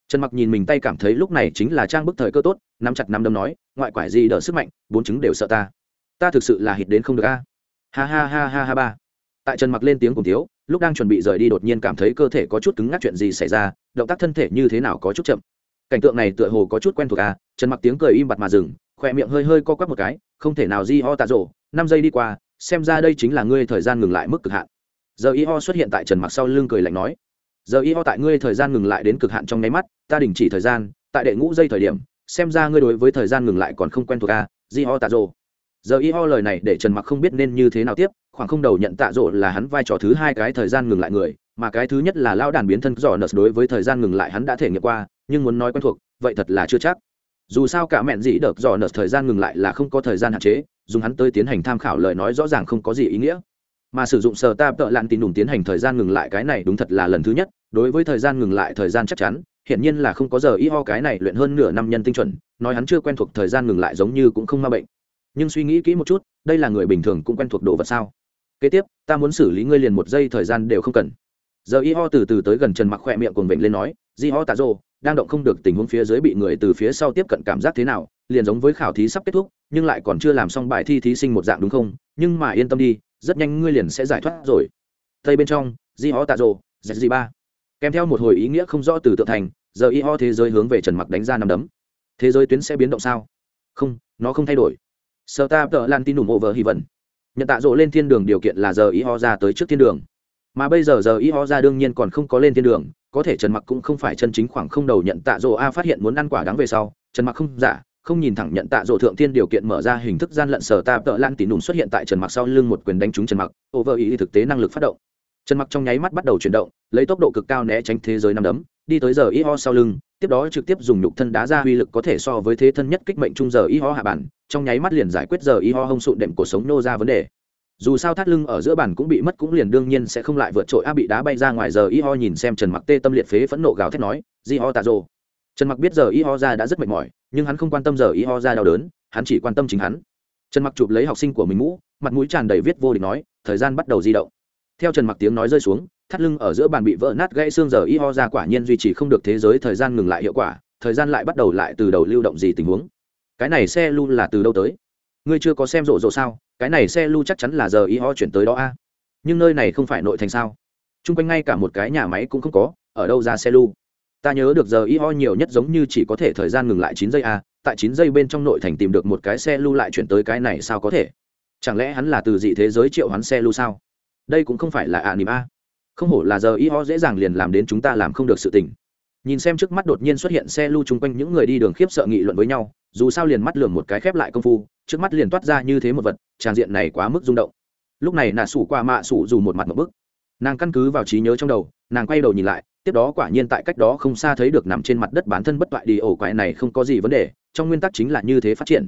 Trần mặc nhìn mình tay cảm thấy lúc này chính là trang bức thời cơ tốt, nắm chặt nắm đấm nói, ngoại quải gì đỡ sức mạnh, bốn chứng đều sợ ta. Ta thực sự là hít đến không được a. Ha ha ha ha ha ba. Tại trần mặc lên tiếng cùng thiếu, lúc đang chuẩn bị rời đi đột nhiên cảm thấy cơ thể có chút cứng ngắc chuyện gì xảy ra, động tác thân thể như thế nào có chút chậm. Cảnh tượng này tựa hồ có chút quen thuộc a, trần mặc tiếng cười im bặt mà dừng, khỏe miệng hơi hơi co quắp một cái, không thể nào di ho tạ rổ năm giây đi qua, xem ra đây chính là ngươi thời gian ngừng lại mức cực hạn giờ y ho xuất hiện tại trần mặc sau lưng cười lạnh nói, giờ y ho tại ngươi thời gian ngừng lại đến cực hạn trong nháy mắt, ta đình chỉ thời gian, tại đệ ngũ giây thời điểm, xem ra ngươi đối với thời gian ngừng lại còn không quen thuộc à, a di ho tạ rồ. Giờ y ho lời này để trần mặc không biết nên như thế nào tiếp, khoảng không đầu nhận tạ rộ là hắn vai trò thứ hai cái thời gian ngừng lại người, mà cái thứ nhất là lao đàn biến thân giỏ nợ đối với thời gian ngừng lại hắn đã thể nghiệm qua, nhưng muốn nói quen thuộc, vậy thật là chưa chắc. Dù sao cả mẹn dĩ đợt dò nợ thời gian ngừng lại là không có thời gian hạn chế, dùng hắn tới tiến hành tham khảo lời nói rõ ràng không có gì ý nghĩa mà sử dụng sờ ta tợ lặn tin đùm tiến hành thời gian ngừng lại cái này đúng thật là lần thứ nhất, đối với thời gian ngừng lại thời gian chắc chắn, hiển nhiên là không có giờ y ho cái này luyện hơn nửa năm nhân tinh chuẩn, nói hắn chưa quen thuộc thời gian ngừng lại giống như cũng không ma bệnh. Nhưng suy nghĩ kỹ một chút, đây là người bình thường cũng quen thuộc đồ vật sao? Kế tiếp, ta muốn xử lý ngươi liền một giây thời gian đều không cần. Giờ y ho từ từ tới gần trần mặc khỏe miệng cùng vịnh lên nói, di ho tạ rô đang động không được tình huống phía dưới bị người từ phía sau tiếp cận cảm giác thế nào, liền giống với khảo thí sắp kết thúc, nhưng lại còn chưa làm xong bài thi thí sinh một dạng đúng không? Nhưng mà yên tâm đi rất nhanh ngươi liền sẽ giải thoát rồi. Tây bên trong, di ho tạ rồ z di ba. Kèm theo một hồi ý nghĩa không rõ từ tượng thành, giờ y ho thế giới hướng về trần mặc đánh ra nằm đấm. Thế giới tuyến sẽ biến động sao? Không, nó không thay đổi. Sơ ta tợ lan tin đủ vợ hy vọng nhận tạ rộ lên thiên đường điều kiện là giờ y ho ra tới trước thiên đường. Mà bây giờ giờ y ho ra đương nhiên còn không có lên thiên đường, có thể trần mặc cũng không phải chân chính khoảng không đầu nhận tạ rộ a phát hiện muốn ăn quả đáng về sau, trần mặc không giả không nhìn thẳng nhận tạ rộ thượng thiên điều kiện mở ra hình thức gian lận sở ta tợ lan tỉ nùng xuất hiện tại trần mặc sau lưng một quyền đánh trúng trần mặc, over ý thực tế năng lực phát động. Trần mặc trong nháy mắt bắt đầu chuyển động, lấy tốc độ cực cao né tránh thế giới năm đấm, đi tới giờ y ho sau lưng, tiếp đó trực tiếp dùng nhục thân đá ra uy lực có thể so với thế thân nhất kích mệnh trung giờ y ho hạ bản, trong nháy mắt liền giải quyết giờ y ho hông sụn đệm cuộc sống nô ra vấn đề. Dù sao thắt lưng ở giữa bàn cũng bị mất cũng liền đương nhiên sẽ không lại vượt trội, a bị đá bay ra ngoài giờ y ho nhìn xem trần mặc tê tâm liệt phế phẫn nộ gào thét nói, di ho tạ rồ. Trần mặc biết giờ y ho ra đã rất mệt mỏi nhưng hắn không quan tâm giờ ý ho ra đau đớn, hắn chỉ quan tâm chính hắn. Trần mặc chụp lấy học sinh của mình mũ, mặt mũi tràn đầy viết vô địch nói, thời gian bắt đầu di động. Theo trần mặc tiếng nói rơi xuống, thắt lưng ở giữa bàn bị vỡ nát gãy xương giờ y ho ra quả nhiên duy trì không được thế giới thời gian ngừng lại hiệu quả, thời gian lại bắt đầu lại từ đầu lưu động gì tình huống. Cái này xe lưu là từ đâu tới? Ngươi chưa có xem rộ rộ sao? Cái này xe lưu chắc chắn là giờ y ho chuyển tới đó a. Nhưng nơi này không phải nội thành sao? T r u n g quanh ngay cả một cái nhà máy cũng không có, ở đâu ra xe lưu? Ta nhớ được giờ y ho nhiều nhất giống như chỉ có thể thời gian ngừng lại chín giây a tại chín giây bên trong nội thành tìm được một cái xe lưu lại chuyển tới cái này sao có thể? Chẳng lẽ hắn là từ dị thế giới triệu hắn xe lưu sao? Đây cũng không phải là ạ à nỉm a. Không hổ là giờ y ho dễ dàng liền làm đến chúng ta làm không được sự tình. Nhìn xem trước mắt đột nhiên xuất hiện xe lưu chung quanh những người đi đường khiếp sợ nghị luận với nhau, dù sao liền mắt lường một cái khép lại công phu, trước mắt liền toát ra như thế một vật tràng diện này quá mức rung động. Lúc này nà sủ qua mạ sủ dù một mặt một bức. Nàng căn cứ vào trí nhớ trong đầu nàng quay đầu nhìn lại, tiếp đó quả nhiên tại cách đó không xa thấy được nằm trên mặt đất bản thân bất toại đi ổ quái này không có gì vấn đề, trong nguyên tắc chính là như thế phát triển.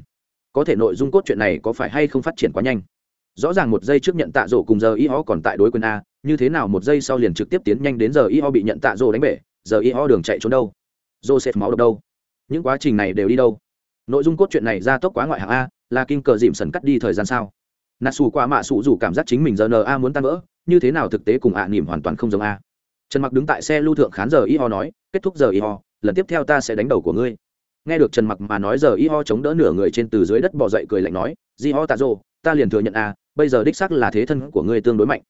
Có thể nội dung cốt truyện này có phải hay không phát triển quá nhanh? Rõ ràng một giây trước nhận tạ rổ cùng giờ y ho còn tại đối quân a, như thế nào một giây sau liền trực tiếp tiến nhanh đến giờ y ho bị nhận tạ rổ đánh bể, giờ y ho đường chạy trốn đâu? Joseph máu độc đâu? Những quá trình này đều đi đâu? Nội dung cốt truyện này ra tốc quá ngoại hạng a, là kinh cờ dìm sần cắt đi thời gian sao? Nà xù qua mạ xù dù cảm giác chính mình giờ n a muốn tan vỡ, như thế nào thực tế cùng ạ à nỉm hoàn toàn không giống a? Trần mặc đứng tại xe lưu thượng khán giờ y ho nói, kết thúc giờ y ho, lần tiếp theo ta sẽ đánh đầu của ngươi. Nghe được trần mặc mà nói giờ y ho chống đỡ nửa người trên từ dưới đất bỏ dậy cười lạnh nói, di ho tạ rô ta liền thừa nhận a bây giờ đích sắc là thế thân của ngươi tương đối mạnh.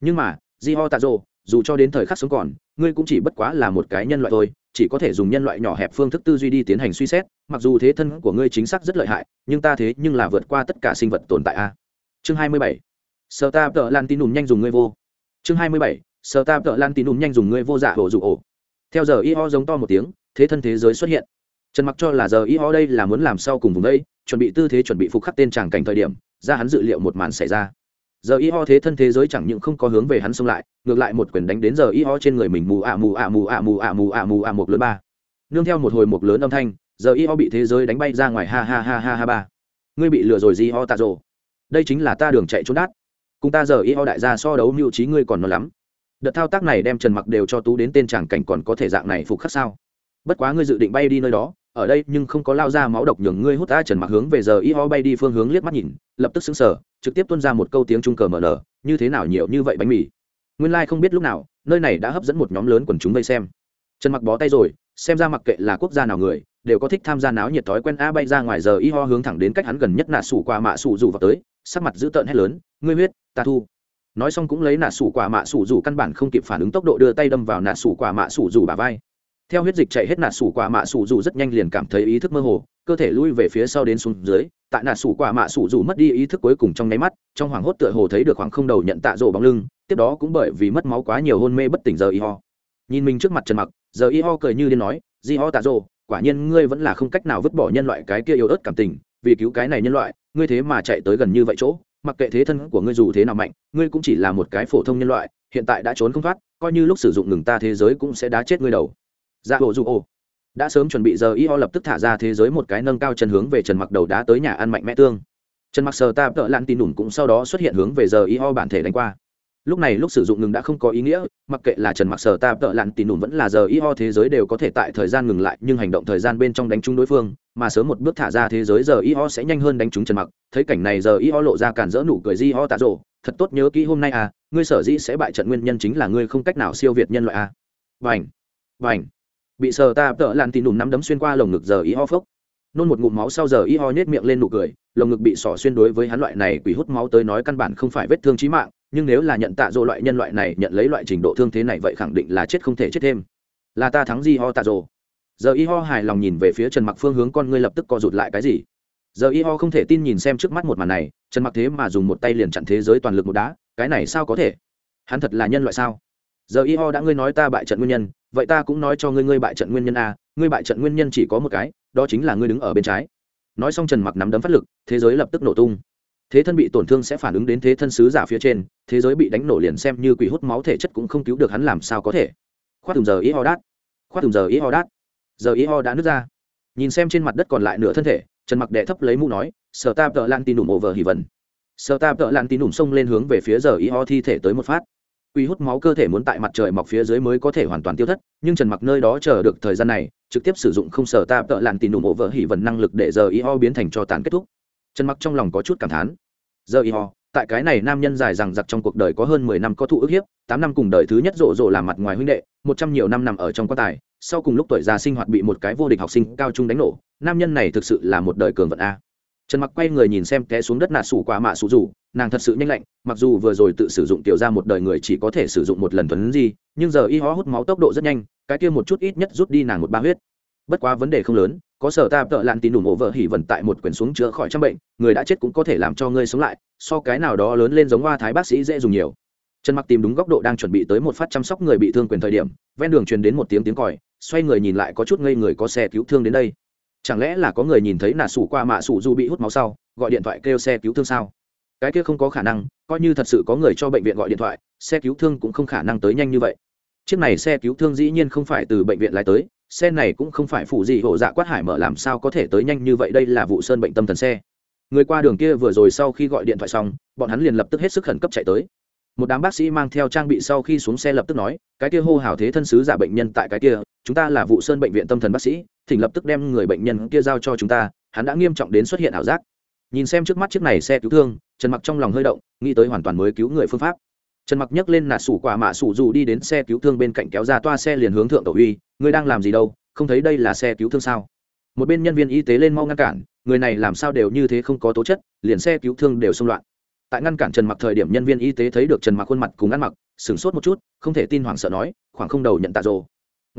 Nhưng mà, di ho tạ rô dù cho đến thời khắc sống còn, ngươi cũng chỉ bất quá là một cái nhân loại thôi, chỉ có thể dùng nhân loại nhỏ hẹp phương thức tư duy đi tiến hành suy xét, mặc dù thế thân của ngươi chính xác rất lợi hại, nhưng ta thế nhưng là vượt qua tất cả sinh vật tồn tại a chương 27. mươi bảy. Sơ ta tờ lan tin đùm nhanh dùng ngươi vô. Chương hai mươi bảy sơ ta tợ lan tín ùm nhanh dùng ngươi vô dạ hổ dụ ổ. Theo giờ y ho giống to một tiếng, thế thân thế giới xuất hiện. Trần mặc cho là giờ y ho đây là muốn làm sau cùng vùng đây, chuẩn bị tư thế chuẩn bị phục khắc tên tràng cảnh thời điểm, ra hắn dự liệu một màn xảy ra. Giờ y ho thế thân thế giới chẳng những không có hướng về hắn xông lại, ngược lại một quyền đánh đến giờ y ho trên người mình mù ạ mù ạ mù ạ mù ạ mù ạ mù ạ một lớn ba. Nương theo một hồi một lớn âm thanh, giờ y ho bị thế giới đánh bay ra ngoài ha ha ha ha ha ba. Ngươi bị lừa rồi gì ho tạ rồ. Đây chính là ta đường chạy trốn đát. Cùng ta giờ y ho đại gia so đấu mưu trí ngươi còn nó lắm đợt thao tác này đem trần mặc đều cho tú đến tên tràng cảnh còn có thể dạng này phục khắc sao? Bất quá ngươi dự định bay đi nơi đó, ở đây nhưng không có lao ra máu độc nhường ngươi hút ta, trần mặc hướng về giờ y ho bay đi phương hướng liếc mắt nhìn, lập tức xứng sở trực tiếp tuân ra một câu tiếng trung cờ mở nở, như thế nào nhiều như vậy bánh mì? Nguyên Lai không biết lúc nào, nơi này đã hấp dẫn một nhóm lớn quần chúng vây xem. Trần mặc bó tay rồi, xem ra mặc kệ là quốc gia nào người, đều có thích tham gia náo nhiệt thói quen a bay ra ngoài giờ y ho hướng thẳng đến cách hắn gần nhất nạ sủ qua mạ sủ dù vào tới, sắc mặt dữ tợn hét lớn, ngươi huyết, ta thu nói xong cũng lấy nạ sủ quả mạ sủ dù căn bản không kịp phản ứng tốc độ đưa tay đâm vào nạ sủ quả mạ sủ dù bà vai. Theo huyết dịch chạy hết nạ sủ quả mạ sủ dù rất nhanh liền cảm thấy ý thức mơ hồ, cơ thể lui về phía sau đến xuống dưới, tại nạ sủ quả mạ sủ dù mất đi ý thức cuối cùng trong nháy mắt, trong hoảng hốt tựa hồ thấy được khoảng không đầu nhận tạ rổ bóng lưng, tiếp đó cũng bởi vì mất máu quá nhiều hôn mê bất tỉnh giờ y ho. Nhìn mình trước mặt trần mặc, giờ y ho cười như điên nói, di ho tạ rổ quả nhiên ngươi vẫn là không cách nào vứt bỏ nhân loại cái kia yếu ớt cảm tình, vì cứu cái này nhân loại, ngươi thế mà chạy tới gần như vậy chỗ mặc kệ thế thân của ngươi dù thế nào mạnh, ngươi cũng chỉ là một cái phổ thông nhân loại, hiện tại đã trốn không thoát, coi như lúc sử dụng ngừng ta thế giới cũng sẽ đá chết ngươi đầu. Dạ hộ dù ô. Đã sớm chuẩn bị giờ y ho lập tức thả ra thế giới một cái nâng cao chân hướng về trần mặc đầu đá tới nhà ăn mạnh mẽ tương. Trần mặc sờ ta tợ lan tin đủn cũng sau đó xuất hiện hướng về giờ y ho bản thể đánh qua lúc này lúc sử dụng ngừng đã không có ý nghĩa, mặc kệ là trần mặc sở ta tợ lặn tì đủn vẫn là giờ y ho thế giới đều có thể tại thời gian ngừng lại, nhưng hành động thời gian bên trong đánh trúng đối phương, mà sớm một bước thả ra thế giới giờ y ho sẽ nhanh hơn đánh trúng trần mặc. Thấy cảnh này giờ y ho lộ ra cản rỡ nụ cười di ho tạ rộ, thật tốt nhớ kỹ hôm nay à ngươi sở dĩ sẽ bại trận nguyên nhân chính là ngươi không cách nào siêu việt nhân loại à. Vành vành bị sờ ta tợ lặn tì đùn nắm đấm xuyên qua lồng ngực giờ y ho phốc nôn một ngụm máu sau giờ y ho nhét miệng lên nụ cười, lồng ngực bị sỏ xuyên đối với hắn loại này quỷ hút máu tới nói căn bản không phải vết thương chí mạng, nhưng nếu là nhận tạ dỗ loại nhân loại này, nhận lấy loại trình độ thương thế này vậy khẳng định là chết không thể chết thêm. Là ta thắng di ho tạ dỗ. Giờ y ho hài lòng nhìn về phía trần mặc phương hướng con ngươi lập tức co rụt lại cái gì? Giờ y ho không thể tin nhìn xem trước mắt một màn này, trần mặc thế mà dùng một tay liền chặn thế giới toàn lực một đá, cái này sao có thể? Hắn thật là nhân loại sao? Giờ y ho đã ngươi nói ta bại trận nguyên nhân, vậy ta cũng nói cho ngươi ngươi bại trận nguyên nhân a, ngươi bại trận nguyên nhân chỉ có một cái đó chính là ngươi đứng ở bên trái. Nói xong trần mặc nắm đấm phát lực, thế giới lập tức nổ tung. Thế thân bị tổn thương sẽ phản ứng đến thế thân sứ giả phía trên, thế giới bị đánh nổ liền xem như quỷ hút máu thể chất cũng không cứu được hắn làm sao có thể. Khoát từng giờ ý ho đát. Khoát từng giờ ý ho đát. Giờ ý ho đã nứt ra. Nhìn xem trên mặt đất còn lại nửa thân thể, trần mặc đệ thấp lấy mũ nói, sở ta tợ lan tin đùm vờ hì vần sở ta tợ lan tin đùm xông lên hướng về phía giờ ý ho thi thể tới một phát quy hút máu cơ thể muốn tại mặt trời mọc phía dưới mới có thể hoàn toàn tiêu thất, nhưng trần mặc nơi đó chờ được thời gian này, trực tiếp sử dụng không sở ta tợ lan tin mộ vợ hỉ vần năng lực để giờ y ho biến thành cho tàn kết thúc. Trần mặc trong lòng có chút cảm thán. Giờ y ho, tại cái này nam nhân dài rằng giặc trong cuộc đời có hơn mười năm có thụ ức hiếp, tám năm cùng đời thứ nhất rộ rộ làm mặt ngoài huynh đệ, một trăm nhiều năm nằm ở trong quan tài, sau cùng lúc tuổi già sinh hoạt bị một cái vô địch học sinh cao trung đánh nổ, nam nhân này thực sự là một đời cường vận a trần mặc quay người nhìn xem té xuống đất nạt sủ quả mạ sủ rủ, nàng thật sự nhanh lạnh, mặc dù vừa rồi tự sử dụng tiểu ra một đời người chỉ có thể sử dụng một lần thuấn gì nhưng giờ y ho hút máu tốc độ rất nhanh, cái kia một chút ít nhất rút đi nàng một ba huyết. Bất quá vấn đề không lớn, có sở ta tợ lặn tin đủ mộ vợ hỉ vận tại một quyển xuống chữa khỏi trăm bệnh, người đã chết cũng có thể làm cho ngươi sống lại, so cái nào đó lớn lên giống hoa thái bác sĩ dễ dùng nhiều. Trần mặc tìm đúng góc độ đang chuẩn bị tới một phát chăm sóc người bị thương quyền thời điểm, ven đường truyền đến một tiếng tiếng còi, xoay người nhìn lại có chút ngây người có xe cứu thương đến đây chẳng lẽ là có người nhìn thấy nà sủ qua mạ sủ du bị hút máu sau, gọi điện thoại kêu xe cứu thương sao? Cái kia không có khả năng, coi như thật sự có người cho bệnh viện gọi điện thoại, xe cứu thương cũng không khả năng tới nhanh như vậy. Chiếc này xe cứu thương dĩ nhiên không phải từ bệnh viện lái tới, xe này cũng không phải phụ gì hổ dạ quát hải mở làm sao có thể tới nhanh như vậy, đây là vụ sơn bệnh tâm thần xe. Người qua đường kia vừa rồi sau khi gọi điện thoại xong, bọn hắn liền lập tức hết sức khẩn cấp chạy tới. Một đám bác sĩ mang theo trang bị sau khi xuống xe lập tức nói, cái kia hô hào thế thân sứ giả bệnh nhân tại cái kia, chúng ta là vụ sơn bệnh viện tâm thần bác sĩ thỉnh lập tức đem người bệnh nhân kia giao cho chúng ta, hắn đã nghiêm trọng đến xuất hiện ảo giác. Nhìn xem trước mắt chiếc này xe cứu thương, trần mặc trong lòng hơi động, nghĩ tới hoàn toàn mới cứu người phương pháp. Trần mặc nhấc lên nạt sủ quả mạ sủ dù đi đến xe cứu thương bên cạnh kéo ra toa xe liền hướng thượng tổ uy, ngươi đang làm gì đâu? Không thấy đây là xe cứu thương sao? Một bên nhân viên y tế lên mau ngăn cản, người này làm sao đều như thế không có tố chất, liền xe cứu thương đều xung loạn. Tại ngăn cản trần mặc thời điểm nhân viên y tế thấy được trần mặc khuôn mặt cùng ăn mặc, sửng sốt một chút, không thể tin hoảng sợ nói, khoảng không đầu nhận tạ rồ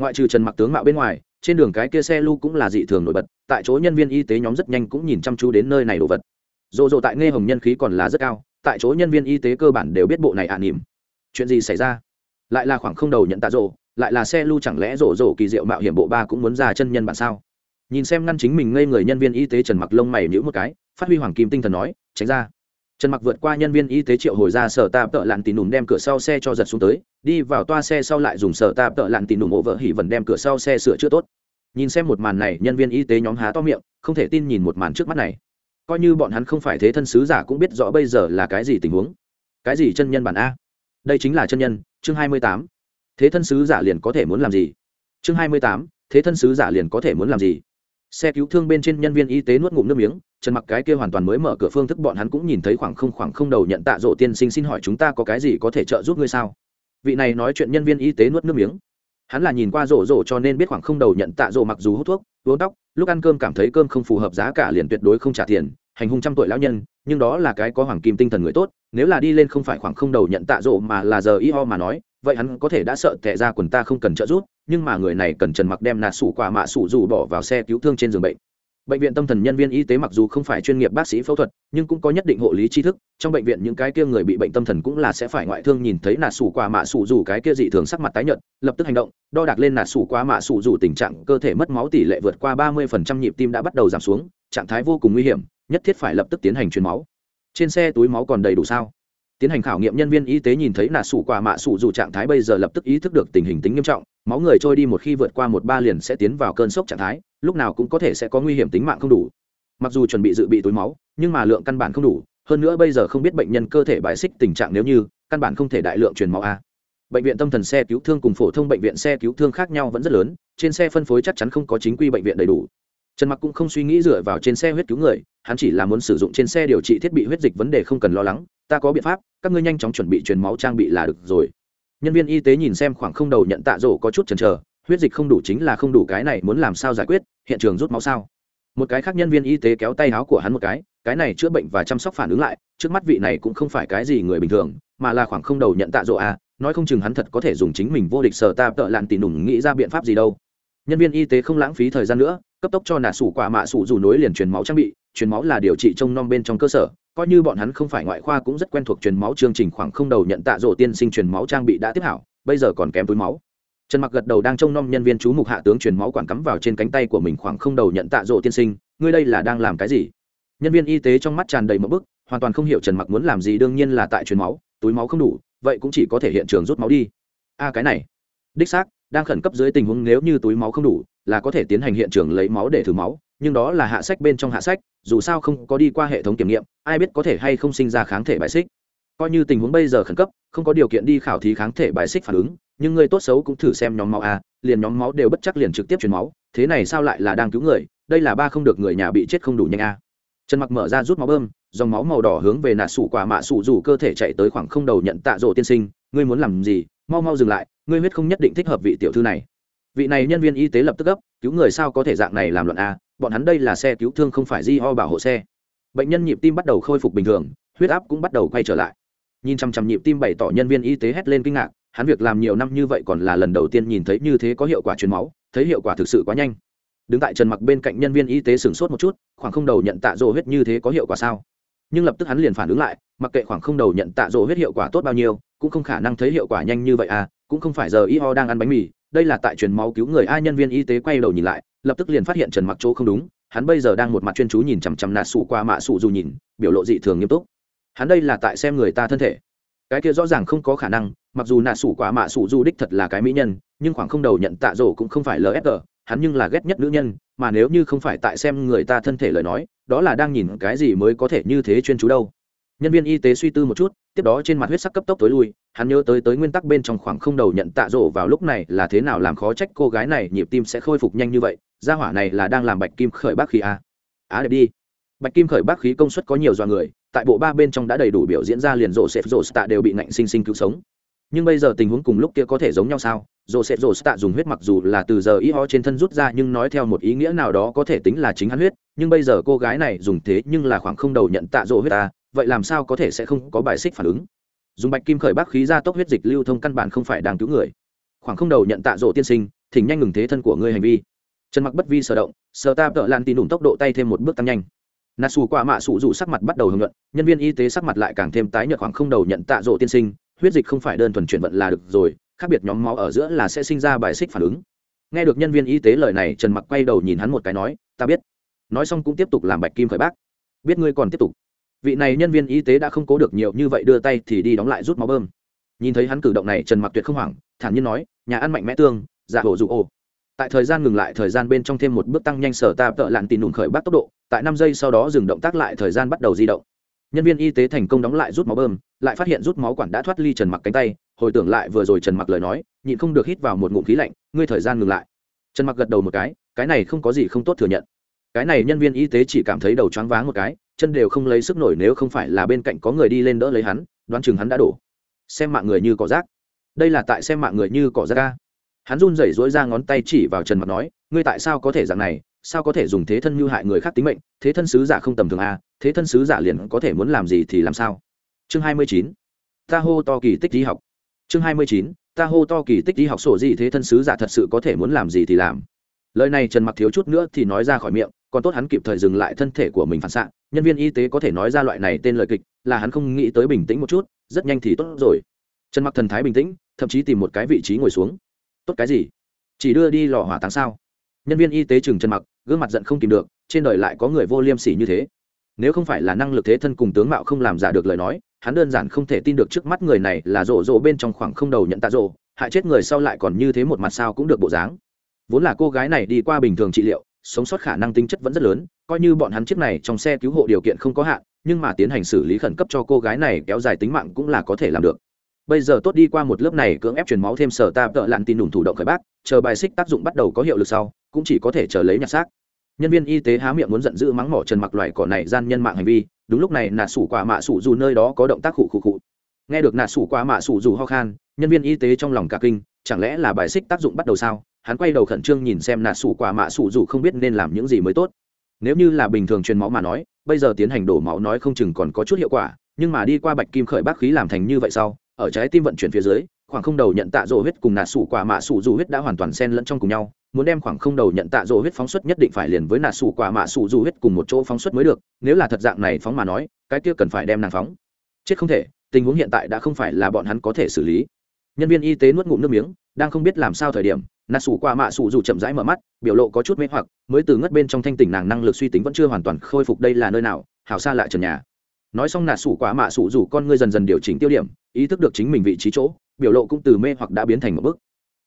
ngoại trừ trần mặc tướng mạo bên ngoài trên đường cái kia xe lu cũng là dị thường nổi bật, tại chỗ nhân viên y tế nhóm rất nhanh cũng nhìn chăm chú đến nơi này đồ vật. Dồ dồ tại nghe hồng nhân khí còn là rất cao, tại chỗ nhân viên y tế cơ bản đều biết bộ này ạ à nỉm. Chuyện gì xảy ra? Lại là khoảng không đầu nhận tạ rộ lại là xe lu chẳng lẽ rộ rộ kỳ diệu mạo hiểm bộ ba cũng muốn ra chân nhân bản sao? Nhìn xem ngăn chính mình ngây người nhân viên y tế trần mặc lông mày nhữ một cái, phát huy hoàng kim tinh thần nói, tránh ra trần mặc vượt qua nhân viên y tế triệu hồi ra sở tạp tợ lặn tì nùm đem cửa sau xe cho giật xuống tới, đi vào toa xe sau lại dùng sở tạp tợ lặn tì nùm ổ vợ hỉ vần đem cửa sau xe sửa chữa tốt. Nhìn xem một màn này, nhân viên y tế nhóm há to miệng, không thể tin nhìn một màn trước mắt này. Coi như bọn hắn không phải thế thân sứ giả cũng biết rõ bây giờ là cái gì tình huống. Cái gì chân nhân bản a? Đây chính là chân nhân, chương hai mươi tám. Thế thân sứ giả liền có thể muốn làm gì? Chương hai mươi tám, thế thân sứ giả liền có thể muốn làm gì? Xe cứu thương bên trên nhân viên y tế nuốt ngụm nước miếng, trần mặc cái kia hoàn toàn mới mở cửa phương thức bọn hắn cũng nhìn thấy khoảng không khoảng không đầu nhận tạ rộ tiên sinh xin hỏi chúng ta có cái gì có thể trợ giúp ngươi sao? Vị này nói chuyện nhân viên y tế nuốt nước miếng. Hắn là nhìn qua rộ rộ cho nên biết khoảng không đầu nhận tạ rộ mặc dù hút thuốc, uống tóc, lúc ăn cơm cảm thấy cơm không phù hợp giá cả liền tuyệt đối không trả tiền, hành hung trăm tuổi lão nhân, nhưng đó là cái có hoàng kim tinh thần người tốt, nếu là đi lên không phải khoảng không đầu nhận tạ rộ mà là giờ y ho mà nói, vậy hắn có thể đã sợ tệ ra quần ta không cần trợ giúp nhưng mà người này cần trần mặc đem nạt sủ quả mạ sủ dù bỏ vào xe cứu thương trên giường bệnh. Bệnh viện tâm thần nhân viên y tế mặc dù không phải chuyên nghiệp bác sĩ phẫu thuật, nhưng cũng có nhất định hộ lý tri thức, trong bệnh viện những cái kia người bị bệnh tâm thần cũng là sẽ phải ngoại thương nhìn thấy nạt sủ quả mạ sủ dù cái kia dị thường sắc mặt tái nhợt, lập tức hành động, đo đạc lên nạt sủ quả mạ sủ dù tình trạng, cơ thể mất máu tỷ lệ vượt qua ba mươi nhịp tim đã bắt đầu giảm xuống, trạng thái vô cùng nguy hiểm, nhất thiết phải lập tức tiến hành truyền máu. Trên xe túi máu còn đầy đủ sao? Tiến hành khảo nghiệm nhân viên y tế nhìn thấy nà sủ quả mạ sủ dù trạng thái bây giờ lập tức ý thức được tình hình tính nghiêm trọng, máu người trôi đi một khi vượt qua một ba liền sẽ tiến vào cơn sốc trạng thái, lúc nào cũng có thể sẽ có nguy hiểm tính mạng không đủ. Mặc dù chuẩn bị dự bị túi máu, nhưng mà lượng căn bản không đủ, hơn nữa bây giờ không biết bệnh nhân cơ thể bài xích tình trạng nếu như, căn bản không thể đại lượng truyền máu a. Bệnh viện tâm thần xe cứu thương cùng phổ thông bệnh viện xe cứu thương khác nhau vẫn rất lớn, trên xe phân phối chắc chắn không có chính quy bệnh viện đầy đủ trần mặc cũng không suy nghĩ dựa vào trên xe huyết cứu người, hắn chỉ là muốn sử dụng trên xe điều trị thiết bị huyết dịch vấn đề không cần lo lắng, ta có biện pháp, các ngươi nhanh chóng chuẩn bị truyền máu trang bị là được rồi. Nhân viên y tế nhìn xem khoảng không đầu nhận tạ rổ có chút chần chờ, huyết dịch không đủ chính là không đủ cái này muốn làm sao giải quyết, hiện trường rút máu sao? Một cái khác nhân viên y tế kéo tay áo của hắn một cái cái này chữa bệnh và chăm sóc phản ứng lại, trước mắt vị này cũng không phải cái gì người bình thường, mà là khoảng không đầu nhận tạ rộ à nói không chừng hắn thật có thể dùng chính mình vô địch sở ta tợ lạn tỉ nùng nghĩ ra biện pháp gì đâu. Nhân viên y tế không lãng phí thời gian nữa cấp tốc cho nạ sủ quả mạ sủ dù nối liền truyền máu trang bị, truyền máu là điều trị trông nom bên trong cơ sở. Coi như bọn hắn không phải ngoại khoa cũng rất quen thuộc truyền máu chương trình khoảng không đầu nhận tạ rổ tiên sinh truyền máu trang bị đã tiếp hảo, bây giờ còn kém túi máu. Trần mặc gật đầu đang trông nom nhân viên chú mục hạ tướng truyền máu quản cắm vào trên cánh tay của mình khoảng không đầu nhận tạ rổ tiên sinh, ngươi đây là đang làm cái gì? Nhân viên y tế trong mắt tràn đầy một bức, hoàn toàn không hiểu trần mặc muốn làm gì đương nhiên là tại truyền máu, túi máu không đủ, vậy cũng chỉ có thể hiện trường rút máu đi. A cái này. Đích xác, đang khẩn cấp dưới tình huống nếu như túi máu không đủ là có thể tiến hành hiện trường lấy máu để thử máu, nhưng đó là hạ sách bên trong hạ sách, dù sao không có đi qua hệ thống kiểm nghiệm, ai biết có thể hay không sinh ra kháng thể bài xích. Coi như tình huống bây giờ khẩn cấp, không có điều kiện đi khảo thí kháng thể bài xích phản ứng, nhưng người tốt xấu cũng thử xem nhóm máu a, liền nhóm máu đều bất chắc liền trực tiếp truyền máu, thế này sao lại là đang cứu người, đây là ba không được người nhà bị chết không đủ nhanh a. Trần mặc mở ra rút máu bơm, dòng máu màu đỏ hướng về nạ sủ quả mạ sủ rủ cơ thể chạy tới khoảng không đầu nhận tạ rộ tiên sinh, ngươi muốn làm gì? Mau mau dừng lại, ngươi huyết không nhất định thích hợp vị tiểu thư này vị này nhân viên y tế lập tức gấp, cứu người sao có thể dạng này làm luận a à? bọn hắn đây là xe cứu thương không phải di ho bảo hộ xe. Bệnh nhân nhịp tim bắt đầu khôi phục bình thường, huyết áp cũng bắt đầu quay trở lại. Nhìn chằm chằm nhịp tim bày tỏ nhân viên y tế hét lên kinh ngạc, hắn việc làm nhiều năm như vậy còn là lần đầu tiên nhìn thấy như thế có hiệu quả truyền máu, thấy hiệu quả thực sự quá nhanh. Đứng tại trần mặc bên cạnh nhân viên y tế sửng sốt một chút, khoảng không đầu nhận tạ dỗ huyết như thế có hiệu quả sao? Nhưng lập tức hắn liền phản ứng lại, mặc kệ khoảng không đầu nhận tạ dỗ huyết hiệu quả tốt bao nhiêu, cũng không khả năng thấy hiệu quả nhanh như vậy à cũng không phải giờ y ho đang ăn bánh mì đây là tại truyền máu cứu người, ai nhân viên y tế quay đầu nhìn lại, lập tức liền phát hiện trần mặc chỗ không đúng, hắn bây giờ đang một mặt chuyên chú nhìn chằm chằm nạt sụ qua mạ sụ dù nhìn, biểu lộ dị thường nghiêm túc. Hắn đây là tại xem người ta thân thể. Cái kia rõ ràng không có khả năng, mặc dù nạt sủ quả mạ sủ du đích thật là cái mỹ nhân, nhưng khoảng không đầu nhận tạ rổ cũng không phải lfg hắn nhưng là ghét nhất nữ nhân, mà nếu như không phải tại xem người ta thân thể lời nói, đó là đang nhìn cái gì mới có thể như thế chuyên chú đâu nhân viên y tế suy tư một chút, tiếp đó trên mặt huyết sắc cấp tốc tối lui, hắn nhớ tới tới nguyên tắc bên trong khoảng không đầu nhận tạ rổ vào lúc này là thế nào làm khó trách cô gái này nhịp tim sẽ khôi phục nhanh như vậy, gia hỏa này là đang làm bạch kim khởi bác khí a à? á đẹp đi. Bạch kim khởi bác khí công suất có nhiều do người, tại bộ ba bên trong đã đầy đủ biểu diễn ra liền rỗ sệt rỗ tạ đều bị ngạnh sinh sinh cứu sống. Nhưng bây giờ tình huống cùng lúc kia có thể giống nhau sao? Rộ sệt rộ stạ dùng huyết mặc dù là từ giờ ý ho trên thân rút ra nhưng nói theo một ý nghĩa nào đó có thể tính là chính hắn huyết, nhưng bây giờ cô gái này dùng thế nhưng là khoảng không đầu nhận tạ rộ huyết ta vậy làm sao có thể sẽ không có bài xích phản ứng? Dùng bạch kim khởi bác khí ra tốc huyết dịch lưu thông căn bản không phải đang cứu người. Khoảng không đầu nhận tạ rộ tiên sinh, thỉnh nhanh ngừng thế thân của ngươi hành vi. Trần mặc bất vi sở động sờ ta tợ lan tin đủng tốc độ tay thêm một bước tăng nhanh. Nà xù qua mạ sụ dù sắc mặt bắt đầu hưởng luận, nhân viên y tế sắc mặt lại càng thêm tái nhợt khoảng không đầu nhận tạ rộ tiên sinh, huyết dịch không phải đơn thuần chuyển vận là được rồi, khác biệt nhóm máu ở giữa là sẽ sinh ra bài xích phản ứng. Nghe được nhân viên y tế lời này, trần mặc quay đầu nhìn hắn một cái nói, ta biết. Nói xong cũng tiếp tục làm bạch kim khởi bác. Biết ngươi còn tiếp tục vị này nhân viên y tế đã không cố được nhiều như vậy đưa tay thì đi đóng lại rút máu bơm. Nhìn thấy hắn cử động này, trần mặc tuyệt không hoảng, thản nhiên nói, nhà ăn mạnh mẽ tương giả hổ dụ ồ tại thời gian ngừng lại, thời gian bên trong thêm một bước tăng nhanh sở ta tợ lặn tìm đùn khởi bắt tốc độ, tại năm giây sau đó dừng động tác lại, thời gian bắt đầu di động. Nhân viên y tế thành công đóng lại rút máu bơm, lại phát hiện rút máu quản đã thoát ly trần mặc cánh tay, hồi tưởng lại vừa rồi trần mặc lời nói, nhịn không được hít vào một ngụm khí lạnh, ngươi thời gian ngừng lại. Trần mặc gật đầu một cái cái này không có gì không tốt thừa nhận cái này nhân viên y tế chỉ cảm thấy đầu choáng váng một cái, chân đều không lấy sức nổi nếu không phải là bên cạnh có người đi lên đỡ lấy hắn, đoán chừng hắn đã đổ. Xem mạng người như cỏ rác. Đây là tại xem mạng người như cỏ rác ca hắn run rẩy rỗi ra ngón tay chỉ vào trần mặt nói, ngươi tại sao có thể dạng này? Sao có thể dùng thế thân như hại người khác tính mệnh? Thế thân sứ giả không tầm thường a, thế thân sứ giả liền có thể muốn làm gì thì làm sao? Chương hai mươi chín. Ta hô to kỳ tích đi học. Chương hai mươi chín. Ta hô to kỳ tích đi học sổ gì thế thân sứ giả thật sự có thể muốn làm gì thì làm. Lời này trần mặc thiếu chút nữa thì nói ra khỏi miệng còn tốt hắn kịp thời dừng lại thân thể của mình phản xạ, nhân viên y tế có thể nói ra loại này tên lời kịch, là hắn không nghĩ tới bình tĩnh một chút, rất nhanh thì tốt rồi. Trần mặc thần thái bình tĩnh, thậm chí tìm một cái vị trí ngồi xuống. Tốt cái gì? Chỉ đưa đi lò hỏa táng sao? Nhân viên y tế chừng trần mặc, gương mặt giận không tìm được, trên đời lại có người vô liêm sỉ như thế. Nếu không phải là năng lực thế thân cùng tướng mạo không làm giả được lời nói, hắn đơn giản không thể tin được trước mắt người này là rộ rộ bên trong khoảng không đầu nhận tạ rộ, hại chết người sau lại còn như thế một mặt sao cũng được bộ dáng. Vốn là cô gái này đi qua bình thường trị liệu sống sót khả năng tính chất vẫn rất lớn, coi như bọn hắn chiếc này trong xe cứu hộ điều kiện không có hạn, nhưng mà tiến hành xử lý khẩn cấp cho cô gái này kéo dài tính mạng cũng là có thể làm được. Bây giờ tốt đi qua một lớp này cưỡng ép truyền máu thêm sở ta tợ lặn tin đủng thủ động khởi bác, chờ bài xích tác dụng bắt đầu có hiệu lực sau, cũng chỉ có thể chờ lấy nhặt xác. Nhân viên y tế há miệng muốn giận dữ mắng mỏ trần mặc loại cỏ này gian nhân mạng hành vi, đúng lúc này nà sủ quả mạ sủ dù nơi đó có động tác khụ khụ khụ. Nghe được nà sủ quả mạ sủ dù ho khan, nhân viên y tế trong lòng cả kinh, chẳng lẽ là bài xích tác dụng bắt đầu sao? Hắn quay đầu khẩn trương nhìn xem nà sủ quả mạ sủ dù không biết nên làm những gì mới tốt. Nếu như là bình thường truyền máu mà nói, bây giờ tiến hành đổ máu nói không chừng còn có chút hiệu quả, nhưng mà đi qua bạch kim khởi bác khí làm thành như vậy sau, ở trái tim vận chuyển phía dưới, khoảng không đầu nhận tạ rỗ huyết cùng nà sủ quả mạ sủ dù huyết đã hoàn toàn xen lẫn trong cùng nhau, muốn đem khoảng không đầu nhận tạ rỗ huyết phóng xuất nhất định phải liền với nà sủ quả mạ sủ dù huyết cùng một chỗ phóng xuất mới được, nếu là thật dạng này phóng mà nói, cái kia cần phải đem nàng phóng. Chết không thể, tình huống hiện tại đã không phải là bọn hắn có thể xử lý nhân viên y tế nuốt ngụm nước miếng, đang không biết làm sao thời điểm nà sủ qua mạ sủ dù chậm rãi mở mắt, biểu lộ có chút mê hoặc, mới từ ngất bên trong thanh tỉnh nàng năng lực suy tính vẫn chưa hoàn toàn khôi phục đây là nơi nào, hảo xa lại trần nhà. Nói xong nà sủ quả mạ sủ dù con ngươi dần dần điều chỉnh tiêu điểm, ý thức được chính mình vị trí chỗ, biểu lộ cũng từ mê hoặc đã biến thành một bức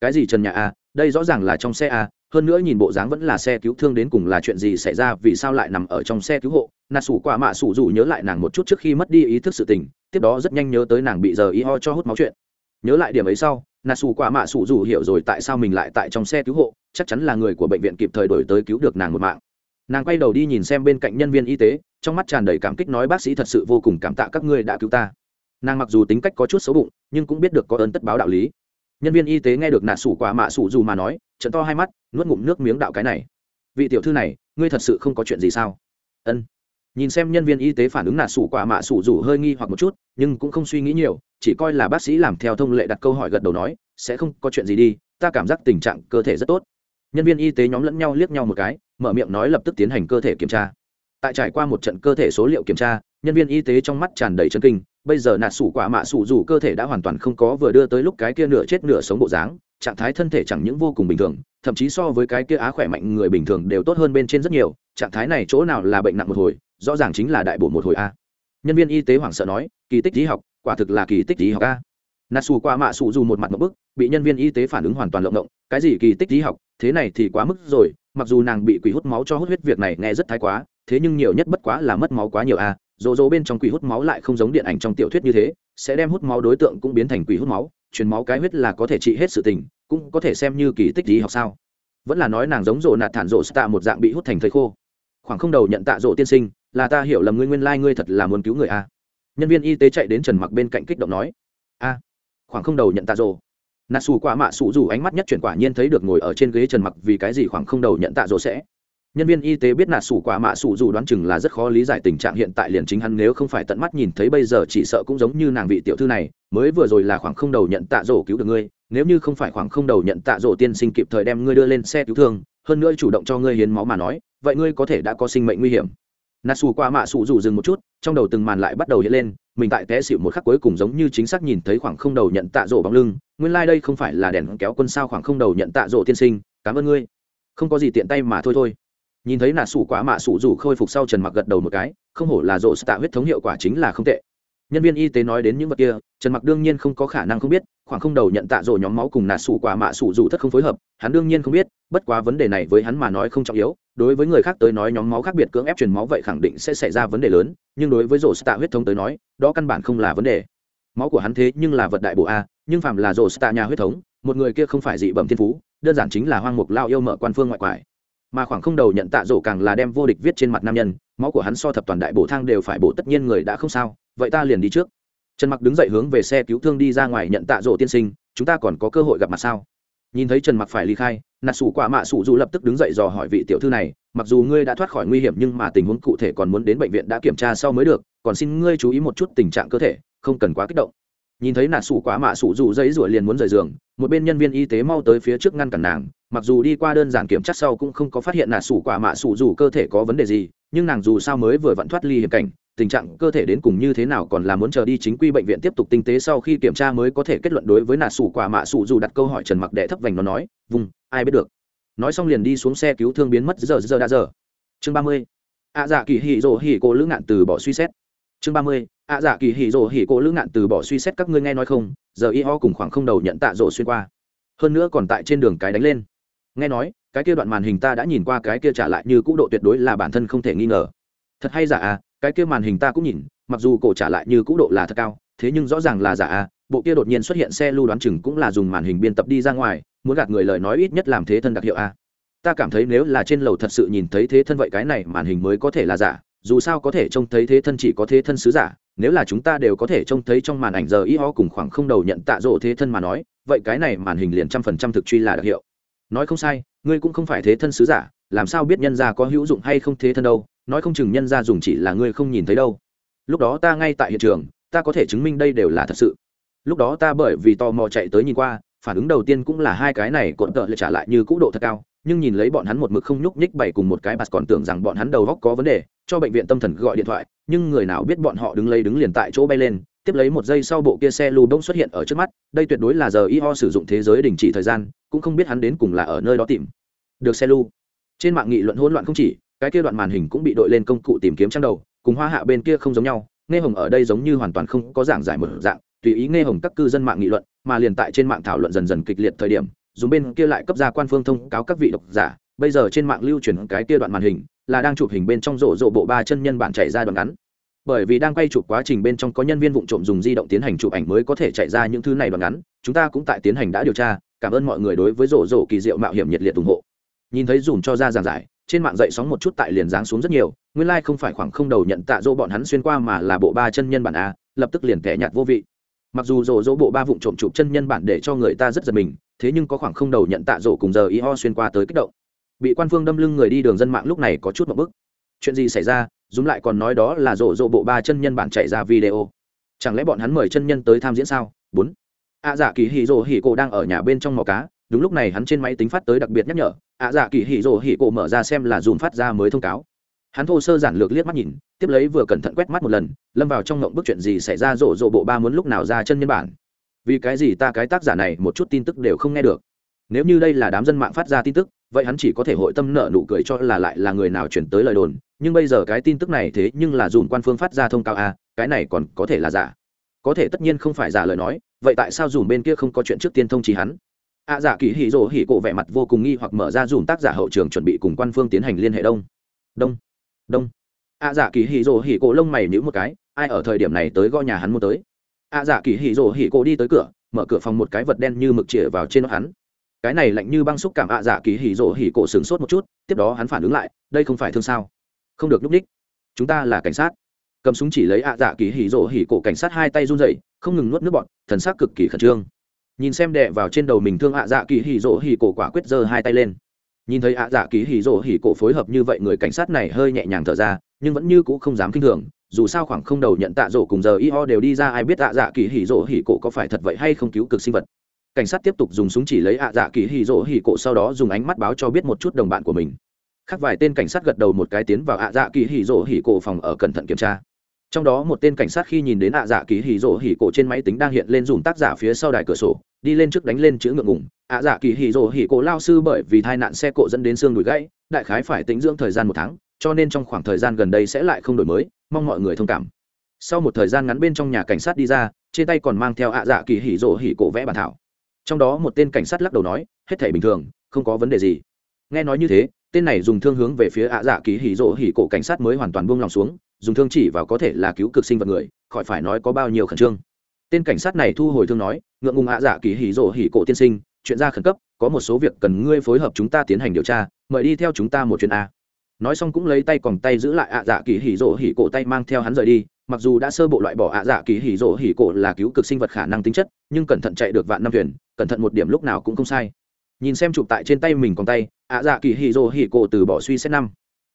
cái gì trần nhà a? Đây rõ ràng là trong xe a, hơn nữa nhìn bộ dáng vẫn là xe cứu thương đến cùng là chuyện gì xảy ra, vì sao lại nằm ở trong xe cứu hộ? Nà sủ quả mạ sủ dù nhớ lại nàng một chút trước khi mất đi ý thức sự tình, tiếp đó rất nhanh nhớ tới nàng bị giờ y ho cho hút máu chuyện nhớ lại điểm ấy sau nà sủ quả mạ sủ dù hiểu rồi tại sao mình lại tại trong xe cứu hộ, chắc chắn là người của bệnh viện kịp thời đổi tới cứu được nàng một mạng. Nàng quay đầu đi nhìn xem bên cạnh nhân viên y tế, trong mắt tràn đầy cảm kích nói, bác sĩ thật sự vô cùng cảm tạ các ngươi đã cứu ta. Nàng mặc dù tính cách có chút xấu bụng, nhưng cũng biết được có ơn tất báo đạo lý. Nhân viên y tế nghe được nà sủ quả mạ sủ dù mà nói trận to hai mắt, nuốt ngụm nước miếng đạo cái này. Vị tiểu thư này, ngươi thật sự không có chuyện gì sao? Ân. Nhìn xem nhân viên y tế phản ứng nà sủ quả mạ sủ dù hơi nghi hoặc một chút, nhưng cũng không suy nghĩ nhiều chỉ coi là bác sĩ làm theo thông lệ đặt câu hỏi gật đầu nói, sẽ không có chuyện gì đi, ta cảm giác tình trạng cơ thể rất tốt. Nhân viên y tế nhóm lẫn nhau liếc nhau một cái, mở miệng nói lập tức tiến hành cơ thể kiểm tra. Tại trải qua một trận cơ thể số liệu kiểm tra, nhân viên y tế trong mắt tràn đầy chân kinh, bây giờ nạt sủ quả mạ sủ dù cơ thể đã hoàn toàn không có vừa đưa tới lúc cái kia nửa chết nửa sống bộ dáng, trạng thái thân thể chẳng những vô cùng bình thường, thậm chí so với cái kia á khỏe mạnh người bình thường đều tốt hơn bên trên rất nhiều, trạng thái này chỗ nào là bệnh nặng một hồi, rõ ràng chính là đại bổ một hồi a. Nhân viên y tế hoảng sợ nói, kỳ tích lý học quả thực là kỳ tích lý học a. Nà xù qua mạ xù dù một mặt một bức, bị nhân viên y tế phản ứng hoàn toàn lộng động. Cái gì kỳ tích lý học? Thế này thì quá mức rồi, mặc dù nàng bị quỷ hút máu cho hút huyết việc này nghe rất thái quá, thế nhưng nhiều nhất bất quá là mất máu quá nhiều a. Dỗ dỗ bên trong quỷ hút máu lại không giống điện ảnh trong tiểu thuyết như thế, sẽ đem hút máu đối tượng cũng biến thành quỷ hút máu, truyền máu cái huyết là có thể trị hết sự tình, cũng có thể xem như kỳ tích lý học sao. Vẫn là nói nàng giống rộ nạt thản rộ tạ một dạng bị hút thành thời khô. Khoảng không đầu nhận tạ rộ tiên sinh, là ta hiểu lầm ngươi nguyên lai ngươi thật là muốn cứu người a nhân viên y tế chạy đến trần mặc bên cạnh kích động nói, a, khoảng không đầu nhận tạ rồ. nà xù quả mạ xù dù ánh mắt nhất chuyển quả nhiên thấy được ngồi ở trên ghế trần mặc vì cái gì khoảng không đầu nhận tạ rồ sẽ nhân viên y tế biết nà xù quả mạ xù dù đoán chừng là rất khó lý giải tình trạng hiện tại liền chính hắn nếu không phải tận mắt nhìn thấy bây giờ chỉ sợ cũng giống như nàng vị tiểu thư này, mới vừa rồi là khoảng không đầu nhận tạ rồ cứu được ngươi, nếu như không phải khoảng không đầu nhận tạ rồ tiên sinh kịp thời đem ngươi đưa lên xe cứu thương, hơn nữa chủ động cho ngươi hiến máu mà nói, vậy ngươi có thể đã có sinh mệnh nguy hiểm nà xù qua mạ xù dù dừng một chút, trong đầu từng màn lại bắt đầu hiện lên, mình tại té xịu một khắc cuối cùng giống như chính xác nhìn thấy khoảng không đầu nhận tạ rổ bóng lưng, nguyên lai、like、đây không phải là đèn kéo quân sao khoảng không đầu nhận tạ rổ tiên sinh, cảm ơn ngươi. Không có gì tiện tay mà thôi thôi. Nhìn thấy nà xù quá mạ xù dù khôi phục sau trần mặc gật đầu một cái, không hổ là rổ tạ huyết thống hiệu quả chính là không tệ. Nhân viên y tế nói đến những vật kia, trần mặc đương nhiên không có khả năng không biết, khoảng không đầu nhận tạ rổ nhóm máu cùng nà xù quả mạ xù dù thất không phối hợp, hắn đương nhiên không biết, bất quá vấn đề này với hắn mà nói không trọng yếu đối với người khác tới nói nhóm máu khác biệt cưỡng ép truyền máu vậy khẳng định sẽ xảy ra vấn đề lớn, nhưng đối với rổ tạ huyết thống tới nói, đó căn bản không là vấn đề. Máu của hắn thế nhưng là vật đại bộ a, nhưng phạm là rổ tạ nhà huyết thống, một người kia không phải dị bẩm thiên phú, đơn giản chính là hoang mục lao yêu mở quan phương ngoại quải. Mà khoảng không đầu nhận tạ rổ càng là đem vô địch viết trên mặt nam nhân, máu của hắn so thập toàn đại bổ thang đều phải bổ tất nhiên người đã không sao, vậy ta liền đi trước. Trần mặc đứng dậy hướng về xe cứu thương đi ra ngoài nhận tạ rổ tiên sinh, chúng ta còn có cơ hội gặp mặt sao? Nhìn thấy trần mặc phải ly khai, nạt sủ quả mạ sủ dù lập tức đứng dậy dò hỏi vị tiểu thư này, mặc dù ngươi đã thoát khỏi nguy hiểm nhưng mà tình huống cụ thể còn muốn đến bệnh viện đã kiểm tra sau mới được, còn xin ngươi chú ý một chút tình trạng cơ thể, không cần quá kích động. Nhìn thấy nạt sủ quả mạ sủ dù dãy rủa liền muốn rời giường, một bên nhân viên y tế mau tới phía trước ngăn cản nàng, mặc dù đi qua đơn giản kiểm tra sau cũng không có phát hiện nạt sủ quả mạ sủ dù cơ thể có vấn đề gì, nhưng nàng dù sao mới vừa vặn thoát ly hiểm cảnh tình trạng cơ thể đến cùng như thế nào còn là muốn chờ đi chính quy bệnh viện tiếp tục tinh tế sau khi kiểm tra mới có thể kết luận đối với nà sủ quả mạ sủ dù đặt câu hỏi trần mặc đệ thấp vành nó nói vùng ai biết được. Nói xong liền đi xuống xe cứu thương biến mất giờ giờ đã giờ. Chương ba mươi. Ạ dạ kỳ hỉ rồ hỉ cô lữ ngạn từ bỏ suy xét. Chương ba mươi. Ạ dạ kỳ hỉ rồ hỉ cô lữ ngạn từ bỏ suy xét các ngươi nghe nói không? Giờ y ho cùng khoảng không đầu nhận tạ rộ xuyên qua. Hơn nữa còn tại trên đường cái đánh lên. Nghe nói, cái kia đoạn màn hình ta đã nhìn qua cái kia trả lại như cũ độ tuyệt đối là bản thân không thể nghi ngờ. Thật hay giả à? Cái kia màn hình ta cũng nhìn, mặc dù cổ trả lại như cũ độ là thật cao, thế nhưng rõ ràng là giả a, bộ kia đột nhiên xuất hiện xe lưu đoán chừng cũng là dùng màn hình biên tập đi ra ngoài, muốn gạt người lời nói ít nhất làm thế thân đặc hiệu a. Ta cảm thấy nếu là trên lầu thật sự nhìn thấy thế thân vậy cái này màn hình mới có thể là giả, dù sao có thể trông thấy thế thân chỉ có thế thân sứ giả, nếu là chúng ta đều có thể trông thấy trong màn ảnh giờ y ho cùng khoảng không đầu nhận tạ rộ thế thân mà nói, vậy cái này màn hình liền trăm phần trăm thực truy là đặc hiệu. Nói không sai, ngươi cũng không phải thế thân sứ giả làm sao biết nhân gia có hữu dụng hay không thế thân đâu, nói không chừng nhân gia dùng chỉ là ngươi không nhìn thấy đâu. Lúc đó ta ngay tại hiện trường, ta có thể chứng minh đây đều là thật sự. Lúc đó ta bởi vì tò mò chạy tới nhìn qua, phản ứng đầu tiên cũng là hai cái này cuộn tợ lại trả lại như cũ độ thật cao, nhưng nhìn lấy bọn hắn một mực không nhúc nhích bày cùng một cái bạt còn tưởng rằng bọn hắn đầu góc có vấn đề, cho bệnh viện tâm thần gọi điện thoại, nhưng người nào biết bọn họ đứng lấy đứng liền tại chỗ bay lên, tiếp lấy một giây sau bộ kia xe lù bỗng xuất hiện ở trước mắt, đây tuyệt đối là giờ y ho sử dụng thế giới đình chỉ thời gian, cũng không biết hắn đến cùng là ở nơi đó tìm. Được xe lù trên mạng nghị luận hỗn loạn không chỉ, cái kia đoạn màn hình cũng bị đội lên công cụ tìm kiếm trang đầu, cùng hoa hạ bên kia không giống nhau nghe hồng ở đây giống như hoàn toàn không có giảng giải một dạng, tùy ý nghe hồng các cư dân mạng nghị luận, mà liền tại trên mạng thảo luận dần dần kịch liệt thời điểm, dùng bên kia lại cấp ra quan phương thông cáo các vị độc giả, bây giờ trên mạng lưu truyền cái kia đoạn màn hình, là đang chụp hình bên trong rộ rộ bộ ba chân nhân bản chạy ra đoạn ngắn. Bởi vì đang quay chụp quá trình bên trong có nhân viên vụ trộm dùng di động tiến hành chụp ảnh mới có thể chạy ra những thứ này đoạn ngắn, chúng ta cũng tại tiến hành đã điều tra, cảm ơn mọi người đối với rộ rộ kỳ diệu mạo hiểm nhiệt liệt ủng hộ nhìn thấy dùm cho ra giảng giải trên mạng dậy sóng một chút tại liền giáng xuống rất nhiều nguyên lai、like、không phải khoảng không đầu nhận tạ dỗ bọn hắn xuyên qua mà là bộ ba chân nhân bản a lập tức liền kẻ nhạt vô vị. Mặc dù dỗ rỗ bộ ba vụ trộm chụp chân nhân bản để cho người ta rất giật mình thế nhưng có khoảng không đầu nhận tạ dỗ cùng giờ y ho xuyên qua tới kích động. Bị quan phương đâm lưng người đi đường dân mạng lúc này có chút một bức. Chuyện gì xảy ra? Dùm lại còn nói đó là dỗ dỗ bộ ba chân nhân bản chạy ra video. Chẳng lẽ bọn hắn mời chân nhân tới tham diễn sao? Bốn. Ạ à, dạ kỳ hì dỗ hì cổ đang ở nhà bên trong mò cá đúng lúc này hắn trên máy tính phát tới đặc biệt nhắc nhở ạ dạ kỳ hỉ rộ hỉ cổ mở ra xem là dùm phát ra mới thông cáo. Hắn thô sơ giản lược liếc mắt nhìn tiếp lấy vừa cẩn thận quét mắt một lần lâm vào trong ngộng bức chuyện gì xảy ra rộ rộ bộ ba muốn lúc nào ra chân nhân bản. Vì cái gì ta cái tác giả này một chút tin tức đều không nghe được? Nếu như đây là đám dân mạng phát ra tin tức vậy hắn chỉ có thể hội tâm nợ nụ cười cho là lại là người nào chuyển tới lời đồn nhưng bây giờ cái tin tức này thế nhưng là dùm quan phương phát ra thông cáo a à, cái này còn có thể là giả. Có thể tất nhiên không phải giả lời nói vậy tại sao dùm bên kia không có chuyện trước tiên thông trí hắn? A à, giả kỳ hỉ rồ hỉ cổ vẻ mặt vô cùng nghi hoặc mở ra dùm tác giả hậu trường chuẩn bị cùng quan phương tiến hành liên hệ đông. Đông. Đông. a à, giả kỳ hỉ rồ hỉ cổ lông mày nhữ một cái ai ở thời điểm này tới gõ nhà hắn muốn tới? a giả kỳ hỉ rồ hỉ cổ đi tới cửa mở cửa phòng một cái vật đen như mực chĩa vào trên nó hắn. Cái này lạnh như băng xúc cảm ạ dạ kỳ hỉ rỗ hỉ cổ sửng sốt một chút tiếp đó hắn phản ứng lại đây không phải thương sao? Không được núp đích. Chúng ta là cảnh sát. Cầm súng chỉ lấy ạ dạ kỳ hỉ rỗ hỉ cổ cảnh sát hai tay run rẩy không ngừng nuốt nước bọt thần sắc cực kỳ khẩn trương nhìn xem đệ vào trên đầu mình thương ạ dạ kỳ hỉ rỗ hỉ cổ quả quyết giơ hai tay lên. Nhìn thấy ạ dạ kỳ hỉ rỗ hỉ cổ phối hợp như vậy, người cảnh sát này hơi nhẹ nhàng thở ra, nhưng vẫn như cũ không dám kinh thường. Dù sao khoảng không đầu nhận tạ rổ cùng giờ y ho đều đi ra, ai biết ạ dạ kỳ hỉ rỗ hỉ cổ có phải thật vậy hay không cứu cực sinh vật. Cảnh sát tiếp tục dùng súng chỉ lấy ạ dạ kỳ hì rỗ hì cổ, sau đó dùng ánh mắt báo cho biết một chút đồng bạn của mình. Khác vài tên cảnh sát gật đầu một cái tiến vào ạ dạ kỳ hì rỗ hì cổ phòng ở cẩn thận kiểm tra. Trong đó một tên cảnh sát khi nhìn đến ạ dạ kỳ hì rỗ hì cổ trên máy tính đang hiện lên dùng tác giả phía sau đài cửa sổ đi lên trước đánh lên chữ ngượng ngùng. Ạ dạ kỳ hì rỗ hì cổ lao sư bởi vì tai nạn xe cộ dẫn đến xương đùi gãy, đại khái phải tính dưỡng thời gian một tháng, cho nên trong khoảng thời gian gần đây sẽ lại không đổi mới, mong mọi người thông cảm. Sau một thời gian ngắn bên trong nhà cảnh sát đi ra, trên tay còn mang theo ạ dạ kỳ hỉ rỗ hỉ cổ vẽ bản thảo. Trong đó một tên cảnh sát lắc đầu nói, hết thể bình thường, không có vấn đề gì. Nghe nói như thế, tên này dùng thương hướng về phía ạ dạ kỳ hỉ rỗ hỉ cổ cảnh sát mới hoàn toàn buông lòng xuống, dùng thương chỉ vào có thể là cứu cực sinh vật người, khỏi phải nói có bao nhiêu khẩn trương tên cảnh sát này thu hồi thương nói, ngượng ngùng ạ dạ kỳ hỉ rỗ hỉ cổ tiên sinh, chuyện ra khẩn cấp, có một số việc cần ngươi phối hợp chúng ta tiến hành điều tra, mời đi theo chúng ta một chuyến a. Nói xong cũng lấy tay còn tay giữ lại ạ dạ kỳ hỉ rỗ hỉ cổ tay mang theo hắn rời đi, mặc dù đã sơ bộ loại bỏ ạ dạ kỳ hỉ rỗ hỉ cổ là cứu cực sinh vật khả năng tính chất, nhưng cẩn thận chạy được vạn năm thuyền, cẩn thận một điểm lúc nào cũng không sai. Nhìn xem chụp tại trên tay mình còn tay, ạ dạ kỳ hỉ rỗ hỉ cổ từ bỏ suy xét năm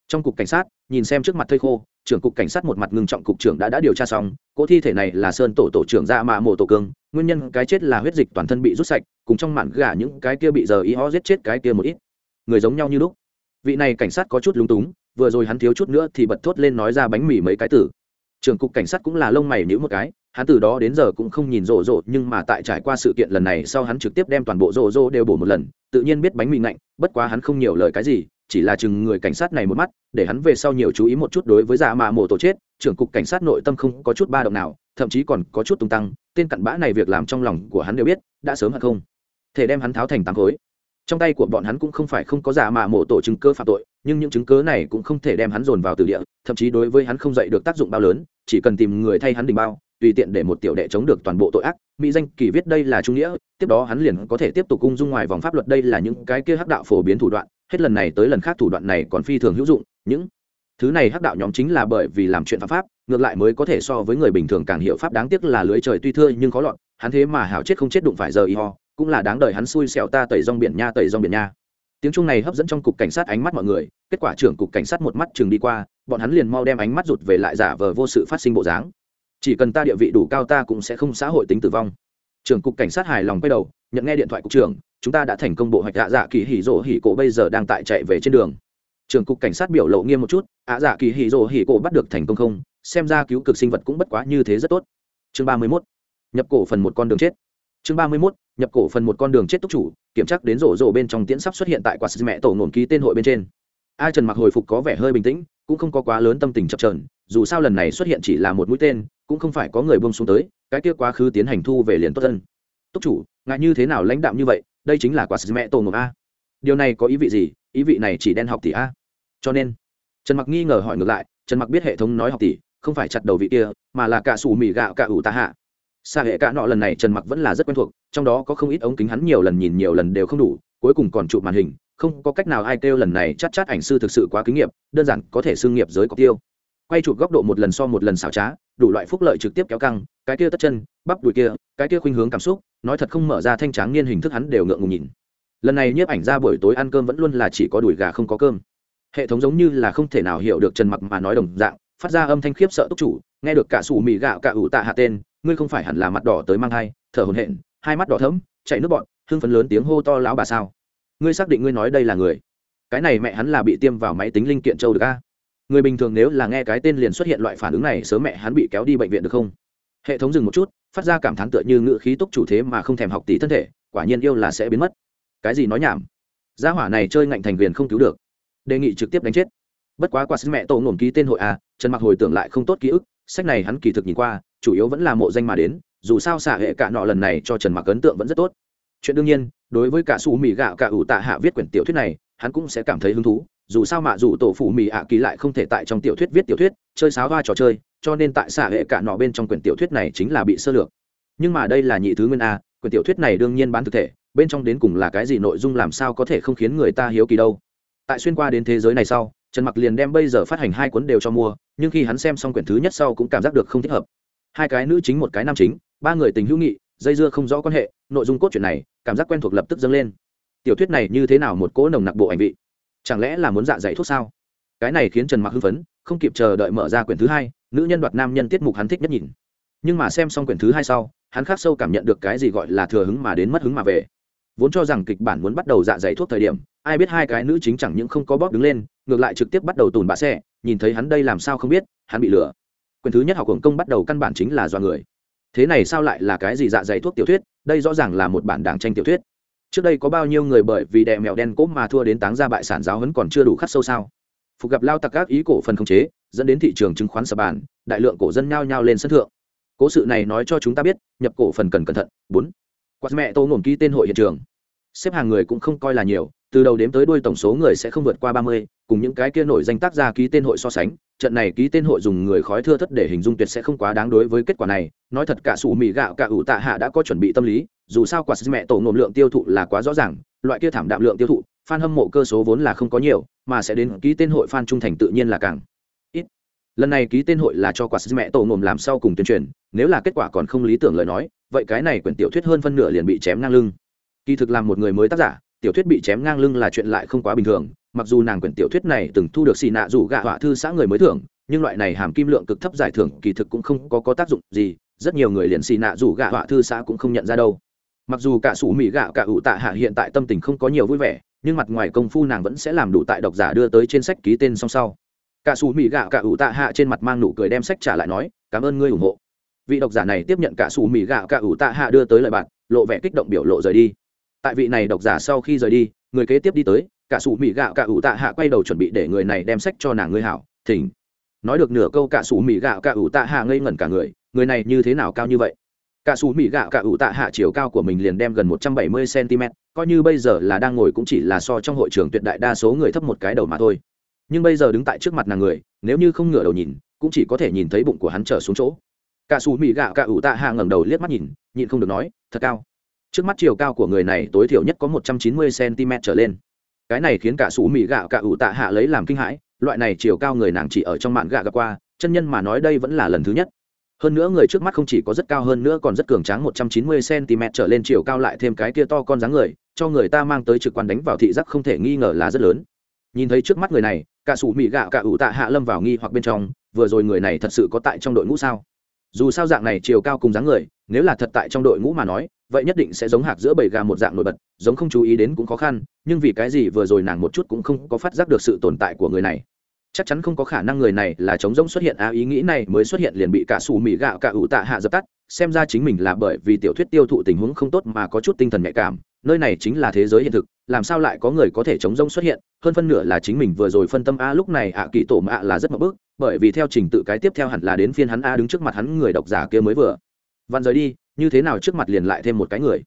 trong cục cảnh sát, nhìn xem trước mặt thây khô, trưởng cục cảnh sát một mặt ngưng trọng cục trưởng đã đã điều tra xong, cỗ thi thể này là sơn tổ tổ trưởng ra mạ mộ tổ cương nguyên nhân cái chết là huyết dịch toàn thân bị rút sạch, cùng trong mạn gà những cái kia bị giờ ý ho giết chết cái kia một ít. Người giống nhau như lúc. Vị này cảnh sát có chút lúng túng, vừa rồi hắn thiếu chút nữa thì bật thốt lên nói ra bánh mì mấy cái tử. Trưởng cục cảnh sát cũng là lông mày nhíu một cái, hắn từ đó đến giờ cũng không nhìn rộ rộ, nhưng mà tại trải qua sự kiện lần này sau hắn trực tiếp đem toàn bộ rộ rộ đều bổ một lần, tự nhiên biết bánh mì ngạnh, bất quá hắn không nhiều lời cái gì chỉ là chừng người cảnh sát này một mắt, để hắn về sau nhiều chú ý một chút đối với giả mạ mổ tổ chết, trưởng cục cảnh sát nội tâm không có chút ba động nào, thậm chí còn có chút tung tăng, tên cặn bã này việc làm trong lòng của hắn đều biết, đã sớm hay không. Thể đem hắn tháo thành tám khối. Trong tay của bọn hắn cũng không phải không có giả mạ mổ tổ chứng cơ phạm tội, nhưng những chứng cớ này cũng không thể đem hắn dồn vào từ địa, thậm chí đối với hắn không dạy được tác dụng bao lớn, chỉ cần tìm người thay hắn đình bao tùy tiện để một tiểu đệ chống được toàn bộ tội ác, mỹ danh kỳ viết đây là trung nghĩa, tiếp đó hắn liền có thể tiếp tục cung dung ngoài vòng pháp luật đây là những cái kia hắc đạo phổ biến thủ đoạn, hết lần này tới lần khác thủ đoạn này còn phi thường hữu dụng, những thứ này hắc đạo nhóm chính là bởi vì làm chuyện pháp pháp, ngược lại mới có thể so với người bình thường càng hiểu pháp đáng tiếc là lưới trời tuy thưa nhưng khó lọt, hắn thế mà hảo chết không chết đụng phải giờ y ho, cũng là đáng đời hắn xui xẻo ta tẩy rong biển nha tẩy rong biển nha. Tiếng chung này hấp dẫn trong cục cảnh sát ánh mắt mọi người, kết quả trưởng cục cảnh sát một mắt chừng đi qua, bọn hắn liền mau đem ánh mắt rụt về lại giả vờ vô sự phát sinh bộ dáng chỉ cần ta địa vị đủ cao ta cũng sẽ không xã hội tính tử vong. Trưởng cục cảnh sát hài lòng quay đầu, nhận nghe điện thoại cục trưởng, chúng ta đã thành công bộ hoạch ạ dạ kỳ hỉ rỗ hỉ cổ bây giờ đang tại chạy về trên đường. Trưởng cục cảnh sát biểu lộ nghiêm một chút, ạ dạ kỳ hỉ rỗ hỉ cổ bắt được thành công không? Xem ra cứu cực sinh vật cũng bất quá như thế rất tốt. Chương ba mươi mốt. Nhập cổ phần một con đường chết. Chương ba mươi mốt. Nhập cổ phần một con đường chết túc chủ, kiểm tra đến rổ rổ bên trong tiễn sắp xuất hiện tại quả mẹ tổ ngồn ký tên hội bên trên. Ai trần mặc hồi phục có vẻ hơi bình tĩnh, cũng không có quá lớn tâm tình chập trờn dù sao lần này xuất hiện chỉ là một mũi tên cũng không phải có người bông xuống tới, cái kia quá khứ tiến hành thu về liền tốt thân túc chủ ngại như thế nào lãnh đạm như vậy, đây chính là quả sứ mẹ tổ ngộp a. Điều này có ý vị gì? Ý vị này chỉ đen học tỷ a. Cho nên, trần mặc nghi ngờ hỏi ngược lại, trần mặc biết hệ thống nói học tỷ không phải chặt đầu vị kia, mà là cả sủ mì gạo cả ủ tạ hạ. Xa hệ cả nọ lần này trần mặc vẫn là rất quen thuộc, trong đó có không ít ống kính hắn nhiều lần nhìn nhiều lần đều không đủ, cuối cùng còn chụp màn hình, không có cách nào ai kêu lần này chắc chắc ảnh sư thực sự quá kinh nghiệm đơn giản có thể xương nghiệp giới cọc tiêu quay chụp góc độ một lần so một lần xảo trá, đủ loại phúc lợi trực tiếp kéo căng, cái kia tất chân, bắp đùi kia, cái kia khuynh hướng cảm xúc, nói thật không mở ra thanh tráng niên hình thức hắn đều ngượng ngùng nhìn. Lần này nhiếp ảnh ra buổi tối ăn cơm vẫn luôn là chỉ có đùi gà không có cơm. Hệ thống giống như là không thể nào hiểu được trần mặc mà nói đồng dạng, phát ra âm thanh khiếp sợ túc chủ, nghe được cả sủ mì gạo cả ủ tạ hạ tên, ngươi không phải hẳn là mặt đỏ tới mang hai thở hồn hển, hai mắt đỏ thẫm, chạy nước bọn, hưng phấn lớn tiếng hô to lão bà sao? Ngươi xác định ngươi nói đây là người? Cái này mẹ hắn là bị tiêm vào máy tính linh kiện châu được a? Người bình thường nếu là nghe cái tên liền xuất hiện loại phản ứng này, sớm mẹ hắn bị kéo đi bệnh viện được không? Hệ thống dừng một chút, phát ra cảm thán tựa như ngự khí túc chủ thế mà không thèm học tỷ thân thể, quả nhiên yêu là sẽ biến mất. Cái gì nói nhảm? Gia hỏa này chơi ngạnh thành viền không cứu được. Đề nghị trực tiếp đánh chết. Bất quá qua sức mẹ tổ ngổm ký tên hội a trần mặc hồi tưởng lại không tốt ký ức, sách này hắn kỳ thực nhìn qua, chủ yếu vẫn là mộ danh mà đến, dù sao xả hệ cả nọ lần này cho trần mặc ấn tượng vẫn rất tốt. Chuyện đương nhiên, đối với cả su mì gạo cả ủ tạ hạ viết quyển tiểu thuyết này, hắn cũng sẽ cảm thấy hứng thú dù sao mạ dù tổ phụ mì ạ kỳ lại không thể tại trong tiểu thuyết viết tiểu thuyết, chơi sáo va trò chơi, cho nên tại xạ hệ cả nọ bên trong quyển tiểu thuyết này chính là bị sơ lược. Nhưng mà đây là nhị thứ nguyên a, quyển tiểu thuyết này đương nhiên bán thực thể, bên trong đến cùng là cái gì nội dung làm sao có thể không khiến người ta hiếu kỳ đâu. Tại xuyên qua đến thế giới này sau, trần mặc liền đem bây giờ phát hành hai cuốn đều cho mua, nhưng khi hắn xem xong quyển thứ nhất sau cũng cảm giác được không thích hợp. Hai cái nữ chính, một cái nam chính, ba người tình hữu nghị, dây dưa không rõ quan hệ, nội dung cốt truyện này, cảm giác quen thuộc lập tức dâng lên. Tiểu thuyết này như thế nào một cỗ nồng nặc bộ ảnh vị? Chẳng lẽ là muốn dạ dày thuốc sao? Cái này khiến trần mặc hưng phấn, không kịp chờ đợi mở ra quyển thứ hai, nữ nhân đoạt nam nhân tiết mục hắn thích nhất nhìn. Nhưng mà xem xong quyển thứ hai sau, hắn khác sâu cảm nhận được cái gì gọi là thừa hứng mà đến mất hứng mà về. Vốn cho rằng kịch bản muốn bắt đầu dạ dày thuốc thời điểm, ai biết hai cái nữ chính chẳng những không có bóp đứng lên, ngược lại trực tiếp bắt đầu tùn bạ xe, nhìn thấy hắn đây làm sao không biết, hắn bị lừa. Quyển thứ nhất học hưởng công bắt đầu căn bản chính là do người. Thế này sao lại là cái gì dạ dày thuốc tiểu thuyết? Đây rõ ràng là một bản đảng tranh tiểu thuyết trước đây có bao nhiêu người bởi vì đè mèo đen cốp mà thua đến táng ra bại sản giáo hấn còn chưa đủ khắc sâu sao? Phục gặp lao tặc các ý cổ phần khống chế, dẫn đến thị trường chứng khoán sập bàn, đại lượng cổ dân nhao nhao lên sân thượng. Cố sự này nói cho chúng ta biết, nhập cổ phần cần cẩn thận. Bốn. Quạt mẹ tô ngổn ký tên hội hiện trường. Xếp hàng người cũng không coi là nhiều từ đầu đếm tới đuôi tổng số người sẽ không vượt qua ba mươi, cùng những cái kia nổi danh tác gia ký tên hội so sánh, trận này ký tên hội dùng người khói thưa thất để hình dung tuyệt sẽ không quá đáng đối với kết quả này. Nói thật cả sủ mì gạo, cả ủ tạ hạ đã có chuẩn bị tâm lý, dù sao quả mẹ tổ nổ lượng tiêu thụ là quá rõ ràng, loại kia thảm đạm lượng tiêu thụ, fan hâm mộ cơ số vốn là không có nhiều, mà sẽ đến ký tên hội fan trung thành tự nhiên là càng ít. Lần này ký tên hội là cho quả mẹ tổ nổ làm sau cùng tuyên truyền, nếu là kết quả còn không lý tưởng lời nói, vậy cái này quyển tiểu thuyết hơn phân nửa liền bị chém ngang lưng. Kỳ thực làm một người mới tác giả tiểu thuyết bị chém ngang lưng là chuyện lại không quá bình thường mặc dù nàng quyển tiểu thuyết này từng thu được xì nạ rủ gạ họa thư xã người mới thưởng nhưng loại này hàm kim lượng cực thấp giải thưởng kỳ thực cũng không có, có tác dụng gì rất nhiều người liền xì nạ rủ gạ họa thư xã cũng không nhận ra đâu. Mặc dù cả sủ mỹ gạo cả ủ tạ hạ hiện tại tâm tình không có nhiều vui vẻ nhưng mặt ngoài công phu nàng vẫn sẽ làm đủ tại độc giả đưa tới trên sách ký tên song sau. Cả sủ mỹ gạo cả ủ tạ hạ trên mặt mang nụ cười đem sách trả lại nói cảm ơn ngươi ủng hộ. Vị độc giả này tiếp nhận cả sủ mỹ gạo cả ủ tạ hạ đưa tới lời bạn lộ vẻ kích động biểu lộ rời đi tại vị này độc giả sau khi rời đi, người kế tiếp đi tới, cả sủ mỹ gạo cả ủ tạ hạ quay đầu chuẩn bị để người này đem sách cho nàng ngươi hảo, thỉnh. Nói được nửa câu cả sủ mỹ gạo cả ủ tạ hạ ngây ngẩn cả người người này như thế nào cao như vậy? Cả sủ mỹ gạo cả ủ tạ hạ chiều cao của mình liền đem gần một trăm bảy mươi cm coi như bây giờ là đang ngồi cũng chỉ là so trong hội trường tuyệt đại đa số người thấp một cái đầu mà thôi. Nhưng bây giờ đứng tại trước mặt nàng người, nếu như không ngửa đầu nhìn, cũng chỉ có thể nhìn thấy bụng của hắn trở xuống chỗ. Cả sủ mỹ gạo cả ủ tạ hạ ngẩng đầu liếc mắt nhìn, nhịn không được nói, thật cao trước mắt chiều cao của người này tối thiểu nhất có một trăm chín mươi cm trở lên. Cái này khiến cả sủ mỹ gạo cả ủ tạ hạ lấy làm kinh hãi, loại này chiều cao người nàng chỉ ở trong mạn gạ gặp qua, chân nhân mà nói đây vẫn là lần thứ nhất. Hơn nữa người trước mắt không chỉ có rất cao hơn nữa còn rất cường tráng, một trăm chín mươi cm trở lên chiều cao lại thêm cái kia to con dáng người, cho người ta mang tới trực quan đánh vào thị giác không thể nghi ngờ là rất lớn. Nhìn thấy trước mắt người này, cả sủ mỹ gạo cả ủ tạ hạ lâm vào nghi hoặc bên trong, vừa rồi người này thật sự có tại trong đội ngũ sao? Dù sao dạng này chiều cao cùng dáng người, nếu là thật tại trong đội ngũ mà nói vậy nhất định sẽ giống hạc giữa bầy gà một dạng nổi bật, giống không chú ý đến cũng khó khăn, nhưng vì cái gì vừa rồi nàng một chút cũng không có phát giác được sự tồn tại của người này. Chắc chắn không có khả năng người này là chống rỗng xuất hiện á ý nghĩ này mới xuất hiện liền bị cả xù mì gạo cả ủ tạ hạ dập tắt, xem ra chính mình là bởi vì tiểu thuyết tiêu thụ tình huống không tốt mà có chút tinh thần nhạy cảm, nơi này chính là thế giới hiện thực, làm sao lại có người có thể chống rông xuất hiện, hơn phân nửa là chính mình vừa rồi phân tâm a lúc này ạ kỳ tổ mạ là rất mập bước, bởi vì theo trình tự cái tiếp theo hẳn là đến phiên hắn a đứng trước mặt hắn người độc giả kia mới vừa vặn rời đi, như thế nào trước mặt liền lại thêm một cái người?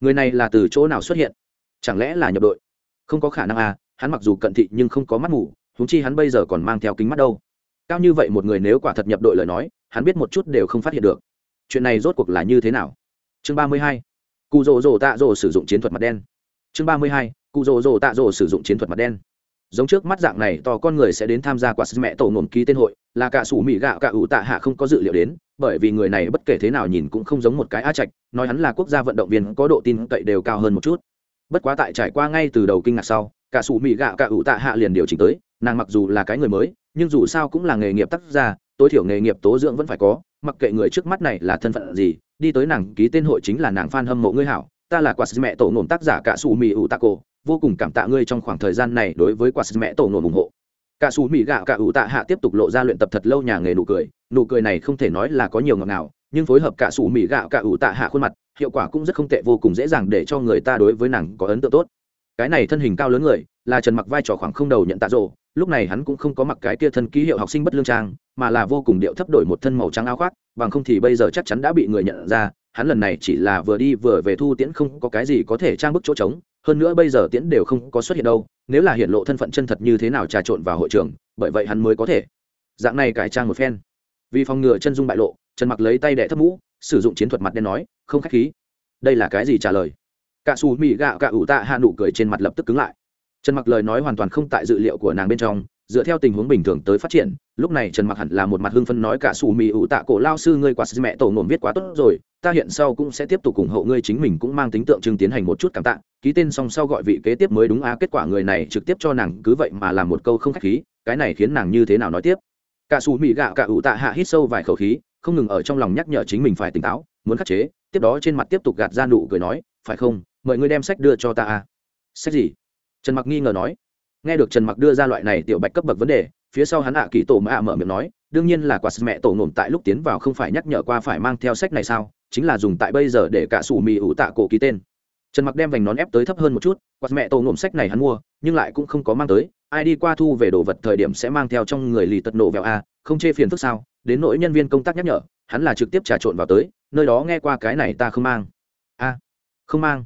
Người này là từ chỗ nào xuất hiện? Chẳng lẽ là nhập đội? Không có khả năng à hắn mặc dù cận thị nhưng không có mắt ngủ húng chi hắn bây giờ còn mang theo kính mắt đâu. Cao như vậy một người nếu quả thật nhập đội lời nói, hắn biết một chút đều không phát hiện được. Chuyện này rốt cuộc là như thế nào? Chương ba mươi hai, cụ rồ rồ tạ rồ sử dụng chiến thuật mặt đen. Chương ba mươi hai, cụ rồ rồ tạ rồ sử dụng chiến thuật mặt đen. Giống trước mắt dạng này, to con người sẽ đến tham gia quả sứ mẹ tổ ngồm ký tên hội là cả sủ mỹ gạo cả ủ tạ hạ không có dự liệu đến, bởi vì người này bất kể thế nào nhìn cũng không giống một cái a trạch, nói hắn là quốc gia vận động viên có độ tin cậy đều cao hơn một chút. Bất quá tại trải qua ngay từ đầu kinh ngạc sau, cả sủ mỹ gạo cả ủ tạ hạ liền điều chỉnh tới, nàng mặc dù là cái người mới, nhưng dù sao cũng là nghề nghiệp tác gia, tối thiểu nghề nghiệp tố dưỡng vẫn phải có, mặc kệ người trước mắt này là thân phận gì, đi tới nàng ký tên hội chính là nàng fan hâm mộ ngươi hảo, ta là quạt mẹ tổ ngồm tác giả cả sủ mỹ ủ tạ cổ, vô cùng cảm tạ ngươi trong khoảng thời gian này đối với quạt mẹ tổ ngồm ủng hộ cả xù mỹ gạo cả ủ tạ hạ tiếp tục lộ ra luyện tập thật lâu nhà nghề nụ cười. Nụ cười này không thể nói là có nhiều ngọt ngào, nhưng phối hợp cả xù mỹ gạo cả ủ tạ hạ khuôn mặt hiệu quả cũng rất không tệ vô cùng dễ dàng để cho người ta đối với nàng có ấn tượng tốt. Cái này thân hình cao lớn người là trần mặc vai trò khoảng không đầu nhận tạ rộ lúc này hắn cũng không có mặc cái kia thân ký hiệu học sinh bất lương trang mà là vô cùng điệu thấp đổi một thân màu trắng áo khoác bằng không thì bây giờ chắc chắn đã bị người nhận ra hắn lần này chỉ là vừa đi vừa về thu tiễn không có cái gì có thể trang bức chỗ trống hơn nữa bây giờ tiễn đều không có xuất hiện đâu, nếu là hiện lộ thân phận chân thật như thế nào trà trộn vào hội trường, bởi vậy hắn mới có thể. Dạng này cải trang một phen. Vì phòng ngừa chân dung bại lộ, trần mặc lấy tay đẻ thấp mũ, sử dụng chiến thuật mặt đen nói, không khách khí. Đây là cái gì trả lời? Cả xù mị gạo cả ủ tạ hạ nụ cười trên mặt lập tức cứng lại. Trần mặc lời nói hoàn toàn không tại dự liệu của nàng bên trong dựa theo tình huống bình thường tới phát triển, lúc này trần mặc hẳn là một mặt hưng phân nói cả xù mì ủ tạ cổ lao sư ngươi quạt sư mẹ tổ ngổm viết quá tốt rồi, ta hiện sau cũng sẽ tiếp tục ủng hộ ngươi chính mình cũng mang tính tượng trưng tiến hành một chút cảm tạ, ký tên xong sau gọi vị kế tiếp mới đúng á, kết quả người này trực tiếp cho nàng cứ vậy mà làm một câu không khách khí, cái này khiến nàng như thế nào nói tiếp. Cả xù mì gạo cả ủ tạ hạ hít sâu vài khẩu khí, không ngừng ở trong lòng nhắc nhở chính mình phải tỉnh táo, muốn khắc chế, tiếp đó trên mặt tiếp tục gạt ra nụ cười nói, phải không, mời ngươi đem sách đưa cho ta à? Sách gì? Trần mặc nghi ngờ nói nghe được trần mặc đưa ra loại này tiểu bạch cấp bậc vấn đề, phía sau hắn ạ kỳ tổ mạ mở miệng nói, đương nhiên là quả mẹ tổ ngổm tại lúc tiến vào không phải nhắc nhở qua phải mang theo sách này sao, chính là dùng tại bây giờ để cả sủ mì ủ tạ cổ ký tên. Trần mặc đem vành nón ép tới thấp hơn một chút quạt mẹ tổ ngổm sách này hắn mua, nhưng lại cũng không có mang tới, ai đi qua thu về đồ vật thời điểm sẽ mang theo trong người lì tật nổ vẹo a không chê phiền phức sao, đến nỗi nhân viên công tác nhắc nhở, hắn là trực tiếp trà trộn vào tới, nơi đó nghe qua cái này ta không mang. A không mang.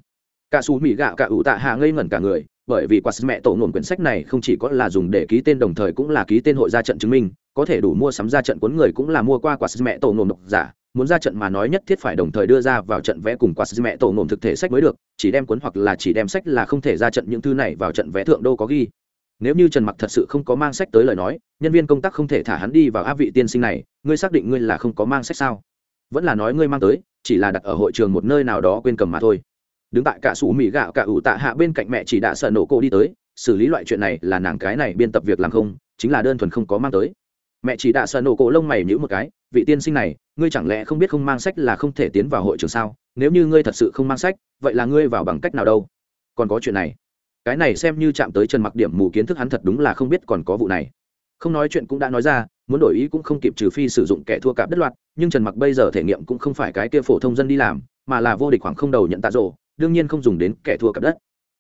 Cả sủ mì gạo cả ủ tạ hạ ngây ngẩn cả người bởi vì quạt mẹ tổ ngổn quyển sách này không chỉ có là dùng để ký tên đồng thời cũng là ký tên hội ra trận chứng minh, có thể đủ mua sắm ra trận cuốn người cũng là mua qua quạt mẹ tổ ngổn độc giả. Muốn ra trận mà nói nhất thiết phải đồng thời đưa ra vào trận vẽ cùng quạt mẹ tổ ngổn thực thể sách mới được, chỉ đem cuốn hoặc là chỉ đem sách là không thể ra trận những thứ này vào trận vẽ thượng đô có ghi. Nếu như trần mặc thật sự không có mang sách tới lời nói, nhân viên công tác không thể thả hắn đi vào áp vị tiên sinh này, ngươi xác định ngươi là không có mang sách sao? Vẫn là nói ngươi mang tới, chỉ là đặt ở hội trường một nơi nào đó quên cầm mà thôi đứng tại cả sủ mỹ gạo cả ủ tạ hạ bên cạnh mẹ chỉ đã sợ nổ cô đi tới, xử lý loại chuyện này là nàng cái này biên tập việc làm không, chính là đơn thuần không có mang tới. Mẹ chỉ đã sợ nổ cổ lông mày nhữ một cái, vị tiên sinh này, ngươi chẳng lẽ không biết không mang sách là không thể tiến vào hội trường sao? Nếu như ngươi thật sự không mang sách, vậy là ngươi vào bằng cách nào đâu? Còn có chuyện này. Cái này xem như chạm tới trần mặc điểm mù kiến thức hắn thật đúng là không biết còn có vụ này. Không nói chuyện cũng đã nói ra, muốn đổi ý cũng không kịp trừ phi sử dụng kẻ thua cạp đất loạt nhưng trần mặc bây giờ thể nghiệm cũng không phải cái kia phổ thông dân đi làm, mà là vô địch khoảng không đầu nhận tạ rộ đương nhiên không dùng đến kẻ thua cặp đất.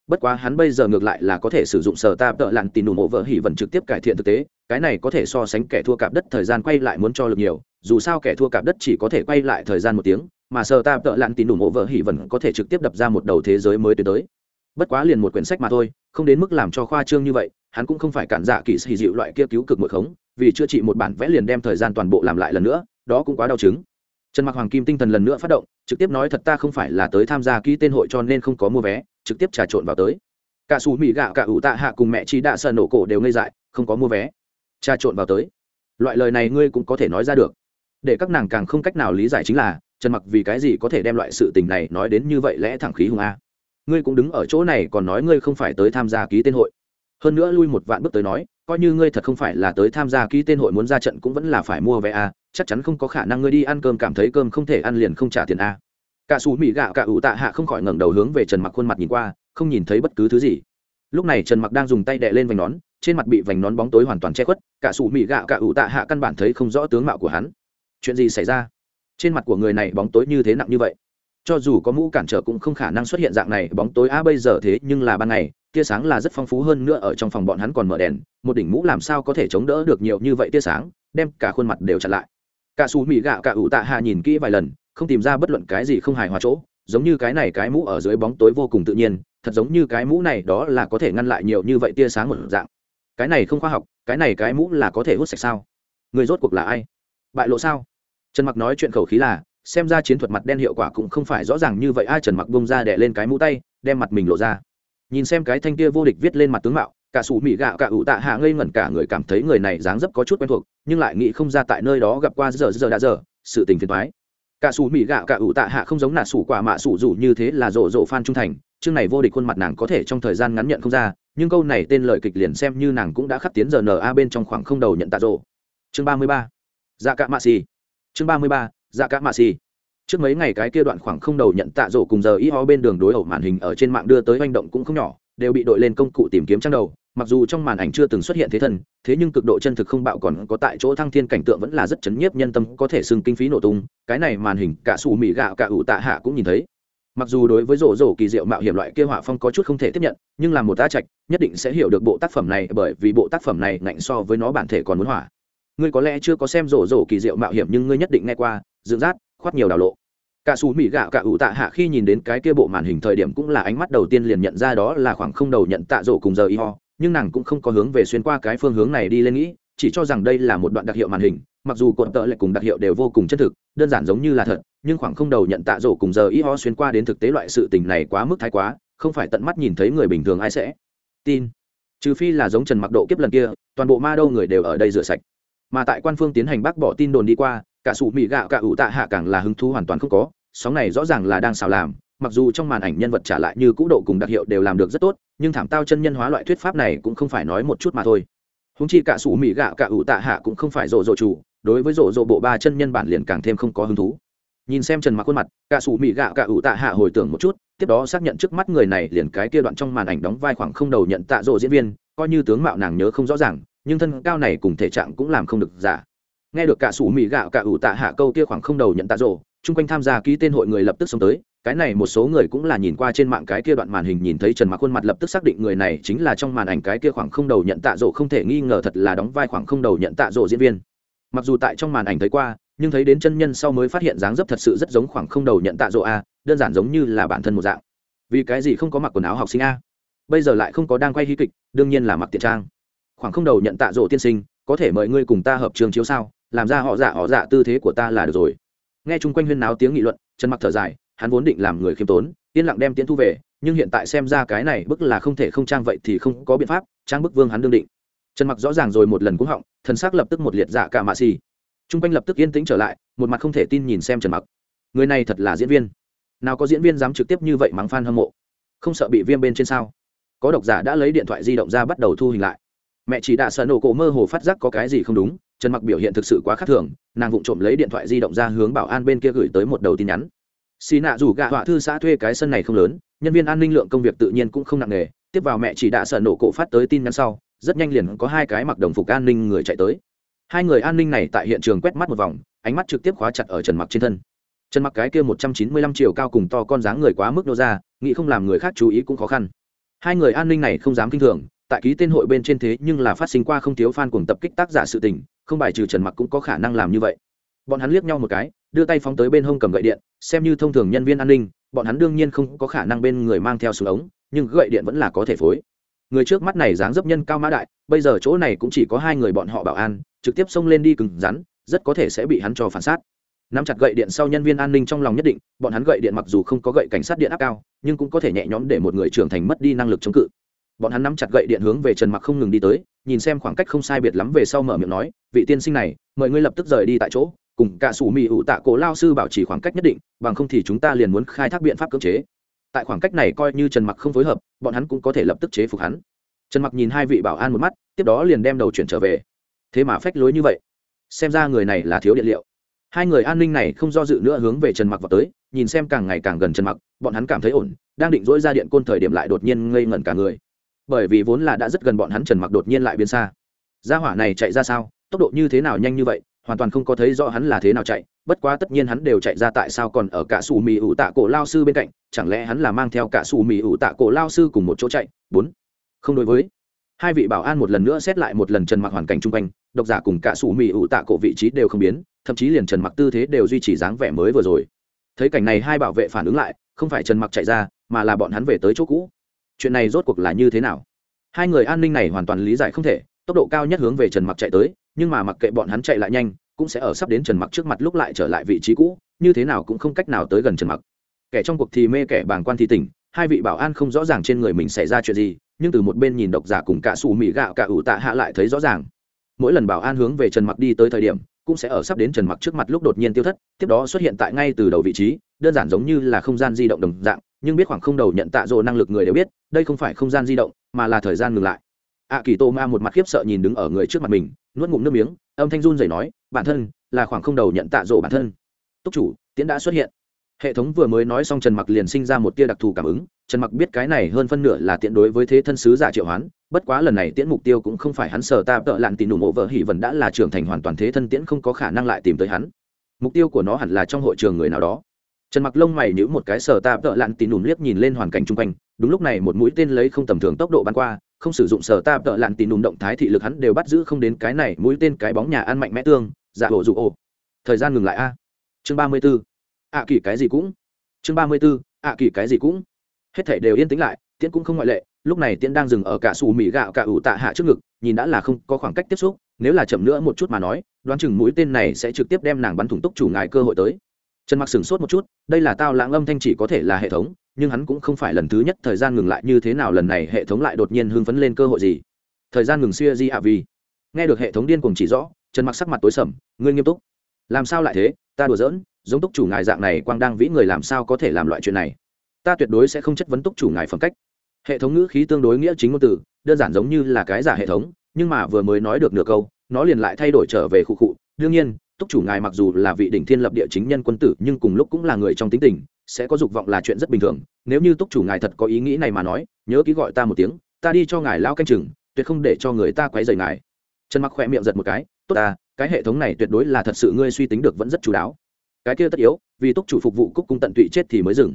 Bất quá hắn bây giờ ngược lại là có thể sử dụng sở ta tợ lặn tìm đủ mộ vợ hỉ vần trực tiếp cải thiện thực tế, cái này có thể so sánh kẻ thua cặp đất thời gian quay lại muốn cho lực nhiều, dù sao kẻ thua cặp đất chỉ có thể quay lại thời gian một tiếng, mà sở ta tợ lặn tìm đủ mộ vợ hỉ vần có thể trực tiếp đập ra một đầu thế giới mới tới tới. Bất quá liền một quyển sách mà thôi, không đến mức làm cho khoa trương như vậy, hắn cũng không phải cản dạ kỳ sĩ dịu loại kia cứu cực mượn khống, vì chữa trị một bản vẽ liền đem thời gian toàn bộ làm lại lần nữa, đó cũng quá đau chứng trần mặc hoàng kim tinh thần lần nữa phát động, trực tiếp nói thật ta không phải là tới tham gia ký tên hội cho nên không có mua vé, trực tiếp trà trộn vào tới. Cả xù mỹ gạo cả ủ tạ hạ cùng mẹ chi đạ sợ nổ cổ đều ngây dại, không có mua vé. Trà trộn vào tới. Loại lời này ngươi cũng có thể nói ra được. Để các nàng càng không cách nào lý giải chính là, trần mặc vì cái gì có thể đem loại sự tình này nói đến như vậy lẽ thẳng khí hùng a? Ngươi cũng đứng ở chỗ này còn nói ngươi không phải tới tham gia ký tên hội. Hơn nữa lui một vạn bước tới nói, coi như ngươi thật không phải là tới tham gia ký tên hội muốn ra trận cũng vẫn là phải mua vé a chắc chắn không có khả năng ngươi đi ăn cơm cảm thấy cơm không thể ăn liền không trả tiền a. Cả xù mỹ gạo cả ủ tạ hạ không khỏi ngẩng đầu hướng về trần mặc khuôn mặt nhìn qua, không nhìn thấy bất cứ thứ gì. Lúc này trần mặc đang dùng tay đè lên vành nón, trên mặt bị vành nón bóng tối hoàn toàn che khuất, cả xù mỹ gạo cả ủ tạ hạ căn bản thấy không rõ tướng mạo của hắn. Chuyện gì xảy ra? Trên mặt của người này bóng tối như thế nặng như vậy. Cho dù có mũ cản trở cũng không khả năng xuất hiện dạng này, bóng tối a bây giờ thế nhưng là ban ngày, tia sáng là rất phong phú hơn nữa ở trong phòng bọn hắn còn mở đèn, một đỉnh mũ làm sao có thể chống đỡ được nhiều như vậy tia sáng, đem cả khuôn mặt đều chặn lại cả xù mỹ gạo cả ủ tạ hạ nhìn kỹ vài lần, không tìm ra bất luận cái gì không hài hòa chỗ, giống như cái này cái mũ ở dưới bóng tối vô cùng tự nhiên, thật giống như cái mũ này đó là có thể ngăn lại nhiều như vậy tia sáng một dạng. Cái này không khoa học, cái này cái mũ là có thể hút sạch sao? Người rốt cuộc là ai? Bại lộ sao? Trần mặc nói chuyện khẩu khí là, xem ra chiến thuật mặt đen hiệu quả cũng không phải rõ ràng như vậy, ai trần mặc bông ra đè lên cái mũ tay, đem mặt mình lộ ra. Nhìn xem cái thanh kia vô địch viết lên mặt tướng mạo cả sủ mỹ gạo cả ủ tạ hạ ngây ngẩn cả người cảm thấy người này dáng dấp có chút quen thuộc, nhưng lại nghĩ không ra tại nơi đó gặp qua giờ giờ đã giờ, sự tình phiền thoái cả sủ mỹ gạo cả ủ tạ hạ không giống nà sủ quả mạ sủ dù như thế là rộ rộ phan trung thành, chương này vô địch khuôn mặt nàng có thể trong thời gian ngắn nhận không ra, nhưng câu này tên lời kịch liền xem như nàng cũng đã khắc tiến giờ n a bên trong khoảng không đầu nhận tạ rộ. Chương ba mươi ba dạ cả mạ xì. Chương ba mươi ba dạ cả mạ xì. Trước mấy ngày cái kia đoạn khoảng không đầu nhận tạ rộ cùng giờ y ho bên đường đối ẩu màn hình ở trên mạng đưa tới hành động cũng không nhỏ, đều bị đội lên công cụ tìm kiếm trang đầu mặc dù trong màn ảnh chưa từng xuất hiện thế thần, thế nhưng cực độ chân thực không bạo còn có tại chỗ thăng thiên cảnh tượng vẫn là rất chấn nhiếp nhân tâm, có thể xưng kinh phí nổ tung, cái này màn hình, cả xù mì gạo cả ủ tạ hạ cũng nhìn thấy. Mặc dù đối với rổ rổ kỳ diệu mạo hiểm loại kia họa phong có chút không thể tiếp nhận, nhưng là một ta trạch, nhất định sẽ hiểu được bộ tác phẩm này, bởi vì bộ tác phẩm này ngạnh so với nó bản thể còn muốn hỏa ngươi có lẽ chưa có xem rổ rổ kỳ diệu mạo hiểm nhưng ngươi nhất định nghe qua, dựng rát, khoát nhiều đào lộ. Cả xù mỹ gạo cả ủ tạ hạ khi nhìn đến cái kia bộ màn hình thời điểm cũng là ánh mắt đầu tiên liền nhận ra đó là khoảng không đầu nhận tạ rổ cùng giờ y ho nhưng nàng cũng không có hướng về xuyên qua cái phương hướng này đi lên nghĩ, chỉ cho rằng đây là một đoạn đặc hiệu màn hình, mặc dù cuộn tợ lại cùng đặc hiệu đều vô cùng chân thực, đơn giản giống như là thật, nhưng khoảng không đầu nhận tạ rổ cùng giờ y ho xuyên qua đến thực tế loại sự tình này quá mức thái quá, không phải tận mắt nhìn thấy người bình thường ai sẽ tin. Trừ phi là giống trần mặc độ kiếp lần kia, toàn bộ ma đâu người đều ở đây rửa sạch. Mà tại quan phương tiến hành bác bỏ tin đồn đi qua, cả sụ mỹ gạo cả ủ tạ hạ càng là hứng thú hoàn toàn không có, sóng này rõ ràng là đang xào làm, mặc dù trong màn ảnh nhân vật trả lại như cũ độ cùng đặc hiệu đều làm được rất tốt nhưng thảm tao chân nhân hóa loại thuyết pháp này cũng không phải nói một chút mà thôi. Húng chi cả sủ mỹ gạo cả ủ tạ hạ cũng không phải rộ rộ chủ, đối với rộ rộ bộ ba chân nhân bản liền càng thêm không có hứng thú. Nhìn xem trần mặc khuôn mặt, cả sủ mỹ gạo cả ủ tạ hạ hồi tưởng một chút, tiếp đó xác nhận trước mắt người này liền cái kia đoạn trong màn ảnh đóng vai khoảng không đầu nhận tạ rộ diễn viên, coi như tướng mạo nàng nhớ không rõ ràng, nhưng thân cao này cùng thể trạng cũng làm không được giả. Nghe được cả sủ mỹ gạo cả ủ tạ hạ câu kia khoảng không đầu nhận tạ rộ, chung quanh tham gia ký tên hội người lập tức xông tới cái này một số người cũng là nhìn qua trên mạng cái kia đoạn màn hình nhìn thấy trần mặc khuôn mặt lập tức xác định người này chính là trong màn ảnh cái kia khoảng không đầu nhận tạ rộ không thể nghi ngờ thật là đóng vai khoảng không đầu nhận tạ rộ diễn viên. Mặc dù tại trong màn ảnh thấy qua, nhưng thấy đến chân nhân sau mới phát hiện dáng dấp thật sự rất giống khoảng không đầu nhận tạ rộ a, đơn giản giống như là bản thân một dạng. Vì cái gì không có mặc quần áo học sinh a? Bây giờ lại không có đang quay hí kịch, đương nhiên là mặc tiện trang. Khoảng không đầu nhận tạ rộ tiên sinh, có thể mời ngươi cùng ta hợp trường chiếu sao? Làm ra họ dạ họ dạ tư thế của ta là được rồi. Nghe chung quanh huyên náo tiếng nghị luận, trần mặc thở dài hắn vốn định làm người khiêm tốn, yên lặng đem tiến thu về, nhưng hiện tại xem ra cái này bức là không thể không trang vậy thì không có biện pháp, trang bức vương hắn đương định. Trần mặc rõ ràng rồi một lần cũng họng, thần sắc lập tức một liệt dạ cả mạ xì. Chung quanh lập tức yên tĩnh trở lại, một mặt không thể tin nhìn xem trần mặc. Người này thật là diễn viên. Nào có diễn viên dám trực tiếp như vậy mắng fan hâm mộ? Không sợ bị viêm bên trên sao? Có độc giả đã lấy điện thoại di động ra bắt đầu thu hình lại. Mẹ chỉ đã sợ nổ cổ mơ hồ phát giác có cái gì không đúng, trần mặc biểu hiện thực sự quá khác thường, nàng vụng trộm lấy điện thoại di động ra hướng bảo an bên kia gửi tới một đầu tin nhắn xì nạ rủ gạ họa thư xã thuê cái sân này không lớn, nhân viên an ninh lượng công việc tự nhiên cũng không nặng nề. Tiếp vào mẹ chỉ đã sợ nổ cổ phát tới tin nhắn sau, rất nhanh liền có hai cái mặc đồng phục an ninh người chạy tới. Hai người an ninh này tại hiện trường quét mắt một vòng, ánh mắt trực tiếp khóa chặt ở trần mặc trên thân. Trần mặc cái kia một trăm chín mươi lăm triệu cao cùng to con dáng người quá mức nô ra, nghĩ không làm người khác chú ý cũng khó khăn. Hai người an ninh này không dám kinh thường, tại ký tên hội bên trên thế nhưng là phát sinh qua không thiếu fan cuồng tập kích tác giả sự tình, không bài trừ trần mặc cũng có khả năng làm như vậy. Bọn hắn liếc nhau một cái đưa tay phóng tới bên hông cầm gậy điện, xem như thông thường nhân viên an ninh, bọn hắn đương nhiên không có khả năng bên người mang theo súng ống, nhưng gậy điện vẫn là có thể phối. Người trước mắt này dáng dấp nhân cao mã đại, bây giờ chỗ này cũng chỉ có hai người bọn họ bảo an, trực tiếp xông lên đi cứng rắn, rất có thể sẽ bị hắn cho phản sát. Nắm chặt gậy điện sau nhân viên an ninh trong lòng nhất định, bọn hắn gậy điện mặc dù không có gậy cảnh sát điện áp cao, nhưng cũng có thể nhẹ nhõm để một người trưởng thành mất đi năng lực chống cự. Bọn hắn nắm chặt gậy điện hướng về trần mặc không ngừng đi tới, nhìn xem khoảng cách không sai biệt lắm về sau mở miệng nói, vị tiên sinh này, mời ngươi lập tức rời đi tại chỗ cùng cả sủ mì ủ tạ cổ lao sư bảo trì khoảng cách nhất định, bằng không thì chúng ta liền muốn khai thác biện pháp cưỡng chế. Tại khoảng cách này coi như trần mặc không phối hợp, bọn hắn cũng có thể lập tức chế phục hắn. Trần mặc nhìn hai vị bảo an một mắt, tiếp đó liền đem đầu chuyển trở về. Thế mà phách lối như vậy. Xem ra người này là thiếu điện liệu. Hai người an ninh này không do dự nữa hướng về trần mặc vào tới, nhìn xem càng ngày càng gần trần mặc, bọn hắn cảm thấy ổn, đang định dỗi ra điện côn thời điểm lại đột nhiên ngây ngẩn cả người. Bởi vì vốn là đã rất gần bọn hắn trần mặc đột nhiên lại biến xa. Ra hỏa này chạy ra sao? Tốc độ như thế nào nhanh như vậy? Hoàn toàn không có thấy rõ hắn là thế nào chạy, bất quá tất nhiên hắn đều chạy ra tại sao còn ở cả sủ mì ủ tạ cổ lao sư bên cạnh, chẳng lẽ hắn là mang theo cả sủ mì ủ tạ cổ lao sư cùng một chỗ chạy? Bốn. Không đối với. Hai vị bảo an một lần nữa xét lại một lần trần mặc hoàn cảnh chung quanh, độc giả cùng cả sủ mì ủ tạ cổ vị trí đều không biến, thậm chí liền trần mặc tư thế đều duy trì dáng vẻ mới vừa rồi. Thấy cảnh này hai bảo vệ phản ứng lại, không phải trần mặc chạy ra, mà là bọn hắn về tới chỗ cũ. Chuyện này rốt cuộc là như thế nào? Hai người an ninh này hoàn toàn lý giải không thể, tốc độ cao nhất hướng về trần mặc chạy tới nhưng mà mặc kệ bọn hắn chạy lại nhanh, cũng sẽ ở sắp đến trần mặc trước mặt lúc lại trở lại vị trí cũ, như thế nào cũng không cách nào tới gần trần mặc. Kẻ trong cuộc thì mê kẻ bàng quan thì tỉnh, hai vị bảo an không rõ ràng trên người mình xảy ra chuyện gì, nhưng từ một bên nhìn độc giả cùng cả xù mì gạo cả ủ tạ hạ lại thấy rõ ràng. Mỗi lần bảo an hướng về trần mặc đi tới thời điểm, cũng sẽ ở sắp đến trần mặc trước mặt lúc đột nhiên tiêu thất, tiếp đó xuất hiện tại ngay từ đầu vị trí, đơn giản giống như là không gian di động đồng dạng, nhưng biết khoảng không đầu nhận tạ dỗ năng lực người đều biết, đây không phải không gian di động, mà là thời gian ngừng lại. Ạ kỳ tô ma một mặt khiếp sợ nhìn đứng ở người trước mặt mình nuốt ngụm nước miếng, âm thanh run dày nói, bản thân là khoảng không đầu nhận tạ rộ bản thân. Túc chủ, tiễn đã xuất hiện. Hệ thống vừa mới nói xong trần mặc liền sinh ra một tia đặc thù cảm ứng, trần mặc biết cái này hơn phân nửa là tiện đối với thế thân sứ giả triệu hoán, bất quá lần này tiễn mục tiêu cũng không phải hắn sở ta tợ lặn tìm đủ mộ vợ hỉ vần đã là trưởng thành hoàn toàn thế thân tiễn không có khả năng lại tìm tới hắn. Mục tiêu của nó hẳn là trong hội trường người nào đó. Trần mặc lông mày nhữ một cái sở ta tợ lặn tìm đủ liếc nhìn lên hoàn cảnh chung quanh, đúng lúc này một mũi tên lấy không tầm thường tốc độ bắn qua không sử dụng sở ta tợ lặn tìm đùm động thái thị lực hắn đều bắt giữ không đến cái này mũi tên cái bóng nhà ăn mạnh mẽ tương dạ hộ dụ ồ thời gian ngừng lại a. Chương ba mươi 34. ạ kỳ cái gì cũng. Chương ba mươi 34, ạ kỳ cái gì cũng. Hết thảy đều yên tĩnh lại tiễn cũng không ngoại lệ lúc này tiễn đang dừng ở cả xù mì gạo cả ủ tạ hạ trước ngực nhìn đã là không có khoảng cách tiếp xúc nếu là chậm nữa một chút mà nói đoán chừng mũi tên này sẽ trực tiếp đem nàng bắn thủng túc chủ ngài cơ hội tới. Trần mặc sửng sốt một chút đây là tao lãng âm thanh chỉ có thể là hệ thống nhưng hắn cũng không phải lần thứ nhất thời gian ngừng lại như thế nào, lần này hệ thống lại đột nhiên hưng phấn lên cơ hội gì? Thời gian ngừng xuya di ạ vì nghe được hệ thống điên cuồng chỉ rõ, trần mặc sắc mặt tối sầm, ngươi nghiêm túc. Làm sao lại thế? Ta đùa giỡn, giống túc chủ ngài dạng này quang đang vĩ người làm sao có thể làm loại chuyện này? Ta tuyệt đối sẽ không chất vấn túc chủ ngài phẩm cách. Hệ thống ngữ khí tương đối nghĩa chính ngôn từ, đơn giản giống như là cái giả hệ thống, nhưng mà vừa mới nói được nửa câu, nó liền lại thay đổi trở về khu cụ đương nhiên túc chủ ngài mặc dù là vị đỉnh thiên lập địa chính nhân quân tử, nhưng cùng lúc cũng là người trong tính tình, sẽ có dục vọng là chuyện rất bình thường. Nếu như túc chủ ngài thật có ý nghĩ này mà nói, nhớ ký gọi ta một tiếng, ta đi cho ngài lao canh chừng, tuyệt không để cho người ta quấy rầy ngài. Trần mặc khỏe miệng giật một cái, tốt ta, cái hệ thống này tuyệt đối là thật sự ngươi suy tính được vẫn rất chú đáo. Cái kia tất yếu, vì túc chủ phục vụ cúc cung tận tụy chết thì mới dừng.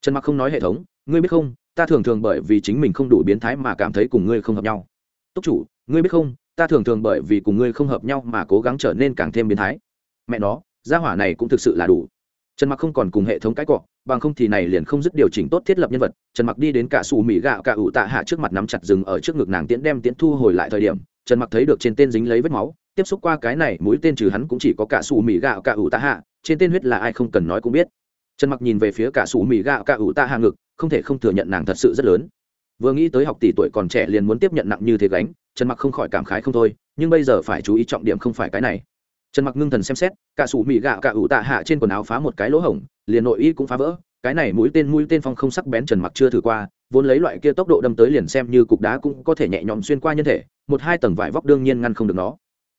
Trần mặc không nói hệ thống, ngươi biết không, ta thường thường bởi vì chính mình không đủ biến thái mà cảm thấy cùng ngươi không hợp nhau. Túc chủ, ngươi biết không ta thường thường bởi vì cùng ngươi không hợp nhau mà cố gắng trở nên càng thêm biến thái. Mẹ nó, gia hỏa này cũng thực sự là đủ. Trần mặc không còn cùng hệ thống cái cọ, bằng không thì này liền không dứt điều chỉnh tốt thiết lập nhân vật. Trần mặc đi đến cả xù mỹ gạo cả ủ tạ hạ trước mặt nắm chặt rừng ở trước ngực nàng tiễn đem tiễn thu hồi lại thời điểm, trần mặc thấy được trên tên dính lấy vết máu. Tiếp xúc qua cái này, mũi tên trừ hắn cũng chỉ có cả xù mỹ gạo cả ủ tạ hạ, trên tên huyết là ai không cần nói cũng biết. Trần mặc nhìn về phía cả xù mỹ gạo cả ủ tạ hạ ngực, không thể không thừa nhận nàng thật sự rất lớn. Vừa nghĩ tới học tỷ tuổi còn trẻ liền muốn tiếp nhận nặng như thế gánh trần mặc không khỏi cảm khái không thôi, nhưng bây giờ phải chú ý trọng điểm không phải cái này. Trần mặc ngưng thần xem xét, cả sủ mị gạo cả ủ tạ hạ trên quần áo phá một cái lỗ hổng, liền nội y cũng phá vỡ, cái này mũi tên mũi tên phong không sắc bén trần mặc chưa thử qua, vốn lấy loại kia tốc độ đâm tới liền xem như cục đá cũng có thể nhẹ nhõm xuyên qua nhân thể, một hai tầng vải vóc đương nhiên ngăn không được nó.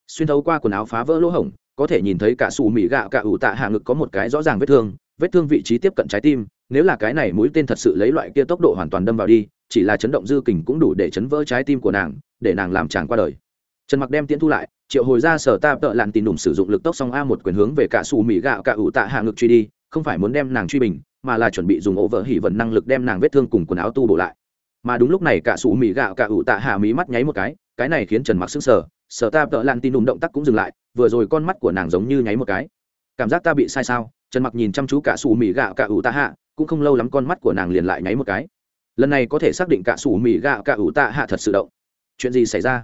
Xuyên thấu qua quần áo phá vỡ lỗ hổng, có thể nhìn thấy cả sủ mị gạo cả ủ tạ hạ ngực có một cái rõ ràng vết thương vết thương vị trí tiếp cận trái tim, nếu là cái này mũi tên thật sự lấy loại kia tốc độ hoàn toàn đâm vào đi chỉ là chấn động dư kình cũng đủ để chấn vỡ trái tim của nàng, để nàng làm chàng qua đời. Trần mặc đem tiễn thu lại, triệu hồi ra sở ta tợ lặn tìm đủng sử dụng lực tốc song a một quyền hướng về cả xù mỹ gạo cả ủ tạ hạ ngực truy đi, không phải muốn đem nàng truy bình, mà là chuẩn bị dùng ổ vợ hỉ vận năng lực đem nàng vết thương cùng quần áo tu bổ lại. Mà đúng lúc này cả xù mỹ gạo cả ủ tạ hạ mí mắt nháy một cái cái này khiến trần mặc sững sờ, sở ta tợ lặn tìm đủng động tác cũng dừng lại, vừa rồi con mắt của nàng giống như nháy một cái. Cảm giác ta bị sai sao? Trần mặc nhìn chăm chú cả xù mỹ gạo cả ủ tạ hạ, cũng không lâu lắm con mắt của nàng liền lại nháy một cái lần này có thể xác định cả sủ mì gạo cả ủ tạ hạ thật sự động. Chuyện gì xảy ra?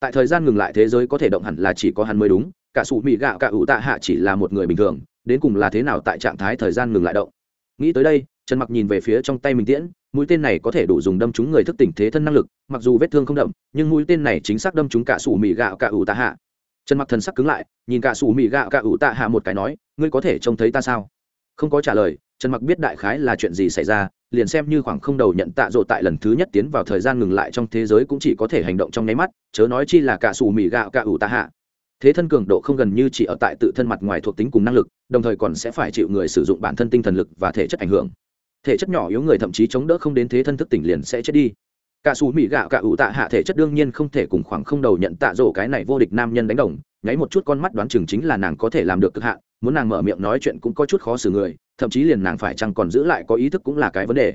Tại thời gian ngừng lại thế giới có thể động hẳn là chỉ có hắn mới đúng, cả sủ mì gạo cả ủ tạ hạ chỉ là một người bình thường, đến cùng là thế nào tại trạng thái thời gian ngừng lại động? Nghĩ tới đây, trần mặc nhìn về phía trong tay mình tiễn, mũi tên này có thể đủ dùng đâm trúng người thức tỉnh thế thân năng lực, mặc dù vết thương không đậm, nhưng mũi tên này chính xác đâm trúng cả sủ mì gạo cả ủ tạ hạ. Trần mặc thần sắc cứng lại, nhìn cả sủ mì gạo cả ủ tạ hạ một cái nói, ngươi có thể trông thấy ta sao? Không có trả lời trần mặc biết đại khái là chuyện gì xảy ra, liền xem như khoảng không đầu nhận tạ rộ tại lần thứ nhất tiến vào thời gian ngừng lại trong thế giới cũng chỉ có thể hành động trong nháy mắt, chớ nói chi là cả xù mì gạo cả ủ tạ hạ. Thế thân cường độ không gần như chỉ ở tại tự thân mặt ngoài thuộc tính cùng năng lực, đồng thời còn sẽ phải chịu người sử dụng bản thân tinh thần lực và thể chất ảnh hưởng. Thể chất nhỏ yếu người thậm chí chống đỡ không đến thế thân thức tỉnh liền sẽ chết đi. Cả xù mỹ gạo cả ủ tạ hạ thể chất đương nhiên không thể cùng khoảng không đầu nhận tạ rổ cái này vô địch nam nhân đánh đồng, nháy một chút con mắt đoán chừng chính là nàng có thể làm được cực hạn, muốn nàng mở miệng nói chuyện cũng có chút khó xử người thậm chí liền nàng phải chăng còn giữ lại có ý thức cũng là cái vấn đề.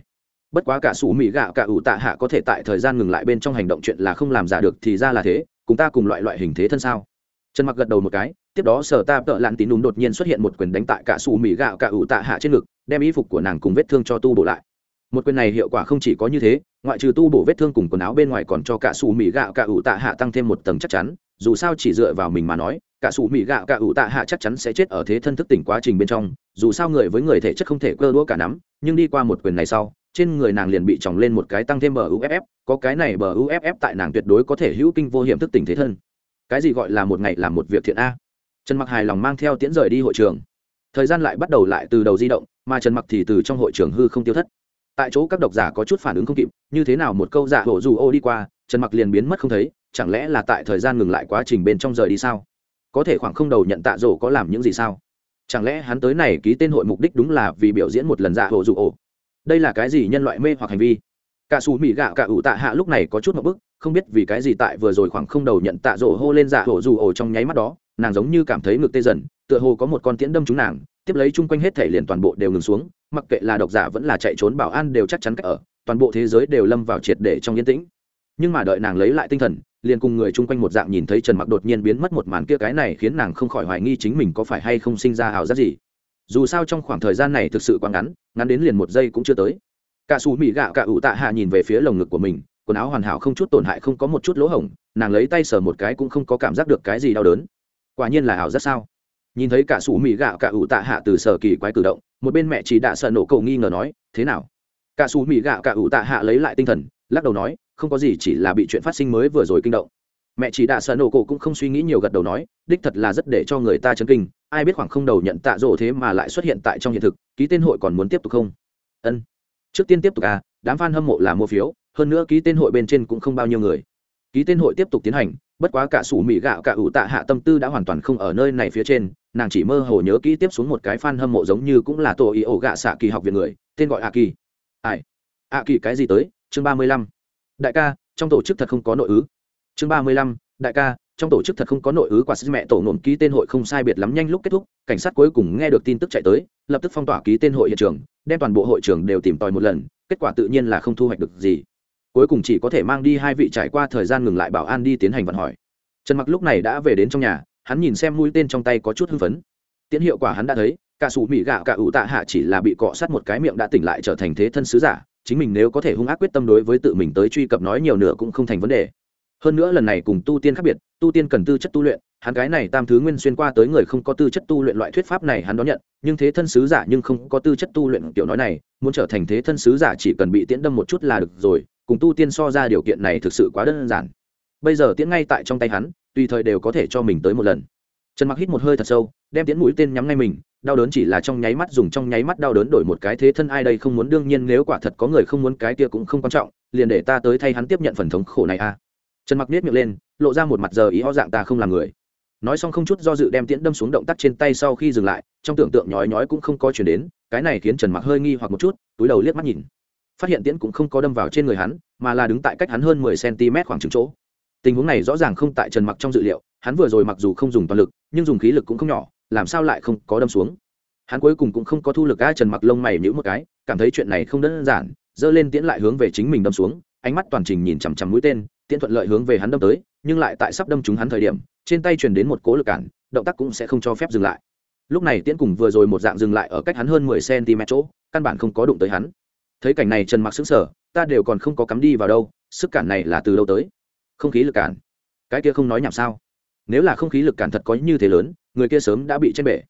Bất quá cả sủ mỹ gạo cả ủ tạ hạ có thể tại thời gian ngừng lại bên trong hành động chuyện là không làm giả được thì ra là thế, cùng ta cùng loại loại hình thế thân sao? Trần mặc gật đầu một cái, tiếp đó sở ta tợ lặn tín đúng đột nhiên xuất hiện một quyền đánh tại cả sủ mỹ gạo cả ủ tạ hạ trên ngực, đem y phục của nàng cùng vết thương cho tu bổ lại. Một quyền này hiệu quả không chỉ có như thế, ngoại trừ tu bổ vết thương cùng quần áo bên ngoài còn cho cả sủ mỹ gạo cả ủ tạ hạ tăng thêm một tầng chắc chắn, dù sao chỉ dựa vào mình mà nói cả sủ mỹ gạo cả ủ tạ hạ chắc chắn sẽ chết ở thế thân thức tỉnh quá trình bên trong, dù sao người với người thể chất không thể cơ đũa cả nắm, nhưng đi qua một quyền này sau, trên người nàng liền bị tròng lên một cái tăng thêm bờ uff có cái này bờ uff tại nàng tuyệt đối có thể hữu kinh vô hiểm thức tỉnh thế thân. Cái gì gọi là một ngày làm một việc thiện a? Trần mặc hài lòng mang theo tiễn rời đi hội trường. Thời gian lại bắt đầu lại từ đầu di động, mà trần mặc thì từ trong hội trường hư không tiêu thất. Tại chỗ các độc giả có chút phản ứng không kịp, như thế nào một câu giả hổ dù ô đi qua, trần mặc liền biến mất không thấy, chẳng lẽ là tại thời gian ngừng lại quá trình bên trong rời đi sao? Có thể khoảng không đầu nhận tạ rổ có làm những gì sao? Chẳng lẽ hắn tới này ký tên hội mục đích đúng là vì biểu diễn một lần dạ hồ dụ ổ? Đây là cái gì nhân loại mê hoặc hành vi? Cả xù mỹ gạo cả ủ tạ hạ lúc này có chút một bức, không biết vì cái gì tại vừa rồi khoảng không đầu nhận tạ rổ hô lên dạ hồ dụ ổ trong nháy mắt đó, nàng giống như cảm thấy ngực tê dần, tựa hồ có một con tiễn đâm chúng nàng, tiếp lấy chung quanh hết thể liền toàn bộ đều ngừng xuống, mặc kệ là độc giả vẫn là chạy trốn bảo an đều chắc chắn cách ở, toàn bộ thế giới đều lâm vào triệt để trong yên tĩnh. Nhưng mà đợi nàng lấy lại tinh thần liền cùng người chung quanh một dạng nhìn thấy trần mặc đột nhiên biến mất một màn kia cái này khiến nàng không khỏi hoài nghi chính mình có phải hay không sinh ra hào giác gì. Dù sao trong khoảng thời gian này thực sự quá ngắn ngắn đến liền một giây cũng chưa tới. Cả xù mỹ gạo cả ủ tạ hạ nhìn về phía lồng ngực của mình, quần áo hoàn hảo không chút tổn hại không có một chút lỗ hổng, nàng lấy tay sờ một cái cũng không có cảm giác được cái gì đau đớn. Quả nhiên là hào rất sao? Nhìn thấy cả xù mỹ gạo cả ủ tạ hạ từ sở kỳ quái cử động, một bên mẹ chỉ đã sợ nổ cầu nghi ngờ nói, thế nào? Cả xù mỹ gạo cả ủ tạ hạ lấy lại tinh thần, lắc đầu nói không có gì chỉ là bị chuyện phát sinh mới vừa rồi kinh động. Mẹ chỉ đạ sợ nổ cổ cũng không suy nghĩ nhiều gật đầu nói, đích thật là rất để cho người ta chấn kinh, ai biết khoảng không đầu nhận tạ rỗ thế mà lại xuất hiện tại trong hiện thực, ký tên hội còn muốn tiếp tục không? Ân. Trước tiên tiếp tục à đám f a n hâm mộ là mua phiếu, hơn nữa ký tên hội bên trên cũng không bao nhiêu người. Ký tên hội tiếp tục tiến hành, bất quá cả sủ mỹ gạo cả ủ tạ hạ tâm tư đã hoàn toàn không ở nơi này phía trên, nàng chỉ mơ hồ nhớ kỹ tiếp xuống một cái fan hâm mộ giống như cũng là tổ ý ổ gạ xạ kỳ học viện người, tên gọi a kỳ. Ai? A kỳ cái gì tới? Chương ba mươi lăm đại ca, trong tổ chức thật không có nội ứ. Chương ba mươi lăm, đại ca, trong tổ chức thật không có nội ứ quả sứ mẹ tổ ngộm ký tên hội không sai biệt lắm nhanh lúc kết thúc, cảnh sát cuối cùng nghe được tin tức chạy tới, lập tức phong tỏa ký tên hội hiện trường, đem toàn bộ hội trường đều tìm tòi một lần, kết quả tự nhiên là không thu hoạch được gì. Cuối cùng chỉ có thể mang đi hai vị trải qua thời gian ngừng lại bảo an đi tiến hành vận hỏi. Trần mặc lúc này đã về đến trong nhà, hắn nhìn xem mũi tên trong tay có chút hưng phấn. Tiễn hiệu quả hắn đã thấy, cả sủ mỹ gạo cả ủ tạ hạ chỉ là bị cọ sát một cái miệng đã tỉnh lại trở thành thế thân sứ giả chính mình nếu có thể hung ác quyết tâm đối với tự mình tới truy cập nói nhiều nữa cũng không thành vấn đề. Hơn nữa lần này cùng tu tiên khác biệt, tu tiên cần tư chất tu luyện, hắn cái này tam thứ nguyên xuyên qua tới người không có tư chất tu luyện loại thuyết pháp này hắn đón nhận, nhưng thế thân sứ giả nhưng không có tư chất tu luyện kiểu nói này, muốn trở thành thế thân sứ giả chỉ cần bị tiễn đâm một chút là được rồi, cùng tu tiên so ra điều kiện này thực sự quá đơn giản. Bây giờ tiễn ngay tại trong tay hắn, tùy thời đều có thể cho mình tới một lần trần mặc hít một hơi thật sâu, đem tiễn mũi tên nhắm ngay mình, đau đớn chỉ là trong nháy mắt dùng trong nháy mắt đau đớn đổi một cái thế thân ai đây không muốn, đương nhiên nếu quả thật có người không muốn cái kia cũng không quan trọng, liền để ta tới thay hắn tiếp nhận phần thống khổ này a. Trần mặc nết miệng lên, lộ ra một mặt giờ ý ho dạng ta không làm người. Nói xong không chút do dự đem tiễn đâm xuống động tác trên tay sau khi dừng lại, trong tưởng tượng nhói nhói cũng không có chuyển đến, cái này khiến trần mặc hơi nghi hoặc một chút, túi đầu liếc mắt nhìn. Phát hiện tiễn cũng không có đâm vào trên người hắn, mà là đứng tại cách hắn hơn mười cm khoảng trừng chỗ tình huống này rõ ràng không tại trần mặc trong dự liệu, hắn vừa rồi mặc dù không dùng toàn lực, nhưng dùng khí lực cũng không nhỏ, làm sao lại không có đâm xuống. Hắn cuối cùng cũng không có thu lực a trần mặc lông mày nhữ một cái, cảm thấy chuyện này không đơn giản, giơ lên tiễn lại hướng về chính mình đâm xuống, ánh mắt toàn trình nhìn chằm chằm mũi tên, tiễn thuận lợi hướng về hắn đâm tới, nhưng lại tại sắp đâm chúng hắn thời điểm, trên tay truyền đến một cố lực cản, động tác cũng sẽ không cho phép dừng lại. Lúc này tiễn cùng vừa rồi một dạng dừng lại ở cách hắn hơn mười cm chỗ, căn bản không có đụng tới hắn. Thấy cảnh này trần mặc sững sờ, ta đều còn không có cắm đi vào đâu, sức cản này là từ đâu tới? Không khí lực cản. Cái kia không nói nhảm sao? Nếu là không khí lực cản thật có như thế lớn, người kia sớm đã bị trên bể.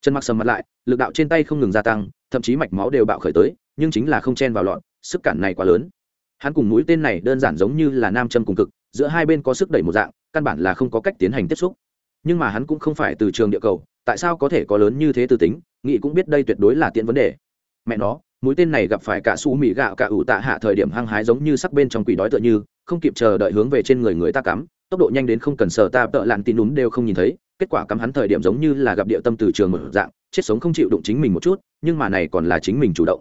Chân mặc sầm mặt lại, lực đạo trên tay không ngừng gia tăng, thậm chí mạch máu đều bạo khởi tới, nhưng chính là không chen vào lọn, sức cản này quá lớn. Hắn cùng mũi tên này đơn giản giống như là nam châm cùng cực, giữa hai bên có sức đẩy một dạng, căn bản là không có cách tiến hành tiếp xúc. Nhưng mà hắn cũng không phải từ trường địa cầu, tại sao có thể có lớn như thế từ tính nghị cũng biết đây tuyệt đối là tiện vấn đề. Mẹ nó, mũi tên này gặp phải cả su mì gạo cả ủ tạ hạ thời điểm hăng hái giống như sắc bên trong quỷ đói tựa như không kịp chờ đợi hướng về trên người người ta cắm, tốc độ nhanh đến không cần sờ ta, tợ lặn tin đúng đều không nhìn thấy, kết quả cắm hắn thời điểm giống như là gặp địa tâm từ trường một dạng, chết sống không chịu đụng chính mình một chút, nhưng mà này còn là chính mình chủ động.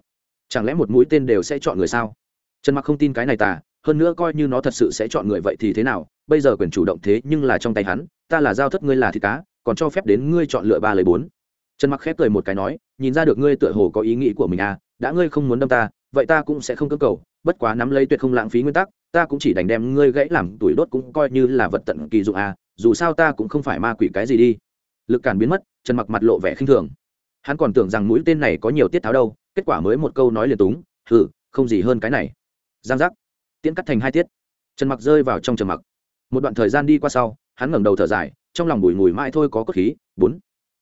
Chẳng lẽ một mũi tên đều sẽ chọn người sao? Trần mặc không tin cái này tà hơn nữa coi như nó thật sự sẽ chọn người vậy thì thế nào? Bây giờ quyền chủ động thế nhưng là trong tay hắn, ta là giao thất ngươi là thịt cá, còn cho phép đến ngươi chọn lựa ba lời bốn. Trần mặc khép cười một cái nói, nhìn ra được ngươi tựa hồ có ý nghĩ của mình à đã ngươi không muốn đâm ta vậy ta cũng sẽ không cơ cầu, bất quá nắm lấy tuyệt không lãng phí nguyên tắc, ta cũng chỉ đành đem ngươi gãy làm tuổi đốt cũng coi như là vật tận kỳ dụng à dù sao ta cũng không phải ma quỷ cái gì đi. Lực cản biến mất, trần mặc mặt lộ vẻ khinh thường. Hắn còn tưởng rằng mũi tên này có nhiều tiết tháo đâu, kết quả mới một câu nói liền túng, hừ, không gì hơn cái này. Giang giác. Tiễn cắt thành hai tiết. Trần mặc rơi vào trong trầm mặc. Một đoạn thời gian đi qua sau, hắn ngẩng đầu thở dài, trong lòng bùi ngùi mãi thôi có cốt khí. Bốn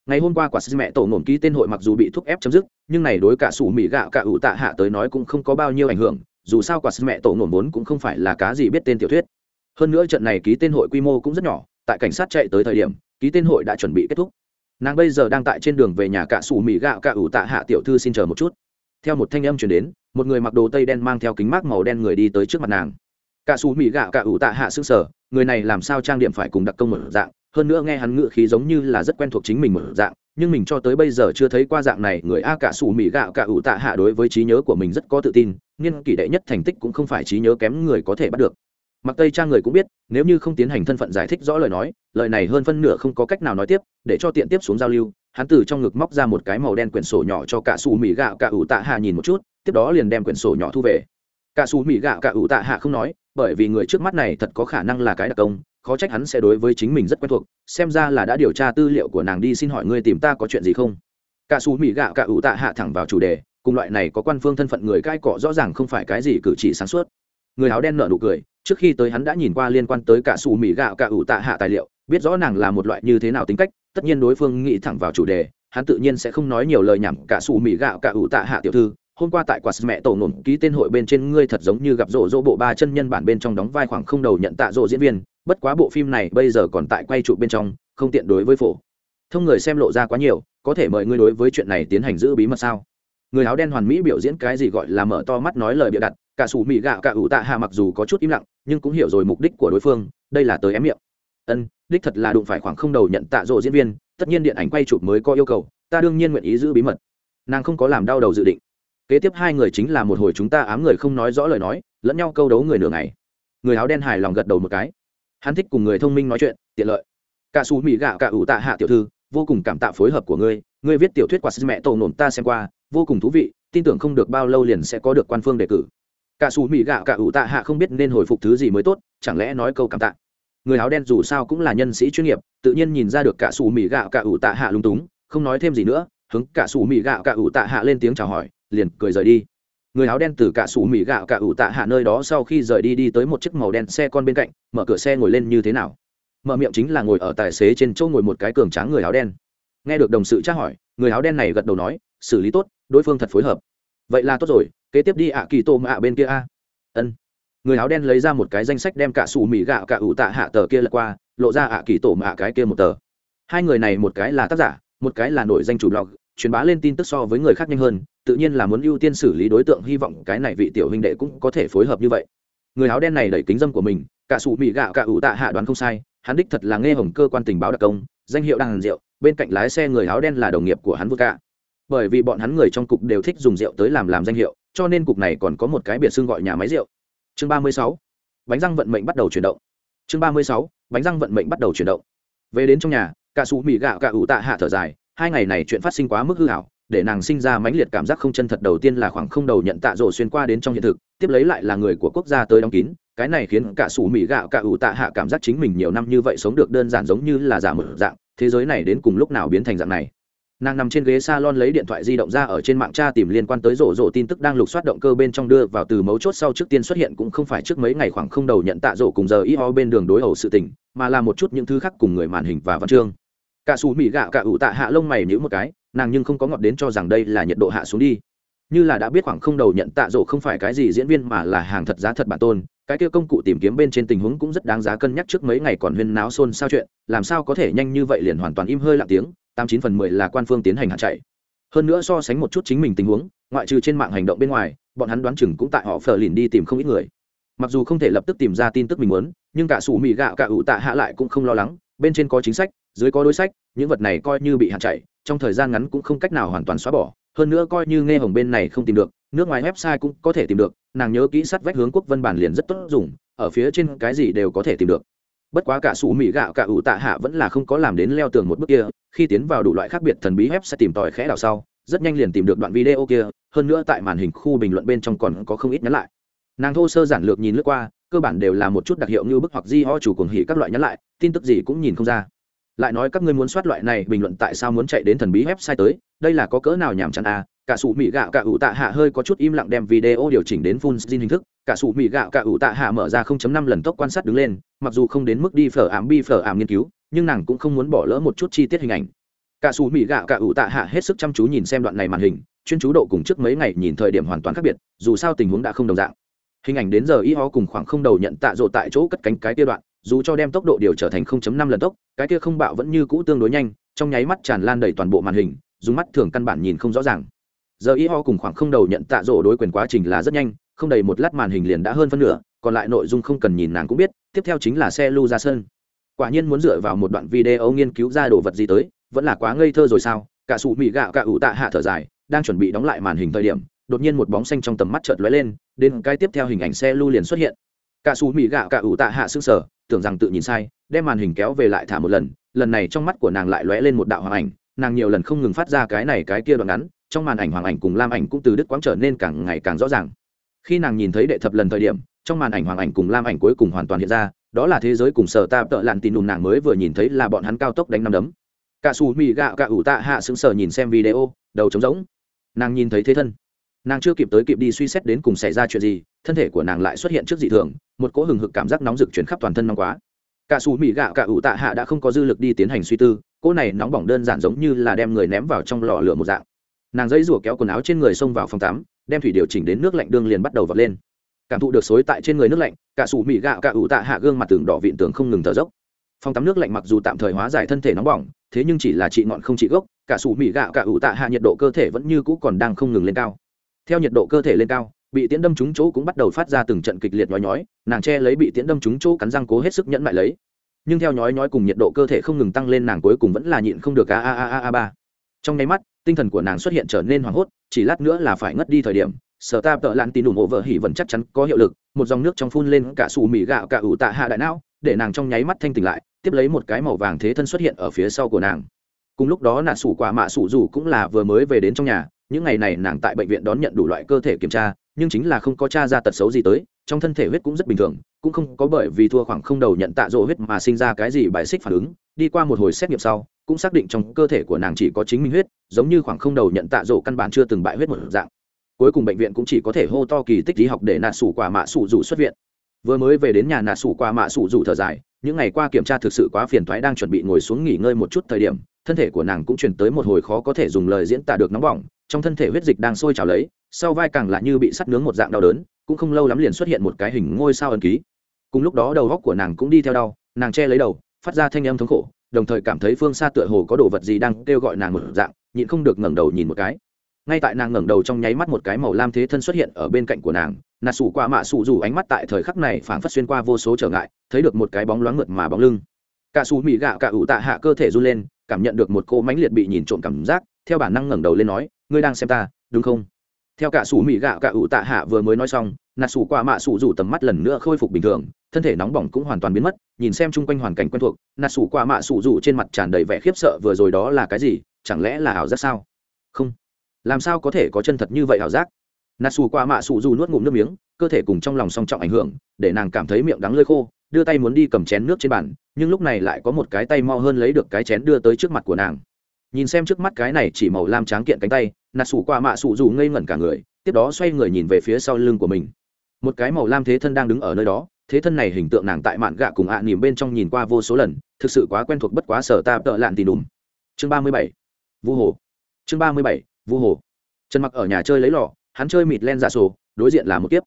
ngày hôm qua quả sư mẹ tổ ngổm ký tên hội mặc dù bị thúc ép chấm dứt, nhưng này đối cả sủ mỹ gạo cả ủ tạ hạ tới nói cũng không có bao nhiêu ảnh hưởng, dù sao quả sư mẹ tổ ngổm vốn cũng không phải là cá gì biết tên tiểu thuyết. Hơn nữa trận này ký tên hội quy mô cũng rất nhỏ, tại cảnh sát chạy tới thời điểm, ký tên hội đã chuẩn bị kết thúc. Nàng bây giờ đang tại trên đường về nhà cả sủ mỹ gạo cả ủ tạ hạ tiểu thư xin chờ một chút. Theo một thanh âm chuyển đến, một người mặc đồ tây đen mang theo kính mát màu đen người đi tới trước mặt nàng. Cả sủ mỹ gạo cả ủ tạ hạ xương sở người này làm sao trang điểm phải cùng đặc công một dạng hơn nữa nghe hắn ngự khí giống như là rất quen thuộc chính mình một dạng, nhưng mình cho tới bây giờ chưa thấy qua dạng này người a cả sủ mỹ gạo cả ủ tạ hạ đối với trí nhớ của mình rất có tự tin, nghiên kỷ đệ nhất thành tích cũng không phải trí nhớ kém người có thể bắt được. Mặc tây trang người cũng biết, nếu như không tiến hành thân phận giải thích rõ lời nói, lời này hơn phân nửa không có cách nào nói tiếp, để cho tiện tiếp xuống giao lưu, hắn từ trong ngực móc ra một cái màu đen quyển sổ nhỏ cho cả xù mỹ gạo cả ủ tạ hạ nhìn một chút, tiếp đó liền đem quyển sổ nhỏ thu về. Cả xù mỹ gạo cả ủ tạ hạ không nói, bởi vì người trước mắt này thật có khả năng là cái đặc công khó trách hắn sẽ đối với chính mình rất quen thuộc, xem ra là đã điều tra tư liệu của nàng đi xin hỏi ngươi tìm ta có chuyện gì không? Cả xù mỹ gạo cả ủ tạ hạ thẳng vào chủ đề, cùng loại này có quan phương thân phận người cai cọ rõ ràng không phải cái gì cử chỉ sáng suốt. Người áo đen nở nụ cười, trước khi tới hắn đã nhìn qua liên quan tới cả xù mỹ gạo cả ủ tạ hạ tài liệu, biết rõ nàng là một loại như thế nào tính cách, tất nhiên đối phương nghĩ thẳng vào chủ đề, hắn tự nhiên sẽ không nói nhiều lời nhảm cả xù mỹ gạo cả ủ tạ hạ tiểu thư hôm qua tại quạt mẹ tổ ngổm ký tên hội bên trên ngươi thật giống như gặp rộ rộ bộ ba chân nhân bản bên trong đóng vai khoảng không đầu nhận tạ rộ diễn viên, bất quá bộ phim này bây giờ còn tại quay trụ bên trong, không tiện đối với phổ. Thông người xem lộ ra quá nhiều, có thể mời ngươi đối với chuyện này tiến hành giữ bí mật sao? Người áo đen hoàn mỹ biểu diễn cái gì gọi là mở to mắt nói lời bịa đặt, cả sủ mỹ gạo cả ủ tạ hạ mặc dù có chút im lặng, nhưng cũng hiểu rồi mục đích của đối phương, đây là tới ém miệng. Ân, đích thật là đụng phải khoảng không đầu nhận tạ rộ diễn viên, tất nhiên điện ảnh quay chụp mới có yêu cầu, ta đương nhiên nguyện ý giữ bí mật. Nàng không có làm đau đầu dự định kế tiếp hai người chính là một hồi chúng ta ám người không nói rõ lời nói, lẫn nhau câu đấu người nửa ngày. Người áo đen hài lòng gật đầu một cái. Hắn thích cùng người thông minh nói chuyện, tiện lợi. Cả xù mỹ gạo cả ủ tạ hạ tiểu thư, vô cùng cảm tạ phối hợp của ngươi ngươi viết tiểu thuyết quạt sư mẹ tổ nổm ta xem qua, vô cùng thú vị, tin tưởng không được bao lâu liền sẽ có được quan phương đề cử. Cả xù mỹ gạo cả ủ tạ hạ không biết nên hồi phục thứ gì mới tốt, chẳng lẽ nói câu cảm tạ. Người áo đen dù sao cũng là nhân sĩ chuyên nghiệp, tự nhiên nhìn ra được cả xù mỹ gạo cả ủ tạ hạ lung túng, không nói thêm gì nữa hứng cả xù mỹ gạo cả ủ tạ hạ lên tiếng chào hỏi liền cười rời đi. Người áo đen từ cả sủ mỹ gạo cả ủ tạ hạ nơi đó sau khi rời đi đi tới một chiếc màu đen xe con bên cạnh, mở cửa xe ngồi lên như thế nào? Mở miệng chính là ngồi ở tài xế trên chỗ ngồi một cái cường tráng người áo đen. Nghe được đồng sự tra hỏi, người áo đen này gật đầu nói, xử lý tốt, đối phương thật phối hợp. Vậy là tốt rồi, kế tiếp đi ạ, kỳ tô ạ bên kia a. Ân. Người áo đen lấy ra một cái danh sách đem cả xù mỹ gạo cả ủ tạ hạ tờ kia lật qua, lộ ra ạ, kỳ tổ ạ cái kia một tờ. Hai người này một cái là tác giả, một cái là nổi danh chủ blog truyền bá lên tin tức so với người khác nhanh hơn, tự nhiên là muốn ưu tiên xử lý đối tượng, hy vọng cái này vị tiểu huynh đệ cũng có thể phối hợp như vậy. Người áo đen này đẩy kính dâm của mình, cả sụ mỹ gạo cả ủ tạ hạ đoán không sai, hắn đích thật là nghe hồng cơ quan tình báo đặc công, danh hiệu đang rượu, bên cạnh lái xe người áo đen là đồng nghiệp của hắn vừa cả bởi vì bọn hắn người trong cục đều thích dùng rượu tới làm làm danh hiệu, cho nên cục này còn có một cái biệt xưng gọi nhà máy rượu. Chương ba mươi sáu, bánh răng vận mệnh bắt đầu chuyển động. Chương ba mươi sáu, bánh răng vận mệnh bắt đầu chuyển động. Về đến trong nhà, cả sụ mỹ gạo cả ủ tạ hạ thở dài hai ngày này chuyện phát sinh quá mức hư hảo, để nàng sinh ra mãnh liệt cảm giác không chân thật đầu tiên là khoảng không đầu nhận tạ rổ xuyên qua đến trong hiện thực, tiếp lấy lại là người của quốc gia tới đóng kín, cái này khiến cả sủ mỹ gạo cả ủ tạ hạ cảm giác chính mình nhiều năm như vậy sống được đơn giản giống như là giả mở dạng, thế giới này đến cùng lúc nào biến thành dạng này. Nàng nằm trên ghế s a lon lấy điện thoại di động ra ở trên mạng tra tìm liên quan tới rổ rổ tin tức đang lục soát động cơ bên trong đưa vào từ mấu chốt sau trước tiên xuất hiện cũng không phải trước mấy ngày khoảng không đầu nhận tạ rổ cùng giờ y ho bên đường đối ẩu sự tình, mà là một chút những thứ khác cùng người màn hình và văn chương cả xù mỹ gạo cả ủ tạ hạ lông mày nhữ một cái, nàng nhưng không có ngọt đến cho rằng đây là nhiệt độ hạ xuống đi. Như là đã biết khoảng không đầu nhận tạ rổ không phải cái gì diễn viên mà là hàng thật giá thật bản tôn, cái kia công cụ tìm kiếm bên trên tình huống cũng rất đáng giá cân nhắc trước mấy ngày còn huyên náo xôn sao chuyện, làm sao có thể nhanh như vậy liền hoàn toàn im hơi lặng tiếng, tám chín phần mười là quan phương tiến hành hạ chạy. Hơn nữa so sánh một chút chính mình tình huống, ngoại trừ trên mạng hành động bên ngoài, bọn hắn đoán chừng cũng tại họ phờ lìn đi tìm không ít người. Mặc dù không thể lập tức tìm ra tin tức mình muốn, nhưng cả sủ mì gạo cả ủ tạ hạ lại cũng không lo lắng, bên trên có chính sách dưới có đối sách, những vật này coi như bị hạn chạy, trong thời gian ngắn cũng không cách nào hoàn toàn xóa bỏ. Hơn nữa coi như nghe hồng bên này không tìm được, nước ngoài website cũng có thể tìm được. Nàng nhớ kỹ sắt vách hướng quốc vân bản liền rất tốt dùng, ở phía trên cái gì đều có thể tìm được. Bất quá cả sủ mỹ gạo cả ủ tạ hạ vẫn là không có làm đến leo tường một bước kia. Khi tiến vào đủ loại khác biệt thần bí web sẽ tìm tòi khẽ đào sau, rất nhanh liền tìm được đoạn video kia. Hơn nữa tại màn hình khu bình luận bên trong còn có không ít nhắn lại. Nàng thô sơ giản lược nhìn lướt qua, cơ bản đều là một chút đặc hiệu như bức hoặc di ho chủ cuồng hỉ các loại nhắn lại, tin tức gì cũng nhìn không ra lại nói các ngươi muốn soát loại này bình luận tại sao muốn chạy đến thần bí website tới, đây là có cỡ nào nhảm chán à? Cả sụ mỹ gạo, cả ủ tạ hạ hơi có chút im lặng đem video điều chỉnh đến full screen hình thức. Cả sụ mỹ gạo, cả ủ tạ hạ mở ra 0.5 lần tốc quan sát đứng lên, mặc dù không đến mức đi phở ảm, bi phở ảm nghiên cứu, nhưng nàng cũng không muốn bỏ lỡ một chút chi tiết hình ảnh. Cả sụ mỹ gạo, cả ủ tạ hạ hết sức chăm chú nhìn xem đoạn này màn hình, chuyên chú độ cùng trước mấy ngày nhìn thời điểm hoàn toàn khác biệt, dù sao tình huống đã không đồng dạng. Hình ảnh đến giờ y ho cùng khoảng không đầu nhận tạ rộ tại chỗ cất cánh cái tiêu đoạn dù cho đem tốc độ điều trở thành 0.5 lần tốc, cái kia không bạo vẫn như cũ tương đối nhanh, trong nháy mắt tràn lan đầy toàn bộ màn hình, dùng mắt thường căn bản nhìn không rõ ràng. Giờ y ho cùng khoảng không đầu nhận tạ rộ đối quyền quá trình là rất nhanh, không đầy một lát màn hình liền đã hơn phân nửa, còn lại nội dung không cần nhìn nàng cũng biết, tiếp theo chính là xe lưu ra sân. Quả nhiên muốn dựa vào một đoạn video nghiên cứu ra đồ vật gì tới, vẫn là quá ngây thơ rồi sao? Cả sụ mị gạo cả ủ tạ hạ thở dài, đang chuẩn bị đóng lại màn hình thời điểm, đột nhiên một bóng xanh trong tầm mắt chợt lóe lên, đến cái tiếp theo hình ảnh xe lưu liền xuất hiện. Cả sụ mị gạo cả ủ tạ hạ sững sờ tưởng rằng tự nhìn sai, đem màn hình kéo về lại thả một lần lần này trong mắt của nàng lại lóe lên một đạo hoàng ảnh, nàng nhiều lần không ngừng phát ra cái này cái kia đoạn ngắn, trong màn ảnh hoàng ảnh cùng lam ảnh cũng từ đứt quãng trở nên càng ngày càng rõ ràng. Khi nàng nhìn thấy đệ thập lần thời điểm, trong màn ảnh hoàng ảnh cùng lam ảnh cuối cùng hoàn toàn hiện ra, đó là thế giới cùng sở ta tợ lặn tin đùn nàng mới vừa nhìn thấy là bọn hắn cao tốc đánh năm đấm. Cả xù mì gạo cả ủ tạ hạ sững sờ nhìn xem video, đầu trống rỗng. Nàng nhìn thấy thế thân nàng chưa kịp tới kịp đi suy xét đến cùng xảy ra chuyện gì, thân thể của nàng lại xuất hiện trước dị thường, một cỗ hừng hực cảm giác nóng rực chuyển khắp toàn thân nóng quá. Cả xù mỹ gạo cả ủ tạ hạ đã không có dư lực đi tiến hành suy tư, cỗ này nóng bỏng đơn giản giống như là đem người ném vào trong lò lửa một dạng. Nàng dây rủa kéo quần áo trên người xông vào phòng tắm, đem thủy điều chỉnh đến nước lạnh đương liền bắt đầu vọt lên. Cảm thụ được xối tại trên người nước lạnh, cả xù mỹ gạo cả ủ tạ hạ gương mặt tường đỏ vịn tường không ngừng thở dốc. Phòng tắm nước lạnh mặc dù tạm thời hóa giải thân thể nóng bỏng, thế nhưng chỉ là trị ngọn không trị gốc, cả xù mỹ gạo cả ủ tạ hạ nhiệt độ cơ thể vẫn như cũ còn đang không ngừng lên cao theo nhiệt độ cơ thể lên cao, bị tiễn đâm trúng chỗ cũng bắt đầu phát ra từng trận kịch liệt nhói nhói, nàng che lấy bị tiễn đâm trúng chỗ cắn răng cố hết sức nhẫn lại lấy. Nhưng theo nhói nhói cùng nhiệt độ cơ thể không ngừng tăng lên nàng cuối cùng vẫn là nhịn không được a a a a a ba. Trong nháy mắt, tinh thần của nàng xuất hiện trở nên hoảng hốt, chỉ lát nữa là phải ngất đi thời điểm, sở ta tợ lan tin đủ mộ vợ hỉ vẫn chắc chắn có hiệu lực, một dòng nước trong phun lên cả xù mì gạo cả ủ tạ hạ đại não, để nàng trong nháy mắt thanh tỉnh lại, tiếp lấy một cái màu vàng thế thân xuất hiện ở phía sau của nàng. Cùng lúc đó nà sủ quả mạ sủ dù cũng là vừa mới về đến trong nhà những ngày này nàng tại bệnh viện đón nhận đủ loại cơ thể kiểm tra, nhưng chính là không có cha ra tật xấu gì tới, trong thân thể huyết cũng rất bình thường, cũng không có bởi vì thua khoảng không đầu nhận tạ rộ huyết mà sinh ra cái gì bài xích phản ứng. Đi qua một hồi xét nghiệm sau, cũng xác định trong cơ thể của nàng chỉ có chính mình huyết, giống như khoảng không đầu nhận tạ rộ căn bản chưa từng bại huyết một dạng. Cuối cùng bệnh viện cũng chỉ có thể hô to kỳ tích lý học để nạ sủ quả mạ sủ rủ xuất viện. Vừa mới về đến nhà nạ sủ quả mạ sủ rủ thở dài, những ngày qua kiểm tra thực sự quá phiền thoái đang chuẩn bị ngồi xuống nghỉ ngơi một chút thời điểm, thân thể của nàng cũng chuyển tới một hồi khó có thể dùng lời diễn tả được nóng bỏng trong thân thể huyết dịch đang sôi trào lấy, sau vai càng lại như bị sắt nướng một dạng đau đớn, cũng không lâu lắm liền xuất hiện một cái hình ngôi sao ẩn ký. Cùng lúc đó đầu góc của nàng cũng đi theo đau, nàng che lấy đầu, phát ra thanh âm thống khổ, đồng thời cảm thấy phương xa tựa hồ có đồ vật gì đang kêu gọi nàng một dạng, nhịn không được ngẩng đầu nhìn một cái. Ngay tại nàng ngẩng đầu trong nháy mắt một cái màu lam thế thân xuất hiện ở bên cạnh của nàng nà sủ qua mạ sủ rủ ánh mắt tại thời khắc này phảng phất xuyên qua vô số trở ngại, thấy được một cái bóng loáng ngượt mà bóng lưng. Cả sủ mị gạo cả ủ tạ hạ cơ thể run lên, cảm nhận được một cô mánh liệt bị nhìn trộm cảm giác theo bản năng ngẩng đầu lên nói, ngươi đang xem ta, đúng không? Theo cả sủ mị gạo cả ủ tạ hạ vừa mới nói xong, nạt sủ qua mạ sủ rủ tầm mắt lần nữa khôi phục bình thường, thân thể nóng bỏng cũng hoàn toàn biến mất, nhìn xem chung quanh hoàn cảnh quen thuộc, nạt sủ qua mạ sủ rủ trên mặt tràn đầy vẻ khiếp sợ vừa rồi đó là cái gì, chẳng lẽ là ảo giác sao? Không. Làm sao có thể có chân thật như vậy ảo giác? Nạt sủ qua mạ Sủ dù nuốt ngụm nước miếng, cơ thể cùng trong lòng song trọng ảnh hưởng, để nàng cảm thấy miệng đắng lơi khô, đưa tay muốn đi cầm chén nước trên bàn, nhưng lúc này lại có một cái tay mo hơn lấy được cái chén đưa tới trước mặt của nàng nhìn xem trước mắt cái này chỉ màu lam tráng kiện cánh tay nà sủ qua mạ sủ dù ngây ngẩn cả người, tiếp đó xoay người nhìn về phía sau lưng của mình. Một cái màu lam thế thân đang đứng ở nơi đó, thế thân này hình tượng nàng tại mạn gạ cùng ạ à nỉm bên trong nhìn qua vô số lần, thực sự quá quen thuộc bất quá sở ta tợ lạn tì đùm chương ba mươi bảy, vu hồ. Chương ba mươi bảy, vu hồ. Trần mặc ở nhà chơi lấy lò, hắn chơi mịt len giả sổ, đối diện là một kiếp.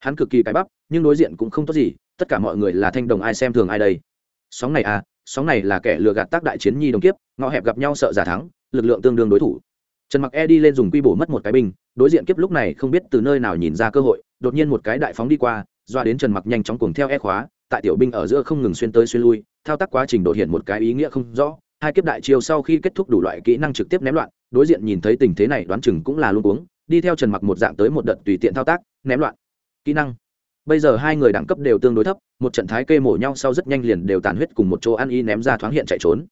Hắn cực kỳ cái bắp, nhưng đối diện cũng không tốt gì, tất cả mọi người là thanh đồng ai xem thường ai đây. Sóng này à sóng này là kẻ lừa gạt tác đại chiến nhi đồng kiếp, ngõ hẹp gặp nhau sợ giả thắng, lực lượng tương đương đối thủ. Trần mặc e đi lên dùng quy bổ mất một cái binh đối diện kiếp lúc này không biết từ nơi nào nhìn ra cơ hội, đột nhiên một cái đại phóng đi qua, doa đến trần mặc nhanh chóng cùng theo e khóa, tại tiểu binh ở giữa không ngừng xuyên tới xuyên lui, thao tác quá trình đột hiện một cái ý nghĩa không rõ, hai kiếp đại chiêu sau khi kết thúc đủ loại kỹ năng trực tiếp ném loạn, đối diện nhìn thấy tình thế này đoán chừng cũng là luôn uống đi theo trần mặc một dạng tới một đợt tùy tiện thao tác, ném loạn. Kỹ năng bây giờ hai người đẳng cấp đều tương đối thấp, một trận thái kê mổ nhau sau rất nhanh liền đều tàn huyết cùng một chỗ ăn y ném ra thoáng hiện chạy trốn.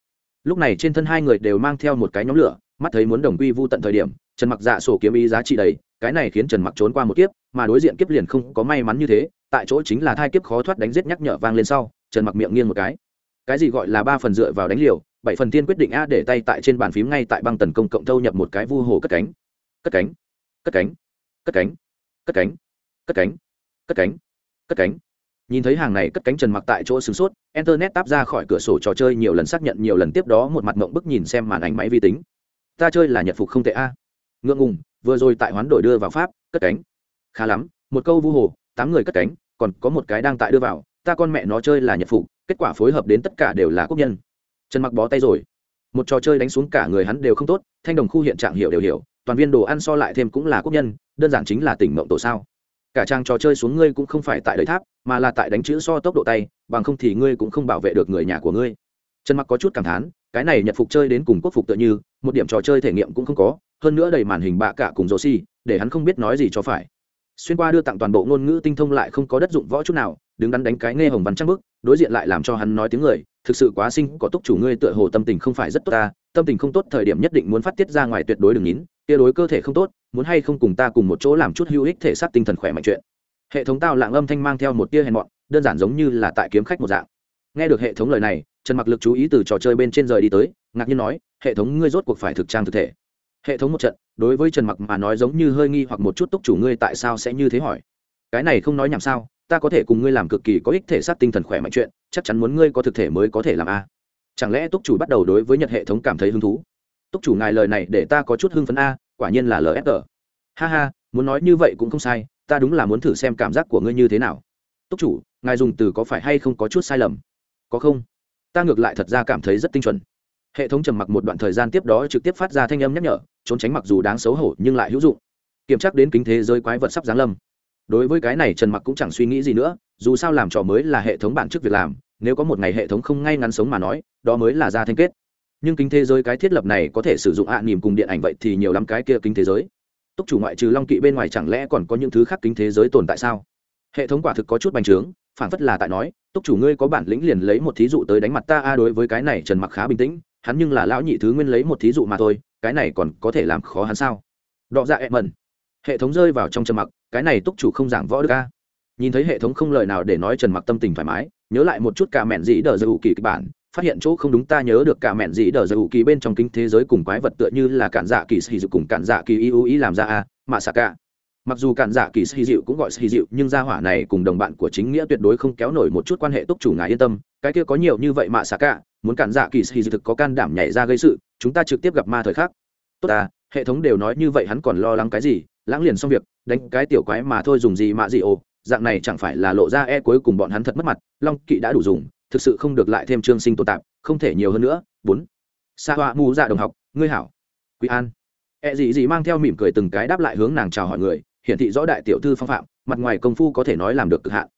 Lúc này trên thân hai người đều mang theo một cái nhóm lửa, mắt thấy muốn đồng quy vu tận thời điểm, trần mặc dạ sổ kiếm ý giá trị đầy, cái này khiến trần mặc trốn qua một kiếp, mà đối diện kiếp liền không có may mắn như thế, tại chỗ chính là thai kiếp khó thoát đánh giết nhắc nhở vang lên sau, trần mặc miệng nghiêng một cái. Cái gì gọi là ba phần dựa vào đánh liều, bảy phần tiên quyết định a để tay tại trên bàn phím ngay tại băng tần công cộng thâu nhập một cái vu hồ cất cánh. Cất cánh. Cất cánh. Cất cánh. Cất cánh. Cất cánh. Cất cánh cất cánh cất cánh. nhìn thấy hàng này cất cánh trần mặc tại chỗ sửng sốt, internet táp ra khỏi cửa sổ trò chơi nhiều lần xác nhận, nhiều lần tiếp đó một mặt mộng bức nhìn xem màn ảnh máy vi tính. Ta chơi là nhật phục không tệ a. Ngượng ngùng, vừa rồi tại hoán đổi đưa vào pháp, cất cánh. Khá lắm, một câu vu hồ, tám người cất cánh, còn có một cái đang tại đưa vào, ta con mẹ nó chơi là nhật phục, kết quả phối hợp đến tất cả đều là quốc nhân. Trần mặc bó tay rồi. Một trò chơi đánh xuống cả người hắn đều không tốt, thanh đồng khu hiện trạng hiểu đều hiểu, toàn viên đồ ăn so lại thêm cũng là quốc nhân, đơn giản chính là tỉnh mộng tổ sao cả trang trò chơi xuống ngươi cũng không phải tại đợi tháp, mà là tại đánh chữ so tốc độ tay, bằng không thì ngươi cũng không bảo vệ được người nhà của ngươi. Trần mặc có chút cảm thán, cái này nhật phục chơi đến cùng quốc phục tựa như, một điểm trò chơi thể nghiệm cũng không có, hơn nữa đầy màn hình bạ cả cùng rồ xi để hắn không biết nói gì cho phải. Xuyên qua đưa tặng toàn bộ ngôn ngữ tinh thông lại không có đất dụng võ chút nào, đứng đắn đánh cái nghe hồng văn trăng bức, đối diện lại làm cho hắn nói tiếng người, thực sự quá sinh có túc chủ ngươi tựa hồ tâm tình không phải rất tốt ta, tâm tình không tốt thời điểm nhất định muốn phát tiết ra ngoài tuyệt đối đừng nín kia đối cơ thể không tốt, muốn hay không cùng ta cùng một chỗ làm chút hữu ích thể xác tinh thần khỏe mạnh chuyện. Hệ thống tao lạng âm thanh mang theo một tia hèn mọn, đơn giản giống như là tại kiếm khách một dạng. Nghe được hệ thống lời này, trần mặc lực chú ý từ trò chơi bên trên rời đi tới, ngạc nhiên nói, hệ thống, ngươi rốt cuộc phải thực trang thực thể. Hệ thống một trận, đối với trần mặc mà nói giống như hơi nghi hoặc một chút túc chủ ngươi tại sao sẽ như thế hỏi. Cái này không nói nhảm sao, ta có thể cùng ngươi làm cực kỳ có ích thể xác tinh thần khỏe mạnh chuyện, chắc chắn muốn ngươi có thực thể mới có thể làm a. Chẳng lẽ túc chủ bắt đầu đối với nhật hệ thống cảm thấy hứng thú? Túc chủ ngài lời này để ta có chút hưng phấn a, quả nhiên là lfg ha ha, muốn nói như vậy cũng không sai, ta đúng là muốn thử xem cảm giác của ngươi như thế nào. Túc chủ, ngài dùng từ có phải hay không có chút sai lầm? Có không? Ta ngược lại thật ra cảm thấy rất tinh chuẩn. Hệ thống trầm mặc một đoạn thời gian tiếp đó trực tiếp phát ra thanh âm nhắc nhở, trốn tránh mặc dù đáng xấu hổ nhưng lại hữu dụng. Kiểm tra đến kính thế giới quái vật sắp giáng lâm. Đối với cái này trần mặc cũng chẳng suy nghĩ gì nữa, dù sao làm trò mới là hệ thống bản chức việc làm, nếu có một ngày hệ thống không ngay ngắn sống mà nói, đó mới là ra thanh kết nhưng kính thế giới cái thiết lập này có thể sử dụng ạ à, nỉm cùng điện ảnh vậy thì nhiều lắm cái kia kính thế giới. Túc chủ ngoại trừ long kỵ bên ngoài chẳng lẽ còn có những thứ khác kính thế giới tồn tại sao? Hệ thống quả thực có chút bành trướng phản phất là tại nói túc chủ ngươi có bản lĩnh liền lấy một thí dụ tới đánh mặt ta a đối với cái này trần mặc khá bình tĩnh hắn nhưng là lão nhị thứ nguyên lấy một thí dụ mà thôi cái này còn có thể làm khó hắn sao? Đọ dạ em mẩn hệ thống rơi vào trong trầm mặc cái này túc chủ không giảng võ được a. Nhìn thấy hệ thống không lời nào để nói trần mặc tâm tình thoải mái nhớ lại một chút cả mẹn dĩ đờ dư kỳ kịch bản phát hiện chỗ không đúng ta nhớ được cả mẹn dĩ đờ dầu kỳ bên trong kinh thế giới cùng quái vật tựa như là cản dạ kỳ sĩ dịu cùng cản dạ kỳ ưu ý làm ra a, mà xạ cả. Mặc dù cản dạ kỳ sĩ dịu cũng gọi sĩ dịu, nhưng gia hỏa này cùng đồng bạn của chính nghĩa tuyệt đối không kéo nổi một chút quan hệ túc chủ ngài yên tâm, cái kia có nhiều như vậy mà xạ cả, muốn cản dạ kỳ sĩ dịu thực có can đảm nhảy ra gây sự, chúng ta trực tiếp gặp ma thời khắc. Tốt ta, hệ thống đều nói như vậy hắn còn lo lắng cái gì, lãng liền xong việc, đánh cái tiểu quái mà thôi dùng gì mà gì ồ, dạng này chẳng phải là lộ ra e cuối cùng bọn hắn thật mất mặt, long kỵ đã đủ dùng thực sự không được lại thêm trương sinh tồn tạp, không thể nhiều hơn nữa. Bốn, sa hoa mù dạ đồng học, ngươi hảo. Quý an. E gì gì mang theo mỉm cười từng cái đáp lại hướng nàng chào hỏi người. Hiển thị rõ đại tiểu thư phong phạm, mặt ngoài công phu có thể nói làm được cực hạn.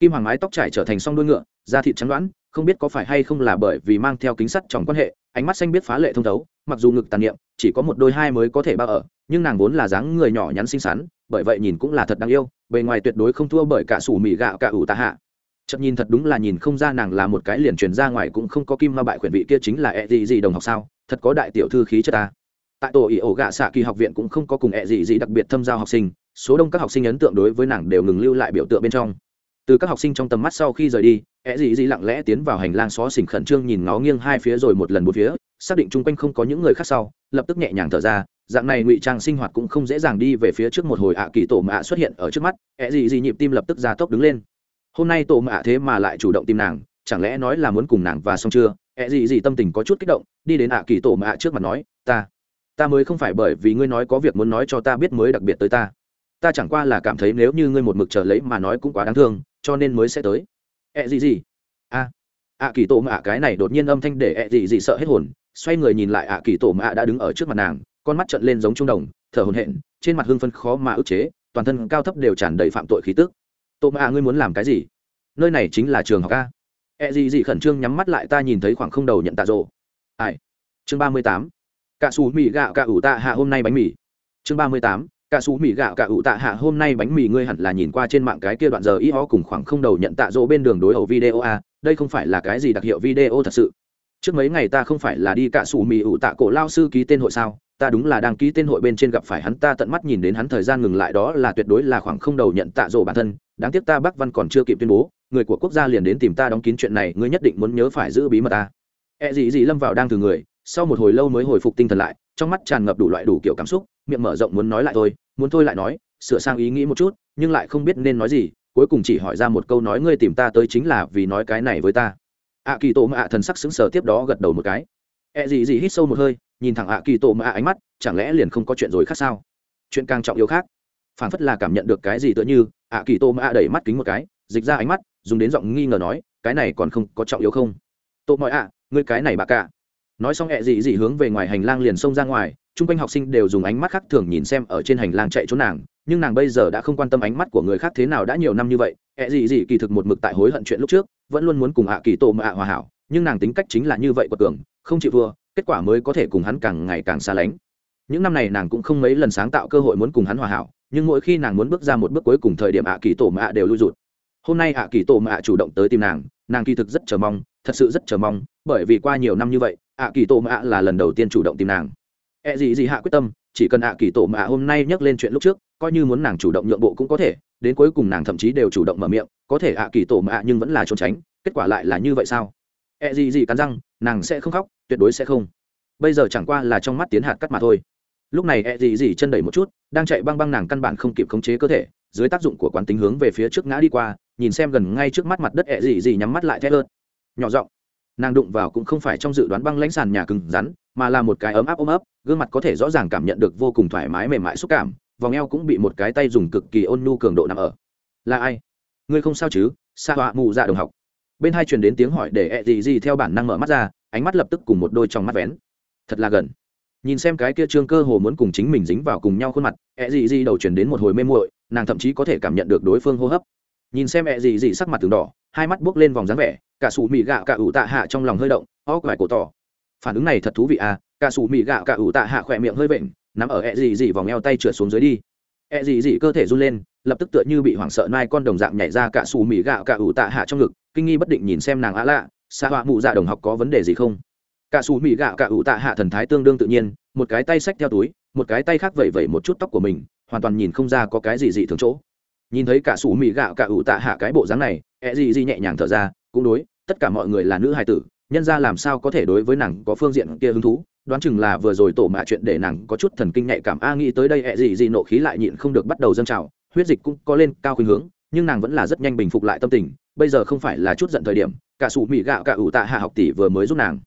Kim hoàng mái tóc trải trở thành song đuôi ngựa, da thịt trắng đoán, không biết có phải hay không là bởi vì mang theo kính sắt trong quan hệ, ánh mắt xanh biết phá lệ thông thấu, mặc dù ngực tàn niệm, chỉ có một đôi hai mới có thể bao ở, nhưng nàng vốn là dáng người nhỏ nhắn xinh xắn, bởi vậy nhìn cũng là thật đáng yêu, bề ngoài tuyệt đối không thua bởi cả sủ mì gạo cả ủ tạ hạ chợt nhìn thật đúng là nhìn không ra nàng là một cái liền truyền ra ngoài cũng không có kim ma bại khuyển vị kia chính là ẹ gì gì đồng học sao? Thật có đại tiểu thư khí chất ta. Tại tổ ỷ ổ gạ xạ kỳ học viện cũng không có cùng ẹ gì gì đặc biệt thâm giao học sinh, số đông các học sinh ấn tượng đối với nàng đều ngừng lưu lại biểu tượng bên trong. Từ các học sinh trong tầm mắt sau khi rời đi ẹ gì gì lặng lẽ tiến vào hành lang xó xỉnh khẩn trương nhìn ngó nghiêng hai phía rồi một lần một phía, xác định chung quanh không có những người khác sau, lập tức nhẹ nhàng thở ra, dạng này ngụy trang sinh hoạt cũng không dễ dàng đi về phía trước một hồi ạ kỳ tổ mạ xuất hiện ở trước mắt ẹ gì gì nhịp tim lập tức ra tốc đứng lên hôm nay tổ mạ thế mà lại chủ động tìm nàng, chẳng lẽ nói là muốn cùng nàng và xong chưa? Ẹ gì gì tâm tình có chút kích động, đi đến ạ kỳ tổ mạ trước mặt nói, ta ta mới không phải bởi vì ngươi nói có việc muốn nói cho ta biết mới đặc biệt tới ta. Ta chẳng qua là cảm thấy nếu như ngươi một mực chờ lấy mà nói cũng quá đáng thương, cho nên mới sẽ tới. Ẹ gì gì? A, ạ kỳ tổ mạ cái này đột nhiên âm thanh để ẹ gì gì sợ hết hồn, xoay người nhìn lại ạ kỳ tổ mạ đã đứng ở trước mặt nàng, con mắt trợn lên giống trung đồng, thở hồn hện trên mặt hưng phân khó mà ức chế, toàn thân cao thấp đều tràn đầy phạm tội khí tức tổ mạ ngươi muốn làm cái gì? Nơi này chính là trường học a. E gì gì khẩn trương nhắm mắt lại, ta nhìn thấy khoảng không đầu nhận tạ rộ ai? Chương ba mươi tám. Cà xù mì gạo cà ủ tạ hạ hôm nay bánh mì. Chương ba mươi tám. Cà xù mì gạo cà ủ tạ hạ hôm nay bánh mì, ngươi hẳn là nhìn qua trên mạng cái kia đoạn giờ y ho cùng khoảng không đầu nhận tạ rộ bên đường đối ẩu video a. Đây không phải là cái gì đặc hiệu video thật sự trước mấy ngày ta không phải là đi cả sủ mì ủ tạ cổ lao sư ký tên hội sao? Ta đúng là đang ký tên hội bên trên gặp phải hắn, ta tận mắt nhìn đến hắn thời gian ngừng lại đó là tuyệt đối là khoảng không đầu nhận tạ rộ bản thân. Đáng tiếc ta bắc văn còn chưa kịp tuyên bố, người của quốc gia liền đến tìm ta đóng kín chuyện này, ngươi nhất định muốn nhớ phải giữ bí mật ta. E gì gì lâm vào đang từ người, sau một hồi lâu mới hồi phục tinh thần lại, trong mắt tràn ngập đủ loại đủ kiểu cảm xúc, miệng mở rộng muốn nói lại thôi, muốn thôi lại nói, sửa sang ý nghĩ một chút, nhưng lại không biết nên nói gì, cuối cùng chỉ hỏi ra một câu nói, ngươi tìm ta tới chính là vì nói cái này với ta ạ kỳ tổ mà ạ thần sắc xứng sờ tiếp đó gật đầu một cái. E gì gì hít sâu một hơi, nhìn thẳng ạ kỳ tổ mà ạ ánh mắt, chẳng lẽ liền không có chuyện rồi khác sao? Chuyện càng trọng yếu khác. Phản phất là cảm nhận được cái gì tựa như ạ kỳ tổ mà ạ đẩy mắt kính một cái, dịch ra ánh mắt, dùng đến giọng nghi ngờ nói, cái này còn không có trọng yếu không? Tổ mọi ạ, ngươi cái này bà cả. Nói xong e ẹ gì gì hướng về ngoài hành lang liền xông ra ngoài, chung quanh học sinh đều dùng ánh mắt khác thường nhìn xem ở trên hành lang chạy trốn nàng nhưng nàng bây giờ đã không quan tâm ánh mắt của người khác thế nào đã nhiều năm như vậy ẹ gì gì kỳ thực một mực tại hối hận chuyện lúc trước vẫn luôn muốn cùng ạ kỳ tổ mà ạ hòa hảo nhưng nàng tính cách chính là như vậy của cường, không chịu thua kết quả mới có thể cùng hắn càng ngày càng xa lánh. Những năm này nàng cũng không mấy lần sáng tạo cơ hội muốn cùng hắn hòa hảo nhưng mỗi khi nàng muốn bước ra một bước cuối cùng thời điểm ạ kỳ tổ mà ạ đều lui rụt. Hôm nay ạ kỳ tổ mà ạ chủ động tới tìm nàng nàng kỳ thực rất chờ mong thật sự rất chờ mong bởi vì qua nhiều năm như vậy ạ kỳ tổ mà ạ là lần đầu tiên chủ động tìm nàng. Ẹ gì gì hạ quyết tâm chỉ cần ạ kỳ tổ mà ạ hôm nay nhắc lên chuyện lúc trước coi như muốn nàng chủ động nhượng bộ cũng có thể, đến cuối cùng nàng thậm chí đều chủ động mở miệng, có thể ạ, kỳ tổ mà ạ nhưng vẫn là trốn tránh, kết quả lại là như vậy sao? E gì gì cắn răng, nàng sẽ không khóc, tuyệt đối sẽ không. Bây giờ chẳng qua là trong mắt tiến hạt cắt mà thôi. Lúc này E gì gì chân đẩy một chút, đang chạy băng băng nàng căn bản không kịp khống chế cơ thể, dưới tác dụng của quán tính hướng về phía trước ngã đi qua, nhìn xem gần ngay trước mắt mặt đất E gì gì nhắm mắt lại thét hơn nhỏ giọng, nàng đụng vào cũng không phải trong dự đoán băng lãnh sàn nhà cứng rắn, mà là một cái ấm áp ôm ấp, gương mặt có thể rõ ràng cảm nhận được vô cùng thoải mái mềm mại xúc cảm vòng eo cũng bị một cái tay dùng cực kỳ ôn nhu cường độ nằm ở. Là ai? Ngươi không sao chứ? Xa họa mù dạ đồng học. Bên hai truyền đến tiếng hỏi để ẹ gì gì theo bản năng mở mắt ra, ánh mắt lập tức cùng một đôi trong mắt vén. Thật là gần. Nhìn xem cái kia trương cơ hồ muốn cùng chính mình dính vào cùng nhau khuôn mặt ẹ gì gì đầu truyền đến một hồi mê muội, nàng thậm chí có thể cảm nhận được đối phương hô hấp. Nhìn xem ẹ gì gì sắc mặt từng đỏ, hai mắt buốc lên vòng dáng vẻ, cả sủ mì gạo cả ủ tạ hạ trong lòng hơi động, óc vải cổ tỏ. Phản ứng này thật thú vị à cả sủ mì gạo cả ủ tạ hạ khỏe miệng hơi vện nắm ở ẹ gì gì vòng eo tay trượt xuống dưới đi. Ẹ gì gì cơ thể run lên, lập tức tựa như bị hoảng sợ nai con đồng dạng nhảy ra cả xù mì gạo cả ủ tạ hạ trong ngực, kinh nghi bất định nhìn xem nàng á lạ xa họa mụ dạ đồng học có vấn đề gì không? Cả xù mì gạo cả ủ tạ hạ thần thái tương đương tự nhiên, một cái tay xách theo túi, một cái tay khác vẩy vẩy một chút tóc của mình, hoàn toàn nhìn không ra có cái gì dị thường chỗ. Nhìn thấy cả xù mì gạo cả ủ tạ hạ cái bộ dáng này, ẹ gì gì nhẹ nhàng thở ra, cũng đối, tất cả mọi người là nữ hài tử, nhân ra làm sao có thể đối với nàng có phương diện kia hứng thú? Đoán chừng là vừa rồi tổ mạ chuyện để nàng có chút thần kinh nhạy cảm. A, nghĩ tới đây, ẹ gì gì nộ khí lại nhịn không được bắt đầu dâng trào. Huyết dịch cũng có lên cao khuynh hướng, nhưng nàng vẫn là rất nhanh bình phục lại tâm tình. Bây giờ không phải là chút giận thời điểm, cả sủ mì gạo cả ủ tạ hạ học tỷ vừa mới giúp nàng.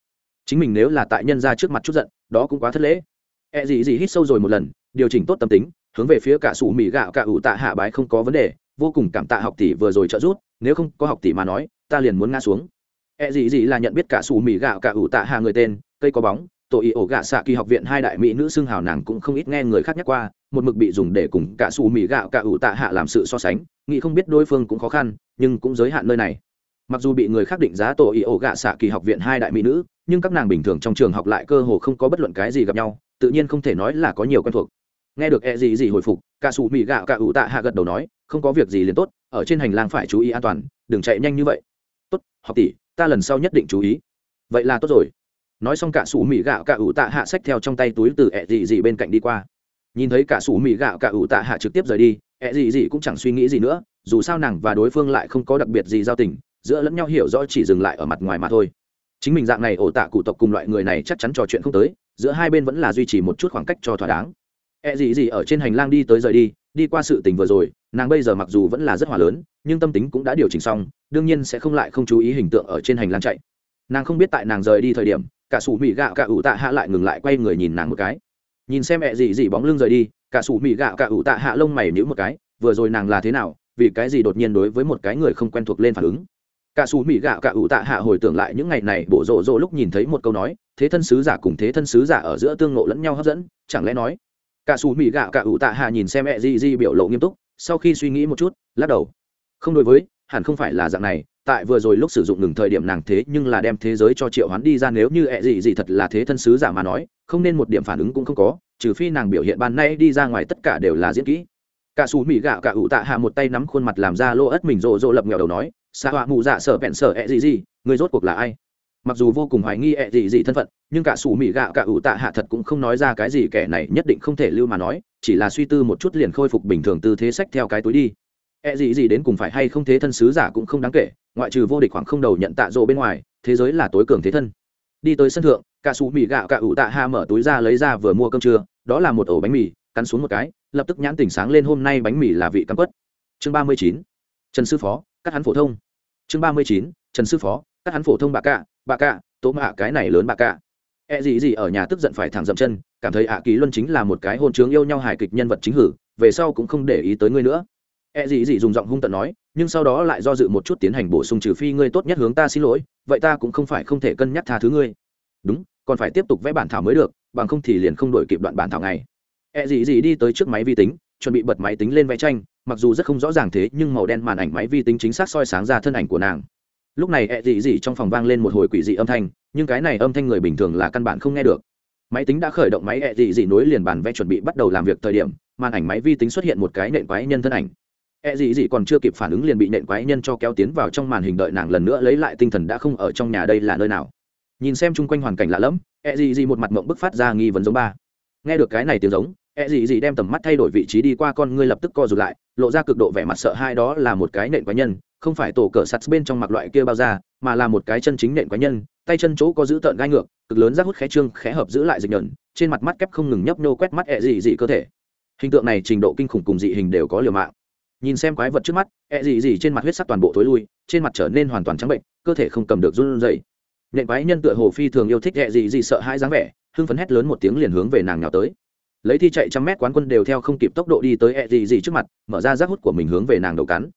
Chính mình nếu là tại nhân ra trước mặt chút giận, đó cũng quá thất lễ. Ẹ gì gì hít sâu rồi một lần, điều chỉnh tốt tâm tính, hướng về phía cả sủ mì gạo cả ủ tạ hạ bái không có vấn đề, vô cùng cảm tạ học tỷ vừa rồi trợ giúp, nếu không có học tỷ mà nói, ta liền muốn ngã xuống. E gì gì là nhận biết cả sủ mì gạo cả ủ tạ hạ người tên, cây có bóng Tội ý ổ gạ xạ kỳ học viện hai đại mỹ nữ xưng hào nàng cũng không ít nghe người khác nhắc qua, một mực bị dùng để cùng cả xù mì gạo cả ủ tạ hạ làm sự so sánh, nghĩ không biết đối phương cũng khó khăn, nhưng cũng giới hạn nơi này. Mặc dù bị người khác định giá tổ ý ổ gạ xạ kỳ học viện hai đại mỹ nữ, nhưng các nàng bình thường trong trường học lại cơ hồ không có bất luận cái gì gặp nhau, tự nhiên không thể nói là có nhiều quen thuộc. Nghe được e gì gì hồi phục, cả xù mì gạo cả ủ tạ hạ gật đầu nói, không có việc gì liền tốt, ở trên hành lang phải chú ý an toàn, đừng chạy nhanh như vậy. Tốt, học tỷ, ta lần sau nhất định chú ý. Vậy là tốt rồi nói xong cả sủ mì gạo cả ủ tạ hạ sách theo trong tay túi từ ẹ dị dị bên cạnh đi qua. Nhìn thấy cả sủ mì gạo cả ủ tạ hạ trực tiếp rời đi, ẹ dị dị cũng chẳng suy nghĩ gì nữa, dù sao nàng và đối phương lại không có đặc biệt gì giao tình, giữa lẫn nhau hiểu rõ chỉ dừng lại ở mặt ngoài mà thôi. Chính mình dạng này ổ tạ cụ tộc cùng loại người này chắc chắn trò chuyện không tới, giữa hai bên vẫn là duy trì một chút khoảng cách cho thỏa đáng. Ẹ dì dì ở trên hành lang đi tới rời đi đi qua sự tình vừa rồi, nàng bây giờ mặc dù vẫn là rất hòa lớn, nhưng tâm tính cũng đã điều chỉnh xong, đương nhiên sẽ không lại không chú ý hình tượng ở trên hành lang chạy. Nàng không biết tại nàng rời đi thời điểm cả sủ mỹ gạo cả ủ tạ hạ lại ngừng lại quay người nhìn nàng một cái. Nhìn xem mẹ gì gì bóng lưng rời đi, cả sủ mỹ gạo cả ủ tạ hạ lông mày nhữ một cái, vừa rồi nàng là thế nào, vì cái gì đột nhiên đối với một cái người không quen thuộc lên phản ứng. Cả sủ mỹ gạo cả ủ tạ hạ hồi tưởng lại những ngày này bổ rộ rộ lúc nhìn thấy một câu nói, thế thân sứ giả cùng thế thân sứ giả ở giữa tương ngộ lẫn nhau hấp dẫn, chẳng lẽ nói, cả sủ mỹ gạo cả ủ tạ hạ nhìn xem mẹ gì gì biểu lộ nghiêm túc, sau khi suy nghĩ một chút, lắc đầu. Không đối với, hẳn không phải là dạng này tại vừa rồi lúc sử dụng ngừng thời điểm nàng thế nhưng là đem thế giới cho triệu hoán đi ra nếu như ẹ gì gì thật là thế thân sứ giả mà nói, không nên một điểm phản ứng cũng không có, trừ phi nàng biểu hiện ban nay đi ra ngoài tất cả đều là diễn kỹ. Cả xù mỹ gạo cả ủ tạ hạ một tay nắm khuôn mặt làm ra lô ất mình rộ rộ lập nghèo đầu nói xa họa mụ dạ sở bẹn sở ẹ gì gì, người rốt cuộc là ai? Mặc dù vô cùng hoài nghi ẹ gì gì thân phận, nhưng cả sủ mỹ gạo cả ủ tạ hạ thật cũng không nói ra cái gì kẻ này nhất định không thể lưu mà nói, chỉ là suy tư một chút liền khôi phục bình thường tư thế sách theo cái túi đi. Ẹ gì gì đến cùng phải hay không thế thân sứ giả cũng không đáng kể ngoại trừ vô địch khoảng không đầu nhận tạ rộ bên ngoài, thế giới là tối cường thế thân. Đi tới sân thượng, cả xù mì gạo cả ủ tạ ha mở túi ra lấy ra vừa mua cơm trưa, đó là một ổ bánh mì, cắn xuống một cái, lập tức nhãn tỉnh sáng lên hôm nay bánh mì là vị cắm quất. Chương ba mươi chín, trần sư phó các hắn phổ thông. Chương ba mươi chín, trần sư phó các hắn phổ thông bà cạ bà cạ, tố mạ, cái này lớn bà cạ. E gì gì ở nhà tức giận phải thẳng dậm chân, cảm thấy ạ à ký luân chính là một cái hôn chướng yêu nhau hài kịch nhân vật chính hử, về sau cũng không để ý tới ngươi nữa. E gì gì dùng giọng hung tận nói, nhưng sau đó lại do dự một chút tiến hành bổ sung trừ phi ngươi tốt nhất hướng ta xin lỗi, vậy ta cũng không phải không thể cân nhắc tha thứ ngươi. Đúng, còn phải tiếp tục vẽ bản thảo mới được, bằng không thì liền không đổi kịp đoạn bản thảo này E gì gì đi tới trước máy vi tính, chuẩn bị bật máy tính lên vẽ tranh, mặc dù rất không rõ ràng thế nhưng màu đen màn ảnh máy vi tính chính xác soi sáng ra thân ảnh của nàng. Lúc này E gì gì trong phòng vang lên một hồi quỷ dị âm thanh, nhưng cái này âm thanh người bình thường là căn bản không nghe được. Máy tính đã khởi động máy E gì gì nối liền bàn vẽ chuẩn bị bắt đầu làm việc thời điểm, màn ảnh máy vi tính xuất hiện một cái nện quái nhân thân ảnh. E gì gì còn chưa kịp phản ứng liền bị nện quái nhân cho kéo tiến vào trong màn hình đợi nàng lần nữa lấy lại tinh thần đã không ở trong nhà đây là nơi nào. Nhìn xem chung quanh hoàn cảnh lạ lẫm E gì gì một mặt mộng bức phát ra nghi vấn giống ba. Nghe được cái này tiếng giống E gì gì đem tầm mắt thay đổi vị trí đi qua con ngươi lập tức co rụt lại, lộ ra cực độ vẻ mặt sợ hãi đó là một cái nện quái nhân, không phải tổ cỡ sắt bên trong mặc loại kia bao da, mà là một cái chân chính nện quái nhân, tay chân chỗ có giữ tợn gai ngược, cực lớn rác hút khẽ trương khẽ hợp giữ lại dịch nhẫn. trên mặt mắt kép không ngừng nhấp nhô quét mắt E gì gì cơ thể. Hình tượng này trình độ kinh khủng cùng dị hình đều có liều mạng nhìn xem quái vật trước mắt ẹ gì gì trên mặt huyết sắc toàn bộ thối lui trên mặt trở nên hoàn toàn trắng bệnh cơ thể không cầm được run rẩy. Nện quái nhân tựa hồ phi thường yêu thích ẹ gì gì sợ hãi dáng vẻ hưng phấn hét lớn một tiếng liền hướng về nàng nào tới. Lấy thi chạy trăm mét quán quân đều theo không kịp tốc độ đi tới ẹ gì gì trước mặt mở ra rác hút của mình hướng về nàng đầu cắn.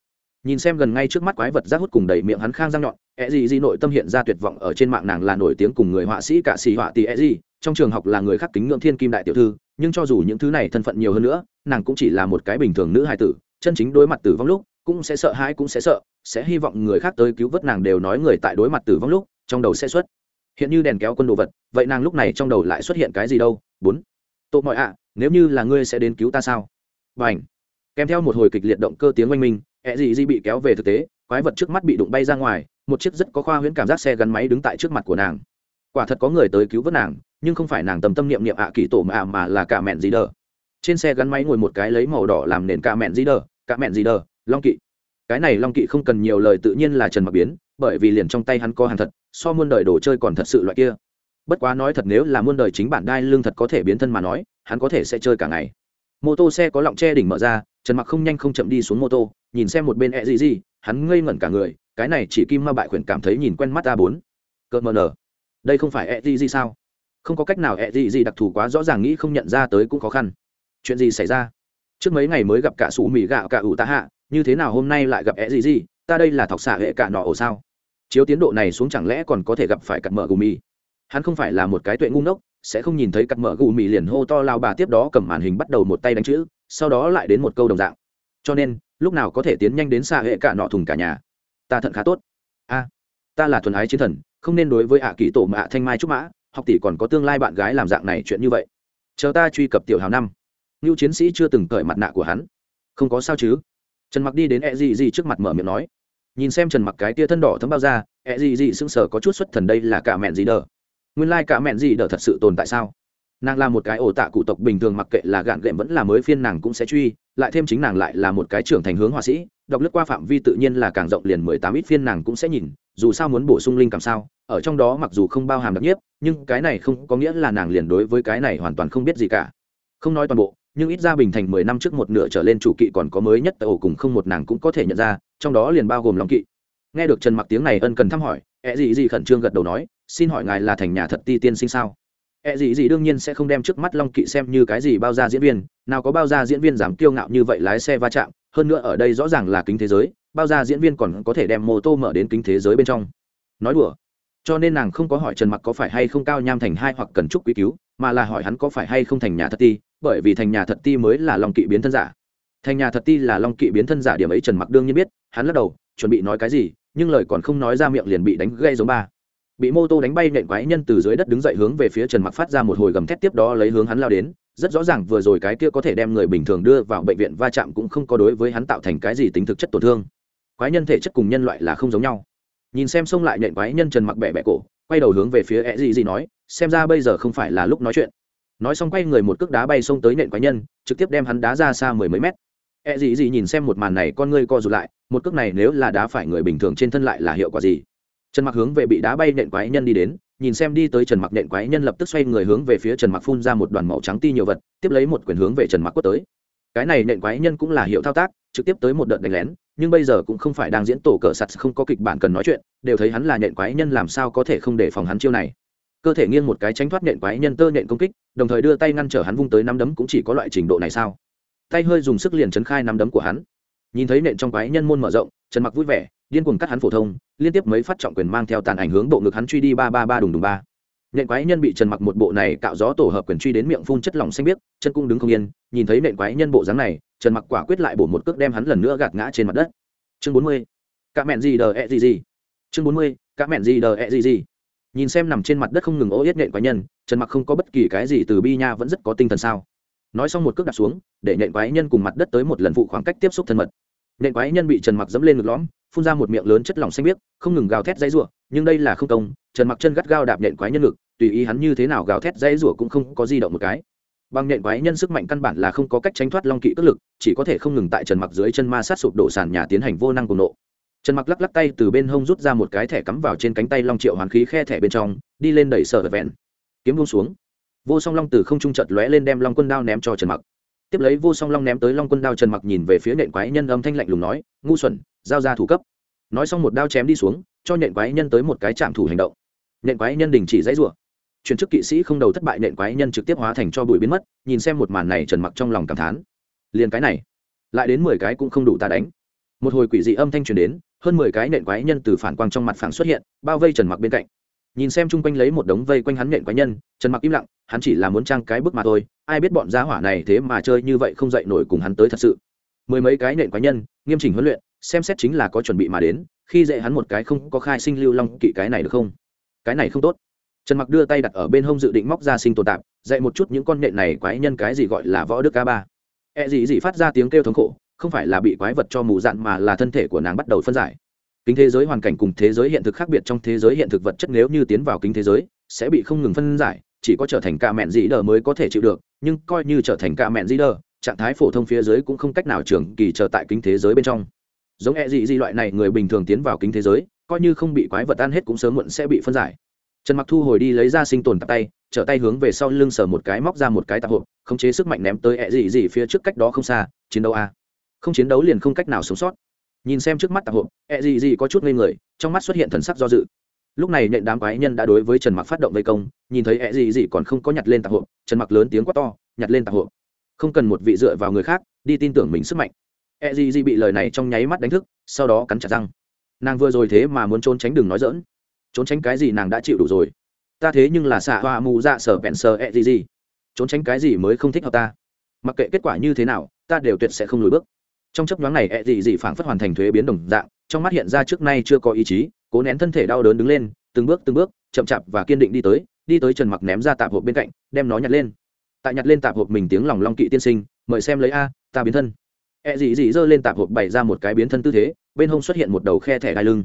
Nhìn xem gần ngay trước mắt quái vật rác hút cùng đầy miệng hắn khang răng nhọn ẹ gì gì nội tâm hiện ra tuyệt vọng ở trên mạng nàng là nổi tiếng cùng người họa sĩ cả xì họa tỷ ẹ gì, trong trường học là người khắc kính ngưỡng thiên kim đại tiểu thư nhưng cho dù những thứ này thân phận nhiều hơn nữa nàng cũng chỉ là một cái bình thường nữ hài tử chân chính đối mặt tử vong lúc, cũng sẽ sợ hãi, cũng sẽ sợ, sẽ hy vọng người khác tới cứu vớt nàng đều nói người tại đối mặt tử vong lúc, trong đầu sẽ xuất hiện như đèn kéo quân đồ vật, vậy nàng lúc này trong đầu lại xuất hiện cái gì đâu? Bốn. Tội mọi ạ, nếu như là ngươi sẽ đến cứu ta sao? Và ảnh kèm theo một hồi kịch liệt động cơ tiếng oanh minh ẹ dị dị bị kéo về thực tế, quái vật trước mắt bị đụng bay ra ngoài, một chiếc rất có khoa huyễn cảm giác xe gắn máy đứng tại trước mặt của nàng. Quả thật có người tới cứu vớt nàng, nhưng không phải nàng tầm tâm niệm niệm ạ kỳ tổ mà mà là cả mẹn gì đờ trên xe gắn máy ngồi một cái lấy màu đỏ làm nền cả mẹn gì đờ cả mẹn gì đờ long kỵ. Cái này long kỵ không cần nhiều lời tự nhiên là trần mặc biến, bởi vì liền trong tay hắn có hàng thật, so muôn đời đồ chơi còn thật sự loại kia. Bất quá nói thật nếu là muôn đời chính bản đai lương thật có thể biến thân mà nói, hắn có thể sẽ chơi cả ngày. Mô tô xe có lọng che đỉnh mở ra, trần mặc không nhanh không chậm đi xuống mô tô, nhìn xem một bên e gì gì hắn ngây ngẩn cả người, cái này chỉ kim ma bại khuyển cảm thấy nhìn quen mắt a bốn. Cợt mờ nở đây không phải e gì gì sao? Không có cách nào e gì gì đặc thù quá rõ ràng nghĩ không nhận ra tới cũng khó khăn chuyện gì xảy ra? Trước mấy ngày mới gặp cả sủ mì gạo cả ủ ta hạ, như thế nào hôm nay lại gặp e gì gì? Ta đây là thọc xạ hệ cả nọ ổ sao? Chiếu tiến độ này xuống chẳng lẽ còn có thể gặp phải cặp mở gù mì? Hắn không phải là một cái tuệ ngu ngốc, sẽ không nhìn thấy cặp mở gù mì liền hô to lao bà tiếp đó cầm màn hình bắt đầu một tay đánh chữ, sau đó lại đến một câu đồng dạng. Cho nên, lúc nào có thể tiến nhanh đến xa hệ cả nọ thùng cả nhà? Ta thận khá tốt. A, ta là thuần ái chiến thần, không nên đối với ạ kỳ tổ mạ thanh mai trúc mã, học tỷ còn có tương lai bạn gái làm dạng này chuyện như vậy. Chờ ta truy cập tiểu hào năm ngưu chiến sĩ chưa từng cởi mặt nạ của hắn. Không có sao chứ? Trần mặc đi đến e gì gì trước mặt mở miệng nói. Nhìn xem trần mặc cái tia thân đỏ thấm bao ra e gì gì sững sờ có chút xuất thần đây là cả mẹn gì đờ? Nguyên lai cả mẹn gì đờ thật sự tồn tại sao? Nàng là một cái ổ tạ cụ tộc bình thường mặc kệ là gạn gệm vẫn là mới phiên nàng cũng sẽ truy, lại thêm chính nàng lại là một cái trưởng thành hướng họa sĩ, đọc lướt qua phạm vi tự nhiên là càng rộng liền mười tám ít phiên nàng cũng sẽ nhìn, dù sao muốn bổ sung linh cảm sao, ở trong đó mặc dù không bao hàm đặc nhiếp, nhưng cái này không có nghĩa là nàng liền đối với cái này hoàn toàn không biết gì cả. Không nói toàn bộ nhưng ít ra bình thành mười năm trước một nửa trở lên chủ kỵ còn có mới nhất tại ổ cùng không một nàng cũng có thể nhận ra, trong đó liền bao gồm long kỵ. Nghe được trần mặc tiếng này ân cần thăm hỏi ẹ gì gì khẩn trương gật đầu nói, xin hỏi ngài là thành nhà thật ti tiên sinh sao? Ẹ gì gì đương nhiên sẽ không đem trước mắt long kỵ xem như cái gì bao ra diễn viên, nào có bao ra diễn viên dám kiêu ngạo như vậy lái xe va chạm, hơn nữa ở đây rõ ràng là kính thế giới, bao ra diễn viên còn có thể đem mô tô mở đến kính thế giới bên trong. Nói đùa. Cho nên nàng không có hỏi trần mặc có phải hay không cao nham thành hai hoặc cần chúc quý cứu mà là hỏi hắn có phải hay không thành nhà thật ti, bởi vì thành nhà thật ti mới là long kỵ biến thân giả. Thành nhà thật ti là long kỵ biến thân giả điểm ấy trần mặc đương nhiên biết, hắn lắc đầu, chuẩn bị nói cái gì, nhưng lời còn không nói ra miệng liền bị đánh gây giống ba. Bị mô tô đánh bay nện quái nhân từ dưới đất đứng dậy hướng về phía trần mặc phát ra một hồi gầm thét tiếp đó lấy hướng hắn lao đến, rất rõ ràng vừa rồi cái kia có thể đem người bình thường đưa vào bệnh viện va chạm cũng không có đối với hắn tạo thành cái gì tính thực chất tổn thương. Quái nhân thể chất cùng nhân loại là không giống nhau. Nhìn xem xông lại nện quái nhân trần mặc bẹ bẹ cổ, quay đầu hướng về phía e gì gì nói xem ra bây giờ không phải là lúc nói chuyện. Nói xong quay người một cước đá bay xông tới nện quái nhân, trực tiếp đem hắn đá ra xa mười mấy mét. Ẹ gì gì nhìn xem một màn này, con ngươi co rụt lại, một cước này nếu là đá phải người bình thường trên thân lại là hiệu quả gì? Trần mặc hướng về bị đá bay nện quái nhân đi đến, nhìn xem đi tới trần mặc nện quái nhân lập tức xoay người hướng về phía trần mặc phun ra một đoàn màu trắng ti nhiều vật, tiếp lấy một quyền hướng về trần mặc quất tới. Cái này nện quái nhân cũng là hiệu thao tác, trực tiếp tới một đợt đánh lén, nhưng bây giờ cũng không phải đang diễn tổ cờ sạt, không có kịch bản cần nói chuyện, đều thấy hắn là nện quái nhân làm sao có thể không để phòng hắn chiêu này cơ thể nghiêng một cái tránh thoát nện quái nhân tơ nện công kích, đồng thời đưa tay ngăn trở hắn vung tới năm đấm cũng chỉ có loại trình độ này sao? Tay hơi dùng sức liền chấn khai năm đấm của hắn. Nhìn thấy nện trong quái nhân môn mở rộng, trần mặc vui vẻ, điên cuồng cắt hắn phổ thông, liên tiếp mấy phát trọng quyền mang theo tàn ảnh hướng bộ ngực hắn truy đi ba ba ba đùng đùng ba. Nện quái nhân bị trần mặc một bộ này cạo gió tổ hợp quyền truy đến miệng phun chất lỏng xanh biếc, chân cung đứng không yên, nhìn thấy nện quái nhân bộ dáng này, trần mặc quả quyết lại bổ một cước đem hắn lần nữa gạt ngã trên mặt đất. Chương bốn mươi. Cả mẹn gì đờ ẹ gì gì? Chương bốn mươi. Cả mẹn gì đờ ẹ gì gì? Nhìn xem nằm trên mặt đất không ngừng ô yết nện quái nhân, trần mặc không có bất kỳ cái gì từ bi nha vẫn rất có tinh thần sao? Nói xong một cước đặt xuống, để nện quái nhân cùng mặt đất tới một lần phụ khoảng cách tiếp xúc thân mật. Nện quái nhân bị trần mặc dẫm lên ngực lõm, phun ra một miệng lớn chất lỏng xanh biếc, không ngừng gào thét dãy rủa, nhưng đây là không công, trần mặc chân gắt gao đạp nện quái nhân ngực, tùy ý hắn như thế nào gào thét dãy rủa cũng không có di động một cái. Bằng nện quái nhân sức mạnh căn bản là không có cách tránh thoát long kỵ cất lực, chỉ có thể không ngừng tại trần mặc dưới chân ma sát sụp đổ sàn nhà tiến hành vô năng cùng nộ trần mặc lắc lắc tay từ bên hông rút ra một cái thẻ cắm vào trên cánh tay long triệu hoàn khí khe thẻ bên trong, đi lên đẩy sợ vẹn. Kiếm buông xuống. Vô song long từ không trung chợt lóe lên đem long quân đao ném cho trần mặc. Tiếp lấy vô song long ném tới long quân đao, trần mặc nhìn về phía nện quái nhân âm thanh lạnh lùng nói, ngu xuẩn, giao ra thủ cấp. Nói xong một đao chém đi xuống, cho nện quái nhân tới một cái chạm thủ hành động. Nện quái nhân đình chỉ dãy rủa. Chuyển chức kỵ sĩ không đầu thất bại nện quái nhân trực tiếp hóa thành cho bụi biến mất, nhìn xem một màn này, trần mặc trong lòng cảm thán. Liền cái này, lại đến mười cái cũng không đủ ta đánh một hồi quỷ dị âm thanh truyền đến, hơn mười cái nện quái nhân từ phản quang trong mặt phẳng xuất hiện, bao vây trần mặc bên cạnh. Nhìn xem chung quanh lấy một đống vây quanh hắn nện quái nhân, trần mặc im lặng, hắn chỉ là muốn trang cái bức mà thôi, ai biết bọn giá hỏa này thế mà chơi như vậy không dậy nổi cùng hắn tới thật sự. Mười mấy cái nện quái nhân, nghiêm chỉnh huấn luyện, xem xét chính là có chuẩn bị mà đến, khi dễ hắn một cái không có khai sinh lưu long kỵ cái này được không? Cái này không tốt. Trần mặc đưa tay đặt ở bên hông dự định móc ra sinh tồn tạp, dạy một chút những con nện này quái nhân cái gì gọi là võ đức ca ba. E gì gì phát ra tiếng kêu thống khổ không phải là bị quái vật cho mù dạn mà là thân thể của nàng bắt đầu phân giải. Kính thế giới hoàn cảnh cùng thế giới hiện thực khác biệt trong thế giới hiện thực vật chất nếu như tiến vào kính thế giới, sẽ bị không ngừng phân giải, chỉ có trở thành ca mẹn dĩ đờ mới có thể chịu được, nhưng coi như trở thành ca mẹn dĩ đờ, trạng thái phổ thông phía dưới cũng không cách nào trường kỳ trở tại kính thế giới bên trong. Giống e dị dị loại này người bình thường tiến vào kính thế giới, coi như không bị quái vật ăn hết cũng sớm muộn sẽ bị phân giải. Trần mặc thu hồi đi lấy ra sinh tồn tạp tay, trở tay hướng về sau lưng sờ một cái móc ra một cái tạp hộp, khống chế sức mạnh ném tới ẹ dị dị phía trước cách đó không xa, chiến đấu a không chiến đấu liền không cách nào sống sót. Nhìn xem trước mắt tạp hộp ẹ gì gì có chút ngây người, trong mắt xuất hiện thần sắc do dự. Lúc này nện đám quái nhân đã đối với trần mặc phát động vây công, nhìn thấy ẹ gì gì còn không có nhặt lên tạp hộp, trần mặc lớn tiếng quát to, nhặt lên tạp hộp. Không cần một vị dựa vào người khác, đi tin tưởng mình sức mạnh. Ẹ gì gì bị lời này trong nháy mắt đánh thức, sau đó cắn chặt răng. Nàng vừa rồi thế mà muốn trốn tránh đừng nói dỡn trốn tránh cái gì nàng đã chịu đủ rồi. Ta thế nhưng là xạ hoa mù dạ sở bẹn sờ ẹ gì gì. Trốn tránh cái gì mới không thích hợp ta? Mặc kệ kết quả như thế nào, ta đều tuyệt sẽ không lùi bước trong chấp nhoáng này, ẹ dị dị phảng phất hoàn thành thuế biến đồng dạng, trong mắt hiện ra trước nay chưa có ý chí, cố nén thân thể đau đớn đứng lên, từng bước từng bước, chậm chạp và kiên định đi tới đi tới trần mặc ném ra tạp hộp bên cạnh, đem nó nhặt lên. Tại nhặt lên tạp hộp mình tiếng lòng long kỵ tiên sinh, mời xem lấy a, ta biến thân. Ẹ dị dị giơ lên tạp hộp bày ra một cái biến thân tư thế, bên hông xuất hiện một đầu khe thẻ đai lưng.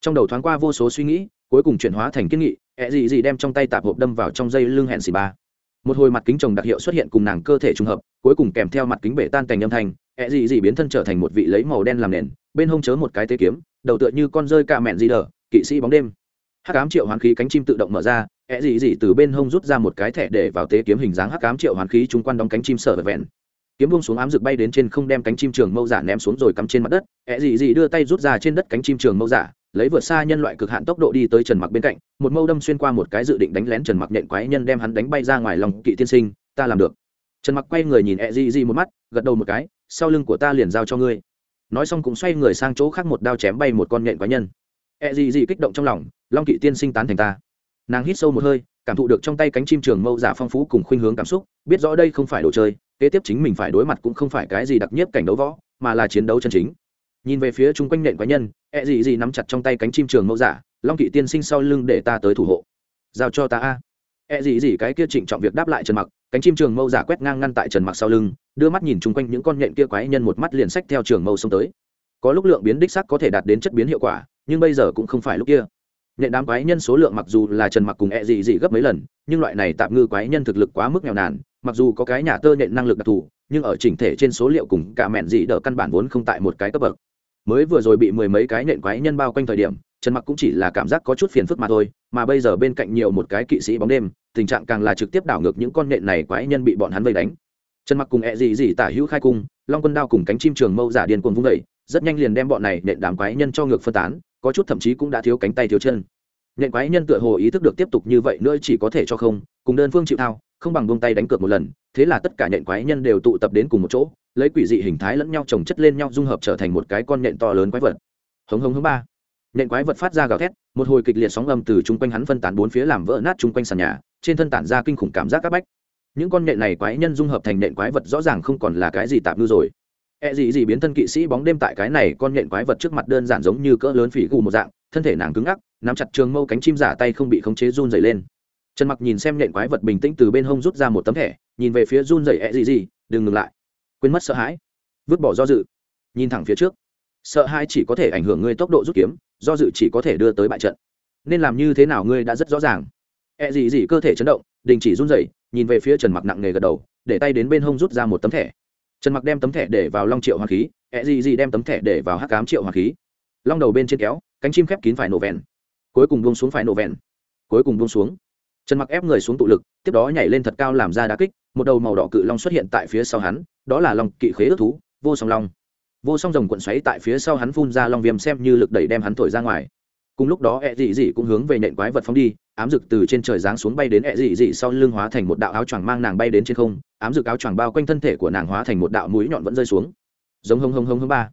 Trong đầu thoáng qua vô số suy nghĩ, cuối cùng chuyển hóa thành kiên nghị, ẹ dị dị đem trong tay tạp hộp đâm vào trong dây lưng hẹn xì ba một hồi mặt kính chồng đặc hiệu xuất hiện cùng nàng cơ thể trùng hợp, cuối cùng kèm theo mặt kính bể tan cành âm thanh ẹ gì gì biến thân trở thành một vị lấy màu đen làm nền, bên hông chớ một cái tế kiếm, đầu tựa như con rơi cạ mẹn dị đờ, kỵ sĩ bóng đêm. Hắc ám triệu hoàn khí cánh chim tự động mở ra ẹ gì gì từ bên hông rút ra một cái thẻ để vào tế kiếm hình dáng hắc ám triệu hoàn khí chúng quan đóng cánh chim sở vẹn. Kiếm buông xuống ám rực bay đến trên không đem cánh chim trường mâu giả ném xuống rồi cắm trên mặt đất ẹ gì gì đưa tay rút ra trên đất cánh chim trường mâu giả lấy vượt xa nhân loại cực hạn tốc độ đi tới trần mặc bên cạnh, một mâu đâm xuyên qua một cái dự định đánh lén trần mặc nhện quái nhân đem hắn đánh bay ra ngoài lòng kỵ tiên sinh, ta làm được. Trần mặc quay người nhìn e di di một mắt, gật đầu một cái, sau lưng của ta liền giao cho ngươi. Nói xong cũng xoay người sang chỗ khác một đao chém bay một con nhện quái nhân. E di di kích động trong lòng, long kỵ tiên sinh tán thành ta. Nàng hít sâu một hơi, cảm thụ được trong tay cánh chim trường mâu giả phong phú cùng khuynh hướng cảm xúc, biết rõ đây không phải đồ chơi, kế tiếp chính mình phải đối mặt cũng không phải cái gì đặc nhiếp cảnh đấu võ, mà là chiến đấu chân chính nhìn về phía chung quanh nện quái nhân, ẹ gì gì nắm chặt trong tay cánh chim trường mẫu giả, long kỵ tiên sinh sau lưng để ta tới thủ hộ. Giao cho ta a. Ẹ gì gì cái kia trịnh trọng việc đáp lại trần mặc, cánh chim trường mâu giả quét ngang ngăn tại trần mặc sau lưng, đưa mắt nhìn chung quanh những con nhện kia quái nhân một mắt liền sách theo trường mâu xông tới. Có lúc lượng biến đích sắc có thể đạt đến chất biến hiệu quả, nhưng bây giờ cũng không phải lúc kia. Nhện đám quái nhân số lượng mặc dù là trần mặc cùng e gì gì gấp mấy lần, nhưng loại này tạm ngư quái nhân thực lực quá mức nghèo nàn, mặc dù có cái nhà tơ nhện năng lực đặc thù, nhưng ở chỉnh thể trên số liệu cùng cả mẹn dị đỡ căn bản vốn không tại một cái cấp bậc mới vừa rồi bị mười mấy cái nện quái nhân bao quanh thời điểm trần mặc cũng chỉ là cảm giác có chút phiền phức mà thôi mà bây giờ bên cạnh nhiều một cái kỵ sĩ bóng đêm tình trạng càng là trực tiếp đảo ngược những con nện này quái nhân bị bọn hắn vây đánh. Trần mặc cùng e ẹ gì gì tả hữu khai cung long quân đao cùng cánh chim trường mâu giả điên cuồng vung đẩy, rất nhanh liền đem bọn này nện đám quái nhân cho ngược phân tán có chút thậm chí cũng đã thiếu cánh tay thiếu chân. Nện quái nhân tựa hồ ý thức được tiếp tục như vậy nữa chỉ có thể cho không cùng đơn phương chịu thao không bằng buông tay đánh cược một lần thế là tất cả nện quái nhân đều tụ tập đến cùng một chỗ lấy quỷ dị hình thái lẫn nhau trồng chất lên nhau dung hợp trở thành một cái con nện to lớn quái vật hống hống hống ba nện quái vật phát ra gào thét một hồi kịch liệt sóng âm từ chung quanh hắn phân tán bốn phía làm vỡ nát chung quanh sàn nhà trên thân tản ra kinh khủng cảm giác các bách những con nện này quái nhân dung hợp thành nện quái vật rõ ràng không còn là cái gì tạm ngư rồi E gì gì biến thân kỵ sĩ bóng đêm tại cái này con nhện quái vật trước mặt đơn giản giống như cỡ lớn phỉ gù một dạng, thân thể nàng cứng ngắc, nắm chặt trường mâu cánh chim giả tay không bị khống chế run rẩy lên. Trần Mặc nhìn xem nhện quái vật bình tĩnh từ bên hông rút ra một tấm thẻ, nhìn về phía run rẩy E gì gì, đừng ngừng lại. Quên mất sợ hãi, vứt bỏ do dự, nhìn thẳng phía trước. Sợ hãi chỉ có thể ảnh hưởng ngươi tốc độ rút kiếm, do dự chỉ có thể đưa tới bại trận. Nên làm như thế nào ngươi đã rất rõ ràng. E gì gì cơ thể chấn động, đình chỉ run rẩy, nhìn về phía Trần Mặc nặng nề gật đầu, để tay đến bên hông rút ra một tấm thẻ. Trần mặc đem tấm thẻ để vào long triệu hoàng khí ẹ gì gì đem tấm thẻ để vào hắc cám triệu hoàng khí. Long đầu bên trên kéo cánh chim khép kín phải nổ vẹn. Cuối cùng buông xuống phải nổ vẹn. Cuối cùng buông xuống. Trần mặc ép người xuống tụ lực tiếp đó nhảy lên thật cao làm ra đá kích một đầu màu đỏ cự long xuất hiện tại phía sau hắn, đó là long kỵ khế ước thú, vô song long. Vô song rồng cuộn xoáy tại phía sau hắn phun ra long viêm xem như lực đẩy đem hắn thổi ra ngoài. Cùng lúc đó ẹ dị dị cũng hướng về nện quái vật phóng đi, ám rực từ trên trời giáng xuống bay đến ẹ dị dị sau lưng hóa thành một đạo áo choàng mang nàng bay đến trên không, ám rực áo choàng bao quanh thân thể của nàng hóa thành một đạo mũi nhọn vẫn rơi xuống. Giống hông hông hông hông ba.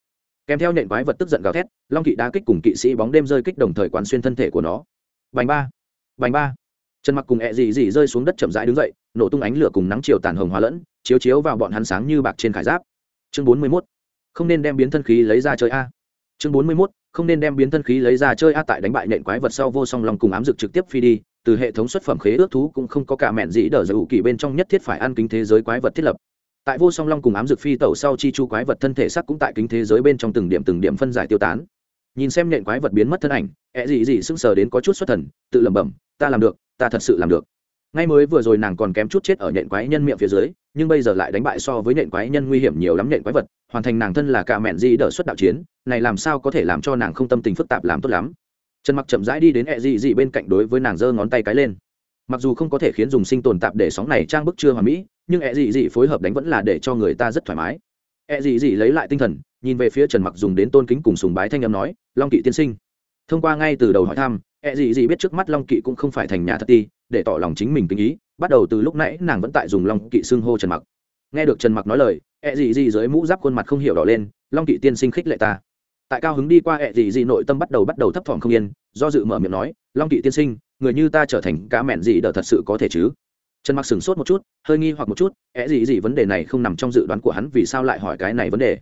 Kèm theo nện quái vật tức giận gào thét, long kỵ đá kích cùng kỵ sĩ bóng đêm rơi kích đồng thời quán xuyên thân thể của nó. Bành ba. Bành ba chân mặc cùng ẹ dị dị rơi xuống đất chậm rãi đứng dậy nổ tung ánh lửa cùng nắng chiều tàn hồng hóa lẫn chiếu chiếu vào bọn hắn sáng như bạc trên khải giáp. Chương bốn mươi 41. không nên đem biến thân khí lấy ra chơi a. Chương bốn mươi 41, không nên đem biến thân khí lấy ra chơi a tại đánh bại nện quái vật sau vô song long cùng ám dực trực tiếp phi đi từ hệ thống xuất phẩm khế ước thú cũng không có cả mẹn dĩ đờ dầu kỳ bên trong nhất thiết phải ăn kính thế giới quái vật thiết lập. Tại vô song long cùng ám dực phi tẩu sau chi chu quái vật thân thể sắc cũng tại kính thế giới bên trong từng điểm từng điểm phân giải tiêu tán. Nhìn xem nện quái vật biến mất thân ảnh ẹ dị dị sững sờ đến có chút xuất thần tự lẩm bẩm ta làm được ta thật sự làm được. Ngay mới vừa rồi nàng còn kém chút chết ở nhện quái nhân miệng phía dưới, nhưng bây giờ lại đánh bại so với nhện quái nhân nguy hiểm nhiều lắm nhện quái vật, hoàn thành nàng thân là cả mẹn di đỡ xuất đạo chiến, này làm sao có thể làm cho nàng không tâm tình phức tạp làm tốt lắm. Trần mặc chậm rãi đi đến e ẹ dị dị bên cạnh đối với nàng giơ ngón tay cái lên. Mặc dù không có thể khiến dùng sinh tồn tạp để sóng này trang bức chưa hoàn mỹ, nhưng e ẹ dị dị phối hợp đánh vẫn là để cho người ta rất thoải mái. E ẹ dị dị lấy lại tinh thần, nhìn về phía trần mặc dùng đến tôn kính cùng sùng bái thanh âm nói, long kỵ tiên sinh. Thông qua ngay từ đầu hỏi thăm ẹ gì gì biết trước mắt long kỵ cũng không phải thành nhà thật ti, để tỏ lòng chính mình kinh ý, bắt đầu từ lúc nãy nàng vẫn tại dùng long kỵ xưng hô trần mặc. Nghe được trần mặc nói lời, ẹ gì gì dưới mũ giáp khuôn mặt không hiểu đỏ lên, long kỵ tiên sinh khích lệ ta. Tại cao hứng đi qua ẹ gì gì nội tâm bắt đầu bắt đầu thấp thỏm không yên, do dự mở miệng nói, long kỵ tiên sinh, người như ta trở thành cá mẹn gì đỡ thật sự có thể chứ? Trần mặc sửng sốt một chút, hơi nghi hoặc một chút, ẹ gì gì vấn đề này không nằm trong dự đoán của hắn, vì sao lại hỏi cái này vấn đề?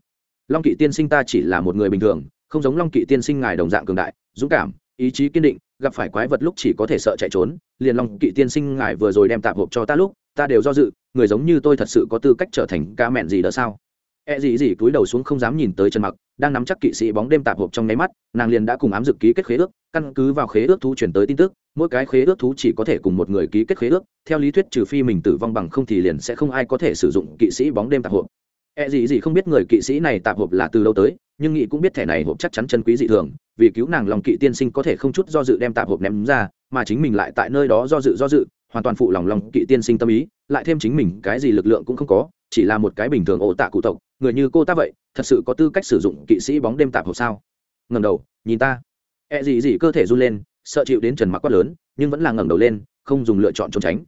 Long kỵ tiên sinh ta chỉ là một người bình thường, không giống long kỵ tiên sinh ngài đồng dạng cường đại, dũng cảm ý chí kiên định, gặp phải quái vật lúc chỉ có thể sợ chạy trốn, liền long kỵ tiên sinh ngài vừa rồi đem tạp hộp cho ta lúc, ta đều do dự, người giống như tôi thật sự có tư cách trở thành ca mẹn gì đó sao? E gì gì cúi đầu xuống không dám nhìn tới chân mặc, đang nắm chắc kỵ sĩ bóng đêm tạp hộp trong nháy mắt, nàng liền đã cùng ám dực ký kết khế ước, căn cứ vào khế ước thú chuyển tới tin tức, mỗi cái khế ước thú chỉ có thể cùng một người ký kết khế ước, theo lý thuyết trừ phi mình tử vong bằng không thì liền sẽ không ai có thể sử dụng kỵ sĩ bóng đêm tạp hộp. E gì gì không biết người kỵ sĩ này tạp hộp là từ đâu tới nhưng nghị cũng biết thẻ này hộp chắc chắn chân quý dị thường, vì cứu nàng lòng kỵ tiên sinh có thể không chút do dự đem tạp hộp ném ra, mà chính mình lại tại nơi đó do dự do dự, hoàn toàn phụ lòng lòng kỵ tiên sinh tâm ý, lại thêm chính mình cái gì lực lượng cũng không có, chỉ là một cái bình thường ổ tạ cụ tộc, người như cô ta vậy, thật sự có tư cách sử dụng kỵ sĩ bóng đêm tạp hộp sao? Ngẩng đầu, nhìn ta. E gì gì cơ thể run lên, sợ chịu đến trần mặc quát lớn, nhưng vẫn là ngẩng đầu lên, không dùng lựa chọn trốn tránh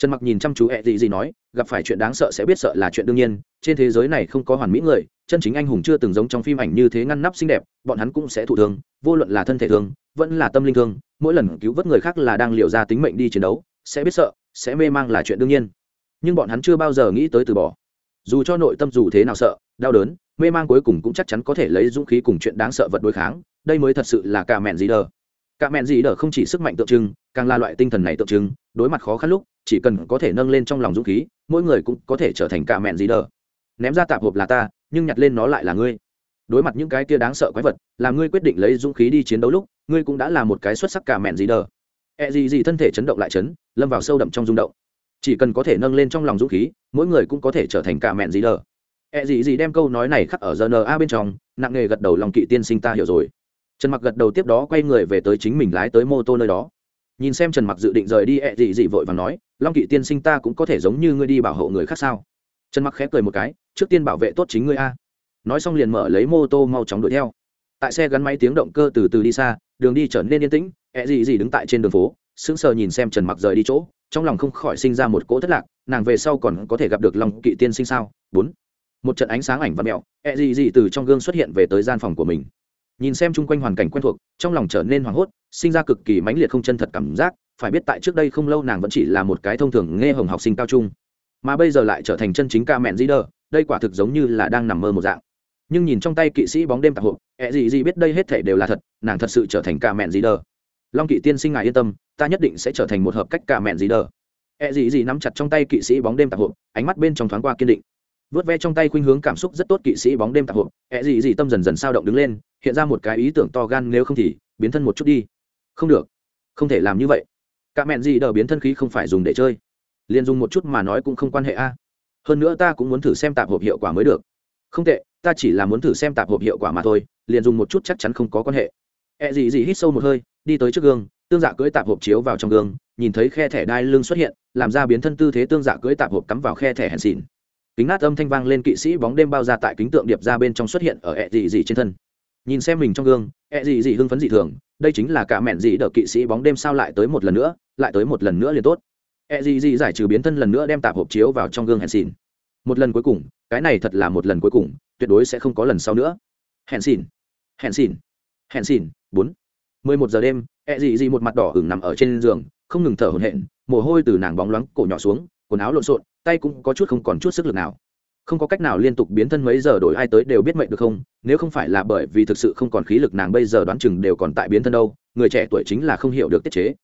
trần mặc nhìn chăm chú ẹ gì gì nói, gặp phải chuyện đáng sợ sẽ biết sợ là chuyện đương nhiên, trên thế giới này không có hoàn mỹ người, chân chính anh hùng chưa từng giống trong phim ảnh như thế ngăn nắp xinh đẹp, bọn hắn cũng sẽ thụ thương, vô luận là thân thể thương, vẫn là tâm linh thương, mỗi lần cứu vớt người khác là đang liều ra tính mệnh đi chiến đấu, sẽ biết sợ, sẽ mê mang là chuyện đương nhiên. Nhưng bọn hắn chưa bao giờ nghĩ tới từ bỏ. Dù cho nội tâm dù thế nào sợ, đau đớn, mê mang cuối cùng cũng chắc chắn có thể lấy dũng khí cùng chuyện đáng sợ vật đối kháng, đây mới thật sự là cả mẹn gì đờ. Cả mẹn gì đờ không chỉ sức mạnh tượng trưng, càng là loại tinh thần này tượng trưng, đối mặt khó khăn lúc chỉ cần có thể nâng lên trong lòng dũng khí, mỗi người cũng có thể trở thành cả mẹn gì đờ. Ném ra tạp hộp là ta, nhưng nhặt lên nó lại là ngươi. Đối mặt những cái kia đáng sợ quái vật là ngươi quyết định lấy dũng khí đi chiến đấu lúc, ngươi cũng đã là một cái xuất sắc cả mẹn gì đờ. E gì gì thân thể chấn động lại chấn, lâm vào sâu đậm trong rung động. Chỉ cần có thể nâng lên trong lòng dũng khí, mỗi người cũng có thể trở thành cả mẹn gì đờ. E gì gì đem câu nói này khắc ở rna bên trong, nặng nghề gật đầu lòng kỵ tiên sinh ta hiểu rồi. Trần mặc gật đầu tiếp đó quay người về tới chính mình lái tới mô tô nơi đó nhìn xem trần mặc dự định rời đi, ẹ dị dị vội và nói, long kỵ tiên sinh ta cũng có thể giống như ngươi đi bảo hộ người khác sao? Trần mặc khẽ cười một cái, trước tiên bảo vệ tốt chính ngươi a. Nói xong liền mở lấy mô tô mau chóng đuổi theo. Tại xe gắn máy tiếng động cơ từ từ đi xa, đường đi trở nên yên tĩnh, ẹ dị dị đứng tại trên đường phố, sững sờ nhìn xem trần mặc rời đi chỗ, trong lòng không khỏi sinh ra một cỗ thất lạc, nàng về sau còn có thể gặp được long kỵ tiên sinh sao? Bốn. Một trận ánh sáng ảnh và mẹo, ẹ dị dị từ trong gương xuất hiện về tới gian phòng của mình nhìn xem chung quanh hoàn cảnh quen thuộc, trong lòng trở nên hoảng hốt, sinh ra cực kỳ mãnh liệt không chân thật cảm giác, phải biết tại trước đây không lâu nàng vẫn chỉ là một cái thông thường nghe hồng học sinh cao trung, mà bây giờ lại trở thành chân chính ca mẹn dĩ đờ đây quả thực giống như là đang nằm mơ một dạng. Nhưng nhìn trong tay kỵ sĩ bóng đêm tạp hộp, ẹ gì gì biết đây hết thể đều là thật, nàng thật sự trở thành ca mẹn dĩ đờ long kỵ tiên sinh ngài yên tâm, ta nhất định sẽ trở thành một hợp cách ca mẹn dĩ đờ ẹ gì gì nắm chặt trong tay kỵ sĩ bóng đêm tạp hộp, ánh mắt bên trong thoáng qua kiên định vớt ve trong tay khuynh hướng cảm xúc rất tốt kỵ sĩ bóng đêm tạp hộp, ẹ gì gì tâm dần dần sao động đứng lên, hiện ra một cái ý tưởng to gan nếu không thì, biến thân một chút đi. Không được. Không thể làm như vậy. Cả mẹn gì đờ biến thân khí không phải dùng để chơi. Liền dùng một chút mà nói cũng không quan hệ a. Hơn nữa ta cũng muốn thử xem tạp hộp hiệu quả mới được. Không tệ, ta chỉ là muốn thử xem tạp hộp hiệu quả mà thôi, liền dùng một chút chắc chắn không có quan hệ. Ẹ gì gì hít sâu một hơi, đi tới trước gương, tương dạ giả cưỡi tạp hộp chiếu vào trong gương, nhìn thấy khe thẻ đai lưng xuất hiện, làm ra biến thân tư thế tương dạ giả cưỡi tạp hộp cắm vào khe thẻ hèn xỉn kính nát âm thanh vang lên, kỵ sĩ bóng đêm bao ra tại kính tượng điệp ra bên trong xuất hiện ở ẹ dị dị trên thân. Nhìn xem mình trong gương, ẹ dị dị hưng phấn dị thường, đây chính là cả mẹn dị đỡ kỵ sĩ bóng đêm sao lại tới một lần nữa, lại tới một lần nữa liền tốt. Ẹ dị dị giải trừ biến thân lần nữa đem tạp hộp chiếu vào trong gương hẹn xỉn. Một lần cuối cùng, cái này thật là một lần cuối cùng, tuyệt đối sẽ không có lần sau nữa. Hẹn xỉn hẹn xỉn hẹn xỉn, bốn. Mười một giờ đêm, ẹ dị dị một mặt đỏ hửng nằm ở trên giường, không ngừng thở hổn hển, mồ hôi từ nàng bóng loáng cổ nhỏ xuống, quần áo lộn xộn tay cũng có chút không còn chút sức lực nào. Không có cách nào liên tục biến thân mấy giờ đổi ai tới đều biết mệnh được không? Nếu không phải là bởi vì thực sự không còn khí lực, nàng bây giờ đoán chừng đều còn tại biến thân đâu, người trẻ tuổi chính là không hiểu được tiết chế.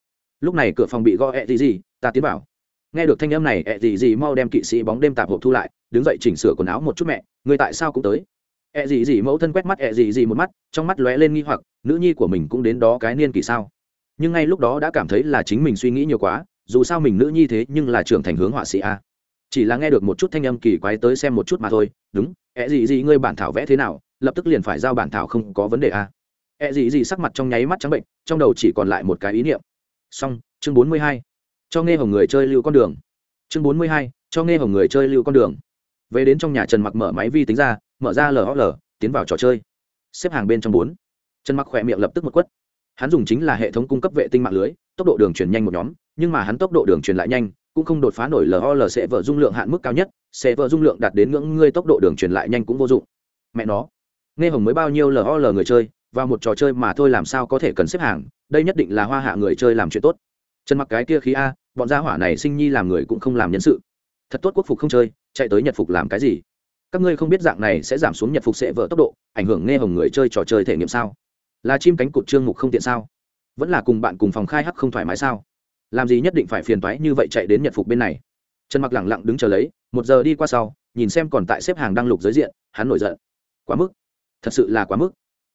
Lúc này cửa phòng bị gõ ẹ gì gì, ta tiến bảo. nghe được thanh âm này, ẹ gì gì mau đem kỵ sĩ bóng đêm tạp hộp thu lại, đứng dậy chỉnh sửa quần áo một chút mẹ, người tại sao cũng tới. Ẹ gì gì mẫu thân quét mắt, ẹ gì gì một mắt, trong mắt lóe lên nghi hoặc, nữ nhi của mình cũng đến đó cái niên kỳ sao? Nhưng ngay lúc đó đã cảm thấy là chính mình suy nghĩ nhiều quá, dù sao mình nữ nhi thế nhưng là trưởng thành hướng họa sĩ a chỉ là nghe được một chút thanh âm kỳ quái tới xem một chút mà thôi, đúng, ẹ gì gì, ngươi bản thảo vẽ thế nào? Lập tức liền phải giao bản thảo không có vấn đề à. ẹ gì gì sắc mặt trong nháy mắt trắng bệnh, trong đầu chỉ còn lại một cái ý niệm. Xong, chương bốn mươi hai, cho nghe hồng người chơi lưu con đường. Chương bốn mươi hai, cho nghe hồng người chơi lưu con đường. Về đến trong nhà trần mặc mở máy vi tính ra, mở ra lhl tiến vào trò chơi. Xếp hàng bên trong bốn. Trần mặc khỏe miệng lập tức một quất. Hắn dùng chính là hệ thống cung cấp vệ tinh mạng lưới, tốc độ đường truyền nhanh một nhóm, nhưng mà hắn tốc độ đường truyền lại nhanh cũng không đột phá nổi lol sẽ vợ dung lượng hạn mức cao nhất, sẽ vợ dung lượng đạt đến ngưỡng ngươi tốc độ đường truyền lại nhanh cũng vô dụng. Mẹ nó, nghe hồng mới bao nhiêu lol người chơi và một trò chơi mà thôi làm sao có thể cần xếp hàng, đây nhất định là hoa hạ người chơi làm chuyện tốt. Chân mặc cái kia khí a, bọn gia hỏa này sinh nhi làm người cũng không làm nhân sự. Thật tốt quốc phục không chơi, chạy tới nhật phục làm cái gì? Các ngươi không biết dạng này sẽ giảm xuống nhật phục sẽ vỡ tốc độ, ảnh hưởng nghe hồng người chơi trò chơi thể nghiệm sao? Là chim cánh cụt trương mục không tiện sao? Vẫn là cùng bạn cùng phòng khai hắc không thoải mái sao? Làm gì nhất định phải phiền toái như vậy chạy đến nhật phục bên này. Trần mặc lẳng lặng đứng chờ lấy, một giờ đi qua sau, nhìn xem còn tại xếp hàng đang lục giới diện, hắn nổi giận. Quá mức. Thật sự là quá mức.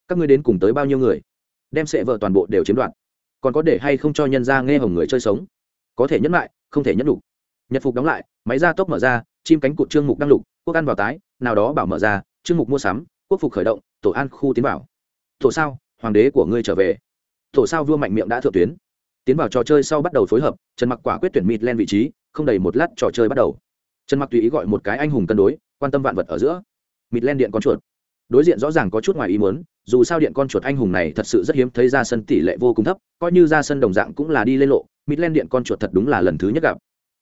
Các ngươi đến cùng tới bao nhiêu người? Đem sệ vợ toàn bộ đều chiếm đoạt. Còn có để hay không cho nhân ra nghe hồng người chơi sống? Có thể nhẫn lại, không thể nhẫn đủ nhật phục đóng lại, máy ra tốc mở ra, chim cánh cụt trương mục đăng lục, quốc ăn vào tái, nào đó bảo mở ra, trương mục mua sắm, quốc phục khởi động, tổ an khu tiến bảo tổ sao, hoàng đế của ngươi trở về. Tổ sao vua mạnh miệng đã thượng tuyến tiến vào trò chơi sau bắt đầu phối hợp, trần mặc quả quyết tuyển mịt lên vị trí, không đầy một lát trò chơi bắt đầu. Trần mặc tùy ý gọi một cái anh hùng cân đối, quan tâm vạn vật ở giữa. Mịt lên điện con chuột. Đối diện rõ ràng có chút ngoài ý muốn, dù sao điện con chuột anh hùng này thật sự rất hiếm thấy ra sân tỷ lệ vô cùng thấp, coi như ra sân đồng dạng cũng là đi lên lộ mịt lên điện con chuột thật đúng là lần thứ nhất gặp.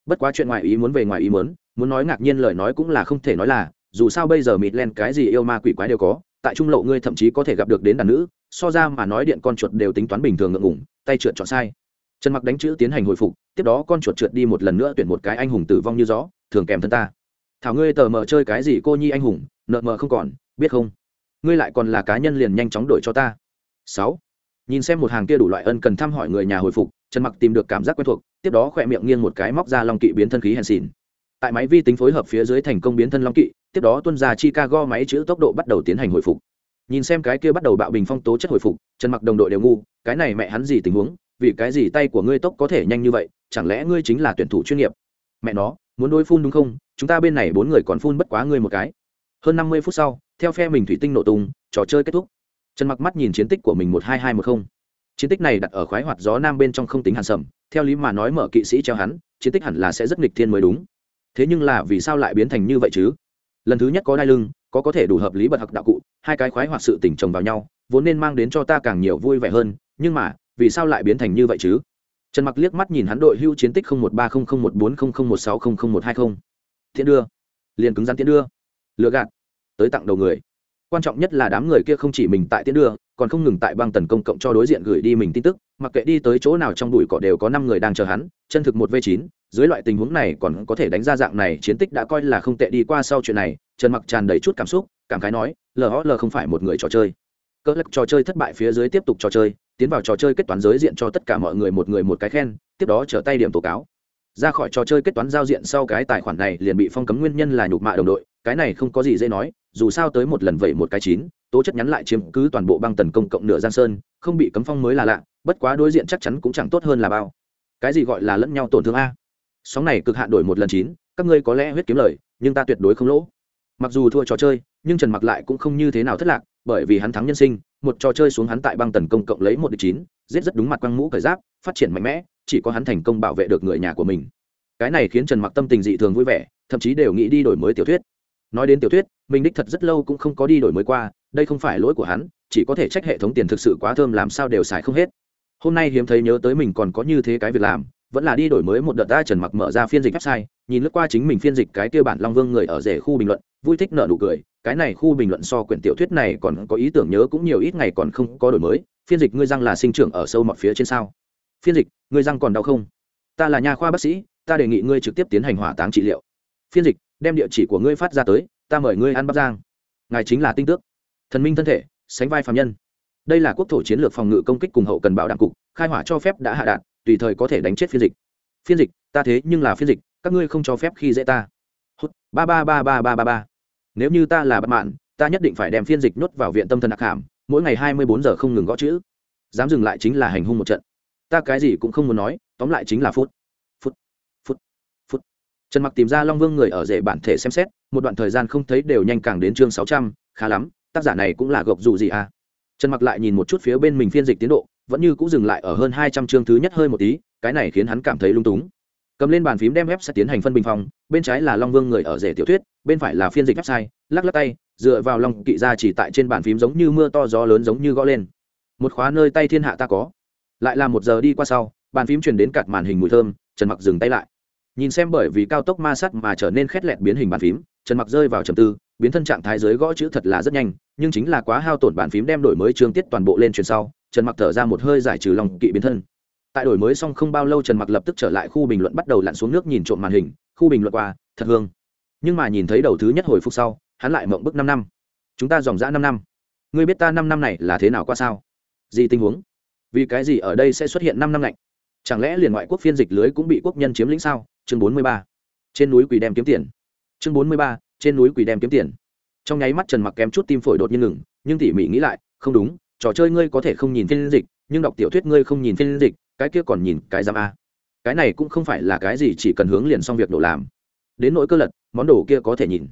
Bất quá chuyện ngoài ý muốn về ngoài ý muốn muốn nói ngạc nhiên lời nói cũng là không thể nói là, dù sao bây giờ mịt lên cái gì yêu ma quỷ quái đều có, tại trung lộ ngươi thậm chí có thể gặp được đến đàn nữ, so ra mà nói điện con chuột đều tính toán bình thường ngượng ngủng tay trượt chọn sai trần mặc đánh chữ tiến hành hồi phục, tiếp đó con chuột trượt đi một lần nữa tuyển một cái anh hùng tử vong như gió, thường kèm thân ta. Thảo ngươi tờ mờ chơi cái gì cô nhi anh hùng, nợ mờ không còn, biết không? Ngươi lại còn là cá nhân liền nhanh chóng đổi cho ta. Sáu. Nhìn xem một hàng kia đủ loại ân cần thăm hỏi người nhà hồi phục, trần mặc tìm được cảm giác quen thuộc, tiếp đó khỏe miệng nghiêng một cái móc ra long kỵ biến thân khí hèn xìn tại máy vi tính phối hợp phía dưới thành công biến thân long kỵ, tiếp đó tuân ra chicago máy chữ tốc độ bắt đầu tiến hành hồi phục. Nhìn xem cái kia bắt đầu bạo bình phong tố chất hồi phục, trần mặc đồng đội đều ngu, cái này mẹ hắn gì tình huống vì cái gì tay của ngươi tốc có thể nhanh như vậy, chẳng lẽ ngươi chính là tuyển thủ chuyên nghiệp? Mẹ nó, muốn đôi phun đúng không? Chúng ta bên này bốn người còn phun bất quá ngươi một cái. Hơn năm mươi phút sau, theo phe mình thủy tinh nổ tung, trò chơi kết thúc. Trần mặc mắt nhìn chiến tích của mình một hai hai một không. Chiến tích này đặt ở khoái hoạt gió nam bên trong không tính hàn sầm, theo lý mà nói mở kỵ sĩ treo hắn, chiến tích hẳn là sẽ rất nghịch thiên mới đúng. Thế nhưng là vì sao lại biến thành như vậy chứ? Lần thứ nhất có đai lưng, có có thể đủ hợp lý bật học đạo cụ, hai cái khoái hoạt sự tỉnh chồng vào nhau, vốn nên mang đến cho ta càng nhiều vui vẻ hơn, nhưng mà vì sao lại biến thành như vậy chứ? Trần mặc liếc mắt nhìn hắn đội hưu chiến tích một ba không không một bốn không không một sáu không không một hai không. Thiện đưa. Liền cứng rắn Tiễn đưa. Lừa gạt. Tới tặng đầu người. Quan trọng nhất là đám người kia không chỉ mình tại Tiễn đưa, còn không ngừng tại băng tần công cộng cho đối diện gửi đi mình tin tức, mặc kệ đi tới chỗ nào trong bụi cỏ đều có năm người đang chờ hắn, chân thực một v chín, dưới loại tình huống này còn có thể đánh ra dạng này chiến tích đã coi là không tệ đi qua sau chuyện này, trần mặc tràn đầy chút cảm xúc, cảm khái nói, lờ không phải một người trò chơi. Cỡ lắc trò chơi thất bại phía dưới tiếp tục trò chơi tiến vào trò chơi kết toán giới diện cho tất cả mọi người một người một cái khen, tiếp đó trở tay điểm tố cáo. Ra khỏi trò chơi kết toán giao diện sau cái tài khoản này liền bị phong cấm nguyên nhân là nhục mạ đồng đội, cái này không có gì dễ nói, dù sao tới một lần vậy một cái chín, tố chất nhắn lại chiếm cứ toàn bộ băng tần công cộng nửa giang sơn, không bị cấm phong mới là lạ, bất quá đối diện chắc chắn cũng chẳng tốt hơn là bao. Cái gì gọi là lẫn nhau tổn thương a? Sóng này cực hạn đổi một lần chín, các ngươi có lẽ huyết kiếm lời, nhưng ta tuyệt đối không lỗ. Mặc dù thua trò chơi, nhưng trần mặc lại cũng không như thế nào thất lạc bởi vì hắn thắng nhân sinh, một trò chơi xuống hắn tại băng tần công cộng lấy một địch chín, giết rất đúng mặt quăng mũ cởi giáp, phát triển mạnh mẽ, chỉ có hắn thành công bảo vệ được người nhà của mình. Cái này khiến trần mặc tâm tình dị thường vui vẻ, thậm chí đều nghĩ đi đổi mới tiểu thuyết. Nói đến tiểu thuyết, mình đích thật rất lâu cũng không có đi đổi mới qua, đây không phải lỗi của hắn, chỉ có thể trách hệ thống tiền thực sự quá thơm làm sao đều xài không hết. Hôm nay hiếm thấy nhớ tới mình còn có như thế cái việc làm, vẫn là đi đổi mới một đợt ta trần mặc mở ra phiên dịch website nhìn lướt qua chính mình phiên dịch cái kia bản long vương người ở rể khu bình luận, vui thích nợ nụ cười, cái này khu bình luận so quyển tiểu thuyết này còn có ý tưởng nhớ cũng nhiều ít ngày còn không có đổi mới, phiên dịch ngươi răng là sinh trưởng ở sâu mọt phía trên sao? Phiên dịch, ngươi răng còn đau không? Ta là nhà khoa bác sĩ, ta đề nghị ngươi trực tiếp tiến hành hỏa táng trị liệu. Phiên dịch, đem địa chỉ của ngươi phát ra tới, ta mời ngươi ăn bắp giang ngài chính là tinh tước, thần minh thân thể, sánh vai phạm nhân. Đây là quốc thổ chiến lược phòng ngự công kích cùng hậu cần bảo đảm cục, khai hỏa cho phép đã hạ đạn, tùy thời có thể đánh chết phiên dịch. Phiên dịch, ta thế nhưng là phiên dịch các ngươi không cho phép khi dễ ta. Hút, ba ba ba ba ba ba ba. Nếu như ta là bất mãn, ta nhất định phải đem phiên dịch nhốt vào viện tâm thần ác hàm, mỗi ngày hai mươi bốn giờ không ngừng gõ chữ. Dám dừng lại chính là hành hung một trận. Ta cái gì cũng không muốn nói, tóm lại chính là phút. Phút phút phút. Trần mặc tìm ra long vương người ở rể bản thể xem xét, một đoạn thời gian không thấy đều nhanh càng đến chương sáu trăm, khá lắm, tác giả này cũng là gộc dù gì à. Trần mặc lại nhìn một chút phía bên mình phiên dịch tiến độ, vẫn như cũng dừng lại ở hơn hai trăm chương thứ nhất hơi một tí, cái này khiến hắn cảm thấy lung túng cầm lên bàn phím đem web sẽ tiến hành phân bình phòng bên trái là long vương người ở rể tiểu thuyết, bên phải là phiên dịch website, lắc lắc tay, dựa vào long kỵ ra chỉ tại trên bàn phím giống như mưa to gió lớn giống như gõ lên. Một khóa nơi tay thiên hạ ta có. Lại là một giờ đi qua sau, bàn phím chuyển đến cặt màn hình mùi thơm, trần mặc dừng tay lại. Nhìn xem bởi vì cao tốc ma sắt mà trở nên khét lẹt biến hình bàn phím, trần mặc rơi vào trầm tư, biến thân trạng thái dưới gõ chữ thật là rất nhanh, nhưng chính là quá hao tổn bàn phím đem đổi mới chương tiết toàn bộ lên truyền sau, trần mặc thở ra một hơi giải trừ lòng kỵ biến thân tại đổi mới xong không bao lâu trần mặc lập tức trở lại khu bình luận bắt đầu lặn xuống nước nhìn trộm màn hình, khu bình luận qua, thật hương. Nhưng mà nhìn thấy đầu thứ nhất hồi phục sau, hắn lại mộng bức năm năm. Chúng ta dòng dã năm năm. Ngươi biết ta năm năm này là thế nào qua sao? Gì tình huống? Vì cái gì ở đây sẽ xuất hiện năm năm lạnh? Chẳng lẽ liền ngoại quốc phiên dịch lưới cũng bị quốc nhân chiếm lĩnh sao? Chương bốn mươi ba. Trên núi quỳ đem kiếm tiền. Chương bốn mươi ba. Trên núi quỳ đem kiếm tiền. Trong nháy mắt trần mặc kém chút tim phổi đột nhiên ngừng, nhưng tỉ mỉ nghĩ lại, không đúng, trò chơi ngươi có thể không nhìn phiên dịch, nhưng đọc tiểu thuyết ngươi không nhìn phiên dịch cái kia còn nhìn cái giam a. Cái này cũng không phải là cái gì chỉ cần hướng liền xong việc đổ làm. Đến nỗi cơ lật, món đồ kia có thể nhìn.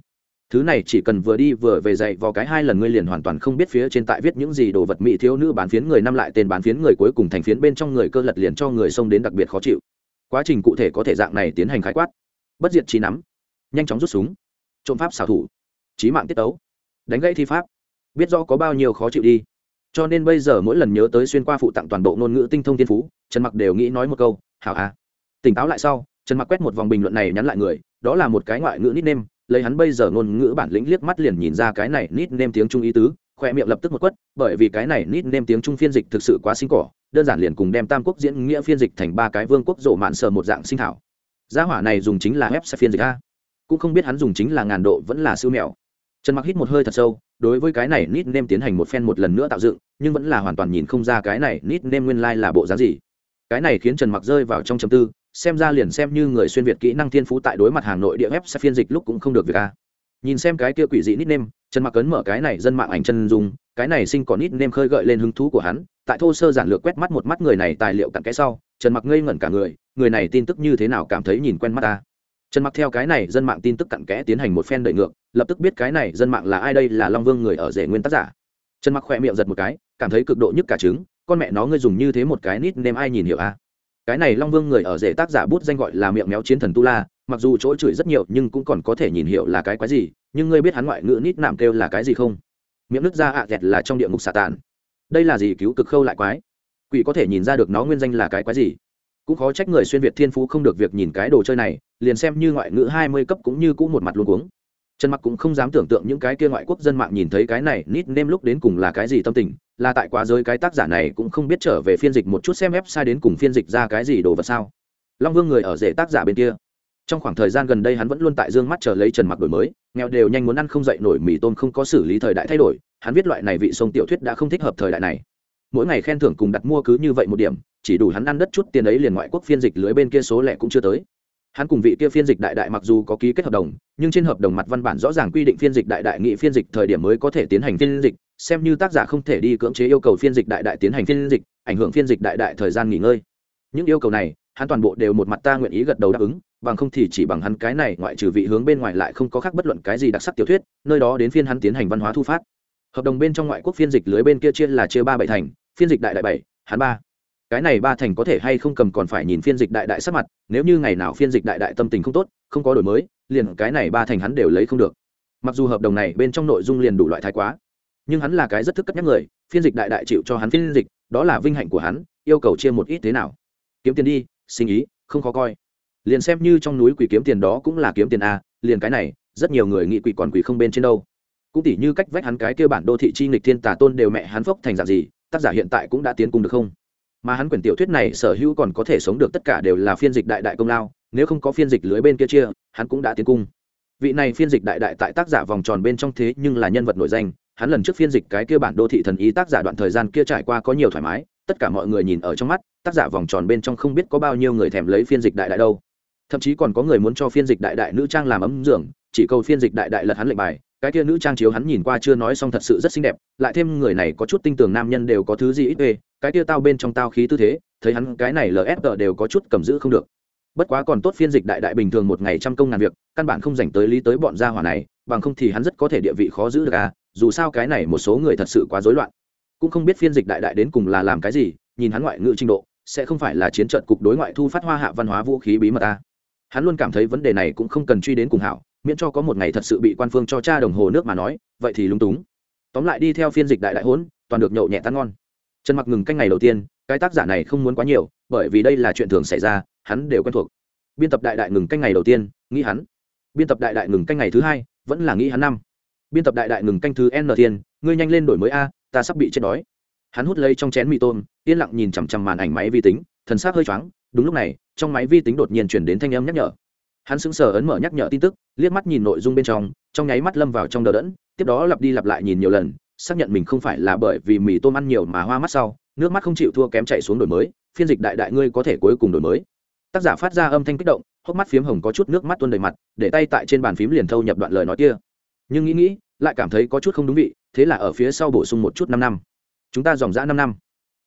Thứ này chỉ cần vừa đi vừa về dạy vào cái hai lần ngươi liền hoàn toàn không biết phía trên tại viết những gì đồ vật mỹ thiếu nữ bán phiến người năm lại tên bán phiến người cuối cùng thành phiến bên trong người cơ lật liền cho người xông đến đặc biệt khó chịu. Quá trình cụ thể có thể dạng này tiến hành khái quát. Bất diệt trí nắm. Nhanh chóng rút súng. Trộm pháp xảo thủ. Trí mạng tiết tấu. Đánh gãy thi pháp. Biết rõ có bao nhiêu khó chịu đi cho nên bây giờ mỗi lần nhớ tới xuyên qua phụ tặng toàn bộ ngôn ngữ tinh thông thiên phú, trần mặc đều nghĩ nói một câu, hảo à tỉnh táo lại sau, trần mặc quét một vòng bình luận này nhắn lại người, đó là một cái ngoại ngữ nít nêm lấy hắn bây giờ ngôn ngữ bản lĩnh liếc mắt liền nhìn ra cái này nít nêm tiếng trung ý tứ, khoe miệng lập tức một quất, bởi vì cái này nít nêm tiếng trung phiên dịch thực sự quá sinh cỏ, đơn giản liền cùng đem tam quốc diễn nghĩa phiên dịch thành ba cái vương quốc rộ mạn sờ một dạng sinh thảo. Gia hỏa này dùng chính là web sẽ phiên dịch a. Cũng không biết hắn dùng chính là ngàn độ vẫn là siêu mèo. Trần mặc hít một hơi thật sâu đối với cái này nít nêm tiến hành một phen một lần nữa tạo dựng, nhưng vẫn là hoàn toàn nhìn không ra cái này nít nêm nguyên lai là bộ dáng gì. Cái này khiến trần mặc rơi vào trong chầm tư, xem ra liền xem như người xuyên việt kỹ năng thiên phú tại đối mặt Hà nội địa web sẽ phiên dịch lúc cũng không được việc a nhìn xem cái kia quỷ dị nít nêm, trần mặc ấn mở cái này dân mạng ảnh chân dùng cái này sinh còn nít nêm khơi gợi lên hứng thú của hắn, tại thô sơ giản lược quét mắt một mắt người này tài liệu cặn cái sau, trần mặc ngây ngẩn cả người người này tin tức như thế nào cảm thấy nhìn quen mắt ta. Trần mặc theo cái này dân mạng tin tức cặn kẽ tiến hành một phen đợi ngược lập tức biết cái này dân mạng là ai, đây là long vương người ở rể nguyên tác giả. Trần mặc khỏe miệng giật một cái, cảm thấy cực độ nhức cả trứng, con mẹ nó, ngươi dùng như thế một cái nít nêm ai nhìn hiểu a? Cái này long vương người ở rể tác giả bút danh gọi là miệng méo chiến thần tu la, mặc dù chỗ chửi rất nhiều, nhưng cũng còn có thể nhìn hiểu là cái quái gì, nhưng ngươi biết hắn ngoại ngữ nít nạm kêu là cái gì không? Miệng nước ra ạ à là trong địa ngục xà tàn. Đây là gì cứu cực khâu lại quái? Quỷ có thể nhìn ra được nó nguyên danh là cái quái gì? Cũng khó trách người xuyên việt thiên phú không được việc nhìn cái đồ chơi này, liền xem như ngoại ngữ hai mươi cấp cũng như cũ một mặt luôn cuống trần mặc cũng không dám tưởng tượng những cái kia ngoại quốc dân mạng nhìn thấy cái này nít nêm lúc đến cùng là cái gì tâm tình, là tại quá giới cái tác giả này cũng không biết trở về phiên dịch một chút xem ép sai đến cùng phiên dịch ra cái gì đồ vật sao. Long vương người ở rể tác giả bên kia. Trong khoảng thời gian gần đây hắn vẫn luôn tại dương mắt chờ lấy trần mặc đổi mới, nghèo đều nhanh muốn ăn không dậy nổi mì tôm không có xử lý thời đại thay đổi, hắn viết loại này vị sông tiểu thuyết đã không thích hợp thời đại này. Mỗi ngày khen thưởng cùng đặt mua cứ như vậy một điểm, chỉ đủ hắn ăn đất chút tiền ấy liền ngoại quốc phiên dịch lưới bên kia số lẻ cũng chưa tới hắn cùng vị kia phiên dịch đại đại mặc dù có ký kết hợp đồng, nhưng trên hợp đồng mặt văn bản rõ ràng quy định phiên dịch đại đại nghị phiên dịch thời điểm mới có thể tiến hành phiên dịch, xem như tác giả không thể đi cưỡng chế yêu cầu phiên dịch đại đại tiến hành phiên dịch, ảnh hưởng phiên dịch đại đại thời gian nghỉ ngơi. Những yêu cầu này, hắn toàn bộ đều một mặt ta nguyện ý gật đầu đáp ứng, bằng không thì chỉ bằng hắn cái này, ngoại trừ vị hướng bên ngoài lại không có khác bất luận cái gì đặc sắc tiểu thuyết, nơi đó đến phiên hắn tiến hành văn hóa thu phát. Hợp đồng bên trong ngoại quốc phiên dịch lưới bên kia chia là chia ba bảy thành, phiên dịch đại đại bảy, hắn ba cái này ba thành có thể hay không cầm còn phải nhìn phiên dịch đại đại sắc mặt, nếu như ngày nào phiên dịch đại đại tâm tình không tốt, không có đổi mới, liền cái này ba thành hắn đều lấy không được. Mặc dù hợp đồng này bên trong nội dung liền đủ loại thái quá, nhưng hắn là cái rất thức cất nhắc người, phiên dịch đại đại chịu cho hắn phiên dịch, đó là vinh hạnh của hắn, yêu cầu chia một ít thế nào. Kiếm tiền đi, sinh ý, không khó coi. Liền xem như trong núi quỷ kiếm tiền đó cũng là kiếm tiền a, liền cái này, rất nhiều người nghĩ quỷ còn quỷ không bên trên đâu. Cũng tỉ như cách vách hắn cái kia bản đô thị chi nghịch thiên tà tôn đều mẹ hắn phốc thành dạng gì, tác giả hiện tại cũng đã tiến cung được không? Mà hắn quyển tiểu thuyết này sở hữu còn có thể sống được tất cả đều là phiên dịch đại đại công lao, nếu không có phiên dịch lưới bên kia chia, hắn cũng đã tiến cung. Vị này phiên dịch đại đại tại tác giả vòng tròn bên trong thế nhưng là nhân vật nổi danh, hắn lần trước phiên dịch cái kia bản đô thị thần ý tác giả đoạn thời gian kia trải qua có nhiều thoải mái, tất cả mọi người nhìn ở trong mắt, tác giả vòng tròn bên trong không biết có bao nhiêu người thèm lấy phiên dịch đại đại đâu. Thậm chí còn có người muốn cho phiên dịch đại đại nữ trang làm ấm dưỡng chỉ cầu phiên dịch đại đại lật hắn lệnh bài cái kia nữ trang chiếu hắn nhìn qua chưa nói xong thật sự rất xinh đẹp, lại thêm người này có chút tinh tường nam nhân đều có thứ gì ít ê, cái kia tao bên trong tao khí tư thế, thấy hắn cái này lfg đều có chút cầm giữ không được. Bất quá còn tốt phiên dịch đại đại bình thường một ngày trăm công ngàn việc, căn bản không dành tới lý tới bọn gia hỏa này, bằng không thì hắn rất có thể địa vị khó giữ được à dù sao cái này một số người thật sự quá rối loạn. Cũng không biết phiên dịch đại đại đến cùng là làm cái gì, nhìn hắn ngoại ngữ trình độ, sẽ không phải là chiến trận cục đối ngoại thu phát hoa hạ văn hóa vũ khí bí mật ta hắn luôn cảm thấy vấn đề này cũng không cần truy đến cùng hảo miễn cho có một ngày thật sự bị quan phương cho cha đồng hồ nước mà nói, vậy thì lúng túng. Tóm lại đi theo phiên dịch đại đại hỗn toàn được nhậu nhẹ tan ngon. Trần mặc ngừng canh ngày đầu tiên, cái tác giả này không muốn quá nhiều, bởi vì đây là chuyện thường xảy ra, hắn đều quen thuộc. Biên tập đại đại ngừng canh ngày đầu tiên, nghĩ hắn. Biên tập đại đại ngừng canh ngày thứ hai, vẫn là nghĩ hắn năm. Biên tập đại đại ngừng canh thứ n tiên, ngươi nhanh lên đổi mới a, ta sắp bị chết đói. Hắn hút lấy trong chén mì tôm, yên lặng nhìn chằm chằm màn ảnh máy vi tính, thần xác hơi choáng. Đúng lúc này, trong máy vi tính đột nhiên chuyển đến thanh âm nhắc nhở hắn sững sờ ấn mở nhắc nhở tin tức, liếc mắt nhìn nội dung bên trong trong nháy mắt lâm vào trong đờ đẫn, tiếp đó lặp đi lặp lại nhìn nhiều lần, xác nhận mình không phải là bởi vì mì tôm ăn nhiều mà hoa mắt sau, nước mắt không chịu thua kém chạy xuống đổi mới, phiên dịch đại đại ngươi có thể cuối cùng đổi mới. Tác giả phát ra âm thanh kích động, hốc mắt phiếm hồng có chút nước mắt tuôn đầy mặt, để tay tại trên bàn phím liền thâu nhập đoạn lời nói kia. Nhưng nghĩ nghĩ, lại cảm thấy có chút không đúng vị, thế là ở phía sau bổ sung một chút năm năm. Chúng ta dòng dã năm năm.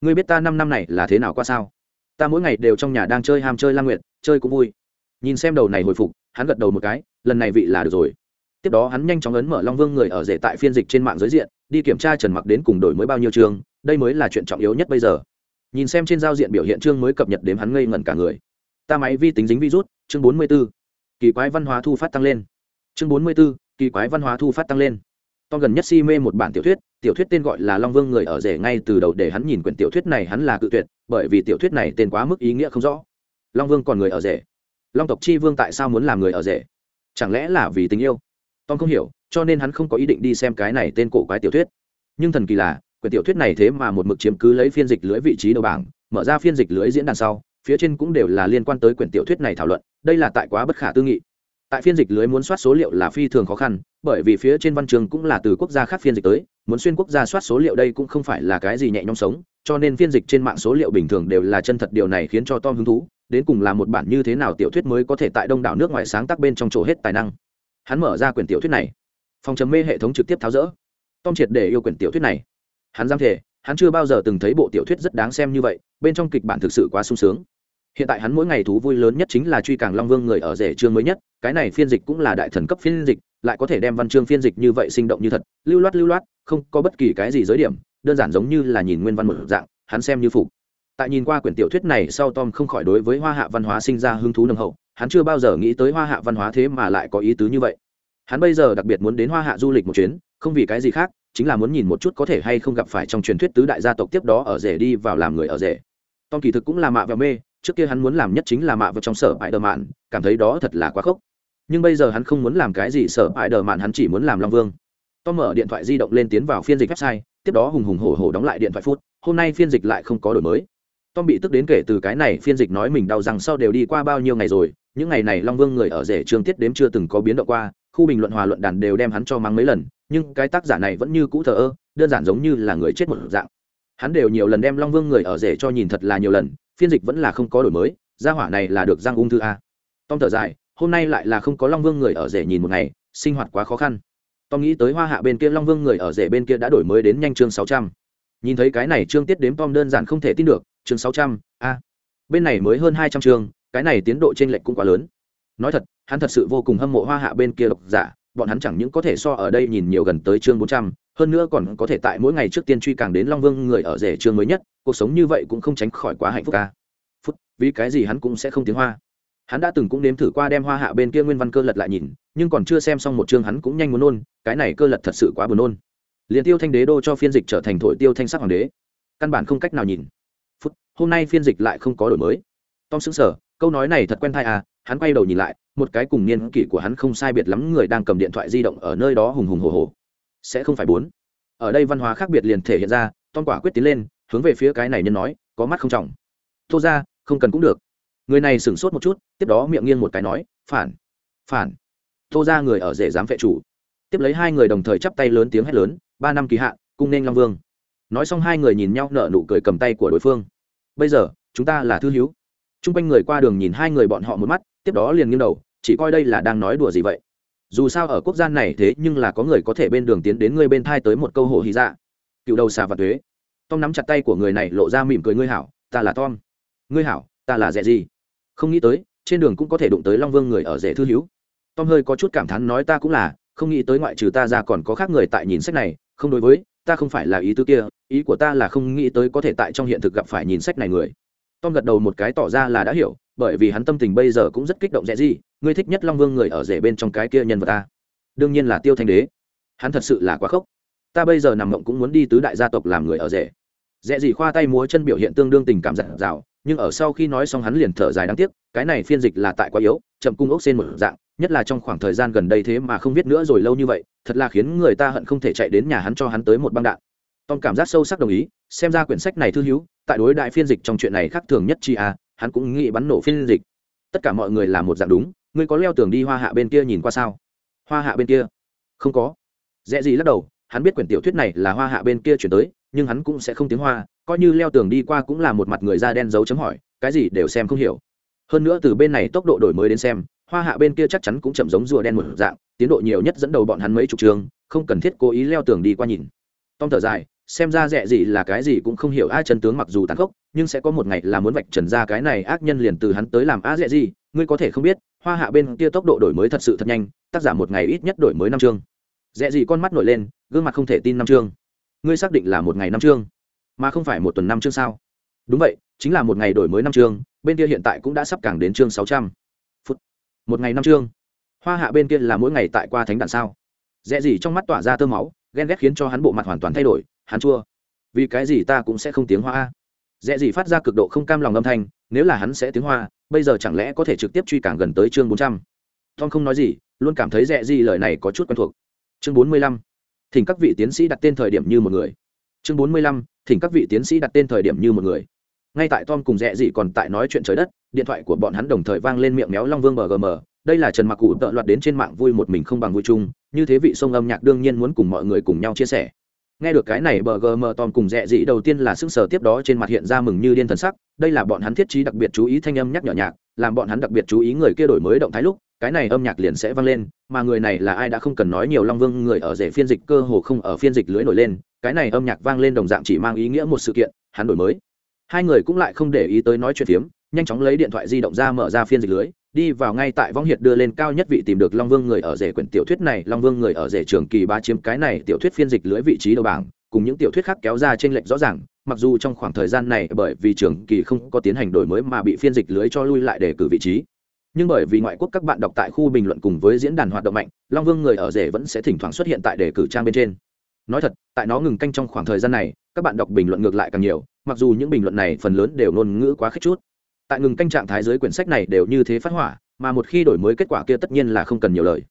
Ngươi biết ta năm năm này là thế nào qua sao? Ta mỗi ngày đều trong nhà đang chơi ham chơi lang nguyện chơi cũng vui nhìn xem đầu này hồi phục hắn gật đầu một cái lần này vị là được rồi tiếp đó hắn nhanh chóng ấn mở long vương người ở rể tại phiên dịch trên mạng giới diện đi kiểm tra trần mặc đến cùng đổi mới bao nhiêu chương đây mới là chuyện trọng yếu nhất bây giờ nhìn xem trên giao diện biểu hiện chương mới cập nhật đến hắn ngây ngẩn cả người ta máy vi tính dính virus chương 44. kỳ quái văn hóa thu phát tăng lên chương 44, kỳ quái văn hóa thu phát tăng lên To gần nhất si mê một bản tiểu thuyết, tiểu thuyết tên gọi là Long Vương người ở rể ngay từ đầu để hắn nhìn quyển tiểu thuyết này hắn là cự tuyệt, bởi vì tiểu thuyết này tên quá mức ý nghĩa không rõ. Long Vương còn người ở rể. Long tộc chi vương tại sao muốn làm người ở rể? Chẳng lẽ là vì tình yêu? Tom không hiểu, cho nên hắn không có ý định đi xem cái này tên cổ quái tiểu thuyết. Nhưng thần kỳ là, quyển tiểu thuyết này thế mà một mực chiếm cứ lấy phiên dịch lưới vị trí đầu bảng, mở ra phiên dịch lưới diễn đàn sau, phía trên cũng đều là liên quan tới quyển tiểu thuyết này thảo luận, đây là tại quá bất khả tư nghị tại phiên dịch lưới muốn soát số liệu là phi thường khó khăn bởi vì phía trên văn trường cũng là từ quốc gia khác phiên dịch tới muốn xuyên quốc gia soát số liệu đây cũng không phải là cái gì nhẹ nhõm sống cho nên phiên dịch trên mạng số liệu bình thường đều là chân thật điều này khiến cho tom hứng thú đến cùng là một bản như thế nào tiểu thuyết mới có thể tại đông đảo nước ngoài sáng tác bên trong chỗ hết tài năng. Hắn mở ra quyển tiểu thuyết này, phòng chấm mê hệ thống trực tiếp tháo rỡ. Tom triệt để yêu quyển tiểu thuyết này. Hắn giam thể hắn chưa bao giờ từng thấy bộ tiểu thuyết rất đáng xem như vậy, bên trong kịch bản thực sự quá sung sướng. Hiện tại hắn mỗi ngày thú vui lớn nhất chính là truy càng long vương người ở rể chương mới nhất, cái này phiên dịch cũng là đại thần cấp phiên dịch, lại có thể đem văn chương phiên dịch như vậy sinh động như thật, lưu loát lưu loát, không có bất kỳ cái gì giới điểm, đơn giản giống như là nhìn nguyên văn một dạng, hắn xem như phục tại nhìn qua quyển tiểu thuyết này sau tom không khỏi đối với hoa hạ văn hóa sinh ra hứng thú nồng hậu, hắn chưa bao giờ nghĩ tới hoa hạ văn hóa thế mà lại có ý tứ như vậy. Hắn bây giờ đặc biệt muốn đến hoa hạ du lịch một chuyến, không vì cái gì khác, chính là muốn nhìn một chút có thể hay không gặp phải trong truyền thuyết tứ đại gia tộc tiếp đó ở rể đi vào làm người ở rể. Tom kỳ thực cũng là mạ và mê, trước kia hắn muốn làm nhất chính là mạ vào trong sở bãi đờ mạn, cảm thấy đó thật là quá khốc. Nhưng bây giờ hắn không muốn làm cái gì sở bãi đờ mạn, hắn chỉ muốn làm long vương. Tom mở điện thoại di động lên tiến vào phiên dịch website, tiếp đó hùng hùng hổ hổ đóng lại điện thoại phút, hôm nay phiên dịch lại không có đổi mới tom bị tức đến kể từ cái này phiên dịch nói mình đau rằng sau đều đi qua bao nhiêu ngày rồi, những ngày này long vương người ở rể trương tiết đếm chưa từng có biến động qua, khu bình luận hòa luận đàn đều đem hắn cho mắng mấy lần, nhưng cái tác giả này vẫn như cũ thờ ơ, đơn giản giống như là người chết một dạng. Hắn đều nhiều lần đem long vương người ở rể cho nhìn thật là nhiều lần, phiên dịch vẫn là không có đổi mới, gia hỏa này là được giang ung thư a. Tom thở dài, hôm nay lại là không có long vương người ở rể nhìn một ngày, sinh hoạt quá khó khăn. Tom nghĩ tới hoa hạ bên kia long vương người ở rể bên kia đã đổi mới đến nhanh chương sáu trăm. Nhìn thấy cái này chương tiết đếm tom đơn giản không thể tin được chương sáu trăm, a. Bên này mới hơn hai trăm chương cái này tiến độ t r ê n lệch cũng quá lớn. Nói thật, hắn thật sự vô cùng hâm mộ hoa hạ bên kia độc giả, bọn hắn chẳng những có thể so ở đây nhìn nhiều gần tới chương bốn trăm, hơn nữa còn có thể tại mỗi ngày trước tiên truy càng đến long vương người ở rể chương mới nhất, cuộc sống như vậy cũng không tránh khỏi quá hạnh phúc ca. Phút, vì cái gì hắn cũng sẽ không tiếng hoa. Hắn đã từng cũng nếm thử qua đem hoa hạ bên kia nguyên văn cơ lật lại nhìn, nhưng còn chưa xem xong một chương hắn cũng nhanh muốn nôn, cái này cơ lật thật sự quá buồn nôn. Liền tiêu thanh đế đô cho phiên dịch trở thành thổi tiêu thanh sắc hoàng đế. Căn bản không cách nào nhìn hôm nay phiên dịch lại không có đổi mới. Tom xứng sở câu nói này thật quen thai à hắn quay đầu nhìn lại, một cái cùng niên kỷ của hắn không sai biệt lắm người đang cầm điện thoại di động ở nơi đó hùng hùng hồ hồ. Sẽ không phải bốn. Ở đây văn hóa khác biệt liền thể hiện ra, tom quả quyết tiến lên, hướng về phía cái này nhân nói, có mắt không trọng. Thô ra, không cần cũng được. Người này sửng sốt một chút, tiếp đó miệng nghiêng một cái nói, phản phản. Thô ra người ở rể dám phệ chủ. Tiếp lấy hai người đồng thời chắp tay lớn tiếng hét lớn, ba năm kỳ hạn cung nên long vương. Nói xong hai người nhìn nhau nở nụ cười cầm tay của đối phương bây giờ, chúng ta là thư hiếu t r u n g quanh người qua đường nhìn hai người bọn họ một mắt, tiếp đó liền nghiêng đầu, chỉ coi đây là đang nói đùa gì vậy. Dù sao ở quốc gia này thế nhưng là có người có thể bên đường tiến đến ngươi bên thai tới một câu hồ hy dạ. Cựu đầu xà và thuế tom nắm chặt tay của người này lộ ra mỉm cười, ngươi hảo, ta là tom. Ngươi hảo, ta là rẻ gì? Không nghĩ tới, trên đường cũng có thể đụng tới long vương người ở rẻ thư hiếu tom hơi có chút cảm thán nói, ta cũng là, không nghĩ tới ngoại trừ ta ra còn có khác người tại nhìn sách này, không đối với ta không phải là ý tứ kia, ý của ta là không nghĩ tới có thể tại trong hiện thực gặp phải nhìn sách này người. Tom gật đầu một cái tỏ ra là đã hiểu, bởi vì hắn tâm tình bây giờ cũng rất kích động dễ gì, ngươi thích nhất long vương người ở rể bên trong cái kia nhân vật ta. Đương nhiên là tiêu thanh đế. Hắn thật sự là quá khốc. Ta bây giờ nằm mộng cũng muốn đi tứ đại gia tộc làm người ở rể dễ gì khoa tay múa chân biểu hiện tương đương tình cảm giặt rào nhưng ở sau khi nói xong hắn liền thở dài đáng tiếc, cái này phiên dịch là tại quá yếu, chậm cung ốc xên một dạng, nhất là trong khoảng thời gian gần đây thế mà không biết nữa rồi lâu như vậy, thật là khiến người ta hận không thể chạy đến nhà hắn cho hắn tới một băng đạn. Tom cảm giác sâu sắc đồng ý, xem ra quyển sách này thư hữu, tại đối đại phiên dịch trong chuyện này khác thường nhất chi a hắn cũng nghĩ bắn nổ phiên dịch. Tất cả mọi người là một dạng đúng, ngươi có leo tường đi hoa hạ bên kia nhìn qua sao? Hoa hạ bên kia? Không có. Dễ gì lắc đầu, hắn biết quyển tiểu thuyết này là hoa hạ bên kia chuyển tới nhưng hắn cũng sẽ không tiếng hoa, coi như leo tường đi qua cũng là một mặt người da đen dấu chấm hỏi, cái gì đều xem không hiểu. Hơn nữa từ bên này tốc độ đổi mới đến xem, hoa hạ bên kia chắc chắn cũng chậm giống rùa đen một dạng, tiến độ nhiều nhất dẫn đầu bọn hắn mấy chục trường, không cần thiết cố ý leo tường đi qua nhìn. Tom thở dài, xem ra rẻ gì là cái gì cũng không hiểu ai chân tướng mặc dù tàn khốc, nhưng sẽ có một ngày là muốn vạch trần ra cái này ác nhân liền từ hắn tới làm a rẻ gì, ngươi có thể không biết, hoa hạ bên kia tốc độ đổi mới thật sự thật nhanh, tác giả một ngày ít nhất đổi mới năm chương. Rẻ gì con mắt nổi lên, gương mặt không thể tin năm chương ngươi xác định là một ngày năm chương, mà không phải một tuần năm chương sao? Đúng vậy, chính là một ngày đổi mới năm chương, bên kia hiện tại cũng đã sắp càng đến chương sáu trăm phút. Một ngày năm chương. Hoa hạ bên kia là mỗi ngày tại qua thánh đạn sao? Dễ gì trong mắt tỏa ra tơ máu, ghen ghét khiến cho hắn bộ mặt hoàn toàn thay đổi, hắn chua. Vì cái gì ta cũng sẽ không tiếng hoa? Dễ gì phát ra cực độ không cam lòng âm thanh, nếu là hắn sẽ tiếng hoa, bây giờ chẳng lẽ có thể trực tiếp truy càng gần tới chương bốn trăm? Tom không nói gì, luôn cảm thấy dễ gì lời này có chút quen thuộc. Chương bốn mươi lăm thỉnh các vị tiến sĩ đặt tên thời điểm như một người. Chương bốn mươi lăm, thỉnh các vị tiến sĩ đặt tên thời điểm như một người. Ngay tại tom cùng rẽ dị còn tại nói chuyện trời đất, điện thoại của bọn hắn đồng thời vang lên miệng méo long vương bgm đây là trần mặc cụ tợ loạt đến trên mạng vui một mình không bằng vui chung. Như thế vị sông âm nhạc đương nhiên muốn cùng mọi người cùng nhau chia sẻ. Nghe được cái này bgm tom cùng rẽ dị đầu tiên là sức sở tiếp đó trên mặt hiện ra mừng như điên thần sắc. Đây là bọn hắn thiết trí đặc biệt chú ý thanh âm nhắc nhở nhạc, làm bọn hắn đặc biệt chú ý người kia đổi mới động thái lúc cái này âm nhạc liền sẽ vang lên, mà người này là ai đã không cần nói nhiều long vương, người ở rể phiên dịch cơ hồ không ở phiên dịch lưới nổi lên, cái này âm nhạc vang lên đồng dạng chỉ mang ý nghĩa một sự kiện, hắn đổi mới. Hai người cũng lại không để ý tới nói chuyện phiếm, nhanh chóng lấy điện thoại di động ra mở ra phiên dịch lưới, đi vào ngay tại vong hiệt đưa lên cao nhất vị tìm được long vương người ở rể quyển tiểu thuyết này, long vương người ở rể trường kỳ ba chiếm cái này tiểu thuyết phiên dịch lưới vị trí đầu bảng, cùng những tiểu thuyết khác kéo ra trên lệnh rõ ràng, mặc dù trong khoảng thời gian này bởi vì trường kỳ không có tiến hành đổi mới mà bị phiên dịch lưới cho lui lại để cử vị trí nhưng bởi vì ngoại quốc các bạn đọc tại khu bình luận cùng với diễn đàn hoạt động mạnh, long vương người ở rể vẫn sẽ thỉnh thoảng xuất hiện tại đề cử trang bên trên. Nói thật, tại nó ngừng canh trong khoảng thời gian này, các bạn đọc bình luận ngược lại càng nhiều, mặc dù những bình luận này phần lớn đều ngôn ngữ quá khích chút. Tại ngừng canh trạng thái dưới quyển sách này đều như thế phát hỏa, mà một khi đổi mới kết quả kia tất nhiên là không cần nhiều lời.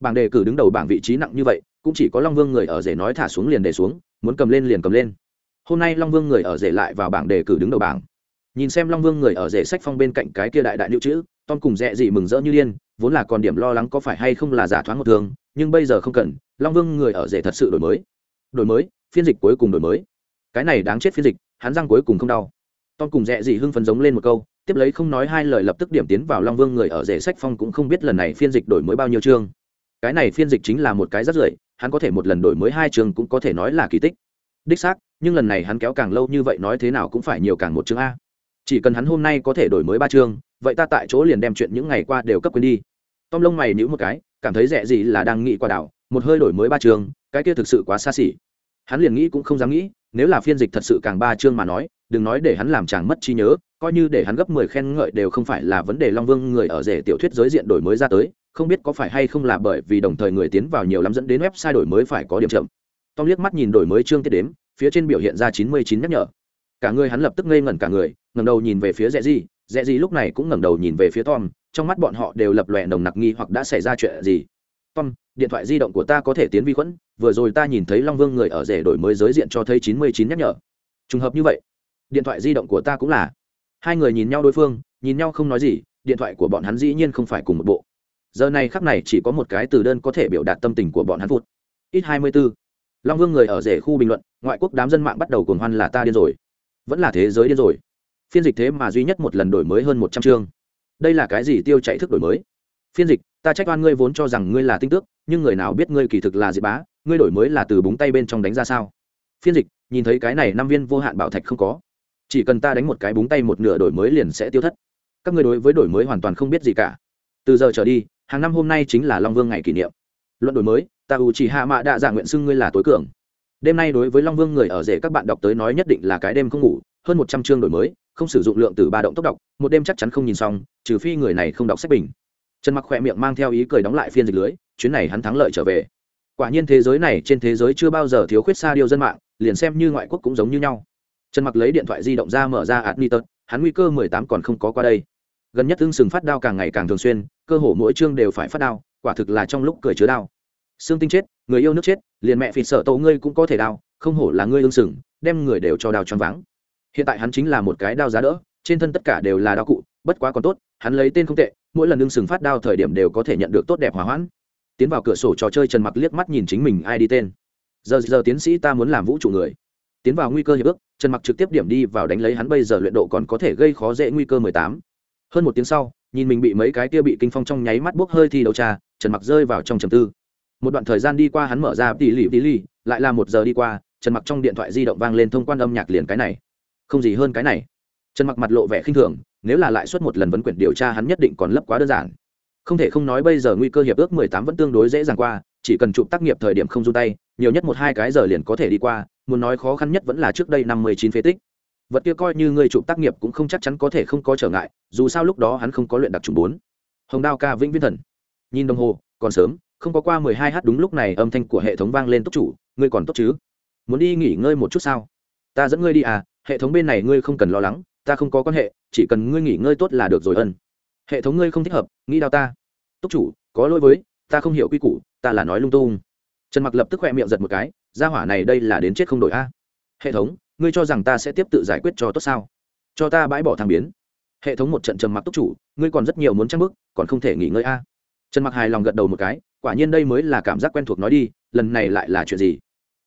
Bảng đề cử đứng đầu bảng vị trí nặng như vậy, cũng chỉ có long vương người ở rể nói thả xuống liền để xuống, muốn cầm lên liền cầm lên. Hôm nay long vương người ở rể lại vào bảng đề cử đứng đầu bảng. Nhìn xem long vương người ở rể sách phong bên cạnh cái kia đại đại lưu chữ tom cùng rẽ dị mừng rỡ như điên, vốn là còn điểm lo lắng có phải hay không là giả thoáng một thường nhưng bây giờ không cần, long vương người ở rể thật sự đổi mới. Đổi mới, phiên dịch cuối cùng đổi mới. Cái này đáng chết phiên dịch, hắn răng cuối cùng không đau. Tom cùng rẽ dị hưng phấn giống lên một câu, tiếp lấy không nói hai lời lập tức điểm tiến vào long vương người ở rể sách phong cũng không biết lần này phiên dịch đổi mới bao nhiêu chương. Cái này phiên dịch chính là một cái rất rưởi, hắn có thể một lần đổi mới hai chương cũng có thể nói là kỳ tích. Đích xác, nhưng lần này hắn kéo càng lâu như vậy nói thế nào cũng phải nhiều càng một chương a. Chỉ cần hắn hôm nay có thể đổi mới ba chương vậy ta tại chỗ liền đem chuyện những ngày qua đều cấp quên đi. Tom lông mày nhữ một cái, cảm thấy rẻ gì là đang nghĩ qua đảo, một hơi đổi mới ba chương, cái kia thực sự quá xa xỉ. Hắn liền nghĩ cũng không dám nghĩ, nếu là phiên dịch thật sự càng ba chương mà nói, đừng nói để hắn làm chàng mất trí nhớ, coi như để hắn gấp mười khen ngợi đều không phải là vấn đề long vương người ở rể tiểu thuyết giới diện đổi mới ra tới, không biết có phải hay không là bởi vì đồng thời người tiến vào nhiều lắm dẫn đến website đổi mới phải có điểm chậm. Tom liếc mắt nhìn đổi mới chương tiết đếm, phía trên biểu hiện ra chín mươi chín nhắc nhở. Cả người hắn lập tức ngây ngẩn cả người, ngẩng đầu nhìn về phía rẽ gì dẹ gì lúc này cũng ngẩng đầu nhìn về phía tom, trong mắt bọn họ đều lập lòe nồng nặc nghi hoặc đã xảy ra chuyện gì. Tom, điện thoại di động của ta có thể tiến vi khuẩn, vừa rồi ta nhìn thấy long vương người ở rể đổi mới giới diện cho thấy chín mươi chín nhắc nhở. Trùng hợp như vậy, điện thoại di động của ta cũng là. Hai người nhìn nhau đối phương, nhìn nhau không nói gì, điện thoại của bọn hắn dĩ nhiên không phải cùng một bộ. Giờ này khắc này chỉ có một cái từ đơn có thể biểu đạt tâm tình của bọn hắn phút ít hai mươi b ố long vương người ở rể khu bình luận, ngoại quốc đám dân mạng bắt đầu cuồng hoan là ta điên rồi. Vẫn là thế giới điên rồi phiên dịch thế mà duy nhất một lần đổi mới hơn một trăm chương. Đây là cái gì tiêu chạy thức đổi mới? Phiên dịch, ta trách oan ngươi vốn cho rằng ngươi là tinh tước, nhưng người nào biết ngươi kỳ thực là diệt bá, ngươi đổi mới là từ búng tay bên trong đánh ra sao? Phiên dịch, nhìn thấy cái này năm viên vô hạn bảo thạch không có. Chỉ cần ta đánh một cái búng tay một nửa đổi mới liền sẽ tiêu thất. Các ngươi đối với đổi mới hoàn toàn không biết gì cả. Từ giờ trở đi, hàng năm hôm nay chính là long vương ngày kỷ niệm. Luận đổi mới, ta ủ chỉ hạ mạ đạ giả nguyện xưng ngươi là tối cường. Đêm nay đối với long vương người ở rể các bạn đọc tới nói nhất định là cái đêm không ngủ, hơn một trăm chương đổi mới không sử dụng lượng từ ba động tốc đọc, một đêm chắc chắn không nhìn xong, trừ phi người này không đọc sách bình. Trần mặc khỏe miệng mang theo ý cười đóng lại phiên dịch lưới, chuyến này hắn thắng lợi trở về. Quả nhiên thế giới này trên thế giới chưa bao giờ thiếu khuyết xa điều dân mạng, liền xem như ngoại quốc cũng giống như nhau. Trần mặc lấy điện thoại di động ra mở ra admitter hắn nguy cơ mười tám còn không có qua đây. Gần nhất ưng sừng phát đao càng ngày càng thường xuyên, cơ hồ mỗi chương đều phải phát đao, quả thực là trong lúc cười chứa đao. Xương tinh chết, người yêu nước chết, liền mẹ phịt sợ tổ ngươi cũng có thể đao, không hổ là ngươi ưng sừng, đem người đều cho đao choáng váng hiện tại hắn chính là một cái đao giá đỡ, trên thân tất cả đều là đao cụ, bất quá còn tốt, hắn lấy tên không tệ, mỗi lần ưng sừng phát đao thời điểm đều có thể nhận được tốt đẹp hòa hoãn. Tiến vào cửa sổ trò chơi trần mặc liếc mắt nhìn chính mình ai đi tên. Giờ giờ tiến sĩ ta muốn làm vũ trụ người. Tiến vào nguy cơ hiệp ước, trần mặc trực tiếp điểm đi vào đánh lấy hắn bây giờ luyện độ còn có thể gây khó dễ nguy cơ mười tám. Hơn một tiếng sau, nhìn mình bị mấy cái kia bị kinh phong trong nháy mắt bốc hơi thi đấu trà trần mặc rơi vào trong trầm tư. Một đoạn thời gian đi qua hắn mở ra tỷ lì tỷ lì lại là một giờ đi qua, trần mặc trong điện thoại di động vang lên thông quan âm nhạc liền cái này không gì hơn cái này. Trần mặc mặt lộ vẻ khinh thường, nếu là lại suất một lần vấn quyển điều tra hắn nhất định còn lấp quá đơn giản. Không thể không nói bây giờ nguy cơ hiệp ước 18 vẫn tương đối dễ dàng qua, chỉ cần chụp tác nghiệp thời điểm không run tay, nhiều nhất một hai cái giờ liền có thể đi qua, muốn nói khó khăn nhất vẫn là trước đây năm mươi chín phế tích. Vật kia coi như người chụp tác nghiệp cũng không chắc chắn có thể không có trở ngại, dù sao lúc đó hắn không có luyện đặc trùng bốn. Hồng đao ca vĩnh viễn thần. Nhìn đồng hồ, còn sớm, không có qua mười hai h đúng lúc này âm thanh của hệ thống vang lên túc chủ, ngươi còn tốt chứ? Muốn đi nghỉ ngơi một chút sao? Ta dẫn ngươi đi à hệ thống bên này ngươi không cần lo lắng, ta không có quan hệ, chỉ cần ngươi nghỉ ngơi tốt là được rồi ân. Hệ thống ngươi không thích hợp, nghĩ đau ta. Túc chủ, có lỗi với, ta không hiểu quy củ, ta là nói lung tung. Trần mặc lập tức khoe miệng giật một cái, gia hỏa này đây là đến chết không đổi a. Hệ thống, ngươi cho rằng ta sẽ tiếp tự giải quyết cho tốt sao? Cho ta bãi bỏ thang biến. Hệ thống một trận trầm mặc túc chủ, ngươi còn rất nhiều muốn trang bức còn không thể nghỉ ngơi a. Trần mặc hài lòng gật đầu một cái, quả nhiên đây mới là cảm giác quen thuộc nói đi, lần này lại là chuyện gì?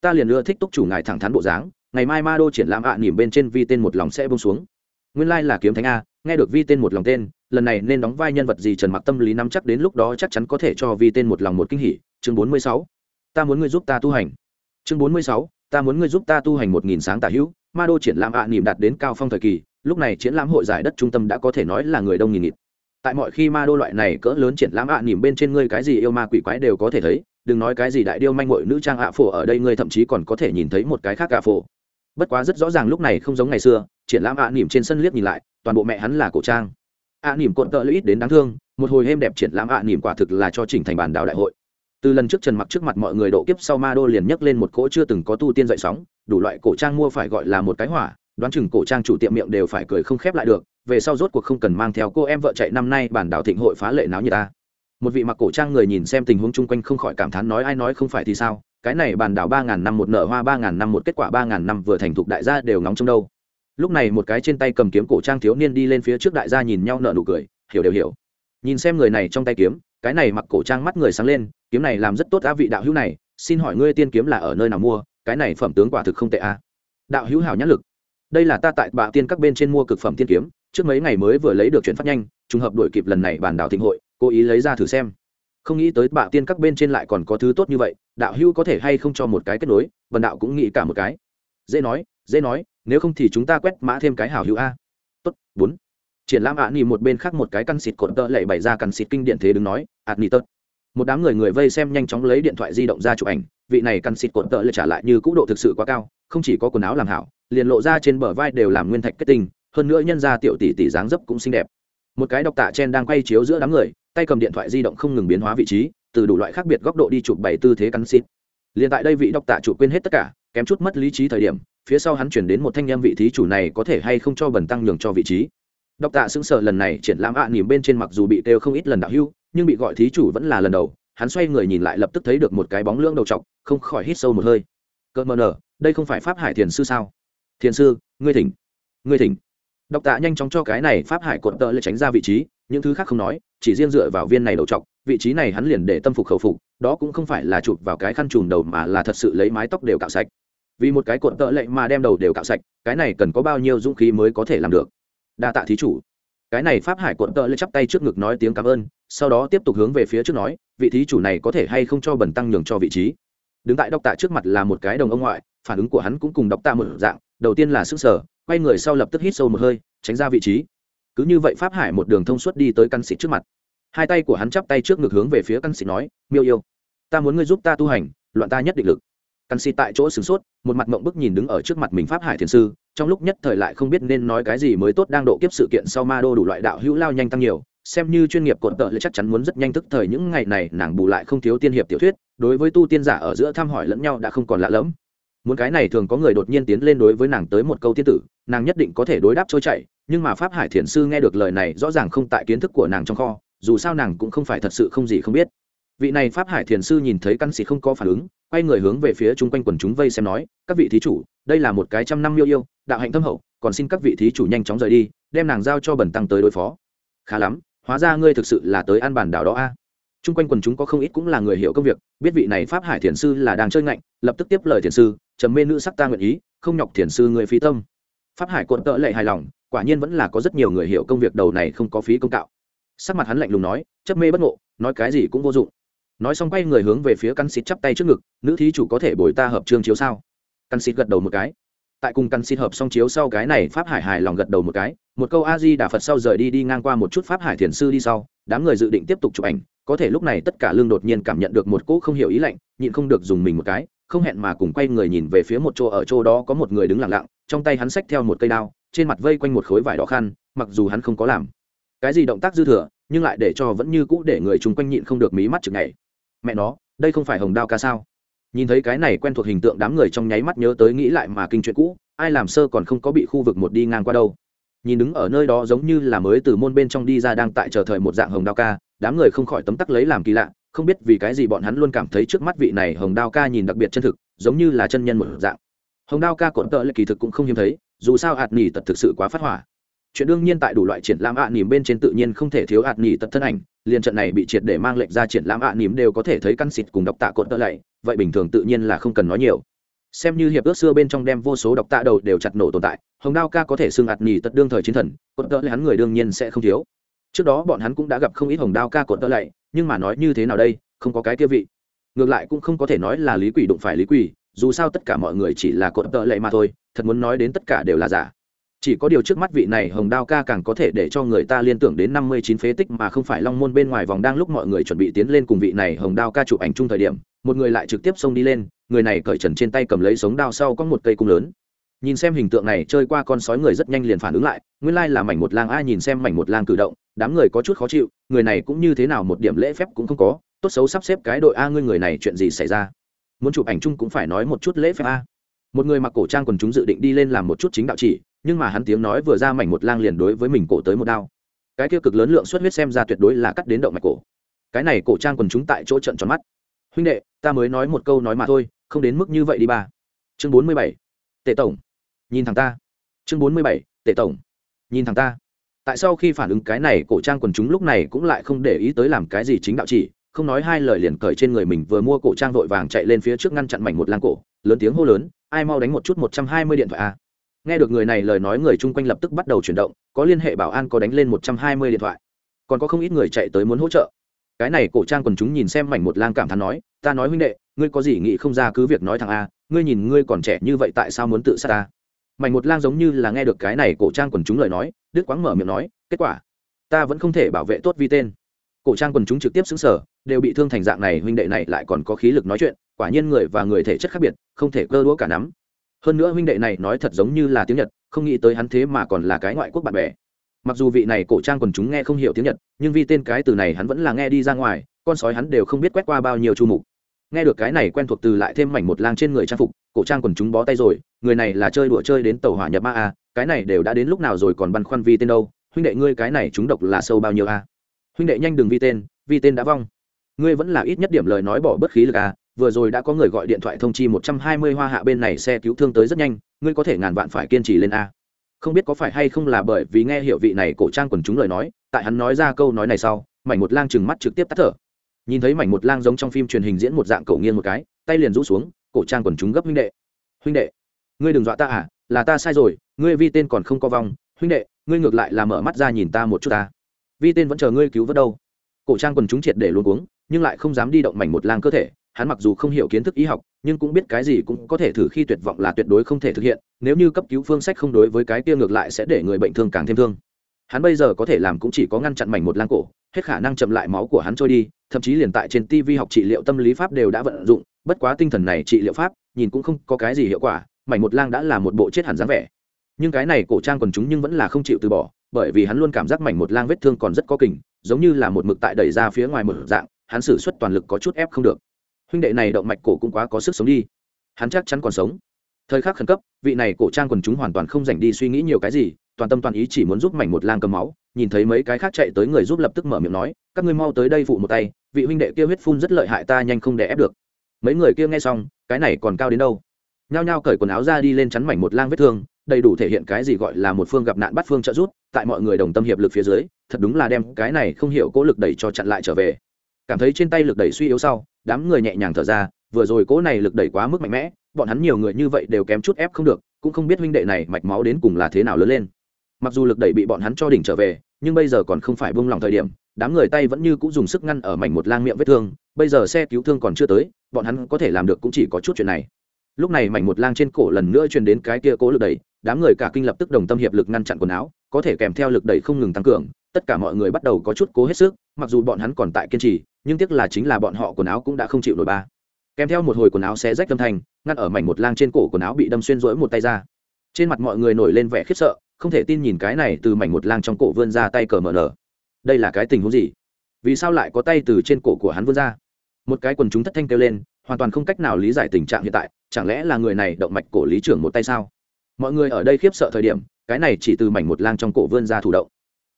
Ta liền ưa thích túc chủ ngài thẳng thắn bộ dáng ngày mai ma đô triển lãm ạ à, nỉm bên trên vi tên một lòng sẽ bông xuống nguyên lai là kiếm thánh a nghe được vi tên một lòng tên lần này nên đóng vai nhân vật gì trần mặc tâm lý nắm chắc đến lúc đó chắc chắn có thể cho vi tên một lòng một kinh hỉ chương 46. ta muốn ngươi giúp ta tu hành chương 46. ta muốn ngươi giúp ta tu hành một nghìn sáng tả hữu ma đô triển lãm ạ à niềm đạt đến cao phong thời kỳ lúc này triển lãm hội giải đất trung tâm đã có thể nói là người đông nghìn nghịt tại mọi khi ma đô loại này cỡ lớn triển lãm ạ à nỉm bên trên ngươi cái gì yêu ma quỷ quái đều có thể thấy đừng nói cái gì đại điêu manh mội nữ trang ạ phổ ở đây ngươi thậm chí còn có thể nhìn thấy một cái khác ạ phổ bất quá rất rõ ràng lúc này không giống ngày xưa, triển lãm ạ nỉm trên sân liếc nhìn lại, toàn bộ mẹ hắn là cổ trang. ạ nỉm cộn tợ ít đến đáng thương, một hồi êm đẹp triển lãm ạ nỉm quả thực là cho chỉnh thành bản đảo đại hội. Từ lần trước trần mặc trước mặt mọi người độ kiếp sau ma đô liền nhấc lên một cỗ chưa từng có tu tiên dậy sóng, đủ loại cổ trang mua phải gọi là một cái hỏa, đoán chừng cổ trang chủ tiệm miệng đều phải cười không khép lại được, về sau rốt cuộc không cần mang theo cô em vợ chạy năm nay bản đảo thịnh hội phá lệ náo như ta. Một vị mặc cổ trang người nhìn xem tình huống chung quanh không khỏi cảm thán nói ai nói không phải thì sao? Cái này bàn đảo ba ngàn năm một nở hoa, ba ngàn năm một kết quả, ba ngàn năm vừa thành thục đại gia đều ngóng trong đâu. Lúc này một cái trên tay cầm kiếm cổ trang thiếu niên đi lên phía trước đại gia nhìn nhau nở nụ cười, hiểu đều hiểu. Nhìn xem người này trong tay kiếm, cái này mặc cổ trang mắt người sáng lên, kiếm này làm rất tốt á vị đạo hữu này, xin hỏi ngươi tiên kiếm là ở nơi nào mua, cái này phẩm tướng quả thực không tệ a đạo hữu hảo nhãn lực. Đây là ta tại bạ tiên các bên trên mua cực phẩm tiên kiếm, trước mấy ngày mới vừa lấy được chuyển phát nhanh, trùng hợp đổi kịp lần này bàn đảo thịnh hội, cố ý lấy ra thử xem không nghĩ tới bạ tiên các bên trên lại còn có thứ tốt như vậy, đạo hữu có thể hay không cho một cái kết nối, vần đạo cũng nghĩ cả một cái. Dễ nói dễ nói, nếu không thì chúng ta quét mã thêm cái hảo hữu a. Tốt, bốn. Triển lãm ạ nỉ một bên khác một cái căn xịt cột tợ lệ bày ra căn xịt kinh điện thế đứng nói ạt nỉ tớt. Một đám người người vây xem nhanh chóng lấy điện thoại di động ra chụp ảnh, vị này căn xịt cột tợ lệ trả lại như cũ độ thực sự quá cao, không chỉ có quần áo làm hảo, liền lộ ra trên bờ vai đều làm nguyên thạch kết tinh, hơn nữa nhân ra tiểu tỷ tỷ dáng dấp cũng xinh đẹp. Một cái độc tạ chen đang quay chiếu giữa đám người tay cầm điện thoại di động không ngừng biến hóa vị trí, từ đủ loại khác biệt góc độ đi chụp bảy tư thế cắn xịt. Liền tại đây vị độc tạ chủ quên hết tất cả, kém chút mất lý trí thời điểm, phía sau hắn chuyển đến một thanh em vị thí chủ này có thể hay không cho bẩn tăng nhường cho vị trí. Độc tạ xứng sờ lần này triển lãm ạ à nỉm bên trên mặc dù bị kêu không ít lần đạo hưu nhưng bị gọi thí chủ vẫn là lần đầu, hắn xoay người nhìn lại lập tức thấy được một cái bóng lưỡng đầu trọc không khỏi hít sâu một hơi. Cợt mờ nở, đây không phải pháp hải thiền sư sao? Thiền sư, ngươi thỉnh ngươi thỉnh. Độc tạ nhanh chóng cho cái này pháp hải cột tợ lại tránh ra vị trí, những thứ khác không nói chỉ riêng dựa vào viên này đầu trọc vị trí này hắn liền để tâm phục khẩu phục, đó cũng không phải là chụp vào cái khăn trùm đầu mà là thật sự lấy mái tóc đều cạo sạch. Vì một cái cuộn tợ lệ mà đem đầu đều cạo sạch, cái này cần có bao nhiêu dũng khí mới có thể làm được? Đa tạ thí chủ. Cái này pháp hải cuộn tợ lệ chắp tay trước ngực nói tiếng cảm ơn, sau đó tiếp tục hướng về phía trước nói, vị thí chủ này có thể hay không cho bẩn tăng nhường cho vị trí? Đứng tại độc tạ trước mặt là một cái đồng ông ngoại, phản ứng của hắn cũng cùng độc tạ một dạng, đầu tiên là sức sở quay người sau lập tức hít sâu một hơi, tránh ra vị trí cứ như vậy pháp hải một đường thông suốt đi tới căn xịt trước mặt. Hai tay của hắn chắp tay trước ngực hướng về phía căn xịt nói, miêu yêu, ta muốn ngươi giúp ta tu hành, loạn ta nhất định lực. Căn xịt tại chỗ sửng sốt, một mặt mộng bức nhìn đứng ở trước mặt mình pháp hải thiền sư, trong lúc nhất thời lại không biết nên nói cái gì mới tốt đang độ kiếp sự kiện sau ma đô đủ loại đạo hữu lao nhanh tăng nhiều, xem như chuyên nghiệp cột tợ lại chắc chắn muốn rất nhanh tức thời những ngày này nàng bù lại không thiếu tiên hiệp tiểu thuyết, đối với tu tiên giả ở giữa thăm hỏi lẫn nhau đã không còn lạ lẫm muốn cái này thường có người đột nhiên tiến lên đối với nàng tới một câu tiên tử, nàng nhất định có thể đối đáp trôi chảy, nhưng mà pháp hải thiền sư nghe được lời này rõ ràng không tại kiến thức của nàng trong kho, dù sao nàng cũng không phải thật sự không gì không biết. Vị này pháp hải thiền sư nhìn thấy căn sĩ không có phản ứng, quay người hướng về phía chung quanh quần chúng vây xem nói, các vị thí chủ, đây là một cái trăm năm yêu yêu, đạo hạnh thâm hậu, còn xin các vị thí chủ nhanh chóng rời đi, đem nàng giao cho bẩn tăng tới đối phó. Khá lắm, hóa ra ngươi thực sự là tới an bản đảo đó a. Chung quanh quần chúng có không ít cũng là người hiểu công việc, biết vị này pháp hải thiền sư là đang chơi ngạnh, lập tức tiếp lời thiền sư trầm mê nữ sắc ta nguyện ý, không nhọc thiền sư người phí tâm. Pháp hải cuộn tợ lệ hài lòng, quả nhiên vẫn là có rất nhiều người hiểu công việc đầu này không có phí công cạo. sắc mặt hắn lạnh lùng nói, chấp mê bất ngộ, nói cái gì cũng vô dụng. Nói xong quay người hướng về phía căn xịt chắp tay trước ngực, nữ thí chủ có thể bồi ta hợp trương chiếu sao? Căn xịt gật đầu một cái tại cùng căn xịt hợp song chiếu sau cái này pháp hải hài lòng gật đầu một cái, một câu a di đà phật sau rời đi đi ngang qua một chút pháp hải thiền sư đi sau, đám người dự định tiếp tục chụp ảnh, có thể lúc này tất cả lương đột nhiên cảm nhận được một cỗ không hiểu ý lạnh, nhịn không được dùng mình một cái, không hẹn mà cùng quay người nhìn về phía một chỗ ở chỗ đó có một người đứng lặng lặng, trong tay hắn xách theo một cây đao, trên mặt vây quanh một khối vải đỏ khăn, mặc dù hắn không có làm cái gì động tác dư thừa, nhưng lại để cho vẫn như cũ để người chung quanh nhịn không được mí mắt chừng ngày mẹ nó, đây không phải hồng đao ca sao? Nhìn thấy cái này quen thuộc hình tượng đám người trong nháy mắt nhớ tới nghĩ lại mà kinh chuyện cũ, ai làm sơ còn không có bị khu vực một đi ngang qua đâu. Nhìn đứng ở nơi đó giống như là mới từ môn bên trong đi ra đang tại chờ thời một dạng hồng đao ca, đám người không khỏi tấm tắc lấy làm kỳ lạ, không biết vì cái gì bọn hắn luôn cảm thấy trước mắt vị này hồng đao ca nhìn đặc biệt chân thực, giống như là chân nhân một dạng. Hồng đao ca cộn tợ lại kỳ thực cũng không hiếm thấy, dù sao hạt nỉ tật thực sự quá phát hỏa. Chuyện đương nhiên tại đủ loại triển lãm ạ nỉm bên trên tự nhiên không thể thiếu hạt nỉ tật thân ảnh liền trận này bị triệt để mang lệnh ra triển lãm ạ nỉm đều có thể thấy căn xịt cùng độc tạ cột tợ lạy, vậy bình thường tự nhiên là không cần nói nhiều. Xem như hiệp ước xưa bên trong đem vô số độc tạ đầu đều chặt nổ tồn tại, hồng đao ca có thể xưng ạt nhì tật đương thời chiến thần, cột tợ lạy hắn người đương nhiên sẽ không thiếu. Trước đó bọn hắn cũng đã gặp không ít hồng đao ca cột tợ lại nhưng mà nói như thế nào đây, không có cái kia vị. Ngược lại cũng không có thể nói là lý quỷ đụng phải lý quỷ, dù sao tất cả mọi người chỉ là cột tợ lạy mà thôi, thật muốn nói đến tất cả đều là giả chỉ có điều trước mắt vị này hồng đao ca càng có thể để cho người ta liên tưởng đến năm mươi chín phế tích mà không phải long môn bên ngoài vòng đang lúc mọi người chuẩn bị tiến lên cùng vị này hồng đao ca chụp ảnh chung thời điểm, một người lại trực tiếp xông đi lên, người này cởi trần trên tay cầm lấy sống đao sau có một cây cung lớn. Nhìn xem hình tượng này, chơi qua con sói người rất nhanh liền phản ứng lại, nguyên lai là mảnh một lang ai nhìn xem mảnh một lang cử động, đám người có chút khó chịu, người này cũng như thế nào một điểm lễ phép cũng không có, tốt xấu sắp xếp cái đội a, ngươi người này chuyện gì xảy ra? Muốn chụp ảnh chung cũng phải nói một chút lễ phép a một người mặc cổ trang quần chúng dự định đi lên làm một chút chính đạo chỉ, nhưng mà hắn tiếng nói vừa ra mảnh một lang liền đối với mình cổ tới một đao. Cái kia cực lớn lượng xuất huyết xem ra tuyệt đối là cắt đến động mạch cổ. Cái này cổ trang quần chúng tại chỗ trận tròn mắt. Huynh đệ, ta mới nói một câu nói mà thôi, không đến mức như vậy đi ba. Chương bốn mươi bảy. Tệ tổng, nhìn thằng ta. Chương bốn mươi bảy. Tệ tổng, nhìn thằng ta. Tại sao khi phản ứng cái này, cổ trang quần chúng lúc này cũng lại không để ý tới làm cái gì chính đạo chỉ, không nói hai lời liền cởi trên người mình vừa mua cổ trang vội vàng chạy lên phía trước ngăn chặn mảnh một lang cổ, lớn tiếng hô lớn ai mau đánh một chút một trăm hai mươi điện thoại a. Nghe được người này lời nói, người chung quanh lập tức bắt đầu chuyển động, có liên hệ bảo an, có đánh lên một trăm hai mươi điện thoại. Còn có không ít người chạy tới muốn hỗ trợ. Cái này cổ trang quần chúng nhìn xem mảnh một lang cảm thán nói, ta nói huynh đệ, ngươi có gì nghĩ không ra cứ việc nói thằng a, ngươi nhìn ngươi còn trẻ như vậy tại sao muốn tự sát ta? Mảnh một lang giống như là nghe được cái này cổ trang quần chúng lời nói đức quáng mở miệng nói, kết quả, ta vẫn không thể bảo vệ tốt vi tên. Cổ trang quần chúng trực tiếp xứng sở đều bị thương thành dạng này, huynh đệ này lại còn có khí lực nói chuyện quả nhiên người và người thể chất khác biệt, không thể cơ đũa cả nắm. Hơn nữa huynh đệ này nói thật giống như là tiếng nhật, không nghĩ tới hắn thế mà còn là cái ngoại quốc bạn bè. Mặc dù vị này cổ trang quần chúng nghe không hiểu tiếng nhật, nhưng vì tên cái từ này hắn vẫn là nghe đi ra ngoài, con sói hắn đều không biết quét qua bao nhiêu chu mục. Nghe được cái này quen thuộc từ lại thêm mảnh một lang trên người trang phục, cổ trang quần chúng bó tay rồi, người này là chơi đùa chơi đến tàu hỏa nhập ma a cái này đều đã đến lúc nào rồi còn băn khoăn vi tên đâu, huynh đệ ngươi cái này chúng độc là sâu bao nhiêu a huynh đệ nhanh đừng vi tên vi tên đã vong. Ngươi vẫn là ít nhất điểm lời nói bỏ bất khí lực a vừa rồi đã có người gọi điện thoại thông chi một trăm hai mươi hoa hạ bên này xe cứu thương tới rất nhanh, ngươi có thể ngàn vạn phải kiên trì lên a. Không biết có phải hay không là bởi vì nghe hiểu vị này cổ trang quần chúng lời nói, tại hắn nói ra câu nói này sau, mảnh một lang chừng mắt trực tiếp tắt thở. Nhìn thấy mảnh một lang giống trong phim truyền hình diễn một dạng cậu nghiêng một cái, tay liền rũ xuống, cổ trang quần chúng gấp, huynh đệ huynh đệ, ngươi đừng dọa ta à là ta sai rồi, ngươi vi tên còn không có vong, huynh đệ, ngươi ngược lại là mở mắt ra nhìn ta một chút ta. Vi tên vẫn chờ ngươi cứu vớt đâu. Cổ trang quần chúng triệt để luôn uống nhưng lại không dám đi động mảnh một lang cơ thể hắn mặc dù không hiểu kiến thức y học, nhưng cũng biết cái gì cũng có thể thử khi tuyệt vọng là tuyệt đối không thể thực hiện, nếu như cấp cứu phương sách không đối với cái kia ngược lại sẽ để người bệnh thương càng thêm thương. Hắn bây giờ có thể làm cũng chỉ có ngăn chặn mảnh một lang cổ, hết khả năng chậm lại máu của hắn trôi đi, thậm chí liền tại trên tv học trị liệu tâm lý pháp đều đã vận dụng, bất quá tinh thần này trị liệu pháp, nhìn cũng không có cái gì hiệu quả, mảnh một lang đã là một bộ chết hẳn dáng vẻ. Nhưng cái này cổ trang quần chúng nhưng vẫn là không chịu từ bỏ, bởi vì hắn luôn cảm giác mảnh một lang vết thương còn rất có kình, giống như là một mực tại đẩy ra phía ngoài một dạng, hắn xử suất toàn lực có chút ép không được huynh đệ này động mạch cổ cũng quá có sức sống đi. Hắn chắc chắn còn sống. Thời khắc khẩn cấp, vị này cổ trang quần chúng hoàn toàn không dành đi suy nghĩ nhiều cái gì, toàn tâm toàn ý chỉ muốn giúp mảnh một lang cầm máu, nhìn thấy mấy cái khác chạy tới người giúp lập tức mở miệng nói, các ngươi mau tới đây phụ một tay, vị huynh đệ kia huyết phun rất lợi hại ta nhanh không để ép được. Mấy người kia nghe xong, cái này còn cao đến đâu? Nhao nhao cởi quần áo ra đi lên chắn mảnh một lang vết thương, đầy đủ thể hiện cái gì gọi là một phương gặp nạn bắt phương trợ giúp, tại mọi người đồng tâm hiệp lực phía dưới, thật đúng là đem cái này không hiểu cố lực đẩy cho chặn lại trở về cảm thấy trên tay lực đẩy suy yếu sau, đám người nhẹ nhàng thở ra, vừa rồi cố này lực đẩy quá mức mạnh mẽ, bọn hắn nhiều người như vậy đều kém chút ép không được, cũng không biết huynh đệ này mạch máu đến cùng là thế nào lớn lên. Mặc dù lực đẩy bị bọn hắn cho đỉnh trở về, nhưng bây giờ còn không phải buông lòng thời điểm, đám người tay vẫn như cũng dùng sức ngăn ở mảnh một lang miệng vết thương, bây giờ xe cứu thương còn chưa tới, bọn hắn có thể làm được cũng chỉ có chút chuyện này. Lúc này mảnh một lang trên cổ lần nữa truyền đến cái kia cố lực đẩy, đám người cả kinh lập tức đồng tâm hiệp lực ngăn chặn quần áo, có thể kèm theo lực đẩy không ngừng tăng cường tất cả mọi người bắt đầu có chút cố hết sức, mặc dù bọn hắn còn tại kiên trì, nhưng tiếc là chính là bọn họ quần áo cũng đã không chịu nổi ba. Kèm theo một hồi quần áo xé rách âm thanh ngăn ở mảnh một lang trên cổ quần áo bị đâm xuyên rỗi một tay ra. Trên mặt mọi người nổi lên vẻ khiếp sợ, không thể tin nhìn cái này từ mảnh một lang trong cổ vươn ra tay cờ mở nở. Đây là cái tình huống gì? Vì sao lại có tay từ trên cổ của hắn vươn ra? Một cái quần chúng thất thanh kêu lên, hoàn toàn không cách nào lý giải tình trạng hiện tại, chẳng lẽ là người này động mạch cổ lý trưởng một tay sao? Mọi người ở đây khiếp sợ thời điểm, cái này chỉ từ mảnh một lang trong cổ vươn ra thủ động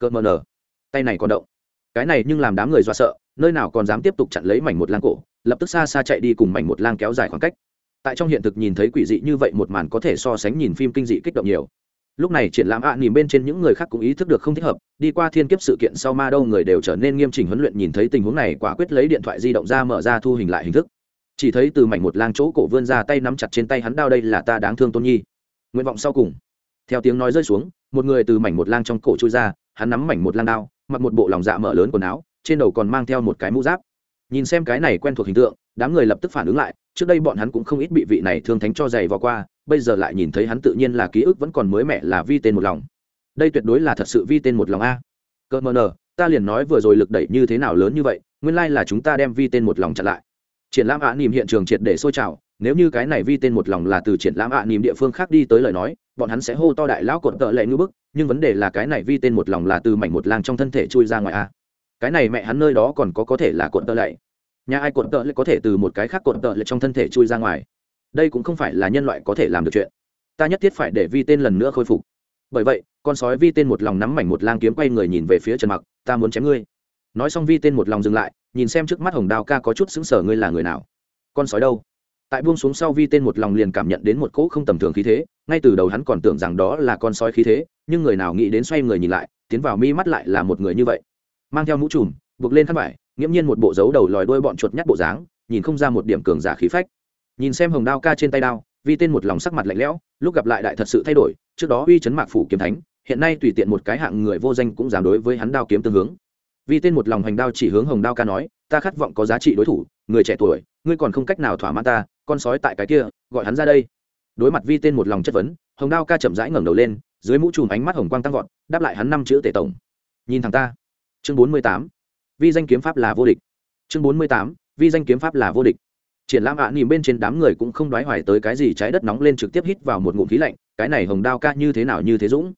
cờ mờ nở tay này còn động. Cái này nhưng làm đám người do sợ nơi nào còn dám tiếp tục chặn lấy mảnh một lang cổ lập tức xa xa chạy đi cùng mảnh một lang kéo dài khoảng cách. Tại trong hiện thực nhìn thấy quỷ dị như vậy một màn có thể so sánh nhìn phim kinh dị kích động nhiều. Lúc này triển lãm ạ à, nhìn bên trên những người khác cũng ý thức được không thích hợp đi qua thiên kiếp sự kiện sau ma đâu người đều trở nên nghiêm chỉnh huấn luyện nhìn thấy tình huống này quả quyết lấy điện thoại di động ra mở ra thu hình lại hình thức. Chỉ thấy từ mảnh một lang chỗ cổ vươn ra tay nắm chặt trên tay hắn đao đây là ta đáng thương tôn nhi. Nguyện vọng sau cùng. Theo tiếng nói rơi xuống một người từ mảnh một lang trong cổ chui ra hắn nắm mảnh một lang đao, mặc một bộ lòng dạ mở lớn quần áo, trên đầu còn mang theo một cái mũ giáp. Nhìn xem cái này quen thuộc hình tượng, đám người lập tức phản ứng lại, trước đây bọn hắn cũng không ít bị vị này thương thánh cho dày vào qua, bây giờ lại nhìn thấy hắn tự nhiên là ký ức vẫn còn mới mẻ là vi tên một lòng. Đây tuyệt đối là thật sự vi tên một lòng a. Cơ mờ nờ, ta liền nói vừa rồi lực đẩy như thế nào lớn như vậy, nguyên lai là chúng ta đem vi tên một lòng chặn lại. Triển lãm ạ à nỉm hiện trường triệt để sôi trào, nếu như cái này vi tên một lòng là từ triển lãm ạ à nỉm địa phương khác đi tới lời nói bọn hắn sẽ hô to đại lão cột tợ lệ ngư bức, nhưng vấn đề là cái này vi tên một lòng là từ mảnh một lang trong thân thể chui ra ngoài a. Cái này mẹ hắn nơi đó còn có có thể là cột tợ lệ. Nhà ai cột tợ lệ có thể từ một cái khác cột tợ lệ trong thân thể chui ra ngoài? Đây cũng không phải là nhân loại có thể làm được chuyện. Ta nhất thiết phải để vi tên lần nữa khôi phục. Bởi vậy, con sói vi tên một lòng nắm mảnh một lang kiếm quay người nhìn về phía trần mặc, ta muốn chém ngươi. Nói xong vi tên một lòng dừng lại, nhìn xem trước mắt hồng đao ca có chút xứng sở ngươi là người nào? Con sói đâu? Tại buông xuống sau vi tên một lòng liền cảm nhận đến một cỗ không tầm thường khí thế, ngay từ đầu hắn còn tưởng rằng đó là con sói khí thế, nhưng người nào nghĩ đến xoay người nhìn lại, tiến vào mi mắt lại là một người như vậy. Mang theo mũ trùm, buộc lên khăn vải, nghiễm nhiên một bộ dấu đầu lòi đuôi bọn chuột nhắt bộ dáng, nhìn không ra một điểm cường giả khí phách. Nhìn xem hồng đao ca trên tay đao, vi tên một lòng sắc mặt lạnh lẽo, lúc gặp lại đại thật sự thay đổi, trước đó uy chấn mạc phủ kiếm thánh, hiện nay tùy tiện một cái hạng người vô danh cũng dám đối với hắn đao kiếm tương hướng. Vi tên một lòng hành đao chỉ hướng hồng đao ca nói, ta khát vọng có giá trị đối thủ, người trẻ tuổi, ngươi còn không cách nào thỏa mãn ta con sói tại cái kia gọi hắn ra đây. Đối mặt vi tên một lòng chất vấn hồng đao ca chậm rãi ngẩng đầu lên dưới mũ chùm ánh mắt hồng quang tăng vọt đáp lại hắn năm chữ tể tổng. Nhìn thằng ta. Chương bốn mươi tám. Vi danh kiếm pháp là vô địch. Chương bốn mươi tám. Vi danh kiếm pháp là vô địch. Triển lãm ạ à, nhìn bên trên đám người cũng không đoái hoài tới cái gì trái đất nóng lên trực tiếp hít vào một ngụm khí lạnh cái này hồng đao ca như thế nào như thế dũng?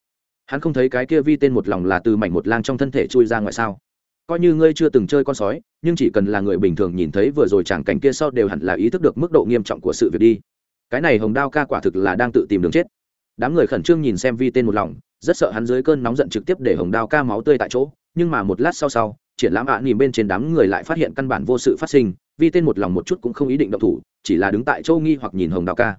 Hắn không thấy cái kia vi tên một lòng là từ mảnh một lang trong thân thể chui ra ngoài sao? Coi như ngươi chưa từng chơi con sói nhưng chỉ cần là người bình thường nhìn thấy vừa rồi chẳng cảnh kia sau đều hẳn là ý thức được mức độ nghiêm trọng của sự việc đi. Cái này hồng đao ca quả thực là đang tự tìm đường chết. Đám người khẩn trương nhìn xem vi tên một lòng rất sợ hắn dưới cơn nóng giận trực tiếp để hồng đao ca máu tươi tại chỗ nhưng mà một lát sau sau triển lãm ạ à, nhìn bên trên đám người lại phát hiện căn bản vô sự phát sinh vi tên một lòng một chút cũng không ý định động thủ chỉ là đứng tại châu nghi hoặc nhìn hồng đao ca.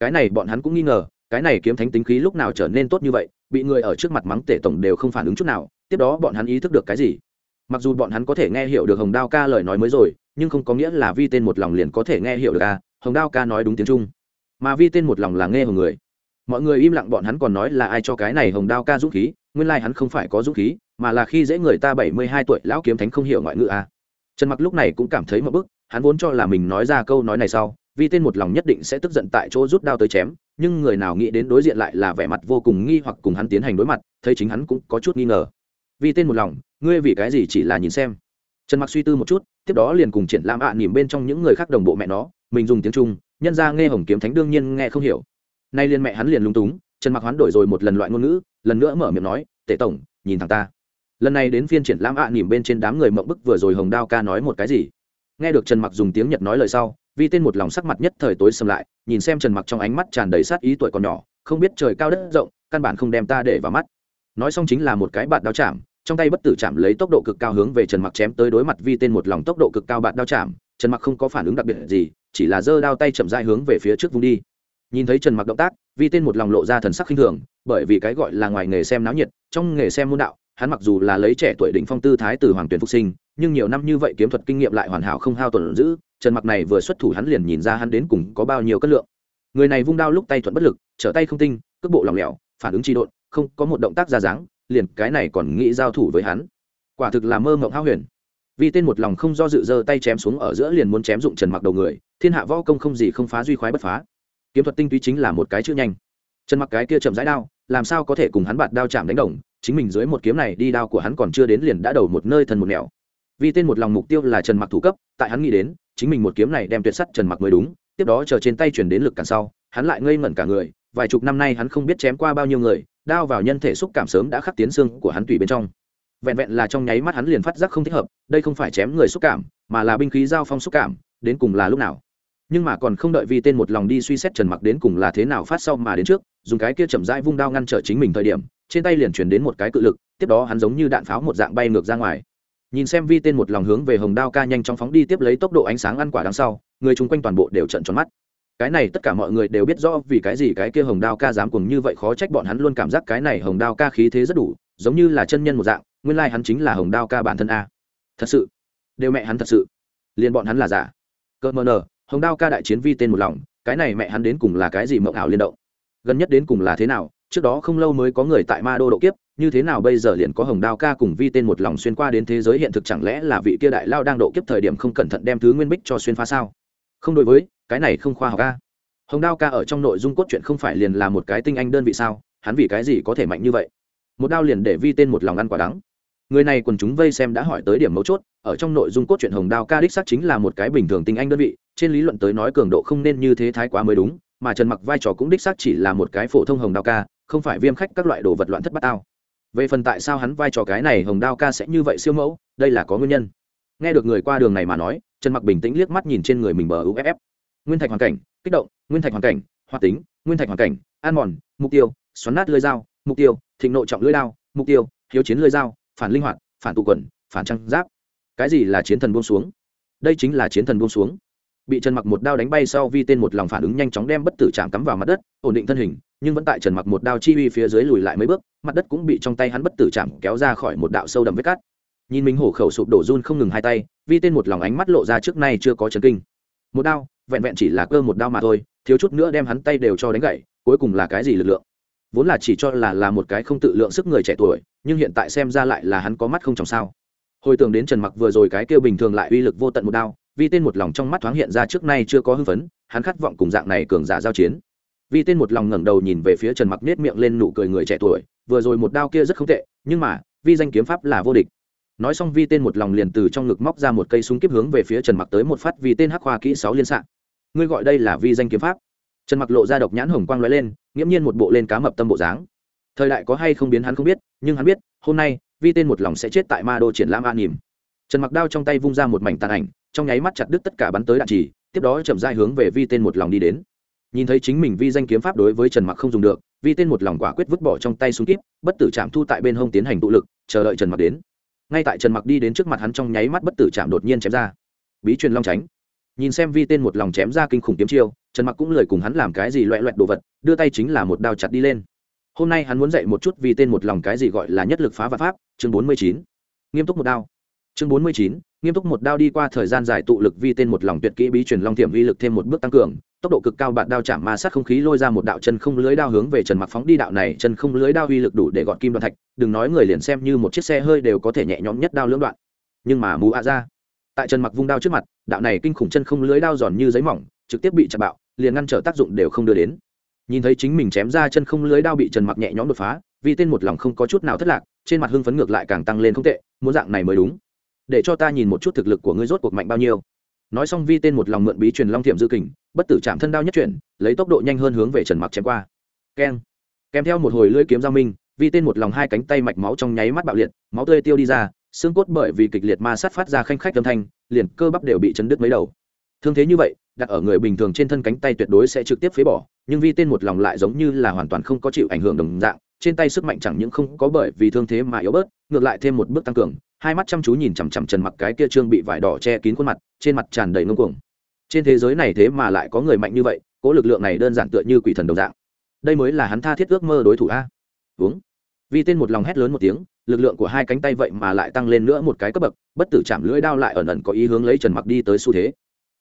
Cái này bọn hắn cũng nghi ngờ cái này kiếm thánh tính khí lúc nào trở nên tốt như vậy bị người ở trước mặt mắng tể tổng đều không phản ứng chút nào tiếp đó bọn hắn ý thức được cái gì? Mặc dù bọn hắn có thể nghe hiểu được hồng đao ca lời nói mới rồi, nhưng không có nghĩa là vi tên một lòng liền có thể nghe hiểu được ca hồng đao ca nói đúng tiếng trung. Mà vi tên một lòng là nghe hồng người. Mọi người im lặng bọn hắn còn nói là ai cho cái này hồng đao ca dũng khí, nguyên lai hắn không phải có dũng khí, mà là khi dễ người ta bảy mươi hai tuổi lão kiếm thánh không hiểu ngoại ngữ a trần mặc lúc này cũng cảm thấy một bức, hắn vốn cho là mình nói ra câu nói này sau, vi tên một lòng nhất định sẽ tức giận tại chỗ rút đao tới chém, nhưng người nào nghĩ đến đối diện lại là vẻ mặt vô cùng nghi hoặc cùng hắn tiến hành đối mặt, thấy chính hắn cũng có chút nghi ngờ vì tên một lòng ngươi vì cái gì chỉ là nhìn xem? Trần mặc suy tư một chút tiếp đó liền cùng triển lãm ạ à, nỉm bên trong những người khác đồng bộ mẹ nó mình dùng tiếng trung nhân ra nghe hồng kiếm thánh đương nhiên nghe không hiểu. Nay liên mẹ hắn liền lung túng trần mặc hoán đổi rồi một lần loại ngôn ngữ lần nữa mở miệng nói tể tổng nhìn thằng ta. Lần này đến phiên triển lãm ạ à, nỉm bên trên đám người mộng bức vừa rồi hồng đao ca nói một cái gì? Nghe được trần mặc dùng tiếng nhật nói lời sau vi tên một lòng sắc mặt nhất thời tối xâm lại nhìn xem trần mặc trong ánh mắt tràn đầy sát ý tuổi còn nhỏ không biết trời cao đất rộng căn bản không đem ta để vào mắt nói xong chính là một cái bạn đao chạm, trong tay bất tử chạm lấy tốc độ cực cao hướng về trần mặc chém tới đối mặt vi tên một lòng tốc độ cực cao bạn đao chạm. Trần mặc không có phản ứng đặc biệt gì, chỉ là giơ đao tay chậm dai hướng về phía trước vung đi. Nhìn thấy trần mặc động tác, vi tên một lòng lộ ra thần sắc khinh thường, bởi vì cái gọi là ngoài nghề xem náo nhiệt, trong nghề xem môn đạo, hắn mặc dù là lấy trẻ tuổi đỉnh phong tư thái từ hoàng tuyển phục sinh, nhưng nhiều năm như vậy kiếm thuật kinh nghiệm lại hoàn hảo không hao tổn giữ, trần mặc này vừa xuất thủ hắn liền nhìn ra hắn đến cùng có bao nhiêu cân lượng. Người này vung đao lúc tay thuận bất lực, trở tay không tinh, cước bộ lỏng lẻo, phản ứng trị độn không có một động tác ra dáng, liền cái này còn nghĩ giao thủ với hắn. Quả thực là mơ mộng hao huyền. Vì tên một lòng không do dự giơ tay chém xuống ở giữa liền muốn chém dụng trần mặc đầu người, thiên hạ võ công không gì không phá duy khoái bất phá. Kiếm thuật tinh túy chính là một cái chữ nhanh. Trần mặc cái kia chậm rãi đao, làm sao có thể cùng hắn bạt đao chạm đánh đồng, chính mình dưới một kiếm này đi đao của hắn còn chưa đến liền đã đầu một nơi thần một nẻo. Vì tên một lòng mục tiêu là trần mặc thủ cấp, tại hắn nghĩ đến, chính mình một kiếm này đem tuyệt sắt trần mặc mới đúng, tiếp đó chờ trên tay chuyển đến lực cản sau, hắn lại ngây ngẩn cả người, vài chục năm nay hắn không biết chém qua bao nhiêu người đao vào nhân thể xúc cảm sớm đã khắc tiến xương của hắn tùy bên trong. Vẹn vẹn là trong nháy mắt hắn liền phát giác không thích hợp, đây không phải chém người xúc cảm, mà là binh khí giao phong xúc cảm, đến cùng là lúc nào. Nhưng mà còn không đợi vì tên một lòng đi suy xét trần mặc đến cùng là thế nào phát sau mà đến trước, dùng cái kia chậm rãi vung đao ngăn trở chính mình thời điểm, trên tay liền chuyển đến một cái cự lực, tiếp đó hắn giống như đạn pháo một dạng bay ngược ra ngoài. Nhìn xem vi tên một lòng hướng về hồng đao ca nhanh chóng phóng đi tiếp lấy tốc độ ánh sáng ăn quả đằng sau, người chung quanh toàn bộ đều trận tròn mắt cái này tất cả mọi người đều biết rõ vì cái gì cái kia hồng đao ca dám cùng như vậy, khó trách bọn hắn luôn cảm giác cái này hồng đao ca khí thế rất đủ, giống như là chân nhân một dạng, nguyên lai hắn chính là hồng đao ca bản thân a. Thật sự, đều mẹ hắn thật sự. Liền bọn hắn là giả. Cơ mờ nờ, hồng đao ca đại chiến vi tên một lòng, cái này mẹ hắn đến cùng là cái gì mộng ảo liên động? Gần nhất đến cùng là thế nào? Trước đó không lâu mới có người tại ma đô độ kiếp, như thế nào bây giờ liền có hồng đao ca cùng vi tên một lòng xuyên qua đến thế giới hiện thực chẳng lẽ là vị kia đại lao đang độ kiếp thời điểm không cẩn thận đem thứ nguyên bích cho xuyên phá sao? Không đối với, cái này không khoa học ca hồng đao ca ở trong nội dung cốt truyện không phải liền là một cái tinh anh đơn vị sao? Hắn vì cái gì có thể mạnh như vậy? Một đao liền để vi tên một lòng ăn quả đắng. Người này quần chúng vây xem đã hỏi tới điểm mấu chốt, ở trong nội dung cốt truyện hồng đao ca đích xác chính là một cái bình thường tinh anh đơn vị, trên lý luận tới nói cường độ không nên như thế thái quá mới đúng, mà trần mặc vai trò cũng đích xác chỉ là một cái phổ thông hồng đao ca, không phải viêm khách các loại đồ vật loạn thất bát tao. Về phần tại sao hắn vai trò cái này, hồng đao ca sẽ như vậy siêu mẫu, đây là có nguyên nhân. Nghe được người qua đường này mà nói trần mặc bình tĩnh liếc mắt nhìn trên người mình bờ uff nguyên thạch hoàn cảnh, kích động, nguyên thạch hoàn cảnh, hoạt tính, nguyên thạch hoàn cảnh, an mòn, mục tiêu, xoắn nát lưới dao, mục tiêu, thịnh nộ trọng lưới đao, mục tiêu, hiếu chiến lưới dao, phản linh hoạt, phản tụ quần, phản trăng giáp. Cái gì là chiến thần buông xuống? Đây chính là chiến thần buông xuống. Bị trần mặc một đao đánh bay sau vi tên một lòng phản ứng nhanh chóng đem bất tử chạm cắm vào mặt đất, ổn định thân hình, nhưng vẫn tại trần mặc một đao chi uy phía dưới lùi lại mấy bước, mặt đất cũng bị trong tay hắn bất tử chạm kéo ra khỏi một đạo sâu đậm vết cát nhìn mình hổ khẩu sụp đổ run không ngừng hai tay, vi tên một lòng ánh mắt lộ ra trước nay chưa có chấn kinh. Một đao, vẹn vẹn chỉ là cơ một đao mà thôi, thiếu chút nữa đem hắn tay đều cho đánh gậy cuối cùng là cái gì lực lượng? Vốn là chỉ cho là là một cái không tự lượng sức người trẻ tuổi, nhưng hiện tại xem ra lại là hắn có mắt không trong sao. Hồi tưởng đến trần mặc vừa rồi cái kêu bình thường lại uy lực vô tận một đao, vi tên một lòng trong mắt thoáng hiện ra trước nay chưa có hưng phấn, hắn khát vọng cùng dạng này cường giả giao chiến. Vi tên một lòng ngẩng đầu nhìn về phía trần mặc nết miệng lên nụ cười người trẻ tuổi, vừa rồi một đao kia rất không tệ, nhưng mà, vi danh kiếm pháp là vô địch nói xong vi tên một lòng liền từ trong ngực móc ra một cây súng kiếp hướng về phía trần mặc tới một phát vì tên hắc khoa kỹ sáu liên xạ. Ngươi gọi đây là vi danh kiếm pháp. Trần mặc lộ ra độc nhãn hồng quang lóe lên nghiễm nhiên một bộ lên cá mập tâm bộ dáng. Thời đại có hay không biến hắn không biết nhưng hắn biết hôm nay vi tên một lòng sẽ chết tại ma đô triển lãm an nỉm. Trần mặc đao trong tay vung ra một mảnh tàn ảnh trong nháy mắt chặt đứt tất cả bắn tới đạn chỉ, tiếp đó chậm dai hướng về vi tên một lòng đi đến. Nhìn thấy chính mình vi danh kiếm pháp đối với trần mặc không dùng được vi tên một lòng quả quyết vứt bỏ trong tay súng kíp bất tử chạm thu tại bên hông tiến hành tụ lực chờ đợi trần mặc đến ngay tại trần mặc đi đến trước mặt hắn trong nháy mắt bất tử chạm đột nhiên chém ra. Bí truyền long tránh. Nhìn xem vi tên một lòng chém ra kinh khủng kiếm chiêu, trần mặc cũng lời cùng hắn làm cái gì loẹ loẹt đồ vật, đưa tay chính là một đao chặt đi lên. Hôm nay hắn muốn dạy một chút vì tên một lòng cái gì gọi là nhất lực phá và pháp, chương bốn mươi chín. Nghiêm túc một đao. Chương bốn mươi chín, nghiêm túc một đao đi qua thời gian dài tụ lực vi tên một lòng tuyệt kỹ bí truyền long thiểm vi lực thêm một bước tăng cường tốc độ cực cao bạn đao chạm ma sát không khí lôi ra một đạo chân không lưới đao hướng về trần mặc phóng đi đạo này chân không lưới đao uy lực đủ để gọn kim đoạn thạch, đừng nói người liền xem như một chiếc xe hơi đều có thể nhẹ nhõm nhất đao lưỡng đoạn. Nhưng mà mù ạ ra tại trần mặc vung đao trước mặt, đạo này kinh khủng chân không lưới đao giòn như giấy mỏng, trực tiếp bị chặt bạo, liền ngăn trở tác dụng đều không đưa đến. Nhìn thấy chính mình chém ra chân không lưới đao bị trần mặc nhẹ nhõm đột phá, vì tên một lòng không có chút nào thất lạc, trên mặt hưng phấn ngược lại càng tăng lên không tệ, muốn dạng này mới đúng. Để cho ta nhìn một chút thực lực của ngươi rốt cuộc mạnh bao nhiêu nói xong vi tên một lòng mượn bí truyền long thiệm dư kình, bất tử chạm thân đao nhất chuyển, lấy tốc độ nhanh hơn hướng về trần mặc chém qua. Keng. Kèm theo một hồi lưỡi kiếm giao minh, vi tên một lòng hai cánh tay mạch máu trong nháy mắt bạo liệt, máu tươi tiêu đi ra, xương cốt bởi vì kịch liệt ma sát phát ra khanh khách âm thanh, liền cơ bắp đều bị chấn đứt mấy đầu. Thương thế như vậy, đặt ở người bình thường trên thân cánh tay tuyệt đối sẽ trực tiếp phế bỏ, nhưng vi tên một lòng lại giống như là hoàn toàn không có chịu ảnh hưởng đồng dạng, trên tay sức mạnh chẳng những không có bởi vì thương thế mà yếu bớt, ngược lại thêm một bước tăng cường hai mắt chăm chú nhìn chằm chằm trần mặc cái kia trương bị vải đỏ che kín khuôn mặt, trên mặt tràn đầy ngông cuồng. Trên thế giới này thế mà lại có người mạnh như vậy cỗ lực lượng này đơn giản tựa như quỷ thần đồng dạng. Đây mới là hắn tha thiết ước mơ đối thủ a. Uống vì tên một lòng hét lớn một tiếng, lực lượng của hai cánh tay vậy mà lại tăng lên nữa một cái cấp bậc, bất tử chạm lưỡi đao lại ẩn ẩn có ý hướng lấy trần mặc đi tới xu thế.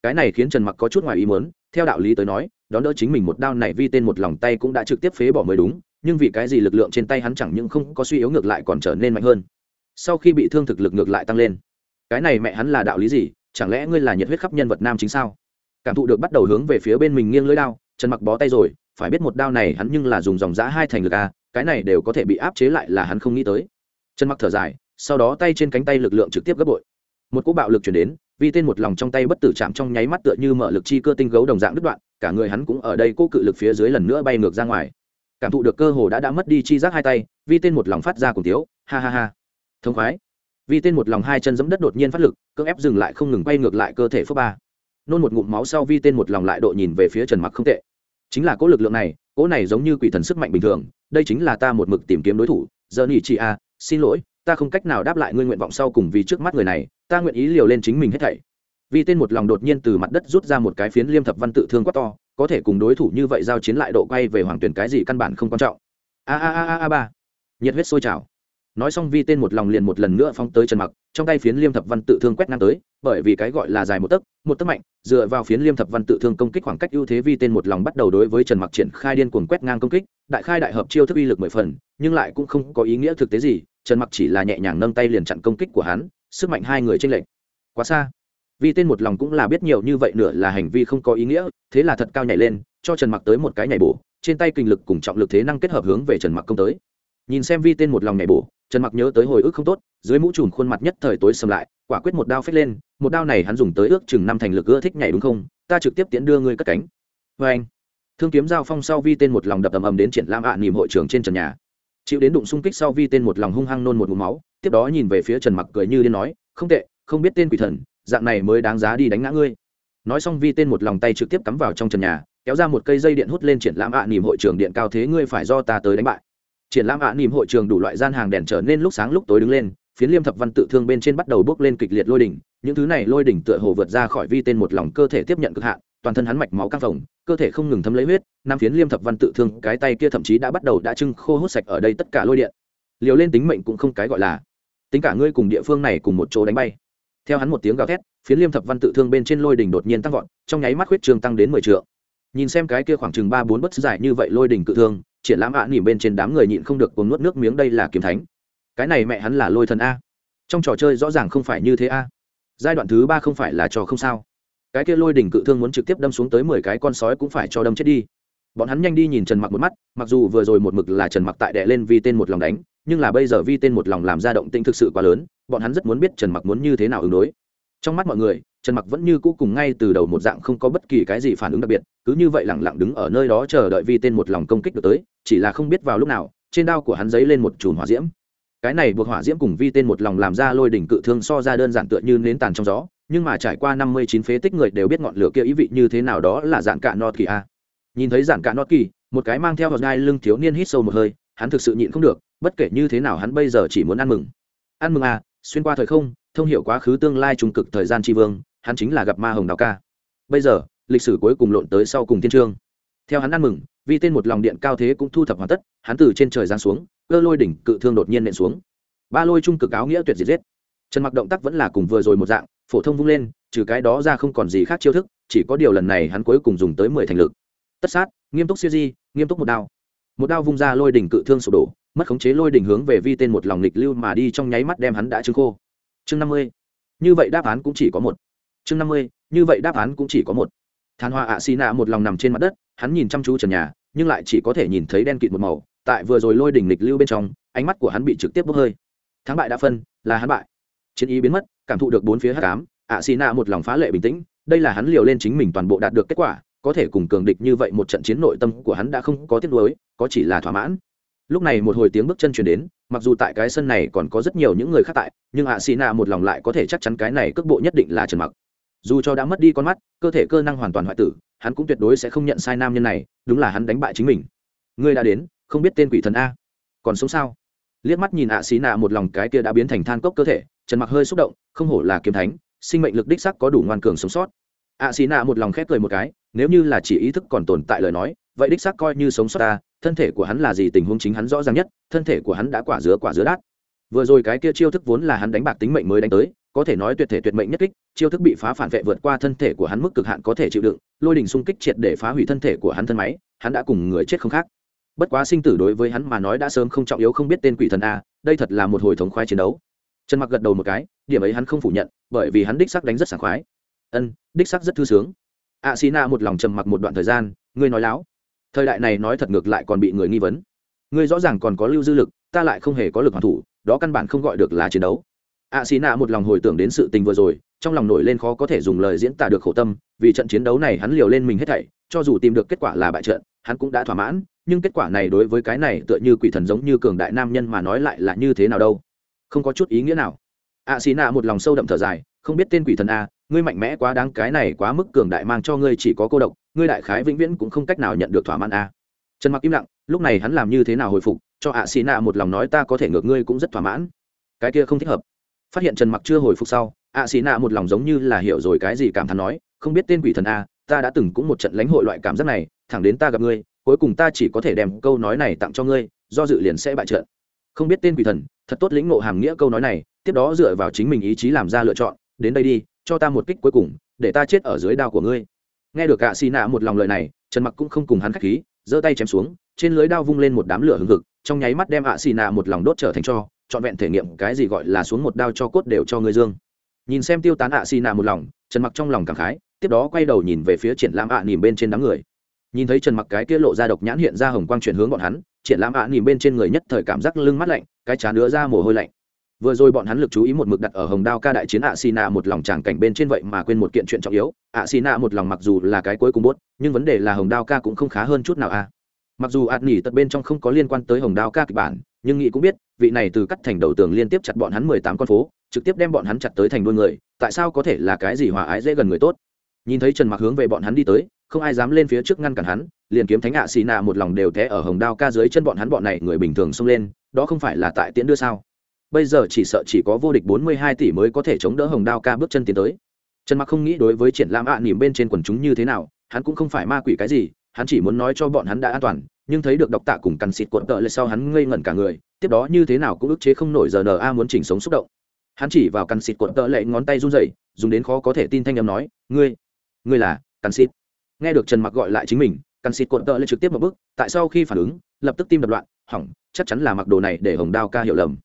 Cái này khiến trần mặc có chút ngoài ý muốn, theo đạo lý tới nói, đón đỡ chính mình một đao này vi tên một lòng tay cũng đã trực tiếp phế bỏ mới đúng, nhưng vì cái gì lực lượng trên tay hắn chẳng những không có suy yếu ngược lại còn trở nên mạnh hơn? Sau khi bị thương thực lực ngược lại tăng lên. Cái này mẹ hắn là đạo lý gì? Chẳng lẽ ngươi là nhiệt huyết khắp nhân vật nam chính sao? Cảm thụ được bắt đầu hướng về phía bên mình nghiêng lưỡi đao, trần mặc bó tay rồi, phải biết một đao này hắn nhưng là dùng dòng giã hai thành lực a, cái này đều có thể bị áp chế lại là hắn không nghĩ tới. Trần mặc thở dài, sau đó tay trên cánh tay lực lượng trực tiếp gấp bội. Một cú bạo lực chuyển đến vì tên một lòng trong tay bất tử chạm trong nháy mắt tựa như mở lực chi cơ tinh gấu đồng dạng đứt đoạn, cả người hắn cũng ở đây cố cự lực phía dưới lần nữa bay ngược ra ngoài. Cảm thụ được cơ hồ đã đã mất đi chi giác hai tay, vi tên một lòng phát ra cùng tiếu, ha ha ha thông khoái. Vi tên một lòng hai chân giẫm đất đột nhiên phát lực, cưỡng ép dừng lại không ngừng bay ngược lại cơ thể phước ba. Nôn một ngụm máu sau vi tên một lòng lại độ nhìn về phía trần mặc không tệ. Chính là cỗ lực lượng này cỗ này giống như quỷ thần sức mạnh bình thường, đây chính là ta một mực tìm kiếm đối thủ, giờ nỉ chị a à, xin lỗi, ta không cách nào đáp lại ngươi nguyện vọng sau cùng vì trước mắt người này, ta nguyện ý liều lên chính mình hết thảy. Vì tên một lòng đột nhiên từ mặt đất rút ra một cái phiến liêm thập văn tự thương quá to, có thể cùng đối thủ như vậy giao chiến lại độ quay về hoàng tuyển cái gì căn bản không quan trọng. A a a a a ba. Nhiệt huyết sôi trào nói xong vi tên một lòng liền một lần nữa phóng tới trần mặc, trong tay phiến liêm thập văn tự thương quét ngang tới, bởi vì cái gọi là dài một tấc một tấc mạnh, dựa vào phiến liêm thập văn tự thương công kích khoảng cách ưu thế vi tên một lòng bắt đầu đối với trần mặc triển khai điên cuồng quét ngang công kích, đại khai đại hợp chiêu thức uy lực mười phần, nhưng lại cũng không có ý nghĩa thực tế gì, trần mặc chỉ là nhẹ nhàng nâng tay liền chặn công kích của hắn, sức mạnh hai người trên lệnh quá xa. Vi tên một lòng cũng là biết nhiều như vậy nữa là hành vi không có ý nghĩa, thế là thật cao nhảy lên, cho trần mặc tới một cái nhảy bổ, trên tay kinh lực cùng trọng lực thế năng kết hợp hướng về trần mặc công tới. Nhìn xem vi tên một lòng nhảy bổ trần mặc nhớ tới hồi ức không tốt dưới mũ trùm khuôn mặt nhất thời tối sầm lại quả quyết một đao phết lên một đao này hắn dùng tới ước chừng năm thành lực ưa thích nhảy đúng không? Ta trực tiếp tiễn đưa ngươi cất cánh. Vê anh thương kiếm giao phong sau vi tên một lòng đập ầm ầm đến triển lãm ạ à, nỉm hội trường trên trần nhà. Chịu đến đụng xung kích sau vi tên một lòng hung hăng nôn một mũ máu tiếp đó nhìn về phía trần mặc cười như điên nói không tệ không biết tên quỷ thần dạng này mới đáng giá đi đánh ngã ngươi. Nói xong vi tên một lòng tay trực tiếp cắm vào trong trần nhà kéo ra một cây dây điện hút lên triển lãm ạ à, nỉm hội trường điện cao thế ngươi phải do ta tới đánh bại triển lãm ạ à, nỉm hội trường đủ loại gian hàng đèn trở nên lúc sáng lúc tối đứng lên phiến liêm thập văn tự thương bên trên bắt đầu bước lên kịch liệt lôi đỉnh những thứ này lôi đỉnh tựa hồ vượt ra khỏi vi tên một lòng cơ thể tiếp nhận cực hạn toàn thân hắn mạch máu căng phồng cơ thể không ngừng thấm lấy huyết năm phiến liêm thập văn tự thương cái tay kia thậm chí đã bắt đầu đã trưng khô hút sạch ở đây tất cả lôi điện. Liều lên tính mệnh cũng không cái gọi là. Tính cả ngươi cùng địa phương này cùng một chỗ đánh bay. Theo hắn một tiếng gào thét phiến liêm thập văn tự thương bên trên lôi đỉnh đột nhiên tăng vọt trong nháy mắt huyết trường tăng đến mười triệu nhìn xem cái kia khoảng chừng ba bốn bất dài như vậy lôi đỉnh cự thương, triển lãm ạ à nỉm bên trên đám người nhịn không được uống nuốt nước miếng đây là kiếm thánh. Cái này mẹ hắn là lôi thần a. Trong trò chơi rõ ràng không phải như thế a. Giai đoạn thứ ba không phải là trò không sao. Cái kia lôi đỉnh cự thương muốn trực tiếp đâm xuống tới mười cái con sói cũng phải cho đâm chết đi. Bọn hắn nhanh đi nhìn trần mặc một mắt, mặc dù vừa rồi một mực là trần mặc tại đệ lên vi tên một lòng đánh, nhưng là bây giờ vi tên một lòng làm ra động tĩnh thực sự quá lớn, bọn hắn rất muốn biết trần mặc muốn như thế nào ứng đối. Trong mắt mọi người trần mặc vẫn như cũ cùng ngay từ đầu một dạng không có bất kỳ cái gì phản ứng đặc biệt, cứ như vậy lẳng lặng đứng ở nơi đó chờ đợi vi tên một lòng công kích được tới, chỉ là không biết vào lúc nào, trên đao của hắn giấy lên một chùm hỏa diễm. Cái này buộc hỏa diễm cùng vi tên một lòng làm ra lôi đỉnh cự thương so ra đơn giản tựa như nến tàn trong gió, nhưng mà trải qua năm mươi chín phế tích người đều biết ngọn lửa kia ý vị như thế nào đó là dạng cạn nọt kỳ a. Nhìn thấy dạng cạn nọt kỳ, một cái mang theo hòn gai lưng thiếu niên hít sâu một hơi, hắn thực sự nhịn không được, bất kể như thế nào hắn bây giờ chỉ muốn ăn mừng. Ăn mừng à xuyên qua thời không, thông hiểu quá khứ tương lai trung cực thời gian tri vương hắn chính là gặp ma hồng đào ca. Bây giờ, lịch sử cuối cùng lộn tới sau cùng thiên trương. Theo hắn ăn mừng vì tên một lòng điện cao thế cũng thu thập hoàn tất, hắn từ trên trời giáng xuống, cơ lôi đỉnh cự thương đột nhiên nện xuống. Ba lôi trung cực áo nghĩa tuyệt diệt giết. Trần mặc động tác vẫn là cùng vừa rồi một dạng, phổ thông vung lên, trừ cái đó ra không còn gì khác chiêu thức, chỉ có điều lần này hắn cuối cùng dùng tới mười thành lực. Tất sát, nghiêm túc siêu di, nghiêm túc một đao. Một đao vung ra lôi đỉnh cự thương sụp đổ, mất khống chế lôi đỉnh hướng về vi tên một lòng nghịch lưu mà đi trong nháy mắt đem hắn đã trứng khô. Chương năm mươi. Như vậy đáp án cũng chỉ có một chương năm mươi, như vậy đáp án cũng chỉ có một. Than hoa ạ xì nạ một lòng nằm trên mặt đất, hắn nhìn chăm chú trần nhà, nhưng lại chỉ có thể nhìn thấy đen kịt một màu. Tại vừa rồi lôi đỉnh lịch lưu bên trong, ánh mắt của hắn bị trực tiếp bốc hơi. Thắng bại đã phân, là hắn bại. Chiến ý biến mất, cảm thụ được bốn phía h tám ạ xì nạ một lòng phá lệ bình tĩnh. Đây là hắn liều lên chính mình toàn bộ đạt được kết quả, có thể cùng cường địch như vậy một trận chiến nội tâm của hắn đã không có tiếc nuối, có chỉ là thỏa mãn. Lúc này một hồi tiếng bước chân chuyển đến, mặc dù tại cái sân này còn có rất nhiều những người khác tại, nhưng ạ xì nạ một lòng lại có thể chắc chắn cái này cước bộ nhất định là trần mặc dù cho đã mất đi con mắt, cơ thể cơ năng hoàn toàn hoại tử, hắn cũng tuyệt đối sẽ không nhận sai nam nhân này, đúng là hắn đánh bại chính mình. Ngươi đã đến, không biết tên quỷ thần a. Còn sống sao? Liếc mắt nhìn ạ xí nạ một lòng cái kia đã biến thành than cốc cơ thể, trần mặc hơi xúc động, không hổ là kiếm thánh, sinh mệnh lực đích sắc có đủ ngoan cường sống sót. ạ xí nạ một lòng khép cười một cái, nếu như là chỉ ý thức còn tồn tại lời nói, vậy đích xác coi như sống sót ta, thân thể của hắn là gì tình huống chính hắn rõ ràng nhất, thân thể của hắn đã quả dứa quả dứa đát. Vừa rồi cái kia chiêu thức vốn là hắn đánh bạc tính mệnh mới đánh tới có thể nói tuyệt thể tuyệt mệnh nhất kích, chiêu thức bị phá phản vệ vượt qua thân thể của hắn mức cực hạn có thể chịu đựng, lôi đình xung kích triệt để phá hủy thân thể của hắn thân máy, hắn đã cùng người chết không khác. Bất quá sinh tử đối với hắn mà nói đã sớm không trọng yếu không biết tên quỷ thần a, đây thật là một hồi thống khoái chiến đấu. Trần mặc gật đầu một cái, điểm ấy hắn không phủ nhận, bởi vì hắn đích sắc đánh rất sảng khoái. Ân, đích sắc rất thư sướng. A sina na một lòng trầm mặc một đoạn thời gian, ngươi nói láo. Thời đại này nói thật ngược lại còn bị người nghi vấn. Ngươi rõ ràng còn có lưu dư lực, ta lại không hề có lực hoàn thủ, đó căn bản không gọi được là chiến đấu a xì nạ một lòng hồi tưởng đến sự tình vừa rồi, trong lòng nổi lên khó có thể dùng lời diễn tả được khổ tâm, vì trận chiến đấu này hắn liều lên mình hết thảy, cho dù tìm được kết quả là bại trận, hắn cũng đã thỏa mãn, nhưng kết quả này đối với cái này tựa như quỷ thần giống như cường đại nam nhân mà nói lại là như thế nào đâu? Không có chút ý nghĩa nào. A xì nạ một lòng sâu đậm thở dài, không biết tên quỷ thần a, ngươi mạnh mẽ quá đáng, cái này quá mức cường đại mang cho ngươi chỉ có cô độc, ngươi đại khái vĩnh viễn cũng không cách nào nhận được thỏa mãn a. Trần mặc im lặng, lúc này hắn làm như thế nào hồi phục, cho ạ xì nạ một lòng nói ta có thể ngược ngươi cũng rất thỏa mãn. Cái kia không thích hợp phát hiện trần mặc chưa hồi phục sau ạ xì nạ một lòng giống như là hiểu rồi cái gì cảm thán nói, không biết tên quỷ thần a, ta đã từng cũng một trận lãnh hội loại cảm giác này, thẳng đến ta gặp ngươi, cuối cùng ta chỉ có thể đem câu nói này tặng cho ngươi, do dự liền sẽ bại trận. Không biết tên quỷ thần, thật tốt lĩnh ngộ hàm nghĩa câu nói này, tiếp đó dựa vào chính mình ý chí làm ra lựa chọn, đến đây đi, cho ta một kích cuối cùng, để ta chết ở dưới đao của ngươi. Nghe được ạ xì nạ một lòng lời này, trần mặc cũng không cùng hắn khách khí, giơ tay chém xuống, trên lưới đao vung lên một đám lửa hừng hực, trong nháy mắt đem ạ xì nạ một lòng đốt trở thành cho trọn vẹn thể nghiệm cái gì gọi là xuống một đao cho cốt đều cho ngươi dương. Nhìn xem tiêu tán ạ xì nạ một lòng, trần mặc trong lòng cảm khái, tiếp đó quay đầu nhìn về phía triển lãm ạ nỉm bên trên đám người. Nhìn thấy trần mặc cái kia lộ ra độc nhãn hiện ra hồng quang chuyển hướng bọn hắn, triển lãm ạ nỉm bên trên người nhất thời cảm giác lưng mắt lạnh, cái chán nữa ra mồ hôi lạnh. Vừa rồi bọn hắn lực chú ý một mực đặt ở hồng đao ca đại chiến ạ xì nạ một lòng tràng cảnh bên trên vậy mà quên một kiện chuyện trọng yếu ạ xì nạ một lòng mặc dù là cái cuối cùng bốt nhưng vấn đề là hồng đao ca cũng không khá hơn chút nào a mặc dù ạt nỉ tật bên trong không có liên quan tới hồng đao ca kịch bản, nhưng nghị cũng biết vị này từ cắt thành đầu tường liên tiếp chặt bọn hắn mười tám con phố, trực tiếp đem bọn hắn chặt tới thành đuôi người, tại sao có thể là cái gì hòa ái dễ gần người tốt? Nhìn thấy trần mặc hướng về bọn hắn đi tới, không ai dám lên phía trước ngăn cản hắn, liền kiếm thánh ạ xì nạ một lòng đều té ở hồng đao ca dưới chân bọn hắn bọn này người bình thường xông lên, đó không phải là tại tiễn đưa sao? Bây giờ chỉ sợ chỉ có vô địch bốn mươi hai tỷ mới có thể chống đỡ hồng đao ca bước chân tiến tới. Trần mặc không nghĩ đối với triển lãm ạ à nỉm bên trên quần chúng như thế nào, hắn cũng không phải ma quỷ cái gì, hắn chỉ muốn nói cho bọn hắn đã an toàn nhưng thấy được độc tạ cùng cằn xịt cuộn tợ lại sau hắn ngây ngẩn cả người, tiếp đó như thế nào cũng ức chế không nổi giờ na muốn chỉnh sống xúc động. Hắn chỉ vào cằn xịt cuộn tợ lại ngón tay run rẩy, dùng đến khó có thể tin thanh âm nói, ngươi ngươi là cằn xịt. Nghe được trần mặc gọi lại chính mình cằn xịt cuộn tợ lại trực tiếp một bước, tại sau khi phản ứng, lập tức tim đập loạn, hỏng, chắc chắn là mặc đồ này để hồng đao ca hiểu lầm.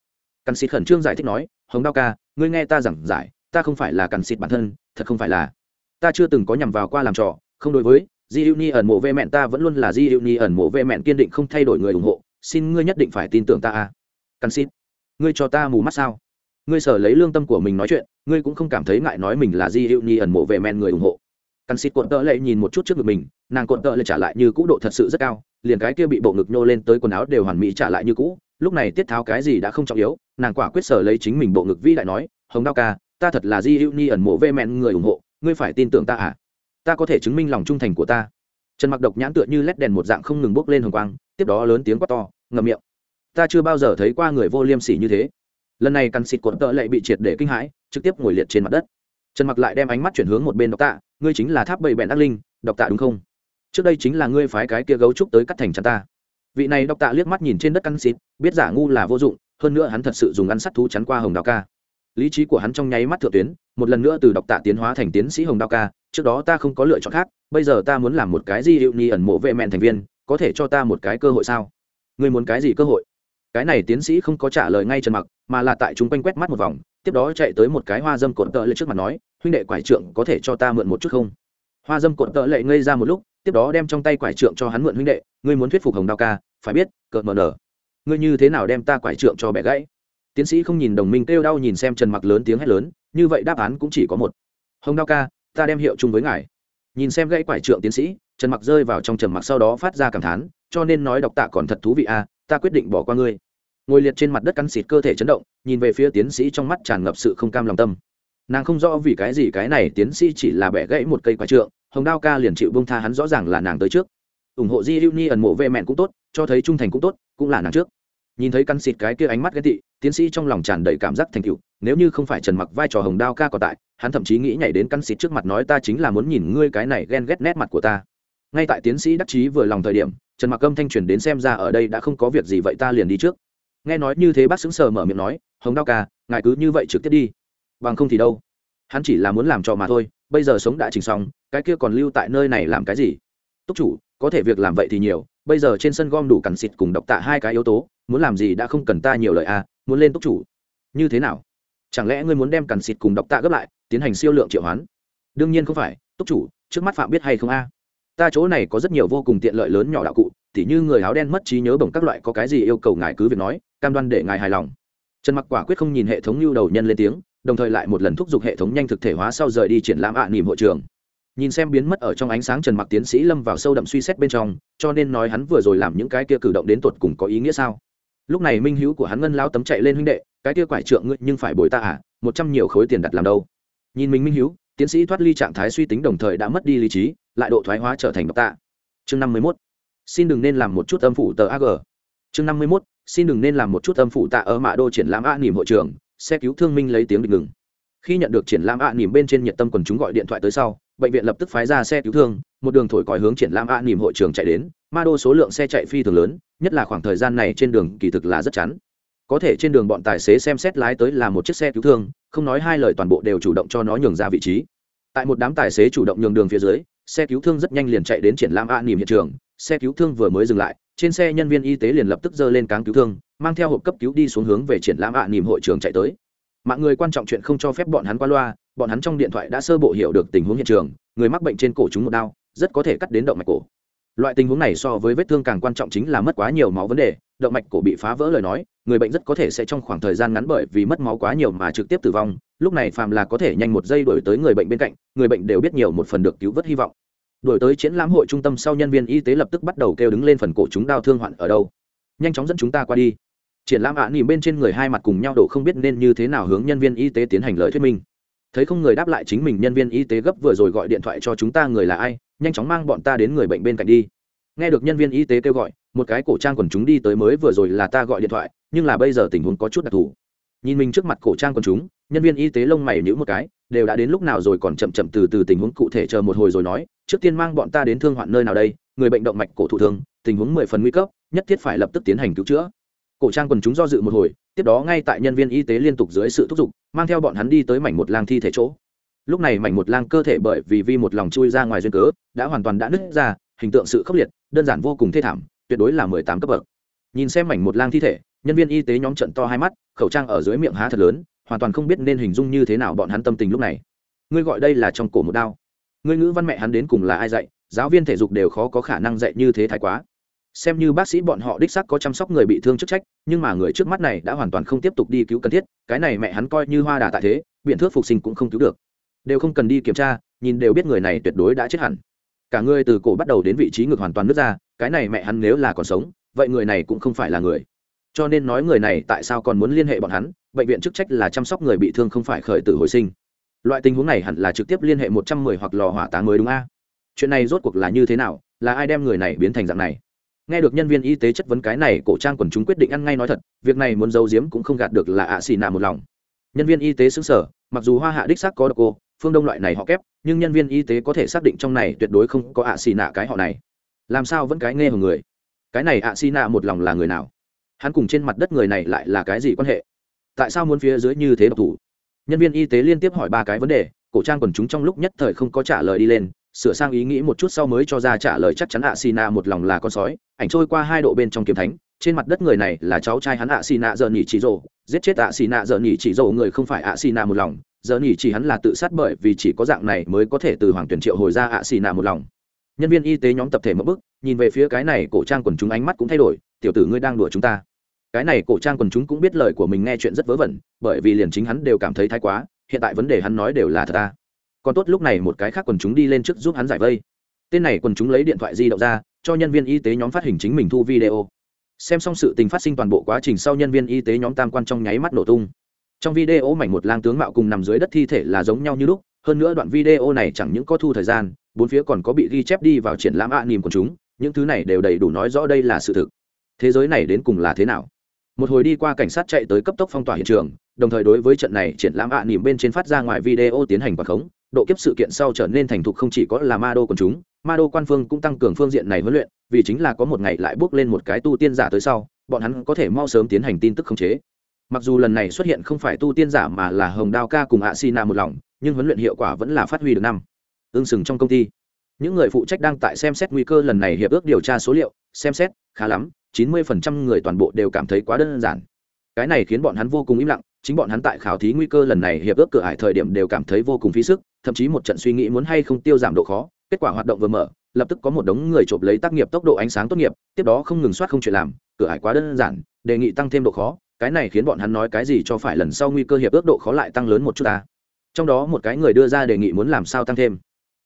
Cằn xịt khẩn trương giải thích nói, hồng đao ca, ngươi nghe ta giảng giải, ta không phải là cằn xịt bản thân, thật không phải là. Ta chưa từng có nhằm vào qua làm trò, không đối với di hữu ni ẩn mộ vệ mẹn ta vẫn luôn là di hữu ni ẩn mộ vệ mẹn kiên định không thay đổi người ủng hộ. Xin ngươi nhất định phải tin tưởng ta a. Cằn xin. Ngươi cho ta mù mắt sao? Ngươi sở lấy lương tâm của mình nói chuyện, ngươi cũng không cảm thấy ngại nói mình là di hữu ni ẩn mộ vệ mẹn người ủng hộ. Cằn xịt cuộn tợ lệ nhìn một chút trước ngực mình, nàng cuộn tợ lệ trả lại như cũ độ thật sự rất cao, liền cái kia bị bộ ngực nhô lên tới quần áo đều hoàn mỹ trả lại như cũ, lúc này tiết tháo cái gì đã không trọng yếu, nàng quả quyết sở lấy chính mình bộ ngực vĩ đại nói, hồng đao ca, ta thật là di hữu ni ẩn mộ vệ mẹn người ủng hộ, ngươi phải tin tưởng ta à? Ta có thể chứng minh lòng trung thành của ta. Trần mặc độc nhãn tựa như lét đèn một dạng không ngừng bốc lên hồng quang, tiếp đó lớn tiếng quát to, ngậm miệng. Ta chưa bao giờ thấy qua người vô liêm sỉ như thế. Lần này căn xịt cuộn tợ lệ bị triệt để kinh hãi, trực tiếp ngồi liệt trên mặt đất. Trần mặc lại đem ánh mắt chuyển hướng một bên độc tạ, ngươi chính là tháp bầy bẹn ác linh, độc tạ đúng không? Trước đây chính là ngươi phái cái kia gấu trúc tới cắt thành chắn ta. Vị này độc tạ liếc mắt nhìn trên đất căn xịt, biết giả ngu là vô dụng, hơn nữa hắn thật sự dùng ăn sắt thú chắn qua hồng đào ca. Lý trí của hắn trong nháy mắt thượng tuyến, một lần nữa từ độc tạ tiến hóa thành tiến sĩ hồng đào ca trước đó ta không có lựa chọn khác, bây giờ ta muốn làm một cái gì hiệu ni ẩn mộ vệ mẹn thành viên, có thể cho ta một cái cơ hội sao? Ngươi muốn cái gì cơ hội? Cái này tiến sĩ không có trả lời ngay trần mặc, mà là tại chúng quanh quét mắt một vòng, tiếp đó chạy tới một cái hoa dâm cột tợ lệ trước mặt nói, huynh đệ quải trượng có thể cho ta mượn một chút không? Hoa dâm cột tợ lệ ngây ra một lúc, tiếp đó đem trong tay quải trượng cho hắn mượn, huynh đệ, ngươi muốn thuyết phục hồng đao ca, phải biết, cợt mờ nở. Ngươi như thế nào đem ta quải trượng cho bẻ gãy? Tiến sĩ không nhìn đồng minh kêu đau nhìn xem trần mặc lớn tiếng hét lớn, như vậy đáp án cũng chỉ có một. Hồng đao ca ta đem hiệu chung với ngài. Nhìn xem gãy quải trượng tiến sĩ, trần mặc rơi vào trong trầm mặc sau đó phát ra cảm thán, cho nên nói đọc tạ còn thật thú vị à ta quyết định bỏ qua ngươi. Ngồi liệt trên mặt đất cắn xịt cơ thể chấn động, nhìn về phía tiến sĩ trong mắt tràn ngập sự không cam lòng tâm. Nàng không rõ vì cái gì cái này tiến sĩ chỉ là bẻ gãy một cây quải trượng, hồng đao ca liền chịu bông tha hắn rõ ràng là nàng tới trước. Ủng hộ di hữu ni ẩn mộ vệ mẹn cũng tốt, cho thấy trung thành cũng tốt, cũng là nàng trước nhìn thấy căn xịt cái kia ánh mắt ghét tị, tiến sĩ trong lòng tràn đầy cảm giác thành cựu nếu như không phải trần mặc vai trò hồng đao ca còn tại, hắn thậm chí nghĩ nhảy đến căn xịt trước mặt nói ta chính là muốn nhìn ngươi cái này ghen ghét nét mặt của ta. Ngay tại tiến sĩ đắc chí vừa lòng thời điểm, trần mặc âm thanh truyền đến xem ra ở đây đã không có việc gì vậy ta liền đi trước. Nghe nói như thế bác xứng sờ mở miệng nói, hồng đao ca, ngài cứ như vậy trực tiếp đi. Bằng không thì đâu? Hắn chỉ là muốn làm trò mà thôi, bây giờ sống đã chỉnh xong, cái kia còn lưu tại nơi này làm cái gì? Túc chủ, có thể việc làm vậy thì nhiều, bây giờ trên sân gom đủ cằn xịt cùng độc tạ hai cái yếu tố muốn làm gì đã không cần ta nhiều lời à muốn lên túc chủ. Như thế nào? Chẳng lẽ ngươi muốn đem cằn xịt cùng độc tạ gấp lại, tiến hành siêu lượng triệu hoán? Đương nhiên không phải, túc chủ, trước mắt phạm biết hay không a? Ta chỗ này có rất nhiều vô cùng tiện lợi lớn nhỏ đạo cụ, tỉ như người áo đen mất trí nhớ bổng các loại có cái gì yêu cầu ngài cứ việc nói, cam đoan để ngài hài lòng. Trần mặc quả quyết không nhìn hệ thống lưu đầu nhân lên tiếng, đồng thời lại một lần thúc giục hệ thống nhanh thực thể hóa sau rời đi triển lãm ạ à nỉm hội trường. Nhìn xem biến mất ở trong ánh sáng trần mặc tiến sĩ lâm vào sâu đậm suy xét bên trong, cho nên nói hắn vừa rồi làm những cái kia cử động đến tột cùng có ý nghĩa sao? Lúc này minh hữu của hắn ngân lao tấm chạy lên huynh đệ, cái kia quải trượng ngươi nhưng phải bồi ta à một trăm nhiều khối tiền đặt làm đâu? Nhìn mình minh hữu, tiến sĩ thoát ly trạng thái suy tính đồng thời đã mất đi lý trí, lại độ thoái hóa trở thành độc tạ. Chương năm mươi mốt. Xin đừng nên làm một chút âm phủ tờ ag chương năm mươi mốt. Xin đừng nên làm một chút âm phủ tạ ở mạ đô triển lãm a nỉm hội trường, xe cứu thương minh lấy tiếng định ngừng. Khi nhận được triển lãm a nỉm bên trên nhiệt tâm quần chúng gọi điện thoại tới sau, bệnh viện lập tức phái ra xe cứu thương, một đường thổi còi hướng triển lãm a nỉm hội trường chạy đến ma đô số lượng xe chạy phi thường lớn nhất là khoảng thời gian này trên đường kỳ thực là rất chắn. Có thể trên đường bọn tài xế xem xét lái tới là một chiếc xe cứu thương, không nói hai lời toàn bộ đều chủ động cho nó nhường ra vị trí. Tại một đám tài xế chủ động nhường đường phía dưới, xe cứu thương rất nhanh liền chạy đến triển lãm a nỉm hiện trường. Xe cứu thương vừa mới dừng lại, trên xe nhân viên y tế liền lập tức dơ lên cáng cứu thương, mang theo hộp cấp cứu đi xuống hướng về triển lãm a nỉm hội trường chạy tới. Mạng người quan trọng chuyện không cho phép bọn hắn qua loa, bọn hắn trong điện thoại đã sơ bộ hiểu được tình huống hiện trường, người mắc bệnh trên cổ chúng một đau, rất có thể cắt đến động mạch cổ loại tình huống này so với vết thương càng quan trọng chính là mất quá nhiều máu vấn đề động mạch cổ bị phá vỡ lời nói người bệnh rất có thể sẽ trong khoảng thời gian ngắn bởi vì mất máu quá nhiều mà trực tiếp tử vong lúc này phàm là có thể nhanh một giây đổi tới người bệnh bên cạnh người bệnh đều biết nhiều một phần được cứu vớt hy vọng. Đổi tới triển lãm hội trung tâm sau nhân viên y tế lập tức bắt đầu kêu đứng lên phần cổ chúng đau thương hoạn ở đâu. Nhanh chóng dẫn chúng ta qua đi. Triển lãm ạ à, nỉm bên trên người hai mặt cùng nhau đổ không biết nên như thế nào hướng nhân viên y tế tiến hành lời thuyết minh thấy không người đáp lại chính mình nhân viên y tế gấp vừa rồi gọi điện thoại cho chúng ta người là ai, nhanh chóng mang bọn ta đến người bệnh bên cạnh đi. Nghe được nhân viên y tế kêu gọi, một cái cổ trang quần chúng đi tới mới vừa rồi là ta gọi điện thoại, nhưng là bây giờ tình huống có chút đặc thù. Nhìn mình trước mặt cổ trang quần chúng, nhân viên y tế lông mày nhữ một cái, đều đã đến lúc nào rồi còn chậm chậm từ từ tình huống cụ thể chờ một hồi rồi nói, trước tiên mang bọn ta đến thương hoạn nơi nào đây, người bệnh động mạch cổ thụ thương, tình huống mười phần nguy cấp, nhất thiết phải lập tức tiến hành cứu chữa. Cổ trang quần chúng do dự một hồi tiếp đó ngay tại nhân viên y tế liên tục dưới sự thúc giục, mang theo bọn hắn đi tới mảnh một lang thi thể chỗ. Lúc này mảnh một lang cơ thể bởi vì vi một lòng chui ra ngoài duyên cớ, đã hoàn toàn đã nứt ra, hình tượng sự khốc liệt, đơn giản vô cùng thê thảm, tuyệt đối là mười tám cấp bậc. Nhìn xem mảnh một lang thi thể, nhân viên y tế nhóm trận to hai mắt, khẩu trang ở dưới miệng há thật lớn, hoàn toàn không biết nên hình dung như thế nào bọn hắn tâm tình lúc này. Ngươi gọi đây là trong cổ một đao. Ngươi ngữ văn mẹ hắn đến cùng là ai dạy, giáo viên thể dục đều khó có khả năng dạy như thế thái quá xem như bác sĩ bọn họ đích xác có chăm sóc người bị thương chức trách, nhưng mà người trước mắt này đã hoàn toàn không tiếp tục đi cứu cần thiết, cái này mẹ hắn coi như hoa đà tại thế, biện thước phục sinh cũng không cứu được. Đều không cần đi kiểm tra, nhìn đều biết người này tuyệt đối đã chết hẳn. Cả người từ cổ bắt đầu đến vị trí ngực hoàn toàn nứt ra, cái này mẹ hắn nếu là còn sống, vậy người này cũng không phải là người. Cho nên nói người này tại sao còn muốn liên hệ bọn hắn, bệnh viện chức trách là chăm sóc người bị thương không phải khởi tử hồi sinh. Loại tình huống này hẳn là trực tiếp liên hệ một trăm mười hoặc lò hỏa táng mới đúng a. Chuyện này rốt cuộc là như thế nào, là ai đem người này biến thành dạng này? Nghe được nhân viên y tế chất vấn cái này, cổ trang quần chúng quyết định ăn ngay nói thật, việc này muốn giấu giếm cũng không gạt được là ạ xì nạ một lòng. Nhân viên y tế xứng sở, mặc dù hoa hạ đích xác có độc cô, phương đông loại này họ kép, nhưng nhân viên y tế có thể xác định trong này tuyệt đối không có ạ xì nạ cái họ này. Làm sao vẫn cái nghe hồng người? Cái này ạ xì nạ một lòng là người nào? Hắn cùng trên mặt đất người này lại là cái gì quan hệ? Tại sao muốn phía dưới như thế độc thủ? Nhân viên y tế liên tiếp hỏi ba cái vấn đề, cổ trang quần chúng trong lúc nhất thời không có trả lời đi lên sửa sang ý nghĩ một chút sau mới cho ra trả lời chắc chắn ạ xì nạ một lòng là con sói, ảnh trôi qua hai độ bên trong kiếm thánh, trên mặt đất người này là cháu trai hắn ạ xì nạ giờ nhỉ chỉ rồ, giết chết ạ xì nạ giờ nhỉ chỉ rồ người không phải ạ xì nạ một lòng, giờ nhỉ chỉ hắn là tự sát bởi vì chỉ có dạng này mới có thể từ hoàng tuyển triệu hồi ra ạ xì nạ một lòng. Nhân viên y tế nhóm tập thể mất bức nhìn về phía cái này cổ trang quần chúng ánh mắt cũng thay đổi, tiểu tử ngươi đang đùa chúng ta. Cái này cổ trang quần chúng cũng biết lời của mình nghe chuyện rất vớ vẩn, bởi vì liền chính hắn đều cảm thấy thái quá, hiện tại vấn đề hắn nói đều là thật ta còn tốt lúc này một cái khác quần chúng đi lên trước giúp hắn giải vây. Tên này quần chúng lấy điện thoại di động ra, cho nhân viên y tế nhóm phát hình chính mình thu video. Xem xong sự tình phát sinh toàn bộ quá trình sau nhân viên y tế nhóm tam quan trong nháy mắt nổ tung. Trong video mảnh một lang tướng mạo cùng nằm dưới đất thi thể là giống nhau như lúc, hơn nữa đoạn video này chẳng những có thu thời gian, bốn phía còn có bị ghi chép đi vào triển lãm ạ à của chúng, những thứ này đều đầy đủ nói rõ đây là sự thực. Thế giới này đến cùng là thế nào? Một hồi đi qua cảnh sát chạy tới cấp tốc phong tỏa hiện trường, đồng thời đối với trận này triển lãm ạ à nỉm bên trên phát ra ngoài video tiến hành quảng khống độ kiếp sự kiện sau trở nên thành thục không chỉ có là ma đô quần chúng, ma đô quan phương cũng tăng cường phương diện này huấn luyện, vì chính là có một ngày lại bước lên một cái tu tiên giả tới sau, bọn hắn có thể mau sớm tiến hành tin tức khống chế. Mặc dù lần này xuất hiện không phải tu tiên giả mà là hồng đao ca cùng hạ si na một lòng, nhưng huấn luyện hiệu quả vẫn là phát huy được năm. Ương sừng trong công ty. Những người phụ trách đang tại xem xét nguy cơ lần này hiệp ước điều tra số liệu, xem xét, khá lắm, chín mươi phần trăm người toàn bộ đều cảm thấy quá đơn giản. Cái này khiến bọn hắn vô cùng im lặng chính bọn hắn tại khảo thí nguy cơ lần này hiệp ước cửa hải thời điểm đều cảm thấy vô cùng phí sức, thậm chí một trận suy nghĩ muốn hay không tiêu giảm độ khó, kết quả hoạt động vừa mở, lập tức có một đống người chộp lấy tác nghiệp tốc độ ánh sáng tốt nghiệp, tiếp đó không ngừng soát không chuyện làm, cửa hải quá đơn giản, đề nghị tăng thêm độ khó, cái này khiến bọn hắn nói cái gì cho phải lần sau nguy cơ hiệp ước độ khó lại tăng lớn một chút ta. Trong đó một cái người đưa ra đề nghị muốn làm sao tăng thêm.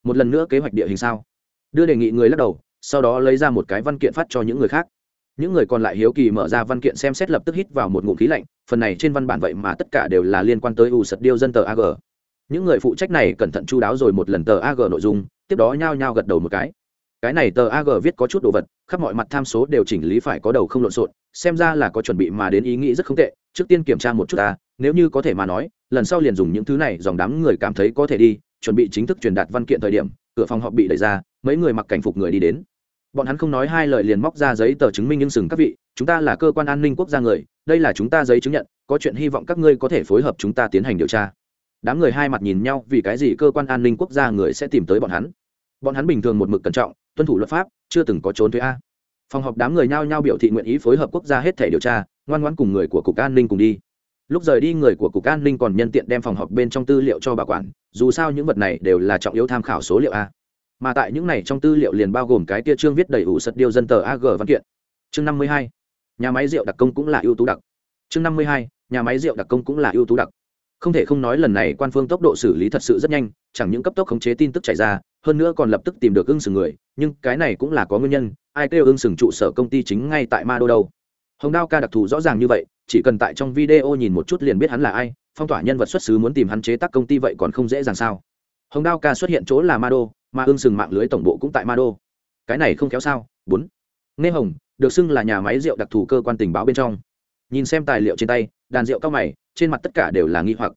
Một lần nữa kế hoạch địa hình sao? Đưa đề nghị người lắc đầu, sau đó lấy ra một cái văn kiện phát cho những người khác những người còn lại hiếu kỳ mở ra văn kiện xem xét lập tức hít vào một ngụm khí lạnh, phần này trên văn bản vậy mà tất cả đều là liên quan tới u sật điêu dân tờ ag những người phụ trách này cẩn thận chu đáo rồi một lần tờ ag nội dung, tiếp đó nhao nhao gật đầu một cái. Cái này tờ ag viết có chút đồ vật, khắp mọi mặt tham số đều chỉnh lý phải có đầu không lộn xộn, xem ra là có chuẩn bị mà đến ý nghĩ rất không tệ, trước tiên kiểm tra một chút ta, nếu như có thể mà nói, lần sau liền dùng những thứ này dòng đám người cảm thấy có thể đi, chuẩn bị chính thức truyền đạt văn kiện thời điểm, cửa phòng họp bị đẩy ra, mấy người mặc cảnh phục người đi đến bọn hắn không nói hai lời liền móc ra giấy tờ chứng minh nhưng sừng các vị, chúng ta là cơ quan an ninh quốc gia người, đây là chúng ta giấy chứng nhận, có chuyện hy vọng các ngươi có thể phối hợp chúng ta tiến hành điều tra. Đám người hai mặt nhìn nhau, vì cái gì cơ quan an ninh quốc gia người sẽ tìm tới bọn hắn? Bọn hắn bình thường một mực cẩn trọng, tuân thủ luật pháp, chưa từng có trốn thuế a. Phòng họp đám người nhao nhao biểu thị nguyện ý phối hợp quốc gia hết thể điều tra, ngoan ngoãn cùng người của cục an ninh cùng đi. Lúc rời đi, người của cục an ninh còn nhân tiện đem phòng họp bên trong tư liệu cho bảo quản, dù sao những vật này đều là trọng yếu tham khảo số liệu a mà tại những này trong tư liệu liền bao gồm cái kia chương viết đầy ủ sật điêu dân tờ ag văn kiện. Chương năm mươi hai, nhà máy rượu đặc công cũng là ưu tú đặc. Chương năm mươi hai, nhà máy rượu đặc công cũng là ưu tú đặc. Không thể không nói lần này quan phương tốc độ xử lý thật sự rất nhanh, chẳng những cấp tốc khống chế tin tức chảy ra, hơn nữa còn lập tức tìm được ưng sừng người, nhưng cái này cũng là có nguyên nhân, ai kêu ưng sừng trụ sở công ty chính ngay tại ma đô đâu. Hồng đao ca đặc thù rõ ràng như vậy, chỉ cần tại trong video nhìn một chút liền biết hắn là ai, phong tỏa nhân vật xuất xứ muốn tìm hắn chế tác công ty vậy còn không dễ dàng sao. Hồng đao ca xuất hiện chỗ là ma đô mà ương sừng mạng lưới tổng bộ cũng tại ma đô. Cái này không kéo sao? Bốn. Nghe hồng, được xưng là nhà máy rượu đặc thù cơ quan tình báo bên trong. Nhìn xem tài liệu trên tay, đàn rượu cao mày, trên mặt tất cả đều là nghi hoặc.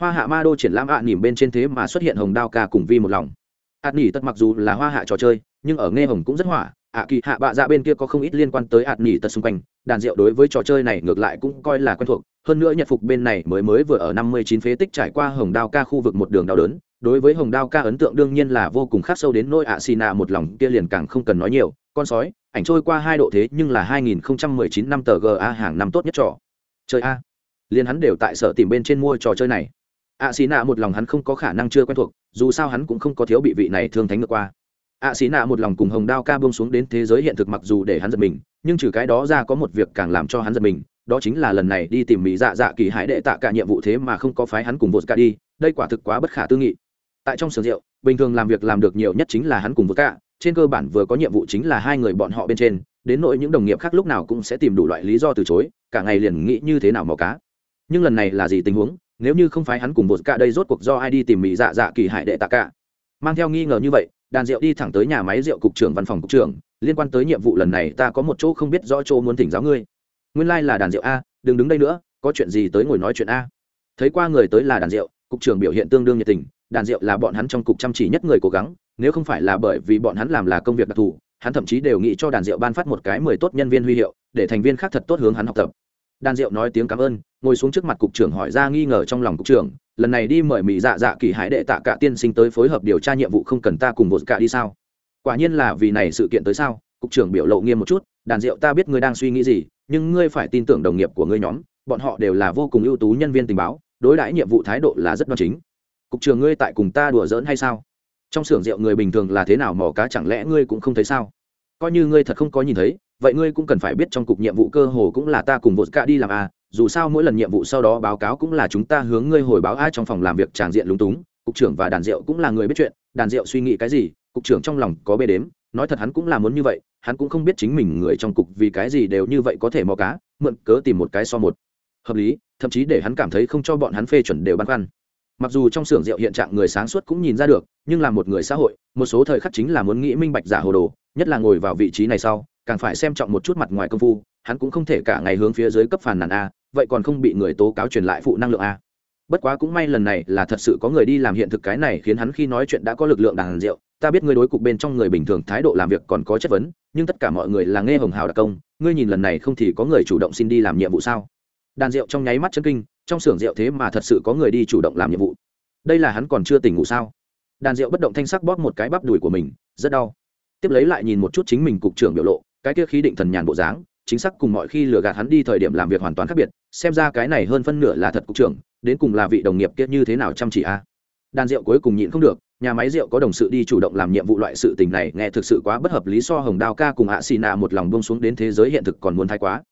Hoa hạ ma đô triển lãm ạ à nỉm bên trên thế mà xuất hiện hồng đao ca cùng vi một lòng. Ạ nỉ tất mặc dù là hoa hạ trò chơi, nhưng ở nghe hồng cũng rất hỏa. Ạ kỳ hạ bạ dạ bên kia có không ít liên quan tới ạ nỉ tật xung quanh. Đàn rượu đối với trò chơi này ngược lại cũng coi là quen thuộc. Hơn nữa nhật phục bên này mới mới vừa ở năm mươi chín phế tích trải qua hồng đao ca khu vực một đường đau đớn đối với hồng đao ca ấn tượng đương nhiên là vô cùng khắc sâu đến nỗi ạ xì nạ một lòng kia liền càng không cần nói nhiều, con sói, ảnh trôi qua hai độ thế nhưng là 2019 năm tờ ga hàng năm tốt nhất trò. Chơi a, liền hắn đều tại sở tìm bên trên mua trò chơi này. Ạ xì nạ một lòng hắn không có khả năng chưa quen thuộc, dù sao hắn cũng không có thiếu bị vị này thương thánh ngược qua. Ạ xì nạ một lòng cùng hồng đao ca buông xuống đến thế giới hiện thực mặc dù để hắn giật mình, nhưng trừ cái đó ra có một việc càng làm cho hắn giật mình, đó chính là lần này đi tìm mỹ dạ dạ kỳ hải đệ tạ cả nhiệm vụ thế mà không có phái hắn cùng vột cả đi, đây quả thực quá bất khả tư nghị tại trong sườn rượu, bình thường làm việc làm được nhiều nhất chính là hắn cùng vột cả, trên cơ bản vừa có nhiệm vụ chính là hai người bọn họ bên trên, đến nỗi những đồng nghiệp khác lúc nào cũng sẽ tìm đủ loại lý do từ chối, cả ngày liền nghĩ như thế nào mò cá. Nhưng lần này là gì tình huống, nếu như không phải hắn cùng một cả đây rốt cuộc do ai đi tìm mỹ dạ dạ kỳ hải đệ tạ cả. Mang theo nghi ngờ như vậy, đàn rượu đi thẳng tới nhà máy rượu cục trưởng văn phòng cục trưởng, liên quan tới nhiệm vụ lần này ta có một chỗ không biết rõ chỗ muốn thỉnh giáo ngươi. Nguyên lai、like、là đàn rượu a, đừng đứng đây nữa, có chuyện gì tới ngồi nói chuyện a. Thấy qua người tới là đàn rượu, cục trưởng biểu hiện tương đương nhiệt tình đàn rượu là bọn hắn trong cục chăm chỉ nhất người cố gắng, nếu không phải là bởi vì bọn hắn làm là công việc đặc thù, hắn thậm chí đều nghĩ cho đàn rượu ban phát một cái mười tốt nhân viên huy hiệu, để thành viên khác thật tốt hướng hắn học tập. Đàn rượu nói tiếng cảm ơn, ngồi xuống trước mặt cục trưởng hỏi ra nghi ngờ trong lòng cục trưởng, lần này đi mời mỹ dạ dạ kỳ hải đệ tạ cả tiên sinh tới phối hợp điều tra nhiệm vụ không cần ta cùng một cả đi sao? Quả nhiên là vì này sự kiện tới sao? Cục trưởng biểu lộ nghiêm một chút, đàn rượu ta biết ngươi đang suy nghĩ gì, nhưng ngươi phải tin tưởng đồng nghiệp của ngươi nhóm, bọn họ đều là vô cùng ưu tú nhân viên tình báo, đối đãi nhiệm vụ thái độ là rất đoan chính cục trưởng ngươi tại cùng ta đùa giỡn hay sao? Trong xưởng rượu người bình thường là thế nào mỏ cá chẳng lẽ ngươi cũng không thấy sao? Coi như ngươi thật không có nhìn thấy, vậy ngươi cũng cần phải biết trong cục nhiệm vụ cơ hồ cũng là ta cùng vột cả đi làm à dù sao mỗi lần nhiệm vụ sau đó báo cáo cũng là chúng ta hướng ngươi hồi báo ai trong phòng làm việc tràng diện lúng túng, cục trưởng và đàn rượu cũng là người biết chuyện, đàn rượu suy nghĩ cái gì, cục trưởng trong lòng có bê đếm, nói thật hắn cũng là muốn như vậy, hắn cũng không biết chính mình người trong cục vì cái gì đều như vậy có thể mò cá, mượn cớ tìm một cái so một. Hợp lý, thậm chí để hắn cảm thấy không cho bọn hắn phê chuẩn đều băn khoăn mặc dù trong xưởng rượu hiện trạng người sáng suốt cũng nhìn ra được, nhưng là một người xã hội, một số thời khắc chính là muốn nghĩ minh bạch giả hồ đồ, nhất là ngồi vào vị trí này sau, càng phải xem trọng một chút mặt ngoài công phu, hắn cũng không thể cả ngày hướng phía dưới cấp phản nàn a, vậy còn không bị người tố cáo truyền lại phụ năng lượng a. Bất quá cũng may lần này là thật sự có người đi làm hiện thực cái này khiến hắn khi nói chuyện đã có lực lượng đàn rượu, ta biết ngươi đối cục bên trong người bình thường thái độ làm việc còn có chất vấn, nhưng tất cả mọi người là nghe hồng hào đặc công, ngươi nhìn lần này không thì có người chủ động xin đi làm nhiệm vụ sao? Đàn rượu trong nháy mắt chân kinh trong xưởng rượu thế mà thật sự có người đi chủ động làm nhiệm vụ. Đây là hắn còn chưa tỉnh ngủ sao? Đàn rượu bất động thanh sắc bóp một cái bắp đùi của mình, rất đau. Tiếp lấy lại nhìn một chút chính mình cục trưởng biểu lộ, cái kia khí định thần nhàn bộ dáng, chính xác cùng mọi khi lừa gạt hắn đi thời điểm làm việc hoàn toàn khác biệt, xem ra cái này hơn phân nửa là thật cục trưởng, đến cùng là vị đồng nghiệp kia như thế nào chăm chỉ a? Đàn rượu cuối cùng nhịn không được, nhà máy rượu có đồng sự đi chủ động làm nhiệm vụ loại sự tình này nghe thực sự quá bất hợp lý so hồng đao ca cùng hạ xì nạ một lòng bông xuống đến thế giới hiện thực còn muốn thay quá.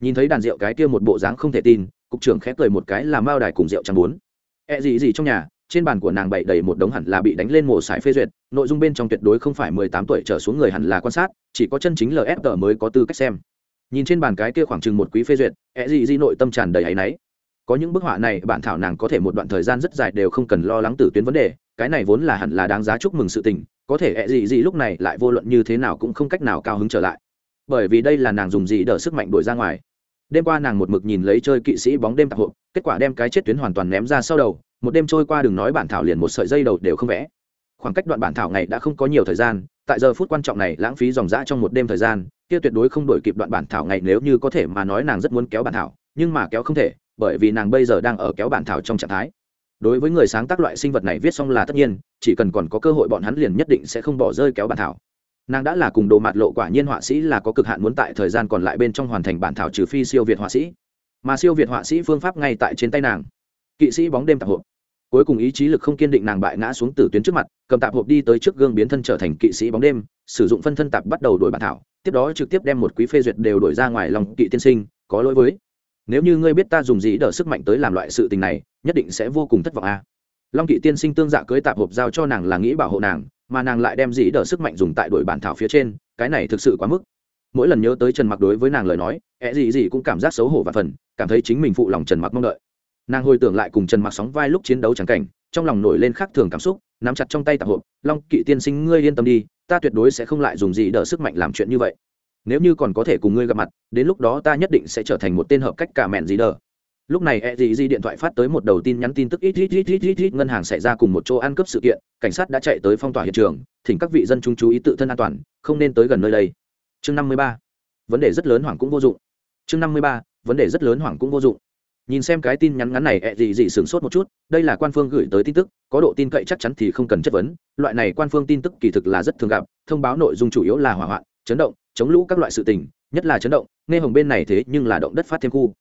Nhìn thấy đàn rượu cái kia một bộ dáng không thể tin cục trưởng khép cười một cái làm mao đài cùng rượu chẳng muốn e gì gì trong nhà, trên bàn của nàng bày đầy một đống hẳn là bị đánh lên mổ sải phê duyệt, nội dung bên trong tuyệt đối không phải mười tám tuổi trở xuống người hẳn là quan sát, chỉ có chân chính lfg mới có tư cách xem. Nhìn trên bàn cái kia khoảng chừng một quý phê duyệt e gì gì nội tâm tràn đầy áy náy. Có những bức họa này, bản thảo nàng có thể một đoạn thời gian rất dài đều không cần lo lắng tử tuyến vấn đề, cái này vốn là hẳn là đáng giá chúc mừng sự tình, có thể ẹ gì gì lúc này lại vô luận như thế nào cũng không cách nào cao hứng trở lại. Bởi vì đây là nàng dùng gì đỡ sức mạnh đổi ra ngoài đêm qua nàng một mực nhìn lấy chơi kỵ sĩ bóng đêm tạp hộp, kết quả đem cái chết tuyến hoàn toàn ném ra sau đầu, một đêm trôi qua đừng nói bản thảo liền một sợi dây đầu đều không vẽ. Khoảng cách đoạn bản thảo này đã không có nhiều thời gian, tại giờ phút quan trọng này lãng phí dòng dã trong một đêm thời gian, kia tuyệt đối không đổi kịp đoạn bản thảo ngày nếu như có thể mà nói nàng rất muốn kéo bản thảo, nhưng mà kéo không thể, bởi vì nàng bây giờ đang ở kéo bản thảo trong trạng thái. Đối với người sáng tác loại sinh vật này viết xong là tất nhiên, chỉ cần còn có cơ hội bọn hắn liền nhất định sẽ không bỏ rơi kéo bản thảo nàng đã là cùng đồ mạt lộ quả nhiên họa sĩ là có cực hạn muốn tại thời gian còn lại bên trong hoàn thành bản thảo trừ phi siêu việt họa sĩ. Mà siêu việt họa sĩ phương pháp ngay tại trên tay nàng. Kỵ sĩ bóng đêm tạp hộp. Cuối cùng ý chí lực không kiên định nàng bại ngã xuống từ tuyến trước mặt, cầm tạp hộp đi tới trước gương biến thân trở thành kỵ sĩ bóng đêm, sử dụng phân thân tạp bắt đầu đổi bản thảo, tiếp đó trực tiếp đem một quý phê duyệt đều đổi ra ngoài lòng kỵ tiên sinh, có lỗi với. Nếu như ngươi biết ta dùng gì đỡ sức mạnh tới làm loại sự tình này, nhất định sẽ vô cùng thất vọng a long kỵ tiên sinh tương dạ cưới tạp hộp giao cho nàng là nghĩ bảo hộ nàng, mà nàng lại đem dĩ đỡ sức mạnh dùng tại đội bản thảo phía trên, cái này thực sự quá mức. Mỗi lần nhớ tới trần mặc đối với nàng lời nói ẹ gì gì cũng cảm giác xấu hổ và phần, cảm thấy chính mình phụ lòng trần mặc mong đợi. Nàng hồi tưởng lại cùng trần mặc sóng vai lúc chiến đấu trắng cảnh, trong lòng nổi lên khác thường cảm xúc, nắm chặt trong tay tạp hộp, long kỵ tiên sinh, ngươi yên tâm đi, ta tuyệt đối sẽ không lại dùng gì đỡ sức mạnh làm chuyện như vậy. Nếu như còn có thể cùng ngươi gặp mặt, đến lúc đó ta nhất định sẽ trở thành một tên hợp cách cả mẹn gì đỡ lúc này e gì di điện thoại phát tới một đầu tin nhắn tin tức ít ít ít ít ít ít, ngân hàng xảy ra cùng một chỗ ăn cướp sự kiện, cảnh sát đã chạy tới phong tỏa hiện trường, thỉnh các vị dân chúng chú ý tự thân an toàn, không nên tới gần nơi đây. Chương năm mươi ba. Vấn đề rất lớn hoảng cũng vô dụng. Chương năm mươi ba. Vấn đề rất lớn hoảng cũng vô dụng. Nhìn xem cái tin nhắn ngắn này ẹ gì gì sửng sốt một chút, đây là quan phương gửi tới tin tức, có độ tin cậy chắc chắn thì không cần chất vấn, loại này quan phương tin tức kỳ thực là rất thường gặp, thông báo nội dung chủ yếu là hỏa hoạn, chấn động, chống lũ các loại sự tình, nhất là chấn động, nghe hồng bên này thế nhưng là động đất phát thêm khu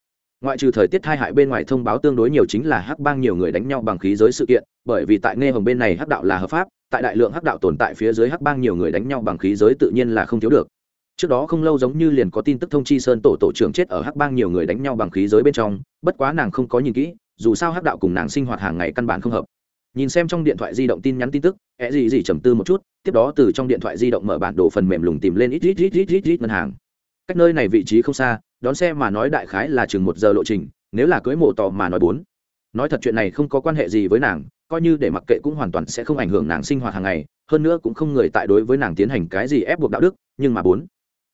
ngoại trừ thời tiết hai hại bên ngoài thông báo tương đối nhiều chính là hắc bang nhiều người đánh nhau bằng khí giới sự kiện, bởi vì tại nghe hồng bên này hắc đạo là hợp pháp, tại đại lượng hắc đạo tồn tại phía dưới hắc bang nhiều người đánh nhau bằng khí giới tự nhiên là không thiếu được. Trước đó không lâu giống như liền có tin tức thông chi sơn tổ tổ trưởng chết ở hắc bang nhiều người đánh nhau bằng khí giới bên trong, bất quá nàng không có nhìn kỹ, dù sao hắc đạo cùng nàng sinh hoạt hàng ngày căn bản không hợp. Nhìn xem trong điện thoại di động tin nhắn tin tức é gì gì trầm tư một chút, tiếp đó từ trong điện thoại di động mở bản đồ phần mềm lùng tìm lên ít ít ít ít ít ít ngân hàng cách nơi này vị trí không xa, đón xe mà nói đại khái là chừng một giờ lộ trình, nếu là cưới mộ tò mà nói bốn. Nói thật chuyện này không có quan hệ gì với nàng, coi như để mặc kệ cũng hoàn toàn sẽ không ảnh hưởng nàng sinh hoạt hàng ngày, hơn nữa cũng không người tại đối với nàng tiến hành cái gì ép buộc đạo đức, nhưng mà bốn.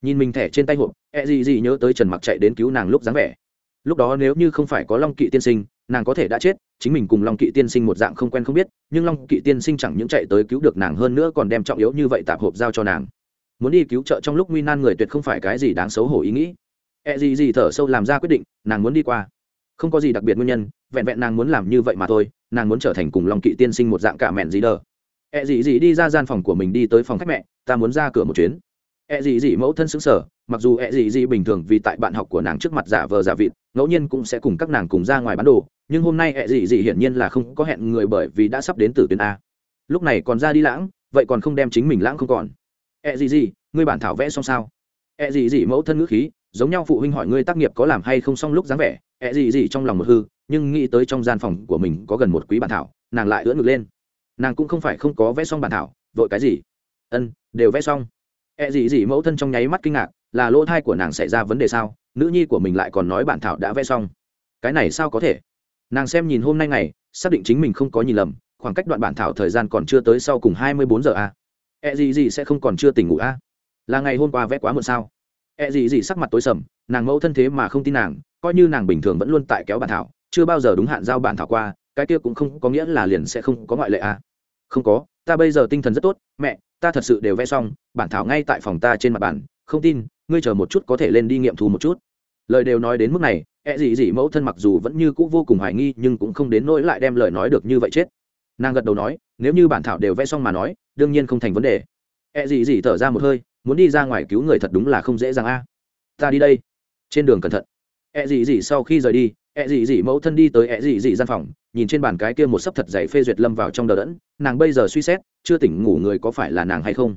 Nhìn mình thẻ trên tay hộp e gì gì nhớ tới trần mặc chạy đến cứu nàng lúc dáng vẻ. Lúc đó nếu như không phải có long kỵ tiên sinh, nàng có thể đã chết, chính mình cùng long kỵ tiên sinh một dạng không quen không biết, nhưng long kỵ tiên sinh chẳng những chạy tới cứu được nàng hơn nữa còn đem trọng yếu như vậy tạp hộp giao cho nàng muốn đi cứu trợ trong lúc nguy nan người tuyệt không phải cái gì đáng xấu hổ ý nghĩ. E gì gì thở sâu làm ra quyết định, nàng muốn đi qua. Không có gì đặc biệt nguyên nhân, vẹn vẹn nàng muốn làm như vậy mà thôi, nàng muốn trở thành cùng long kỵ tiên sinh một dạng cả mẹn gì đờ. E gì gì đi ra gian phòng của mình đi tới phòng khách mẹ, ta muốn ra cửa một chuyến. E gì gì mẫu thân xứng sở mặc dù e gì gì bình thường vì tại bạn học của nàng trước mặt giả vờ giả vịt, ngẫu nhiên cũng sẽ cùng các nàng cùng ra ngoài bán đồ, nhưng hôm nay e gì gì hiển nhiên là không có hẹn người bởi vì đã sắp đến từ tuyến a. Lúc này còn ra đi lãng, vậy còn không đem chính mình lãng không còn ệ gì gì ngươi bản thảo vẽ xong sao ệ gì gì mẫu thân ngữ khí giống nhau phụ huynh hỏi ngươi tác nghiệp có làm hay không xong lúc dáng vẻ ệ gì gì trong lòng một hư nhưng nghĩ tới trong gian phòng của mình có gần một quý bản thảo nàng lại ưỡn ngực lên nàng cũng không phải không có vẽ xong bản thảo vội cái gì ân đều vẽ xong ệ gì gì mẫu thân trong nháy mắt kinh ngạc, là lỗ thai của nàng xảy ra vấn đề sao? Nữ nhi của mình lại còn nói bản thảo đã vẽ xong. Cái này sao có thể? Nàng xem nhìn hôm nay ngày, xác định chính mình không có nhìn lầm, khoảng cách đoạn bản thảo thời gian còn chưa tới sau cùng hai mươi bốn giờ a. À? E gì gì sẽ không còn chưa tỉnh ngủ a? À? Là ngày hôm qua vẽ quá muộn sao? E gì gì sắc mặt tối sầm, nàng mẫu thân thế mà không tin nàng, coi như nàng bình thường vẫn luôn tại kéo bản thảo, chưa bao giờ đúng hạn giao bản thảo qua, cái kia cũng không có nghĩa là liền sẽ không có ngoại lệ a. Không có, ta bây giờ tinh thần rất tốt, mẹ, ta thật sự đều vẽ xong bản thảo ngay tại phòng ta trên mặt bàn không tin ngươi chờ một chút có thể lên đi nghiệm thu một chút lời đều nói đến mức này e gì gì mẫu thân mặc dù vẫn như cũ vô cùng hoài nghi nhưng cũng không đến nỗi lại đem lời nói được như vậy chết nàng gật đầu nói, nếu như bản thảo đều vẽ xong mà nói, đương nhiên không thành vấn đề. Ẹ、e、gì gì gì thở ra một hơi, muốn đi ra ngoài cứu người thật đúng là không dễ dàng a. Ta đi đây. Trên đường cẩn thận. Ẹ、e、gì gì gì sau khi rời đi ẹ、e、gì gì gì mẫu thân đi tới ẹ、e、gì gì gì gian phòng, nhìn trên bàn cái kia một sấp thật dày phê duyệt lâm vào trong đờ đẫn, nàng bây giờ suy xét, chưa tỉnh ngủ người có phải là nàng hay không.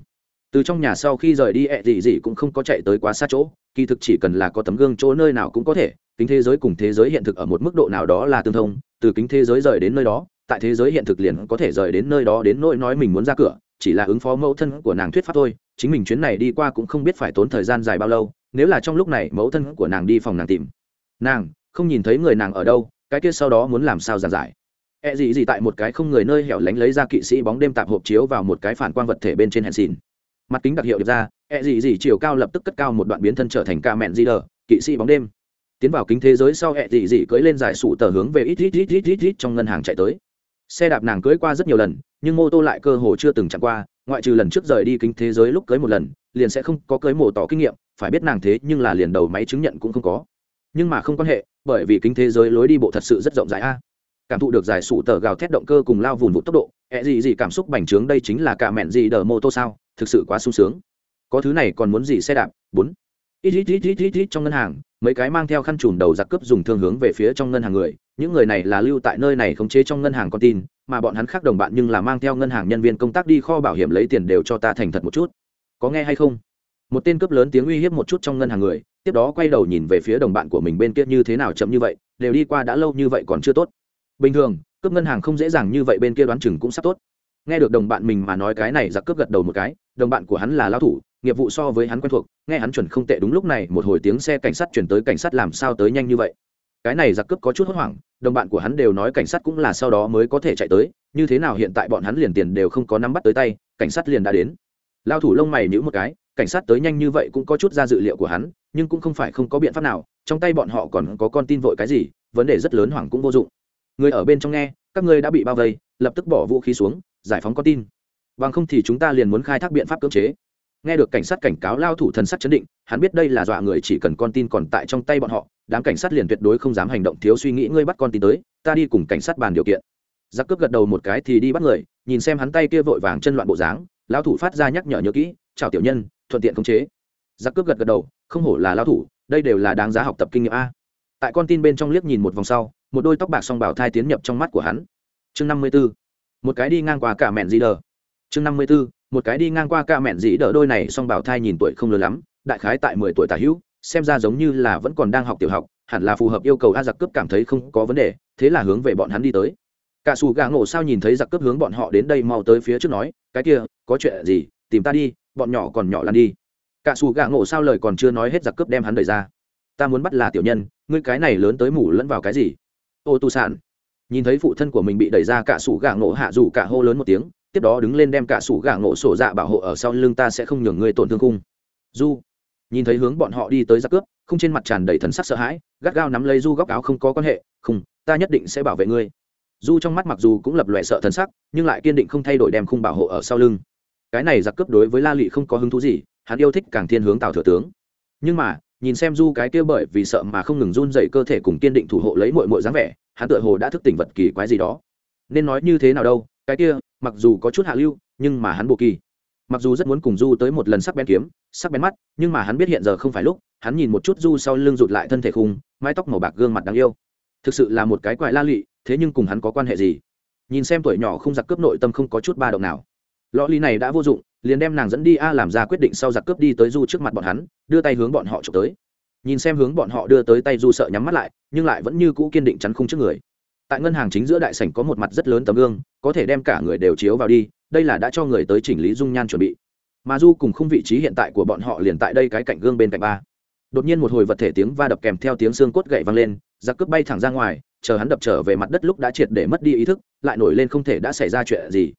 Từ trong nhà sau khi rời đi ẹ、e、gì gì gì cũng không có chạy tới quá xa chỗ, kỳ thực chỉ cần là có tấm gương chỗ nơi nào cũng có thể, kính thế giới cùng thế giới hiện thực ở một mức độ nào đó là tương thông, từ kính thế giới rời đến nơi đó tại thế giới hiện thực liền có thể rời đến nơi đó đến nỗi nói mình muốn ra cửa, chỉ là ứng phó mẫu thân của nàng thuyết pháp thôi, chính mình chuyến này đi qua cũng không biết phải tốn thời gian dài bao lâu, nếu là trong lúc này mẫu thân của nàng đi phòng nàng tìm. Nàng, không nhìn thấy người nàng ở đâu, cái kia sau đó muốn làm sao giàn giải. E gì gì tại một cái không người nơi hẻo lánh lấy ra kỵ sĩ bóng đêm tạp hộp chiếu vào một cái phản quang vật thể bên trên hèn xìn mặt kính đặc hiệu được ra E gì gì chiều cao lập tức cất cao một đoạn biến thân trở thành ca mẹn di đờ kỵ sĩ bóng đêm. Tiến vào kính thế giới sau E gì gì cưỡi lên giải sủ tờ hướng về ít ít ít ít ít ít trong ngân hàng chạy tới xe đạp nàng cưỡi qua rất nhiều lần, nhưng mô tô lại cơ hồ chưa từng chạm qua, ngoại trừ lần trước rời đi kính thế giới lúc cưới một lần, liền sẽ không có cưới mổ tỏ kinh nghiệm, phải biết nàng thế nhưng là liền đầu máy chứng nhận cũng không có. Nhưng mà không quan hệ, bởi vì kính thế giới lối đi bộ thật sự rất rộng rãi a. Cảm thụ được giải sụ tờ gào thét động cơ cùng lao vùn vụt tốc độ ẹ gì gì cảm xúc bành trướng đây chính là cả mẹn gì đờ mô tô sao, thực sự quá sung sướng. Có thứ này còn muốn gì xe đạp? Bốn ít ít ít ít ít ít trong ngân hàng, mấy cái mang theo khăn trùm đầu giặc cướp dùng thương hướng về phía trong ngân hàng người. Những người này là lưu tại nơi này khống chế trong ngân hàng con tin, mà bọn hắn khác đồng bạn nhưng là mang theo ngân hàng nhân viên công tác đi kho bảo hiểm lấy tiền đều cho ta thành thật một chút. Có nghe hay không? Một tên cướp lớn tiếng uy hiếp một chút trong ngân hàng người, tiếp đó quay đầu nhìn về phía đồng bạn của mình bên kia như thế nào chậm như vậy, đều đi qua đã lâu như vậy còn chưa tốt. Bình thường, cướp ngân hàng không dễ dàng như vậy bên kia đoán chừng cũng sắp tốt. Nghe được đồng bạn mình mà nói cái này, giặc cướp gật đầu một cái, đồng bạn của hắn là lao thủ nghiệp vụ so với hắn quen thuộc, nghe hắn chuẩn không tệ đúng lúc này một hồi tiếng xe cảnh sát chuyển tới cảnh sát làm sao tới nhanh như vậy. Cái này giặc cướp có chút hốt hoảng, đồng bạn của hắn đều nói cảnh sát cũng là sau đó mới có thể chạy tới, như thế nào hiện tại bọn hắn liền tiền đều không có nắm bắt tới tay, cảnh sát liền đã đến. Lao thủ lông mày nhữ một cái, cảnh sát tới nhanh như vậy cũng có chút ra dự liệu của hắn, nhưng cũng không phải không có biện pháp nào, trong tay bọn họ còn có con tin vội cái gì, vấn đề rất lớn hoảng cũng vô dụng. Người ở bên trong nghe, các ngươi đã bị bao vây, lập tức bỏ vũ khí xuống, giải phóng con tin. Bằng không thì chúng ta liền muốn khai thác biện pháp cưỡng chế nghe được cảnh sát cảnh cáo lao thủ thần sắc chấn định, hắn biết đây là dọa người chỉ cần con tin còn tại trong tay bọn họ, đám cảnh sát liền tuyệt đối không dám hành động thiếu suy nghĩ ngươi bắt con tin tới, ta đi cùng cảnh sát bàn điều kiện. Giặc cướp gật đầu một cái thì đi bắt người, nhìn xem hắn tay kia vội vàng chân loạn bộ dáng, lao thủ phát ra nhắc nhở nhớ kỹ, chào tiểu nhân, thuận tiện khống chế. Giặc cướp gật gật đầu, không hổ là lao thủ, đây đều là đáng giá học tập kinh nghiệm a. Tại con tin bên trong liếc nhìn một vòng sau, một đôi tóc bạc song bảo thai tiến nhập trong mắt của hắn. Chương năm mươi b ố một cái đi ngang qua cả mẹn di đờ chương năm mươi b ố một cái đi ngang qua ca mẹn dĩ đỡ đôi này, song bảo thai nhìn tuổi không lớn lắm, đại khái tại mười tuổi tả hữu, xem ra giống như là vẫn còn đang học tiểu học, hẳn là phù hợp yêu cầu a giặc cướp cảm thấy không có vấn đề, thế là hướng về bọn hắn đi tới. Cả xù gà ngộ sao nhìn thấy giặc cướp hướng bọn họ đến đây mau tới phía trước nói, cái kia, có chuyện gì, tìm ta đi, bọn nhỏ còn nhỏ lăn đi. Cả xù gà ngộ sao lời còn chưa nói hết giặc cướp đem hắn đẩy ra. Ta muốn bắt là tiểu nhân, ngươi cái này lớn tới mủ lẫn vào cái gì? Ô tu sản. Nhìn thấy phụ thân của mình bị đẩy ra, cả sủ gà ngộ hạ dù cả hô lớn một tiếng tiếp đó đứng lên đem cả sủ gà ngộ sổ dạ bảo hộ ở sau lưng ta sẽ không nhường ngươi tổn thương cung du nhìn thấy hướng bọn họ đi tới giặc cướp không trên mặt tràn đầy thần sắc sợ hãi, gắt gao nắm lấy du góc áo không có quan hệ không ta nhất định sẽ bảo vệ ngươi. Du trong mắt mặc dù cũng lập lòe sợ thần sắc, nhưng lại kiên định không thay đổi đem khung bảo hộ ở sau lưng. Cái này giặc cướp đối với la lị không có hứng thú gì, hắn yêu thích càng thiên hướng tào thừa tướng. Nhưng mà, nhìn xem du cái kia bởi vì sợ mà không ngừng run dậy cơ thể cùng kiên định thủ hộ lấy mội mội dáng vẻ, hắn tựa hồ đã thức tỉnh vật kỳ quái gì đó. Nên nói như thế nào đâu, cái kia mặc dù có chút hạ lưu, nhưng mà hắn bộ kỳ. Mặc dù rất muốn cùng du tới một lần sắc bén kiếm, sắc bén mắt, nhưng mà hắn biết hiện giờ không phải lúc, hắn nhìn một chút du sau lưng rụt lại thân thể khung, mái tóc màu bạc gương mặt đáng yêu. Thực sự là một cái quại la lụy thế nhưng cùng hắn có quan hệ gì? Nhìn xem tuổi nhỏ không giặc cướp nội tâm không có chút ba động nào. Lõ ly này đã vô dụng, liền đem nàng dẫn đi a làm ra quyết định sau giặc cướp đi tới du trước mặt bọn hắn, đưa tay hướng bọn họ trộm tới. Nhìn xem hướng bọn họ đưa tới tay du sợ nhắm mắt lại, nhưng lại vẫn như cũ kiên định chắn khung trước người tại ngân hàng chính giữa đại sảnh có một mặt rất lớn tấm gương, có thể đem cả người đều chiếu vào đi, đây là đã cho người tới chỉnh lý dung nhan chuẩn bị. Mà du cùng khung vị trí hiện tại của bọn họ liền tại đây cái cạnh gương bên cạnh ba. Đột nhiên một hồi vật thể tiếng va đập kèm theo tiếng xương cốt gậy vang lên, giặc cướp bay thẳng ra ngoài, chờ hắn đập trở về mặt đất lúc đã triệt để mất đi ý thức, lại nổi lên không thể đã xảy ra chuyện gì.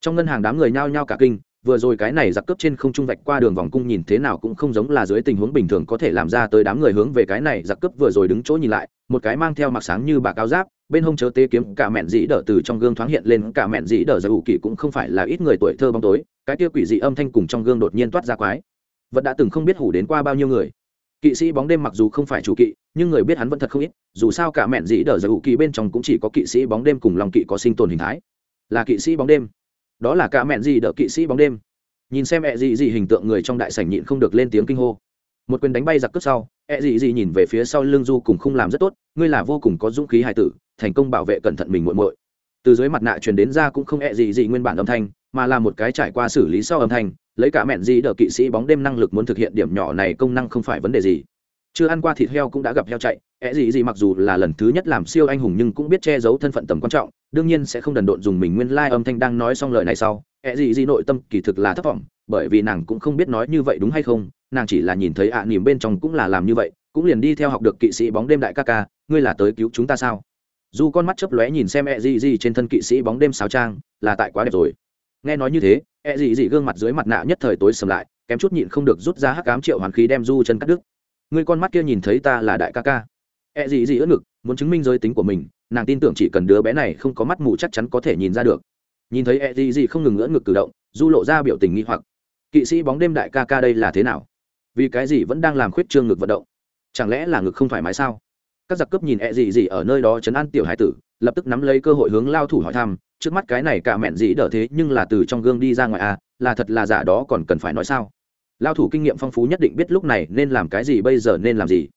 Trong ngân hàng đám người nhao nhao cả kinh vừa rồi cái này giặc cướp trên không trung vạch qua đường vòng cung nhìn thế nào cũng không giống là dưới tình huống bình thường có thể làm ra tới đám người hướng về cái này giặc cướp vừa rồi đứng chỗ nhìn lại, một cái mang theo mặc sáng như bà cao giáp, bên hông chớ tê kiếm cả mẹn dĩ đỡ từ trong gương thoáng hiện lên cả mẹn dĩ đỡ ra ủ kỳ cũng không phải là ít người tuổi thơ bóng tối, cái kia quỷ dị âm thanh cùng trong gương đột nhiên toát ra quái. Vật đã từng không biết hủ đến qua bao nhiêu người. Kỵ sĩ bóng đêm mặc dù không phải chủ kỵ, nhưng người biết hắn vẫn thật không ít, dù sao cả mẹn dĩ đỡ ra ủ kỳ bên trong cũng chỉ có kỵ sĩ bóng đêm cùng lòng kỵ có sinh tồn hình thái. Là kỵ sĩ bóng đêm đó là cả mẹn gì đỡ kỵ sĩ bóng đêm. Nhìn xem ẹ dị dị hình tượng người trong đại sảnh nhịn không được lên tiếng kinh hô. Một quyền đánh bay giặc cướp sau ẹ dị dị nhìn về phía sau lưng du cùng không làm rất tốt, ngươi là vô cùng có dũng khí hài tử, thành công bảo vệ cẩn thận mình muội muội. Từ dưới mặt nạ truyền đến ra cũng không ẹ dị dị nguyên bản âm thanh, mà là một cái trải qua xử lý sau âm thanh, lấy cả mẹn dị đỡ kỵ sĩ bóng đêm năng lực muốn thực hiện điểm nhỏ này công năng không phải vấn đề gì chưa ăn qua thịt heo cũng đã gặp heo chạy ẹ gì gì mặc dù là lần thứ nhất làm siêu anh hùng nhưng cũng biết che giấu thân phận tầm quan trọng đương nhiên sẽ không đần độn dùng mình nguyên lai、like、âm thanh đang nói xong lời này sau ẹ gì gì nội tâm kỳ thực là thất vọng bởi vì nàng cũng không biết nói như vậy đúng hay không nàng chỉ là nhìn thấy ạ à, nỉm bên trong cũng là làm như vậy cũng liền đi theo học được kỵ sĩ bóng đêm đại ca ca ngươi là tới cứu chúng ta sao? Dù con mắt chớp lóe nhìn xem ẹ gì gì trên thân kỵ sĩ bóng đêm sáo trang là tại quá đẹp rồi. Nghe nói như thế ẹ gì gì gương mặt dưới mặt nạ nhất thời tối sầm lại kém chút nhịn không được rút ra hắc cám triệu hoàn khí đem du chân cắt đứt ngươi con mắt kia nhìn thấy ta là đại ca ca. E gì gì ớt ngực, muốn chứng minh giới tính của mình, nàng tin tưởng chỉ cần đứa bé này không có mắt mù chắc chắn có thể nhìn ra được. Nhìn thấy E gì gì không ngừng ngỡ ngực cử động, du lộ ra biểu tình nghi hoặc. Kỵ sĩ bóng đêm đại ca ca đây là thế nào? Vì cái gì vẫn đang làm khuyết trương ngực vận động? Chẳng lẽ là ngực không thoải mái sao? Các giặc cướp nhìn E gì gì ở nơi đó chấn an tiểu hải tử, lập tức nắm lấy cơ hội hướng lao thủ hỏi thăm, trước mắt cái này cả mẹn gì đỡ thế nhưng là từ trong gương đi ra ngoài à là thật là giả đó còn cần phải nói sao? Lao thủ kinh nghiệm phong phú nhất định biết lúc này nên làm cái gì, bây giờ nên làm gì.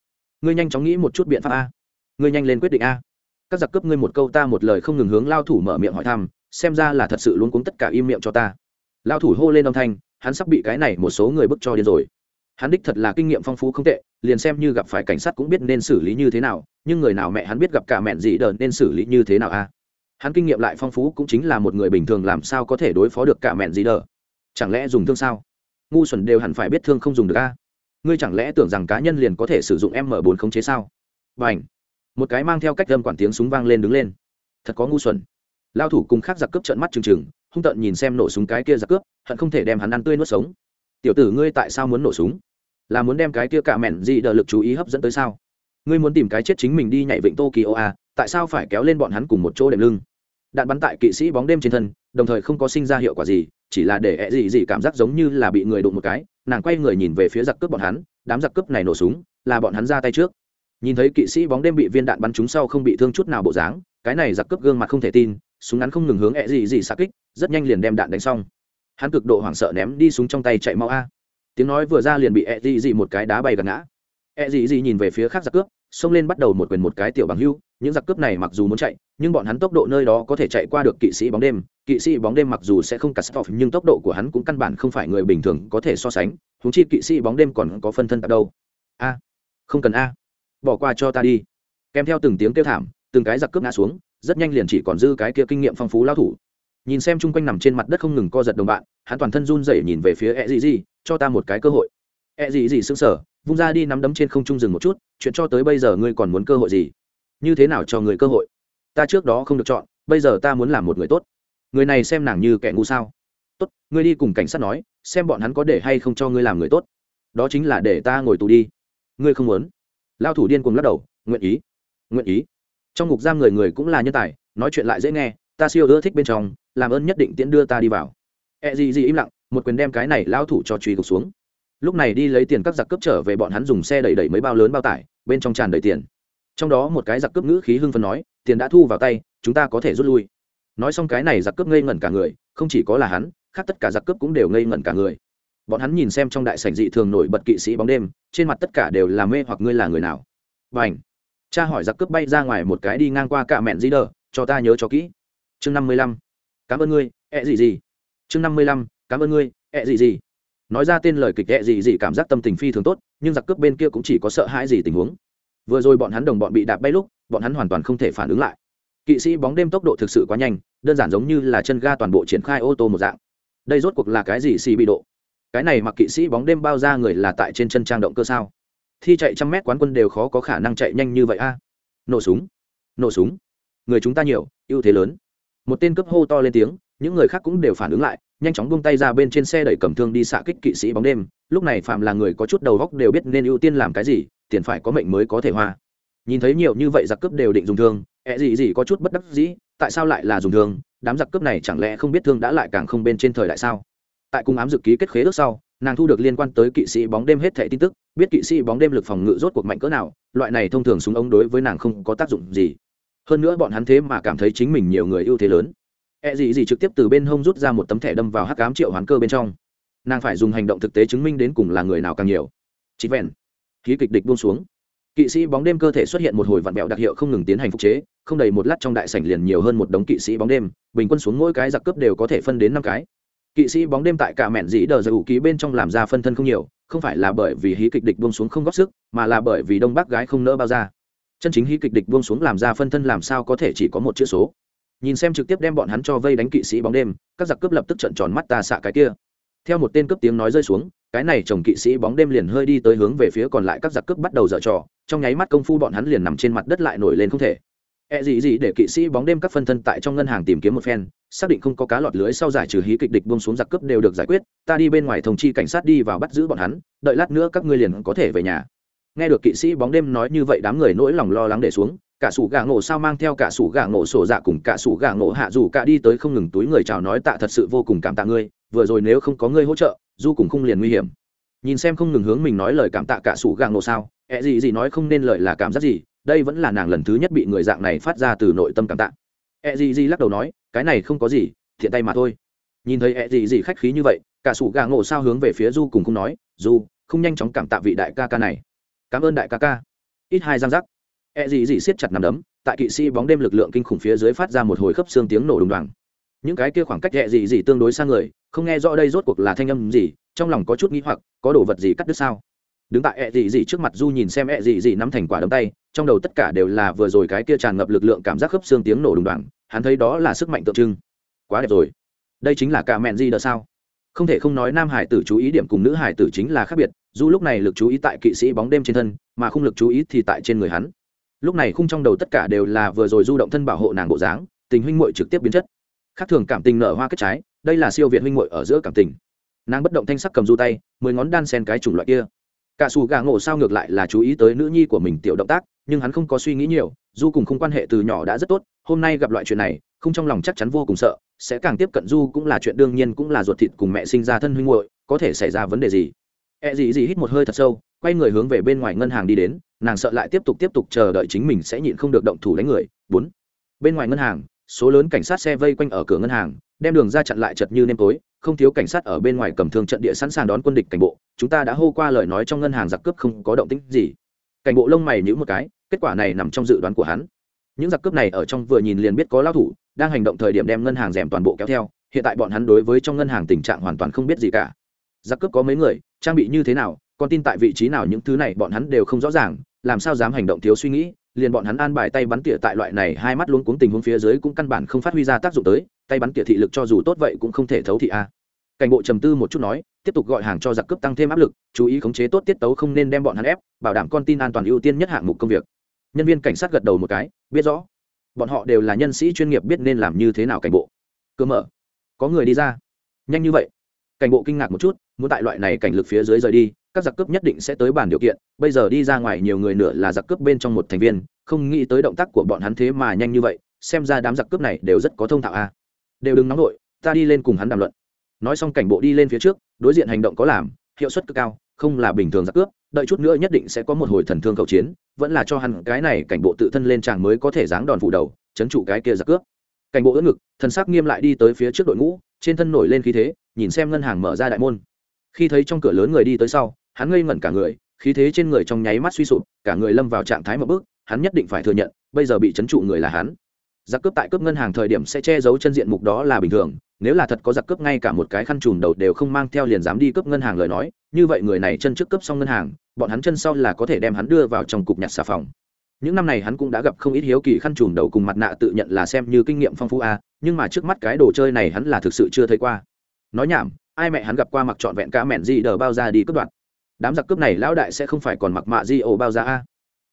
Ngươi nhanh chóng nghĩ một chút biện pháp a. Ngươi nhanh lên quyết định a. Các giặc cướp ngươi một câu ta một lời không ngừng hướng lao thủ mở miệng hỏi thăm, xem ra là thật sự luôn cuống tất cả im miệng cho ta. Lao thủ hô lên âm thanh, hắn sắp bị cái này một số người bức cho điên rồi. Hắn đích thật là kinh nghiệm phong phú không tệ, liền xem như gặp phải cảnh sát cũng biết nên xử lý như thế nào, nhưng người nào mẹ hắn biết gặp cả mẹn gì đờ nên xử lý như thế nào a. Hắn kinh nghiệm lại phong phú cũng chính là một người bình thường làm sao có thể đối phó được cả mẹn gì đờ. Chẳng lẽ dùng thương sao? Ngu xuẩn đều hẳn phải biết thương không dùng được a. Ngươi chẳng lẽ tưởng rằng cá nhân liền có thể sử dụng m 4 khống chế sao? Và ảnh một cái mang theo cách âm quản tiếng súng vang lên đứng lên. Thật có ngu xuẩn. Lao thủ cùng khác giặc cướp trợn mắt trừng trừng, hung tợn nhìn xem nổ súng cái kia giặc cướp, hận không thể đem hắn ăn tươi nuốt sống. Tiểu tử ngươi tại sao muốn nổ súng? Là muốn đem cái kia cả mẹn gì đờ lực chú ý hấp dẫn tới sao? Ngươi muốn tìm cái chết chính mình đi nhảy vịnh tokyo à tại sao phải kéo lên bọn hắn cùng một chỗ đệm lưng? Đạn bắn tại kỵ sĩ bóng đêm trên thân, đồng thời không có sinh ra hiệu quả gì chỉ là để ẹ gì gì cảm giác giống như là bị người đụng một cái, nàng quay người nhìn về phía giặc cướp bọn hắn, đám giặc cướp này nổ súng, là bọn hắn ra tay trước. Nhìn thấy kỵ sĩ bóng đêm bị viên đạn bắn trúng sau không bị thương chút nào bộ dáng, cái này giặc cướp gương mặt không thể tin, súng ngắn không ngừng hướng ẹ gì gì xa kích, rất nhanh liền đem đạn đánh xong. Hắn cực độ hoảng sợ ném đi súng trong tay chạy mau a. Tiếng nói vừa ra liền bị ẹ gì gì một cái đá bay gạt ngã. Ẹ gì gì nhìn về phía khác giặc cướp xông lên bắt đầu một quyền một cái tiểu bằng hưu, những giặc cướp này mặc dù muốn chạy, nhưng bọn hắn tốc độ nơi đó có thể chạy qua được kỵ sĩ bóng đêm. Kỵ sĩ bóng đêm mặc dù sẽ không cắt stop, nhưng tốc độ của hắn cũng căn bản không phải người bình thường có thể so sánh. Húng chi kỵ sĩ bóng đêm còn có phân thân tại đâu? A, không cần a. Bỏ qua cho ta đi. Kèm theo từng tiếng kêu thảm, từng cái giặc cướp ngã xuống, rất nhanh liền chỉ còn dư cái kia kinh nghiệm phong phú lao thủ. Nhìn xem chung quanh nằm trên mặt đất không ngừng co giật đồng bạn, hắn toàn thân run rẩy nhìn về phía e gì gì cho ta một cái cơ hội. E gì gì sững sờ vung ra đi nắm đấm trên không trung dừng một chút, chuyện cho tới bây giờ ngươi còn muốn cơ hội gì? Như thế nào cho người cơ hội? Ta trước đó không được chọn, bây giờ ta muốn làm một người tốt. Người này xem nàng như kẻ ngu sao? Tốt, ngươi đi cùng cảnh sát nói, xem bọn hắn có để hay không cho ngươi làm người tốt. Đó chính là để ta ngồi tù đi. Ngươi không muốn? Lao thủ điên cuồng lắc đầu, nguyện ý. Nguyện ý. Trong ngục giam người người cũng là nhân tài, nói chuyện lại dễ nghe, ta siêu ưa thích bên trong, làm ơn nhất định tiễn đưa ta đi vào. Ẹ、e、gì gì gì im lặng, một quyền đem cái này lao thủ cho truy gục xuống lúc này đi lấy tiền các giặc cướp trở về, bọn hắn dùng xe đẩy đẩy mấy bao lớn bao tải, bên trong tràn đầy tiền. Trong đó một cái giặc cướp ngữ khí hưng phấn nói, tiền đã thu vào tay, chúng ta có thể rút lui. Nói xong cái này, giặc cướp ngây ngẩn cả người, không chỉ có là hắn, khác tất cả giặc cướp cũng đều ngây ngẩn cả người. Bọn hắn nhìn xem trong đại sảnh dị thường nổi bật kỵ sĩ bóng đêm, trên mặt tất cả đều là mê hoặc ngươi là người nào. Và ảnh cha hỏi giặc cướp bay ra ngoài một cái đi ngang qua cạ mẹn dĩ đờ cho ta nhớ cho kỹ. Chương năm mươi lăm. Cảm ơn ngươi, ẹ gì gì. Chương năm mươi lăm. Cảm ơn ngươi, ẹ gì gì nói ra tên lời kịch ẹ gì gì cảm giác tâm tình phi thường tốt, nhưng giặc cướp bên kia cũng chỉ có sợ hãi gì tình huống. Vừa rồi bọn hắn đồng bọn bị đạp bay lúc, bọn hắn hoàn toàn không thể phản ứng lại. Kỵ sĩ bóng đêm tốc độ thực sự quá nhanh, đơn giản giống như là chân ga toàn bộ triển khai ô tô một dạng. Đây rốt cuộc là cái gì xì bị độ? Cái này mặc kỵ sĩ bóng đêm bao ra người là tại trên chân trang động cơ sao? Thi chạy trăm mét quán quân đều khó có khả năng chạy nhanh như vậy a. Nổ súng. Nổ súng. Người chúng ta nhiều, ưu thế lớn. Một tên cướp hô to lên tiếng, những người khác cũng đều phản ứng lại nhanh chóng buông tay ra bên trên xe đẩy cầm thương đi xạ kích kỵ sĩ bóng đêm. Lúc này phạm là người có chút đầu góc đều biết nên ưu tiên làm cái gì, tiền phải có mệnh mới có thể hoa. Nhìn thấy nhiều như vậy giặc cướp đều định dùng thương ẹ gì gì có chút bất đắc dĩ, tại sao lại là dùng thương? Đám giặc cướp này chẳng lẽ không biết thương đã lại càng không bên trên thời đại sao? Tại cung ám dự ký kết khế ước sau, nàng thu được liên quan tới kỵ sĩ bóng đêm hết thẻ tin tức, biết kỵ sĩ bóng đêm lực phòng ngự rốt cuộc mạnh cỡ nào, loại này thông thường súng ống đối với nàng không có tác dụng gì. Hơn nữa bọn hắn thế mà cảm thấy chính mình nhiều người ưu thế lớn. E gì gì trực tiếp từ bên hông rút ra một tấm thẻ đâm vào hắc ám triệu hoán cơ bên trong. Nàng phải dùng hành động thực tế chứng minh đến cùng là người nào càng nhiều. Chỉ vẹn. Khí kịch địch buông xuống. Kỵ sĩ bóng đêm cơ thể xuất hiện một hồi vặn bẹo đặc hiệu không ngừng tiến hành phục chế, không đầy một lát trong đại sảnh liền nhiều hơn một đống kỵ sĩ bóng đêm, bình quân xuống mỗi cái giặc cướp đều có thể phân đến năm cái. Kỵ sĩ bóng đêm tại cả mện dĩ đờ giải ký bên trong làm ra phân thân không nhiều, không phải là bởi vì hí kịch địch buông xuống không góp sức, mà là bởi vì đông bắc gái không nỡ bao ra. Chân chính hí kịch địch buông xuống làm ra phân thân làm sao có thể chỉ có một chữ số nhìn xem trực tiếp đem bọn hắn cho vây đánh kỵ sĩ bóng đêm, các giặc cướp lập tức trận tròn mắt ta xạ cái kia. Theo một tên cướp tiếng nói rơi xuống, cái này chồng kỵ sĩ bóng đêm liền hơi đi tới hướng về phía còn lại các giặc cướp bắt đầu dở trò, trong nháy mắt công phu bọn hắn liền nằm trên mặt đất lại nổi lên không thể. E gì gì để kỵ sĩ bóng đêm các phân thân tại trong ngân hàng tìm kiếm một phen, xác định không có cá lọt lưới sau giải trừ hí kịch địch buông xuống giặc cướp đều được giải quyết, ta đi bên ngoài thông chi cảnh sát đi vào bắt giữ bọn hắn, đợi lát nữa các ngươi liền có thể về nhà. Nghe được kỵ sĩ bóng đêm nói như vậy đám người nỗi lòng lo lắng để xuống cả sủ gà ngộ sao mang theo cả sủ gà ngộ sổ dạ cùng cả sủ gà ngộ hạ dù cả đi tới không ngừng túi người chào nói tạ thật sự vô cùng cảm tạ ngươi, vừa rồi nếu không có ngươi hỗ trợ du cùng không liền nguy hiểm. Nhìn xem không ngừng hướng mình nói lời cảm tạ cả sủ gà ngộ sao ẹ gì gì nói không nên lời là cảm giác gì, đây vẫn là nàng lần thứ nhất bị người dạng này phát ra từ nội tâm cảm tạ. Ẹ gì gì lắc đầu nói, cái này không có gì, thiện tay mà thôi. Nhìn thấy ẹ gì gì khách khí như vậy, cả sủ gà ngộ sao hướng về phía du cùng không nói du không nhanh chóng cảm tạ vị đại ca ca này. Cảm ơn đại ca ca. Ít hai giang giác e gì gì siết chặt nằm đấm, tại kỵ sĩ bóng đêm lực lượng kinh khủng phía dưới phát ra một hồi khớp xương tiếng nổ đùng đoàng. Những cái kia khoảng cách E gì gì tương đối xa người, không nghe rõ đây rốt cuộc là thanh âm gì, trong lòng có chút nghĩ hoặc, có đồ vật gì cắt đứt sao? Đứng tại E gì gì trước mặt du nhìn xem E gì gì nắm thành quả đấm tay, trong đầu tất cả đều là vừa rồi cái kia tràn ngập lực lượng cảm giác khớp xương tiếng nổ đùng đoàng, hắn thấy đó là sức mạnh tượng trưng. Quá đẹp rồi. Đây chính là cả mẹn gì đỡ sao? Không thể không nói nam hải tử chú ý điểm cùng nữ hải tử chính là khác biệt, du lúc này lực chú ý tại kỵ sĩ bóng đêm trên thân, mà không lực chú ý thì tại trên người hắn lúc này khung trong đầu tất cả đều là vừa rồi du động thân bảo hộ nàng bộ dáng, tình huynh muội trực tiếp biến chất. Khác thường cảm tình nở hoa kết trái, đây là siêu việt huynh muội ở giữa cảm tình. Nàng bất động thanh sắc cầm du tay, mười ngón đan sen cái chủng loại kia. Cả xù gà ngộ sao ngược lại là chú ý tới nữ nhi của mình tiểu động tác, nhưng hắn không có suy nghĩ nhiều du cùng không quan hệ từ nhỏ đã rất tốt, hôm nay gặp loại chuyện này không trong lòng chắc chắn vô cùng sợ, sẽ càng tiếp cận du cũng là chuyện đương nhiên cũng là ruột thịt cùng mẹ sinh ra thân huynh muội, có thể xảy ra vấn đề gì. E gì gì hít một hơi thật sâu, quay người hướng về bên ngoài ngân hàng đi đến nàng sợ lại tiếp tục tiếp tục chờ đợi chính mình sẽ nhịn không được động thủ đánh người. Bốn, bên ngoài ngân hàng, số lớn cảnh sát xe vây quanh ở cửa ngân hàng, đem đường ra chặn lại chật như nêm tối, không thiếu cảnh sát ở bên ngoài cầm thương trận địa sẵn sàng đón quân địch cảnh bộ. Chúng ta đã hô qua lời nói trong ngân hàng giặc cướp không có động tĩnh gì. Cảnh bộ lông mày nhữ một cái, kết quả này nằm trong dự đoán của hắn. Những giặc cướp này ở trong vừa nhìn liền biết có lao thủ, đang hành động thời điểm đem ngân hàng rèm toàn bộ kéo theo. Hiện tại bọn hắn đối với trong ngân hàng tình trạng hoàn toàn không biết gì cả. Giặc cướp có mấy người, trang bị như thế nào, con tin tại vị trí nào, những thứ này bọn hắn đều không rõ ràng làm sao dám hành động thiếu suy nghĩ, liền bọn hắn an bài tay bắn tỉa tại loại này hai mắt luống cuống tình huống phía dưới cũng căn bản không phát huy ra tác dụng tới, tay bắn tỉa thị lực cho dù tốt vậy cũng không thể thấu thị a. Cảnh bộ trầm tư một chút nói, tiếp tục gọi hàng cho giặc cướp tăng thêm áp lực, chú ý khống chế tốt tiết tấu không nên đem bọn hắn ép, bảo đảm con tin an toàn ưu tiên nhất hạng mục công việc. Nhân viên cảnh sát gật đầu một cái, biết rõ. Bọn họ đều là nhân sĩ chuyên nghiệp biết nên làm như thế nào cảnh bộ. Cơ mở. Có người đi ra. Nhanh như vậy cảnh bộ kinh ngạc một chút, muốn tại loại này cảnh lực phía dưới rời đi, các giặc cướp nhất định sẽ tới bàn điều kiện, bây giờ đi ra ngoài nhiều người nữa là giặc cướp bên trong một thành viên, không nghĩ tới động tác của bọn hắn thế mà nhanh như vậy, xem ra đám giặc cướp này đều rất có thông thạo a. Đều đừng nóng nổi ta đi lên cùng hắn đàm luận. Nói xong cảnh bộ đi lên phía trước, đối diện hành động có làm, hiệu suất cực cao, không là bình thường giặc cướp, đợi chút nữa nhất định sẽ có một hồi thần thương cầu chiến, vẫn là cho hắn cái này cảnh bộ tự thân lên tràng mới có thể dáng đòn phủ đầu, chấn trụ cái kia giặc cướp cảnh bộ ưỡn ngực, thần sắc nghiêm lại đi tới phía trước đội ngũ, trên thân nổi lên khí thế, nhìn xem ngân hàng mở ra đại môn. Khi thấy trong cửa lớn người đi tới sau, hắn ngây ngẩn cả người, khí thế trên người trong nháy mắt suy sụp, cả người lâm vào trạng thái mập bước hắn nhất định phải thừa nhận, bây giờ bị trấn trụ người là hắn. Giặc cướp tại cướp ngân hàng thời điểm sẽ che giấu chân diện mục đó là bình thường, nếu là thật có giặc cướp ngay cả một cái khăn trùm đầu đều không mang theo liền dám đi cướp ngân hàng lời nói, như vậy người này chân trước cướp xong ngân hàng, bọn hắn chân sau là có thể đem hắn đưa vào trong cục nhặt xà phòng những năm này hắn cũng đã gặp không ít hiếu kỳ khăn trùm đầu cùng mặt nạ tự nhận là xem như kinh nghiệm phong phú a, nhưng mà trước mắt cái đồ chơi này hắn là thực sự chưa thấy qua. Nói nhảm, ai mẹ hắn gặp qua mặc trọn vẹn cả mẹn gì đờ bao ra đi cướp đoạt. Đám giặc cướp này lão đại sẽ không phải còn mặc mạ di ổ bao ra a.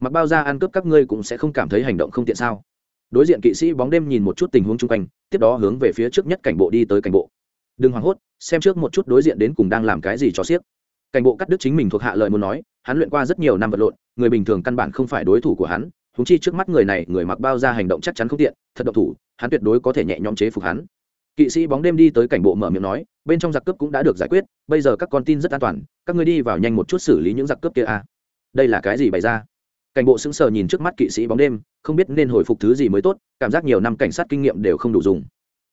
Mặc bao ra ăn cướp các ngươi cũng sẽ không cảm thấy hành động không tiện sao? Đối diện kỵ sĩ bóng đêm nhìn một chút tình huống chung quanh, tiếp đó hướng về phía trước nhất cảnh bộ đi tới cảnh bộ. Đừng hoảng hốt, xem trước một chút đối diện đến cùng đang làm cái gì cho xiếc. Cảnh bộ cắt đứt chính mình thuộc hạ lời muốn nói, hắn luyện qua rất nhiều năm vật lộn người bình thường căn bản không phải đối thủ của hắn húng chi trước mắt người này, người mặc bao ra hành động chắc chắn không tiện, thật độc thủ, hắn tuyệt đối có thể nhẹ nhõm chế phục hắn. Kỵ sĩ bóng đêm đi tới cảnh bộ mở miệng nói, bên trong giặc cướp cũng đã được giải quyết, bây giờ các con tin rất an toàn, các ngươi đi vào nhanh một chút xử lý những giặc cướp kia a à. đây là cái gì bày ra? Cảnh bộ sững sờ nhìn trước mắt kỵ sĩ bóng đêm, không biết nên hồi phục thứ gì mới tốt, cảm giác nhiều năm cảnh sát kinh nghiệm đều không đủ dùng.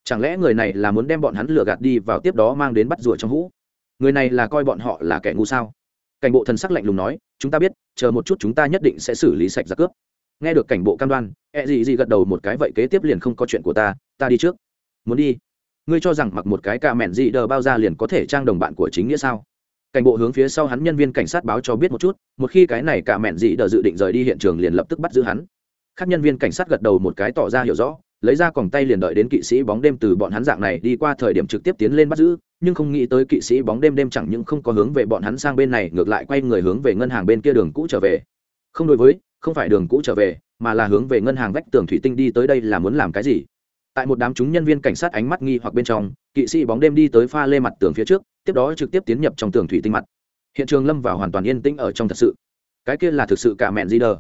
Chẳng lẽ người này là muốn đem bọn hắn lừa gạt đi vào tiếp đó mang đến bắt rùa trong hũ? Người này là coi bọn họ là kẻ ngu sao? Cảnh bộ thần sắc lạnh lùng nói, chúng ta biết, chờ một chút chúng ta nhất định sẽ xử lý sạch giặc cướp. Nghe được cảnh bộ cam đoan e gì gì gật đầu một cái, vậy kế tiếp liền không có chuyện của ta ta đi trước. Muốn đi? Ngươi cho rằng mặc một cái ca mẹn dị đờ bao ra liền có thể trang đồng bạn của chính nghĩa sao? Cảnh bộ hướng phía sau hắn nhân viên cảnh sát báo cho biết một chút, một khi cái này cả mẹn dị đờ dự định rời đi hiện trường liền lập tức bắt giữ hắn. Các nhân viên cảnh sát gật đầu một cái tỏ ra hiểu rõ lấy ra còng tay liền đợi đến kỵ sĩ bóng đêm từ bọn hắn dạng này đi qua thời điểm trực tiếp tiến lên bắt giữ, nhưng không nghĩ tới kỵ sĩ bóng đêm đêm chẳng những không có hướng về bọn hắn sang bên này, ngược lại quay người hướng về ngân hàng bên kia đường cũ trở về. Không đối với, không phải đường cũ trở về, mà là hướng về ngân hàng vách tường thủy tinh đi tới đây là muốn làm cái gì? Tại một đám chúng nhân viên cảnh sát ánh mắt nghi hoặc bên trong, kỵ sĩ bóng đêm đi tới pha lê mặt tường phía trước, tiếp đó trực tiếp tiến nhập trong tường thủy tinh mặt. Hiện trường lâm vào hoàn toàn yên tĩnh ở trong thật sự. Cái kia là thực sự cả mẹn di đờ?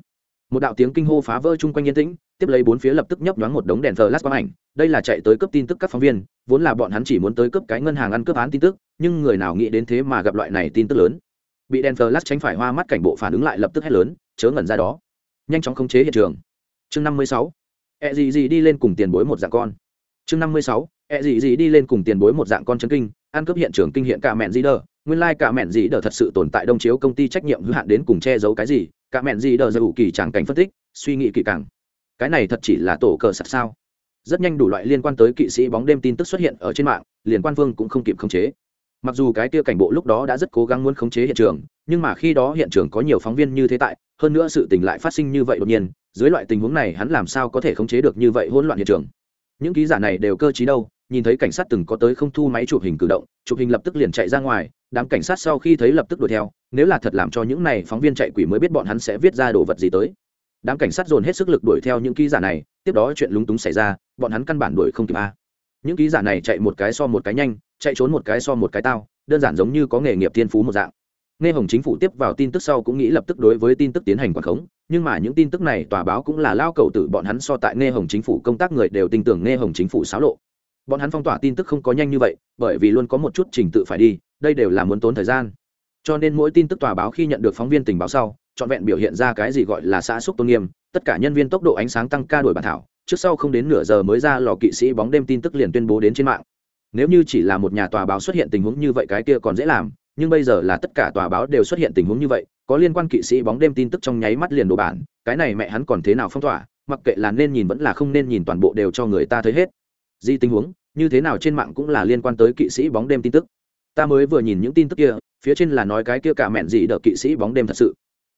Một đạo tiếng kinh hô phá vỡ chung quanh yên tĩnh tiếp lấy bốn phía lập tức nhấp nhoáng một đống đèn flash quang ảnh. Đây là chạy tới cấp tin tức các phóng viên, vốn là bọn hắn chỉ muốn tới cấp cái ngân hàng ăn cướp án tin tức, nhưng người nào nghĩ đến thế mà gặp loại này tin tức lớn. Bị đèn flash tránh phải hoa mắt cảnh bộ phản ứng lại lập tức hét lớn, chớ ngẩn ra đó. Nhanh chóng khống chế hiện trường. Chương năm mươi sáu. E Ẹ gì gì đi lên cùng tiền bối một dạng con. Chương năm mươi sáu. E Ẹ gì gì đi lên cùng tiền bối một dạng con chân kinh, ăn cướp hiện trường kinh hiện cả mẹn gì đờ. Nguyên lai cả mẹn gì đờ thật sự tồn tại đông chiếu công ty trách nhiệm hữu hạn đến cùng che giấu cái gì, cả mẹn gì đờ giải ủ kỳ tràng cảnh phân tích, suy nghĩ kỳ càng cái này thật chỉ là tổ cờ sạt sao? Rất nhanh đủ loại liên quan tới kỵ sĩ bóng đêm tin tức xuất hiện ở trên mạng, liền quan vương cũng không kịp khống chế. Mặc dù cái kia cảnh bộ lúc đó đã rất cố gắng muốn khống chế hiện trường, nhưng mà khi đó hiện trường có nhiều phóng viên như thế tại, hơn nữa sự tình lại phát sinh như vậy đột nhiên, dưới loại tình huống này hắn làm sao có thể khống chế được như vậy hỗn loạn hiện trường? Những ký giả này đều cơ t đâu, nhìn thấy cảnh sát từng có tới không thu máy chụp hình cử động, chụp hình lập tức liền chạy ra ngoài, đám cảnh sát sau khi thấy lập tức đuổi theo, nếu là thật làm cho những này phóng viên chạy quỷ mới biết bọn hắn sẽ viết ra đồ vật gì tới đám cảnh sát dồn hết sức lực đuổi theo những ký giả này, tiếp đó chuyện lúng túng xảy ra, bọn hắn căn bản đuổi không kịp a. Những ký giả này chạy một cái so một cái nhanh, chạy trốn một cái so một cái tao, đơn giản giống như có nghề nghiệp thiên phú một dạng. Nghe hồng chính phủ tiếp vào tin tức sau cũng nghĩ lập tức đối với tin tức tiến hành quảng khống, nhưng mà những tin tức này tòa báo cũng là lao cầu tử bọn hắn so tại nghe hồng chính phủ công tác người đều tin tưởng nghe hồng chính phủ xáo lộ. Bọn hắn phong tỏa tin tức không có nhanh như vậy, bởi vì luôn có một chút trình tự phải đi, đây đều là muốn tốn thời gian. Cho nên mỗi tin tức tòa báo khi nhận được phóng viên tình báo sau trọn vẹn biểu hiện ra cái gì gọi là xã xúc tôn nghiêm, tất cả nhân viên tốc độ ánh sáng tăng ca đổi bản thảo, trước sau không đến nửa giờ mới ra lò kỵ sĩ bóng đêm tin tức liền tuyên bố đến trên mạng. Nếu như chỉ là một nhà tòa báo xuất hiện tình huống như vậy cái kia còn dễ làm, nhưng bây giờ là tất cả tòa báo đều xuất hiện tình huống như vậy, có liên quan kỵ sĩ bóng đêm tin tức trong nháy mắt liền đồ bản, cái này mẹ hắn còn thế nào phong tỏa, mặc kệ là nên nhìn vẫn là không nên nhìn toàn bộ đều cho người ta thấy hết. Di tình huống, như thế nào trên mạng cũng là liên quan tới kỵ sĩ bóng đêm tin tức. Ta mới vừa nhìn những tin tức kia, phía trên là nói cái kia cả mẹn gì đỡ kỵ sĩ bóng đêm thật sự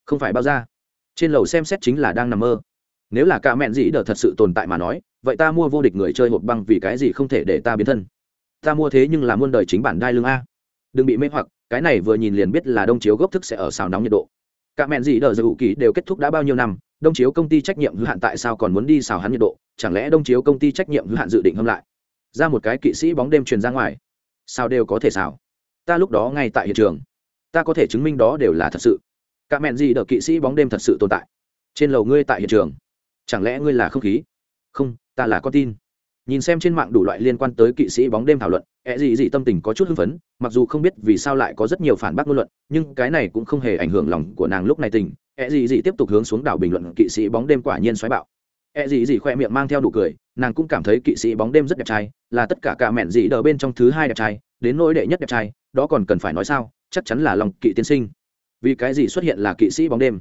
không phải bao ra trên lầu xem xét chính là đang nằm mơ. Nếu là cả mẹn dĩ đờ thật sự tồn tại mà nói, vậy ta mua vô địch người chơi hộp băng vì cái gì không thể để ta biến thân? Ta mua thế nhưng là muôn đời chính bản đai lương a. Đừng bị mê hoặc, cái này vừa nhìn liền biết là đông chiếu gốc thức sẽ ở xào nóng nhiệt độ. Cả mẹn dĩ đờ dầu kỳ đều kết thúc đã bao nhiêu năm, đông chiếu công ty trách nhiệm hữu hạn tại sao còn muốn đi xào hắn nhiệt độ? Chẳng lẽ đông chiếu công ty trách nhiệm hữu hạn dự định hâm lại? Ra một cái kỵ sĩ bóng đêm truyền ra ngoài. Sao đều có thể xào? Ta lúc đó ngay tại hiện trường. Ta có thể chứng minh đó đều là thật sự cả mẹn gì đỡ kỵ sĩ bóng đêm thật sự tồn tại. Trên lầu ngươi tại hiện trường. Chẳng lẽ ngươi là không khí? Không, ta là con tin. Nhìn xem trên mạng đủ loại liên quan tới kỵ sĩ bóng đêm thảo luận ẹ gì gì tâm tình có chút hưng phấn, mặc dù không biết vì sao lại có rất nhiều phản bác ngôn luận, nhưng cái này cũng không hề ảnh hưởng lòng của nàng lúc này tình. Ẹ gì gì tiếp tục hướng xuống đảo bình luận kỵ sĩ bóng đêm quả nhiên xoáy bạo. Ẹ gì gì khoe miệng mang theo đủ cười, nàng cũng cảm thấy kỵ sĩ bóng đêm rất đẹp trai, là tất cả cả mẹn gì đờ bên trong thứ hai đẹp trai, đến nỗi đệ nhất đẹp trai, đó còn cần phải nói sao, chắc chắn là lòng kỵ tiên sinh vì cái gì xuất hiện là kỵ sĩ bóng đêm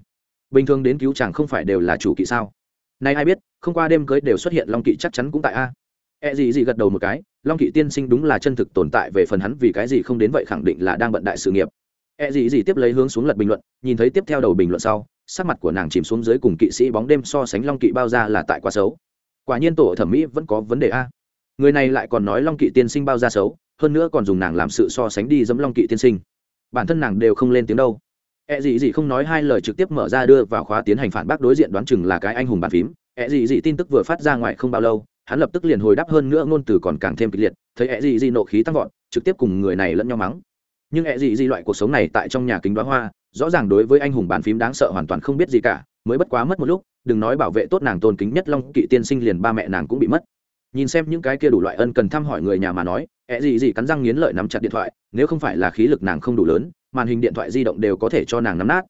bình thường đến cứu chàng không phải đều là chủ kỵ sao nay ai biết không qua đêm cưới đều xuất hiện long kỵ chắc chắn cũng tại a E gì gì gật đầu một cái, Long Kỵ tiên sinh đúng là chân thực tồn tại về phần hắn vì cái gì không đến vậy khẳng định là đang bận đại sự nghiệp. E gì gì tiếp lấy hướng xuống lật bình luận, nhìn thấy tiếp theo đầu bình luận sau, sắc mặt của nàng chìm xuống dưới cùng kỵ sĩ bóng đêm so sánh Long Kỵ bao ra là tại quá xấu. Quả nhiên tổ thẩm mỹ vẫn có vấn đề a. Người này lại còn nói Long Kỵ tiên sinh bao ra xấu, hơn nữa còn dùng nàng làm sự so sánh đi dẫm Long Kỵ tiên sinh. Bản thân nàng đều không lên tiếng đâu. E gì gì không nói hai lời trực tiếp mở ra đưa vào khóa tiến hành phản bác đối diện đoán chừng là cái anh hùng bàn phím. E gì gì tin tức vừa phát ra ngoài không bao lâu, hắn lập tức liền hồi đáp hơn nữa ngôn từ còn càng thêm kịch liệt thấy e ẹ gì gì nộ khí tăng vọt trực tiếp cùng người này lẫn nhau mắng nhưng e ẹ gì gì loại cuộc sống này tại trong nhà kính đoá hoa rõ ràng đối với anh hùng bàn phím đáng sợ hoàn toàn không biết gì cả mới bất quá mất một lúc đừng nói bảo vệ tốt nàng tôn kính nhất long kỵ tiên sinh liền ba mẹ nàng cũng bị mất nhìn xem những cái kia đủ loại ân cần thăm hỏi người nhà mà nói ẹ gì gì cắn răng nghiến lợi nắm chặt điện thoại nếu không phải là khí lực nàng không đủ lớn màn hình điện thoại di động đều có thể cho nàng nắm nát.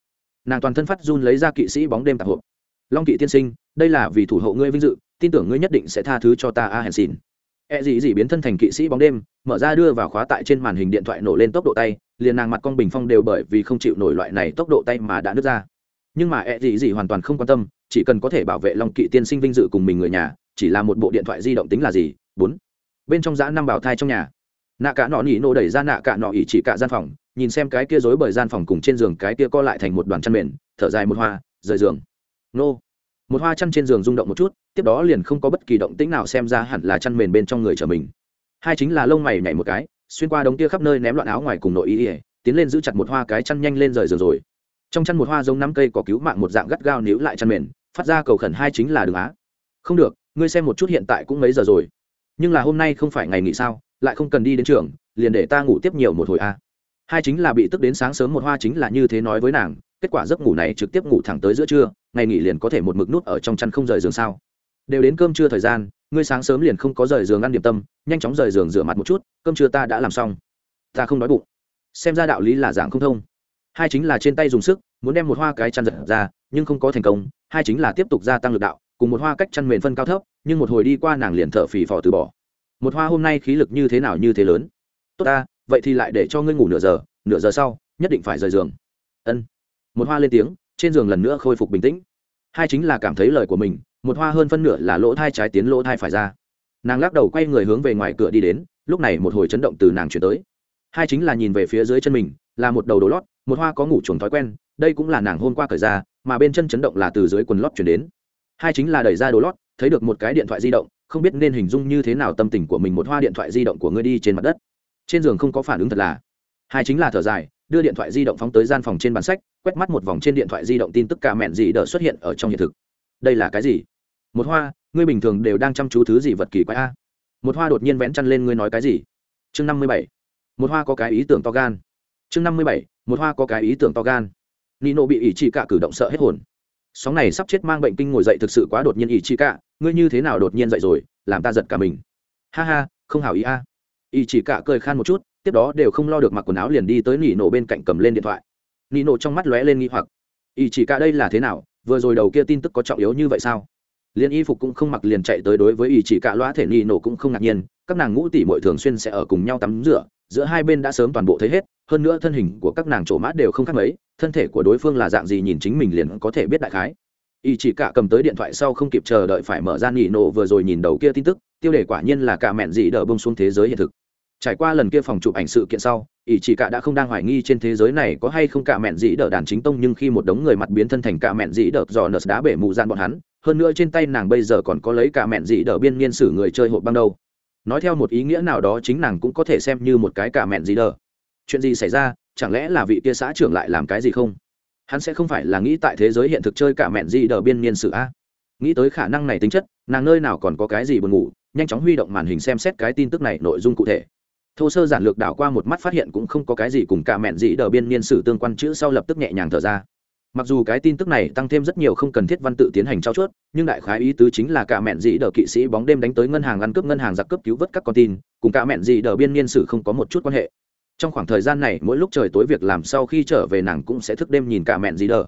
Nàng toàn thân phát run lấy ra kỵ sĩ bóng đêm tạp hộp. Long kỵ tiên sinh đây là vì thủ hộ ngươi vinh dự tin tưởng ngươi nhất định sẽ tha thứ cho ta a hèn xin E gì gì biến thân thành kỵ sĩ bóng đêm, mở ra đưa vào khóa tại trên màn hình điện thoại nổ lên tốc độ tay, liền nàng mặt con bình phong đều bởi vì không chịu nổi loại này tốc độ tay mà đã nứt ra. Nhưng mà E gì gì hoàn toàn không quan tâm, chỉ cần có thể bảo vệ Long Kỵ tiên sinh vinh dự cùng mình người nhà, chỉ là một bộ điện thoại di động tính là gì? Bốn. Bên trong dã năm bảo thai trong nhà. Nạ cả nọ nhỉ nổ đẩy ra nạ cả nọ ỉ chỉ cả gian phòng, nhìn xem cái kia rối bởi gian phòng cùng trên giường cái kia co lại thành một đoàn chăn mền, thở dài một hoa, rời giường. Nô một hoa chăn trên giường rung động một chút tiếp đó liền không có bất kỳ động tĩnh nào xem ra hẳn là chăn mền bên trong người trở mình hai chính là lông mày nhảy một cái xuyên qua đống kia khắp nơi ném loạn áo ngoài cùng nội y ỉa tiến lên giữ chặt một hoa cái chăn nhanh lên rời giường rồi trong chăn một hoa giống năm cây có cứu mạng một dạng gắt gao níu lại chăn mền phát ra cầu khẩn hai chính là đường á không được, ngươi xem một chút hiện tại cũng mấy giờ rồi. Nhưng là hôm nay không phải ngày nghỉ sao, lại không cần đi đến trường, liền để ta ngủ tiếp nhiều một hồi a hai chính là bị tức đến sáng sớm một hoa chính là như thế nói với nàng, kết quả giấc ngủ này trực tiếp ngủ thẳng tới giữa trưa, ngày nghỉ liền có thể một mực nút ở trong chăn không rời giường sao. Đều đến cơm trưa thời gian, ngươi sáng sớm liền không có rời giường ăn điểm tâm, nhanh chóng rời giường rửa mặt một chút, cơm trưa ta đã làm xong. Ta không đói bụng. Xem ra đạo lý là dạng không thông. Hai chính là trên tay dùng sức, muốn đem một hoa cái chăn giật ra, nhưng không có thành công, hai chính là tiếp tục gia tăng lực đạo cùng một hoa cách chăn mền phân cao thấp, nhưng một hồi đi qua nàng liền thở phì phò từ bỏ. Một hoa hôm nay khí lực như thế nào như thế lớn? Tốt ta, vậy thì lại để cho ngươi ngủ nửa giờ nửa giờ sau, nhất định phải rời giường. Ân. Một hoa lên tiếng, trên giường lần nữa khôi phục bình tĩnh. Hai chính là cảm thấy lời của mình, một hoa hơn phân nửa là lỗ thai trái tiến lỗ thai phải ra. Nàng lắc đầu quay người hướng về ngoài cửa đi đến, lúc này một hồi chấn động từ nàng chuyển tới. Hai chính là nhìn về phía dưới chân mình, là một đầu đồ lót, một hoa có ngủ chuồng thói quen, đây cũng là nàng hôm qua cởi ra, mà bên chân chấn động là từ dưới quần lót chuyển đến hai chính là đẩy ra đồ lót, thấy được một cái điện thoại di động, không biết nên hình dung như thế nào tâm tình của mình một hoa điện thoại di động của ngươi đi trên mặt đất. Trên giường không có phản ứng thật là. Hai chính là thở dài, đưa điện thoại di động phóng tới gian phòng trên bàn sách, quét mắt một vòng trên điện thoại di động tin tức cả mẹn gì đờ xuất hiện ở trong hiện thực. Đây là cái gì? Một hoa, ngươi bình thường đều đang chăm chú thứ gì vật kỳ quái a? Một hoa đột nhiên vén chăn lên ngươi nói cái gì? Chương năm mươi bảy. Một hoa có cái ý tưởng to gan. Chương năm mươi bảy. Một hoa có cái ý tưởng to gan. Nino bị ỷ trị cả cử động sợ hết hồn sóng này sắp chết mang bệnh kinh ngồi dậy thực sự quá đột nhiên ỷ trị cả ngươi như thế nào đột nhiên dậy rồi, làm ta giật cả mình. Ha ha, không hảo ý a. Ỷ trị cả cười khan một chút, tiếp đó đều không lo được mặc quần áo liền đi tới nỉ nổ bên cạnh cầm lên điện thoại. Nỉ nổ trong mắt lóe lên nghi hoặc. Ỷ trị cả đây là thế nào, vừa rồi đầu kia tin tức có trọng yếu như vậy sao? Liền y phục cũng không mặc liền chạy tới đối với ỷ trị cả loa thể nỉ nổ cũng không ngạc nhiên, các nàng ngũ tỷ mội thường xuyên sẽ ở cùng nhau tắm rửa, giữa hai bên đã sớm toàn bộ thấy hết hơn nữa thân hình của các nàng trổ mát đều không khác mấy, thân thể của đối phương là dạng gì nhìn chính mình liền có thể biết đại khái. Y chỉ cả cầm tới điện thoại sau không kịp chờ đợi phải mở ra nỉ nổ vừa rồi nhìn đầu kia tin tức, tiêu đề quả nhiên là cả mẹn dị đỡ bông xuống thế giới hiện thực. Trải qua lần kia phòng chụp ảnh sự kiện sau ỷ chỉ cả đã không đang hoài nghi trên thế giới này có hay không cả mẹn dĩ đỡ đàn chính tông nhưng khi một đống người mặt biến thân thành cả mẹn dĩ đỡ dò nợ đá bể mù gian bọn hắn, hơn nữa trên tay nàng bây giờ còn có lấy cả mẹn dĩ đỡ biên niên sử người chơi hộp băng đâu. Nói theo một ý nghĩa nào đó chính nàng cũng có thể xem như một cái cả mẹn dĩ đỡ chuyện gì xảy ra, chẳng lẽ là vị kia xã trưởng lại làm cái gì không? Hắn sẽ không phải là nghĩ tại thế giới hiện thực chơi cả mẹn gì đờ biên niên sử a? Nghĩ tới khả năng này tính chất, nàng nơi nào còn có cái gì buồn ngủ, nhanh chóng huy động màn hình xem xét cái tin tức này nội dung cụ thể. Thô sơ giản lược đảo qua một mắt phát hiện cũng không có cái gì cùng cả mẹn gì đờ biên niên sử tương quan chữ sau lập tức nhẹ nhàng thở ra. Mặc dù cái tin tức này tăng thêm rất nhiều không cần thiết văn tự tiến hành trao chuốt, nhưng đại khái ý tứ chính là cả mẹn dị đờ kỵ sĩ bóng đêm đánh tới ngân hàng ăn cướp ngân hàng giặc cướp cứu vớt các con tin, cùng cả mẹn dị đờ biên niên sử không có một chút quan hệ trong khoảng thời gian này mỗi lúc trời tối việc làm sau khi trở về nàng cũng sẽ thức đêm nhìn cả mẹn dị đờ.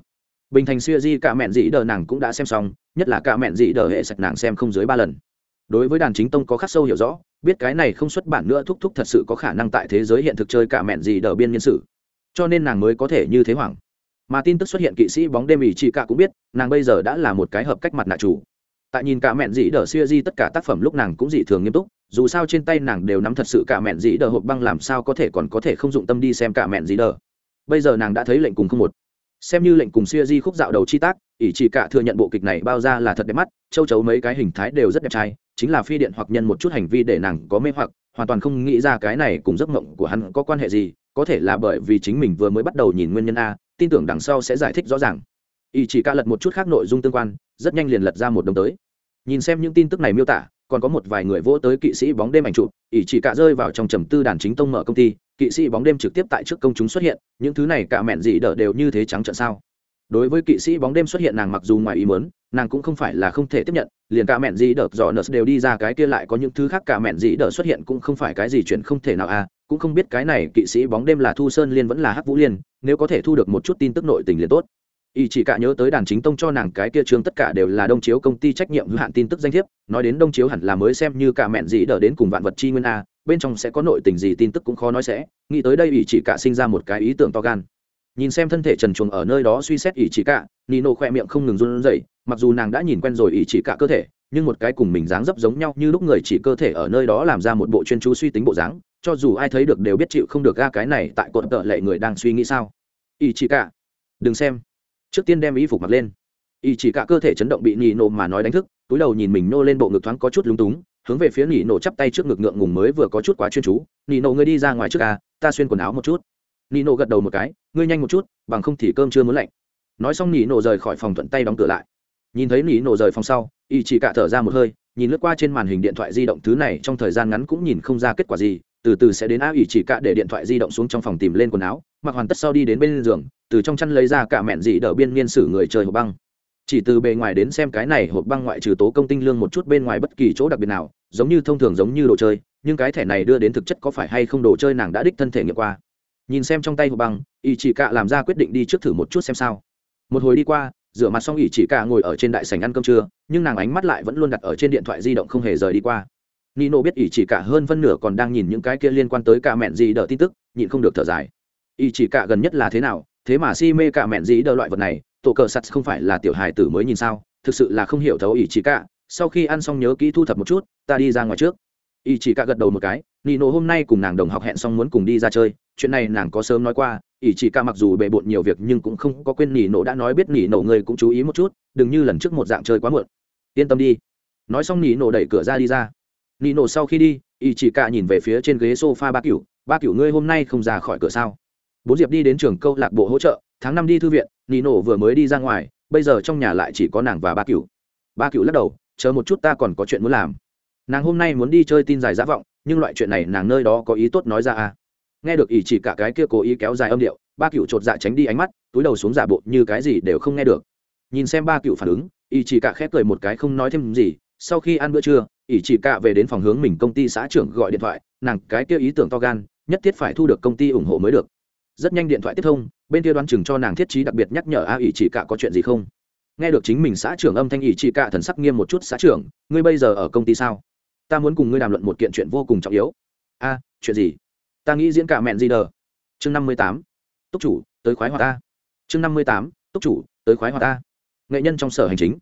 Bình thành xuya di, cả mẹn dị đờ nàng cũng đã xem xong, nhất là cả mẹn dị đờ hệ sạch nàng xem không dưới ba lần. Đối với đàn chính tông có khắc sâu hiểu rõ, biết cái này không xuất bản nữa thúc thúc thật sự có khả năng tại thế giới hiện thực chơi cả mẹn dị đờ biên nhân sự. Cho nên nàng mới có thể như thế hoảng. Mà tin tức xuất hiện kỵ sĩ bóng đêm ỷ chị cả cũng biết, nàng bây giờ đã là một cái hợp cách mặt nạ chủ tại nhìn cả mẹn dĩ đờ xuya di tất cả tác phẩm lúc nàng cũng dị thường nghiêm túc, dù sao trên tay nàng đều nắm thật sự cả mẹn dĩ đờ hộp băng làm sao có thể còn có thể không dụng tâm đi xem cả mẹn dĩ đờ. Bây giờ nàng đã thấy lệnh cùng không một. Xem như lệnh cùng xuya di khúc dạo đầu chi tác, ỷ chỉ cả thừa nhận bộ kịch này bao ra là thật đẹp mắt, châu chấu mấy cái hình thái đều rất đẹp trai, chính là phi điện hoặc nhân một chút hành vi để nàng có mê hoặc, hoàn toàn không nghĩ ra cái này cùng giấc mộng của hắn có quan hệ gì, có thể là bởi vì chính mình vừa mới bắt đầu nhìn nguyên nhân a, tin tưởng đằng sau sẽ giải thích rõ ràng. Ỷ chỉ cả lật một chút khác nội dung tương quan rất nhanh liền lật ra một đồng tới. Nhìn xem những tin tức này miêu tả, còn có một vài người vỗ tới kỵ sĩ bóng đêm ảnh chụp, ỷ chỉ cả rơi vào trong trầm tư đàn chính tông mở công ty, kỵ sĩ bóng đêm trực tiếp tại trước công chúng xuất hiện, những thứ này cả mẹn gì đỡ đều như thế trắng trợn sao? Đối với kỵ sĩ bóng đêm xuất hiện nàng mặc dù ngoài ý muốn, nàng cũng không phải là không thể tiếp nhận, liền cả mẹn gì đỡ dò nợ đều đi ra cái kia lại có những thứ khác cả mẹn gì đỡ xuất hiện cũng không phải cái gì chuyện không thể nào à cũng không biết cái này kỵ sĩ bóng đêm là thu sơn liên vẫn là hắc vũ liên, nếu có thể thu được một chút tin tức nội tình liền tốt y chỉ cả nhớ tới đàn chính tông cho nàng cái kia trường tất cả đều là đông chiếu công ty trách nhiệm hữu hạn tin tức danh thiếp, nói đến đông chiếu hẳn là mới xem như cả mẹn gì đỡ đến cùng vạn vật chi nguyên a, bên trong sẽ có nội tình gì tin tức cũng khó nói sẽ, nghĩ tới đây y chỉ cả sinh ra một cái ý tưởng to gan. Nhìn xem thân thể trần chuồng ở nơi đó suy xét y chỉ cả, nino khoe miệng không ngừng run rẩy, mặc dù nàng đã nhìn quen rồi y chỉ cả cơ thể, nhưng một cái cùng mình dáng dấp giống nhau như lúc người chỉ cơ thể ở nơi đó làm ra một bộ chuyên chú suy tính bộ dáng, cho dù ai thấy được đều biết chịu không được ga cái này tại cột tợ lệ người đang suy nghĩ sao. Y chỉ cả, đừng xem trước tiên đem y phục mặc lên. Y chỉ cả cơ thể chấn động bị nỉ nổ mà nói đánh thức, túi đầu nhìn mình nô lên bộ ngực thoáng có chút lúng túng, hướng về phía nỉ nổ chắp tay trước ngực ngượng ngùng mới vừa có chút quá chuyên chú. Nỉ nổ, ngươi đi ra ngoài trước à ta xuyên quần áo một chút. Nỉ nổ gật đầu một cái, ngươi nhanh một chút, bằng không thì cơm chưa muốn lạnh. Nói xong nỉ nổ rời khỏi phòng thuận tay đóng cửa lại. Nhìn thấy nỉ nổ rời phòng sau, y chỉ cả thở ra một hơi, nhìn lướt qua trên màn hình điện thoại di động thứ này trong thời gian ngắn cũng nhìn không ra kết quả gì, từ từ sẽ đến a ỉ chỉ cả để điện thoại di động xuống trong phòng tìm lên quần áo, mặc hoàn tất sau đi đến bên giường từ trong chăn lấy ra cả mẹn dị đỡ biên niên sử người chơi hộp băng. Chỉ từ bề ngoài đến xem cái này hộp băng ngoại trừ tố công tinh lương một chút bên ngoài bất kỳ chỗ đặc biệt nào, giống như thông thường giống như đồ chơi, nhưng cái thẻ này đưa đến thực chất có phải hay không đồ chơi nàng đã đích thân thể nghiệm qua. Nhìn xem trong tay hộp băng ỷ chỉ cả làm ra quyết định đi trước thử một chút xem sao. Một hồi đi qua, rửa mặt xong ỷ chỉ cả ngồi ở trên đại sảnh ăn cơm trưa, nhưng nàng ánh mắt lại vẫn luôn đặt ở trên điện thoại di động không hề rời đi qua. Nino biết ỷ chỉ cả hơn phân nửa còn đang nhìn những cái kia liên quan tới cả mẹn gì đỡ tin tức, nhịn không được thở dài. Ỷ chỉ cả gần nhất là thế nào? Thế mà si mê cả mẹn dĩ đờ loại vật này, tổ cờ sắt không phải là tiểu hài tử mới nhìn sao, thực sự là không hiểu thấu ý chỉ cả sau khi ăn xong nhớ kỹ thu thập một chút, ta đi ra ngoài trước. Ý chỉ cả gật đầu một cái, nino hôm nay cùng nàng đồng học hẹn xong muốn cùng đi ra chơi, chuyện này nàng có sớm nói qua ý chỉ cả mặc dù bề bộn nhiều việc nhưng cũng không có quên nỉ nổ đã nói biết nỉ nổ người cũng chú ý một chút, đừng như lần trước một dạng chơi quá muộn. Yên tâm đi. Nói xong nỉ nổ đẩy cửa ra đi ra. Nỉ nổ sau khi đi ý chỉ cả nhìn về phía trên ghế sofa ba cửu. Ba cửu ngươi hôm nay không ra khỏi cửa sao? Bốn diệp đi đến trường câu lạc bộ hỗ trợ, tháng năm đi thư viện nỉ nổ vừa mới đi ra ngoài, bây giờ trong nhà lại chỉ có nàng và ba Cựu. ba Cựu lắc đầu, chờ một chút ta còn có chuyện muốn làm. Nàng hôm nay muốn đi chơi tin dài giả vọng, nhưng loại chuyện này nàng nơi đó có ý tốt nói ra à. Nghe được Ý chỉ cả cái kia cố ý kéo dài âm điệu, ba cựu chột dạ tránh đi ánh mắt, túi đầu xuống giả bộ như cái gì đều không nghe được. Nhìn xem ba cựu phản ứng Ý chỉ cả khép cười một cái không nói thêm gì, sau khi ăn bữa trưa Ý chỉ cả về đến phòng hướng mình công ty xã trưởng gọi điện thoại, nàng cái kia ý tưởng to gan, nhất thiết phải thu được công ty ủng hộ mới được rất nhanh điện thoại tiếp thông, bên kia đoán chừng cho nàng thiết trí đặc biệt nhắc nhở a ỷ chỉ cả có chuyện gì không? Nghe được chính mình xã trưởng âm thanh ỷ chỉ cả thần sắc nghiêm một chút, xã trưởng, ngươi bây giờ ở công ty sao? Ta muốn cùng ngươi đàm luận một kiện chuyện vô cùng trọng yếu. A, chuyện gì? Ta nghĩ diễn cả mẹn gì đờ. Chương năm mươi tám, túc chủ, tới khoái hoạt ta. Chương năm mươi tám, túc chủ, tới khoái hoạt ta. Nghệ nhân trong sở hành chính.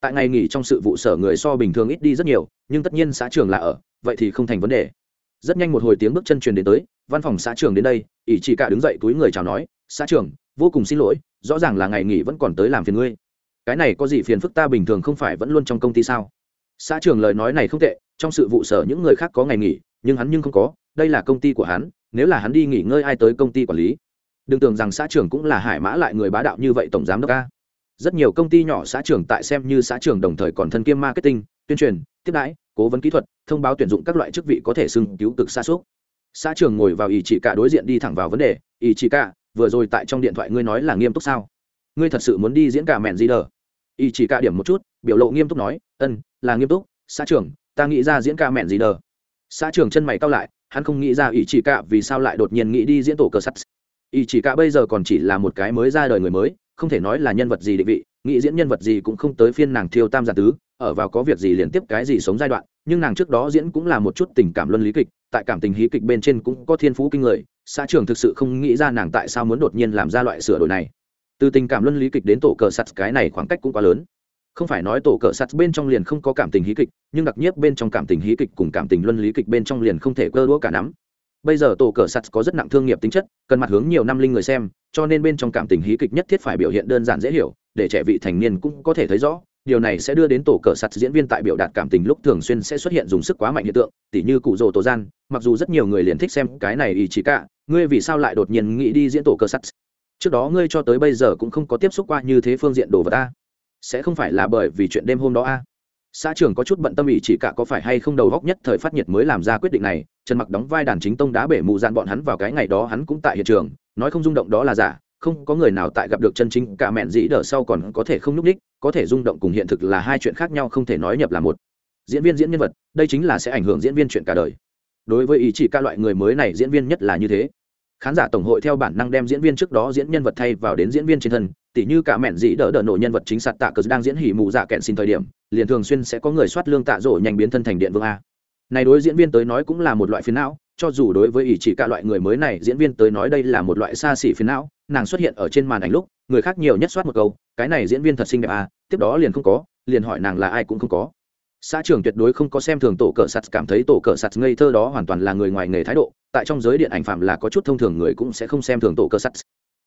Tại ngày nghỉ trong sự vụ sở người so bình thường ít đi rất nhiều, nhưng tất nhiên xã trường là ở, vậy thì không thành vấn đề rất nhanh một hồi tiếng bước chân truyền đến tới, văn phòng xã trường đến đây, ỷ chỉ cả đứng dậy túi người chào nói, xã trường vô cùng xin lỗi, rõ ràng là ngày nghỉ vẫn còn tới làm phiền ngươi. Cái này có gì phiền phức ta bình thường không phải vẫn luôn trong công ty sao? Xã trường lời nói này không tệ, trong sự vụ sở những người khác có ngày nghỉ, nhưng hắn nhưng không có, đây là công ty của hắn, nếu là hắn đi nghỉ ngơi ai tới công ty quản lý? Đừng tưởng rằng xã trưởng cũng là hải mã lại người bá đạo như vậy tổng giám đốc a. Rất nhiều công ty nhỏ xã trưởng tại xem như xã trưởng đồng thời còn thân kiêm marketing, tuyên truyền, tiếp đãi cố vấn kỹ thuật, thông báo tuyển dụng các loại chức vị có thể xưng cứu cực xa xúc xã trưởng ngồi vào ý chỉ cả đối diện đi thẳng vào vấn đề. Ý chỉ cả vừa rồi tại trong điện thoại ngươi nói là nghiêm túc sao? Ngươi thật sự muốn đi diễn cả mẹn gì đờ? Ý chỉ cả điểm một chút, biểu lộ nghiêm túc nói, ân, là nghiêm túc. Xã trưởng ta nghĩ ra diễn ca mẹn gì đờ. Xã trưởng chân mày cao lại, hắn không nghĩ ra ý chỉ cả vì sao lại đột nhiên nghĩ đi diễn tổ cờ sắt. Ý chỉ cả bây giờ còn chỉ là một cái mới ra đời người mới, không thể nói là nhân vật gì định vị nghĩ diễn nhân vật gì cũng không tới phiên nàng thiêu tam giả tứ, ở vào có việc gì liền tiếp cái gì sống giai đoạn, nhưng nàng trước đó diễn cũng là một chút tình cảm luân lý kịch, tại cảm tình hí kịch bên trên cũng có thiên phú kinh người, xã trưởng thực sự không nghĩ ra nàng tại sao muốn đột nhiên làm ra loại sửa đổi này. Từ tình cảm luân lý kịch đến tổ cờ sắt, cái này khoảng cách cũng quá lớn. Không phải nói tổ cờ sắt bên trong liền không có cảm tình hí kịch, nhưng đặc nhiếp bên trong cảm tình hí kịch cùng cảm tình luân lý kịch bên trong liền không thể cơ đũa cả nắm bây giờ tổ cờ sắt có rất nặng thương nghiệp tính chất, cần mặt hướng nhiều năm linh người xem, cho nên bên trong cảm tình hí kịch nhất thiết phải biểu hiện đơn giản dễ hiểu, để trẻ vị thành niên cũng có thể thấy rõ. Điều này sẽ đưa đến tổ cờ sắt diễn viên tại biểu đạt cảm tình lúc thường xuyên sẽ xuất hiện dùng sức quá mạnh hiện tượng, tỉ như cụ rồ tổ gian, mặc dù rất nhiều người liền thích xem cái này ý chí cả, ngươi vì sao lại đột nhiên nghĩ đi diễn tổ cờ sắt? Trước đó ngươi cho tới bây giờ cũng không có tiếp xúc qua như thế phương diện đồ vật ta sẽ không phải là bởi vì chuyện đêm hôm đó a xã trưởng có chút bận tâm ý chỉ cả có phải hay không đầu góc nhất thời phát nhiệt mới làm ra quyết định này, trần mặc đóng vai đàn chính tông đá bể mù dạn bọn hắn vào cái ngày đó hắn cũng tại hiện trường, nói không rung động đó là giả, không có người nào tại gặp được chân chính cả mẹn dĩ đờ sau còn có thể không nhúc ních có thể rung động cùng hiện thực là hai chuyện khác nhau không thể nói nhập là một. Diễn viên diễn nhân vật, đây chính là sẽ ảnh hưởng diễn viên chuyện cả đời. Đối với ý chỉ ca loại người mới này diễn viên nhất là như thế. Khán giả tổng hội theo bản năng đem diễn viên trước đó diễn nhân vật thay vào đến diễn viên trên thân tỉ như cả mẹn dĩ đỡ đỡ nổ nhân vật chính sạt tạ cờ đang diễn hỉ mù dạ kẹn xin thời điểm, liền thường xuyên sẽ có người soát lương tạ rổ nhanh biến thân thành điện vương a. Này đối diễn viên tới nói cũng là một loại phiến não, cho dù đối với ỷ chỉ cả loại người mới này, diễn viên tới nói đây là một loại xa xỉ phiến não, nàng xuất hiện ở trên màn ảnh lúc, người khác nhiều nhất soát một câu, cái này diễn viên thật xinh đẹp à tiếp đó liền không có, liền hỏi nàng là ai cũng không có. Xã trưởng tuyệt đối không có xem thường tổ cờ sạt, cảm thấy tổ cờ sạt ngây thơ đó hoàn toàn là người ngoài nghề thái độ, tại trong giới điện ảnh phạm là có chút thông thường người cũng sẽ không xem thường tổ cờ sạt.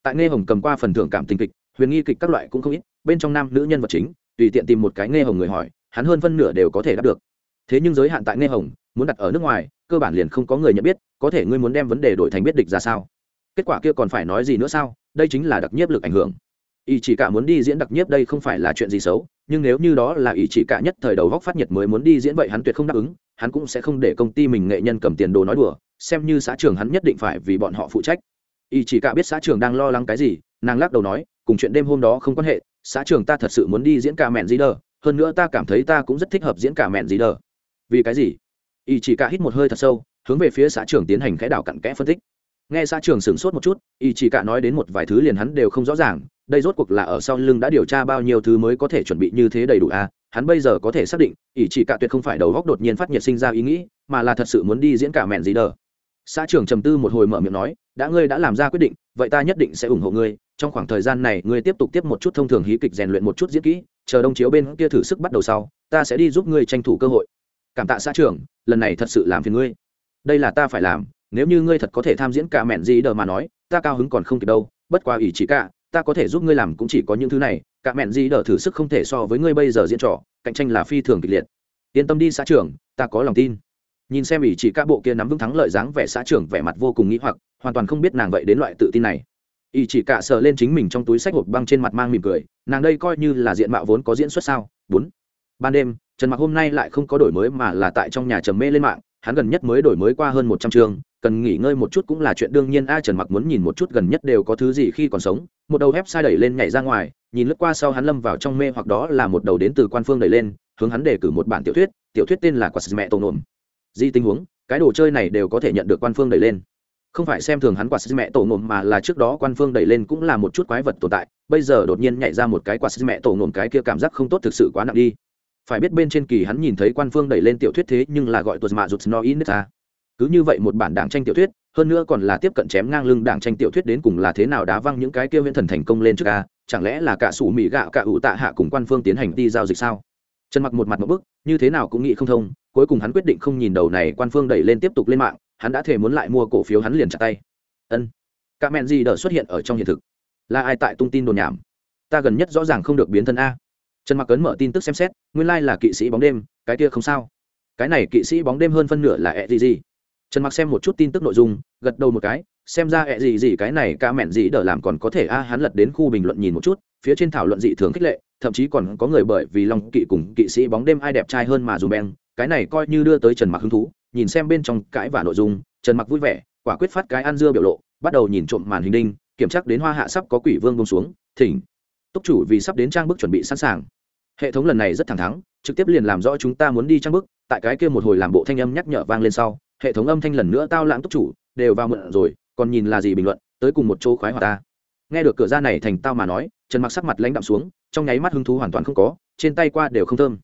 Tại nghe hồng cầm qua phần thưởng cảm tình kịch huyền nghi kịch các loại cũng không ít, bên trong nam nữ nhân vật chính, tùy tiện tìm một cái nghe hồng người hỏi, hắn hơn phân nửa đều có thể đáp được. Thế nhưng giới hạn tại nghe hồng, muốn đặt ở nước ngoài, cơ bản liền không có người nhận biết, có thể ngươi muốn đem vấn đề đổi thành biết địch ra sao? Kết quả kia còn phải nói gì nữa sao? Đây chính là đặc nhiếp lực ảnh hưởng. Ý chỉ cả muốn đi diễn đặc nhiếp đây không phải là chuyện gì xấu, nhưng nếu như đó là ý chỉ cả nhất thời đầu góc phát nhiệt mới muốn đi diễn vậy hắn tuyệt không đáp ứng, hắn cũng sẽ không để công ty mình nghệ nhân cầm tiền đồ nói đùa, xem như xã trường hắn nhất định phải vì bọn họ phụ trách. Ý chỉ cả biết xã trường đang lo lắng cái gì, nàng lắc đầu nói cùng chuyện đêm hôm đó không quan hệ, xã trường ta thật sự muốn đi diễn cả mẹn gì đờ hơn nữa ta cảm thấy ta cũng rất thích hợp diễn cả mẹn gì đờ vì cái gì? Ý chỉ cả hít một hơi thật sâu, hướng về phía xã trường tiến hành khẽ đảo cặn kẽ phân tích. Nghe xã trường sửng sốt một chút, y chỉ cả nói đến một vài thứ liền hắn đều không rõ ràng, đây rốt cuộc là ở sau lưng đã điều tra bao nhiêu thứ mới có thể chuẩn bị như thế đầy đủ à? Hắn bây giờ có thể xác định ý chỉ cả tuyệt không phải đầu góc đột nhiên phát nhiệt sinh ra ý nghĩ, mà là thật sự muốn đi diễn cả mẹn gì đờ xã trưởng trầm tư một hồi mở miệng nói, đã ngươi đã làm ra quyết định, vậy ta nhất định sẽ ủng hộ ngươi trong khoảng thời gian này ngươi tiếp tục tiếp một chút thông thường hí kịch rèn luyện một chút diễn kỹ, chờ đông chiếu bên kia thử sức bắt đầu sau, ta sẽ đi giúp ngươi tranh thủ cơ hội. Cảm tạ xã trưởng, lần này thật sự làm phiền ngươi. Đây là ta phải làm, nếu như ngươi thật có thể tham diễn cả mẹn gì đờ mà nói, ta cao hứng còn không kịp đâu, bất qua ủy chỉ cả, ta có thể giúp ngươi làm cũng chỉ có những thứ này, cả mẹn gì đờ thử sức không thể so với ngươi bây giờ diễn trò, cạnh tranh là phi thường kịch liệt. Yên tâm đi xã trưởng, ta có lòng tin. Nhìn xem ủy chỉ cả bộ kia nắm vững thắng lợi dáng vẻ, xã trưởng vẻ mặt vô cùng nghĩ hoặc, hoàn toàn không biết nàng vậy đến loại tự tin này ý chỉ cả sờ lên chính mình trong túi sách hộp băng trên mặt mang mỉm cười, nàng đây coi như là diện mạo vốn có diễn xuất sao? Bốn. Ban đêm, trần mặc hôm nay lại không có đổi mới mà là tại trong nhà trầm mê lên mạng, hắn gần nhất mới đổi mới qua hơn một trăm chương, cần nghỉ ngơi một chút cũng là chuyện đương nhiên, a, trần mặc muốn nhìn một chút gần nhất đều có thứ gì khi còn sống. Một đầu sai đẩy lên nhảy ra ngoài, nhìn lướt qua sau hắn lâm vào trong mê hoặc đó là một đầu đến từ quan phương đẩy lên, hướng hắn đề cử một bản tiểu thuyết tiểu thuyết tên là quả mẹ tổ nổm di tình huống? Cái đồ chơi này đều có thể nhận được quan phương đẩy lên không phải xem thường hắn quả mẹ tổ nổm mà là trước đó quan phương đẩy lên cũng là một chút quái vật tồn tại, bây giờ đột nhiên nhảy ra một cái quả mẹ tổ nổm cái kia cảm giác không tốt thực sự quá nặng đi. Phải biết bên trên kỳ hắn nhìn thấy quan phương đẩy lên tiểu thuyết thế nhưng là gọi tuột mạ rụt no in ta. Cứ như vậy một bản đảng tranh tiểu thuyết, hơn nữa còn là tiếp cận chém ngang lưng đảng tranh tiểu thuyết đến cùng là thế nào đá văng những cái kia viễn thần thành công lên trước a, chẳng lẽ là cả sủ mỹ gạo cả ủ tạ hạ cùng quan phương tiến hành đi giao dịch sao? Trần mặc một mặt một bức, như thế nào cũng nghĩ không thông, cuối cùng hắn quyết định không nhìn đầu này quan phương đẩy lên tiếp tục lên mạng hắn đã thể muốn lại mua cổ phiếu hắn liền chặt tay. Ân. Các mẹn gì đỡ xuất hiện ở trong hiện thực. Là ai tại tung tin đồn nhảm? Ta gần nhất rõ ràng không được biến thân a. Trần mặc cấn mở tin tức xem xét, nguyên lai là kỵ sĩ bóng đêm, cái kia không sao. Cái này kỵ sĩ bóng đêm hơn phân nửa là ẹ gì gì? Trần mặc xem một chút tin tức nội dung, gật đầu một cái, xem ra ẹ gì gì cái này ca mẹn gì đỡ làm còn có thể a, hắn lật đến khu bình luận nhìn một chút, phía trên thảo luận dị thường khích lệ, thậm chí còn có người bởi vì lòng kỵ cùng kỵ sĩ bóng đêm ai đẹp trai hơn mà dù beng, cái này coi như đưa tới trần mặc hứng thú nhìn xem bên trong cãi và nội dung, trần mặc vui vẻ, quả quyết phát cái ăn dưa biểu lộ, bắt đầu nhìn trộm màn hình đinh, kiểm tra đến hoa hạ sắp có quỷ vương bông xuống, thỉnh. Túc chủ vì sắp đến trang bức chuẩn bị sẵn sàng. Hệ thống lần này rất thẳng thắn, trực tiếp liền làm rõ chúng ta muốn đi trang bức, tại cái kia một hồi làm bộ thanh âm nhắc nhở vang lên sau, hệ thống âm thanh lần nữa tao lãng túc chủ, đều vào mượn rồi, còn nhìn là gì bình luận, tới cùng một chỗ khoái hòa ta. Nghe được cửa ra này thành tao mà nói, trần mặc sắc mặt lãnh đạm xuống, trong nháy mắt hứng thú hoàn toàn không có, trên tay qua đều không thơm.